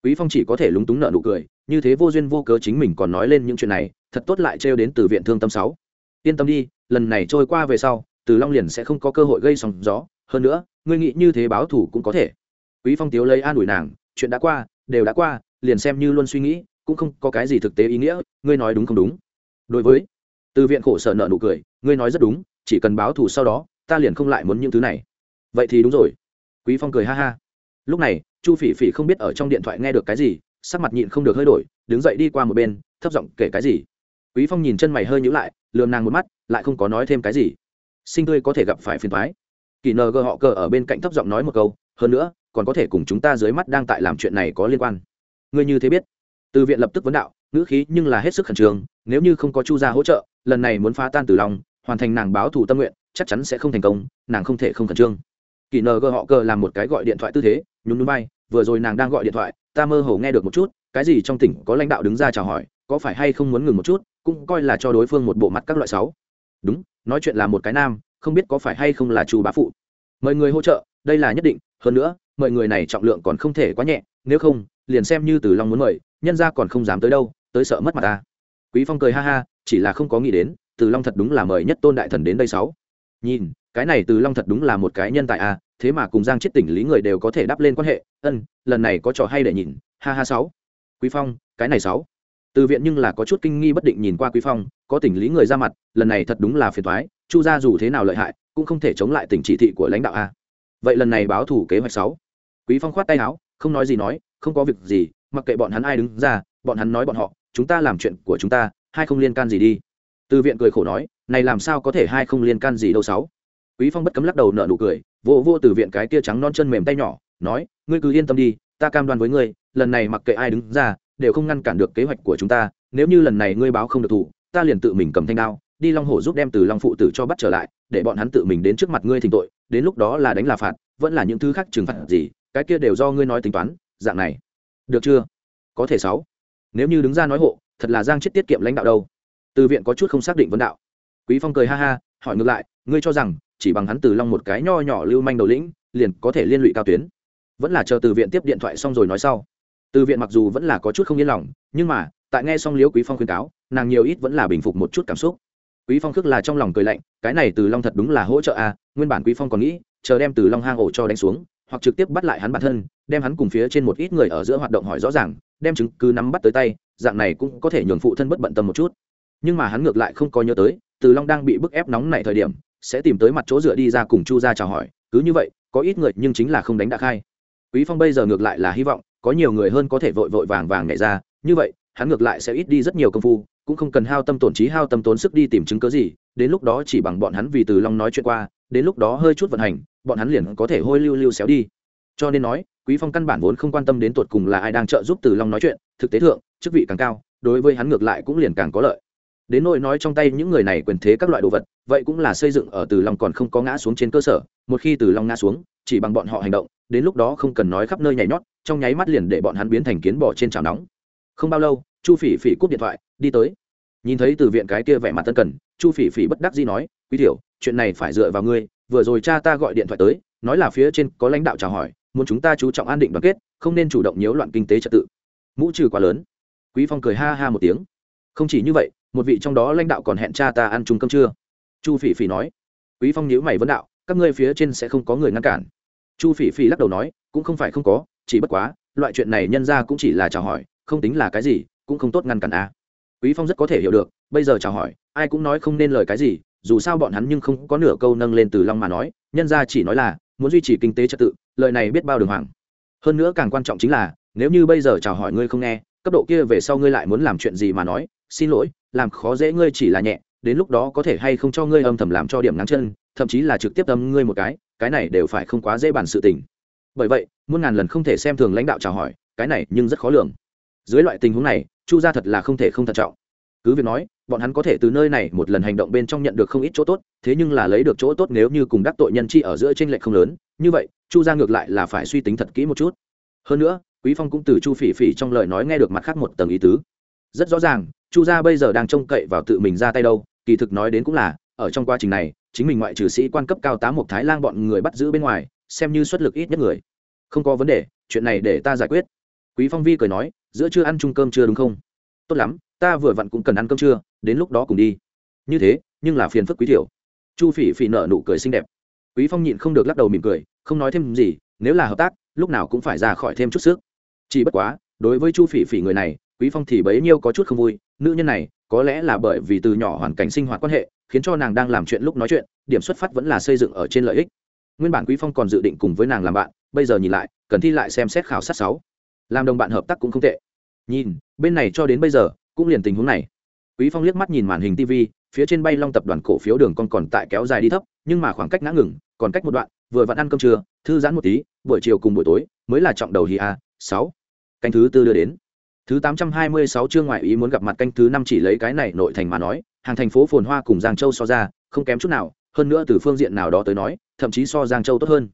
Quý phong chỉ có thể lúng túng nợ nụ cười, như thế vô duyên vô cớ chính mình còn nói lên những chuyện này, thật tốt lại trêu đến từ viện thương tâm sáu. Yên tâm đi, lần này trôi qua về sau, từ long liền sẽ không có cơ hội gây sóng gió, hơn nữa, ngươi nghĩ như thế báo thủ cũng có thể quý phong tiếu lấy an ủi nàng, chuyện đã qua, đều đã qua, liền xem như luôn suy nghĩ, cũng không có cái gì thực tế ý nghĩa, ngươi nói đúng không đúng? Đối với từ viện khổ sở nợ nụ cười, ngươi nói rất đúng, chỉ cần báo thù sau đó, ta liền không lại muốn những thứ này. Vậy thì đúng rồi. Quý phong cười ha ha. Lúc này, chu phỉ phỉ không biết ở trong điện thoại nghe được cái gì, sắc mặt nhịn không được hơi đổi, đứng dậy đi qua một bên, thấp giọng kể cái gì. Quý phong nhìn chân mày hơi nhữ lại, lườm nàng một mắt, lại không có nói thêm cái gì. Sinh tươi có thể gặp phải phiền thoái kỳ nờ gờ họ cờ ở bên cạnh thấp giọng nói một câu, hơn nữa còn có thể cùng chúng ta dưới mắt đang tại làm chuyện này có liên quan. Ngươi như thế biết. Từ viện lập tức vấn đạo, ngữ khí nhưng là hết sức khẩn trương, nếu như không có chu gia hỗ trợ, lần này muốn phá tan từ lòng hoàn thành nàng báo thủ tâm nguyện, chắc chắn sẽ không thành công, nàng không thể không khẩn trương. Kỳ nờ gờ họ cờ làm một cái gọi điện thoại tư thế, nhún núi bay vừa rồi nàng đang gọi điện thoại, ta mơ hồ nghe được một chút, cái gì trong tỉnh có lãnh đạo đứng ra chào hỏi, có phải hay không muốn ngừng một chút, cũng coi là cho đối phương một bộ mặt các loại sáu. Đúng, nói chuyện là một cái nam, không biết có phải hay không là chu bá phụ. Mời người hỗ trợ, đây là nhất định, hơn nữa mời người này trọng lượng còn không thể quá nhẹ, nếu không, liền xem như từ long muốn mời, nhân ra còn không dám tới đâu, tới sợ mất mặt ta. Quý phong cười ha ha, chỉ là không có nghĩ đến, từ long thật đúng là mời nhất tôn đại thần đến đây sáu. Nhìn, cái này từ long thật đúng là một cái nhân tài a, thế mà cùng giang chết tỉnh lý người đều có thể đáp lên quan hệ, ân, lần này có trò hay để nhìn, ha ha sáu. Quý phong, cái này sáu. Từ viện nhưng là có chút kinh nghi bất định nhìn qua quý phong, có tỉnh lý người ra mặt, lần này thật đúng là phiền toái, chu gia dù thế nào lợi hại, cũng không thể chống lại tỉnh chỉ thị của lãnh đạo a. Vậy lần này báo thủ kế hoạch sáu quý phong khoát tay áo, không nói gì nói, không có việc gì, mặc kệ bọn hắn ai đứng ra, bọn hắn nói bọn họ, chúng ta làm chuyện của chúng ta, hai không liên can gì đi. Từ viện cười khổ nói, này làm sao có thể hai không liên can gì đâu sáu. Quý phong bất cấm lắc đầu nở nụ cười, vô vô từ viện cái tia trắng non chân mềm tay nhỏ, nói, ngươi cứ yên tâm đi, ta cam đoan với ngươi, lần này mặc kệ ai đứng ra, đều không ngăn cản được kế hoạch của chúng ta, nếu như lần này ngươi báo không được thủ, ta liền tự mình cầm thanh đao, đi long hổ giúp đem từ long phụ tử cho bắt trở lại, để bọn hắn tự mình đến trước mặt ngươi thỉnh tội, đến lúc đó là đánh là phạt, vẫn là những thứ khác trừng phạt gì cái kia đều do ngươi nói tính toán, dạng này. Được chưa? Có thể sáu. Nếu như đứng ra nói hộ, thật là giang chết tiết kiệm lãnh đạo đâu. Từ viện có chút không xác định vấn đạo. Quý phong cười ha ha, hỏi ngược lại, ngươi cho rằng, chỉ bằng hắn từ long một cái nho nhỏ lưu manh đầu lĩnh, liền có thể liên lụy cao tuyến? Vẫn là chờ từ viện tiếp điện thoại xong rồi nói sau. Từ viện mặc dù vẫn là có chút không yên lòng, nhưng mà, tại nghe xong liễu quý phong khuyên cáo, nàng nhiều ít vẫn là bình phục một chút cảm xúc. Quý phong khước là trong lòng cười lạnh, cái này từ long thật đúng là hỗ trợ a, nguyên bản quý phong còn nghĩ, chờ đem từ long hang ổ cho đánh xuống hoặc trực tiếp bắt lại hắn bản thân, đem hắn cùng phía trên một ít người ở giữa hoạt động hỏi rõ ràng, đem chứng cứ nắm bắt tới tay, dạng này cũng có thể nhường phụ thân bất bận tâm một chút. Nhưng mà hắn ngược lại không có nhớ tới, từ long đang bị bức ép nóng này thời điểm, sẽ tìm tới mặt chỗ dựa đi ra cùng chu ra chào hỏi, cứ như vậy, có ít người nhưng chính là không đánh đã khai. Quý phong bây giờ ngược lại là hy vọng, có nhiều người hơn có thể vội vội vàng vàng nhảy ra, như vậy, hắn ngược lại sẽ ít đi rất nhiều công phu, cũng không cần hao tâm tổn trí, hao tâm tốn sức đi tìm chứng cớ gì, đến lúc đó chỉ bằng bọn hắn vì từ long nói chuyện qua, đến lúc đó hơi chút vận hành bọn hắn liền có thể hôi lưu lưu xéo đi. Cho nên nói, quý phong căn bản vốn không quan tâm đến tuột cùng là ai đang trợ giúp từ long nói chuyện, thực tế thượng, chức vị càng cao, đối với hắn ngược lại cũng liền càng có lợi. Đến nỗi nói trong tay những người này quyền thế các loại đồ vật, vậy cũng là xây dựng ở từ long còn không có ngã xuống trên cơ sở, một khi từ long ngã xuống, chỉ bằng bọn họ hành động, đến lúc đó không cần nói khắp nơi nhảy nhót, trong nháy mắt liền để bọn hắn biến thành kiến bò trên chảo nóng. Không bao lâu, chu phỉ phỉ cúp điện thoại, đi tới. Nhìn thấy từ viện cái kia vẻ mặt tân cần, chu phỉ phỉ bất đắc dĩ nói, quý tiểu, chuyện này phải dựa vào ngươi vừa rồi cha ta gọi điện thoại tới, nói là phía trên có lãnh đạo chào hỏi, muốn chúng ta chú trọng an định đoàn kết, không nên chủ động nhiễu loạn kinh tế trật tự. Mũ trừ quá lớn. Quý phong cười ha ha một tiếng. Không chỉ như vậy, một vị trong đó lãnh đạo còn hẹn cha ta ăn chung cơm trưa. Chu phỉ phỉ nói. Quý phong nhíu mày vấn đạo, các ngươi phía trên sẽ không có người ngăn cản. Chu phỉ phỉ lắc đầu nói, cũng không phải không có, chỉ bất quá, loại chuyện này nhân ra cũng chỉ là chào hỏi, không tính là cái gì, cũng không tốt ngăn cản a quý phong rất có thể hiểu được, bây giờ chào hỏi, ai cũng nói không nên lời cái gì dù sao bọn hắn nhưng không có nửa câu nâng lên từ long mà nói, nhân ra chỉ nói là, muốn duy trì kinh tế trật tự lợi này biết bao đường hoàng. Hơn nữa càng quan trọng chính là, nếu như bây giờ chào hỏi ngươi không nghe, cấp độ kia về sau ngươi lại muốn làm chuyện gì mà nói, xin lỗi, làm khó dễ ngươi chỉ là nhẹ, đến lúc đó có thể hay không cho ngươi âm thầm làm cho điểm ngắn chân, thậm chí là trực tiếp âm ngươi một cái cái này đều phải không quá dễ bàn sự tình. Bởi vậy, muôn ngàn lần không thể xem thường lãnh đạo chào hỏi, cái này nhưng rất khó lường. Dưới loại tình huống này, chu gia thật là không thể không thận trọng cứ việc nói, bọn hắn có thể từ nơi này một lần hành động bên trong nhận được không ít chỗ tốt, thế nhưng là lấy được chỗ tốt nếu như cùng đắc tội nhân chi ở giữa tranh lệch không lớn, như vậy, chu gia ngược lại là phải suy tính thật kỹ một chút. Hơn nữa, quý phong cũng từ chu phỉ phỉ trong lời nói nghe được mặt khác một tầng ý tứ. Rất rõ ràng, chu gia bây giờ đang trông cậy vào tự mình ra tay đâu, kỳ thực nói đến cũng là, ở trong quá trình này, chính mình ngoại trừ sĩ quan cấp cao tá một thái lang bọn người bắt giữ bên ngoài, xem như xuất lực ít nhất người. Không có vấn đề, chuyện này để ta giải quyết. Quý phong vi cười nói, giữa chưa ăn chung cơm chưa đúng không? Tốt lắm ta vừa vặn cũng cần ăn cơm trưa, đến lúc đó cùng đi. Như thế, nhưng là phiền phức quý thiểu chu phỉ phỉ nợ nụ cười xinh đẹp. Quý phong nhịn không được lắc đầu mỉm cười, không nói thêm gì, nếu là hợp tác, lúc nào cũng phải ra khỏi thêm chút sức. Chỉ bất quá, đối với chu phỉ phỉ người này, quý phong thì bấy nhiêu có chút không vui. Nữ nhân này, có lẽ là bởi vì từ nhỏ hoàn cảnh sinh hoạt quan hệ, khiến cho nàng đang làm chuyện lúc nói chuyện, điểm xuất phát vẫn là xây dựng ở trên lợi ích. Nguyên bản quý phong còn dự định cùng với nàng làm bạn, bây giờ nhìn lại, cần thi lại xem xét khảo sát sáu. Làm đồng bạn hợp tác cũng không tệ. Nhìn, bên này cho đến bây giờ cũng liền tình huống này. Quý phong liếc mắt nhìn màn hình tv phía trên bay long tập đoàn cổ phiếu đường con còn tại kéo dài đi thấp, nhưng mà khoảng cách ngã ngừng, còn cách một đoạn, vừa vặn ăn cơm trưa, thư giãn một tí, buổi chiều cùng buổi tối, mới là trọng đầu hi a, sáu. Canh thứ tư đưa đến. Thứ tám trăm hai mươi sáu chương ngoại ý muốn gặp mặt canh thứ năm chỉ lấy cái này nội thành mà nói, hàng thành phố phồn hoa cùng giang châu so ra, không kém chút nào, hơn nữa từ phương diện nào đó tới nói, thậm chí so giang châu tốt hơn.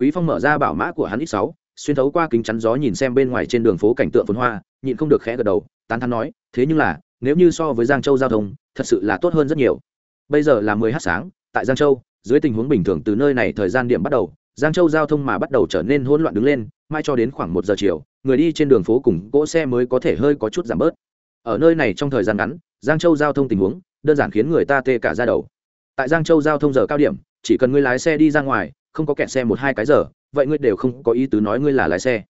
Quý phong mở ra bảo mã của hắn ít sáu xuyên thấu qua kính chắn gió nhìn xem bên ngoài trên đường phố cảnh tượng phồn hoa, nhịn không được khẽ gật đầu, tán thắn nói, thế nhưng là, nếu như so với giang châu giao thông, thật sự là tốt hơn rất nhiều. Bây giờ là mười h sáng, tại giang châu, dưới tình huống bình thường từ nơi này thời gian điểm bắt đầu, giang châu giao thông mà bắt đầu trở nên hỗn loạn đứng lên, mai cho đến khoảng một giờ chiều, người đi trên đường phố cùng cỗ xe mới có thể hơi có chút giảm bớt. Ở nơi này trong thời gian ngắn, giang châu giao thông tình huống đơn giản khiến người ta tê cả ra đầu. Tại giang châu giao thông giờ cao điểm, chỉ cần người lái xe đi ra ngoài không có kẹt xe một hai cái giờ vậy ngươi đều không có ý tứ nói ngươi là lái xe.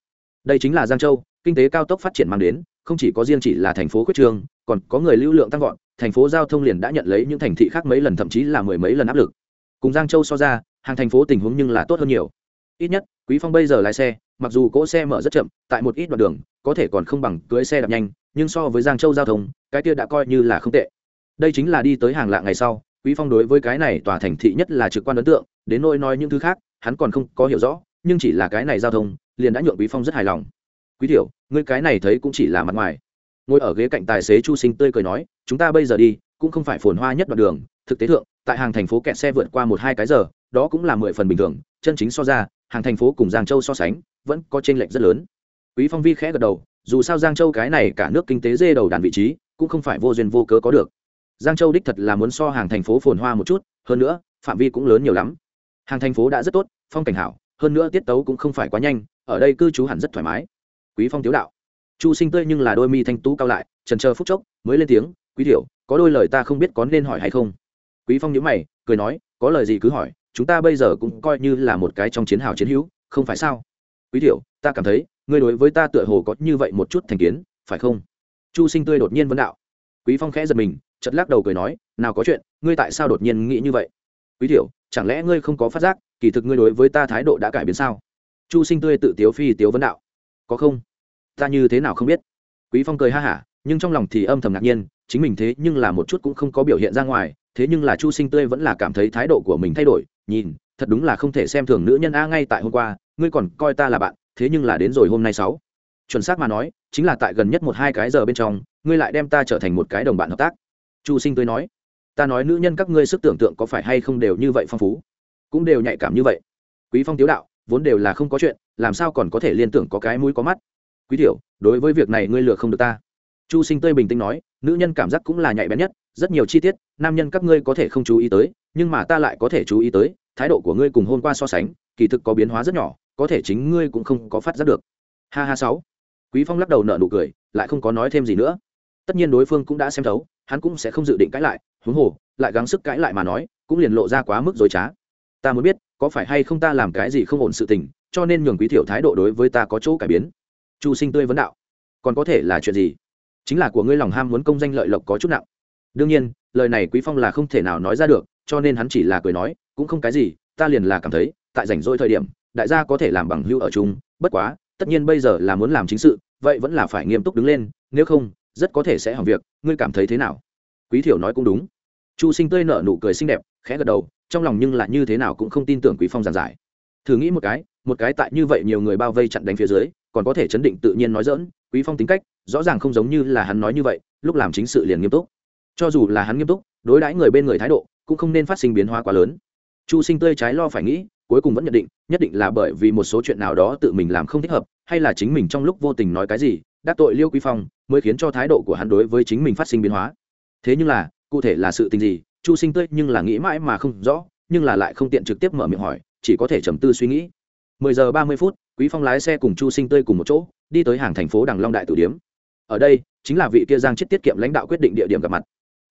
Đây chính là giang châu kinh tế cao tốc phát triển mang đến không chỉ có riêng chỉ là thành phố quyết trường, còn có người lưu lượng tăng vọt thành phố giao thông liền đã nhận lấy những thành thị khác mấy lần thậm chí là mười mấy lần áp lực. Cùng giang châu so ra hàng thành phố tình huống nhưng là tốt hơn nhiều. Ít nhất quý phong bây giờ lái xe mặc dù cỗ xe mở rất chậm tại một ít đoạn đường có thể còn không bằng cưới xe đạp nhanh nhưng so với giang châu giao thông cái kia đã coi như là không tệ. Đây chính là đi tới hàng lạ ngày sau quý phong đối với cái này tòa thành thị nhất là trực quan ấn tượng, đến nỗi nói những thứ khác, hắn còn không có hiểu rõ, nhưng chỉ là cái này giao thông, liền đã nhượng quý phong rất hài lòng. Quý tiểu, ngươi cái này thấy cũng chỉ là mặt ngoài. Ngồi ở ghế cạnh tài xế chu sinh tươi cười nói, chúng ta bây giờ đi, cũng không phải phồn hoa nhất đoạn đường. Thực tế thượng, tại hàng thành phố kẹt xe vượt qua một hai cái giờ, đó cũng là mười phần bình thường, chân chính so ra, hàng thành phố cùng giang châu so sánh, vẫn có chênh lệch rất lớn. Quý phong vi khẽ gật đầu, dù sao giang châu cái này cả nước kinh tế dê đầu đàn vị trí, cũng không phải vô duyên vô cớ có được giang châu đích thật là muốn so hàng thành phố phồn hoa một chút hơn nữa phạm vi cũng lớn nhiều lắm. Hàng thành phố đã rất tốt phong cảnh hảo hơn nữa tiết tấu cũng không phải quá nhanh ở đây cư trú hẳn rất thoải mái. Quý phong tiếu đạo. Chu sinh tươi nhưng là đôi mi thanh tú cao lại trần chờ phút chốc mới lên tiếng quý tiểu, có đôi lời ta không biết có nên hỏi hay không? Quý phong nhíu mày cười nói có lời gì cứ hỏi chúng ta bây giờ cũng coi như là một cái trong chiến hào chiến hữu không phải sao? Quý tiểu, ta cảm thấy ngươi đối với ta tựa hồ có như vậy một chút thành kiến phải không? Chu sinh tươi đột nhiên vấn đạo. Quý phong khẽ giật mình chật lắc đầu cười nói nào có chuyện ngươi tại sao đột nhiên nghĩ như vậy? Quý tiểu, chẳng lẽ ngươi không có phát giác kỳ thực ngươi đối với ta thái độ đã cải biến sao? Chu sinh tươi tự tiếu phi tiếu vấn đạo có không? Ta như thế nào không biết? Quý phong cười ha hả nhưng trong lòng thì âm thầm ngạc nhiên chính mình thế nhưng là một chút cũng không có biểu hiện ra ngoài thế nhưng là chu sinh tươi vẫn là cảm thấy thái độ của mình thay đổi nhìn thật đúng là không thể xem thường nữ nhân a ngay tại hôm qua ngươi còn coi ta là bạn thế nhưng là đến rồi hôm nay sáu. Chuẩn xác mà nói chính là tại gần nhất một hai cái giờ bên trong ngươi lại đem ta trở thành một cái đồng bạn hợp tác chu sinh tươi nói, ta nói nữ nhân các ngươi sức tưởng tượng có phải hay không đều như vậy phong phú? Cũng đều nhạy cảm như vậy. Quý phong tiếu đạo, vốn đều là không có chuyện, làm sao còn có thể liên tưởng có cái mũi có mắt? Quý tiểu, đối với việc này ngươi lừa không được ta. Chu sinh tươi bình tĩnh nói, nữ nhân cảm giác cũng là nhạy bén nhất, rất nhiều chi tiết, nam nhân các ngươi có thể không chú ý tới, nhưng mà ta lại có thể chú ý tới, thái độ của ngươi cùng hôm qua so sánh, kỳ thực có biến hóa rất nhỏ, có thể chính ngươi cũng không có phát giác được. Ha ha sáu. Quý phong lắc đầu nở nụ cười, lại không có nói thêm gì nữa. Tất nhiên đối phương cũng đã xem thấu hắn cũng sẽ không dự định cãi lại, huống hồ, lại gắng sức cãi lại mà nói, cũng liền lộ ra quá mức dối trá. Ta muốn biết, có phải hay không ta làm cái gì không ổn sự tình, cho nên nhường quý thiểu thái độ đối với ta có chỗ cải biến. Chu sinh tươi vấn đạo. Còn có thể là chuyện gì? Chính là của ngươi lòng ham muốn công danh lợi lộc có chút nặng. Đương nhiên, lời này quý phong là không thể nào nói ra được, cho nên hắn chỉ là cười nói, cũng không cái gì, ta liền là cảm thấy, tại rảnh rỗi thời điểm, đại gia có thể làm bằng hưu ở chung, bất quá, tất nhiên bây giờ là muốn làm chính sự, vậy vẫn là phải nghiêm túc đứng lên, nếu không rất có thể sẽ hỏng việc, ngươi cảm thấy thế nào? Quý thiểu nói cũng đúng. Chu sinh tươi nở nụ cười xinh đẹp, khẽ gật đầu, trong lòng nhưng là như thế nào cũng không tin tưởng quý phong giản giải. Thử nghĩ một cái một cái tại như vậy nhiều người bao vây chặn đánh phía dưới, còn có thể chấn định tự nhiên nói dỡn quý phong tính cách, rõ ràng không giống như là hắn nói như vậy, lúc làm chính sự liền nghiêm túc. Cho dù là hắn nghiêm túc, đối đãi người bên người thái độ cũng không nên phát sinh biến hóa quá lớn. Chu sinh tươi trái lo phải nghĩ, cuối cùng vẫn nhận định, nhất định là bởi vì một số chuyện nào đó tự mình làm không thích hợp, hay là chính mình trong lúc vô tình nói cái gì đắc tội liêu quý phong mới khiến cho thái độ của hắn đối với chính mình phát sinh biến hóa. Thế nhưng là, cụ thể là sự tình gì, chu sinh tươi nhưng là nghĩ mãi mà không rõ, nhưng là lại không tiện trực tiếp mở miệng hỏi, chỉ có thể trầm tư suy nghĩ. 10 giờ 30 phút, quý phong lái xe cùng chu sinh tươi cùng một chỗ, đi tới hàng thành phố đằng long đại tử điếm. Ở đây, chính là vị kia giang chết tiết kiệm lãnh đạo quyết định địa điểm gặp mặt.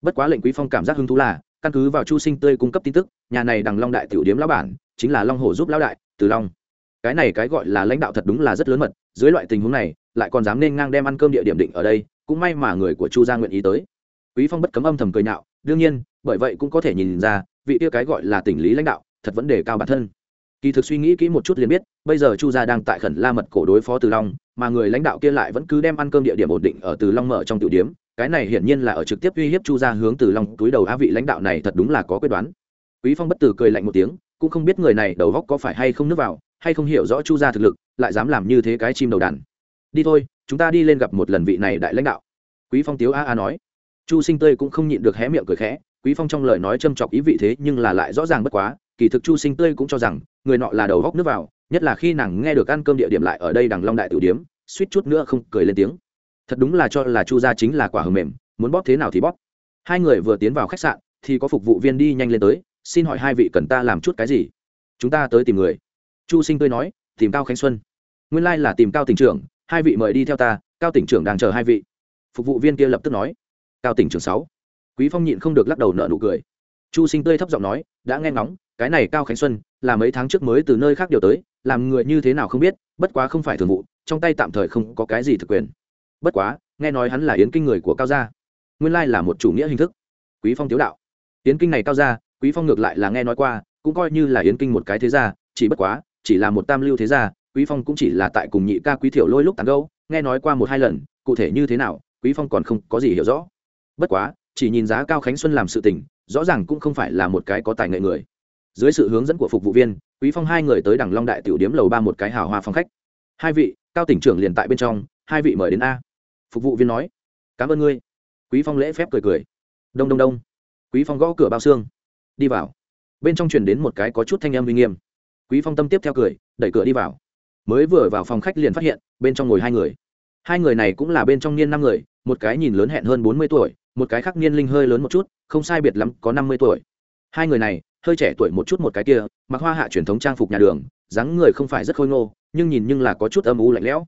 Bất quá lệnh quý phong cảm giác hứng thú là, căn cứ vào chu sinh tươi cung cấp tin tức, nhà này đằng long đại tiểu điếm lão bản chính là long hổ giúp lão đại, từ long. Cái này cái gọi là lãnh đạo thật đúng là rất lớn mật dưới loại tình huống này, lại còn dám nên ngang đem ăn cơm địa điểm định ở đây, cũng may mà người của chu gia nguyện ý tới. Quý phong bất cấm âm thầm cười nhạo, đương nhiên, bởi vậy cũng có thể nhìn ra, vị kia cái gọi là tỉnh lý lãnh đạo, thật vấn đề cao bản thân. Kỳ thực suy nghĩ kỹ một chút liền biết, bây giờ chu gia đang tại khẩn la mật cổ đối phó từ long, mà người lãnh đạo kia lại vẫn cứ đem ăn cơm địa điểm ổn định ở từ long mở trong tiểu điếm, cái này hiển nhiên là ở trực tiếp uy hiếp chu gia hướng từ long túi đầu á vị lãnh đạo này thật đúng là có quyết đoán. Quý phong bất tử cười lạnh một tiếng, cũng không biết người này đầu góc có phải hay không nước vào hay không hiểu rõ chu gia thực lực, lại dám làm như thế cái chim đầu đàn. Đi thôi, chúng ta đi lên gặp một lần vị này đại lãnh đạo. Quý phong tiếu a a nói. Chu sinh tươi cũng không nhịn được hé miệng cười khẽ, quý phong trong lời nói châm chọc ý vị thế nhưng là lại rõ ràng bất quá, kỳ thực chu sinh tươi cũng cho rằng, người nọ là đầu góc nước vào, nhất là khi nàng nghe được ăn cơm địa điểm lại ở đây đằng long đại tử điếm, suýt chút nữa không cười lên tiếng. Thật đúng là cho là chu gia chính là quả hờ mềm, muốn bóp thế nào thì bóp. Hai người vừa tiến vào khách sạn, thì có phục vụ viên đi nhanh lên tới, xin hỏi hai vị cần ta làm chút cái gì? Chúng ta tới tìm người chu sinh tươi nói, tìm cao khánh xuân. Nguyên lai là tìm cao tỉnh trưởng, hai vị mời đi theo ta, cao tỉnh trưởng đang chờ hai vị. Phục vụ viên kia lập tức nói. Cao tỉnh trưởng sáu. Quý phong nhịn không được lắc đầu nợ nụ cười. Chu sinh tươi thấp giọng nói, đã nghe ngóng, cái này cao khánh xuân, là mấy tháng trước mới từ nơi khác điều tới, làm người như thế nào không biết, bất quá không phải thường vụ, trong tay tạm thời không có cái gì thực quyền. Bất quá, nghe nói hắn là yến kinh người của cao gia. Nguyên lai là một chủ nghĩa hình thức. Quý phong tiếu đạo. Yến kinh này cao gia, quý phong ngược lại là nghe nói qua, cũng coi như là yến kinh một cái thế gia, chỉ bất quá chỉ là một tam lưu thế gia, quý phong cũng chỉ là tại cùng nhị ca quý thiểu lôi lúc tán gâu nghe nói qua một hai lần, cụ thể như thế nào, quý phong còn không có gì hiểu rõ. Bất quá, chỉ nhìn giá cao khánh xuân làm sự tình, rõ ràng cũng không phải là một cái có tài nghệ người. Dưới sự hướng dẫn của phục vụ viên, quý phong hai người tới đằng long đại tiểu điếm lầu ba một cái hào hoa phòng khách. Hai vị, cao tỉnh trưởng liền tại bên trong, hai vị mời đến a. Phục vụ viên nói, cảm ơn ngươi. Quý phong lễ phép cười cười. Đông đông đông. Quý phong gõ cửa bao xương. Đi vào. Bên trong truyền đến một cái có chút thanh âm uy nghiêm quý phong tâm tiếp theo cười, đẩy cửa đi vào. Mới vừa vào phòng khách liền phát hiện, bên trong ngồi hai người. Hai người này cũng là bên trong niên năm người, một cái nhìn lớn hẹn hơn bốn mươi tuổi, một cái khác niên linh hơi lớn một chút, không sai biệt lắm, có năm mươi tuổi. Hai người này, hơi trẻ tuổi một chút một cái kia, mặc hoa hạ truyền thống trang phục nhà đường, dáng người không phải rất khôi ngô, nhưng nhìn nhưng là có chút âm u lạnh lẽo.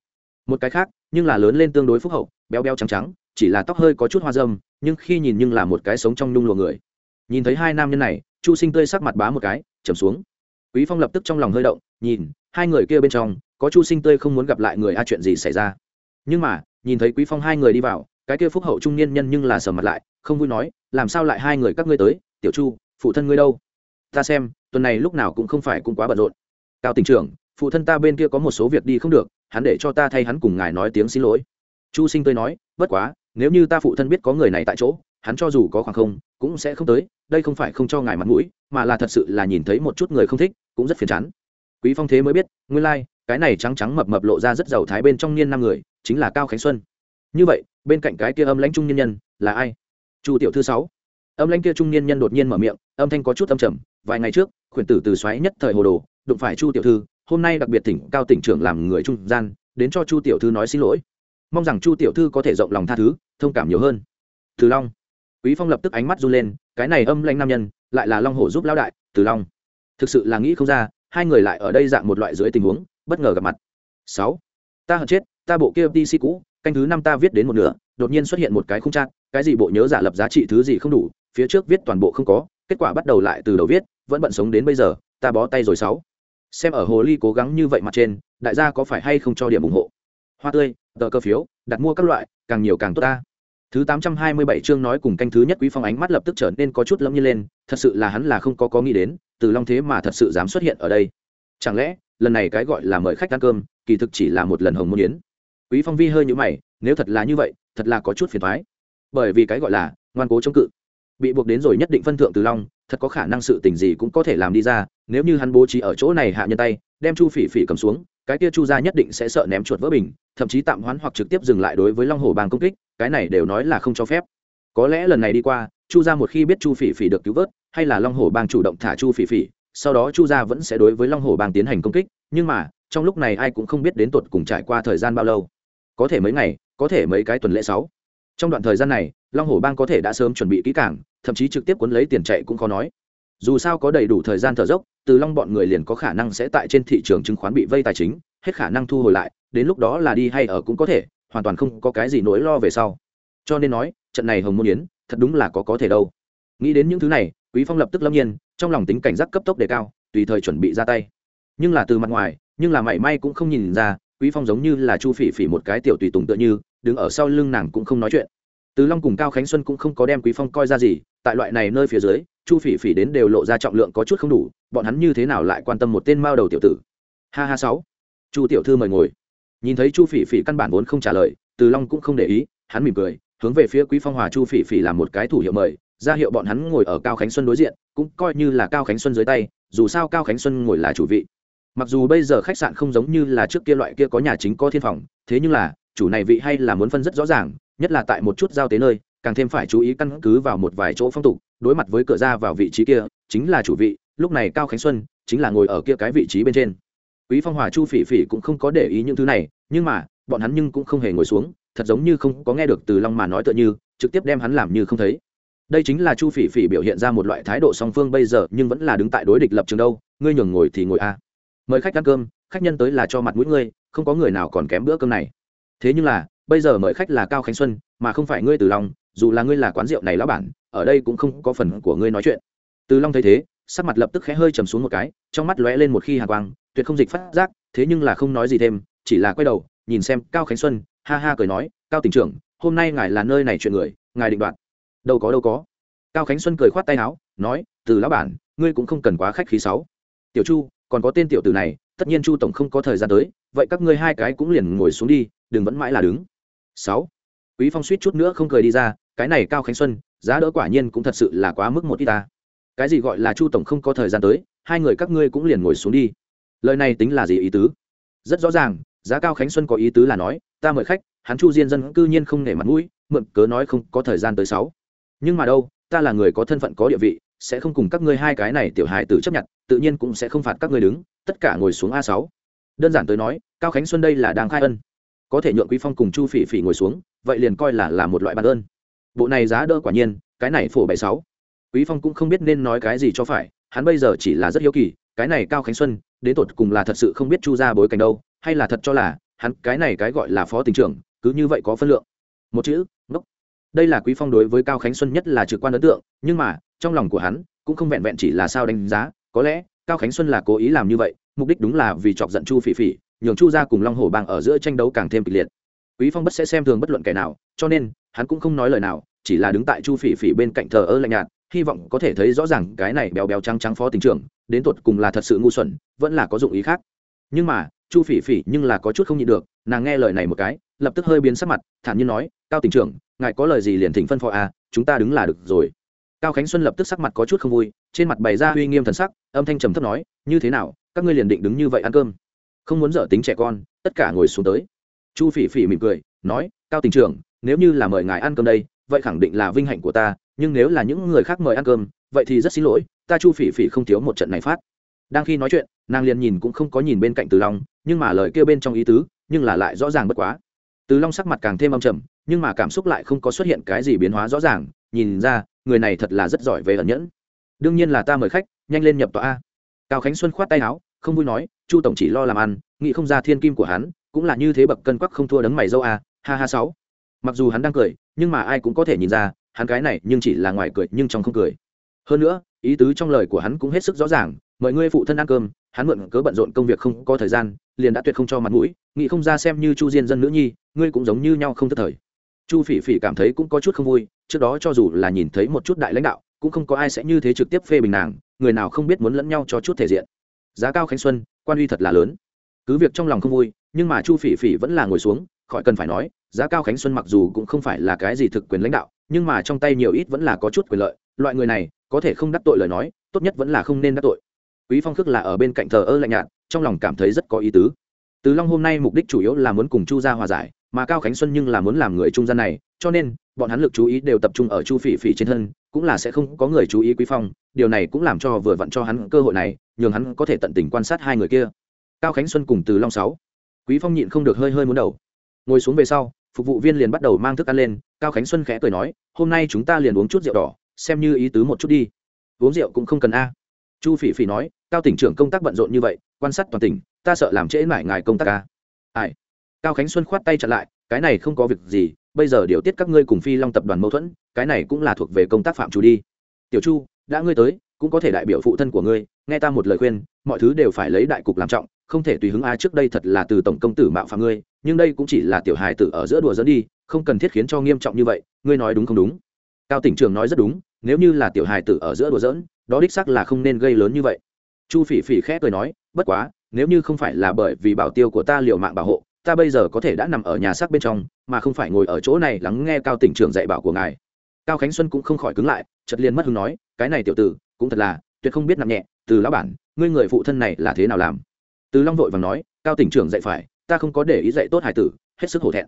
Một cái khác, nhưng là lớn lên tương đối phúc hậu, béo béo trắng trắng, chỉ là tóc hơi có chút hoa dâm, nhưng khi nhìn nhưng là một cái sống trong nhung lùa người. Nhìn thấy hai nam nhân này, chu sinh tươi sắc mặt bá một cái trầm xuống quý phong lập tức trong lòng hơi động, nhìn, hai người kia bên trong, có chu sinh tươi không muốn gặp lại người a chuyện gì xảy ra. Nhưng mà, nhìn thấy quý phong hai người đi vào, cái kia phúc hậu trung niên nhân nhưng là sờ mặt lại, không vui nói, làm sao lại hai người các ngươi tới? Tiểu chu, phụ thân ngươi đâu? Ta xem, tuần này lúc nào cũng không phải cũng quá bận rộn. Cao tỉnh trưởng, phụ thân ta bên kia có một số việc đi không được, hắn để cho ta thay hắn cùng ngài nói tiếng xin lỗi. Chu sinh tươi nói, bất quá, nếu như ta phụ thân biết có người này tại chỗ, hắn cho dù có khoảng không, cũng sẽ không tới đây không phải không cho ngài mặt mũi mà là thật sự là nhìn thấy một chút người không thích cũng rất phiền chán. Quý phong thế mới biết nguyên lai like, cái này trắng trắng mập mập lộ ra rất giàu thái bên trong niên năm người chính là cao khánh xuân. Như vậy bên cạnh cái kia âm lãnh trung niên nhân là ai? Chu tiểu thư sáu. Âm lãnh kia trung niên nhân đột nhiên mở miệng âm thanh có chút âm trầm vài ngày trước khuyển tử từ xoáy nhất thời hồ đồ đụng phải chu tiểu thư hôm nay đặc biệt tỉnh cao tỉnh trưởng làm người trung gian đến cho chu tiểu thư nói xin lỗi. Mong rằng chu tiểu thư có thể rộng lòng tha thứ thông cảm nhiều hơn. Từ long quý phong lập tức ánh mắt run lên, cái này âm lãnh nam nhân, lại là long hổ giúp lão đại, từ long. Thực sự là nghĩ không ra, hai người lại ở đây dạng một loại dưới tình huống, bất ngờ gặp mặt. Sáu. Ta hận chết, ta bộ kia pc cũ, canh thứ năm ta viết đến một nửa, đột nhiên xuất hiện một cái không trang cái gì bộ nhớ giả lập giá trị thứ gì không đủ, phía trước viết toàn bộ không có, kết quả bắt đầu lại từ đầu viết, vẫn bận sống đến bây giờ, ta bó tay rồi sáu. Xem ở hồ ly cố gắng như vậy mặt trên, đại gia có phải hay không cho điểm ủng hộ? Hoa tươi, tờ cơ phiếu, đặt mua các loại, càng nhiều càng tốt ta thứ tám trăm hai mươi bảy chương nói cùng canh thứ nhất quý phong ánh mắt lập tức trở nên có chút lẫm nhiên lên, thật sự là hắn là không có có nghĩ đến, từ long thế mà thật sự dám xuất hiện ở đây. Chẳng lẽ, lần này cái gọi là mời khách ăn cơm, kỳ thực chỉ là một lần hồng môn yến? Quý phong vi hơi như mày, nếu thật là như vậy, thật là có chút phiền toái. Bởi vì cái gọi là ngoan cố chống cự, bị buộc đến rồi nhất định phân thượng từ long, thật có khả năng sự tình gì cũng có thể làm đi ra, nếu như hắn bố trí ở chỗ này hạ nhân tay, đem chu phỉ phỉ cầm xuống cái kia chu gia nhất định sẽ sợ ném chuột vỡ bình, thậm chí tạm hoãn hoặc trực tiếp dừng lại đối với long hồ bang công kích, cái này đều nói là không cho phép. Có lẽ lần này đi qua, chu gia một khi biết chu phỉ phỉ được cứu vớt, hay là long hồ bang chủ động thả chu phỉ phỉ, sau đó chu gia vẫn sẽ đối với long hồ bang tiến hành công kích, nhưng mà, trong lúc này ai cũng không biết đến tột cùng trải qua thời gian bao lâu. Có thể mấy ngày, có thể mấy cái tuần lễ sáu. Trong đoạn thời gian này, long hồ bang có thể đã sớm chuẩn bị kỹ càng, thậm chí trực tiếp cuốn lấy tiền chạy cũng khó nói dù sao có đầy đủ thời gian thở dốc, từ long bọn người liền có khả năng sẽ tại trên thị trường chứng khoán bị vây tài chính, hết khả năng thu hồi lại, đến lúc đó là đi hay ở cũng có thể, hoàn toàn không có cái gì nỗi lo về sau. Cho nên nói, trận này hồng môn yến, thật đúng là có có thể đâu. Nghĩ đến những thứ này, quý phong lập tức lâm nhiên, trong lòng tính cảnh giác cấp tốc đề cao, tùy thời chuẩn bị ra tay. Nhưng là từ mặt ngoài, nhưng là mảy may cũng không nhìn ra, quý phong giống như là chu phỉ phỉ một cái tiểu tùy tùng tựa như, đứng ở sau lưng nàng cũng không nói chuyện. Từ long cùng cao khánh xuân cũng không có đem quý phong coi ra gì, tại loại này nơi phía dưới chu phỉ phỉ đến đều lộ ra trọng lượng có chút không đủ, bọn hắn như thế nào lại quan tâm một tên mao đầu tiểu tử? Ha ha sáu. Chu tiểu thư mời ngồi. Nhìn thấy chu phỉ phỉ căn bản vốn không trả lời, từ long cũng không để ý, hắn mỉm cười, hướng về phía quý phong hòa chu phỉ phỉ làm một cái thủ hiệu mời, ra hiệu bọn hắn ngồi ở cao khánh xuân đối diện, cũng coi như là cao khánh xuân dưới tay, dù sao cao khánh xuân ngồi là chủ vị. Mặc dù bây giờ khách sạn không giống như là trước kia loại kia có nhà chính có thiên phòng, thế nhưng là, chủ này vị hay là muốn phân rất rõ ràng, nhất là tại một chút giao tế nơi càng thêm phải chú ý căn cứ vào một vài chỗ phong tục, đối mặt với cửa ra vào vị trí kia, chính là chủ vị, lúc này cao khánh xuân chính là ngồi ở kia cái vị trí bên trên. Quý phong hòa chu phỉ phỉ cũng không có để ý những thứ này, nhưng mà, bọn hắn nhưng cũng không hề ngồi xuống, thật giống như không có nghe được từ long mà nói tựa như, trực tiếp đem hắn làm như không thấy. Đây chính là chu phỉ phỉ biểu hiện ra một loại thái độ song phương bây giờ, nhưng vẫn là đứng tại đối địch lập trường đâu, ngươi nhường ngồi thì ngồi a. Mời khách ăn cơm, khách nhân tới là cho mặt mũi ngươi, không có người nào còn kém bữa cơm này. Thế nhưng là, bây giờ mời khách là cao khánh xuân, mà không phải ngươi từ long dù là ngươi là quán rượu này lão bản, ở đây cũng không có phần của ngươi nói chuyện. Từ long thấy thế, sắc mặt lập tức khẽ hơi trầm xuống một cái, trong mắt lóe lên một khi hà quang, tuyệt không dịch phát giác, thế nhưng là không nói gì thêm, chỉ là quay đầu, nhìn xem cao khánh xuân, ha ha cười nói, cao tỉnh trưởng, hôm nay ngài là nơi này chuyện người, ngài định đoạt. Đâu có đâu có. Cao khánh xuân cười khoát tay áo, nói, từ lão bản, ngươi cũng không cần quá khách khí sáu. Tiểu chu, còn có tên tiểu tử này, tất nhiên chu tổng không có thời gian tới, vậy các ngươi hai cái cũng liền ngồi xuống đi, đừng vẫn mãi là đứng. Sáu. Quý phong suýt chút nữa không cười đi ra cái này cao khánh xuân, giá đỡ quả nhiên cũng thật sự là quá mức một ít ta. Cái gì gọi là chu tổng không có thời gian tới, hai người các ngươi cũng liền ngồi xuống đi. Lời này tính là gì ý tứ? Rất rõ ràng, giá cao khánh xuân có ý tứ là nói, ta mời khách, hắn chu diên dân cư nhiên không nể mặt mũi, mượn cớ nói không có thời gian tới sáu. Nhưng mà đâu, ta là người có thân phận có địa vị, sẽ không cùng các ngươi hai cái này tiểu hài tử chấp nhận, tự nhiên cũng sẽ không phạt các ngươi đứng, tất cả ngồi xuống a sáu. Đơn giản tới nói, cao khánh xuân đây là đang khai ân. Có thể nhượng quý phong cùng chu phỉ phỉ ngồi xuống, vậy liền coi là là một loại ban ơn bộ này giá đỡ quả nhiên, cái này phổ bảy sáu. Quý phong cũng không biết nên nói cái gì cho phải, hắn bây giờ chỉ là rất hiếu kỳ, cái này cao khánh xuân, đến tột cùng là thật sự không biết chu ra bối cảnh đâu, hay là thật cho là, hắn cái này cái gọi là phó tỉnh trưởng, cứ như vậy có phân lượng. Một chữ, ngốc. Đây là quý phong đối với cao khánh xuân nhất là trực quan ấn tượng, nhưng mà, trong lòng của hắn, cũng không vẹn vẹn chỉ là sao đánh giá, có lẽ, cao khánh xuân là cố ý làm như vậy, mục đích đúng là vì chọc giận chu phỉ phỉ, nhường chu ra cùng long hổ bang ở giữa tranh đấu càng thêm kịch liệt. Quý phong bất sẽ xem thường bất luận kẻ nào, cho nên, hắn cũng không nói lời nào chỉ là đứng tại chu phỉ phỉ bên cạnh thờ ơ lạnh nhạt, hy vọng có thể thấy rõ ràng cái này béo béo trắng trắng phó tỉnh trưởng, đến tột cùng là thật sự ngu xuẩn, vẫn là có dụng ý khác. Nhưng mà, chu phỉ phỉ nhưng là có chút không nhịn được, nàng nghe lời này một cái, lập tức hơi biến sắc mặt, thản nhiên nói, cao tỉnh trưởng, ngài có lời gì liền thỉnh phân phó à chúng ta đứng là được rồi. Cao khánh xuân lập tức sắc mặt có chút không vui, trên mặt bày ra uy nghiêm thần sắc, âm thanh trầm thấp nói, như thế nào, các ngươi liền định đứng như vậy ăn cơm? Không muốn dở tính trẻ con, tất cả ngồi xuống tới. Chu phỉ phỉ mỉm cười, nói, cao tỉnh trưởng, nếu như là mời ngài ăn cơm đây vậy khẳng định là vinh hạnh của ta, nhưng nếu là những người khác mời ăn cơm, vậy thì rất xin lỗi, ta chu phỉ phỉ không thiếu một trận này phát. Đang khi nói chuyện, nàng liền nhìn cũng không có nhìn bên cạnh từ long, nhưng mà lời kêu bên trong ý tứ, nhưng là lại rõ ràng bất quá. Từ long sắc mặt càng thêm âm trầm, nhưng mà cảm xúc lại không có xuất hiện cái gì biến hóa rõ ràng, nhìn ra, người này thật là rất giỏi về ẩn nhẫn. Đương nhiên là ta mời khách, nhanh lên nhập tòa a. Cao khánh xuân khoát tay áo, không vui nói, chu tổng chỉ lo làm ăn, nghĩ không ra thiên kim của hắn, cũng là như thế bậc cân quắc không thua đấng mày dâu a, ha ha sáu mặc dù hắn đang cười, nhưng mà ai cũng có thể nhìn ra, hắn cái này nhưng chỉ là ngoài cười nhưng trong không cười. Hơn nữa, ý tứ trong lời của hắn cũng hết sức rõ ràng mời ngươi phụ thân ăn cơm, hắn mượn cớ bận rộn công việc không có thời gian, liền đã tuyệt không cho mặt mũi, nghĩ không ra xem như chu diên dân nữ nhi, ngươi cũng giống như nhau không thất thời. Chu phỉ phỉ cảm thấy cũng có chút không vui, trước đó cho dù là nhìn thấy một chút đại lãnh đạo, cũng không có ai sẽ như thế trực tiếp phê bình nàng, người nào không biết muốn lẫn nhau cho chút thể diện. Giá cao khánh xuân, quan uy thật là lớn. Cứ việc trong lòng không vui, nhưng mà chu phỉ phỉ vẫn là ngồi xuống khỏi cần phải nói, giá cao khánh xuân mặc dù cũng không phải là cái gì thực quyền lãnh đạo, nhưng mà trong tay nhiều ít vẫn là có chút quyền lợi, loại người này, có thể không đắc tội lời nói, tốt nhất vẫn là không nên đắc tội. Quý phong khước là ở bên cạnh thờ ơ lạnh nhạt, trong lòng cảm thấy rất có ý tứ. Từ long hôm nay mục đích chủ yếu là muốn cùng chu gia hòa giải, mà cao khánh xuân nhưng là muốn làm người trung gian này, cho nên, bọn hắn lực chú ý đều tập trung ở chu phỉ phỉ trên thân, cũng là sẽ không có người chú ý quý phong, điều này cũng làm cho vừa vặn cho hắn cơ hội này, nhường hắn có thể tận tình quan sát hai người kia. Cao khánh xuân cùng từ long sáu. Quý phong nhịn không được hơi hơi muốn đầu ngồi xuống về sau, phục vụ viên liền bắt đầu mang thức ăn lên, cao khánh xuân khẽ cười nói, hôm nay chúng ta liền uống chút rượu đỏ, xem như ý tứ một chút đi. Uống rượu cũng không cần a. Chu phỉ phỉ nói, cao tỉnh trưởng công tác bận rộn như vậy, quan sát toàn tỉnh, ta sợ làm trễ mải ngài công tác a. Ai? Cao khánh xuân khoát tay chặn lại, cái này không có việc gì, bây giờ điều tiết các ngươi cùng phi long tập đoàn mâu thuẫn, cái này cũng là thuộc về công tác phạm chủ đi. Tiểu chu, đã ngươi tới, cũng có thể đại biểu phụ thân của ngươi, nghe ta một lời khuyên, mọi thứ đều phải lấy đại cục làm trọng không thể tùy hứng ai trước đây thật là từ tổng công tử mạo phạm ngươi, nhưng đây cũng chỉ là tiểu hài tử ở giữa đùa dẫn đi, không cần thiết khiến cho nghiêm trọng như vậy, ngươi nói đúng không đúng? Cao tỉnh trường nói rất đúng, nếu như là tiểu hài tử ở giữa đùa dẫn đó đích xác là không nên gây lớn như vậy. Chu phỉ phỉ khẽ cười nói, bất quá, nếu như không phải là bởi vì bảo tiêu của ta liệu mạng bảo hộ, ta bây giờ có thể đã nằm ở nhà xác bên trong, mà không phải ngồi ở chỗ này lắng nghe cao tỉnh trưởng dạy bảo của ngài. Cao khánh xuân cũng không khỏi cứng lại chật liền mất hứng nói, cái này tiểu tử, cũng thật là tuyệt không biết nặng nhẹ, từ lão bản, ngươi người phụ thân này là thế nào làm? Từ long vội và nói, cao tỉnh trưởng dạy phải, ta không có để ý dạy tốt hải tử, hết sức hổ thẹn.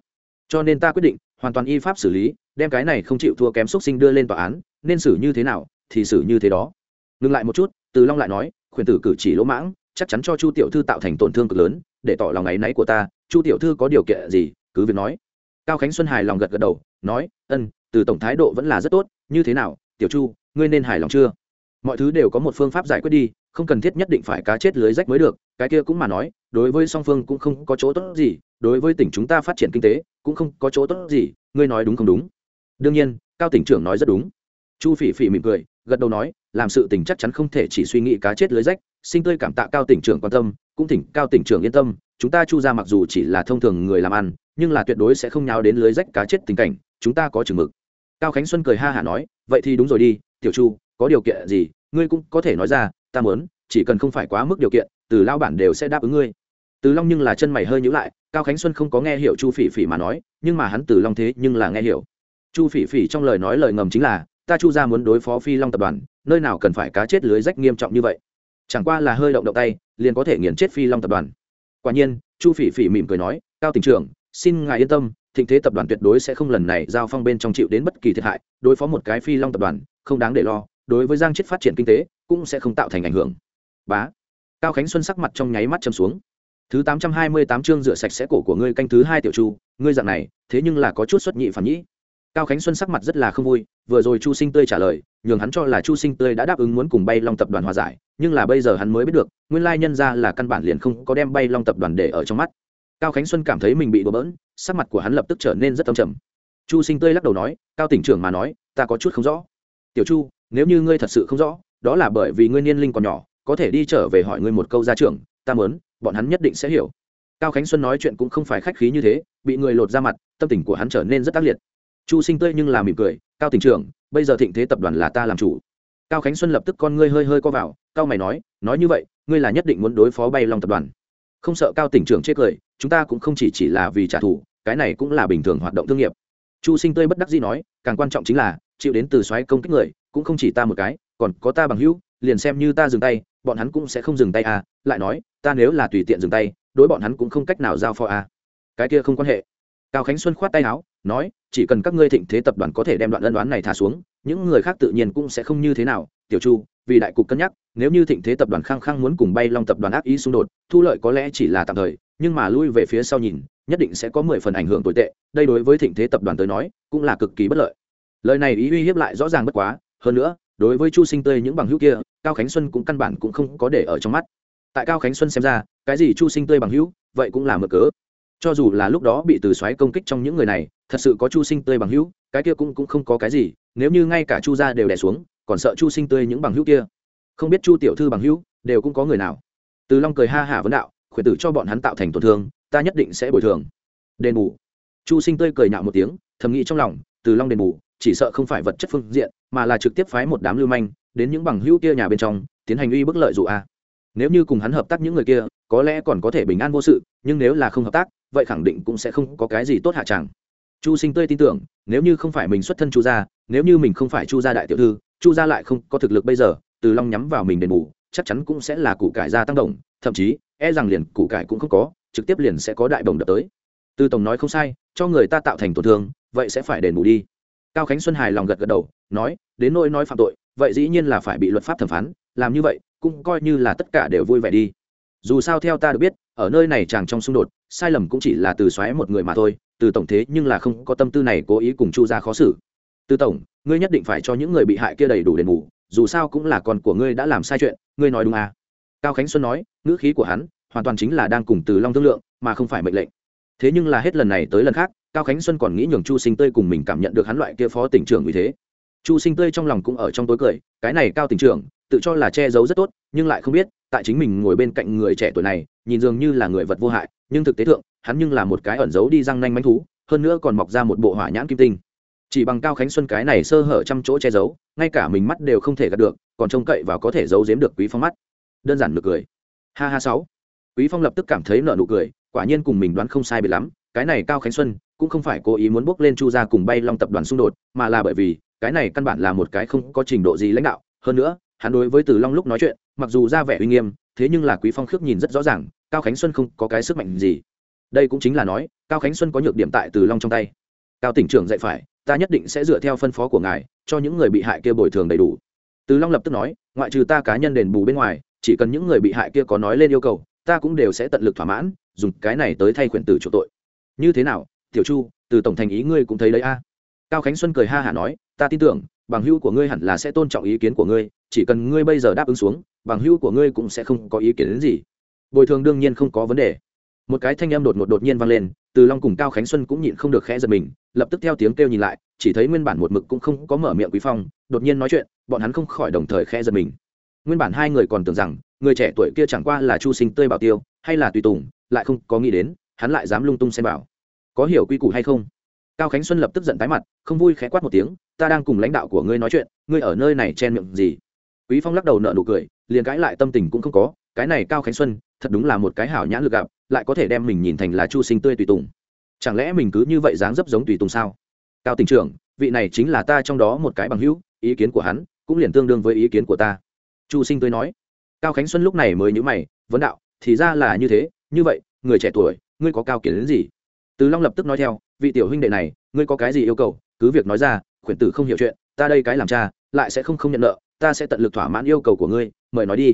Cho nên ta quyết định, hoàn toàn y pháp xử lý, đem cái này không chịu thua kém xúc sinh đưa lên tòa án, nên xử như thế nào, thì xử như thế đó. Ngừng lại một chút, từ long lại nói, khuyển tử cử chỉ lỗ mãng, chắc chắn cho chu tiểu thư tạo thành tổn thương cực lớn, để tỏ lòng áy náy của ta, chu tiểu thư có điều kiện gì, cứ việc nói. Cao khánh xuân hài lòng gật gật đầu, nói, ân, từ tổng thái độ vẫn là rất tốt, như thế nào, tiểu chu, ngươi nên hài lòng chưa? Mọi thứ đều có một phương pháp giải quyết đi, không cần thiết nhất định phải cá chết lưới rách mới được, cái kia cũng mà nói, đối với song phương cũng không có chỗ tốt gì, đối với tỉnh chúng ta phát triển kinh tế cũng không có chỗ tốt gì, ngươi nói đúng không đúng? Đương nhiên, cao tỉnh trưởng nói rất đúng. Chu phỉ phỉ mỉm cười, gật đầu nói, làm sự tình chắc chắn không thể chỉ suy nghĩ cá chết lưới rách sinh tươi cảm tạ cao tỉnh trưởng quan tâm, cũng thỉnh cao tỉnh trưởng yên tâm, chúng ta chu ra mặc dù chỉ là thông thường người làm ăn, nhưng là tuyệt đối sẽ không nháo đến lưới rách cá chết tình cảnh, chúng ta có chừng mực. Cao khánh xuân cười ha hả nói, vậy thì đúng rồi đi, tiểu chu có điều kiện gì, ngươi cũng có thể nói ra, ta muốn, chỉ cần không phải quá mức điều kiện, từ lao bản đều sẽ đáp ứng ngươi. Từ long nhưng là chân mày hơi nhữ lại, cao khánh xuân không có nghe hiểu chu phỉ phỉ mà nói, nhưng mà hắn từ long thế nhưng là nghe hiểu. Chu phỉ phỉ trong lời nói lời ngầm chính là, ta chu ra muốn đối phó phi long tập đoàn, nơi nào cần phải cá chết lưới rách nghiêm trọng như vậy. Chẳng qua là hơi động động tay, liền có thể nghiền chết phi long tập đoàn. Quả nhiên, chu phỉ phỉ mỉm cười nói, cao tỉnh trưởng, xin ngài yên tâm, thịnh thế tập đoàn tuyệt đối sẽ không lần này giao phong bên trong chịu đến bất kỳ thiệt hại, đối phó một cái phi long tập đoàn, không đáng để lo đối với giang chết phát triển kinh tế, cũng sẽ không tạo thành ảnh hưởng. Bá. Cao khánh xuân sắc mặt trong nháy mắt châm xuống. Thứ tám trăm hai mươi tám chương rửa sạch sẽ cổ của ngươi canh thứ hai tiểu chu, ngươi dạng này, thế nhưng là có chút xuất nhị phản nhĩ. Cao khánh xuân sắc mặt rất là không vui, vừa rồi chu sinh tươi trả lời, nhường hắn cho là chu sinh tươi đã đáp ứng muốn cùng bay long tập đoàn hòa giải, nhưng là bây giờ hắn mới biết được, nguyên lai nhân ra là căn bản liền không có đem bay long tập đoàn để ở trong mắt. Cao khánh xuân cảm thấy mình bị đổ bỡn, sắc mặt của hắn lập tức trở nên rất âm trầm. Chu sinh tươi lắc đầu nói, cao tỉnh trưởng mà nói, ta có chút không rõ. Tiểu chu nếu như ngươi thật sự không rõ, đó là bởi vì ngươi niên linh còn nhỏ, có thể đi trở về hỏi ngươi một câu gia trưởng, ta mớn bọn hắn nhất định sẽ hiểu. Cao khánh xuân nói chuyện cũng không phải khách khí như thế, bị người lột ra mặt, tâm tình của hắn trở nên rất tác liệt. Chu sinh tươi nhưng là mỉm cười, cao tỉnh trưởng, bây giờ thịnh thế tập đoàn là ta làm chủ. Cao khánh xuân lập tức con ngươi hơi hơi co vào, cao mày nói nói như vậy, ngươi là nhất định muốn đối phó bay long tập đoàn. Không sợ cao tỉnh trưởng chết cười, chúng ta cũng không chỉ chỉ là vì trả thù, cái này cũng là bình thường hoạt động thương nghiệp. Chu sinh tươi bất đắc dĩ nói, càng quan trọng chính là, chịu đến từ xoáy công kích người cũng không chỉ ta một cái, còn có ta bằng hữu, liền xem như ta dừng tay, bọn hắn cũng sẽ không dừng tay à lại nói, ta nếu là tùy tiện dừng tay, đối bọn hắn cũng không cách nào giao phó à. Cái kia không quan hệ. Cao khánh xuân khoát tay áo, nói, chỉ cần các ngươi thịnh thế tập đoàn có thể đem đoạn ân đoán này thả xuống, những người khác tự nhiên cũng sẽ không như thế nào. Tiểu chu, vì đại cục cân nhắc, nếu như thịnh thế tập đoàn khăng khăng muốn cùng bay long tập đoàn ác ý xung đột, thu lợi có lẽ chỉ là tạm thời, nhưng mà lui về phía sau nhìn, nhất định sẽ có mười phần ảnh hưởng tồi tệ, đây đối với thịnh thế tập đoàn tới nói, cũng là cực kỳ bất lợi. Lời này ý uy hiếp lại rõ ràng bất quá hơn nữa, đối với chu sinh tươi những bằng hữu kia, cao khánh xuân cũng căn bản cũng không có để ở trong mắt. Tại cao khánh xuân xem ra, cái gì chu sinh tươi bằng hữu, vậy cũng là mở cớ. Cho dù là lúc đó bị từ xoáy công kích trong những người này, thật sự có chu sinh tươi bằng hữu, cái kia cũng cũng không có cái gì, nếu như ngay cả chu gia đều đẻ xuống, còn sợ chu sinh tươi những bằng hữu kia. Không biết chu tiểu thư bằng hữu, đều cũng có người nào. Từ long cười ha hả vấn đạo, khuyển tử cho bọn hắn tạo thành tổn thương, ta nhất định sẽ bồi thường. Đền bù. Chu sinh tươi cười nhạo một tiếng, thầm nghĩ trong lòng, từ long đền bù chỉ sợ không phải vật chất phương diện, mà là trực tiếp phái một đám lưu manh, đến những bằng hữu kia nhà bên trong, tiến hành uy bức lợi dụ a. Nếu như cùng hắn hợp tác những người kia, có lẽ còn có thể bình an vô sự, nhưng nếu là không hợp tác, vậy khẳng định cũng sẽ không có cái gì tốt hạ chẳng. Chu sinh tươi tin tưởng, nếu như không phải mình xuất thân chu gia, nếu như mình không phải chu gia đại tiểu thư, chu gia lại không có thực lực bây giờ, từ long nhắm vào mình đền bù, chắc chắn cũng sẽ là củ cải gia tăng động thậm chí e rằng liền củ cải cũng không có, trực tiếp liền sẽ có đại đồng đập tới. Từ tổng nói không sai, cho người ta tạo thành tổn thương, vậy sẽ phải đền bù đi cao khánh xuân hài lòng gật gật đầu, nói, đến nỗi nói phạm tội, vậy dĩ nhiên là phải bị luật pháp thẩm phán, làm như vậy, cũng coi như là tất cả đều vui vẻ đi. Dù sao theo ta được biết, ở nơi này chàng trong xung đột, sai lầm cũng chỉ là từ xoáy một người mà thôi, từ tổng thế nhưng là không có tâm tư này cố ý cùng chu ra khó xử. Từ tổng, ngươi nhất định phải cho những người bị hại kia đầy đủ đền bù, dù sao cũng là con của ngươi đã làm sai chuyện, ngươi nói đúng à? Cao khánh xuân nói, ngữ khí của hắn hoàn toàn chính là đang cùng từ long thương lượng, mà không phải mệnh lệnh. Thế nhưng là hết lần này tới lần khác cao khánh xuân còn nghĩ nhường chu sinh tươi cùng mình cảm nhận được hắn loại kia phó tỉnh trưởng vì thế. Chu sinh tươi trong lòng cũng ở trong tối cười, cái này cao tỉnh trưởng, tự cho là che giấu rất tốt, nhưng lại không biết, tại chính mình ngồi bên cạnh người trẻ tuổi này, nhìn dường như là người vật vô hại, nhưng thực tế thượng, hắn nhưng là một cái ẩn giấu đi răng nanh manh thú, hơn nữa còn mọc ra một bộ hỏa nhãn kim tinh. Chỉ bằng cao khánh xuân cái này sơ hở trăm chỗ che giấu, ngay cả mình mắt đều không thể gạt được, còn trông cậy và có thể giấu giếm được quý phong mắt. Đơn giản được cười. Ha ha sáu. Quý phong lập tức cảm thấy nợ nụ cười, quả nhiên cùng mình đoán không sai biệt lắm, cái này cao khánh xuân cũng không phải cố ý muốn bước lên chu gia cùng bay long tập đoàn xung đột, mà là bởi vì, cái này căn bản là một cái không có trình độ gì lãnh đạo. Hơn nữa, hắn đối với từ long lúc nói chuyện, mặc dù ra vẻ uy nghiêm, thế nhưng là quý phong khước nhìn rất rõ ràng, cao khánh xuân không có cái sức mạnh gì. Đây cũng chính là nói, cao khánh xuân có nhược điểm tại từ long trong tay. Cao tỉnh trưởng dạy phải, ta nhất định sẽ dựa theo phân phó của ngài, cho những người bị hại kia bồi thường đầy đủ. Từ long lập tức nói, ngoại trừ ta cá nhân đền bù bên ngoài, chỉ cần những người bị hại kia có nói lên yêu cầu, ta cũng đều sẽ tận lực thỏa mãn, dùng cái này tới thay quyền tử chỗ tội. Như thế nào tiểu chu, từ tổng thành ý ngươi cũng thấy đấy a. Cao khánh xuân cười ha hả nói, ta tin tưởng, bằng hữu của ngươi hẳn là sẽ tôn trọng ý kiến của ngươi, chỉ cần ngươi bây giờ đáp ứng xuống, bằng hữu của ngươi cũng sẽ không có ý kiến đến gì. Bồi thường đương nhiên không có vấn đề. Một cái thanh âm đột ngột đột nhiên vang lên, từ long cùng cao khánh xuân cũng nhịn không được khẽ giật mình, lập tức theo tiếng kêu nhìn lại, chỉ thấy nguyên bản một mực cũng không có mở miệng quý phong, đột nhiên nói chuyện, bọn hắn không khỏi đồng thời khẽ giật mình. Nguyên bản hai người còn tưởng rằng, người trẻ tuổi kia chẳng qua là chu sinh tươi bảo tiêu, hay là tùy tùng, lại không có nghĩ đến, hắn lại dám lung tung xem bảo có hiểu quy củ hay không? Cao khánh xuân lập tức giận tái mặt, không vui khẽ quát một tiếng, ta đang cùng lãnh đạo của ngươi nói chuyện, ngươi ở nơi này chen miệng gì? Quý phong lắc đầu nợ nụ cười, liền cãi lại tâm tình cũng không có, cái này cao khánh xuân, thật đúng là một cái hảo nhãn lực gặp, lại có thể đem mình nhìn thành là chu sinh tươi tùy tùng. Chẳng lẽ mình cứ như vậy dáng dấp giống tùy tùng sao? Cao tỉnh trưởng, vị này chính là ta trong đó một cái bằng hữu, ý kiến của hắn cũng liền tương đương với ý kiến của ta. Chu sinh tươi nói. Cao khánh xuân lúc này mới nhữ mày, vấn đạo, thì ra là như thế, như vậy, người trẻ tuổi, ngươi có cao kiến đến gì? Từ long lập tức nói theo, vị tiểu huynh đệ này, ngươi có cái gì yêu cầu, cứ việc nói ra, khuyển tử không hiểu chuyện, ta đây cái làm cha, lại sẽ không không nhận nợ, ta sẽ tận lực thỏa mãn yêu cầu của ngươi, mời nói đi.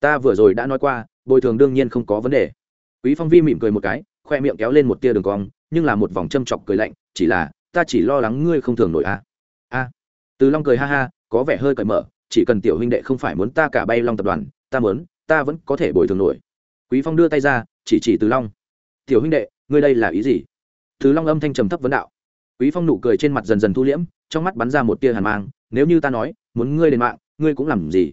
Ta vừa rồi đã nói qua, bồi thường đương nhiên không có vấn đề. Quý phong vi mỉm cười một cái, khoe miệng kéo lên một tia đường cong, nhưng là một vòng châm chọc cười lạnh, chỉ là, ta chỉ lo lắng ngươi không thường nổi a a. Từ long cười ha ha, có vẻ hơi cởi mở, chỉ cần tiểu huynh đệ không phải muốn ta cả bay long tập đoàn, ta muốn, ta vẫn có thể bồi thường nổi. Quý phong đưa tay ra, chỉ chỉ từ long. Tiểu huynh đệ ngươi đây là ý gì? Thứ long âm thanh trầm thấp vấn đạo. Quý phong nụ cười trên mặt dần dần thu liễm, trong mắt bắn ra một tia hàn mang. Nếu như ta nói, muốn ngươi đền mạng, ngươi cũng làm gì?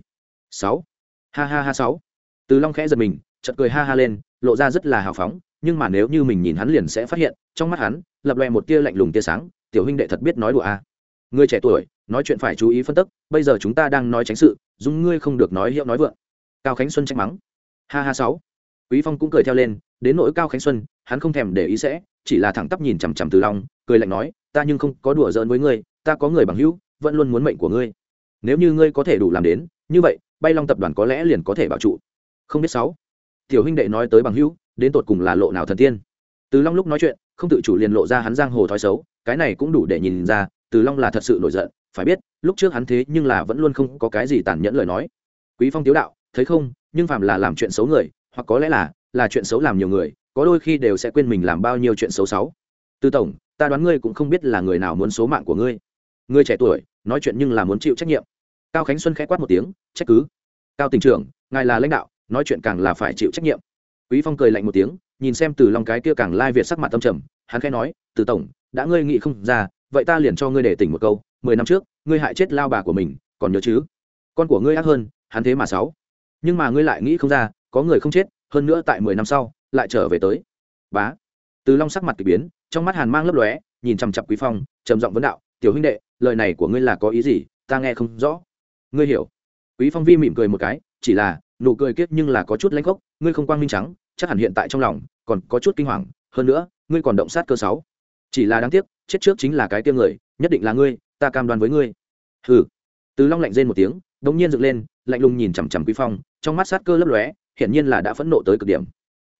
Sáu. Ha ha ha sáu. Từ long khẽ giật mình, chợt cười ha ha lên, lộ ra rất là hào phóng, nhưng mà nếu như mình nhìn hắn liền sẽ phát hiện, trong mắt hắn, lập loè một tia lạnh lùng tia sáng, tiểu huynh đệ thật biết nói đùa à. ngươi trẻ tuổi, nói chuyện phải chú ý phân tích, bây giờ chúng ta đang nói tránh sự, dùng ngươi không được nói hiệu nói vượng. Cao khánh xuân trách mắng. Ha ha sáu. Quý phong cũng cười theo lên đến nỗi cao khánh xuân, hắn không thèm để ý sẽ, chỉ là thẳng tắp nhìn chằm chằm từ long, cười lạnh nói, ta nhưng không có đùa giỡn với ngươi, ta có người bằng hữu, vẫn luôn muốn mệnh của ngươi. Nếu như ngươi có thể đủ làm đến, như vậy, bay long tập đoàn có lẽ liền có thể bảo trụ. Không biết sáu. Tiểu huynh đệ nói tới bằng hữu, đến tột cùng là lộ nào thần tiên? Từ long lúc nói chuyện, không tự chủ liền lộ ra hắn giang hồ thói xấu, cái này cũng đủ để nhìn ra, từ long là thật sự nổi giận, phải biết, lúc trước hắn thế nhưng là vẫn luôn không có cái gì tàn nhẫn lời nói. Quý phong tiếu đạo, thấy không, nhưng phàm là làm chuyện xấu người, hoặc có lẽ là là chuyện xấu làm nhiều người, có đôi khi đều sẽ quên mình làm bao nhiêu chuyện xấu xấu. Tư tổng, ta đoán ngươi cũng không biết là người nào muốn số mạng của ngươi. Ngươi trẻ tuổi, nói chuyện nhưng là muốn chịu trách nhiệm. Cao khánh xuân khẽ quát một tiếng, trách cứ. Cao tỉnh trưởng, ngài là lãnh đạo, nói chuyện càng là phải chịu trách nhiệm. Quý phong cười lạnh một tiếng, nhìn xem từ lòng cái kia càng lai việt sắc mặt tâm trầm, hắn khẽ nói, từ tổng, đã ngươi nghĩ không ra, vậy ta liền cho ngươi để tỉnh một câu, mười năm trước, ngươi hại chết lao bà của mình, còn nhớ chứ? Con của ngươi ác hơn, hắn thế mà sáu nhưng mà ngươi lại nghĩ không ra, có người không chết hơn nữa tại mười năm sau, lại trở về tới. Bá. Từ long sắc mặt kỳ biến, trong mắt hàn mang lấp lóe, nhìn chằm chặp quý phong, trầm giọng vấn đạo, tiểu huynh đệ, lời này của ngươi là có ý gì? Ta nghe không rõ. Ngươi hiểu. Quý phong vi mỉm cười một cái, chỉ là, nụ cười kiết nhưng là có chút lãnh gốc ngươi không quang minh trắng, chắc hẳn hiện tại trong lòng còn có chút kinh hoàng, hơn nữa, ngươi còn động sát cơ sáu. Chỉ là đáng tiếc, chết trước chính là cái tiêm người, nhất định là ngươi, ta cam đoan với ngươi. Hừ. Từ long lạnh rên một tiếng, đống nhiên dựng lên, lạnh lùng nhìn chằm chằm quý phong, trong mắt sát cơ lấp lóe hiển nhiên là đã phẫn nộ tới cực điểm.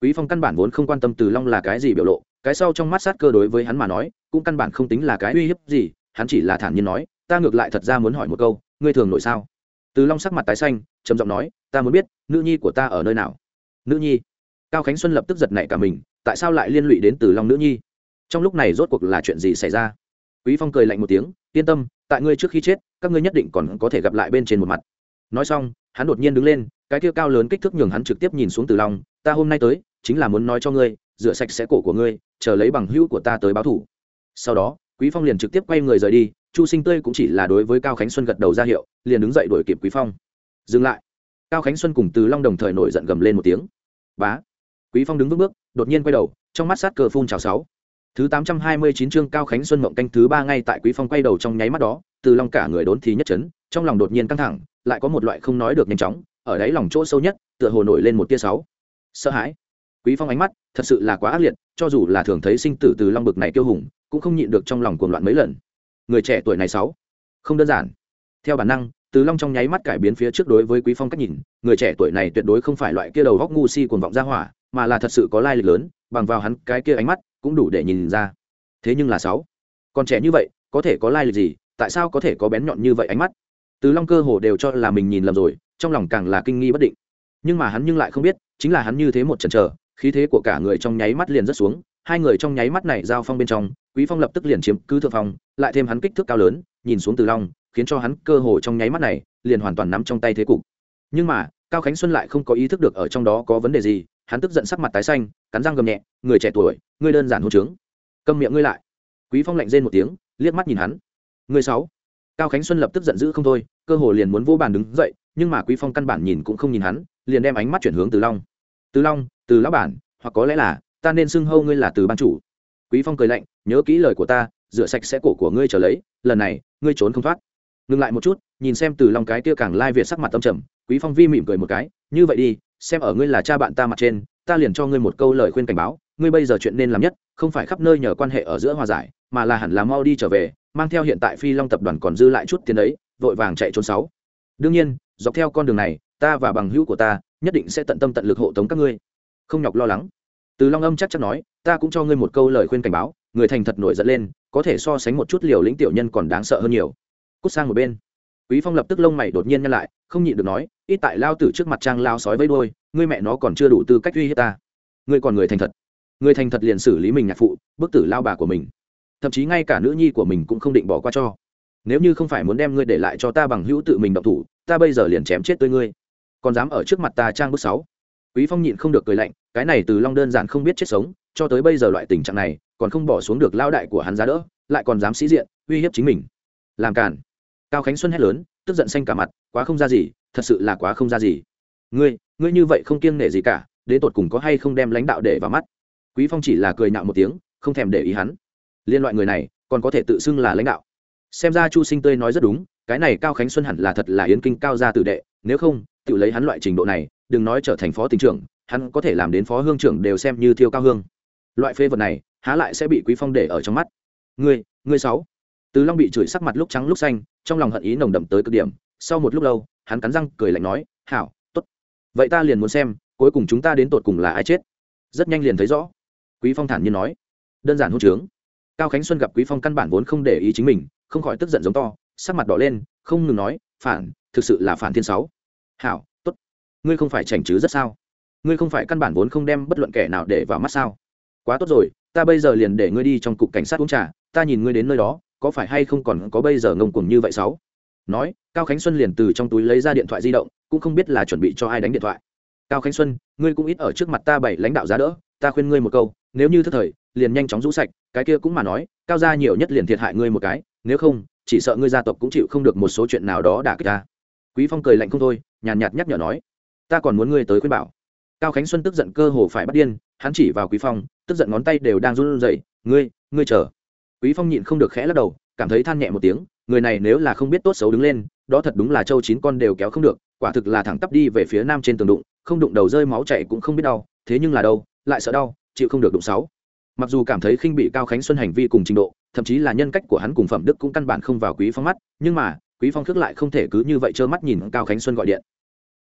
Quý phong căn bản vốn không quan tâm từ long là cái gì biểu lộ, cái sau trong mắt sát cơ đối với hắn mà nói, cũng căn bản không tính là cái uy hiếp gì, hắn chỉ là thản nhiên nói, ta ngược lại thật ra muốn hỏi một câu, ngươi thường nội sao? Từ long sắc mặt tái xanh, trầm giọng nói, ta muốn biết, nữ nhi của ta ở nơi nào? Nữ nhi? Cao khánh xuân lập tức giật nảy cả mình, tại sao lại liên lụy đến từ long nữ nhi? Trong lúc này rốt cuộc là chuyện gì xảy ra? Quý phong cười lạnh một tiếng, yên tâm, tại ngươi trước khi chết, các ngươi nhất định còn có thể gặp lại bên trên một mặt. Nói xong, hắn đột nhiên đứng lên cái kia cao lớn kích thước nhường hắn trực tiếp nhìn xuống từ long, ta hôm nay tới, chính là muốn nói cho ngươi, rửa sạch sẽ cổ của ngươi, chờ lấy bằng hữu của ta tới báo thủ. Sau đó, quý phong liền trực tiếp quay người rời đi, chu sinh tươi cũng chỉ là đối với cao khánh xuân gật đầu ra hiệu, liền đứng dậy đuổi kịp quý phong. Dừng lại. Cao khánh xuân cùng từ long đồng thời nổi giận gầm lên một tiếng. Bá. Quý phong đứng vững bước, đột nhiên quay đầu, trong mắt sát cờ phun chào sáu. Thứ tám trăm hai mươi chín chương cao khánh xuân mộng canh thứ ba ngay tại quý phong quay đầu trong nháy mắt đó, từ long cả người đốn thì nhất chấn, trong lòng đột nhiên căng thẳng, lại có một loại không nói được nhanh chóng ở đáy lòng chỗ sâu nhất, tựa hồ nổi lên một tia sáu. Sợ hãi. Quý phong ánh mắt thật sự là quá ác liệt, cho dù là thường thấy sinh tử từ long bực này kiêu hùng, cũng không nhịn được trong lòng cuồng loạn mấy lần. Người trẻ tuổi này sáu. Không đơn giản. Theo bản năng, từ long trong nháy mắt cải biến phía trước đối với quý phong cách nhìn, người trẻ tuổi này tuyệt đối không phải loại kia đầu góc ngu si cuồng vọng ra hỏa, mà là thật sự có lai lịch lớn, bằng vào hắn cái kia ánh mắt, cũng đủ để nhìn ra. Thế nhưng là sáu. Còn trẻ như vậy, có thể có lai lịch gì? Tại sao có thể có bén nhọn như vậy ánh mắt? Từ long cơ hồ đều cho là mình nhìn lầm rồi, trong lòng càng là kinh nghi bất định. Nhưng mà hắn nhưng lại không biết, chính là hắn như thế một chần chờ, khí thế của cả người trong nháy mắt liền rất xuống, hai người trong nháy mắt này giao phong bên trong, quý phong lập tức liền chiếm cứ thượng phong, lại thêm hắn kích thước cao lớn, nhìn xuống từ long, khiến cho hắn cơ hồ trong nháy mắt này, liền hoàn toàn nắm trong tay thế cục. Nhưng mà, cao khánh xuân lại không có ý thức được ở trong đó có vấn đề gì, hắn tức giận sắc mặt tái xanh, cắn răng gầm nhẹ, người trẻ tuổi, ngươi đơn giản hôn trướng. Câm miệng ngươi lại. Quý phong lạnh rên một tiếng, liếc mắt nhìn hắn. Người sáu. Cao khánh xuân lập tức giận dữ không thôi cơ hồ liền muốn vô bàn đứng dậy, nhưng mà quý phong căn bản nhìn cũng không nhìn hắn, liền đem ánh mắt chuyển hướng từ long. Từ long, từ lão bản, hoặc có lẽ là, ta nên xưng hâu ngươi là từ ban chủ. Quý phong cười lạnh, nhớ kỹ lời của ta, rửa sạch sẽ cổ của ngươi trở lấy, lần này, ngươi trốn không thoát. Ngừng lại một chút, nhìn xem từ long cái kia càng lai việt sắc mặt tâm trầm, quý phong vi mỉm cười một cái, như vậy đi, xem ở ngươi là cha bạn ta mặt trên, ta liền cho ngươi một câu lời khuyên cảnh báo, ngươi bây giờ chuyện nên làm nhất, không phải khắp nơi nhờ quan hệ ở giữa hòa giải, mà là hẳn là mau đi trở về, mang theo hiện tại phi long tập đoàn còn dư lại chút tiền đấy vội vàng chạy trốn sáu. Đương nhiên, dọc theo con đường này, ta và bằng hữu của ta nhất định sẽ tận tâm tận lực hộ tống các ngươi. Không nhọc lo lắng. Từ long âm chắc chắn nói, ta cũng cho ngươi một câu lời khuyên cảnh báo, người thành thật nổi giận lên, có thể so sánh một chút liều lĩnh tiểu nhân còn đáng sợ hơn nhiều. Cút sang một bên. Quý phong lập tức lông mày đột nhiên nhăn lại, không nhịn được nói, ít tại lao tử trước mặt trang lao sói với đôi ngươi mẹ nó còn chưa đủ tư cách uy hiếp ta. Ngươi còn người thành thật. Người thành thật liền xử lý mình nhạc phụ, bức tử lao bà của mình. Thậm chí ngay cả nữ nhi của mình cũng không định bỏ qua cho nếu như không phải muốn đem ngươi để lại cho ta bằng hữu tự mình động thủ, ta bây giờ liền chém chết tới ngươi. Còn dám ở trước mặt ta trang bước sáu. Quý phong nhịn không được cười lạnh, cái này từ long đơn giản không biết chết sống, cho tới bây giờ loại tình trạng này, còn không bỏ xuống được lao đại của hắn giá đỡ, lại còn dám sĩ diện, uy hiếp chính mình. Làm cản cao khánh xuân hét lớn, tức giận xanh cả mặt, quá không ra gì, thật sự là quá không ra gì. Ngươi ngươi như vậy không kiêng nể gì cả, đến tột cùng có hay không đem lãnh đạo để vào mắt? Quý phong chỉ là cười nhạo một tiếng, không thèm để ý hắn. Liên loại người này, còn có thể tự xưng là lãnh đạo xem ra chu sinh tươi nói rất đúng, cái này cao khánh xuân hẳn là thật là yến kinh cao gia tử đệ, nếu không, tự lấy hắn loại trình độ này, đừng nói trở thành phó tỉnh trưởng, hắn có thể làm đến phó hương trưởng đều xem như thiêu cao hương. Loại phê vật này, há lại sẽ bị quý phong để ở trong mắt. Ngươi ngươi sáu. Từ long bị chửi sắc mặt lúc trắng lúc xanh, trong lòng hận ý nồng đậm tới cực điểm, sau một lúc lâu, hắn cắn răng cười lạnh nói, hảo, tốt. Vậy ta liền muốn xem, cuối cùng chúng ta đến tột cùng là ai chết. Rất nhanh liền thấy rõ. Quý phong thản nhiên nói, đơn giản hôn trướng. Cao khánh xuân gặp quý phong căn bản vốn không để ý chính mình không khỏi tức giận giống to, sắc mặt đỏ lên, không ngừng nói, phản, thực sự là phản thiên sáu. Hảo, tốt. Ngươi không phải chảnh chứ rất sao? Ngươi không phải căn bản vốn không đem bất luận kẻ nào để vào mắt sao? Quá tốt rồi, ta bây giờ liền để ngươi đi trong cục cảnh sát uống trà, ta nhìn ngươi đến nơi đó, có phải hay không còn có bây giờ ngông cuồng như vậy sáu? Nói, cao khánh xuân liền từ trong túi lấy ra điện thoại di động, cũng không biết là chuẩn bị cho ai đánh điện thoại. Cao khánh xuân, ngươi cũng ít ở trước mặt ta bảy lãnh đạo giá đỡ, ta khuyên ngươi một câu, nếu như thức thời, liền nhanh chóng rũ sạch, cái kia cũng mà nói, cao gia nhiều nhất liền thiệt hại ngươi một cái nếu không, chỉ sợ ngươi gia tộc cũng chịu không được một số chuyện nào đó đả kích ta. Quý phong cười lạnh không thôi, nhàn nhạt nhắc nhở nói, ta còn muốn ngươi tới khuyên bảo. Cao khánh xuân tức giận cơ hồ phải bắt điên, hắn chỉ vào quý phong, tức giận ngón tay đều đang run rẩy, ngươi ngươi chờ. Quý phong nhịn không được khẽ lắc đầu, cảm thấy than nhẹ một tiếng, người này nếu là không biết tốt xấu đứng lên, đó thật đúng là châu chín con đều kéo không được, quả thực là thẳng tắp đi về phía nam trên tường đụng, không đụng đầu rơi máu chảy cũng không biết đau, thế nhưng là đâu lại sợ đau, chịu không được đụng sáu. Mặc dù cảm thấy khinh bị cao khánh xuân hành vi cùng trình độ thậm chí là nhân cách của hắn cùng phẩm đức cũng căn bản không vào quý phong mắt, nhưng mà, quý phong khước lại không thể cứ như vậy trơ mắt nhìn cao khánh xuân gọi điện.